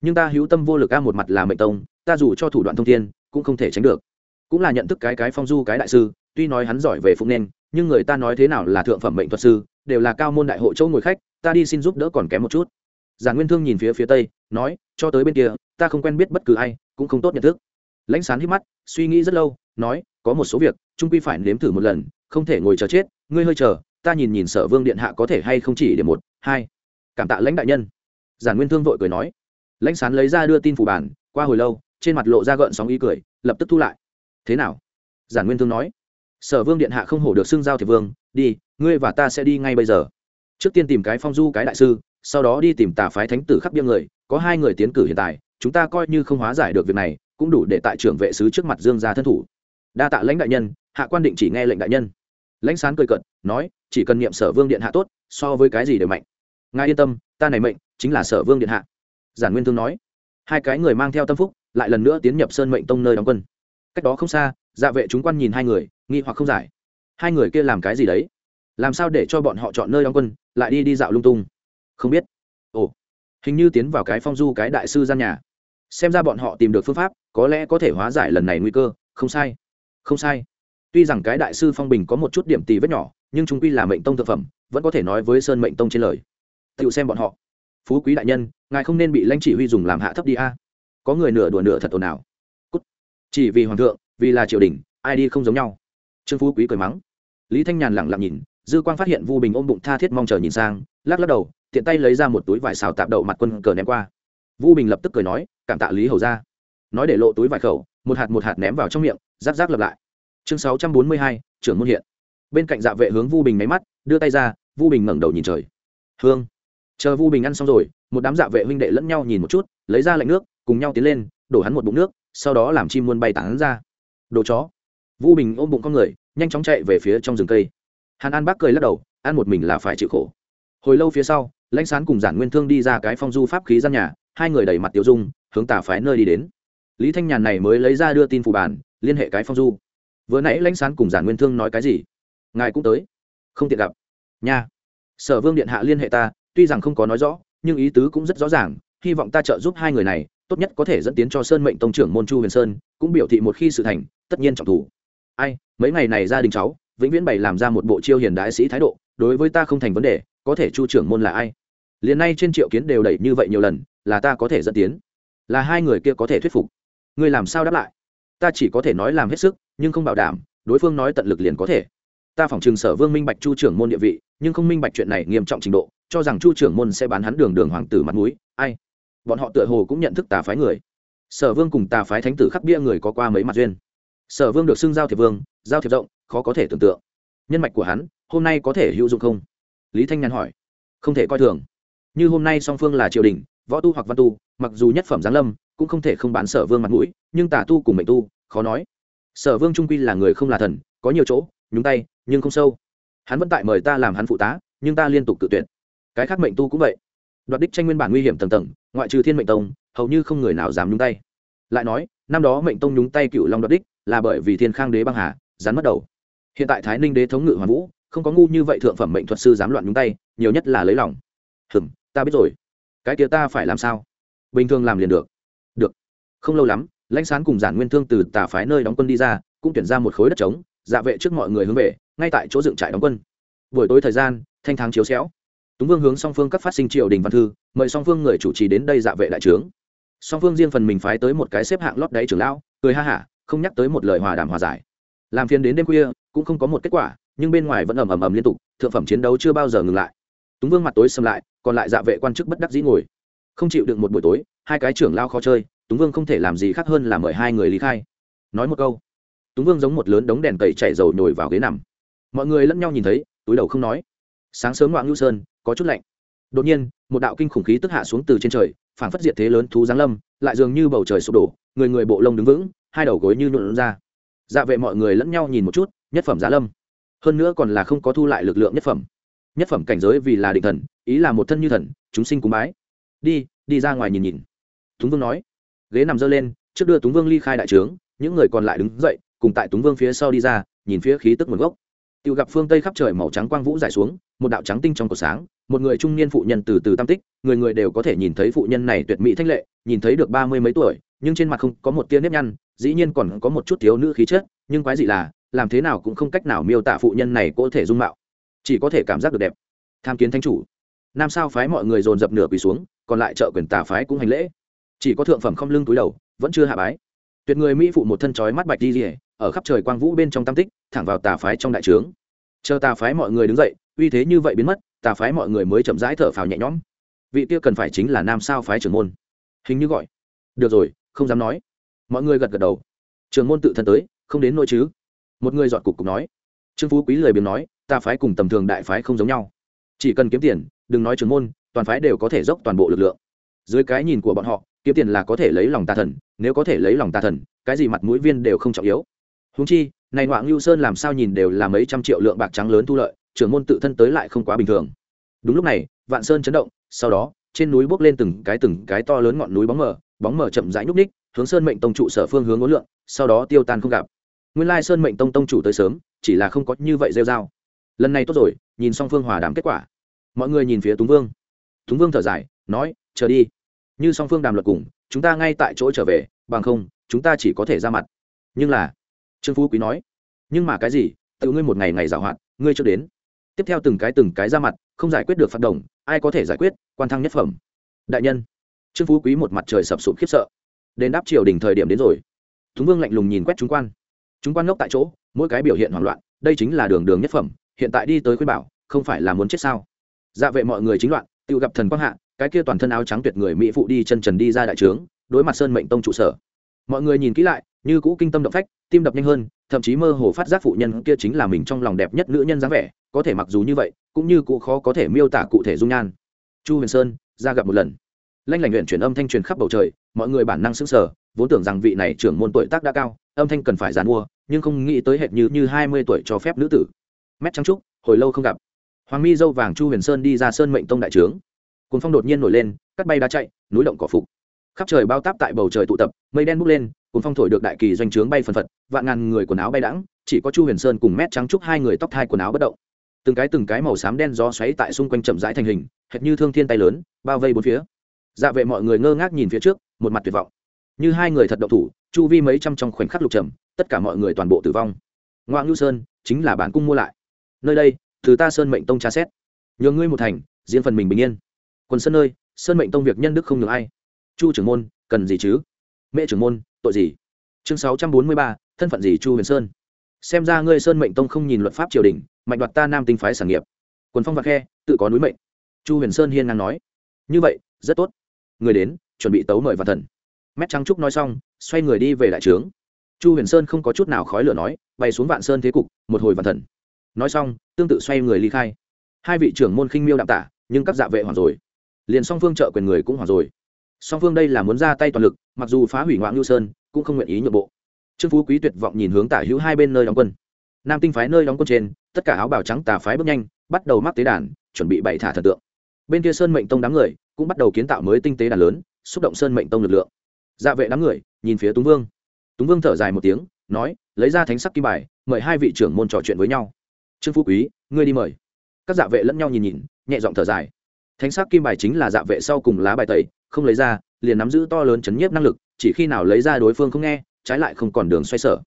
Nhưng ta hữu tâm vô lực ca một mặt là mệnh tông, ta dù cho thủ đoạn thông thiên, cũng không thể tránh được. Cũng là nhận thức cái cái phong du cái đại sư, tuy nói hắn giỏi về phụng nên, nhưng người ta nói thế nào là thượng phẩm mệnh thuật sư, đều là cao môn đại hộ châu ngồi khách, ta đi xin giúp đỡ còn kém một chút giản nguyên thương nhìn phía phía tây, nói, cho tới bên kia, ta không quen biết bất cứ ai, cũng không tốt nhận thức. Lãnh sán hít mắt, suy nghĩ rất lâu, nói, có một số việc, trung quy phải nếm thử một lần, không thể ngồi chờ chết, ngươi hơi chờ, ta nhìn nhìn sở vương điện hạ có thể hay không chỉ để một, hai. Cảm tạ lãnh đại nhân. Giản nguyên thương vội cười nói. Lãnh sán lấy ra đưa tin phủ bản, qua hồi lâu, trên mặt lộ ra gợn sóng ý cười, lập tức thu lại. Thế nào? Giản nguyên thương nói. Sở vương điện hạ không hổ được xưng giao thiệp vương, đi, ngươi và ta sẽ đi ngay bây giờ. Trước tiên tìm cái phong du cái đại sư sau đó đi tìm tà phái thánh tử khắc biên người, có hai người tiến cử hiện tại, chúng ta coi như không hóa giải được việc này, cũng đủ để tại trưởng vệ sứ trước mặt dương gia thân thủ. Đa tạ lãnh đại nhân, hạ quan định chỉ nghe lệnh đại nhân. Lãnh sán cười cận nói, chỉ cần niệm sở vương điện hạ tốt, so với cái gì đều mạnh. Ngài yên tâm, ta này mệnh, chính là sở vương điện hạ. Giản nguyên thương nói. Hai cái người mang theo tâm phúc, lại lần nữa tiến nhập sơn mệnh tông nơi đóng quân. Cách đó không xa dạ vệ chúng quan nhìn hai người, nghi hoặc không giải. Hai người kia làm cái gì đấy? Làm sao để cho bọn họ chọn nơi đóng quân, lại đi đi dạo lung tung? Không biết. Ồ, hình như tiến vào cái phong du cái đại sư gian nhà. Xem ra bọn họ tìm được phương pháp, có lẽ có thể hóa giải lần này nguy cơ. Không sai không sai. Tuy rằng cái đại sư phong bình có một chút điểm tì vết nhỏ, nhưng chúng quy là mệnh tông thực phẩm, vẫn có thể nói với sơn mệnh tông trên lời. Tự xem bọn họ. Phú quý đại nhân, ngài không nên bị lãnh chỉ huy dùng làm hạ thấp đi a. Có người nửa đùa nửa thật ồn ào. Cút. Chỉ vì hoàng thượng, vì là triều đình, ai đi không giống nhau. Trương phú quý cười mắng. Lý thanh nhàn lẳng lặng nhìn, dư quang phát hiện vu bình ôm bụng tha thiết mong chờ nhìn sang, lắc lắc đầu tiện tay lấy ra một túi vải xào tạp đậu mặt quân cờ ném qua. Vu bình lập tức cười nói, cảm tạ lý hầu ra nói để lộ túi vải khẩu, một hạt một hạt ném vào trong miệng giáp giáp lập lại. Chương sáu trăm bốn mươi hai, trưởng môn hiện. Bên cạnh dạ vệ hướng vu bình máy mắt, đưa tay ra, vu bình ngẩng đầu nhìn trời. Hương. Chờ vu bình ăn xong rồi, một đám dạ vệ huynh đệ lẫn nhau nhìn một chút, lấy ra lạnh nước, cùng nhau tiến lên, đổ hắn một bụng nước, sau đó làm chim muôn bay tán ra. Đồ chó. Vu bình ôm bụng con người, nhanh chóng chạy về phía trong rừng cây. Hàn an bác cười lắc đầu, ăn một mình là phải chịu khổ. Hồi lâu phía sau lãnh sán cùng giản nguyên thương đi ra cái phong du pháp khí gian nhà, hai người đẩy mặt tiểu dung, hướng tà phái nơi đi đến. Lý thanh nhàn này mới lấy ra đưa tin phù bản, liên hệ cái phong du. Vừa nãy lãnh sán cùng giản nguyên thương nói cái gì? Ngài cũng tới. Không tiện gặp. Nha. Sở vương điện hạ liên hệ ta, tuy rằng không có nói rõ, nhưng ý tứ cũng rất rõ ràng, hy vọng ta trợ giúp hai người này, tốt nhất có thể dẫn tiến cho sơn mệnh tông trưởng môn chu huyền sơn, cũng biểu thị một khi sự thành, tất nhiên trọng thủ. Ai, mấy ngày này gia đình cháu, vĩnh viễn bày làm ra một bộ chiêu hiền đại sĩ thái độ, đối với ta không thành vấn đề, có thể chu trưởng môn là ai? Liền nay trên triệu kiến đều đẩy như vậy nhiều lần, là ta có thể dẫn tiến. Là hai người kia có thể thuyết phục. Ngươi làm sao đáp lại? Ta chỉ có thể nói làm hết sức, nhưng không bảo đảm, đối phương nói tận lực liền có thể. Ta phỏng chừng sở vương minh bạch chu trưởng môn địa vị, nhưng không minh bạch chuyện này nghiêm trọng trình độ, cho rằng chu trưởng môn sẽ bán hắn đường đường hoàng tử mặt mũi, ai? Bọn họ tựa hồ cũng nhận thức tà phái người. Sở vương cùng tà phái thánh tử khắc bia người có qua mấy mặt duyên. Sở vương được xưng giao thiệp vương, giao thiệp rộng, khó có thể tưởng tượng. Nhân mạch của hắn, hôm nay có thể hữu dụng không? Lý thanh nhàn hỏi. Không thể coi thường như hôm nay song phương là triều đình, võ tu hoặc văn tu, mặc dù nhất phẩm giáng lâm, cũng không thể không bán sở vương mặt mũi, nhưng tả tu cùng mệnh tu, khó nói. Sở vương trung quy là người không là thần, có nhiều chỗ, nhúng tay, nhưng không sâu. Hắn vẫn tại mời ta làm hắn phụ tá, nhưng ta liên tục tự tuyển cái khác mệnh tu cũng vậy. Đoạt đích tranh nguyên bản nguy hiểm tầng tầng, ngoại trừ thiên mệnh tông, hầu như không người nào dám nhúng tay. Lại nói, năm đó mệnh tông nhúng tay cựu long đoạt đích, là bởi vì thiên khang đế băng hà, rắn mất đầu. Hiện tại thái ninh đế thống ngự hoàn vũ, không có ngu như vậy thượng phẩm mệnh thuật sư dám loạn nhúng tay, nhiều nhất là lấy lòng. Hừm ta biết rồi. Cái kia ta phải làm sao? Bình thường làm liền được. Được. Không lâu lắm, lãnh sán cùng giản nguyên thương từ tà phái nơi đóng quân đi ra, cũng tuyển ra một khối đất trống dạ vệ trước mọi người hướng về, ngay tại chỗ dựng trại đóng quân. Buổi tối thời gian, thanh thắng chiếu xéo. Túng vương hướng song phương các phát sinh triều đình văn thư, mời song phương người chủ trì đến đây dạ vệ đại trướng. Song phương riêng phần mình phái tới một cái xếp hạng lót đáy trưởng lão, cười ha hả, không nhắc tới một lời hòa đàm hòa giải. Làm phiền đến đêm khuya, cũng không có một kết quả, nhưng bên ngoài vẫn ầm ầm ầm liên tục, thượng phẩm chiến đấu chưa bao giờ ngừng lại. Túng vương mặt tối xâm lại còn lại dạ vệ quan chức bất đắc dĩ ngồi. Không chịu được một buổi tối, hai cái trưởng lao khó chơi, túng vương không thể làm gì khác hơn là mời hai người lý khai. Nói một câu, túng vương giống một lớn đống đèn tẩy chạy dầu nhồi vào ghế nằm. Mọi người lẫn nhau nhìn thấy, túi đầu không nói. Sáng sớm ngoạn ngưu sơn, có chút lạnh. Đột nhiên, một đạo kinh khủng khí tức hạ xuống từ trên trời phản phất diệt thế lớn thú giáng lâm, lại dường như bầu trời sụp đổ, người người bộ lông đứng vững, hai đầu gối như nhuộn ra. Dạ vệ mọi người lẫn nhau nhìn một chút, nhất phẩm giá lâm. Hơn nữa còn là không có thu lại lực lượng nhất phẩm nhất phẩm cảnh giới vì là định thần, ý là một thân như thần, chúng sinh cúng bái. Đi đi ra ngoài nhìn nhìn. Túng vương nói. Ghế nằm dơ lên, trước đưa túng vương ly khai đại trướng, những người còn lại đứng dậy, cùng tại túng vương phía sau đi ra, nhìn phía khí tức nguồn gốc. Tự gặp phương tây khắp trời màu trắng quang vũ dài xuống, một đạo trắng tinh trong cổ sáng, một người trung niên phụ nhân từ từ tam tích, người người đều có thể nhìn thấy phụ nhân này tuyệt mỹ thanh lệ, nhìn thấy được ba mươi mấy tuổi, nhưng trên mặt không có một tia nếp nhăn, dĩ nhiên còn có một chút thiếu nữ khí chất, nhưng quái dị là, làm thế nào cũng không cách nào miêu tả phụ nhân này có thể dung mạo chỉ có thể cảm giác được đẹp. Tham kiến thánh chủ. Nam sao phái mọi người dồn dập nửa quỳ xuống, còn lại trợ quyền tà phái cũng hành lễ. Chỉ có thượng phẩm không lưng túi đầu, vẫn chưa hạ bái. Tuyệt người mỹ phụ một thân chói mắt bạch đi rỉa ở khắp trời quang vũ bên trong tam tích, thẳng vào tà phái trong đại trướng. Chờ tà phái mọi người đứng dậy, uy thế như vậy biến mất, tà phái mọi người mới chậm rãi thở phào nhẹ nhõm. Vị kia cần phải chính là nam sao phái trưởng môn. Hình như gọi. Được rồi, không dám nói. Mọi người gật gật đầu. Trường môn tự thân tới, không đến nỗi chứ. Một người dọn cục cục nói. Trương phú quý lời biếng nói ta phái cùng tầm thường đại phái không giống nhau. Chỉ cần kiếm tiền, đừng nói trường môn, toàn phái đều có thể dốc toàn bộ lực lượng. Dưới cái nhìn của bọn họ, kiếm tiền là có thể lấy lòng tà thần, nếu có thể lấy lòng tà thần, cái gì mặt mũi viên đều không trọng yếu. Húng chi, này ngoạn lưu sơn làm sao nhìn đều là mấy trăm triệu lượng bạc trắng lớn thu lợi, trưởng môn tự thân tới lại không quá bình thường. Đúng lúc này, vạn sơn chấn động, sau đó, trên núi bốc lên từng cái từng cái to lớn ngọn núi bóng mờ bóng mờ chậm rãi nhúc ních hướng sơn mệnh tông trụ sở phương hướng ngốn lượng sau đó tiêu tan không gặp. Nguyên lai sơn mệnh tông tông chủ tới sớm, chỉ là không có như vậy rêu dao lần này tốt rồi, nhìn xong phương hòa đàm kết quả. Mọi người nhìn phía túng vương. Túng vương thở dài, nói, chờ đi. Như song phương đàm luật cùng, chúng ta ngay tại chỗ trở về, bằng không, chúng ta chỉ có thể ra mặt. Nhưng là, trương phú quý nói, nhưng mà cái gì, tự ngươi một ngày ngày giảo hoạt, ngươi chưa đến. Tiếp theo từng cái từng cái ra mặt, không giải quyết được phát động ai có thể giải quyết, quan thăng nhất phẩm. Đại nhân, trương phú quý một mặt trời sập sụp khiếp sợ. Đến đáp triều đình thời điểm đến rồi. Thúng vương lạnh lùng nhìn quét chúng quan. Chúng quan ngốc tại chỗ, mỗi cái biểu hiện hoảng loạn, đây chính là đường đường nhất phẩm hiện tại đi tới khuyên bảo, không phải là muốn chết sao? Dạ vệ mọi người chính loạn, tự gặp thần quang hạ, cái kia toàn thân áo trắng tuyệt người mỹ phụ đi chân trần đi ra đại trướng, đối mặt sơn mệnh tông trụ sở. Mọi người nhìn kỹ lại, như cũ kinh tâm động phách, tim đập nhanh hơn, thậm chí mơ hồ phát giác phụ nhân kia chính là mình trong lòng đẹp nhất nữ nhân dáng vẻ, có thể mặc dù như vậy, cũng như cụ khó có thể miêu tả cụ thể dung nhan. Chu huyền sơn, ra gặp một lần. Lanh lảnh luyện chuyển âm thanh truyền khắp bầu trời, mọi người bản năng sững sờ, vốn tưởng rằng vị này trưởng môn tuổi tác đã cao, âm thanh cần phải giàn mua, nhưng không nghĩ tới hệt như như hai mươi tuổi cho phép nữ tử mét trắng trúc, hồi lâu không gặp. Hoàng mi dâu vàng chu huyền sơn đi ra sơn mệnh tông đại trướng. Cồn phong đột nhiên nổi lên, cắt bay đá chạy, núi động cỏ phục. Khắp trời bao táp tại bầu trời tụ tập, mây đen bốc lên cồn phong thổi được đại kỳ doanh trướng bay phần phật, vạn ngàn người quần áo bay đãng, chỉ có chu huyền sơn cùng mét trắng trúc hai người tóc thai quần áo bất động. Từng cái từng cái màu xám đen gió xoáy tại xung quanh chậm rãi thành hình, hệt như thương thiên tay lớn, bao vây bốn phía. Dạ vệ mọi người ngơ ngác nhìn phía trước, một mặt tuyệt vọng. Như hai người thật động thủ, chu vi mấy trăm trong khoảnh khắc lục trầm, tất cả mọi người toàn bộ tử vong. Ngoại ngữ sơn, chính là bản cung mua lại nơi đây, từ ta sơn mệnh tông tra xét. Nhường ngươi một thành, diễn phần mình bình yên. Quần sơn nơi sơn mệnh tông việc nhân đức không nhường ai. Chu trưởng môn, cần gì chứ? Mẹ trưởng môn, tội gì? Chương sáu trăm bốn mươi ba, thân phận gì chu huyền sơn? Xem ra ngươi sơn mệnh tông không nhìn luật pháp triều đình mạnh đoạt ta nam tinh phái sản nghiệp. Quần phong và khe, tự có núi mệnh. Chu huyền sơn hiên ngang nói. Như vậy, rất tốt. Người đến, chuẩn bị tấu mời và thần. Mét trắng trúc nói xong, xoay người đi về đại trướng. Chu huyền sơn không có chút nào khói lửa nói bay xuống vạn sơn thế cục, một hồi và thần nói xong, tương tự xoay người ly khai. Hai vị trưởng môn khinh miêu đạm tả, nhưng các dạ vệ hoàn rồi. Liền song phương trợ quyền người cũng hoàn rồi. Song phương đây là muốn ra tay toàn lực, mặc dù phá hủy ngoạn ngưu sơn, cũng không nguyện ý nhượng bộ. Trương phú quý tuyệt vọng nhìn hướng tả hữu hai bên nơi đóng quân. Nam tinh phái nơi đóng quân trên, tất cả áo bào trắng tà phái bước nhanh, bắt đầu mắc tế đàn, chuẩn bị bày thả thần tượng. Bên kia sơn mệnh tông đám người cũng bắt đầu kiến tạo mới tinh tế đàn lớn, xúc động sơn mệnh tông lực lượng. Dạ vệ đám người nhìn phía túng vương. Túng vương thở dài một tiếng, nói, lấy ra thánh sắc kim bài, mời hai vị trưởng môn trò chuyện với nhau trương phú quý, ngươi đi mời. Các dạ vệ lẫn nhau nhìn nhìn, nhẹ giọng thở dài. Thánh sắc kim bài chính là dạ vệ sau cùng lá bài tẩy, không lấy ra, liền nắm giữ to lớn chấn nhiếp năng lực, chỉ khi nào lấy ra đối phương không nghe, trái lại không còn đường xoay sở.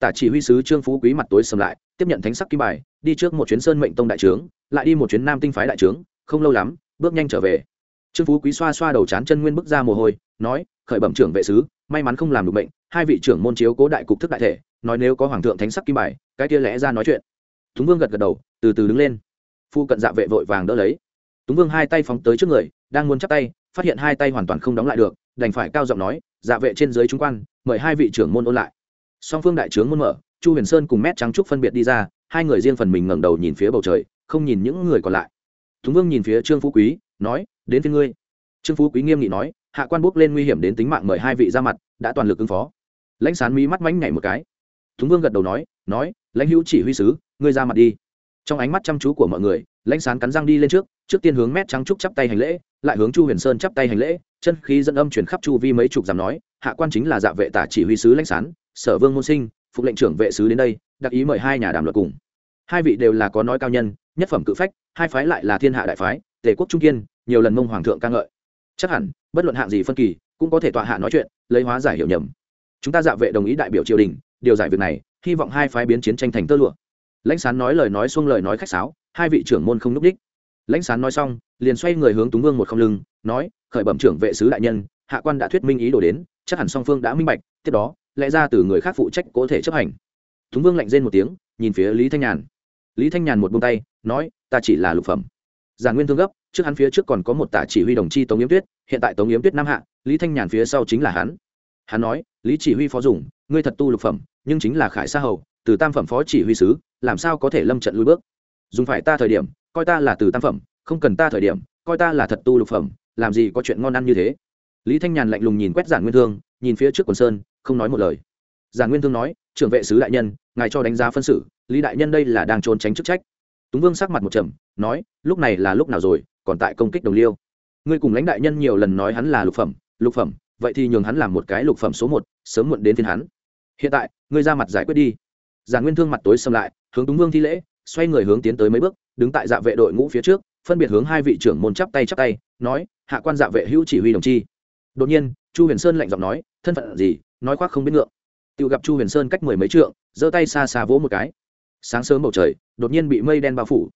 Tả chỉ huy sứ trương phú quý mặt tối sầm lại, tiếp nhận thánh sắc kim bài, đi trước một chuyến sơn mệnh tông đại trướng, lại đi một chuyến nam tinh phái đại trướng, không lâu lắm, bước nhanh trở về. Trương phú quý xoa xoa đầu chán chân nguyên bức ra mồ hôi, nói, khởi bẩm trưởng vệ sứ, may mắn không làm được bệnh, hai vị trưởng môn chiếu cố đại cục thức đại thể, nói nếu có hoàng thượng thánh sắc kim bài, cái kia lẽ ra nói chuyện túng vương gật gật đầu, từ từ đứng lên. Phu cận dạ vệ vội vàng đỡ lấy. Túng vương hai tay phóng tới trước người, đang muốn chắp tay, phát hiện hai tay hoàn toàn không đóng lại được, đành phải cao giọng nói dạ vệ trên dưới trung quan, mời hai vị trưởng môn ôn lại. Song phương đại trướng môn mở, chu huyền sơn cùng mét trắng trúc phân biệt đi ra, hai người riêng phần mình ngẩng đầu nhìn phía bầu trời, không nhìn những người còn lại. Túng vương nhìn phía trương phú quý, nói, đến phía ngươi. Trương phú quý nghiêm nghị nói, hạ quan bốc lên nguy hiểm đến tính mạng mời hai vị ra mặt, đã toàn lực ứng phó. Lãnh sán mí mắt mánh nhảy một cái. Túng vương gật đầu nói nói, lãnh hữu chỉ huy sứ ngươi ra mặt đi. Trong ánh mắt chăm chú của mọi người, lãnh sán cắn răng đi lên trước trước tiên hướng mét trắng trúc chắp tay hành lễ, lại hướng chu huyền sơn chắp tay hành lễ, chân khí dẫn âm chuyển khắp chu vi mấy chục dặm nói, hạ quan chính là dạ vệ tả chỉ huy sứ lãnh sán, sở vương môn sinh, phục lệnh trưởng vệ sứ đến đây, đặc ý mời hai nhà đàm luật cùng. Hai vị đều là có nói cao nhân, nhất phẩm cự phách, hai phái lại là thiên hạ đại phái, tề quốc trung kiên, nhiều lần mông hoàng thượng ca ngợi. Chắc hẳn, bất luận hạng gì phân kỳ, cũng có thể tọa hạ nói chuyện, lấy hóa giải hiểu nhầm. Chúng ta dạ vệ đồng ý đại biểu triều đình, điều giải việc này, hy vọng hai phái biến chiến tranh thành tơ lụa lãnh sán nói lời nói xuông lời nói khách sáo, hai vị trưởng môn không núp đích. Lãnh sán nói xong, liền xoay người hướng túng vương một không lưng, nói, khởi bẩm trưởng vệ sứ đại nhân, hạ quan đã thuyết minh ý đồ đến, chắc hẳn song phương đã minh bạch, tiếp đó, lẽ ra từ người khác phụ trách có thể chấp hành. Túng vương lạnh rên một tiếng, nhìn phía lý thanh nhàn. Lý thanh nhàn một bông tay, nói, ta chỉ là lục phẩm. Giàn nguyên thương gấp, trước hắn phía trước còn có một tả chỉ huy đồng chi tống yếm tuyết, hiện tại tống yếm tuyết nam hạ, lý thanh nhàn phía sau chính là hắn. Hắn nói, lý chỉ huy phó dùng, ngươi thật tu lục phẩm, nhưng chính là khải sa hầu từ tam phẩm phó chỉ huy sứ, làm sao có thể lâm trận lui bước? Dùng phải ta thời điểm, coi ta là từ tam phẩm, không cần ta thời điểm, coi ta là thật tu lục phẩm, làm gì có chuyện ngon ăn như thế? Lý thanh nhàn lạnh lùng nhìn quét giản nguyên thương, nhìn phía trước quần sơn, không nói một lời. Giản nguyên thương nói, trưởng vệ sứ đại nhân, ngài cho đánh giá phân xử, lý đại nhân đây là đang trốn tránh chức trách. Túng vương sắc mặt một trầm, nói, lúc này là lúc nào rồi, còn tại công kích đồng liêu? Ngươi cùng lãnh đại nhân nhiều lần nói hắn là lục phẩm lục phẩm, vậy thì nhường hắn làm một cái lục phẩm số một, sớm muộn đến phiên hắn. Hiện tại, ngươi ra mặt giải quyết đi giản nguyên thương mặt tối xâm lại, hướng túng vương thi lễ, xoay người hướng tiến tới mấy bước, đứng tại dạ vệ đội ngũ phía trước, phân biệt hướng hai vị trưởng môn chắp tay chắp tay, nói, hạ quan dạ vệ hữu chỉ huy đồng chi. Đột nhiên, chu huyền sơn lạnh giọng nói, thân phận gì? Nói khoác không biết ngượng. Tự gặp chu huyền sơn cách mười mấy trượng, giơ tay xa xa vỗ một cái. Sáng sớm bầu trời, đột nhiên bị mây đen bao phủ.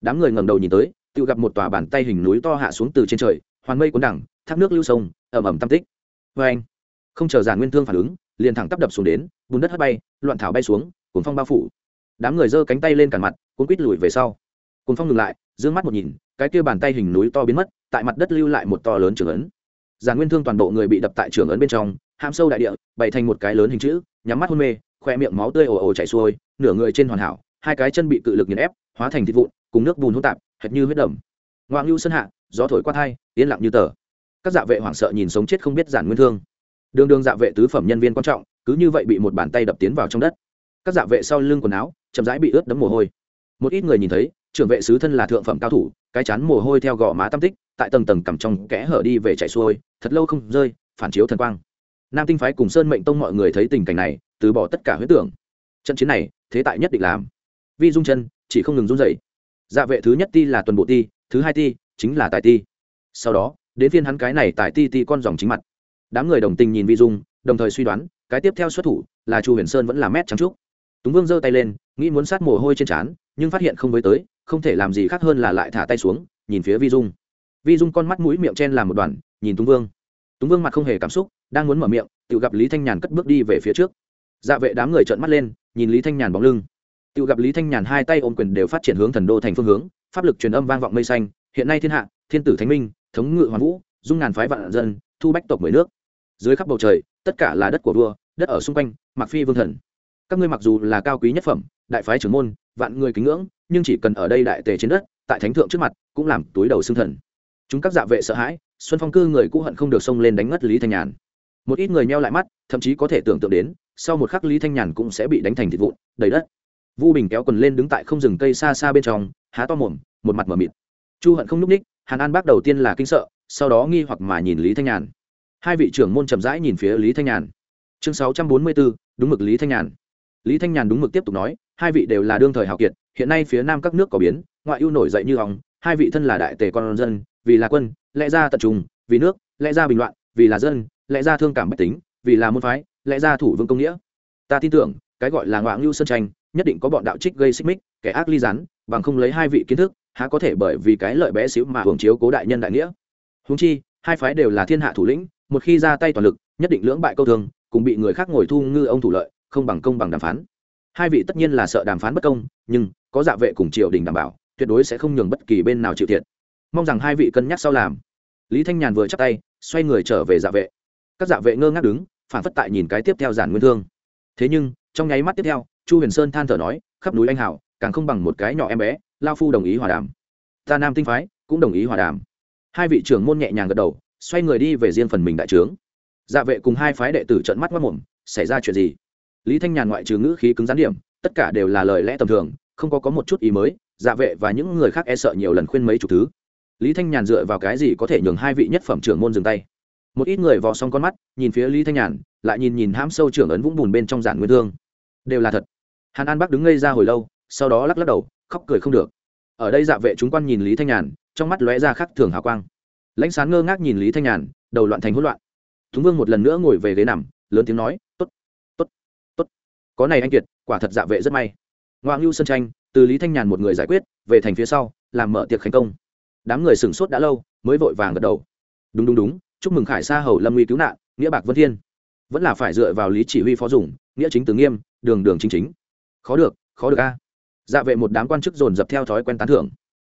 Đám người ngẩng đầu nhìn tới tự gặp một tòa bàn tay hình núi to hạ xuống từ trên trời, hoàn mây cuốn đẳng thác nước lưu sông ẩm ẩm tam tích. Vê anh không chờ giàn nguyên thương phản ứng, liền thẳng tắp đập xuống đến, bùn đất hất bay, loạn thảo bay xuống cuốn phong bao phủ. Đám người giơ cánh tay lên cản mặt, cuốn quít lùi về sau. Cuốn phong ngừng lại d mắt một nhìn, cái kia bàn tay hình núi to biến mất, tại mặt đất lưu lại một to lớn trường ấn. Giàn nguyên thương toàn bộ người bị đập tại trường ấn bên trong ham sâu đại địa, bày thành một cái lớn hình chữ, nhắm mắt hôn mê, khoe miệng máu tươi ồ ồ chảy xuôi, nửa người trên hoàn hảo, hai cái chân bị cự lực nghiền ép, hóa thành thịt vụn, cùng nước bùn hỗn tạp, hệt như huyết đầm. Ngoại lưu sân hạ, gió thổi qua thai, yên lặng như tờ. Các dạ vệ hoảng sợ nhìn sống chết không biết giản nguyên thương. Đường đường dạ vệ tứ phẩm nhân viên quan trọng, cứ như vậy bị một bàn tay đập tiến vào trong đất các dạ vệ sau lưng quần áo, chậm rãi bị ướt đấm mồ hôi. Một ít người nhìn thấy, trưởng vệ sứ thân là thượng phẩm cao thủ, cái chán mồ hôi theo gò má tam tích, tại tầng tầng cằm trong kẽ hở đi về chạy xuôi, thật lâu không rơi, phản chiếu thần quang. Nam tinh phái cùng sơn mệnh tông mọi người thấy tình cảnh này, từ bỏ tất cả huyết tưởng. Trận chiến này, thế tại nhất định làm. Vi dung chân, chỉ không ngừng run dậy dạ vệ thứ nhất ti là tuần bộ ti, thứ hai ti chính là tài ti. Sau đó, đến phiên hắn cái này tài ti ti con dòng chính mặt. Đám người đồng tình nhìn vi dung, đồng thời suy đoán, cái tiếp theo xuất thủ là chu huyền sơn vẫn là mét trắng trúc túng vương giơ tay lên, nghĩ muốn sát mồ hôi trên trán, nhưng phát hiện không với tới, không thể làm gì khác hơn là lại thả tay xuống, nhìn phía vi dung. Vi dung con mắt mũi miệng chen làm một đoàn, nhìn túng vương. Túng vương mặt không hề cảm xúc, đang muốn mở miệng, tự gặp lý thanh nhàn cất bước đi về phía trước. Dạ vệ đám người trợn mắt lên, nhìn lý thanh nhàn bóng lưng. Tự gặp lý thanh nhàn hai tay ôm quyền đều phát triển hướng thần đô thành phương hướng, pháp lực truyền âm vang vọng mây xanh, hiện nay thiên hạ, thiên tử thánh minh, thống ngự hoàn vũ, dung ngàn phái vạn dân, thu bách tộc mười nước. Dưới khắp bầu trời, tất cả là đất của vua, đất ở xung quanh mặc phi vương thần các ngươi mặc dù là cao quý nhất phẩm, đại phái trưởng môn, vạn người kính ngưỡng, nhưng chỉ cần ở đây đại tề trên đất, tại thánh thượng trước mặt, cũng làm túi đầu xương thần. Chúng các dạ vệ sợ hãi, xuân phong cư người cũ hận không được xông lên đánh ngất lý thanh nhàn. Một ít người meo lại mắt, thậm chí có thể tưởng tượng đến, sau một khắc lý thanh nhàn cũng sẽ bị đánh thành thịt vụn, đầy đất. Vu bình kéo quần lên đứng tại không rừng cây xa xa bên trong, há to mồm, một mặt m ở mịt. Chu hận không n ú c ních hàn an bác đầu tiên là kinh sợ, sau đó nghi hoặc mà nhìn lý thanh nhàn. Hai vị trưởng môn chậm rãi nhìn phía lý thanh nhàn. Chương sáu trăm bốn mươi bốn, đúng mực lý thanh nhàn lý thanh nhàn đúng mực tiếp tục nói, hai vị đều là đương thời hào kiệt, hiện nay phía nam các nước có biến, ngoại ưu nổi dậy như hóng hai vị thân là đại tề con dân, vì là quân, lẽ ra tận trùng vì nước, lẽ ra bình loạn, vì là dân, lẽ ra thương cảm bách tính, vì là môn phái, lẽ ra thủ vương công nghĩa. Ta tin tưởng, cái gọi là ngoại lưu sơn tranh, nhất định có bọn đạo trích gây xích mích, kẻ ác ly rắn, bằng không lấy hai vị kiến thức, há có thể bởi vì cái lợi bé xíu mà hưởng chiếu cố đại nhân đại nghĩa. Húng chi, hai phái đều là thiên hạ thủ lĩnh, một khi ra tay toàn lực, nhất định lưỡng bại câu thường cùng bị người khác ngồi thu ngư ông thủ lợi không bằng công bằng đàm phán. Hai vị tất nhiên là sợ đàm phán bất công, nhưng có dạ vệ cùng triều đình đảm bảo, tuyệt đối sẽ không nhường bất kỳ bên nào chịu thiệt. Mong rằng hai vị cân nhắc sau làm. Lý thanh nhàn vừa chắc tay, xoay người trở về dạ vệ. Các dạ vệ ngơ ngác đứng, phản phất tại nhìn cái tiếp theo giản nguyên thương. Thế nhưng, trong nháy mắt tiếp theo, chu huyền sơn than thở nói, khắp núi anh hảo càng không bằng một cái nhỏ em bé, lao phu đồng ý hòa đàm. Ta nam tinh phái, cũng đồng ý hòa đàm. Hai vị trưởng môn nhẹ nhàng gật đầu, xoay người đi về riêng phần mình đại trướng. Dạ vệ cùng hai phái đệ tử trận mắt mất mồm, xảy ra chuyện gì? Lý thanh nhàn ngoại trừ ngữ khí cứng rắn điểm, tất cả đều là lời lẽ tầm thường, không có có một chút ý mới dạ vệ và những người khác e sợ nhiều lần khuyên mấy chục thứ. Lý thanh nhàn dựa vào cái gì có thể nhường hai vị nhất phẩm trưởng môn dừng tay? Một ít người vò xong con mắt, nhìn phía lý thanh nhàn, lại nhìn nhìn hãm sâu trưởng ấn vũng bùn bên trong giản nguyên thương. Đều là thật. Hàn an bắc đứng ngây ra hồi lâu, sau đó lắc lắc đầu, khóc cười không được. Ở đây dạ vệ chúng quan nhìn lý thanh nhàn, trong mắt lóe ra khắc thường hào quang. Lãnh sán ngơ ngác nhìn lý thanh nhàn, đầu loạn thành hỗn loạn. Thúng vương một lần nữa ngồi về ghế nằm, lớn tiếng nói t ố t t ố t t ố t có này anh kiệt, quả thật dạ vệ rất may. Ngoại ngưu sân tranh, từ lý thanh nhàn một người giải quyết, về thành phía sau, làm mở tiệc thành công. Đám người sửng sốt đã lâu, mới vội vàng gật đầu. Đúng đúng đúng, chúc mừng khải sa hầu lâm nguy cứu nạn, nghĩa bạc vân thiên. Vẫn là phải dựa vào lý chỉ huy phó dùng, nghĩa chính từ nghiêm, đường đường chính chính. Khó được khó được a. Dạ vệ một đám quan chức dồn dập theo thói quen tán thưởng.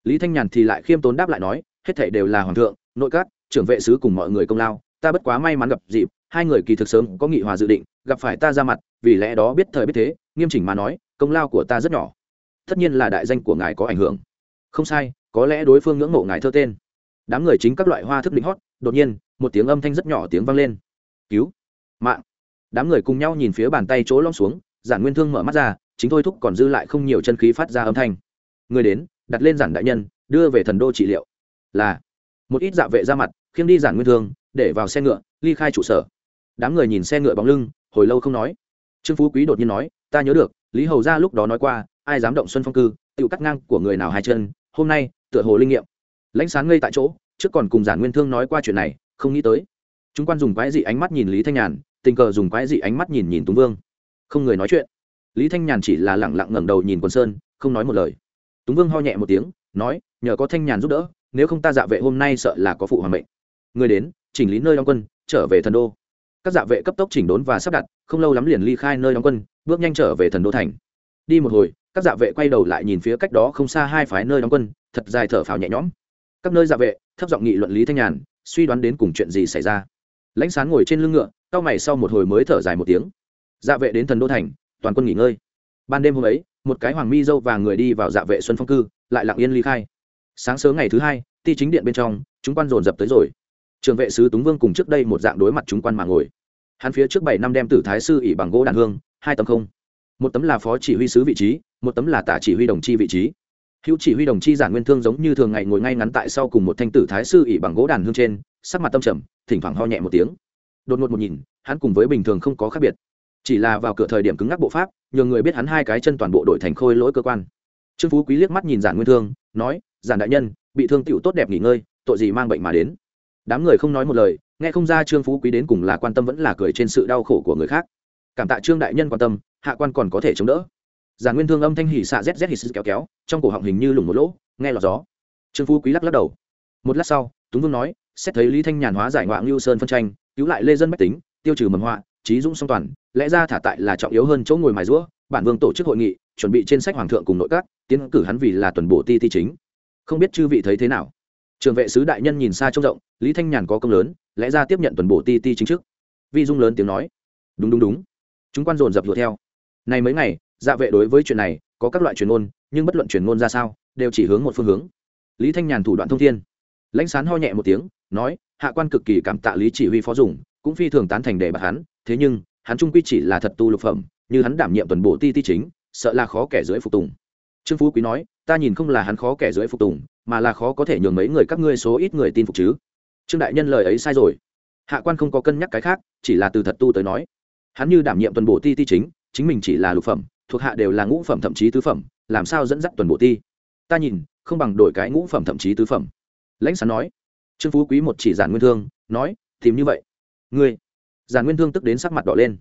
Lý thanh nhàn thì lại khiêm tốn đáp lại nói, hết thảy đều là hoàng thượng, nội các, trưởng vệ sứ cùng mọi người công lao, ta bất quá may mắn gặp dịp, hai người kỳ thực sớm có nghị hòa dự định gặp phải ta ra mặt, vì lẽ đó biết thời biết thế, nghiêm chỉnh mà nói, công lao của ta rất nhỏ. Tất nhiên là đại danh của ngài có ảnh hưởng. Không sai, có lẽ đối phương ngưỡng mộ ngài thơ tên. Đám người chính các loại hoa thức định hót, đột nhiên, một tiếng âm thanh rất nhỏ tiếng vang lên. Cứu! Mạng! Đám người cùng nhau nhìn phía bàn tay chỗ lom xuống, giản nguyên thương mở mắt ra, chính thôi thúc còn dư lại không nhiều chân khí phát ra âm thanh. Người đến, đặt lên giản đại nhân, đưa về thần đô trị liệu. Là, một ít dạ vệ ra mặt, khiêng đi giản nguyên thương, để vào xe ngựa, ly khai trụ sở. Đám người nhìn xe ngựa bóng lưng hồi lâu không nói. Trương phú quý đột nhiên nói, ta nhớ được, lý hầu ra lúc đó nói qua, ai dám động xuân phong cư tự cắt ngang của người nào hai chân, hôm nay, tựa hồ linh nghiệm. Lãnh sáng ngây tại chỗ, trước còn cùng giản nguyên thương nói qua chuyện này, không nghĩ tới. Chúng quan dùng quái dị ánh mắt nhìn lý thanh nhàn, tình cờ dùng quái dị ánh mắt nhìn nhìn túng vương. Không người nói chuyện. Lý thanh nhàn chỉ là lẳng lặng ngẩng đầu nhìn quần sơn, không nói một lời. Túng vương ho nhẹ một tiếng, nói, nhờ có thanh nhàn giúp đỡ, nếu không ta dạ vệ hôm nay sợ là có phụ hoàng mệnh. Người đến, chỉnh lý nơi đóng quân, trở về thần đô các dạ vệ cấp tốc chỉnh đốn và sắp đặt, không lâu lắm liền ly khai nơi đóng quân, bước nhanh trở về thần đô thành. Đi một hồi, các dạ vệ quay đầu lại nhìn phía cách đó không xa hai phái nơi đóng quân, thật dài thở phào nhẹ nhõm. Các nơi dạ vệ, thấp giọng nghị luận lý thanh nhàn, suy đoán đến cùng chuyện gì xảy ra. Lãnh sán ngồi trên lưng ngựa cao mày sau một hồi mới thở dài một tiếng. Dạ vệ đến thần đô thành, toàn quân nghỉ ngơi. Ban đêm hôm ấy, một cái hoàng mi dâu và người đi vào dạ vệ xuân phong cư, lại lặng yên ly khai. Sáng sớm ngày thứ hai, ti chính điện bên trong, chúng quan dồn dập tới rồi trường vệ sứ túng vương cùng trước đây một dạng đối mặt chúng quan mà ngồi. Hắn phía trước bảy năm đem tử thái sư ỉ bằng gỗ đàn hương, hai tấm không. Một tấm là phó chỉ huy sứ vị trí, một tấm là tả chỉ huy đồng chi vị trí. Hữu chỉ huy đồng chi giản nguyên thương giống như thường ngày ngồi ngay ngắn tại sau cùng một thanh tử thái sư ỉ bằng gỗ đàn hương trên, sắc mặt tâm trầm, thỉnh thoảng ho nhẹ một tiếng. Đột ngột một nhìn, hắn cùng với bình thường không có khác biệt. Chỉ là vào cửa thời điểm cứng ngắc bộ pháp nhờ người biết hắn hai cái chân toàn bộ đội thành khôi lỗi cơ quan. Trương phú quý liếc mắt nhìn giản nguyên thương, nói, giản đại nhân, bị thương tựu tốt đẹp nghỉ ngơi, tội gì mang bệnh mà đến? Đám người không nói một lời, nghe không ra trương phú quý đến cùng là quan tâm vẫn là cười trên sự đau khổ của người khác. Cảm tạ trương đại nhân quan tâm, hạ quan còn có thể chống đỡ. Giả nguyên thương âm thanh hỉ xạ zz hỉ kéo kéo, trong cổ họng hình như lủng một lỗ, nghe lọt gió. Trương phú quý lắc lắc đầu. Một lát sau, túng vương nói, xét thấy lý thanh nhàn hóa giải ngoại ngưu sơn phân tranh, cứu lại lê dân bách tính, tiêu trừ mầm họa, trí dũng song toàn, lẽ ra thả tại là trọng yếu hơn chỗ ngồi mài rũa bản vương tổ chức hội nghị, chuẩn bị trên sách hoàng thượng cùng nội các, tiến cử hắn vì là tuần bổ ti ti chính. Không biết chư vị thấy thế nào trường vệ sứ đại nhân nhìn xa trông rộng, lý thanh nhàn có công lớn, lẽ ra tiếp nhận tuần bộ ti ti chính chức. Vi dung lớn tiếng nói. Đúng đúng đúng. Chúng quan dồn dập đuổi theo. Này mấy ngày dạ vệ đối với chuyện này, có các loại truyền ngôn, nhưng bất luận truyền ngôn ra sao, đều chỉ hướng một phương hướng. Lý thanh nhàn thủ đoạn thông thiên. Lãnh sán ho nhẹ một tiếng, nói, hạ quan cực kỳ cảm tạ lý chỉ huy phó dùng, cũng phi thường tán thành để bạc hắn, thế nhưng, hắn trung quy chỉ là thật tu lục phẩm, như hắn đảm nhiệm tuần bộ ti ti chính, sợ là khó kẻ dưới phục tùng trương phú quý nói, ta nhìn không là hắn khó kẻ dưới phục tùng, mà là khó có thể nhường mấy người các ngươi số ít người tin phục chứ. Trương đại nhân lời ấy sai rồi. Hạ quan không có cân nhắc cái khác, chỉ là từ thật tu tới nói. Hắn như đảm nhiệm tuần bộ ti ti chính chính mình chỉ là lục phẩm, thuộc hạ đều là ngũ phẩm thậm chí tứ phẩm, làm sao dẫn dắt tuần bộ ti? Ta nhìn, không bằng đổi cái ngũ phẩm thậm chí tứ phẩm. Lãnh sán nói. Trương phú quý một chỉ giản nguyên thương, nói, tìm như vậy, ngươi. Giản nguyên thương tức đến sắc mặt đỏ lên.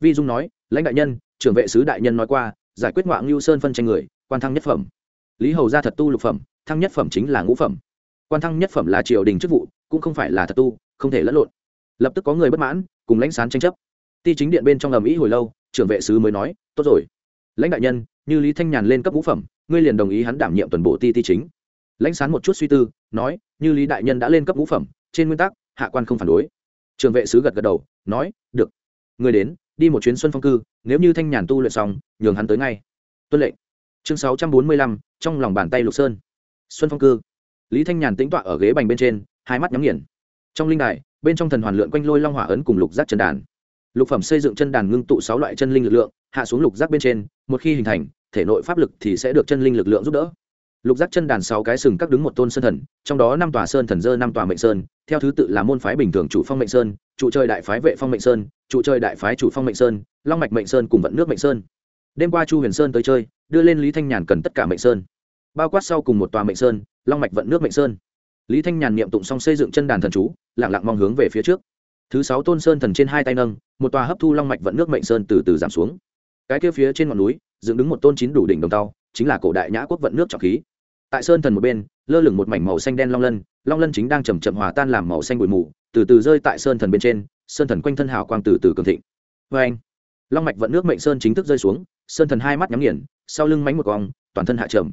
Vi dung nói, lãnh đại nhân, trưởng vệ sứ đại nhân nói qua, giải quyết ngoại ngưu sơn phân tranh người quan thăng nhất phẩm. Lý hầu ra thật tu lục phẩm, thăng nhất phẩm chính là ngũ phẩm. Quan thăng nhất phẩm là triều đình chức vụ, cũng không phải là thật tu, không thể lẫn lộn. Lập tức có người bất mãn, cùng lãnh sán tranh chấp. Ti chính điện bên trong ầm ĩ hồi lâu, trưởng vệ sứ mới nói, tốt rồi. Lãnh đại nhân, như lý thanh nhàn lên cấp ngũ phẩm, ngươi liền đồng ý hắn đảm nhiệm toàn bộ ti ti chính. Lãnh sán một chút suy tư, nói, như lý đại nhân đã lên cấp ngũ phẩm, trên nguyên tắc, hạ quan không phản đối. Trường vệ sứ gật gật đầu, nói, được. Người đến, đi một chuyến xuân phong cư, nếu như thanh nhàn tu luyện xong, nhường hắn tới ngay. Tuân lệnh chương sáu trăm bốn mươi lăm, trong lòng bàn tay lục sơn. Xuân phong cư. Lý thanh nhàn tĩnh tọa ở ghế bành bên trên, hai mắt nhắm nghiền. Trong linh đài, bên trong thần hoàn lượn quanh lôi long hỏa ấn cùng lục giác chân đàn. Lục phẩm xây dựng chân đàn ngưng tụ sáu loại chân linh lực lượng, hạ xuống lục giác bên trên, một khi hình thành, thể nội pháp lực thì sẽ được chân linh lực lượng giúp đỡ. Lục giác chân đàn sáu cái sừng các đứng một tôn sơn thần, trong đó năm tòa sơn thần dơ năm tòa mệnh sơn, theo thứ tự là môn phái bình thường chủ phong mệnh sơn, trụ chơi đại phái vệ phong mệnh sơn, trụ chơi đại phái chủ phong mệnh sơn, long mạch mệnh sơn cùng vận nước mệnh sơn đêm qua chu huyền sơn tới chơi, đưa lên lý thanh nhàn cần tất cả mệnh sơn. Bao quát sau cùng một tòa mệnh sơn, long mạch vận nước mệnh sơn. Lý thanh nhàn niệm tụng xong xây dựng chân đàn thần chú lạng lặng mong hướng về phía trước. Thứ sáu tôn sơn thần trên hai tay nâng, một tòa hấp thu long mạch vận nước mệnh sơn từ từ giảm xuống. Cái kia phía trên ngọn núi, dựng đứng một tôn chín đủ đỉnh đồng tàu chính là cổ đại nhã quốc vận nước trọng khí. Tại sơn thần một bên, lơ lửng một mảnh màu xanh đen long lân long lân chính đang chầm chậm hòa tan làm màu xanh bụi mù, từ từ rơi tại sơn thần bên trên, sơn thần quanh thân hào quang từ từ cường thịnh. Vê anh long mạch vận nước mệnh sơn chính thức rơi xuống sơn thần hai mắt nhắm nghiền, sau lưng mánh một cong, toàn thân hạ trầm.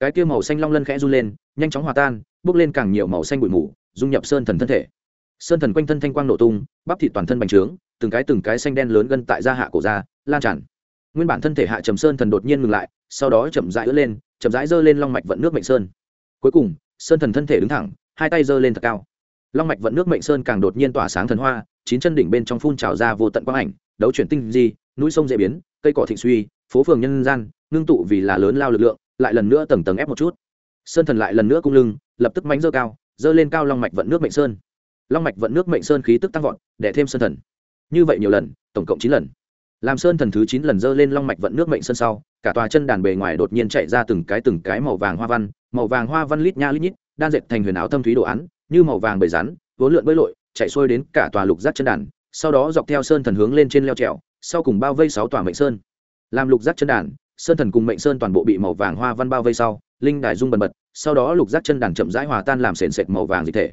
Cái kia màu xanh long lân khẽ run lên, nhanh chóng hòa tan, bước lên càng nhiều màu xanh bụi mù, dung nhập sơn thần thân thể. Sơn thần quanh thân thanh quang nổ tung, bắp thịt toàn thân bành trướng, từng cái từng cái xanh đen lớn gân tại da hạ cổ da lan tràn. Nguyên bản thân thể hạ trầm sơn thần đột nhiên ngừng lại, sau đó chậm rãi ưỡn lên, chậm rãi giơ lên long mạch vận nước mệnh sơn. Cuối cùng, sơn thần thân thể đứng thẳng, hai tay giơ lên thật cao. Long mạch vận nước mệnh sơn càng đột nhiên tỏa sáng thần hoa, chín chân đỉnh bên trong phun trào ra vô tận quang ảnh, đấu chuyển tinh di núi sông dễ biến, cây cỏ thịnh suy, phố phường nhân gian, ngưng tụ vì là lớn lao lực lượng, lại lần nữa tầng tầng ép một chút. Sơn thần lại lần nữa cung lưng, lập tức mánh dơ cao, dơ lên cao long mạch vận nước mệnh sơn. Long mạch vận nước mệnh sơn khí tức tăng vọt để thêm sơn thần. Như vậy nhiều lần, tổng cộng chín lần. Làm sơn thần thứ chín lần dơ lên long mạch vận nước mệnh sơn sau, cả tòa chân đàn bề ngoài đột nhiên chạy ra từng cái từng cái màu vàng hoa văn, màu vàng hoa văn lít nha lít nhít, đan dệt thành huyền áo thâm thúy đồ án, như màu vàng bầy rắn, vốn lượn bơi lội, chạy xuôi đến cả tòa lục giác chân đàn, sau đó dọc theo sơn thần hướng lên trên leo trèo sau cùng bao vây sáu tòa mệnh sơn. Làm lục giác chân đàn, sơn thần cùng mệnh sơn toàn bộ bị màu vàng hoa văn bao vây sau, linh đài rung bần bật, sau đó lục giác chân đàn chậm rãi hòa tan làm sền sệt màu vàng dịch thể.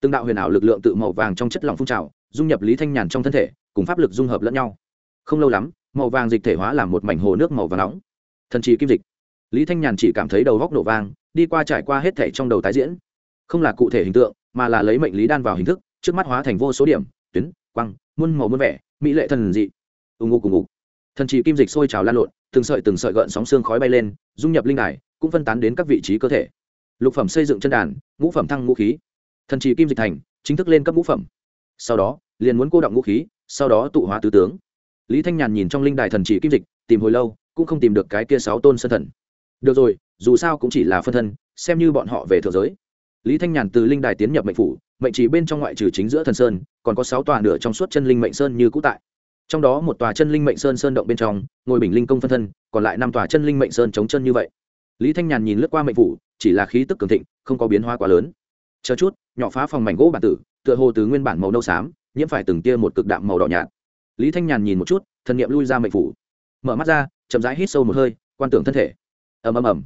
Từng đạo huyền ảo lực lượng tự màu vàng trong chất lỏng phun trào, dung nhập lý thanh nhàn trong thân thể, cùng pháp lực dung hợp lẫn nhau. Không lâu lắm, màu vàng dịch thể hóa làm một mảnh hồ nước màu vàng nóng. Thần trì kim dịch. Lý thanh nhàn chỉ cảm thấy đầu góc nổ vang, đi qua trải qua hết thể trong đầu tái diễn. Không là cụ thể hình tượng, mà là lấy mệnh lý đan vào hình thức, trước mắt hóa thành vô số điểm, tuyến quăng muôn màu muôn vẻ, mỹ lệ thần dị ùng ục cùng ục thần trì kim dịch sôi trào lan lộn, từng sợi từng sợi gợn sóng xương khói bay lên, dung nhập linh đài, cũng phân tán đến các vị trí cơ thể. Lục phẩm xây dựng chân đàn, ngũ phẩm thăng ngũ khí. Thần trì kim dịch thành, chính thức lên cấp ngũ phẩm. Sau đó, liền muốn cô động ngũ khí, sau đó tụ hóa tứ tướng. Lý thanh nhàn nhìn trong linh đài thần trì kim dịch, tìm hồi lâu, cũng không tìm được cái kia sáu tôn sân thần. Được rồi, dù sao cũng chỉ là phân thân, xem như bọn họ về thượng giới. Lý thanh nhàn từ linh đài tiến nhập mệnh phủ, mệnh chỉ bên trong ngoại trừ chính giữa thần sơn, còn có sáu tòa nửa trong suốt chân linh mệnh sơn như cũ tại trong đó một tòa chân linh mệnh sơn sơn động bên trong, ngồi bình linh công phân thân, còn lại năm tòa chân linh mệnh sơn chống chân như vậy. Lý thanh nhàn nhìn lướt qua mệnh phủ, chỉ là khí tức cường thịnh, không có biến hóa quá lớn. Chờ chút, nhỏ phá phòng mảnh gỗ bản tử, tựa hồ từ nguyên bản màu nâu xám, nhiễm phải từng tia một cực đạm màu đỏ nhạt. Lý thanh nhàn nhìn một chút, thần niệm lui ra mệnh phủ. Mở mắt ra, chậm rãi hít sâu một hơi, quan tưởng thân thể. Ầm ầm ầm.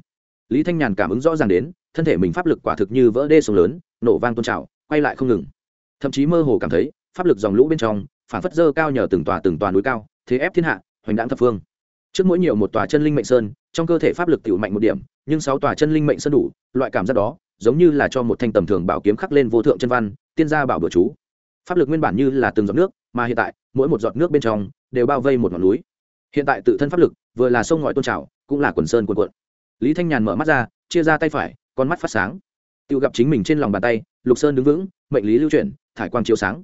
Lý thanh nhàn cảm ứng rõ ràng đến, thân thể mình pháp lực quả thực như vỡ đê sông lớn, nổ vang tôn trào, quay lại không ngừng. Thậm chí mơ hồ cảm thấy, pháp lực dòng lũ bên trong phản phất dơ cao nhờ từng tòa từng tòa núi cao, thế ép thiên hạ, hoành đãng thập phương. Trước mỗi nhiều một tòa chân linh mệnh sơn, trong cơ thể pháp lực tiểu mạnh một điểm, nhưng sáu tòa chân linh mệnh sơn đủ, loại cảm giác đó, giống như là cho một thanh tầm thường bảo kiếm khắc lên vô thượng chân văn, tiên gia bảo bữa chú. Pháp lực nguyên bản như là từng giọt nước, mà hiện tại, mỗi một giọt nước bên trong đều bao vây một ngọn núi. Hiện tại tự thân pháp lực, vừa là sông ngòi tôn trào, cũng là quần sơn quần quận lý thanh nhàn mở mắt ra, chia ra tay phải, con mắt phát sáng. Tự gặp chính mình trên lòng bàn tay, lục sơn đứng vững, mệnh lý lưu chuyển, thải quang chiếu sáng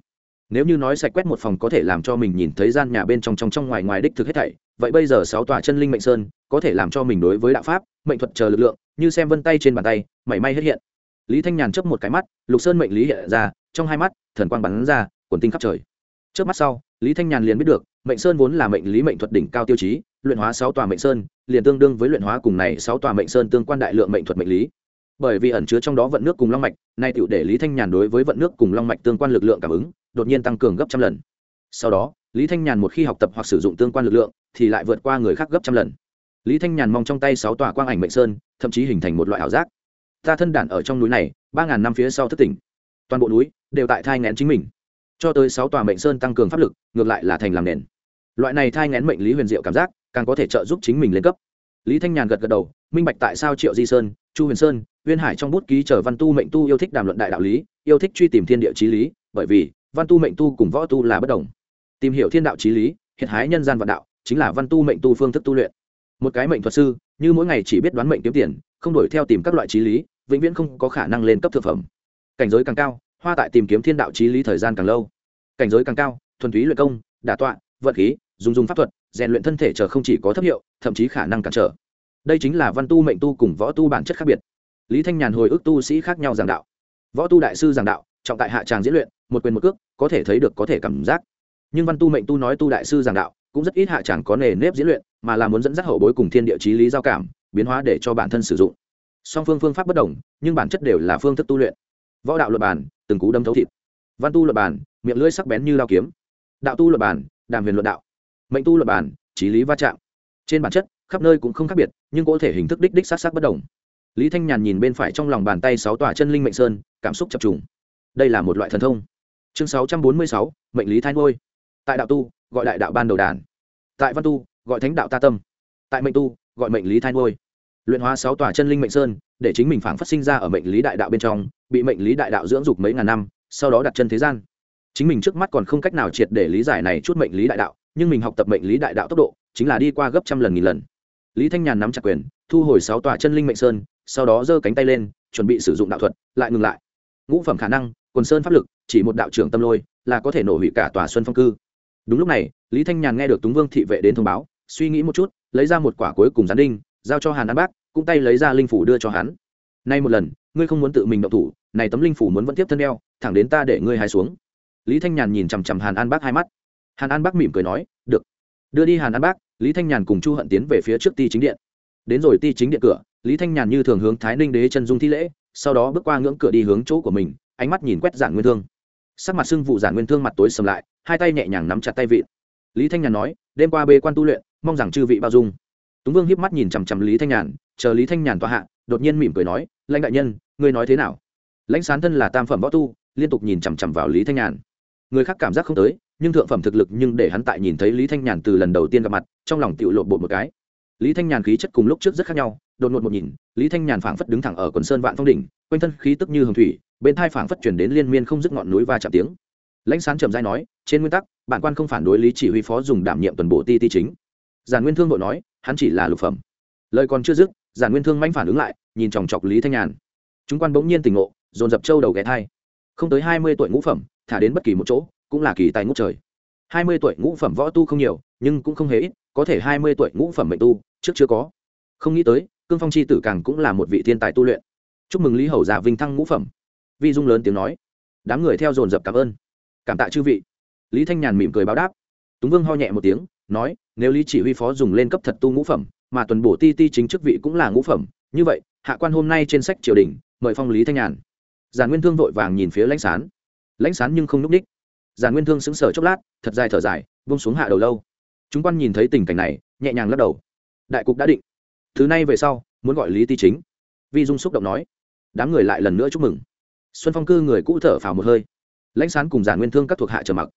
nếu như nói sạch quét một phòng có thể làm cho mình nhìn thấy gian nhà bên trong trong trong ngoài ngoài đích thực hết thảy, vậy bây giờ sáu tòa chân linh mệnh sơn có thể làm cho mình đối với đạo pháp, mệnh thuật chờ lực lượng, như xem vân tay trên bàn tay, mảy may hết hiện. Lý thanh nhàn chấp một cái mắt, lục sơn mệnh lý hiện ra, trong hai mắt, thần quang bắn ra, quần tinh khắp trời. Trước mắt sau, lý thanh nhàn liền biết được, mệnh sơn vốn là mệnh lý mệnh thuật đỉnh cao tiêu chí, luyện hóa sáu tòa mệnh sơn, liền tương đương với luyện hóa cùng này sáu tòa mệnh sơn tương quan đại lượng mệnh thuật mệnh lý. Bởi vì ẩn chứa trong đó vận nước cùng long mạch, nay tựu để lý thanh nhàn đối với vận nước cùng long mạch tương quan lực lượng cảm ứng đột nhiên tăng cường gấp trăm lần. Sau đó, lý thanh nhàn một khi học tập hoặc sử dụng tương quan lực lượng, thì lại vượt qua người khác gấp trăm lần. Lý thanh nhàn mong trong tay sáu tòa quang ảnh mệnh sơn, thậm chí hình thành một loại ảo giác. Ta thân đản ở trong núi này, ba ngàn năm phía sau thất tỉnh. Toàn bộ núi đều tại thai ngén chính mình. Cho tới sáu tòa mệnh sơn tăng cường pháp lực, ngược lại là thành làm nền. Loại này thai ngén mệnh lý huyền diệu cảm giác, càng có thể trợ giúp chính mình lên cấp. Lý thanh nhàn gật gật đầu, minh bạch tại sao triệu di sơn, chu huyền sơn uyên hải trong bút ký chờ văn tu mệnh tu yêu thích đàm luận đại đạo lý, yêu thích truy tìm thiên địa trí lý, bởi vì văn tu mệnh tu cùng võ tu là bất đồng. Tìm hiểu thiên đạo trí lý hiện hái nhân gian vạn đạo, chính là văn tu mệnh tu phương thức tu luyện. Một cái mệnh thuật sư, như mỗi ngày chỉ biết đoán mệnh kiếm tiền, không đổi theo tìm các loại trí lý, vĩnh viễn không có khả năng lên cấp thực phẩm. Cảnh giới càng cao, hoa tại tìm kiếm thiên đạo trí lý thời gian càng lâu. Cảnh giới càng cao, thuần túy luyện công, đả tọa vận khí, dùng dùng pháp thuật, rèn luyện thân thể chờ không chỉ có thấp hiệu, thậm chí khả năng cản trở. Đây chính là văn tu mệnh tu cùng võ tu bản chất khác biệt. Lý thanh nhàn hồi ức tu sĩ khác nhau giảng đạo. Võ tu đại sư giảng đạo trọng tại hạ tràng diễn luyện, một quyền một cước, có thể thấy được, có thể cảm giác. Nhưng văn tu mệnh tu nói tu đại sư giảng đạo, cũng rất ít hạ tràng có nề nếp diễn luyện, mà là muốn dẫn dắt hậu bối cùng thiên địa chí lý giao cảm, biến hóa để cho bản thân sử dụng. Song phương phương pháp bất đồng, nhưng bản chất đều là phương thức tu luyện. Võ đạo luật bản, từng cú đâm thấu thịt. Văn tu luật bản, miệng lưỡi sắc bén như lao kiếm. Đạo tu luật bản, đàm huyền luận đạo. Mệnh tu luật bản, trí lý va chạm. Trên bản chất, khắp nơi cũng không khác biệt, nhưng có thể hình thức đích đích sát sát bất đồng. Lý thanh nhàn nhìn bên phải trong lòng bàn tay sáu tòa chân linh mệnh sơn, cảm xúc chập trùng đây là một loại thần thông. Chương sáu trăm bốn mươi sáu, mệnh lý thái ngôi. Tại đạo tu, gọi đại đạo ban đầu đàn. Tại văn tu, gọi thánh đạo ta tâm. Tại mệnh tu, gọi mệnh lý thái ngôi. Luyện hóa sáu tòa chân linh mệnh sơn, để chính mình phảng phát sinh ra ở mệnh lý đại đạo bên trong, bị mệnh lý đại đạo dưỡng dục mấy ngàn năm, sau đó đặt chân thế gian. Chính mình trước mắt còn không cách nào triệt để lý giải này chút mệnh lý đại đạo, nhưng mình học tập mệnh lý đại đạo tốc độ, chính là đi qua gấp trăm lần nghìn lần. Lý thanh nhàn nắm chặt quyền, thu hồi sáu tòa chân linh mệnh sơn, sau đó giơ cánh tay lên, chuẩn bị sử dụng đạo thuật, lại ngừng lại ngũ phẩm khả năng, quần sơn pháp lực, chỉ một đạo trưởng tâm lôi, là có thể nổ hủy cả tòa xuân phong cư. Đúng lúc này, lý thanh nhàn nghe được túng vương thị vệ đến thông báo, suy nghĩ một chút, lấy ra một quả cuối cùng gián đinh, giao cho hàn an bác, cũng tay lấy ra linh phủ đưa cho hắn. Nay một lần, ngươi không muốn tự mình động thủ, này tấm linh phủ muốn vẫn tiếp thân đeo, thẳng đến ta để ngươi hai xuống. Lý thanh nhàn nhìn chằm chằm hàn an bác hai mắt. Hàn an bác mỉm cười nói, được. Đưa đi hàn an bác, lý thanh nhàn cùng chu hận tiến về phía trước ti chính điện. Đến rồi ti chính điện cửa, lý thanh nhàn như thường hướng thái ninh đế chân dung thi lễ sau đó bước qua ngưỡng cửa đi hướng chỗ của mình, ánh mắt nhìn quét giản nguyên thương. Sắc mặt sưng vụ giản nguyên thương mặt tối sầm lại, hai tay nhẹ nhàng nắm chặt tay vị. Lý thanh nhàn nói, đêm qua bê quan tu luyện, mong rằng chư vị bao dung. Túng vương hiếp mắt nhìn chằm chằm lý thanh nhàn, chờ lý thanh nhàn tọa hạ, đột nhiên mỉm cười nói, lãnh đại nhân, ngươi nói thế nào? Lãnh sán thân là tam phẩm võ tu, liên tục nhìn chằm chằm vào lý thanh nhàn. Người khác cảm giác không tới, nhưng thượng phẩm thực lực nhưng để hắn tại nhìn thấy lý thanh nhàn từ lần đầu tiên gặp mặt, trong lòng tự lộ bột một cái lý thanh nhàn khí chất cùng lúc trước rất khác nhau, đột ngột một nhìn, lý thanh nhàn phảng phất đứng thẳng ở quần sơn vạn phong đỉnh, quanh thân khí tức như hồng thủy, bên thai phảng phất chuyển đến liên miên không dứt ngọn núi và chạm tiếng. Lãnh sán trầm dai nói, trên nguyên tắc, bản quan không phản đối lý chỉ huy phó dùng đảm nhiệm tuần bộ ti ti chính. Giản nguyên thương bộ nói, hắn chỉ là lục phẩm. Lời còn chưa dứt, giản nguyên thương manh phản ứng lại, nhìn chòng chọc lý thanh nhàn. Chúng quan bỗng nhiên tỉnh ngộ, dồn dập trâu đầu ghé thai. Không tới hai mươi tuổi ngũ phẩm, thả đến bất kỳ một chỗ, cũng là kỳ tài ngũ trời. Hai mươi tuổi ngũ phẩm võ tu không nhiều, nhưng cũng không hề ít có thể hai mươi tuổi ngũ phẩm mệnh tu, trước chưa có. Không nghĩ tới, cương phong chi tử càng cũng là một vị thiên tài tu luyện. Chúc mừng lý hầu già vinh thăng ngũ phẩm. Vi dung lớn tiếng nói. Đám người theo dồn dập cảm ơn. Cảm tạ chư vị. Lý thanh nhàn mỉm cười báo đáp. Túng vương ho nhẹ một tiếng, nói, nếu lý chỉ huy phó dùng lên cấp thật tu ngũ phẩm, mà tuần bổ ti ti chính chức vị cũng là ngũ phẩm, như vậy, hạ quan hôm nay trên sách triều đình, mời phong lý thanh nhàn. Giàn nguyên thương vội vàng nhìn phía lãnh sán. Lãnh sán nhưng không n ú c ních. Giàn nguyên thương sững sờ chốc lát, thật dài thở dài bông xuống hạ đầu lâu chúng quan nhìn thấy tình cảnh này, nhẹ nhàng lắc đầu. Đại cục đã định. Thứ này về sau, muốn gọi lý ti chính. Vi dung xúc động nói. Đám người lại lần nữa chúc mừng. Xuân phong cư người cũ thở phào một hơi. Lãnh sán cùng giàn nguyên thương các thuộc hạ trở mặc.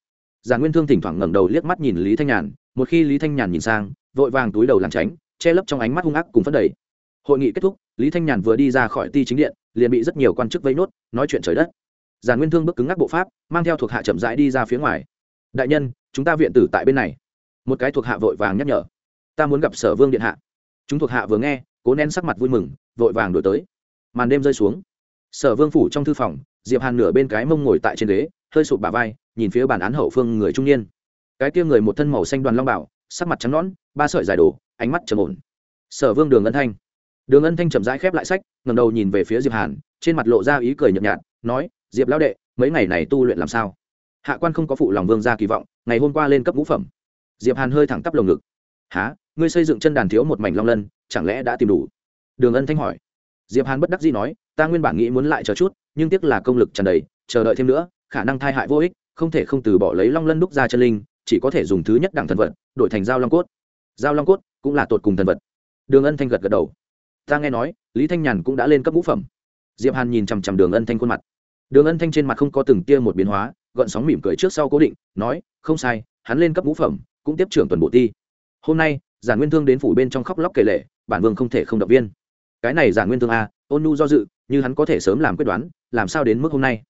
Giàn nguyên thương thỉnh thoảng ngẩng đầu liếc mắt nhìn lý thanh nhàn, một khi lý thanh nhàn nhìn sang, vội vàng túi đầu làm tránh, che lấp trong ánh mắt hung ác cùng phấn đầy hội nghị kết thúc, lý thanh nhàn vừa đi ra khỏi ti chính điện, liền bị rất nhiều quan chức vây nốt, nói chuyện trời đất. Giàn nguyên thương bước cứng ngắc bộ pháp, mang theo thuộc hạ chậm rãi đi ra phía ngoài. Đại nhân, chúng ta viện tử tại bên này một cái thuộc hạ vội vàng nhắc nhở. Ta muốn gặp sở vương điện hạ. Chúng thuộc hạ vừa nghe, cố nén sắc mặt vui mừng, vội vàng đổi tới. Màn đêm rơi xuống. Sở vương phủ trong thư phòng, diệp hàn nửa bên cái mông ngồi tại trên ghế, hơi sụp bà vai, nhìn phía bản án hậu phương người trung niên. Cái kia người một thân màu xanh đoàn long bảo, sắc mặt trắng nõn, ba sợi dài đồ, ánh mắt trầm ổn. Sở vương đường ân thanh. Đường ân thanh chậm rãi khép lại sách ngầm đầu nhìn về phía diệp hàn, trên mặt lộ ra ý cười nhợt nhạt, nói, diệp lão đệ, mấy ngày này tu luyện làm sao? Hạ quan không có phụ lòng vương gia kỳ vọng, ngày hôm qua lên cấp ngũ phẩm diệp hàn hơi thẳng tắp lồng ngực. Há ngươi xây dựng chân đàn thiếu một mảnh long lân, chẳng lẽ đã tìm đủ? Đường ân thanh hỏi. Diệp hàn bất đắc dĩ nói, ta nguyên bản nghĩ muốn lại chờ chút, nhưng tiếc là công lực tràn đầy, chờ đợi thêm nữa, khả năng thai hại vô ích, không thể không từ bỏ lấy long lân đúc ra chân linh, chỉ có thể dùng thứ nhất đẳng thần vật, đổi thành dao long cốt. Dao long cốt cũng là tột cùng thần vật. Đường ân thanh gật gật đầu. Ta nghe nói, lý thanh nhàn cũng đã lên cấp ngũ phẩm. Diệp hàn nhìn chằm chằm đường ân thanh khuôn mặt. Đường ân thanh trên mặt không có từng tia một biến hóa, gợn sóng mỉm cười trước sau cố định, nói, không sai, hắn lên cấp ngũ phẩm cũng tiếp trưởng tuần bộ ti hôm nay giản nguyên thương đến phủ bên trong khóc lóc kể lệ bản vương không thể không động viên. Cái này giản nguyên thương a, ôn nu do dự, như hắn có thể sớm làm quyết đoán, làm sao đến mức hôm nay?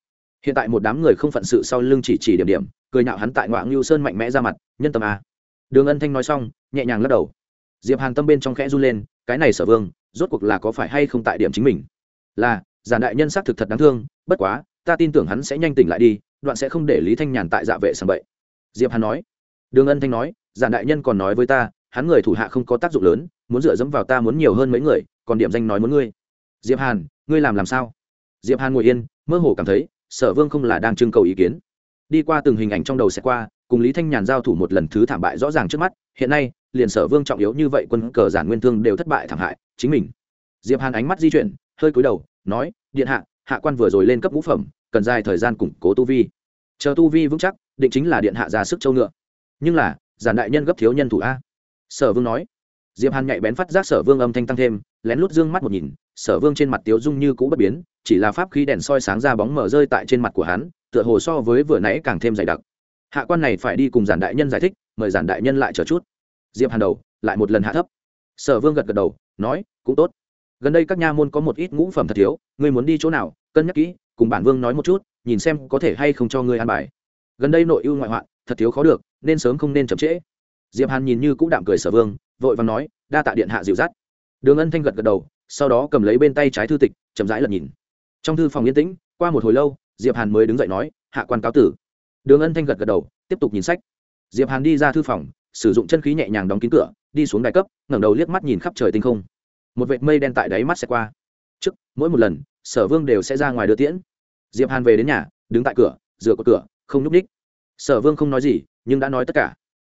Hiện tại một đám người không phận sự sau lưng chỉ chỉ điểm điểm, cười nhạo hắn tại ngoại ngưu sơn mạnh mẽ ra mặt, nhân tâm a. Đường ân thanh nói xong, nhẹ nhàng lắc đầu. Diệp hàn tâm bên trong khẽ run lên, cái này sở vương, rốt cuộc là có phải hay không tại điểm chính mình? Là, giản đại nhân xác thực thật đáng thương, bất quá, ta tin tưởng hắn sẽ nhanh tỉnh lại đi, đoạn sẽ không để lý thanh nhàn tại dạ vệ sầm bậy. Diệp hàn nói đường ân thanh nói, giản đại nhân còn nói với ta, hắn người thủ hạ không có tác dụng lớn, muốn dựa dẫm vào ta muốn nhiều hơn mấy người, còn điểm danh nói muốn ngươi. Diệp hàn, ngươi làm làm sao? Diệp hàn ngồi yên, mơ hồ cảm thấy, sở vương không là đang trưng cầu ý kiến. Đi qua từng hình ảnh trong đầu sẽ qua, cùng lý thanh nhàn giao thủ một lần thứ thảm bại rõ ràng trước mắt, hiện nay, liền sở vương trọng yếu như vậy quân cờ giản nguyên thương đều thất bại thảm hại, chính mình. Diệp hàn ánh mắt di chuyển, hơi cúi đầu, nói, điện hạ hạ quan vừa rồi lên cấp ngũ phẩm, cần dài thời gian củng cố tu vi. Chờ tu vi vững chắc, định chính là điện hạ ra sức châu ngựa nhưng là, giản đại nhân gấp thiếu nhân thủ a. Sở vương nói. Diệp hàn nhạy bén phát giác sở vương âm thanh tăng thêm, lén lút dương mắt một nhìn, sở vương trên mặt tiếu dung như cũ bất biến, chỉ là pháp khí đèn soi sáng ra bóng mở rơi tại trên mặt của hắn, tựa hồ so với vừa nãy càng thêm dày đặc. Hạ quan này phải đi cùng giản đại nhân giải thích, mời giản đại nhân lại chờ chút. Diệp hàn đầu, lại một lần hạ thấp. Sở vương gật gật đầu, nói, cũng tốt. Gần đây các nha môn có một ít ngũ phẩm thật thiếu, ngươi muốn đi chỗ nào, cân nhắc kỹ, cùng bản vương nói một chút, nhìn xem có thể hay không cho ngươi an bài. Gần đây nội ưu ngoại hoạn, thật thiếu khó được nên sớm không nên chậm trễ. Diệp hàn nhìn như cũng đạm cười sở vương, vội vàng nói, đa tạ điện hạ dịu dắt. Đường ân thanh gật gật đầu, sau đó cầm lấy bên tay trái thư tịch, chậm rãi lật nhìn. Trong thư phòng yên tĩnh, qua một hồi lâu, diệp hàn mới đứng dậy nói, hạ quan cáo tử. Đường ân thanh gật gật đầu, tiếp tục nhìn sách. Diệp hàn đi ra thư phòng, sử dụng chân khí nhẹ nhàng đóng kín cửa, đi xuống đại cấp, ngẩng đầu liếc mắt nhìn khắp trời tinh không. Một vệt mây đen tại đáy mắt sẽ qua. Trước, mỗi một lần, sở vương đều sẽ ra ngoài đưa tiễn. Diệp hàn về đến nhà, đứng tại cửa dựa có cửa, không nhúc ních sở vương không nói gì nhưng đã nói tất cả.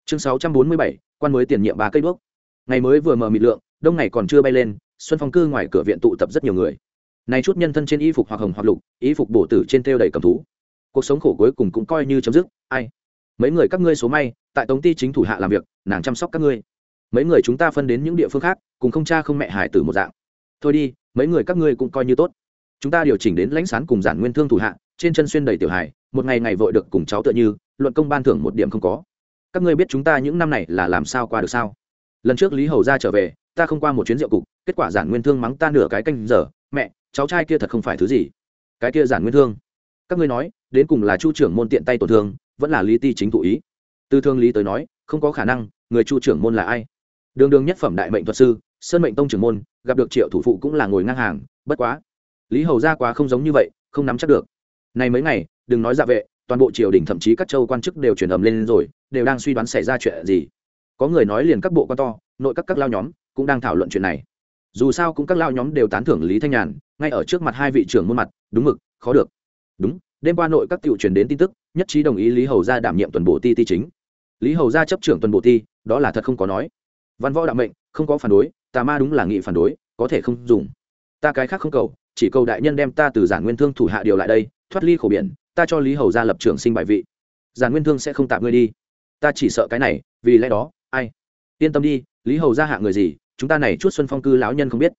Chương 647, quan mới tiền nhiệm ba cây đuốc. Ngày mới vừa mở mịt lượng đông ngày còn chưa bay lên xuân phong cư ngoài cửa viện tụ tập rất nhiều người. Này chút nhân thân trên y phục hoặc hồng hoặc lục y phục bổ tử trên thêu đầy cầm thú. Cuộc sống khổ cuối cùng cũng coi như chấm dứt ai? Mấy người các ngươi số may tại tống ty chính thủ hạ làm việc nàng chăm sóc các ngươi. Mấy người chúng ta phân đến những địa phương khác cùng không cha không mẹ hải tử một dạng. Thôi đi mấy người các ngươi cũng coi như tốt. Chúng ta điều chỉnh đến lãnh sán cùng giản nguyên thương thủ hạ trên chân xuyên đầy tiểu hải một ngày ngày vội được cùng cháu tựa như luận công ban thưởng một điểm không có. Các ngươi biết chúng ta những năm này là làm sao qua được sao? Lần trước lý hầu ra trở về, ta không qua một chuyến rượu cục, kết quả giản nguyên thương mắng ta nửa cái canh giờ. Mẹ, cháu trai kia thật không phải thứ gì. Cái kia giản nguyên thương. Các ngươi nói, đến cùng là chu trưởng môn tiện tay tổn thương, vẫn là lý ti chính thụ ý. Tư thương lý tới nói, không có khả năng, người chu trưởng môn là ai? Đường đường nhất phẩm đại mệnh thuật sư, sơn mệnh tông trưởng môn, gặp được triệu thủ phụ cũng là ngồi ngang hàng, bất quá. Lý hầu ra quá không giống như vậy, không nắm chắc được. Này mấy ngày, đừng nói dạ vệ toàn bộ triều đình thậm chí các châu quan chức đều chuyển ầm lên rồi, đều đang suy đoán xảy ra chuyện gì. Có người nói liền các bộ quan to, nội các các lao nhóm cũng đang thảo luận chuyện này. Dù sao cũng các lao nhóm đều tán thưởng lý thanh nhàn, ngay ở trước mặt hai vị trưởng môn mặt, đúng mực, khó được. Đúng, đêm qua nội các tiểu truyền đến tin tức, nhất trí đồng ý lý hầu gia đảm nhiệm tuần bộ ti ti chính. Lý hầu gia chấp trưởng tuần bộ ti, đó là thật không có nói. Văn võ đạo mệnh, không có phản đối, tà ma đúng là nghị phản đối, có thể không dùng. Ta cái khác không cầu, chỉ cầu đại nhân đem ta từ giản nguyên thương thủ hạ điều lại đây, thoát ly khổ biển ta cho lý hầu ra lập trường sinh bại vị giản nguyên thương sẽ không tạm ngươi đi. Ta chỉ sợ cái này, vì lẽ đó, ai? Yên tâm đi, lý hầu ra hạ người gì, chúng ta này chút xuân phong cư lão nhân không biết.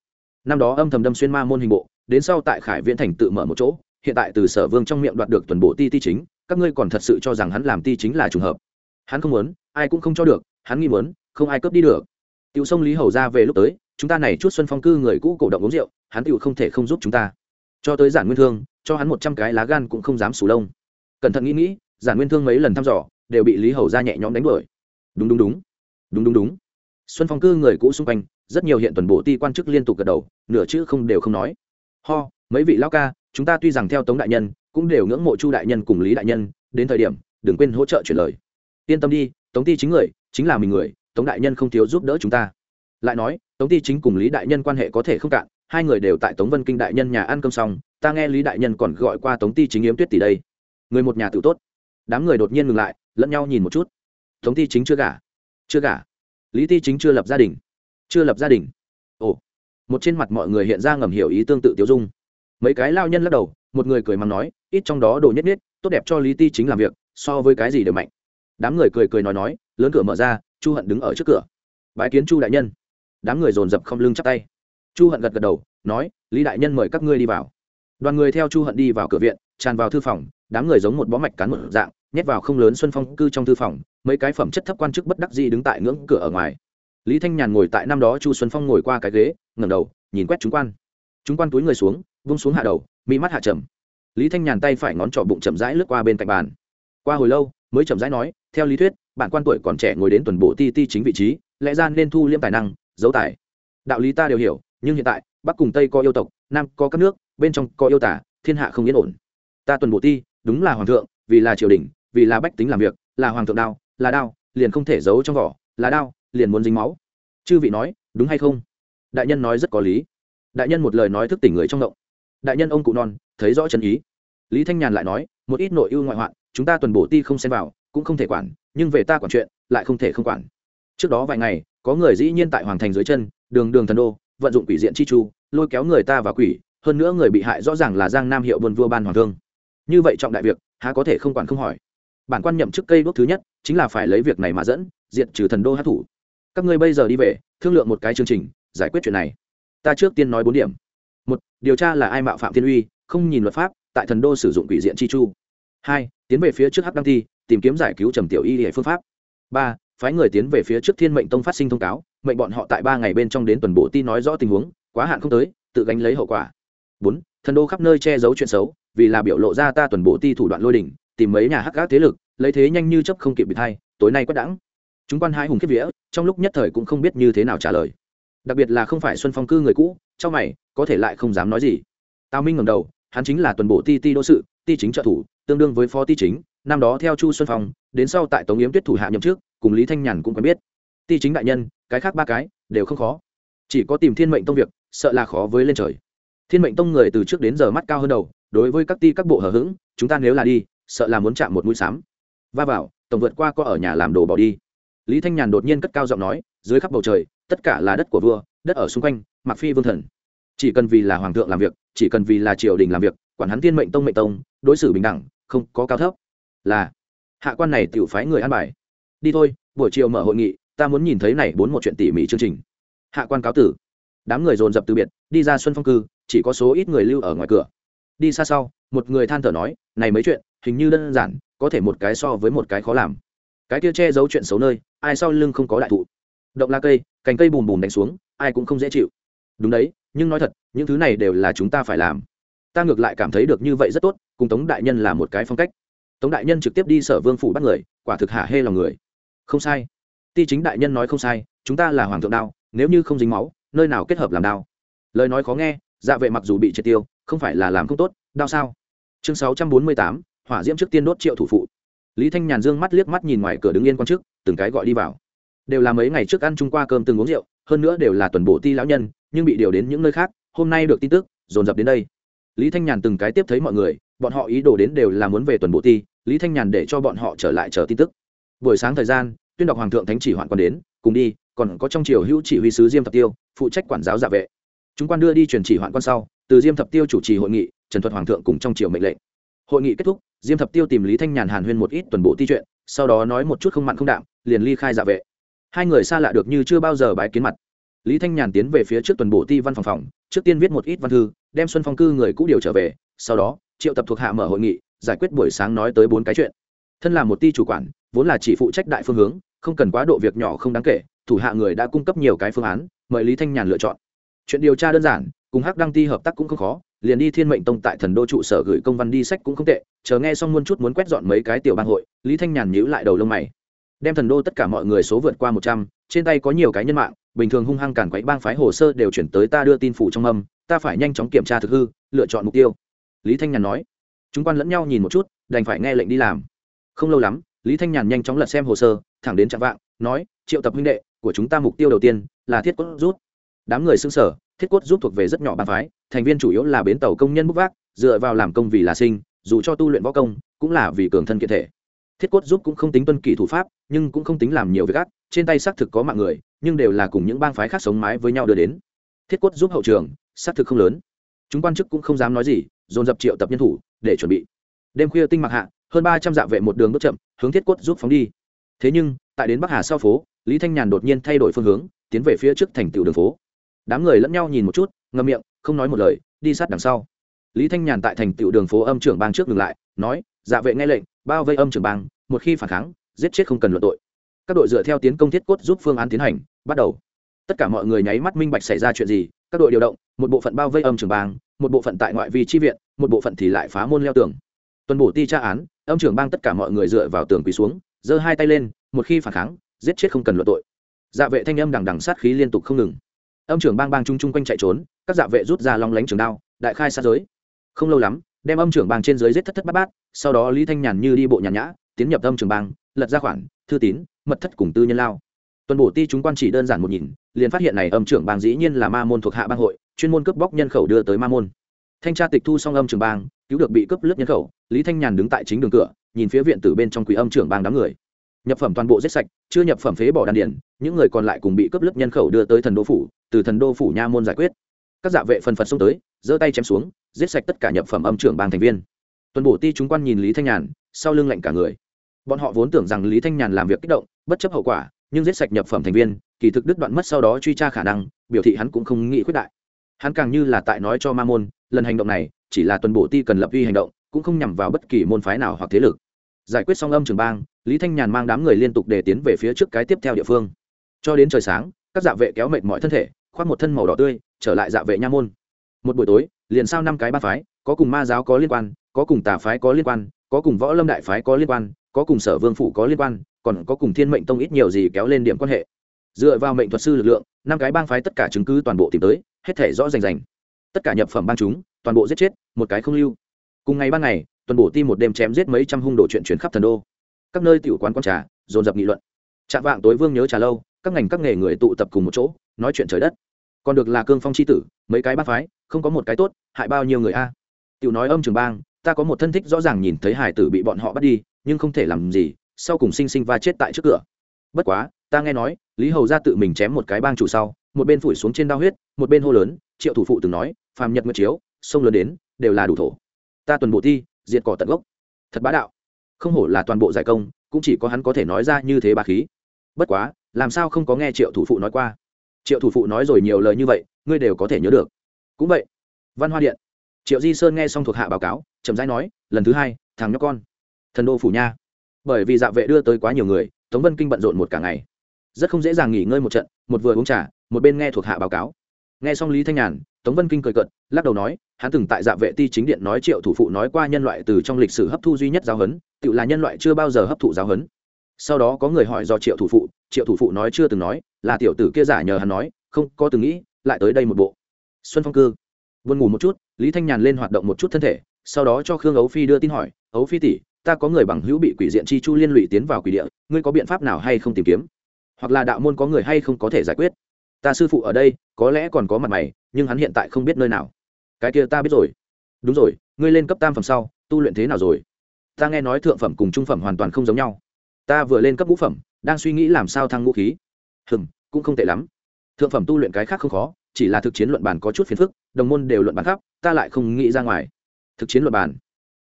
Năm đó âm thầm đâm xuyên ma môn hình bộ, đến sau tại khải viễn thành tự mở một chỗ, hiện tại từ sở vương trong miệng đoạt được tuần bộ ti ti chính, các ngươi còn thật sự cho rằng hắn làm ti chính là trùng hợp. Hắn không muốn, ai cũng không cho được, hắn nghi muốn, không ai cướp đi được. Tiểu sông lý hầu ra về lúc tới, chúng ta này chút xuân phong cư người cũ cổ động uống rượu, hắn tiểu không thể không giúp chúng ta. Cho tới giản nguyên thương cho hắn một trăm cái lá gan cũng không dám sù lông. Cẩn thận nghĩ nghĩ, giản nguyên thương mấy lần thăm dò, đều bị lý hầu ra nhẹ nhõm đánh đuổi. Đúng đúng đúng. Đúng đúng đúng. Xuân phong cư người cũ xung quanh, rất nhiều hiện tuần bộ ti quan chức liên tục gật đầu, nửa chữ không đều không nói. Ho, mấy vị lão ca, chúng ta tuy rằng theo tống đại nhân, cũng đều ngưỡng mộ chu đại nhân cùng lý đại nhân, đến thời điểm, đừng quên hỗ trợ chuyển lời. Yên tâm đi, tống ti chính người, chính là mình người, tống đại nhân không thiếu giúp đỡ chúng ta. Lại nói, tống ti chính cùng lý đại nhân quan hệ có thể không cạn hai người đều tại tống vân kinh đại nhân nhà ăn cơm xong, ta nghe lý đại nhân còn gọi qua tống ti chính yếm tuyết tỷ đây. Người một nhà tự tốt. Đám người đột nhiên ngừng lại, lẫn nhau nhìn một chút. Tống ti chính chưa gả. Chưa gả. Lý ti chính chưa lập gia đình. Chưa lập gia đình. Ồ. Một trên mặt mọi người hiện ra ngầm hiểu ý tương tự tiêu dung. Mấy cái lao nhân lắc đầu, một người cười mắng nói, ít trong đó đồ nhất nhất, tốt đẹp cho lý ti chính làm việc, so với cái gì đều mạnh. Đám người cười cười nói nói, lớn cửa mở ra, chu hận đứng ở trước cửa. Bãi kiến chu đại nhân. Đám người dồn dập không lưng chắp tay chu hận gật gật đầu, nói, lý đại nhân mời các ngươi đi vào. Đoàn người theo chu hận đi vào cửa viện, tràn vào thư phòng, đám người giống một bó mạch cán một dạng, nhét vào không lớn xuân phong cư trong thư phòng, mấy cái phẩm chất thấp quan chức bất đắc dĩ đứng tại ngưỡng cửa ở ngoài. Lý thanh nhàn ngồi tại năm đó chu xuân phong ngồi qua cái ghế, ngẩng đầu, nhìn quét chúng quan. Chúng quan túi người xuống, vung xuống hạ đầu, mi mắt hạ trầm. Lý thanh nhàn tay phải ngón trỏ bụng chậm rãi lướt qua bên cạnh bàn. Qua hồi lâu, mới chậm rãi nói, theo lý thuyết, bạn quan tuổi còn trẻ ngồi đến tuần bộ ti ti chính vị trí, lẽ ra nên thu liêm tài năng, giấu tài. Đạo lý ta đều hiểu nhưng hiện tại, bắc cùng tây có yêu tộc, nam có các nước, bên trong có yêu tả, thiên hạ không yên ổn. Ta tuần bộ ti, đúng là hoàng thượng, vì là triều đình, vì là bách tính làm việc, là hoàng thượng đao, là đao, liền không thể giấu trong vỏ, là đao, liền muốn dính máu. Chư vị nói, đúng hay không? Đại nhân nói rất có lý. Đại nhân một lời nói thức tỉnh người trong động. Đại nhân ông cụ non, thấy rõ chân ý. Lý thanh nhàn lại nói, một ít nội ưu ngoại hoạn, chúng ta tuần bổ ti không xem vào, cũng không thể quản, nhưng về ta quản chuyện, lại không thể không quản. Trước đó vài ngày, có người dĩ nhiên tại hoàng thành dưới chân, đường đường thần đô vận dụng quỷ diện chi chu, lôi kéo người ta vào quỷ, hơn nữa người bị hại rõ ràng là giang nam hiệu buôn vua ban hoàng thương. Như vậy trọng đại việc, há có thể không quản không hỏi. Bản quan nhậm chức cây đốt thứ nhất, chính là phải lấy việc này mà dẫn, diệt trừ thần đô hát thủ. Các ngươi bây giờ đi về, thương lượng một cái chương trình, giải quyết chuyện này. Ta trước tiên nói bốn điểm. Một, điều tra là ai mạo phạm thiên uy, không nhìn luật pháp, tại thần đô sử dụng quỷ diện chi chu. Hai, tiến về phía trước hắc đăng thi, tìm kiếm giải cứu trầm tiểu y hệ phương pháp. Ba, phái người tiến về phía trước thiên mệnh tông phát sinh thông cáo mệnh bọn họ tại ba ngày bên trong đến tuần bộ ti nói rõ tình huống, quá hạn không tới, tự gánh lấy hậu quả. Bốn, thần đô khắp nơi che giấu chuyện xấu, vì là biểu lộ ra ta tuần bộ ti thủ đoạn lôi đỉnh tìm mấy nhà hắc gác thế lực, lấy thế nhanh như chấp không kịp bị thay, tối nay quất đãng. Chúng quan hai hùng kiếp vía, trong lúc nhất thời cũng không biết như thế nào trả lời. Đặc biệt là không phải xuân phong cư người cũ, trong mày, có thể lại không dám nói gì. Tào minh ngầm đầu, hắn chính là tuần bộ ti ti đô sự, ti chính trợ thủ, tương đương với phó ti chính, năm đó theo chu xuân phong, đến sau tại tống yếm tuyết thủ hạ nhậm trước cùng lý thanh nhàn cũng quen biết. Ti chính đại nhân cái khác ba cái đều không khó. Chỉ có tìm thiên mệnh tông việc, sợ là khó với lên trời. Thiên mệnh tông người từ trước đến giờ mắt cao hơn đầu, đối với các ti các bộ hờ hững, chúng ta nếu là đi, sợ là muốn chạm một mũi xám va vào, tổng vượt qua có ở nhà làm đồ bỏ đi. Lý thanh nhàn đột nhiên cất cao giọng nói, dưới khắp bầu trời, tất cả là đất của vua, đất ở xung quanh mặc phi vương thần. Chỉ cần vì là hoàng thượng làm việc, chỉ cần vì là triều đình làm việc, quản hắn thiên mệnh tông mệnh tông, đối xử bình đẳng, không có cao thấp. Là, hạ quan này tự phái người an bài. Đi thôi, buổi chiều mở hội nghị ta muốn nhìn thấy này bốn một chuyện tỉ mỉ chương trình. Hạ quan cáo tử. Đám người dồn dập từ biệt, đi ra xuân phong cư, chỉ có số ít người lưu ở ngoài cửa. Đi xa sau, một người than thở nói, này mấy chuyện, hình như đơn giản, có thể một cái so với một cái khó làm. Cái kia che giấu chuyện xấu nơi, ai sau lưng không có đại thụ? Động la cây, cành cây bùm bùm đánh xuống, ai cũng không dễ chịu. Đúng đấy, nhưng nói thật, những thứ này đều là chúng ta phải làm. Ta ngược lại cảm thấy được như vậy rất tốt, cùng tống đại nhân là một cái phong cách. Tống đại nhân trực tiếp đi sở vương phủ bắt người, quả thực hạ hê lòng người. Không sai ti chính đại nhân nói không sai, chúng ta là hoàng thượng đao, nếu như không dính máu, nơi nào kết hợp làm đao? Lời nói khó nghe dạ vệ mặc dù bị triệt tiêu, không phải là làm không tốt, đao sao? Chương sáu trăm bốn mươi tám, hỏa diễm trước tiên đốt triệu thủ phụ. Lý thanh nhàn dương mắt liếc mắt nhìn ngoài cửa đứng yên quan chức từng cái gọi đi vào. Đều là mấy ngày trước ăn chung qua cơm từng uống rượu, hơn nữa đều là tuần bộ ti lão nhân, nhưng bị điều đến những nơi khác, hôm nay được tin tức, dồn dập đến đây. Lý thanh nhàn từng cái tiếp thấy mọi người, bọn họ ý đồ đến đều là muốn về tuần bộ ti, lý thanh nhàn để cho bọn họ trở lại chờ tin tức. Buổi sáng thời gian tuyên đọc hoàng thượng thánh chỉ hoạn còn đến, cùng đi, còn có trong triều hữu chỉ huy sứ diêm thập tiêu, phụ trách quản giáo dạ vệ. Chúng quan đưa đi truyền chỉ hoạn quan sau, từ diêm thập tiêu chủ trì hội nghị, trần thuật hoàng thượng cùng trong triều mệnh lệnh. Hội nghị kết thúc, diêm thập tiêu tìm lý thanh nhàn hàn huyên một ít tuần bộ ti chuyện, sau đó nói một chút không mặn không đạm, liền ly khai dạ vệ. Hai người xa lạ được như chưa bao giờ bái kiến mặt. Lý thanh nhàn tiến về phía trước tuần bộ ti văn phòng phòng, trước tiên viết một ít văn thư, đem xuân phong cư người cũ điều trở về, sau đó, triệu tập thuộc hạ mở hội nghị, giải quyết buổi sáng nói tới bốn cái chuyện. Thân là một ti chủ quản vốn là chỉ phụ trách đại phương hướng, không cần quá độ việc nhỏ không đáng kể, thủ hạ người đã cung cấp nhiều cái phương án, mời lý thanh nhàn lựa chọn. Chuyện điều tra đơn giản, cùng hắc đăng ti hợp tác cũng không khó, liền đi thiên mệnh tông tại thần đô trụ sở gửi công văn đi sách cũng không tệ, chờ nghe xong muôn chút muốn quét dọn mấy cái tiểu bang hội, lý thanh nhàn nhíu lại đầu lông mày. Đem thần đô tất cả mọi người số vượt qua một trăm, trên tay có nhiều cái nhân mạng, bình thường hung hăng cản quấy bang phái hồ sơ đều chuyển tới ta đưa tin phủ trong âm, ta phải nhanh chóng kiểm tra thực hư, lựa chọn mục tiêu. Lý thanh nhàn nói. Chúng quan lẫn nhau nhìn một chút, đành phải nghe lệnh đi làm. Không lâu lắm lý thanh nhàn nhanh chóng lật xem hồ sơ, thẳng đến trạng vạng, nói, triệu tập huynh đệ của chúng ta mục tiêu đầu tiên là thiết cốt rút. Đám người xưng sở thiết cốt rút thuộc về rất nhỏ bang phái, thành viên chủ yếu là bến tàu công nhân bốc vác, dựa vào làm công vì là sinh, dù cho tu luyện võ công, cũng là vì cường thân kiện thể. Thiết cốt giúp cũng không tính tuân kỷ thủ pháp, nhưng cũng không tính làm nhiều việc ác, trên tay xác thực có mạng người, nhưng đều là cùng những bang phái khác sống mái với nhau đưa đến. Thiết cốt giúp hậu trường, xác thực không lớn. Chúng quan chức cũng không dám nói gì, dồn dập triệu tập nhân thủ để chuẩn bị. Đêm khuya tinh mặc hạ hơn ba trăm dạ vệ một đường bước chậm, hướng thiết quất giúp phóng đi. Thế nhưng, tại đến bắc hà sau phố, lý thanh nhàn đột nhiên thay đổi phương hướng, tiến về phía trước thành tựu đường phố. Đám người lẫn nhau nhìn một chút ngâm miệng, không nói một lời, đi sát đằng sau. Lý thanh nhàn tại thành tựu đường phố âm trưởng bang trước ngừng lại, nói dạ vệ nghe lệnh, bao vây âm trưởng bang, một khi phản kháng, giết chết không cần luận tội. Các đội dựa theo tiến công thiết cốt giúp phương án tiến hành, bắt đầu. Tất cả mọi người nháy mắt minh bạch xảy ra chuyện gì, các đội điều động, một bộ phận bao vây âm trưởng bang, một bộ phận tại ngoại vi chi viện, một bộ phận thì lại phá môn leo tường. Tuần bổ ti tra án âm trưởng bang tất cả mọi người dựa vào tường quỳ xuống, giơ hai tay lên, một khi phản kháng, giết chết không cần luận tội. Dạ vệ thanh âm đằng đằng sát khí liên tục không ngừng. Âm trưởng bang bang chung chung quanh chạy trốn, các dạ vệ rút ra long lánh trường đao, đại khai xa giới. Không lâu lắm, đem âm trưởng bang trên dưới giết thất thất bát bát, sau đó lý thanh nhàn như đi bộ nhàn nhã, tiến nhập âm trưởng bang, lật ra khoản, thư tín, mật thất cùng tư nhân lao. Tuần bổ ti chúng quan chỉ đơn giản một nhìn, liền phát hiện này âm trưởng bang dĩ nhiên là ma môn thuộc hạ bang hội, chuyên môn cướp bóc nhân khẩu đưa tới ma môn. Thanh tra tịch thu xong âm trưởng bang, cứu được bị cướp lướt nhân khẩu lý thanh nhàn đứng tại chính đường cửa, nhìn phía viện từ bên trong quỷ âm trưởng bang đám người. Nhập phẩm toàn bộ giết sạch, chưa nhập phẩm phế bỏ đan điển những người còn lại cùng bị cướp lớp nhân khẩu đưa tới thần đô phủ, từ thần đô phủ nha môn giải quyết. Các dạ vệ phần phật xông tới, giơ tay chém xuống, giết sạch tất cả nhập phẩm âm trưởng bang thành viên. Tuần bổ ti chúng quan nhìn lý thanh nhàn, sau lưng lạnh cả người. Bọn họ vốn tưởng rằng lý thanh nhàn làm việc kích động, bất chấp hậu quả, nhưng giết sạch nhập phẩm thành viên, kỳ thực đứt đoạn mất sau đó truy tra khả năng, biểu thị hắn cũng không nghĩ quyết đại. Hắn càng như là tại nói cho ma môn, lần hành động này, chỉ là tuần bổ ti cần lập vi hành động cũng không nhằm vào bất kỳ môn phái nào hoặc thế lực. Giải quyết xong âm trường bang, lý thanh nhàn mang đám người liên tục để tiến về phía trước cái tiếp theo địa phương. Cho đến trời sáng, các dạ vệ kéo mệt mọi thân thể, khoác một thân màu đỏ tươi, trở lại dạ vệ nha môn. Một buổi tối, liền sau năm cái ba phái, có cùng ma giáo có liên quan, có cùng tà phái có liên quan, có cùng võ lâm đại phái có liên quan, có cùng sở vương phủ có liên quan, còn có cùng thiên mệnh tông ít nhiều gì kéo lên điểm quan hệ. Dựa vào mệnh thuật sư lực lượng, năm cái bang phái tất cả chứng cứ toàn bộ tìm tới, hết thể rõ rành rành. Tất cả nhập phẩm bang chúng, toàn bộ giết chết, một cái không lưu cùng ngày ban ngày, tuần bổ ti một đêm chém giết mấy trăm hung đồ chuyện chuyển khắp thần đô. Các nơi tiểu quán quán trà, dồn dập nghị luận. Chạm vạng tối vương nhớ trà lâu, các ngành các nghề người tụ tập cùng một chỗ, nói chuyện trời đất. Còn được là cương phong c h i tử, mấy cái bác phái, không có một cái tốt, hại bao nhiêu người a? Tiểu nói âm trường bang, ta có một thân thích rõ ràng nhìn thấy hải tử bị bọn họ bắt đi, nhưng không thể làm gì, sau cùng sinh sinh va chết tại trước cửa. Bất quá, ta nghe nói, lý hầu ra tự mình chém một cái bang chủ sau, một bên phủi xuống trên đao huyết, một bên hô lớn, triệu thủ phụ từng nói, phàm nhật nguyệt chiếu, sông lớn đến, đều là đủ thổ ta tuần bộ thi, diệt cỏ tận gốc. Thật bá đạo. Không hổ là toàn bộ giải công, cũng chỉ có hắn có thể nói ra như thế bà khí. Bất quá, làm sao không có nghe triệu thủ phụ nói qua? Triệu thủ phụ nói rồi nhiều lời như vậy, ngươi đều có thể nhớ được. Cũng vậy. Văn hoa điện. Triệu di sơn nghe xong thuộc hạ báo cáo, chậm rãi nói, lần thứ hai, thằng nhóc con. Thần đô phủ nha. Bởi vì dạ vệ đưa tới quá nhiều người, tống vân kinh bận rộn một cả ngày. Rất không dễ dàng nghỉ ngơi một trận, một vừa uống trà, một bên nghe thuộc hạ báo cáo nghe xong lý thanh nhàn tống vân kinh cười cận lắc đầu nói hắn từng tại dạ vệ ti chính điện nói triệu thủ phụ nói qua nhân loại từ trong lịch sử hấp thu duy nhất giáo hấn, tự là nhân loại chưa bao giờ hấp thụ giáo hấn. sau đó có người hỏi do triệu thủ phụ triệu thủ phụ nói chưa từng nói là tiểu tử kia giả nhờ hắn nói không có từng nghĩ lại tới đây một bộ. Xuân phong cư. Vươn ngủ một chút lý thanh nhàn lên hoạt động một chút thân thể sau đó cho khương ấu phi đưa tin hỏi ấu phi tỷ ta có người bằng hữu bị quỷ diện chi chu liên lụy tiến vào quỷ địa ngươi có biện pháp nào hay không tìm kiếm? Hoặc là đạo môn có người hay không có thể giải quyết? Ta sư phụ ở đây, có lẽ còn có mặt mày, nhưng hắn hiện tại không biết nơi nào. Cái kia ta biết rồi. Đúng rồi, ngươi lên cấp tam phẩm sau, tu luyện thế nào rồi? Ta nghe nói thượng phẩm cùng trung phẩm hoàn toàn không giống nhau. Ta vừa lên cấp ngũ phẩm, đang suy nghĩ làm sao thăng ngũ khí. Hừm, cũng không tệ lắm. Thượng phẩm tu luyện cái khác không khó, chỉ là thực chiến luận bản có chút phiền phức, đồng môn đều luận bản khắp, ta lại không nghĩ ra ngoài. Thực chiến luận bản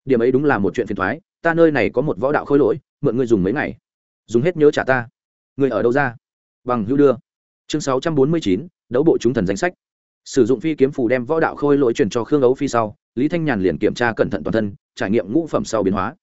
điểm ấy đúng là một chuyện phiền thoái, ta nơi này có một võ đạo khôi lỗi, mượn ngươi dùng mấy ngày. Dùng hết nhớ trả ta. Người ở đâu ra? Bằng hữu đưa chương sáu trăm bốn mươi chín, đấu bộ chúng thần danh sách. Sử dụng phi kiếm phù đem võ đạo khôi lỗi truyền cho khương ấu phi sau, lý thanh nhàn liền kiểm tra cẩn thận toàn thân, trải nghiệm ngũ phẩm sau biến hóa.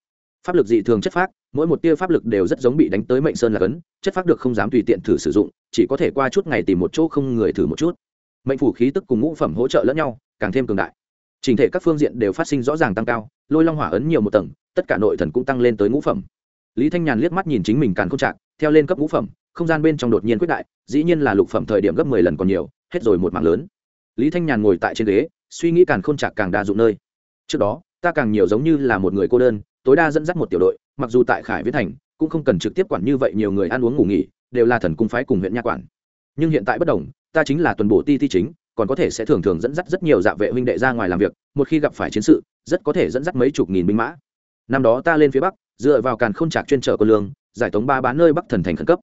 Pháp lực dị thường chất phác, mỗi một tia pháp lực đều rất giống bị đánh tới mệnh sơn là cấn, chất phác được không dám tùy tiện thử sử dụng, chỉ có thể qua chút ngày tìm một chỗ không người thử một chút. Mệnh phủ khí tức cùng ngũ phẩm hỗ trợ lẫn nhau, càng thêm cường đại. Trình thể các phương diện đều phát sinh rõ ràng tăng cao, lôi long hỏa ấn nhiều một tầng, tất cả nội thần cũng tăng lên tới ngũ phẩm. Lý thanh nhàn liếc mắt nhìn chính mình càng không chạc theo lên cấp ngũ phẩm không gian bên trong đột nhiên quyết đại, dĩ nhiên là lục phẩm thời điểm gấp mười lần còn nhiều, hết rồi một mạng lớn. Lý thanh nhàn ngồi tại trên ghế, suy nghĩ càng k h ô n chạc càng đa dụng nơi. Trước đó, ta càng nhiều giống như là một người cô đơn, tối đa dẫn dắt một tiểu đội, mặc dù tại khải viễn thành, cũng không cần trực tiếp quản như vậy nhiều người ăn uống ngủ nghỉ, đều là thần cung phái cùng huyện nha quản. Nhưng hiện tại bất đồng, ta chính là tuần bổ ti ti chính, còn có thể sẽ thường thường dẫn dắt rất nhiều dạ vệ huynh đệ ra ngoài làm việc, một khi gặp phải chiến sự, rất có thể dẫn dắt mấy chục nghìn binh mã. Năm đó ta lên phía bắc, dựa vào càn k h ô n chạc chuyên trở quân lương, giải tống ba bán nơi bắc thần thành khẩn cấp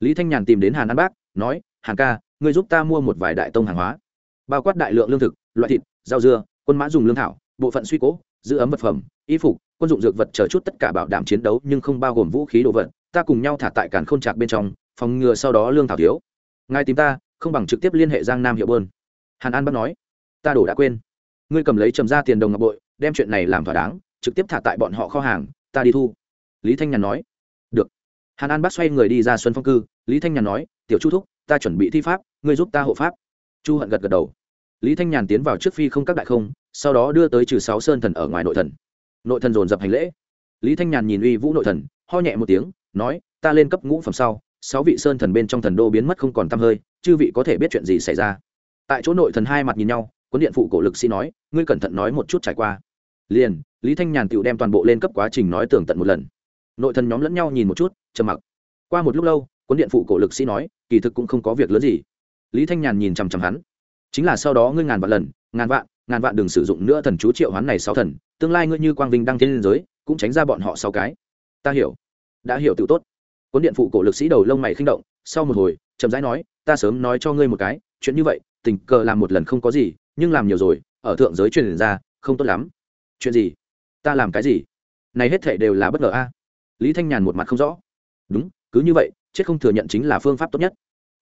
lý thanh nhàn tìm đến hàn an bác, nói, hàn ca, ngươi giúp ta mua một vài đại tông hàng hóa. Bao quát đại lượng lương thực, loại thịt, rau dưa, quân mã dùng lương thảo, bộ phận suy cố, giữ ấm vật phẩm, y phục, quân dụng dược vật chờ chút tất cả bảo đảm chiến đấu, nhưng không bao gồm vũ khí đồ vật. Ta cùng nhau thả tại cản khôn trạc bên trong, phòng ngừa sau đó lương thảo thiếu. Ngài tìm ta, không bằng trực tiếp liên hệ giang nam hiệu bơn. Hàn an bắt nói, ta đổ đã quên. Ngươi cầm lấy trầm ra tiền đồng ngọc bội, đem chuyện này làm thỏa đáng, trực tiếp thả tại bọn họ kho hàng, ta đi thu. Lý thanh nhàn nói hàn an bắt xoay người đi ra xuân phong cư, lý thanh nhàn nói, tiểu chu thúc, ta chuẩn bị thi pháp, ngươi giúp ta hộ pháp. Chu hận gật gật đầu. Lý thanh nhàn tiến vào trước phi không các đại không, sau đó đưa tới trừ sáu sơn thần ở ngoài nội thần. Nội thần dồn dập hành lễ. Lý thanh nhàn nhìn uy vũ nội thần, ho nhẹ một tiếng, nói, ta lên cấp ngũ phẩm sau, sáu vị sơn thần bên trong thần đô biến mất không còn t hơi, chư vị có thể biết chuyện gì xảy ra? Tại chỗ nội thần hai mặt nhìn nhau quân điện phụ cổ lực sĩ nói, ngươi cẩn thận nói một chút trải qua. Liền, lý thanh nhàn tự đem toàn bộ lên cấp quá trình nói tường tận một lần nội thần nhóm lẫn nhau nhìn một chút, trầm mặc. Qua một lúc lâu quân điện phụ cổ lực sĩ nói, kỳ thực cũng không có việc lớn gì. Lý thanh nhàn nhìn chằm chằm hắn. Chính là sau đó ngươi ngàn vạn lần, ngàn vạn ngàn vạn đừng sử dụng nữa thần chú triệu hoán này sáu thần, tương lai ngươi như quang vinh đăng thiên liên giới, cũng tránh ra bọn họ sáu cái. Ta hiểu. Đã hiểu tự tốt. Cuốn điện phụ cổ lực sĩ đầu lông mày khinh động, sau một hồi, chậm rãi nói, ta sớm nói cho ngươi một cái, chuyện như vậy, tình cờ làm một lần không có gì, nhưng làm nhiều rồi, ở thượng giới truyền ra, không tốt lắm. Chuyện gì? Ta làm cái gì? Này hết thảy đều là bất ngờ a lý thanh nhàn một mặt không rõ. Đúng, cứ như vậy, chết không thừa nhận chính là phương pháp tốt nhất.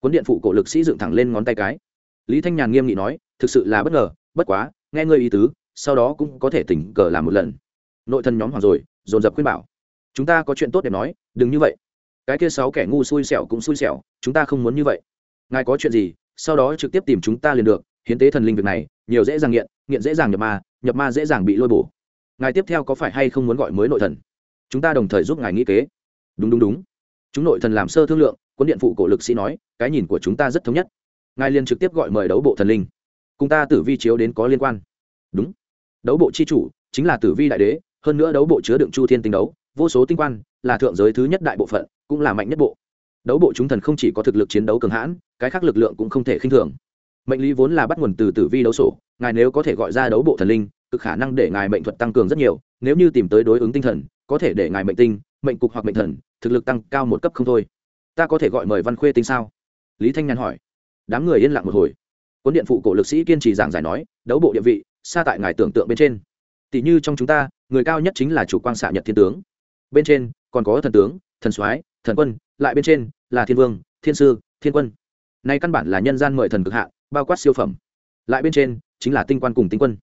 Cuốn điện phụ cổ lực sĩ dựng thẳng lên ngón tay cái. Lý thanh nhàn nghiêm nghị nói, thực sự là bất ngờ, bất quá, nghe ngươi ý tứ, sau đó cũng có thể tỉnh cờ làm một lần. Nội thân nhóm hoàng rồi, dồn dập khuyên bảo. Chúng ta có chuyện tốt để nói, đừng như vậy. Cái kia sáu kẻ ngu xui xẻo cũng xui xẻo, chúng ta không muốn như vậy. Ngài có chuyện gì, sau đó trực tiếp tìm chúng ta liền được, hiến tế thần linh việc này, nhiều dễ dàng nghiện nghiện dễ dàng nhập ma nhập ma dễ dàng bị lôi bổ. Ngài tiếp theo có phải hay không muốn gọi mới nội thần? Chúng ta đồng thời giúp ngài nghĩ kế. Đúng đúng đúng. Chúng nội thần làm sơ thương lượng, quân điện phụ cổ lực sĩ nói, cái nhìn của chúng ta rất thống nhất. Ngài liền trực tiếp gọi mời đấu bộ thần linh. Cùng ta tử vi chiếu đến có liên quan. Đúng. Đấu bộ c h i chủ, chính là tử vi đại đế, hơn nữa đấu bộ chứa đựng chu thiên tinh đấu, vô số tinh quan, là thượng giới thứ nhất đại bộ phận, cũng là mạnh nhất bộ. Đấu bộ chúng thần không chỉ có thực lực chiến đấu cường hãn, cái khác lực lượng cũng không thể khinh thường. Mệnh lý vốn là bắt nguồn từ tử vi đấu sổ, ngài nếu có thể gọi ra đấu bộ thần linh, cực khả năng để ngài mệnh thuật tăng cường rất nhiều, nếu như tìm tới đối ứng tinh thần có thể để ngài mệnh tinh, mệnh cục hoặc mệnh thần, thực lực tăng cao một cấp không thôi. Ta có thể gọi mời văn khuê tinh sao? Lý thanh nhàn hỏi. Đám người yên lặng một hồi. Cuốn điện phụ cổ lực sĩ kiên trì giảng giải nói, đấu bộ địa vị, xa tại ngài tưởng tượng bên trên. Tỷ như trong chúng ta, người cao nhất chính là chủ quang xạ nhật thiên tướng. Bên trên, còn có thần tướng, thần soái, thần quân, lại bên trên là thiên vương, thiên sư, thiên quân. Nay căn bản là nhân gian mời thần cực hạ, bao quát siêu phẩm. Lại bên trên chính là tinh quan cùng tinh quân.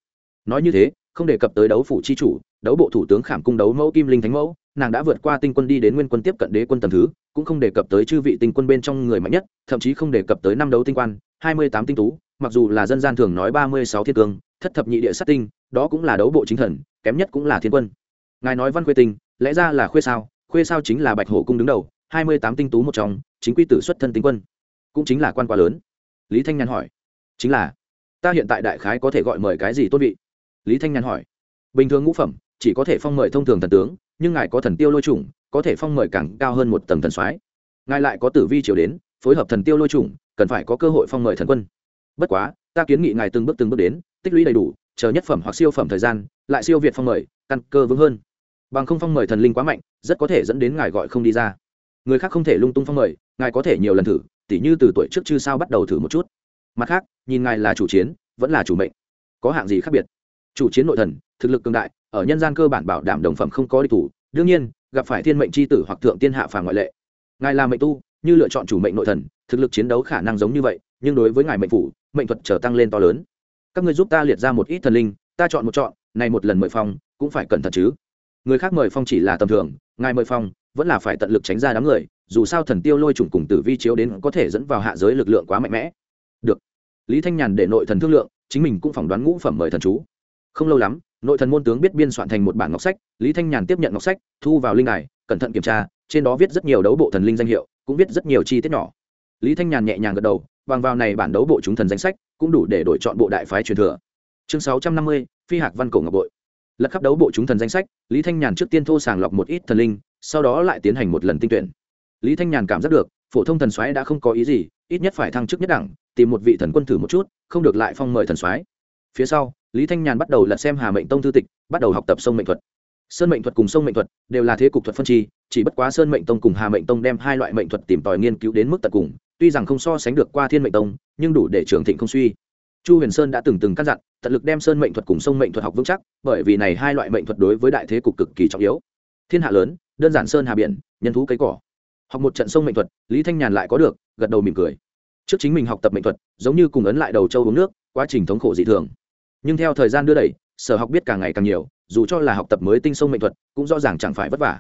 Nói như thế không đề cập tới đấu phủ chi chủ, đấu bộ thủ tướng khảm cung đấu mẫu kim linh thánh mẫu, nàng đã vượt qua tinh quân đi đến nguyên quân tiếp cận đế quân tầm thứ, cũng không đề cập tới chư vị tinh quân bên trong người mạnh nhất, thậm chí không đề cập tới năm đấu tinh quan, hai mươi tám tinh tú, mặc dù là dân gian thường nói ba mươi sáu thiên cương, thất thập nhị địa sát tinh, đó cũng là đấu bộ chính thần, kém nhất cũng là thiên quân. Ngài nói văn khuê tinh lẽ ra là khuê sao? Khuê sao chính là bạch hổ cung đứng đầu, hai mươi tám tinh tú một trong, chính quy tử xuất thân tinh quân, cũng chính là quan quá lớn. Lý thanh nhàn hỏi, chính là, ta hiện tại đại khái có thể gọi mời cái gì tốt vị? Lý thanh nhàn hỏi. Bình thường ngũ phẩm, chỉ có thể phong mời thông thường thần tướng, nhưng ngài có thần tiêu lôi chủng, có thể phong mời càng cao hơn một tầng thần soái. Ngài lại có tử vi triều đến, phối hợp thần tiêu lôi chủng, cần phải có cơ hội phong mời thần quân. Bất quá, ta kiến nghị ngài từng bước từng bước đến, tích lũy đầy đủ, chờ nhất phẩm hoặc siêu phẩm thời gian, lại siêu việt phong mời, căn cơ vững hơn. Bằng không phong mời thần linh quá mạnh, rất có thể dẫn đến ngài gọi không đi ra. Người khác không thể lung tung phong mời, ngài có thể nhiều lần thử, tỉ như từ tuổi trước chư sao bắt đầu thử một chút. Mặt khác, nhìn ngài là chủ chiến, vẫn là chủ mệnh. Có hạng gì khác biệt? Chủ chiến nội thần, thực lực cường đại, ở nhân gian cơ bản bảo đảm đồng phẩm không có đi thủ. Đương nhiên, gặp phải thiên mệnh c h i tử hoặc thượng tiên hạ phà ngoại lệ. Ngài là mệnh tu, như lựa chọn chủ mệnh nội thần, thực lực chiến đấu khả năng giống như vậy, nhưng đối với ngài mệnh phủ, mệnh thuật trở tăng lên to lớn. Các người giúp ta liệt ra một ít thần linh, ta chọn một chọn, này một lần mời phong, cũng phải cẩn thận chứ. Người khác mời phong chỉ là tầm thường, ngài mời phong, vẫn là phải tận lực tránh ra đám người, dù sao thần tiêu lôi trùng cùng tử vi chiếu đến có thể dẫn vào hạ giới lực lượng quá mạnh mẽ. Được. Lý thanh nhàn để nội thần thương lượng, chính mình cũng phỏng đoán ngũ phẩm mời thần chú không lâu lắm, nội thần môn tướng biết biên soạn thành một bản ngọc sách, lý thanh nhàn tiếp nhận ngọc sách, thu vào linh đài, cẩn thận kiểm tra, trên đó viết rất nhiều đấu bộ thần linh danh hiệu, cũng viết rất nhiều chi tiết nhỏ. Lý thanh nhàn nhẹ nhàng gật đầu, bằng vào này bản đấu bộ chúng thần danh sách, cũng đủ để đổi chọn bộ đại phái truyền thừa. Chương sáu trăm năm mươi, phi hạc văn cổ ngọc bội. Lật khắp đấu bộ chúng thần danh sách, lý thanh nhàn trước tiên thô sàng lọc một ít thần linh, sau đó lại tiến hành một lần tinh tuyển. Lý thanh nhàn cảm giác được, phổ thông thần soái đã không có ý gì, ít nhất phải thăng chức nhất đẳng, tìm một vị thần quân thử một chút, không được lại phong mời thần soái. Phía sau lý thanh nhàn bắt đầu lật xem hà mệnh tông thư tịch, bắt đầu học tập sông mệnh thuật. Sơn mệnh thuật cùng sông mệnh thuật đều là thế cục thuật phân chi, chỉ bất quá sơn mệnh tông cùng hà mệnh tông đem hai loại mệnh thuật tìm tòi nghiên cứu đến mức tận cùng, tuy rằng không so sánh được qua thiên mệnh tông, nhưng đủ để trưởng thịnh không suy. Chu huyền sơn đã từng từng căn dặn, tận lực đem sơn mệnh thuật cùng sông mệnh thuật học vững chắc, bởi vì này hai loại mệnh thuật đối với đại thế cục cực kỳ trọng yếu. Thiên hạ lớn, đơn giản sơn hà biển, nhân thú cây cỏ. Học một trận sông mệnh thuật, lý thanh nhàn lại có được, gật đầu mỉm cười. Trước chính mình học tập mệnh thuật, giống như cùng ấn lại đầu châu uống nước, quá trình thống khổ dị thường nhưng theo thời gian đưa đẩy, sở học biết càng ngày càng nhiều, dù cho là học tập mới tinh sông mệnh thuật, cũng rõ ràng chẳng phải vất vả.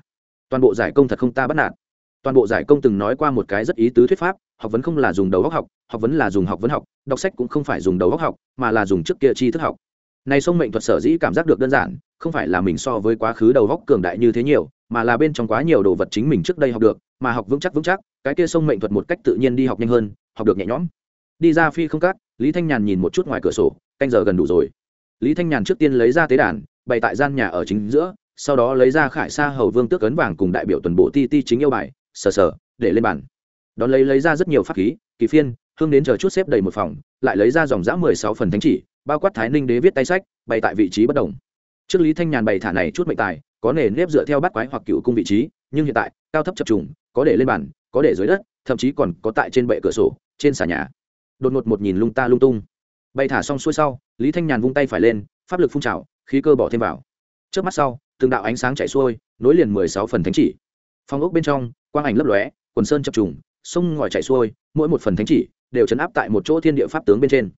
Toàn bộ giải công thật không ta bắt nạt. Toàn bộ giải công từng nói qua một cái rất ý tứ thuyết pháp, học vấn không là dùng đầu góc học học vấn là dùng học vấn học, đọc sách cũng không phải dùng đầu góc học, mà là dùng trước kia tri thức học. Này sông mệnh thuật sở dĩ cảm giác được đơn giản, không phải là mình so với quá khứ đầu góc cường đại như thế nhiều, mà là bên trong quá nhiều đồ vật chính mình trước đây học được, mà học vững chắc vững chắc, cái kia sông mệnh thuật một cách tự nhiên đi học nhanh hơn, học được nhẹ nhõm đi ra phi không cắt, lý thanh nhàn nhìn một chút ngoài cửa sổ canh giờ gần đủ rồi. Lý thanh nhàn trước tiên lấy ra tế đàn bày tại gian nhà ở chính giữa sau đó lấy ra khải sa hầu vương tước ấn vàng cùng đại biểu tuần bộ ti ti chính yêu bài sờ sờ để lên bàn. Đón lấy lấy ra rất nhiều pháp khí kỳ phiên hương đến chờ chút xếp đầy một phòng lại lấy ra dòng giã mười sáu phần thánh chỉ bao quát thái ninh đế viết tay sách bày tại vị trí bất đồng trước lý thanh nhàn bày thả này chút mệnh tài có nề nếp dựa theo bát quái hoặc cựu cung vị trí nhưng hiện tại cao thấp chập trùng có để lên bàn có để dưới đất thậm chí còn có tại trên bệ cửa sổ trên xà nhà đột ngột một nhìn lung ta lung tung. Bay thả xong xuôi sau, lý thanh nhàn vung tay phải lên, pháp lực phun trào, khí cơ bỏ thêm vào. Trước mắt sau, từng đạo ánh sáng chạy xuôi, nối liền mười sáu phần thánh chỉ. Phong ốc bên trong, quang ảnh lấp lóe, quần sơn chập trùng, sông ngòi chạy xuôi, mỗi một phần thánh chỉ đều chấn áp tại một chỗ thiên địa pháp tướng bên trên.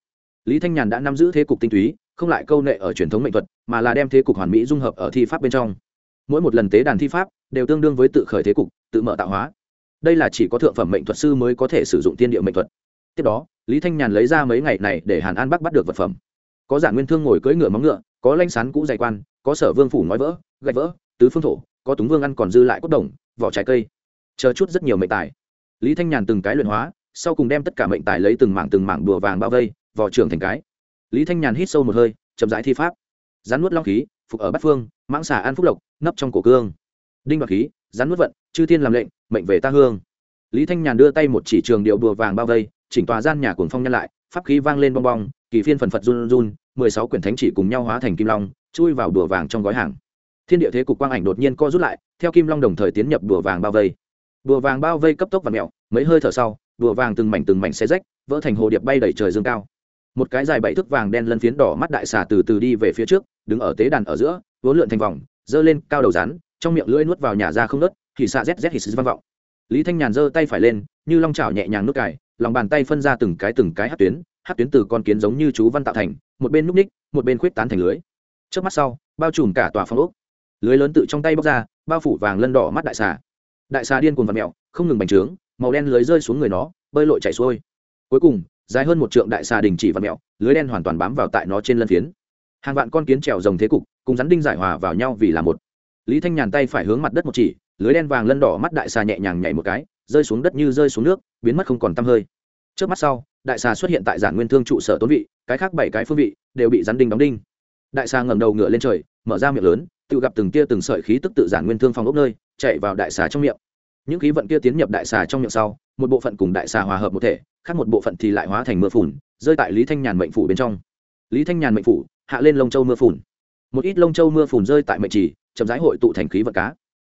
Lý thanh nhàn đã nắm giữ thế cục tinh túy, không lại câu nệ ở truyền thống mệnh thuật, mà là đem thế cục hoàn mỹ dung hợp ở thi pháp bên trong. Mỗi một lần tế đàn thi pháp đều tương đương với tự khởi thế cục, tự mở tạo hóa. Đây là chỉ có thượng phẩm mệnh thuật sư mới có thể sử dụng tiên địa mệnh thuật. Tiếp đó lý thanh nhàn lấy ra mấy ngày này để hàn an bắc bắt được vật phẩm. Có giả nguyên thương ngồi cưỡi ngựa móng ngựa, có lanh sán cũ dày quan, có sở vương phủ nói vỡ, gạch vỡ, tứ phương thổ, có túng vương ăn còn dư lại cốt đồng, vỏ trái cây. Chờ chút rất nhiều mệnh tài. Lý thanh nhàn từng cái luyện hóa, sau cùng đem tất cả mệnh tài lấy từng mảng từng mảng đùa vàng bao vây vỏ trưởng thành cái. Lý thanh nhàn hít sâu một hơi, chậm rãi thi pháp. Rắn nuốt long khí, phục ở bát phương, mãng xà an phúc lộc, nấp trong cổ cương. Đinh bạc khí, rắn nuốt vận, chư thiên làm lệnh, mệnh về ta hương. Lý thanh nhàn đưa tay một chỉ trường điệu đùa vàng bao vây chỉnh tòa gian nhà cuồng phong nhân lại, pháp khí vang lên bong bong, kỳ phiên phần phật run run, mười sáu quyển thánh chỉ cùng nhau hóa thành kim long, chui vào đùa vàng trong gói hàng. Thiên địa thế cục quang ảnh đột nhiên co rút lại, theo kim long đồng thời tiến nhập đùa vàng bao vây. Đùa vàng bao vây cấp tốc và mẹo, mấy hơi thở sau, đùa vàng từng mảnh từng mảnh xe rách, vỡ thành hồ điệp bay đẩy trời dương cao. Một cái dài bảy thước vàng đen lân phiến đỏ mắt đại xà từ từ đi về phía trước, đứng ở tế đàn ở giữa, vốn lượn thành vòng, giơ lên cao đầu rắn, trong miệng lưỡi nuốt vào nhà ra không nớt, thì xạ rét rét hì vang vọng. Lý thanh nhàn giơ tay phải lên, như long chảo nhẹ nhàng nước cài lòng bàn tay phân ra từng cái từng cái hát tuyến hát tuyến từ con kiến giống như chú văn tạo thành, một bên núp ních, một bên khuyết tán thành lưới. Trước mắt sau, bao trùm cả tòa phong ốc. Lưới lớn tự trong tay bóc ra, bao phủ vàng lân đỏ mắt đại xà. Đại xà điên cuồng vật mẹo không ngừng bành trướng, màu đen lưới rơi xuống người nó, bơi lội chảy xuôi. Cuối cùng, dài hơn một trượng đại xà đình chỉ vật mẹo lưới đen hoàn toàn bám vào tại nó trên lân phiến. Hàng vạn con kiến trèo rồng thế cục, cùng rắn đinh giải hòa vào nhau vì là một. Lý thanh nhàn tay phải hướng mặt đất một chỉ, lưới đen vàng lân đỏ mắt đại xà nhẹ nhàng nhảy một cái rơi xuống đất như rơi xuống nước, biến mất không còn tăm hơi. Trước mắt sau, đại xà xuất hiện tại giản nguyên thương trụ sở tốn vị, cái khác bảy cái phương vị đều bị rắn đinh đóng đinh. Đại xà ngẩng đầu ngựa lên trời, mở ra miệng lớn, tự gặp từng tia từng sợi khí tức tự giản nguyên thương phòng ốc nơi, chạy vào đại xà trong miệng. Những khí vận kia tiến nhập đại xà trong miệng sau, một bộ phận cùng đại xà hòa hợp một thể, khác một bộ phận thì lại hóa thành mưa phùn, rơi tại lý thanh nhàn mệnh phủ bên trong. Lý thanh nhàn mệnh phủ, hạ lên lông châu mưa phùn. Một ít lông châu mưa phùn rơi tại mệnh trì, chậm rãi hội tụ thành khí vận cá.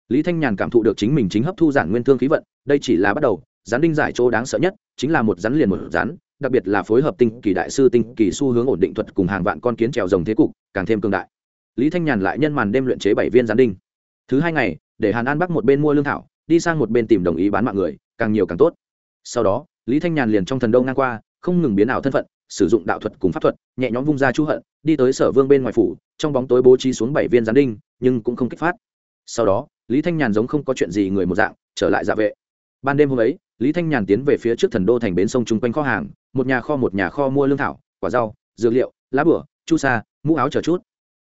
Lý thanh nhàn cảm thụ được chính mình chính hấp thu giản nguyên thương khí vận đây chỉ là bắt đầu rắn đinh giải chỗ đáng sợ nhất chính là một rắn liền một rắn, đặc biệt là phối hợp tinh kỳ đại sư, tinh kỳ xu hướng ổn định thuật cùng hàng vạn con kiến trèo rồng thế cục, càng thêm cương đại. Lý thanh nhàn lại nhân màn đêm luyện chế bảy viên rắn đinh. Thứ hai ngày, để hàn an bắc một bên mua lương thảo, đi sang một bên tìm đồng ý bán mạng người, càng nhiều càng tốt. Sau đó, lý thanh nhàn liền trong thần đông ngang qua, không ngừng biến ảo thân phận, sử dụng đạo thuật cùng pháp thuật, nhẹ nhõm vung ra chú hận, đi tới sở vương bên ngoài phủ, trong bóng tối bố trí xuống bảy viên gián đinh, nhưng cũng không kích phát. Sau đó, lý thanh nhàn giống không có chuyện gì người một dạng, trở lại dạ vệ ban đêm hôm ấy, lý thanh nhàn tiến về phía trước thần đô thành bến sông chung quanh kho hàng, một nhà kho một nhà kho mua lương thảo, quả rau, dược liệu, lá bửa, chu sa, mũ áo chờ chút.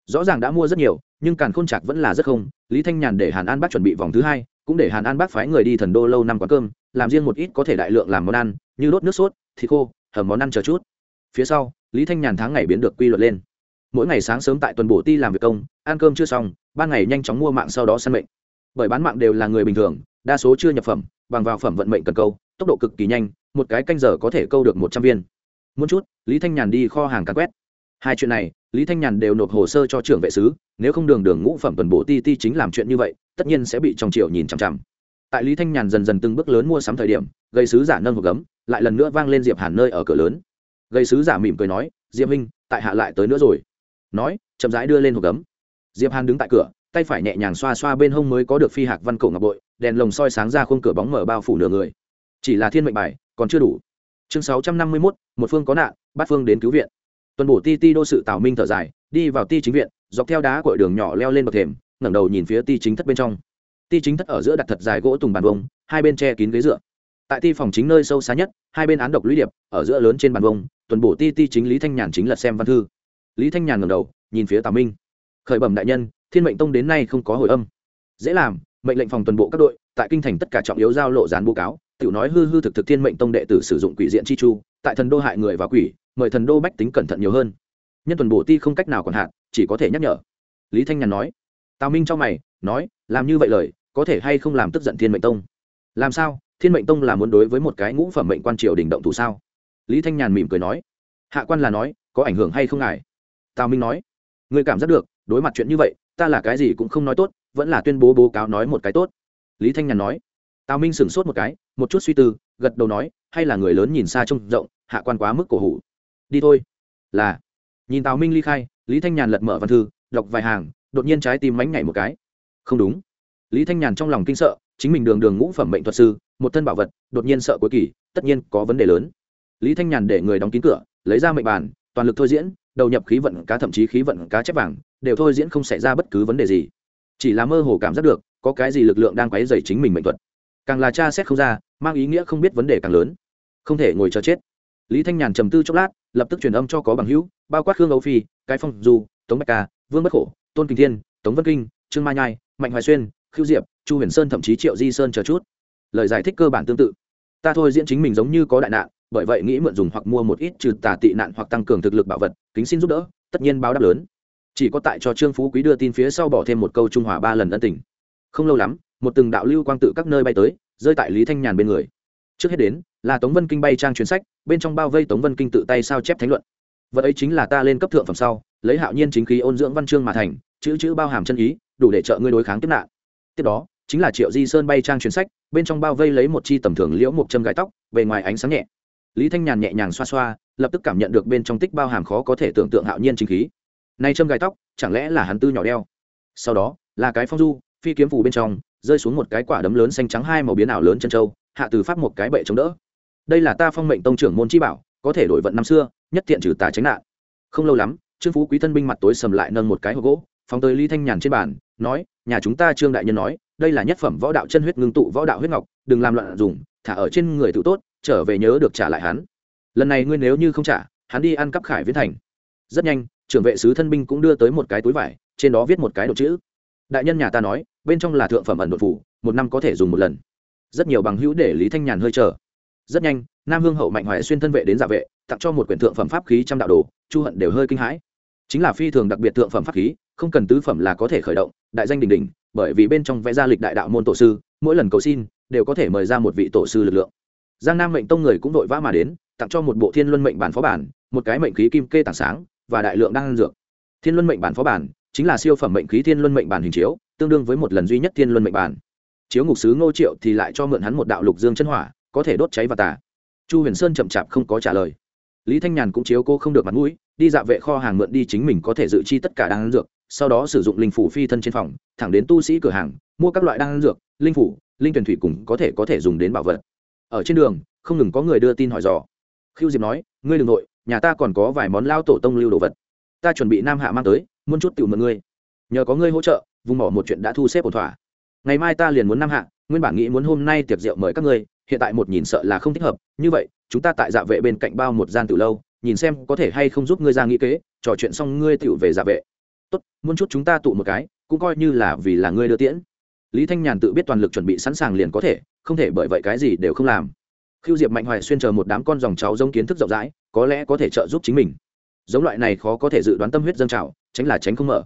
Rõ ràng đã mua rất nhiều, nhưng càn khôn chặt vẫn là rất không. Lý thanh nhàn để hàn an bác chuẩn bị vòng thứ hai, cũng để hàn an bác phái người đi thần đô lâu năm quán cơm, làm riêng một ít có thể đại lượng làm món ăn, như đốt nước sốt, thịt khô, hầm món ăn chờ chút. Phía sau, lý thanh nhàn tháng ngày biến được quy luật lên. Mỗi ngày sáng sớm tại tuần bổ ti làm việc công, ăn cơm chưa xong, ban ngày nhanh chóng mua mạng sau đó săn mệnh. Bởi bán mạng đều là người bình thường, đa số chưa nhập phẩm bằng vào phẩm vận mệnh cần câu, tốc độ cực kỳ nhanh, một cái canh giờ có thể câu được một trăm viên. Muốn chút, lý thanh nhàn đi kho hàng càn quét. Hai chuyện này, lý thanh nhàn đều nộp hồ sơ cho trưởng vệ sứ, nếu không đường đường ngũ phẩm tuần bộ ti ti chính làm chuyện như vậy, tất nhiên sẽ bị trong triệu nhìn chằm chằm. Tại lý thanh nhàn dần dần từng bước lớn mua sắm thời điểm gây sứ giả nâng hộp gấm, lại lần nữa vang lên diệp hàn nơi ở cửa lớn. Gây sứ giả mỉm cười nói, diệp minh tại hạ lại tới nữa rồi. Nói, chậm rãi đưa lên hộp gấm. Diệp hàn đứng tại cửa tay phải nhẹ nhàng xoa xoa bên hông mới có được phi hạc văn cổ ngọc bội, đèn lồng soi sáng ra khung cửa bóng mở bao phủ nửa người. Chỉ là thiên mệnh bài, còn chưa đủ. Chương sáu trăm năm mươi mốt, một phương có nạn bát phương đến cứu viện. Tuần bổ ti ti đô sự tào minh thở dài, đi vào ti chính viện, dọc theo đá cội đường nhỏ leo lên bậc thềm, ngẩng đầu nhìn phía ti chính thất bên trong. Ti chính thất ở giữa đặt thật dài gỗ tùng bàn vông hai bên che kín ghế dựa. Tại ti phòng chính nơi sâu xa nhất, hai bên án độc lũy điệp, ở giữa lớn trên bàn vông tuần bổ ti ti chính lý thanh nhàn chính lật xem văn thư. Lý thanh nhàn ngẩng đầu, nhìn phía tào minh. Khởi bẩm đại nhân thiên mệnh tông đến nay không có hồi âm. Dễ làm, mệnh lệnh phòng tuần bộ các đội, tại kinh thành tất cả trọng yếu giao lộ dán bố cáo, tiểu nói hư hư thực thực thiên mệnh tông đệ tử sử dụng quỷ diện chi chu, tại thần đô hại người và quỷ, mời thần đô bách tính cẩn thận nhiều hơn. Nhân tuần bổ ti không cách nào còn hạn, chỉ có thể nhắc nhở. Lý thanh nhàn nói. Tào minh cho mày, nói, làm như vậy lời, có thể hay không làm tức giận thiên mệnh tông? Làm sao? Thiên mệnh tông là muốn đối với một cái ngũ phẩm mệnh quan triều đình động thủ sao? Lý thanh nhàn mỉm cười nói. Hạ quan là nói, có ảnh hưởng hay không ngài? Tào minh nói. Người cảm giác được, đối mặt chuyện như vậy ta là cái gì cũng không nói tốt, vẫn là tuyên bố bố cáo nói một cái tốt. Lý thanh nhàn nói. Tào minh sửng sốt một cái, một chút suy tư, gật đầu nói, hay là người lớn nhìn xa trông rộng, hạ quan quá mức cổ hủ. Đi thôi. Là. Nhìn tào minh ly khai, lý thanh nhàn lật mở văn thư, đọc vài hàng, đột nhiên trái tim mánh nhảy một cái. Không đúng. Lý thanh nhàn trong lòng kinh sợ, chính mình đường đường ngũ phẩm mệnh thuật sư, một thân bảo vật, đột nhiên sợ cuối kỳ, tất nhiên có vấn đề lớn. Lý thanh nhàn để người đóng kín cửa, lấy ra mệnh bàn, toàn lực thôi diễn, đầu nhập khí vận cá, thậm chí khí vận cá chép vàng đều thôi diễn không xảy ra bất cứ vấn đề gì. Chỉ là mơ hồ cảm giác được, có cái gì lực lượng đang quấy dày chính mình mệnh thuật. Càng là cha xét không ra, mang ý nghĩa không biết vấn đề càng lớn. Không thể ngồi chờ chết. Lý thanh nhàn trầm tư chốc lát, lập tức truyền âm cho có bằng hữu, bao quát khương âu phi, cái phong, du, tống bạch ca, vương bất khổ, tôn kinh thiên, tống vân kinh, trương mai nhai, mạnh hoài xuyên, Khưu diệp, chu huyền sơn thậm chí triệu di sơn chờ chút. Lời giải thích cơ bản tương tự. Ta thôi diễn chính mình giống như có đại nạn, bởi vậy nghĩ mượn dùng hoặc mua một ít trừ tà tị nạn hoặc tăng cường thực lực bảo vật, kính xin giúp đỡ, tất nhiên báo đáp lớn chỉ có tại cho trương phú quý đưa tin phía sau bỏ thêm một câu trung hòa ba lần ân tình. Không lâu lắm, một từng đạo lưu quang tự các nơi bay tới, rơi tại lý thanh nhàn bên người. Trước hết đến, là tống vân kinh bay trang chuyến sách, bên trong bao vây tống vân kinh tự tay sao chép thánh luận. Vật ấy chính là ta lên cấp thượng phẩm sau, lấy hạo nhiên chính khí ôn dưỡng văn chương mà thành, chữ chữ bao hàm chân ý, đủ để trợ ngươi đối kháng tiếp nạn. Tiếp đó, chính là triệu di sơn bay trang chuyến sách, bên trong bao vây lấy một chi tầm thường liễu một châm gãi tóc về ngoài ánh sáng nhẹ. Lý thanh nhàn nhẹ nhàng xoa xoa, lập tức cảm nhận được bên trong tích bao hàm khó có thể tưởng tượng hạo nhiên chính khí nay châm gai tóc, chẳng lẽ là hắn tư nhỏ đeo? Sau đó, là cái phong du, phi kiếm phủ bên trong, rơi xuống một cái quả đấm lớn xanh trắng hai màu biến ảo lớn chân trâu hạ từ pháp một cái bệ chống đỡ. Đây là ta phong mệnh tông trưởng môn chi bảo, có thể đổi vận năm xưa, nhất thiện trừ tà tránh nạn. Không lâu lắm, trương phú quý thân binh mặt tối sầm lại nâng một cái hộp gỗ, phóng tới ly thanh nhàn trên bàn, nói, nhà chúng ta trương đại nhân nói, đây là nhất phẩm võ đạo chân huyết ngưng tụ võ đạo huyết ngọc, đừng làm loạn dùng, thả ở trên người tự tốt, trở về nhớ được trả lại hắn. Lần này ngươi nếu như không trả, hắn đi ăn cắp khải viễn thành. Rất nhanh trưởng vệ sứ thân binh cũng đưa tới một cái túi vải, trên đó viết một cái đột chữ. Đại nhân nhà ta nói, bên trong là thượng phẩm ẩn đột phủ một năm có thể dùng một lần. Rất nhiều bằng hữu để lý thanh nhàn hơi chờ. Rất nhanh, nam hương hậu mạnh hoài xuyên thân vệ đến giả vệ, tặng cho một quyển thượng phẩm pháp khí trăm đạo đồ, chu hận đều hơi kinh hãi. Chính là phi thường đặc biệt thượng phẩm pháp khí, không cần tứ phẩm là có thể khởi động, đại danh đình đình bởi vì bên trong vẽ ra lịch đại đạo môn tổ sư, mỗi lần cầu xin, đều có thể mời ra một vị tổ sư lực lượng. Giang nam mệnh tông người cũng vội vã mà đến, tặng cho một bộ thiên luân mệnh bản phó bản, một cái mệnh khí kim kê tảng sáng và đại lượng đang dược. Thiên luân mệnh bản phó bản chính là siêu phẩm mệnh khí thiên luân mệnh bản hình chiếu, tương đương với một lần duy nhất thiên luân mệnh bản. Chiếu ngục sứ ngô triệu thì lại cho mượn hắn một đạo lục dương chân hỏa, có thể đốt cháy và tả chu huyền sơn chậm chạp không có trả lời. Lý thanh nhàn cũng chiếu cô không được mặt mũi, đi dạ vệ kho hàng mượn đi chính mình có thể dự chi tất cả đang dược, sau đó sử dụng linh phủ phi thân trên phòng, thẳng đến tu sĩ cửa hàng, mua các loại đan dược, linh phủ, linh tuyển thủy cùng có thể có thể dùng đến bảo vật. Ở trên đường, không ngừng có người đưa tin hỏi dò. Khiêu diệp nói, ngươi đ ừ n g nội nhà ta còn có vài món lao tổ tông lưu đồ vật. Ta chuẩn bị nam hạ mang tới, muốn chút tiểu mượn ngươi. Nhờ có ngươi hỗ trợ, vùng mỏ một chuyện đã thu xếp ổn thỏa. Ngày mai ta liền muốn nam hạ, nguyên bản nghĩ muốn hôm nay tiệc rượu mời các ngươi, hiện tại một nhìn sợ là không thích hợp. Như vậy, chúng ta tại dạ vệ bên cạnh bao một gian từ lâu, nhìn xem có thể hay không giúp ngươi ra nghĩ kế, trò chuyện xong ngươi tiểu về dạ vệ. Tốt, muốn chút chúng ta tụ một cái, cũng coi như là vì là ngươi đưa tiễn. Lý thanh nhàn tự biết toàn lực chuẩn bị sẵn sàng liền có thể, không thể bởi vậy cái gì đều không làm khiêu diệp mạnh hoài xuyên chờ một đám con dòng cháu giống kiến thức rộng rãi, có lẽ có thể trợ giúp chính mình. Giống loại này khó có thể dự đoán tâm huyết dâng trào, tránh là tránh không mở.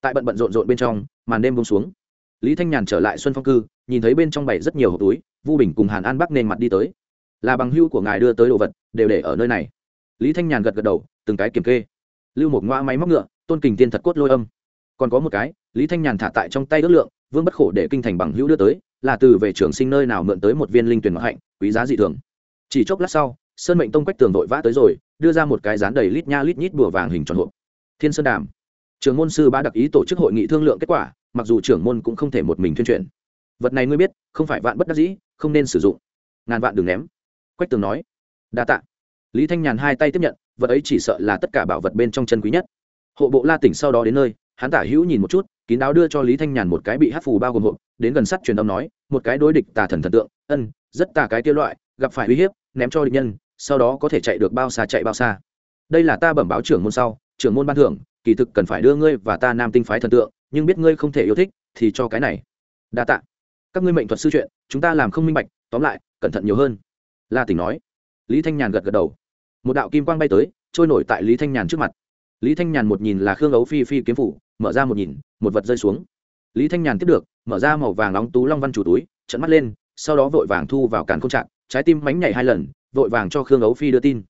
Tại bận bận rộn rộn bên trong, màn đêm bông xuống. Lý thanh nhàn trở lại xuân phong cư, nhìn thấy bên trong bày rất nhiều hộp túi, vu bình cùng hàn an bắc nên mặt đi tới. Là bằng hưu của ngài đưa tới đồ vật, đều để ở nơi này. Lý thanh nhàn gật gật đầu, từng cái kiểm kê. Lưu một ngoa máy móc ngựa, tôn kình tiên thật cốt lôi âm. Còn có một cái, lý thanh nhàn thả tại trong tay ước lượng, vương bất khổ để kinh thành bằng hữu đưa tới, là từ về trường sinh nơi nào mượn tới một viên linh tuyển ngoại hạnh quý giá dị thường. Chỉ chốc lát sau, sơn mệnh tông quách tường vội vã tới rồi, đưa ra một cái rán đầy lít nha lít nhít bùa vàng hình tròn hộp. Thiên sơn đàm. Trưởng môn sư ba đặc ý tổ chức hội nghị thương lượng kết quả, mặc dù trưởng môn cũng không thể một mình tuyên truyền vật này ngươi biết, không phải vạn bất đắc dĩ, không nên sử dụng. Ngàn vạn đừng ném. Quách tường nói. Đa tạ. Lý thanh nhàn hai tay tiếp nhận, vật ấy chỉ sợ là tất cả bảo vật bên trong chân quý nhất. Hộ bộ la tỉnh sau đó đến nơi hắn tả hữu nhìn một chút, kín đáo đưa cho lý thanh nhàn một cái bị hát phù bao gồm hộp, đến gần sắt truyền âm nói, một cái đối địch tà thần thần tượng, ân, rất tà cái kia loại, gặp phải uy hiếp, ném cho địch nhân, sau đó có thể chạy được bao xa chạy bao xa. Đây là ta bẩm báo trưởng môn sau, trưởng môn ban thưởng, kỳ thực cần phải đưa ngươi và ta nam tinh phái thần tượng, nhưng biết ngươi không thể yêu thích, thì cho cái này. Đa tạ. Các ngươi mệnh thuật sư chuyện, chúng ta làm không minh bạch, tóm lại, cẩn thận nhiều hơn. La tỉnh nói. Lý thanh nhàn gật gật đầu. Một đạo kim quang bay tới, trôi nổi tại lý thanh nhàn trước mặt lý thanh nhàn một nhìn là khương ấu phi phi kiếm phủ, mở ra một nhìn, một vật rơi xuống. Lý thanh nhàn tiếp được, mở ra màu vàng nóng tú long văn chủ túi trận mắt lên, sau đó vội vàng thu vào càn không trạng trái tim mánh nhảy hai lần, vội vàng cho khương ấu phi đưa tin.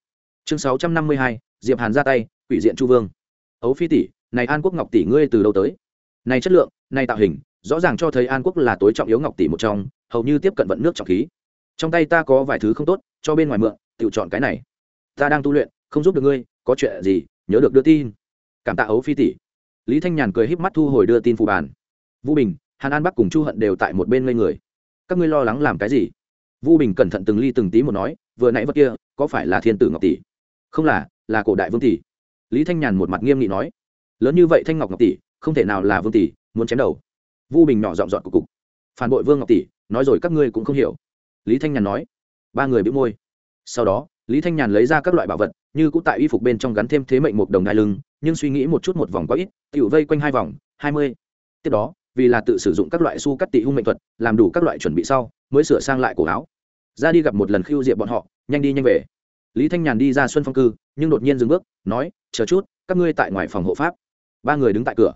Chương sáu trăm năm mươi hai, diệp hàn ra tay, quỷ diện chu vương. Ấu phi tỷ, này an quốc ngọc tỷ ngươi từ đâu tới? Này chất lượng, này tạo hình, rõ ràng cho thấy an quốc là tối trọng yếu ngọc tỷ một trong, hầu như tiếp cận vận nước trọng khí. Trong tay ta có vài thứ không tốt, cho bên ngoài mượn tự chọn cái này. Ta đang tu luyện, không giúp được ngươi, có chuyện gì? Nhớ được đưa tin. Cảm tạ ấu phi tỷ. Lý thanh nhàn cười híp mắt thu hồi đưa tin phụ bàn. Vũ bình, hàn an bắc cùng chu hận đều tại một bên ngây người. Các ngươi lo lắng làm cái gì? Vũ bình cẩn thận từng ly từng tí một nói, vừa nãy vật kia, có phải là thiên tử ngọc tỷ? Không là là cổ đại vương tỷ. Lý thanh nhàn một mặt nghiêm nghị nói. Lớn như vậy thanh ngọc ngọc tỷ, không thể nào là vương tỷ, muốn chém đầu. Vu bình nhỏ dọn dọn cục cục. Phản bội vương ngọc tỷ, nói rồi các ngươi cũng không hiểu. Lý thanh nhàn nói. Ba người bị môi. Sau đó lý thanh nhàn lấy ra các loại bảo vật, như cũng tại y phục bên trong gắn thêm thế mệnh một đồng đai lưng, nhưng suy nghĩ một chút một vòng quá ít tự vây quanh hai vòng, hai mươi. Tiếp đó, vì là tự sử dụng các loại su cắt tị hung mệnh thuật, làm đủ các loại chuẩn bị sau, mới sửa sang lại cổ áo. Ra đi gặp một lần khiêu diệp bọn họ, nhanh đi nhanh về. Lý thanh nhàn đi ra xuân phong cư, nhưng đột nhiên dừng bước, nói, chờ chút, các ngươi tại ngoài phòng hộ pháp. Ba người đứng tại cửa.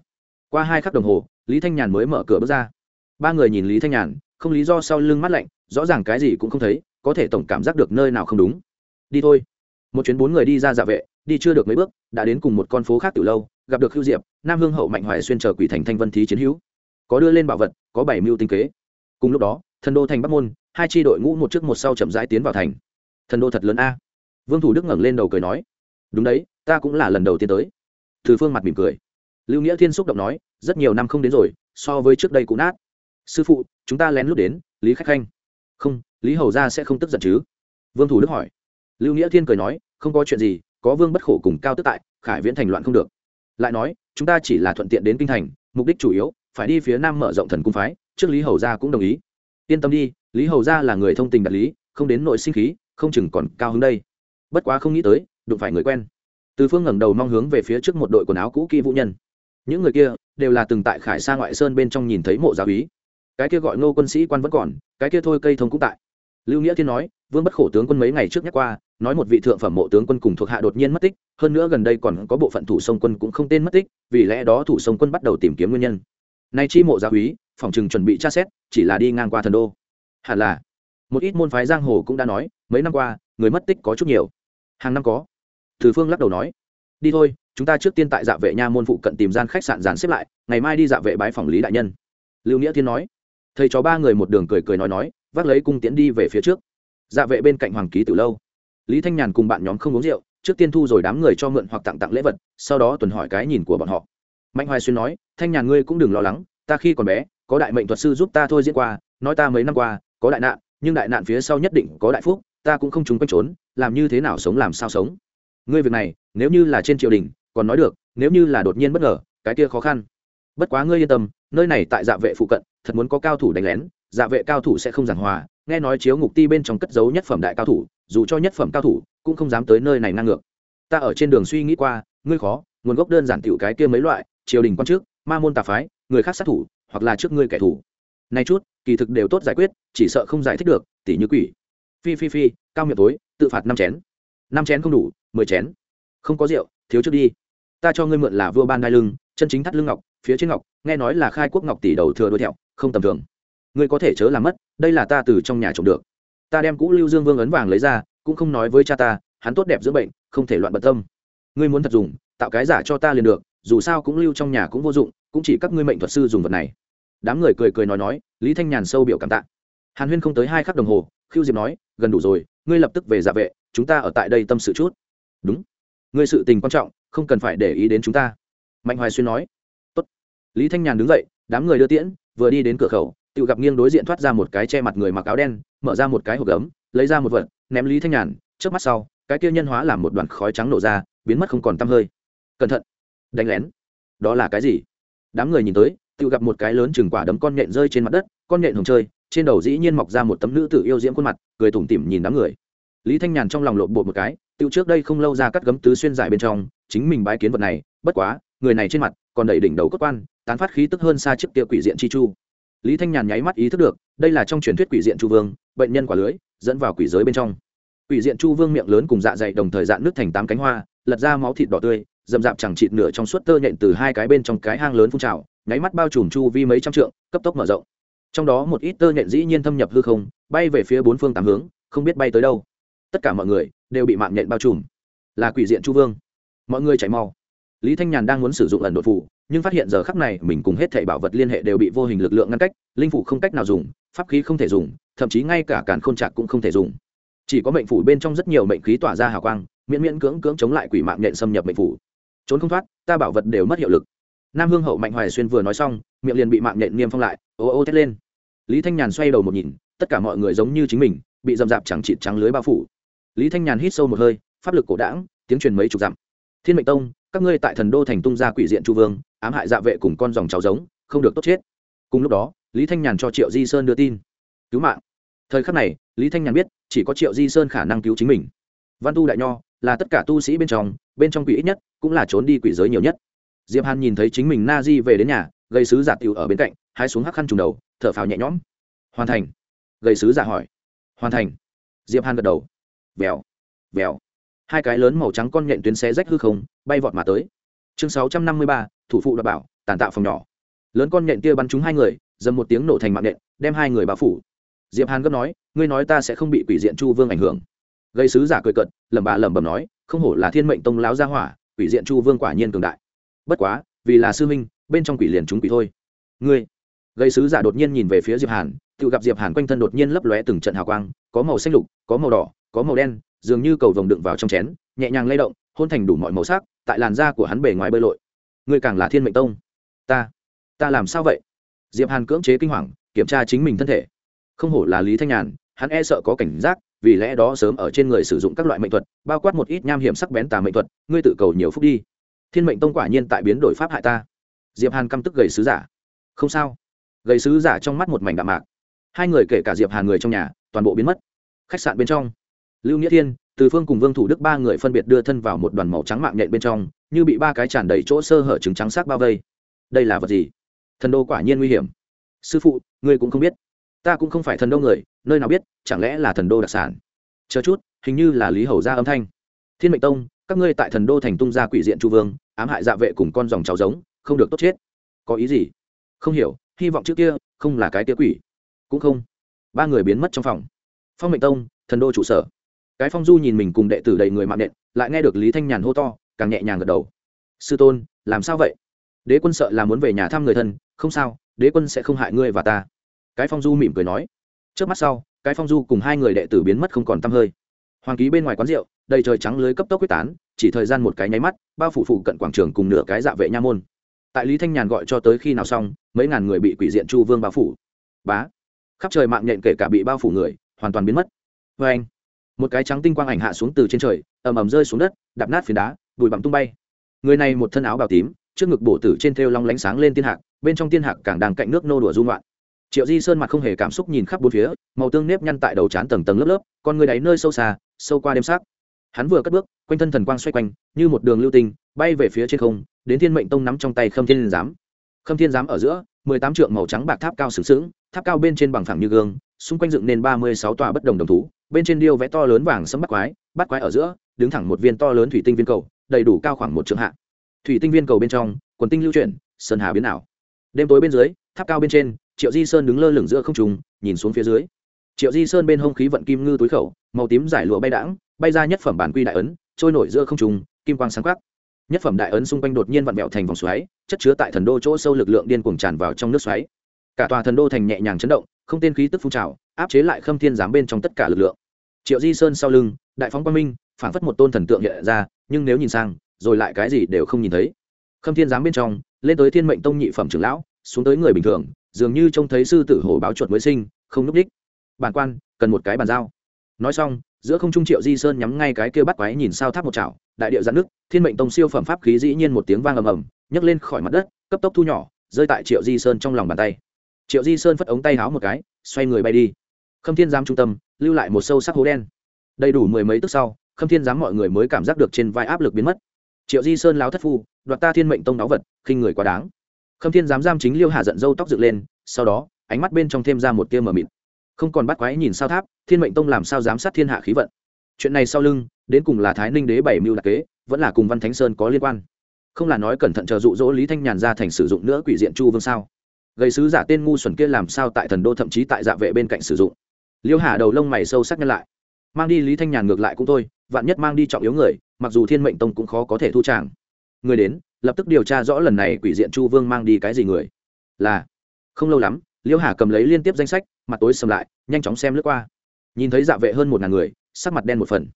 Qua hai khắc đồng hồ, lý thanh nhàn mới mở cửa bước ra. Ba người nhìn lý thanh nhàn, không lý do sau lưng mắt lạnh, rõ ràng cái gì cũng không thấy, có thể tổng cảm giác được nơi nào không đúng đi thôi. Một chuyến bốn người đi ra dạ vệ, đi chưa được mấy bước, đã đến cùng một con phố khác từ lâu, gặp được Hưu diệp, nam hương hậu mạnh hoài xuyên chờ quỷ thành thanh vân thí chiến hữu. Có đưa lên bảo vật, có bảy mưu tinh kế. Cùng lúc đó, thần đô thành bắc môn, hai tri đội ngũ một trước một sau chậm rãi tiến vào thành. Thần đô thật lớn a. Vương thủ đức ngẩng lên đầu cười nói, đúng đấy, ta cũng là lần đầu tiên tới. Từ phương mặt mỉm cười. Lưu nghĩa thiên xúc động nói, rất nhiều năm không đến rồi, so với trước đây cũng nát. Sư phụ, chúng ta lén lút đến, lý khách khanh. Không, lý hầu ra sẽ không tức giận chứ? Vương thủ đức hỏi lưu nghĩa thiên cười nói, không có chuyện gì, có vương bất khổ cùng cao tức tại, khải viễn thành loạn không được. Lại nói, chúng ta chỉ là thuận tiện đến kinh thành, mục đích chủ yếu, phải đi phía nam mở rộng thần cung phái, trước lý hầu gia cũng đồng ý. Yên tâm đi, lý hầu gia là người thông tình đạt lý, không đến nội sinh khí, không chừng còn cao hứng đây. Bất quá không nghĩ tới, đụng phải người quen. Từ phương ngẩng đầu mong hướng về phía trước một đội quần áo cũ kỹ vũ nhân. Những người kia, đều là từng tại khải sa ngoại sơn bên trong nhìn thấy mộ giáo ý cái kia gọi ngô quân sĩ quan vẫn còn, cái kia thôi cây thông cũng tại. Lưu nghĩa thiên nói vương bất khổ tướng quân mấy ngày trước nhắc qua, nói một vị thượng phẩm mộ tướng quân cùng thuộc hạ đột nhiên mất tích, hơn nữa gần đây còn có bộ phận thủ sông quân cũng không tên mất tích, vì lẽ đó thủ sông quân bắt đầu tìm kiếm nguyên nhân. Nay chi mộ gia úy, phòng chừng chuẩn bị tra xét, chỉ là đi ngang qua thần đô. Hẳn là, một ít môn phái giang hồ cũng đã nói, mấy năm qua, người mất tích có chút nhiều. Hàng năm có. Thử phương lắc đầu nói, đi thôi, chúng ta trước tiên tại dạ vệ nha môn phụ cận tìm gian khách sạn dàn xếp lại, ngày mai đi dạ vệ bái phòng lý đại nhân. Lưu nghĩa thiên nói. Thầy chó ba người một đường cười cười nói nói, vác lấy cung tiễn đi về phía trước dạ vệ bên cạnh hoàng ký từ lâu. Lý thanh nhàn cùng bạn nhóm không uống rượu, trước tiên thu rồi đám người cho mượn hoặc tặng tặng lễ vật, sau đó tuần hỏi cái nhìn của bọn họ. Mạnh hoài xuyên nói, thanh nhàn ngươi cũng đừng lo lắng, ta khi còn bé, có đại mệnh thuật sư giúp ta thôi diễn qua, nói ta mấy năm qua, có đại nạn, nhưng đại nạn phía sau nhất định có đại phúc, ta cũng không trúng quanh trốn, làm như thế nào sống làm sao sống. Ngươi việc này, nếu như là trên triều đình, còn nói được, nếu như là đột nhiên bất ngờ, cái kia khó khăn. Bất quá ngươi yên tâm, nơi này tại dạ vệ phụ cận, thật muốn có cao thủ đánh lén dạ vệ cao thủ sẽ không giảng hòa nghe nói chiếu ngục ti bên trong cất giấu nhất phẩm đại cao thủ, dù cho nhất phẩm cao thủ, cũng không dám tới nơi này ngang ngược. Ta ở trên đường suy nghĩ qua, ngươi khó, nguồn gốc đơn giản tiểu cái kia mấy loại, triều đình quan chức ma môn tà phái, người khác sát thủ, hoặc là trước ngươi kẻ thù. Nay chút, kỳ thực đều tốt giải quyết, chỉ sợ không giải thích được tỷ như quỷ. Phi phi phi, cao miệng tối, tự phạt năm chén. Năm chén không đủ, mười chén. Không có rượu, thiếu trước đi. Ta cho ngươi mượn là vua ban đai lưng, chân chính thắt lưng ngọc, phía trên ngọc, nghe nói là khai quốc ngọc tỷ đầu thừa đuôi thẹo, không tầm thường ngươi có thể chớ làm mất, đây là ta từ trong nhà trộm được. Ta đem cũ lưu dương vương ấn vàng lấy ra, cũng không nói với cha ta, hắn tốt đẹp giữa bệnh, không thể loạn bận tâm. Ngươi muốn thật dùng, tạo cái giả cho ta liền được, dù sao cũng lưu trong nhà cũng vô dụng, cũng chỉ các ngươi mệnh thuật sư dùng vật này. Đám người cười cười nói nói, lý thanh nhàn sâu biểu cảm tạ. Hàn huyên không tới hai khắc đồng hồ khiêu diệp nói, gần đủ rồi, ngươi lập tức về giả vệ, chúng ta ở tại đây tâm sự chút. Đúng. Ngươi sự tình quan trọng, không cần phải để ý đến chúng ta. Mạnh hoài xuyên nói, Tốt. lý thanh nhàn đứng dậy, đám người đưa tiễn, vừa đi đến cửa khẩu tự gặp nghiêng đối diện thoát ra một cái che mặt người mặc áo đen, mở ra một cái hộp gấm, lấy ra một vật, ném lý thanh nhàn trước mắt sau, cái kia nhân hóa làm một đoàn khói trắng nổ ra, biến mất không còn tăm hơi. Cẩn thận! Đánh lén! Đó là cái gì? Đám người nhìn tới tự gặp một cái lớn chừng quả đấm con nhện rơi trên mặt đất, con nhện hồng chơi, trên đầu dĩ nhiên mọc ra một tấm nữ tử yêu diễm khuôn mặt, cười tủm tỉm nhìn đám người. Lý thanh nhàn trong lòng lộn bột một cái tự trước đây không lâu ra cắt gấm tứ xuyên giải bên trong, chính mình bái kiến vật này, bất quá, người này trên mặt còn đẩy đỉnh đầu cốt quan, tán phát khí tức hơn xa chiếc kia quỷ diện chi chu lý thanh nhàn nháy mắt ý thức được, đây là trong truyền thuyết quỷ diện chu vương, bệnh nhân quả lưới, dẫn vào quỷ giới bên trong. Quỷ diện chu vương miệng lớn cùng dạ dày đồng thời dạn nước thành tám cánh hoa, lật ra máu thịt đỏ tươi dầm dạp chẳng chịt nửa trong suốt tơ nhện từ hai cái bên trong cái hang lớn phun trào, nháy mắt bao trùm chu vi mấy trăm trượng, cấp tốc mở rộng. Trong đó một ít tơ nhện dĩ nhiên thâm nhập hư không, bay về phía bốn phương tám hướng, không biết bay tới đâu. Tất cả mọi người đều bị mạng nhện bao trùm. Là quỷ diện chu vương. Mọi người chạy mau lý thanh nhàn đang muốn sử dụng ẩn đột phủ nhưng phát hiện giờ khắc này mình cùng hết thảy bảo vật liên hệ đều bị vô hình lực lượng ngăn cách linh phủ không cách nào dùng pháp khí không thể dùng thậm chí ngay cả càn khôn trạc cũng không thể dùng. Chỉ có mệnh phủ bên trong rất nhiều mệnh khí tỏa ra hào quang miễn miễn cưỡng cưỡng chống lại quỷ mạng nhện xâm nhập mệnh phủ. Trốn không thoát ta bảo vật đều mất hiệu lực. Nam hương hậu mạnh hoài xuyên vừa nói xong miệng liền bị mạng nhện niêm phong lại ô ô thét lên. Lý thanh nhàn xoay đầu một nhìn tất cả mọi người giống như chính mình bị dầm dạp chẳng chịt trắng lưới bao phủ. Lý thanh nhàn hít sâu một hơi pháp lực cổ đãng, tiếng truyền mấy chục dặm. Thiên mệnh tông các ngươi tại thần đô thành tung ra quỷ diện chu vương ám hại dạ vệ cùng con dòng cháu giống, không được tốt chết. Cùng lúc đó, lý thanh nhàn cho triệu di sơn đưa tin. Cứu mạng. Thời khắc này, lý thanh nhàn biết, chỉ có triệu di sơn khả năng cứu chính mình. Văn tu đại nho là tất cả tu sĩ bên trong bên trong quỷ ít nhất, cũng là trốn đi quỷ giới nhiều nhất. Diệp hàn nhìn thấy chính mình na di về đến nhà gây sứ giả tiểu ở bên cạnh, hai xuống hắc khăn trùng đầu, thở phào nhẹ nhõm. Hoàn thành. Gây sứ giả hỏi. Hoàn thành. Diệp hàn gật đầu. Vèo. Vèo. Hai cái lớn màu trắng con nhện tuyến xé rách hư không, bay vọt mà tới. Chương sáu trăm năm mươi ba thủ phụ đảm bảo, tàn tạo phòng nhỏ. Lớn con nhện kia bắn trúng hai người, dầm một tiếng nổ thành mạng nhện, đem hai người bao phủ. Diệp hàn gấp nói, ngươi nói ta sẽ không bị quỷ diện chu vương ảnh hưởng. Gây sứ giả cười cận lẩm bà lẩm bẩm nói, không hổ là thiên mệnh tông láo gia hỏa, quỷ diện chu vương quả nhiên cường đại. Bất quá, vì là sư minh bên trong quỷ liền chúng quỷ thôi. Ngươi? Gây sứ giả đột nhiên nhìn về phía diệp hàn, tự gặp diệp hàn quanh thân đột nhiên lấp lóe từng trận hào quang, có màu xanh lục, có màu đỏ, có màu đen, dường như cầu vồng đựng vào trong chén, nhẹ nhàng lay động, hôn thành đủ mọi màu sắc, tại làn da của hắn bề ngoài bơi lội ngươi càng là thiên mệnh tông. Ta ta làm sao vậy? Diệp hàn cưỡng chế kinh hoàng, kiểm tra chính mình thân thể. Không hổ là lý thanh nhàn, hắn e sợ có cảnh giác, vì lẽ đó sớm ở trên người sử dụng các loại mệnh thuật, bao quát một ít nham hiểm sắc bén tà mệnh thuật, ngươi tự cầu nhiều phúc đi. Thiên mệnh tông quả nhiên tại biến đổi pháp hại ta. Diệp hàn căm tức gầy sứ giả. Không sao. Gầy sứ giả trong mắt một mảnh đạm mạc. Hai người kể cả diệp hàn người trong nhà, toàn bộ biến mất. Khách sạn bên trong lưu nghĩa thiên, từ phương cùng vương thủ đức ba người phân biệt đưa thân vào một đoàn màu trắng mạng nhện bên trong, như bị ba cái tràn đầy chỗ sơ hở trứng trắng sắc bao vây. Đây là vật gì? Thần đô quả nhiên nguy hiểm. Sư phụ, ngươi cũng không biết. Ta cũng không phải thần đô người, nơi nào biết, chẳng lẽ là thần đô đặc sản? Chờ chút, hình như là lý hầu gia âm thanh. Thiên mệnh tông, các ngươi tại thần đô thành tung ra quỷ diện chu vương, ám hại dạ vệ cùng con dòng cháu giống, không được tốt chết. Có ý gì? Không hiểu, hy vọng trước kia, không là cái tia quỷ. Cũng không. Ba người biến mất trong phòng. Phong mệnh tông, thần đô trụ sở cái phong du nhìn mình cùng đệ tử đầy người mạng nện, lại nghe được lý thanh nhàn hô to, càng nhẹ nhàng gật đầu. Sư tôn, làm sao vậy? Đế quân sợ là muốn về nhà thăm người thân, không sao, đế quân sẽ không hại ngươi và ta. Cái phong du mỉm cười nói. Trước mắt sau, cái phong du cùng hai người đệ tử biến mất không còn t hơi. Hoàng ký bên ngoài quán rượu, đầy trời trắng lưới cấp tốc quyết tán, chỉ thời gian một cái nháy mắt, bao phủ phụ cận quảng trường cùng nửa cái dạ vệ nha môn. Tại lý thanh nhàn gọi cho tới khi nào xong, mấy ngàn người bị quỷ diện chu vương bao phủ. Bá. Khắp trời mạng nhện kể cả bị bao phủ người, hoàn toàn biến mất. Vê anh một cái trắng tinh quang ảnh hạ xuống từ trên trời, ầm ầm rơi xuống đất, đạp nát phiến đá, bụi bặm tung bay. Người này một thân áo bào tím, trước ngực bổ tử trên thêu long lánh sáng lên tiên hạc, bên trong tiên hạc càng đang cạnh nước nô đùa dung loạn triệu di sơn mặt không hề cảm xúc nhìn khắp bốn phía, màu tương nếp nhăn tại đầu trán tầng tầng lớp lớp, con người đáy nơi sâu xa, sâu qua đêm sắc. Hắn vừa cất bước, quanh thân thần quang xoay quanh, như một đường lưu tinh, bay về phía trên không, đến thiên mệnh tông nắm trong tay khâm thiên giám. Khâm thiên giám ở giữa, mười tám trượng màu trắng bạc tháp cao sừng sững, tháp cao bên trên bằng phẳng như gương, xung quanh dựng nên ba mươi sáu tòa bất đồng đồng thú bên trên điêu vẽ to lớn vàng sẫm bắt quái bắt quái ở giữa, đứng thẳng một viên to lớn thủy tinh viên cầu, đầy đủ cao khoảng một trượng hạ. Thủy tinh viên cầu bên trong, quần tinh lưu chuyển, sơn hà biến ảo. Đêm tối bên dưới, tháp cao bên trên, triệu di sơn đứng lơ lửng giữa không trùng nhìn xuống phía dưới. Triệu di sơn bên hông khí vận kim ngư túi khẩu, màu tím giải lụa bay đãng, bay ra nhất phẩm bản quy đại ấn, trôi nổi giữa không trùng kim quang sáng khắc nhất phẩm đại ấn xung quanh đột nhiên vặn mẹo thành vòng xoáy, chất chứa tại thần đô chỗ sâu lực lượng điên cuồng tràn vào trong nước xoáy. Cả tòa thần đô thành nhẹ nhàng chấn động, không tên khí tức phun trào áp chế lại khâm thiên giám bên trong tất cả lực lượng. Triệu di sơn sau lưng, đại phóng quang minh phản phất một tôn thần tượng hiện ra, nhưng nếu nhìn sang, rồi lại cái gì đều không nhìn thấy. Khâm thiên giám bên trong, lên tới thiên mệnh tông nhị phẩm trưởng lão, xuống tới người bình thường, dường như trông thấy sư tử hổ báo chuột mới sinh, không núp đích. Bản quan, cần một cái bàn giao. Nói xong, giữa không trung triệu di sơn nhắm ngay cái kia bắt quái nhìn sao tháp một chảo, đại điệu giãn nước, thiên mệnh tông siêu phẩm pháp khí dĩ nhiên một tiếng vang ầm ầm, nhấc lên khỏi mặt đất, cấp tốc thu nhỏ, rơi tại triệu di sơn trong lòng bàn tay. Triệu di sơn phất ống tay háo một cái, xoay người bay đi khâm thiên giám trung tâm, lưu lại một sâu sắc hố đen. Đầy đủ mười mấy tức sau, khâm thiên giám mọi người mới cảm giác được trên vai áp lực biến mất. Triệu di sơn láo thất phu, đoạt ta thiên mệnh tông náo vật, khinh người quá đáng. Khâm thiên giám giam chính liêu hà giận dâu tóc dựng lên, sau đó, ánh mắt bên trong thêm ra một tia mờ mịt. Không còn bắt quái nhìn sao tháp, thiên mệnh tông làm sao giám sát thiên hạ khí vận. Chuyện này sau lưng, đến cùng là thái ninh đế bảy mưu đặc kế, vẫn là cùng văn thánh sơn có liên quan. Không là nói cẩn thận chờ dụ dỗ lý thanh nhàn ra thành sử dụng nữa quỷ diện chu vương sao? Gây sứ giả tên ngu xuẩn kia làm sao tại thần đô thậm chí tại dạ vệ bên cạnh sử dụng? Liêu hà đầu lông mày sâu sắc nhân lại. Mang đi lý thanh nhàn ngược lại cũng thôi vạn nhất mang đi trọng yếu người mặc dù thiên mệnh tông cũng khó có thể thu tràng. Người đến lập tức điều tra rõ lần này quỷ diện chu vương mang đi cái gì người. Là không lâu lắm liêu hà cầm lấy liên tiếp danh sách mặt tối sầm lại nhanh chóng xem lướt qua. Nhìn thấy dạ vệ hơn một ngàn người sắc mặt đen một phần.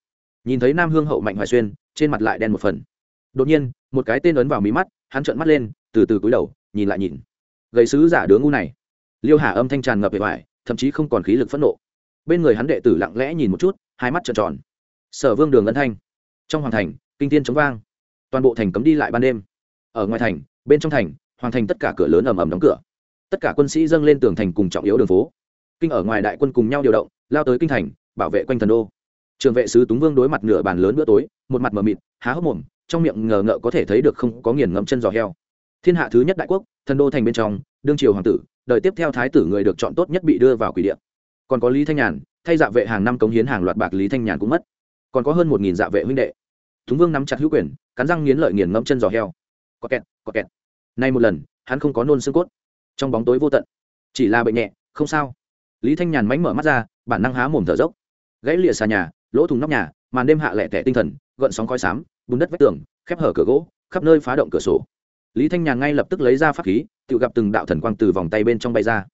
Nhìn thấy nam hương hậu mạnh hoài xuyên trên mặt lại đen một phần. Đột nhiên một cái tên ấn vào mí mắt hắn trợn mắt lên từ từ cúi đầu nhìn lại nhìn. Gầy sứ giả đứa ngu này. Liêu hà âm thanh tràn ngập vẻ vải, thậm chí không còn khí lực phẫn nộ bên người hắn đệ tử lặng lẽ nhìn một chút, hai mắt trợn tròn. Sở vương đường ân thanh. Trong hoàng thành, kinh tiên chống vang. Toàn bộ thành cấm đi lại ban đêm. Ở ngoài thành, bên trong thành, hoàng thành tất cả cửa lớn ầm ầm đóng cửa. Tất cả quân sĩ dâng lên tường thành cùng trọng yếu đường phố. Kinh ở ngoài đại quân cùng nhau điều động, lao tới kinh thành, bảo vệ quanh thần đô. Trường vệ sứ túng vương đối mặt nửa bàn lớn bữa tối, một mặt mờ mịt, há hốc mồm, trong miệng ngờ ngợ có thể thấy được không có nghiền ngẫm chân giò heo. Thiên hạ thứ nhất đại quốc, thần đô thành bên trong, đương triều hoàng tử đợi tiếp theo thái tử người được chọn tốt nhất bị đưa vào quỷ điện còn có lý thanh nhàn, thay dạ vệ hàng năm cống hiến hàng loạt bạc lý thanh nhàn cũng mất. Còn có hơn một nghìn dạ vệ huynh đệ. Túng vương nắm chặt hữu quyền, cắn răng nghiến lợi nghiền ngẫm chân giò heo. Có kẹt có kẹt. Nay một lần, hắn không có nôn xương cốt. Trong bóng tối vô tận. Chỉ là bệnh nhẹ, không sao. Lý thanh nhàn mánh mở mắt ra, bản năng há mồm thở dốc. Gãy lịa xà nhà, lỗ thùng nóc nhà, màn đêm hạ lẹ tẻ tinh thần, gợn sóng khói xám, bùn đất vách tường, khép hở cửa gỗ, khắp nơi phá động cửa sổ. Lý thanh nhàn ngay lập tức lấy ra pháp khí, tự gặp từng đạo thần quang từ vòng tay bên trong bay ra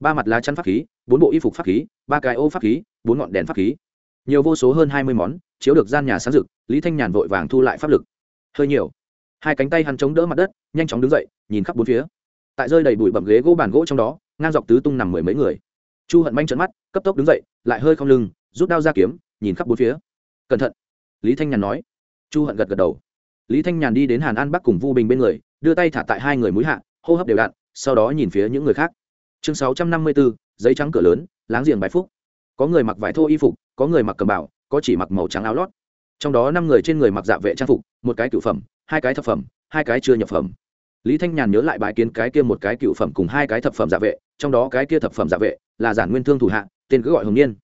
ba mặt lá chắn pháp khí, bốn bộ y phục pháp khí, ba cái ô pháp khí, bốn ngọn đèn pháp khí. Nhiều vô số hơn hai mươi món, chiếu được gian nhà sáng rực, lý thanh nhàn vội vàng thu lại pháp lực. Hơi nhiều. Hai cánh tay hắn chống đỡ mặt đất, nhanh chóng đứng dậy, nhìn khắp bốn phía. Tại rơi đầy bụi bậm ghế gỗ bàn gỗ trong đó, ngang dọc tứ tung nằm mười mấy người. Chu hận manh trận mắt, cấp tốc đứng dậy, lại hơi không lưng, rút đao ra kiếm, nhìn khắp bốn phía. Cẩn thận. Lý thanh nhàn nói. Chu hận gật gật đầu. Lý thanh nhàn đi đến hàn an bắc cùng vu bình bên người, đưa tay thả tại hai người mũi hạ, hô hấp đều đặn, sau đó nhìn phía những người khác chương sáu trăm năm mươi bốn, giấy trắng cửa lớn, láng giềng bài phúc. Có người mặc vải thô y phục, có người mặc cầm bảo có chỉ mặc màu trắng áo lót. Trong đó năm người trên người mặc dạ vệ trang phục, một cái cựu phẩm, hai cái thập phẩm, hai cái chưa nhập phẩm. Lý thanh nhàn nhớ lại bài kiến cái kia một cái cựu phẩm cùng hai cái thập phẩm dạ vệ, trong đó cái kia thập phẩm dạ vệ là giản nguyên thương thủ hạ, tên cứ gọi hồng niên.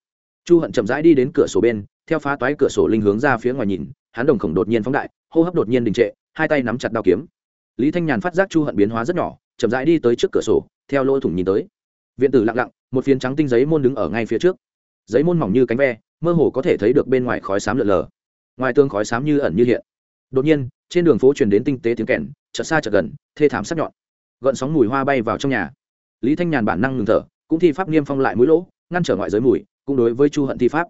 Chu hận chậm rãi đi đến cửa sổ bên, theo phá toái cửa sổ linh hướng ra phía ngoài nhìn, hắn đồng khổng đột nhiên phóng đại, hô hấp đột nhiên đình trệ, hai tay nắm chặt đao kiếm. Lý thanh nhàn phát giác chu hận biến hóa rất nhỏ chậm rãi đi tới trước cửa sổ, theo lỗ thủng nhìn tới. Viện tử lặng lặng, một phiến trắng tinh giấy môn đứng ở ngay phía trước. Giấy môn mỏng như cánh ve, mơ hồ có thể thấy được bên ngoài khói xám lợn lờ. Ngoài tương khói xám như ẩn như hiện. Đột nhiên, trên đường phố truyền đến tinh tế tiếng kèn, chợt xa chợt gần, thê thảm sắc nhọn. Gợn sóng mùi hoa bay vào trong nhà. Lý thanh nhàn bản năng ngừng thở, cũng thi pháp niêm phong lại mũi lỗ, ngăn trở ngoại giới mùi, cũng đối với chu hận thi pháp.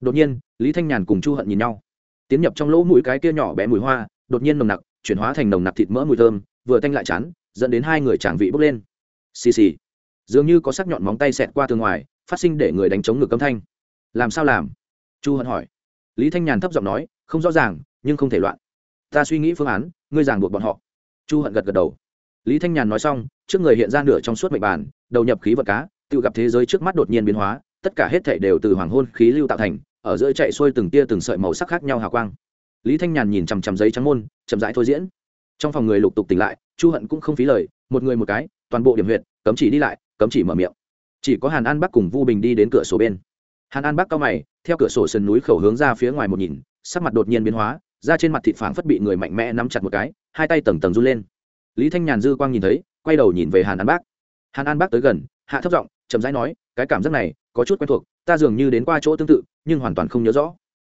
Đột nhiên, lý thanh nhàn cùng chu hận nhìn nhau. Tiến nhập trong lỗ mũi cái kia nhỏ bé mùi hoa, đột nhiên nồng nặc, chuyển hóa thành nồng nặc thịt mỡ mùi thơm, vừa tanh lại chán dẫn đến hai người chẳng vị bốc lên. Xì xì. Dường như có sắc nhọn móng tay xẹt qua tường ngoài, phát sinh để người đánh chống ngực âm thanh. Làm sao làm? Chu hận hỏi. Lý thanh nhàn thấp giọng nói, không rõ ràng, nhưng không thể loạn. Ta suy nghĩ phương án, ngươi giảng buộc bọn họ. Chu hận gật gật đầu. Lý thanh nhàn nói xong, trước người hiện ra nửa trong suốt mệnh bàn đầu nhập khí vật cá, tự gặp thế giới trước mắt đột nhiên biến hóa, tất cả hết thể đều từ hoàng hôn khí lưu tạo thành, ở giữa chạy xuôi từng tia từng sợi màu sắc khác nhau hào quang. Lý thanh nhàn nhìn chằm chằm giấy trắng môn, chậm rãi thôi diễn trong phòng người lục tục tỉnh lại chu hận cũng không phí lời một người một cái toàn bộ điểm huyện cấm chỉ đi lại cấm chỉ mở miệng. Chỉ có hàn an bắc cùng vu bình đi đến cửa sổ bên. Hàn an bắc cao mày theo cửa sổ sườn núi khẩu hướng ra phía ngoài một nhìn sắc mặt đột nhiên biến hóa ra trên mặt thịt phảng phất bị người mạnh mẽ nắm chặt một cái hai tay tầng tầng run lên. Lý thanh nhàn dư quang nhìn thấy quay đầu nhìn về hàn an bắc, hàn an bắc tới gần hạ thấp giọng chậm rãi nói cái cảm giác này có chút quen thuộc ta dường như đến qua chỗ tương tự nhưng hoàn toàn không nhớ rõ.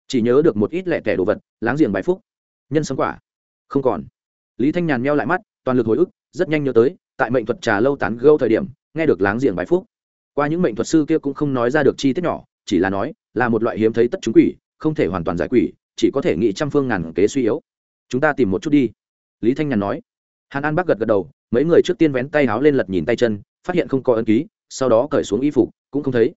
Chỉ nhớ được một ít lẻ tẻ đồ vật láng giềng bài phúc. Nhân sống quả. Không còn lý thanh nhàn meo lại mắt, toàn lực hồi ức, rất nhanh nhớ tới, tại mệnh thuật trà lâu tán gâu thời điểm, nghe được láng giềng bài phúc. Qua những mệnh thuật sư kia cũng không nói ra được chi tiết nhỏ, chỉ là nói, là một loại hiếm thấy tất chúng quỷ, không thể hoàn toàn giải quỷ, chỉ có thể nghĩ trăm phương ngàn kế suy yếu. Chúng ta tìm một chút đi. Lý thanh nhàn nói. Hàn an bác gật gật đầu, mấy người trước tiên vén tay háo lên lật nhìn tay chân, phát hiện không có ấn ký, sau đó cởi xuống y phục, cũng không thấy.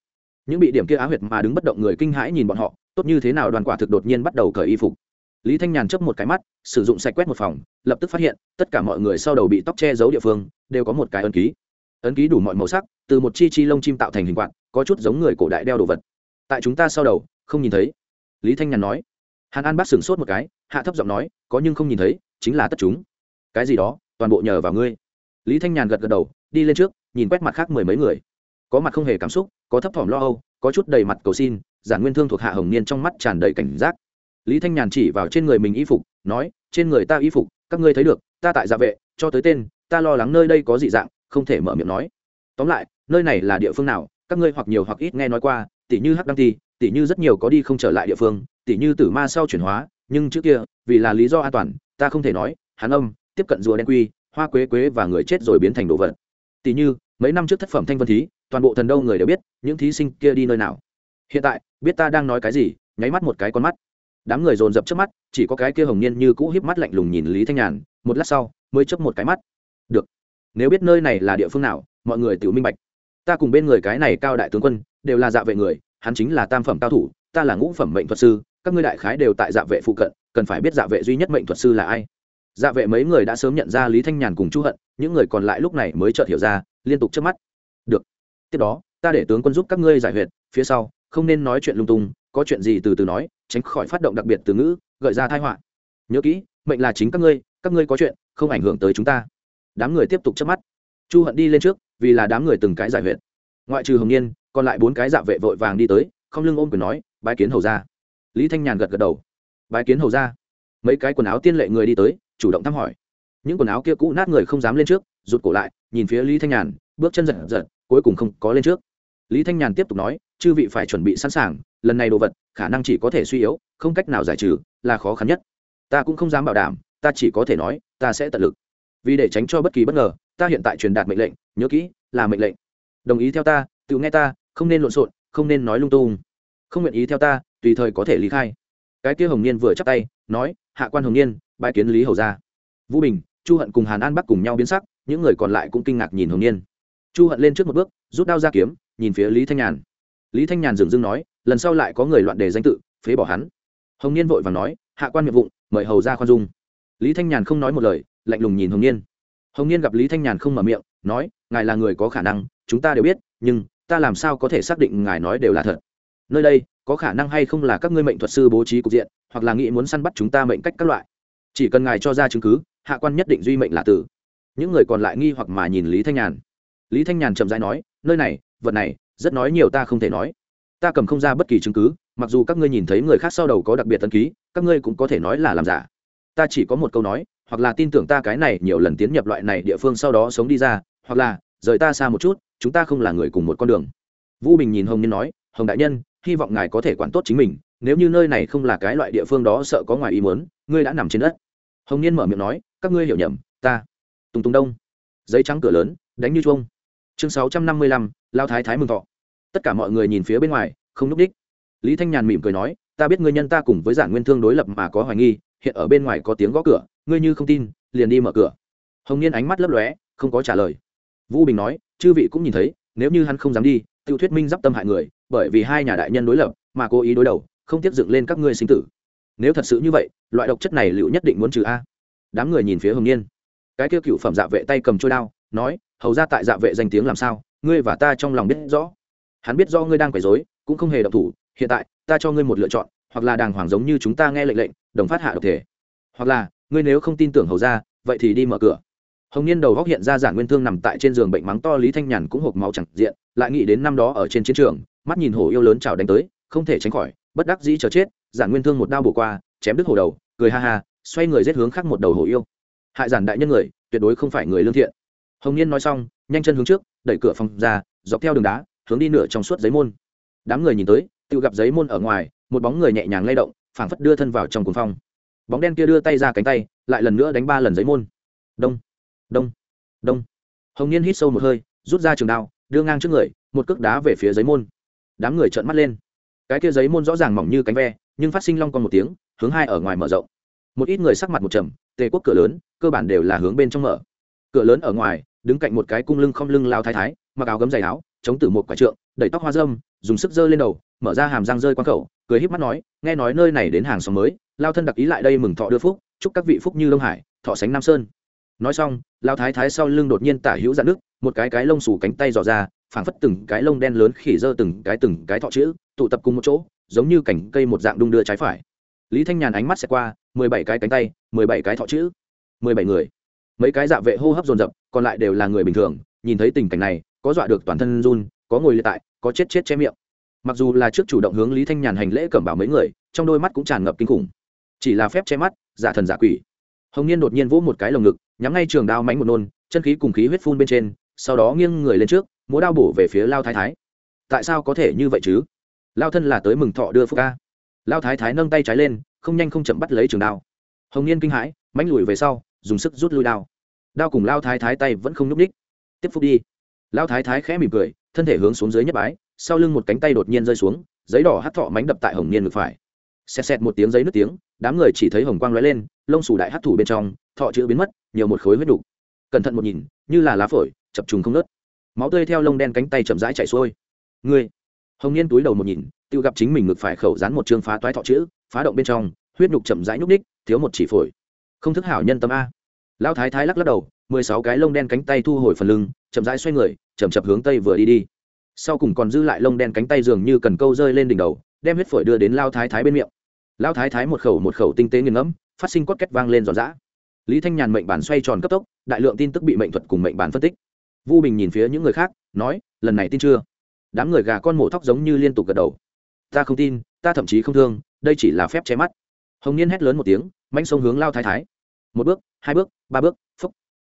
Những bị điểm kia á huyệt mà đứng bất động người kinh hãi nhìn bọn họ, tốt như thế nào đoàn quả thực đột nhiên bắt đầu cởi y phục lý thanh nhàn chấp một cái mắt, sử dụng sạch quét một phòng, lập tức phát hiện, tất cả mọi người sau đầu bị tóc che giấu địa phương, đều có một cái ấn ký. Ấn ký đủ mọi màu sắc, từ một chi chi lông chim tạo thành hình quạt, có chút giống người cổ đại đeo đồ vật. Tại chúng ta sau đầu, không nhìn thấy. Lý thanh nhàn nói. Hàn an bác sửng sốt một cái, hạ thấp giọng nói, có nhưng không nhìn thấy, chính là tất chúng. Cái gì đó, toàn bộ nhờ vào ngươi. Lý thanh nhàn gật gật đầu, đi lên trước, nhìn quét mặt khác mười mấy người. Có mặt không hề cảm xúc, có thấp thỏm lo âu, có chút đầy mặt cầu xin, giản nguyên thương thuộc hạ hồng niên trong mắt tràn đầy cảnh giác lý thanh nhàn chỉ vào trên người mình y phục, nói, trên người ta y phục, các ngươi thấy được, ta tại dạ vệ, cho tới tên, ta lo lắng nơi đây có dị dạng, không thể mở miệng nói. Tóm lại, nơi này là địa phương nào, các ngươi hoặc nhiều hoặc ít nghe nói qua tỉ như hắc đăng ti tỉ như rất nhiều có đi không trở lại địa phương tỉ như tử ma sau chuyển hóa, nhưng trước kia, vì là lý do an toàn, ta không thể nói hán âm, tiếp cận rùa đen quy, hoa quế quế và người chết rồi biến thành đồ vật. Tỷ như, mấy năm trước thất phẩm thanh vân thí, toàn bộ thần đâu người đều biết, những thí sinh kia đi nơi nào. Hiện tại, biết ta đang nói cái gì, nháy mắt một cái con mắt đám người dồn dập trước mắt, chỉ có cái kia hồng niên như cũ híp mắt lạnh lùng nhìn lý thanh nhàn, một lát sau, mới chấp một cái mắt. Được, nếu biết nơi này là địa phương nào, mọi người tự minh bạch. Ta cùng bên người cái này cao đại tướng quân, đều là dạ vệ người, hắn chính là tam phẩm cao thủ, ta là ngũ phẩm mệnh thuật sư, các ngươi đại khái đều tại dạ vệ phụ cận, cần phải biết dạ vệ duy nhất mệnh thuật sư là ai. Dạ vệ mấy người đã sớm nhận ra lý thanh nhàn cùng chu hận, những người còn lại lúc này mới chợt hiểu ra, liên tục trước mắt. Được, tiếp đó, ta để tướng quân giúp các ngươi giải huyệt, phía sau, không nên nói chuyện lung tung, có chuyện gì từ từ nói tránh khỏi phát động đặc biệt từ ngữ, gợi ra thai họa. Nhớ kỹ, mệnh là chính các ngươi các ngươi có chuyện, không ảnh hưởng tới chúng ta. Đám người tiếp tục chớp mắt. Chu hận đi lên trước, vì là đám người từng cái giải huyện ngoại trừ hồng niên còn lại bốn cái dạ vệ vội vàng đi tới, không lưng ôm quyền nói, bái kiến hầu ra lý thanh nhàn gật gật đầu. Bái kiến hầu ra mấy cái quần áo tiên lệ người đi tới, chủ động thăm hỏi. Những quần áo kia cũ nát người không dám lên trước, rụt cổ lại, nhìn phía lý thanh nhàn, bước chân giật giật, cuối cùng không có lên trước. Lý thanh nhàn tiếp tục nói chư vị phải chuẩn bị sẵn sàng, lần này đồ vật, khả năng chỉ có thể suy yếu, không cách nào giải trừ, là khó khăn nhất. Ta cũng không dám bảo đảm, ta chỉ có thể nói, ta sẽ tận lực. Vì để tránh cho bất kỳ bất ngờ, ta hiện tại truyền đạt mệnh lệnh, nhớ kỹ, là mệnh lệnh. Đồng ý theo ta, tự nghe ta, không nên lộn xộn, không nên nói lung tung. Không nguyện ý theo ta, tùy thời có thể lý khai. Cái kia hồng niên vừa chắp tay, nói, hạ quan hồng niên bãi kiến lý hầu ra vũ bình, chu hận cùng hàn an bắc cùng nhau biến sắc, những người còn lại cũng kinh ngạc nhìn hồng niên. Chu hận lên trước một bước, rút đao ra kiếm, nhìn phía lý thanh nhàn lý thanh nhàn dừng dưng nói, lần sau lại có người loạn đề danh tự, phế bỏ hắn. Hồng niên vội và nói, hạ quan nhiệm vụ mời hầu ra khoan dung. Lý thanh nhàn không nói một lời, lạnh lùng nhìn hồng niên. Hồng niên gặp lý thanh nhàn không mở miệng, nói, ngài là người có khả năng, chúng ta đều biết, nhưng, ta làm sao có thể xác định ngài nói đều là thật? Nơi đây, có khả năng hay không là các ngươi mệnh thuật sư bố trí cục diện, hoặc là nghĩ muốn săn bắt chúng ta mệnh cách các loại? Chỉ cần ngài cho ra chứng cứ, hạ quan nhất định duy mệnh là tử. Những người còn lại nghi hoặc mà nhìn lý thanh nhàn. Lý thanh nhàn chậm dãi nói, nơi này, vật này rất nói nhiều ta không thể nói. Ta cầm không ra bất kỳ chứng cứ, mặc dù các ngươi nhìn thấy người khác sau đầu có đặc biệt tân ký, các ngươi cũng có thể nói là làm giả. Ta chỉ có một câu nói, hoặc là tin tưởng ta cái này nhiều lần tiến nhập loại này địa phương sau đó sống đi ra, hoặc là, rời ta xa một chút, chúng ta không là người cùng một con đường. Vũ bình nhìn hồng nhân nói, hồng đại nhân, hy vọng ngài có thể quản tốt chính mình, nếu như nơi này không là cái loại địa phương đó sợ có ngoài ý muốn, ngươi đã nằm trên đất. Hồng niên mở miệng nói, các ngươi hiểu nhầm, ta. Tùng tùng đông. Giấy trắng cửa lớn, đánh như chuông chương sáu trăm năm mươi lăm lao thái thái mừng thọ. Tất cả mọi người nhìn phía bên ngoài, không n ú c đích. Lý thanh nhàn mỉm cười nói, ta biết ngươi nhân ta cùng với giản nguyên thương đối lập mà có hoài nghi, hiện ở bên ngoài có tiếng gõ cửa, ngươi như không tin, liền đi mở cửa. Hồng niên ánh mắt lấp lóe, không có trả lời. Vũ bình nói, chư vị cũng nhìn thấy, nếu như hắn không dám đi, tiêu thuyết minh d i p tâm hại người, bởi vì hai nhà đại nhân đối lập, mà cố ý đối đầu, không tiếp dựng lên các ngươi sinh tử. Nếu thật sự như vậy, loại độc chất này liệu nhất định muốn trừ a. Đám người nhìn phía hồng niên. Cái kia cựu phẩm dạ vệ tay cầm trôi đao nói, hầu ra tại dạ vệ danh tiếng làm sao? Ngươi và ta trong lòng biết rõ. Hắn biết do ngươi đang quấy dối cũng không hề độc thủ. Hiện tại, ta cho ngươi một lựa chọn, hoặc là đàng hoàng giống như chúng ta nghe lệnh lệnh, đồng phát hạ độc thể. Hoặc là, ngươi nếu không tin tưởng hầu ra vậy thì đi mở cửa. Hồng niên đầu góc hiện ra giản nguyên thương nằm tại trên giường bệnh mắng to lý thanh nhàn cũng hộp máu chẳng diện, lại nghĩ đến năm đó ở trên chiến trường, mắt nhìn hổ yêu lớn chào đánh tới, không thể tránh khỏi, bất đắc dĩ chờ chết, giản nguyên thương một đao bổ qua, chém đứt hổ đầu, cười ha ha, xoay người giết hướng khác một đầu hổ yêu. Hại giản đại nhân người, tuyệt đối không phải người lương thiện hồng niên nói xong, nhanh chân hướng trước, đẩy cửa phòng ra, dọc theo đường đá, hướng đi nửa trong suốt giấy môn. Đám người nhìn tới, tự gặp giấy môn ở ngoài, một bóng người nhẹ nhàng lay động, phảng phất đưa thân vào trong cuồng phong. Bóng đen kia đưa tay ra cánh tay, lại lần nữa đánh ba lần giấy môn. Đông đông đông. Hồng niên hít sâu một hơi, rút ra trường đao, đưa ngang trước người, một cước đá về phía giấy môn. Đám người trợn mắt lên. Cái kia giấy môn rõ ràng mỏng như cánh ve, nhưng phát sinh long còn một tiếng, hướng hai ở ngoài mở rộng. Một ít người sắc mặt một trầm, tề quốc cửa lớn, cơ bản đều là hướng bên trong mở. Cửa lớn ở ngoài đứng cạnh một cái cung lưng không lưng lao thái thái, mặc áo gấm dày áo, chống tử một quả trượng, đẩy tóc hoa dâm, dùng sức dơ lên đầu, mở ra hàm răng rơi quang khẩu, cười híp mắt nói, nghe nói nơi này đến hàng xóm mới, lao thân đặc ý lại đây mừng thọ đưa phúc, chúc các vị phúc như đông hải, thọ sánh nam sơn. Nói xong, lao thái thái sau lưng đột nhiên tả hữu dạn nước, một cái cái lông xù cánh tay dò ra, phảng phất từng cái lông đen lớn khỉ dơ từng cái từng cái thọ chữ, tụ tập cùng một chỗ, giống như cảnh cây một dạng đung đưa trái phải. Lý thanh nhàn ánh mắt xẹt qua, mười bảy cái cánh tay, mười bảy cái thọ chữ, mười bảy người mấy cái dạ vệ hô hấp dồn dập, còn lại đều là người bình thường, nhìn thấy tình cảnh này, có dọa được toàn thân run, có ngồi liệt tại, có chết chết che miệng. Mặc dù là trước chủ động hướng lý thanh nhàn hành lễ cẩm bảo mấy người, trong đôi mắt cũng tràn ngập kinh khủng. Chỉ là phép che mắt, giả thần giả quỷ. Hồng niên đột nhiên vỗ một cái lồng ngực, nhắm ngay trường đao mánh một nôn, chân khí cùng khí huyết phun bên trên, sau đó nghiêng người lên trước, múa đao bổ về phía lao thái thái. Tại sao có thể như vậy chứ? Lao thân là tới mừng thọ đưa phúc ca. Lao thái thái nâng tay trái lên, không nhanh không chậm bắt lấy trường đao. Hồng niên kinh hãi mánh lùi về sau dùng sức rút lui đao. Đao cùng lao thái thái tay vẫn không nhúc ních tiếp phúc đi. Lao thái thái khẽ mỉm cười, thân thể hướng xuống dưới nhất bái, sau lưng một cánh tay đột nhiên rơi xuống, giấy đỏ hắt thọ mánh đập tại hồng niên ngực phải. Xẹt xẹt một tiếng giấy nước tiếng, đám người chỉ thấy hồng quang lóe lên, lông sủ đại hắt thủ bên trong, thọ chữ biến mất, nhiều một khối huyết đục. Cẩn thận một nhìn, như là lá phổi, chập trùng không nớt máu tươi theo lông đen cánh tay chậm rãi chạy xuôi. Người hồng niên túi đầu một nhìn tự gặp chính mình ngực phải khẩu dán một chương phá toái thọ chữ, phá động bên trong, huyết nhục chậm rãi nhúc ních thiếu một chỉ phổi không thức hảo nhân tâm a. Lão thái thái lắc lắc đầu, mười sáu cái lông đen cánh tay thu hồi phần lưng, chậm rãi xoay người, chậm chậm hướng tây vừa đi đi. Sau cùng còn dư lại lông đen cánh tay dường như cần câu rơi lên đỉnh đầu, đem huyết phổi đưa đến lao thái thái bên miệng. Lao thái thái một khẩu một khẩu tinh tế nghiền ngẫm, phát sinh cốt két vang lên giòn giã. Lý thanh nhàn mệnh bản xoay tròn cấp tốc, đại lượng tin tức bị mệnh thuật cùng mệnh bản phân tích. Vu bình nhìn phía những người khác, nói, lần này tin chưa? Đám người gà con mổ thóc giống như liên tục gật đầu. Ta không tin, ta thậm chí không thương, đây chỉ là phép che mắt hồng niên hét lớn một tiếng, manh sông hướng lao thái thái. Một bước, hai bước, ba bước, phúc.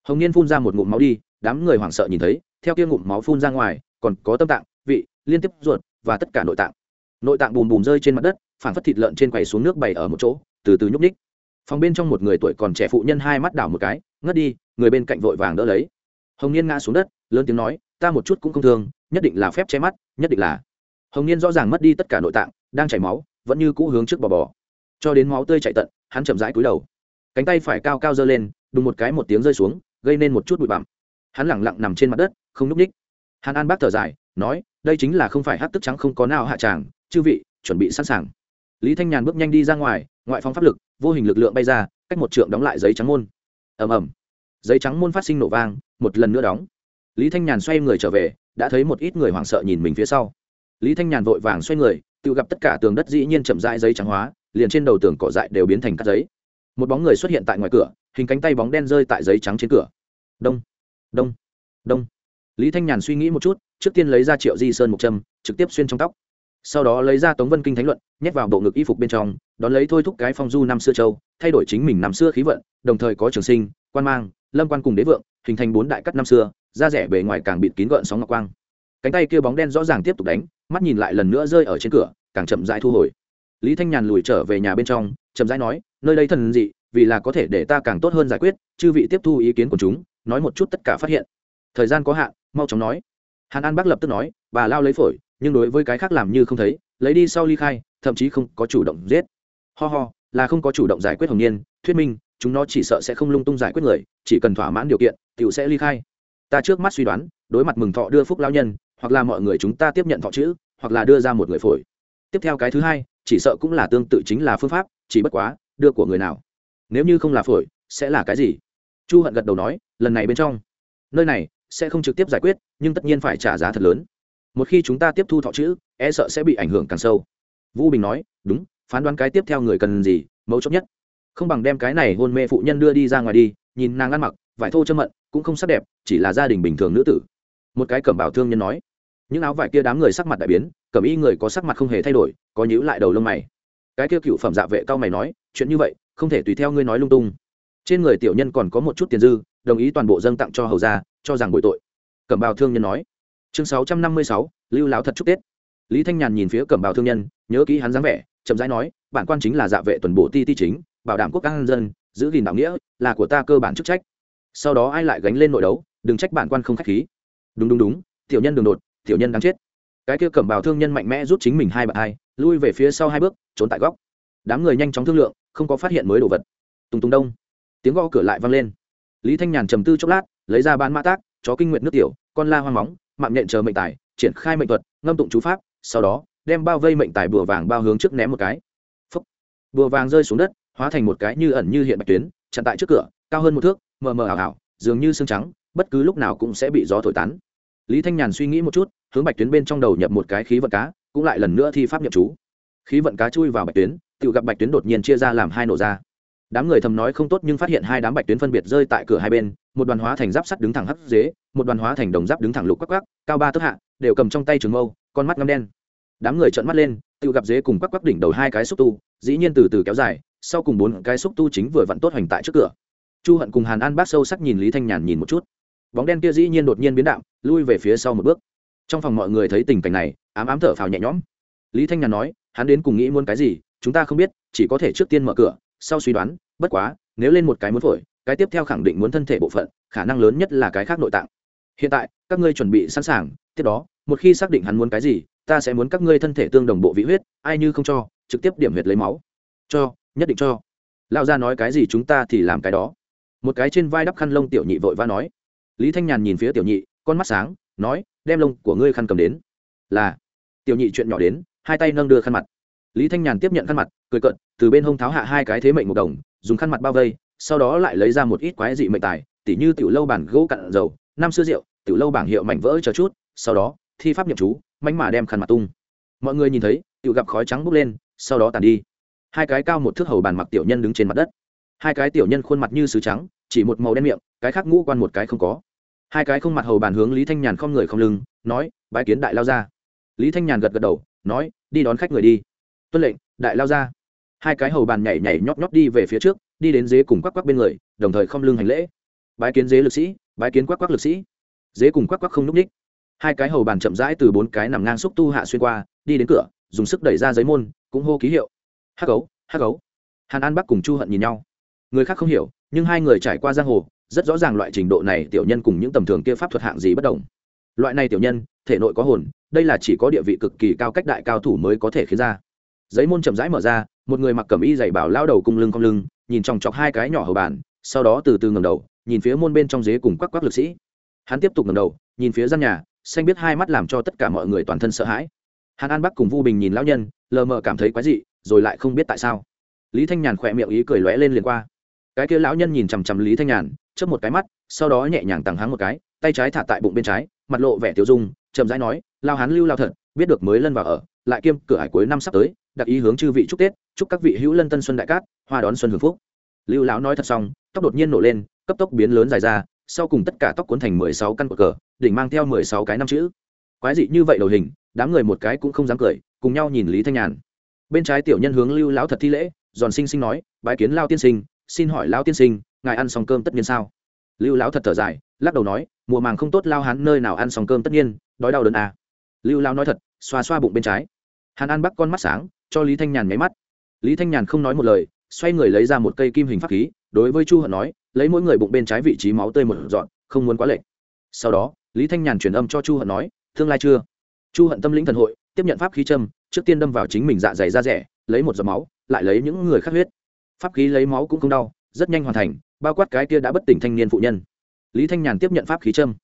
Hồng niên phun ra một ngụm máu đi, đám người hoảng sợ nhìn thấy, theo kia ngụm máu phun ra ngoài, còn có tâm tạng, vị, liên tiếp ruột, và tất cả nội tạng. Nội tạng bùm bùm rơi trên mặt đất phản phất thịt lợn trên quầy xuống nước bày ở một chỗ, từ từ nhúc ních phòng bên trong một người tuổi còn trẻ phụ nhân hai mắt đảo một cái, ngất đi, người bên cạnh vội vàng đỡ lấy. Hồng niên ngã xuống đất, lớn tiếng nói, ta một chút cũng không thương, nhất định là phép che mắt, nhất định là. Hồng niên rõ ràng mất đi tất cả nội tạng, đang chảy máu, vẫn như cũ hướng trước bò bò cho đến máu tươi chạy tận, hắn chậm rãi cúi đầu. Cánh tay phải cao cao giơ lên, đùng một cái một tiếng rơi xuống, gây nên một chút bụi bặm. Hắn lẳng lặng nằm trên mặt đất, không núp ních hắn an bác thở dài, nói, đây chính là không phải hát tức trắng không có nào hạ tràng, chư vị, chuẩn bị sẵn sàng. Lý thanh nhàn bước nhanh đi ra ngoài, ngoại phóng pháp lực, vô hình lực lượng bay ra, cách một trượng đóng lại giấy trắng môn. Ầm ầm. Giấy trắng môn phát sinh nổ vang, một lần nữa đóng. Lý thanh nhàn xoay người trở về, đã thấy một ít người hoảng sợ nhìn mình phía sau. Lý thanh nhàn vội vàng xoay người, tự gặp tất cả tường đất dĩ nhiên chậm rãi giấy trắng hóa liền trên đầu tường cỏ dại đều biến thành cắt giấy. Một bóng người xuất hiện tại ngoài cửa, hình cánh tay bóng đen rơi tại giấy trắng trên cửa. Đông đông đông. Lý thanh nhàn suy nghĩ một chút, trước tiên lấy ra triệu di sơn một châm, trực tiếp xuyên trong tóc. Sau đó lấy ra tống vân kinh thánh luận, nhét vào bộ ngực y phục bên trong, đón lấy thôi thúc cái phong du năm xưa châu, thay đổi chính mình năm xưa khí vận, đồng thời có trường sinh, quan mang, lâm quan cùng đế vượng, hình thành bốn đại cắt năm xưa, da rẻ bề ngoài càng bịt kín gợn sóng ngọc quang. Cánh tay kia bóng đen rõ ràng tiếp tục đánh, mắt nhìn lại lần nữa rơi ở trên cửa, càng chậm rãi thu hồi lý thanh nhàn lùi trở về nhà bên trong, chậm rãi nói, nơi đây thần dị, vì là có thể để ta càng tốt hơn giải quyết, chư vị tiếp thu ý kiến của chúng, nói một chút tất cả phát hiện. Thời gian có hạn, mau chóng nói. Hàn an bác lập tức nói, bà lao lấy phổi, nhưng đối với cái khác làm như không thấy, lấy đi sau ly khai, thậm chí không có chủ động giết. Ho ho, là không có chủ động giải quyết hồng niên thuyết minh, chúng nó chỉ sợ sẽ không lung tung giải quyết người, chỉ cần thỏa mãn điều kiện t i ể u sẽ ly khai. Ta trước mắt suy đoán, đối mặt mừng thọ đưa phúc lao nhân, hoặc là mọi người chúng ta tiếp nhận thọ chữ, hoặc là đưa ra một người phổi. Tiếp theo cái thứ hai chỉ sợ cũng là tương tự chính là phương pháp, chỉ bất quá, đưa của người nào. Nếu như không là phổi, sẽ là cái gì? Chu hận gật đầu nói, lần này bên trong. Nơi này sẽ không trực tiếp giải quyết, nhưng tất nhiên phải trả giá thật lớn. Một khi chúng ta tiếp thu thọ chữ e sợ sẽ bị ảnh hưởng càng sâu. Vũ bình nói, đúng, phán đoán cái tiếp theo người cần gì, mấu chốt nhất. Không bằng đem cái này hôn mê phụ nhân đưa đi ra ngoài đi, nhìn nàng ăn mặc, vải thô chân mận, cũng không sắc đẹp, chỉ là gia đình bình thường nữ tử. Một cái cẩm bảo thương nhân nói. Những áo vải kia đám người sắc mặt đại biến, cẩm y người có sắc mặt không hề thay đổi có nhíu lại đầu lông mày. Cái kia cựu phẩm dạ vệ cao mày nói, chuyện như vậy, không thể tùy theo ngươi nói lung tung. Trên người tiểu nhân còn có một chút tiền dư, đồng ý toàn bộ dâng tặng cho hầu gia, cho rằng bội tội. Cẩm bào thương nhân nói. Chương sáu trăm năm mươi sáu, lưu láo thật chúc tết. Lý thanh nhàn nhìn phía cẩm bào thương nhân, nhớ kỹ hắn dáng vẻ, chậm rãi nói, bản quan chính là dạ vệ tuần bộ ti ti chính, bảo đảm quốc an dân, giữ gìn đạo nghĩa, là của ta cơ bản chức trách. Sau đó ai lại gánh lên nội đấu, đừng trách bản quan không khách khí. Đúng đúng đúng, tiểu nhân đường đột, tiểu nhân đáng chết cái kia cẩm bào thương nhân mạnh mẽ rút chính mình hai bậc hai, lui về phía sau hai bước, trốn tại góc. Đám người nhanh chóng thương lượng, không có phát hiện mới đồ vật. Tùng tùng đông. Tiếng gõ cửa lại vang lên. Lý thanh nhàn trầm tư chốc lát, lấy ra bán mã tác, chó kinh nguyện nước tiểu, con la hoang móng, mạng nhện chờ mệnh tài, triển khai mệnh thuật, ngâm tụng chú pháp, sau đó, đem bao vây mệnh tài bùa vàng bao hướng trước ném một cái. Phấp bùa vàng rơi xuống đất, hóa thành một cái như ẩn như hiện bạch tuyến, chặn tại trước cửa, cao hơn một thước, mờ mờ ảo ảo, dường như xương trắng, bất cứ lúc nào cũng sẽ bị gió thổi tán lý thanh nhàn suy nghĩ một chút, hướng bạch tuyến bên trong đầu nhập một cái khí vận cá, cũng lại lần nữa thi pháp nhập chú. Khí vận cá chui vào bạch tuyến, tự gặp bạch tuyến đột nhiên chia ra làm hai nổ ra. Đám người thầm nói không tốt nhưng phát hiện hai đám bạch tuyến phân biệt rơi tại cửa hai bên, một đoàn hóa thành giáp sắt đứng thẳng hấp dế, một đoàn hóa thành đồng giáp đứng thẳng lục quắc quắc, cao ba tấc hạ, đều cầm trong tay trường mâu, con mắt ngâm đen. Đám người trợn mắt lên, tự gặp dế cùng quắc quắc đỉnh đầu hai cái xúc tu, dĩ nhiên từ từ kéo dài, sau cùng bốn cái xúc tu chính vừa vặn tốt hoành tại trước cửa. Chu hận cùng hàn an bác sâu sắc nhìn lý thanh nhàn nhìn một chút bóng đen kia dĩ nhiên đột nhiên biến đạo, lui về phía sau một bước. Trong phòng mọi người thấy tình cảnh này ám ám thở phào nhẹ nhõm. Lý thanh nhàn nói hắn đến cùng nghĩ muốn cái gì chúng ta không biết chỉ có thể trước tiên mở cửa sau suy đoán bất quá nếu lên một cái muốn phổi cái tiếp theo khẳng định muốn thân thể bộ phận khả năng lớn nhất là cái khác nội tạng. Hiện tại các ngươi chuẩn bị sẵn sàng tiếp đó một khi xác định hắn muốn cái gì ta sẽ muốn các ngươi thân thể tương đồng bộ vị huyết ai như không cho trực tiếp điểm huyệt lấy máu. Cho nhất định cho. Lão gia nói cái gì chúng ta thì làm cái đó. Một cái trên vai đắp khăn lông tiểu nhị vội va nói lý thanh nhàn nhìn phía tiểu nhị, con mắt sáng, nói, đem lông của ngươi khăn cầm đến. Là. Tiểu nhị chuyện nhỏ đến, hai tay nâng đưa khăn mặt. Lý thanh nhàn tiếp nhận khăn mặt, cười cận từ bên hông tháo hạ hai cái thế mệnh một đồng, dùng khăn mặt bao vây, sau đó lại lấy ra một ít quái dị mệnh tài, tỉ như tiểu lâu bản gỗ cặn dầu, năm xưa rượu, tiểu lâu bảng hiệu mảnh vỡ chờ chút, sau đó, thi pháp nhậm chú mánh mà đem khăn mặt tung. Mọi người nhìn thấy, tiểu gặp khói trắng bốc lên, sau đó tàn đi. Hai cái cao một thước hầu bàn mặc tiểu nhân đứng trên mặt đất. Hai cái tiểu nhân khuôn mặt như sứ trắng, chỉ một màu đen miệng cái khác ngũ quan một cái không có. Hai cái không mặt hầu bàn hướng lý thanh nhàn không người không lưng, nói, bái kiến đại lao ra lý thanh nhàn gật gật đầu, nói, đi đón khách người đi. Tuân lệnh, đại lao ra hai cái hầu bàn nhảy nhảy nhót nhót đi về phía trước, đi đến dế cùng quắc quắc bên người, đồng thời không lưng hành lễ. Bái kiến dế lực sĩ, bái kiến quắc quắc lực sĩ. Dế cùng quắc quắc không núp ních. Hai cái hầu bàn chậm rãi từ bốn cái nằm ngang xúc tu hạ xuyên qua, đi đến cửa, dùng sức đẩy ra giấy môn, cũng hô ký hiệu. Hắc ấu hắc ấu. Hàn an bắc cùng chu hận nhìn nhau. Người khác không hiểu nhưng hai người trải qua giang hồ, rất rõ ràng loại trình độ này tiểu nhân cùng những tầm thường kia pháp thuật hạng gì bất đồng. Loại này tiểu nhân, thể nội có hồn, đây là chỉ có địa vị cực kỳ cao cách đại cao thủ mới có thể khiến ra. Giấy môn chậm rãi mở ra, một người mặc cẩm y dày bảo lao đầu cung lưng cong lưng, nhìn chòng chọc hai cái nhỏ hầu bàn, sau đó từ từ ngầm đầu, nhìn phía môn bên trong dế cùng quắc quắc lực sĩ. Hắn tiếp tục ngầm đầu, nhìn phía gian nhà, xanh biết hai mắt làm cho tất cả mọi người toàn thân sợ hãi. Hàn an bắc cùng vu bình nhìn lão nhân, lờ mờ cảm thấy quái dị, rồi lại không biết tại sao. Lý thanh nhàn khỏe miệng ý cười lóe lên liền qua cái kia lão nhân nhìn chằm chằm lý thanh nhàn, chớp một cái mắt, sau đó nhẹ nhàng tằng hắng một cái, tay trái thả tại bụng bên trái, mặt lộ vẻ tiêu dung, chậm rãi nói, lao hán lưu lao thật, biết được mới lân vào ở, lại kiêm cửa hải cuối năm sắp tới đặc ý hướng chư vị chúc tết, chúc các vị hữu lân tân xuân đại cát, hoa đón xuân hưởng phúc. Lưu lão nói thật xong, tóc đột nhiên nổ lên, cấp tốc biến lớn dài ra, sau cùng tất cả tóc cuốn thành mười sáu căn cột cờ, đỉnh mang theo mười sáu cái năm chữ. Quái dị như vậy đầu hình, đám người một cái cũng không dám cười, cùng nhau nhìn lý thanh nhàn. Bên trái tiểu nhân hướng lưu lão thật thi lễ, giòn sinh sinh nói, bái kiến lao tiên sinh xin hỏi lão tiên sinh, ngài ăn xong cơm tất nhiên sao? Lưu lão thật thở dài, lắc đầu nói, mùa màng không tốt lao hắn nơi nào ăn xong cơm tất nhiên, đói đau đớn à. lưu lão nói thật, xoa xoa bụng bên trái. Hàn an bắc con mắt sáng, cho lý thanh nhàn nháy mắt. Lý thanh nhàn không nói một lời, xoay người lấy ra một cây kim hình pháp khí, đối với chu hận nói, lấy mỗi người bụng bên trái vị trí máu tươi một dọn, không muốn quá lệch. Sau đó, lý thanh nhàn truyền âm cho chu hận nói, tương lai chưa? Chu hận tâm lĩnh thần hội, tiếp nhận pháp khí châm, trước tiên đâm vào chính mình dạ dày ra rẻ, lấy một giọt máu, lại lấy những người khác huyết pháp khí lấy máu cũng không đau, rất nhanh hoàn thành, bao quát cái kia đã bất tỉnh thanh niên phụ nhân. Lý thanh nhàn tiếp nhận pháp khí châm.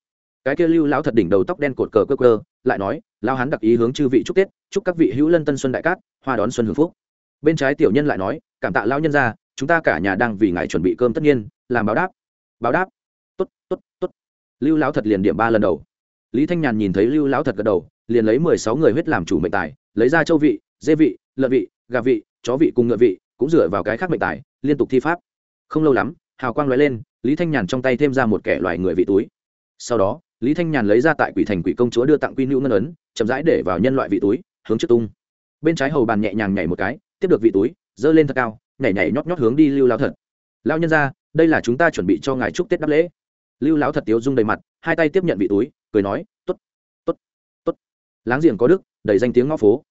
Cái kia lưu lão thật đỉnh đầu tóc đen cột cờ cơ cơ lại nói lao hắn đặc ý hướng chư vị chúc tết, chúc các vị hữu lân tân xuân đại cát, hoa đón xuân hưởng phúc. Bên trái tiểu nhân lại nói, cảm tạ lao nhân ra chúng ta cả nhà đang vì ngài chuẩn bị cơm tất nhiên, làm báo đáp. Báo đáp? Tốt tốt tốt. Lưu lão thật liền điểm ba lần đầu. Lý thanh nhàn nhìn thấy lưu lão thật gật đầu, liền lấy mười sáu người huyết làm chủ mệnh tài, lấy ra châu vị, dê vị, lợn vị, gà vị, chó vị cùng ngựa vị cũng dựa vào cái khác mệnh tài, liên tục thi pháp. Không lâu lắm, hào quang l lên, lý thanh nhàn trong tay thêm ra một kẻ loài người vị túi. Sau đó, lý thanh nhàn lấy ra tại quỷ thành quỷ công chúa đưa tặng quy nữ ngân ấn, chậm rãi để vào nhân loại vị túi, hướng trước tung. Bên trái hầu bàn nhẹ nhàng nhảy một cái, tiếp được vị túi, giơ lên thật cao, nhảy nhảy nhót nhót hướng đi lưu lao thật. Lao nhân ra đây là chúng ta chuẩn bị cho ngài chúc tết đắp lễ. Lưu lão thật tiếu dung đầy mặt, hai tay tiếp nhận vị túi, cười nói t ố t t ố t t ố t láng giềng có đức, đầy danh tiếng ngõ phố.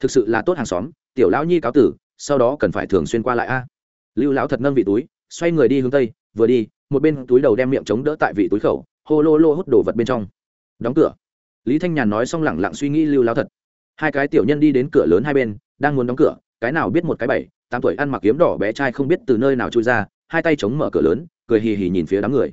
Thực sự là tốt hàng xóm, tiểu lão nhi cáo tử sau đó cần phải thường xuyên qua lại a. Lưu lão thật nâng vị túi, xoay người đi hướng tây, vừa đi, một bên túi đầu đem miệng chống đỡ tại vị túi khẩu, hô lô lô hút đồ vật bên trong. Đóng cửa. Lý thanh nhàn nói xong lẳng lặng suy nghĩ lưu lão thật. Hai cái tiểu nhân đi đến cửa lớn hai bên, đang muốn đóng cửa, cái nào biết một cái bảy, tám tuổi ăn mặc kiếm đỏ bé trai không biết từ nơi nào trôi ra, hai tay chống mở cửa lớn, cười hì hì nhìn phía đám người.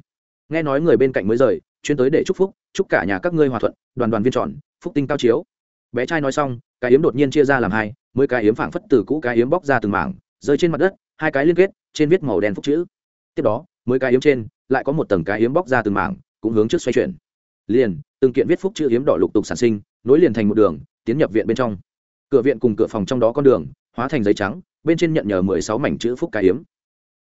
Nghe nói người bên cạnh mới rời, chuyên tới để chúc phúc, chúc cả nhà các ngươi hòa thuận, đoàn đoàn viên tròn phúc tinh cao chiếu. Bé trai nói xong, cái yếm đột nhiên chia ra làm hai mới cái yếm phảng phất từ cũ cái yếm bóc ra từng mảng, rơi trên mặt đất, hai cái liên kết, trên viết màu đen phúc chữ. Tiếp đó, mới cái yếm trên, lại có một tầng cái yếm bóc ra từng mảng, cũng hướng trước xoay chuyển. Liền, từng kiện viết phúc chữ yếm đỏ lục tục sản sinh, nối liền thành một đường, tiến nhập viện bên trong. Cửa viện cùng cửa phòng trong đó con đường, hóa thành giấy trắng, bên trên nhận nhờ mười sáu mảnh chữ phúc cái yếm.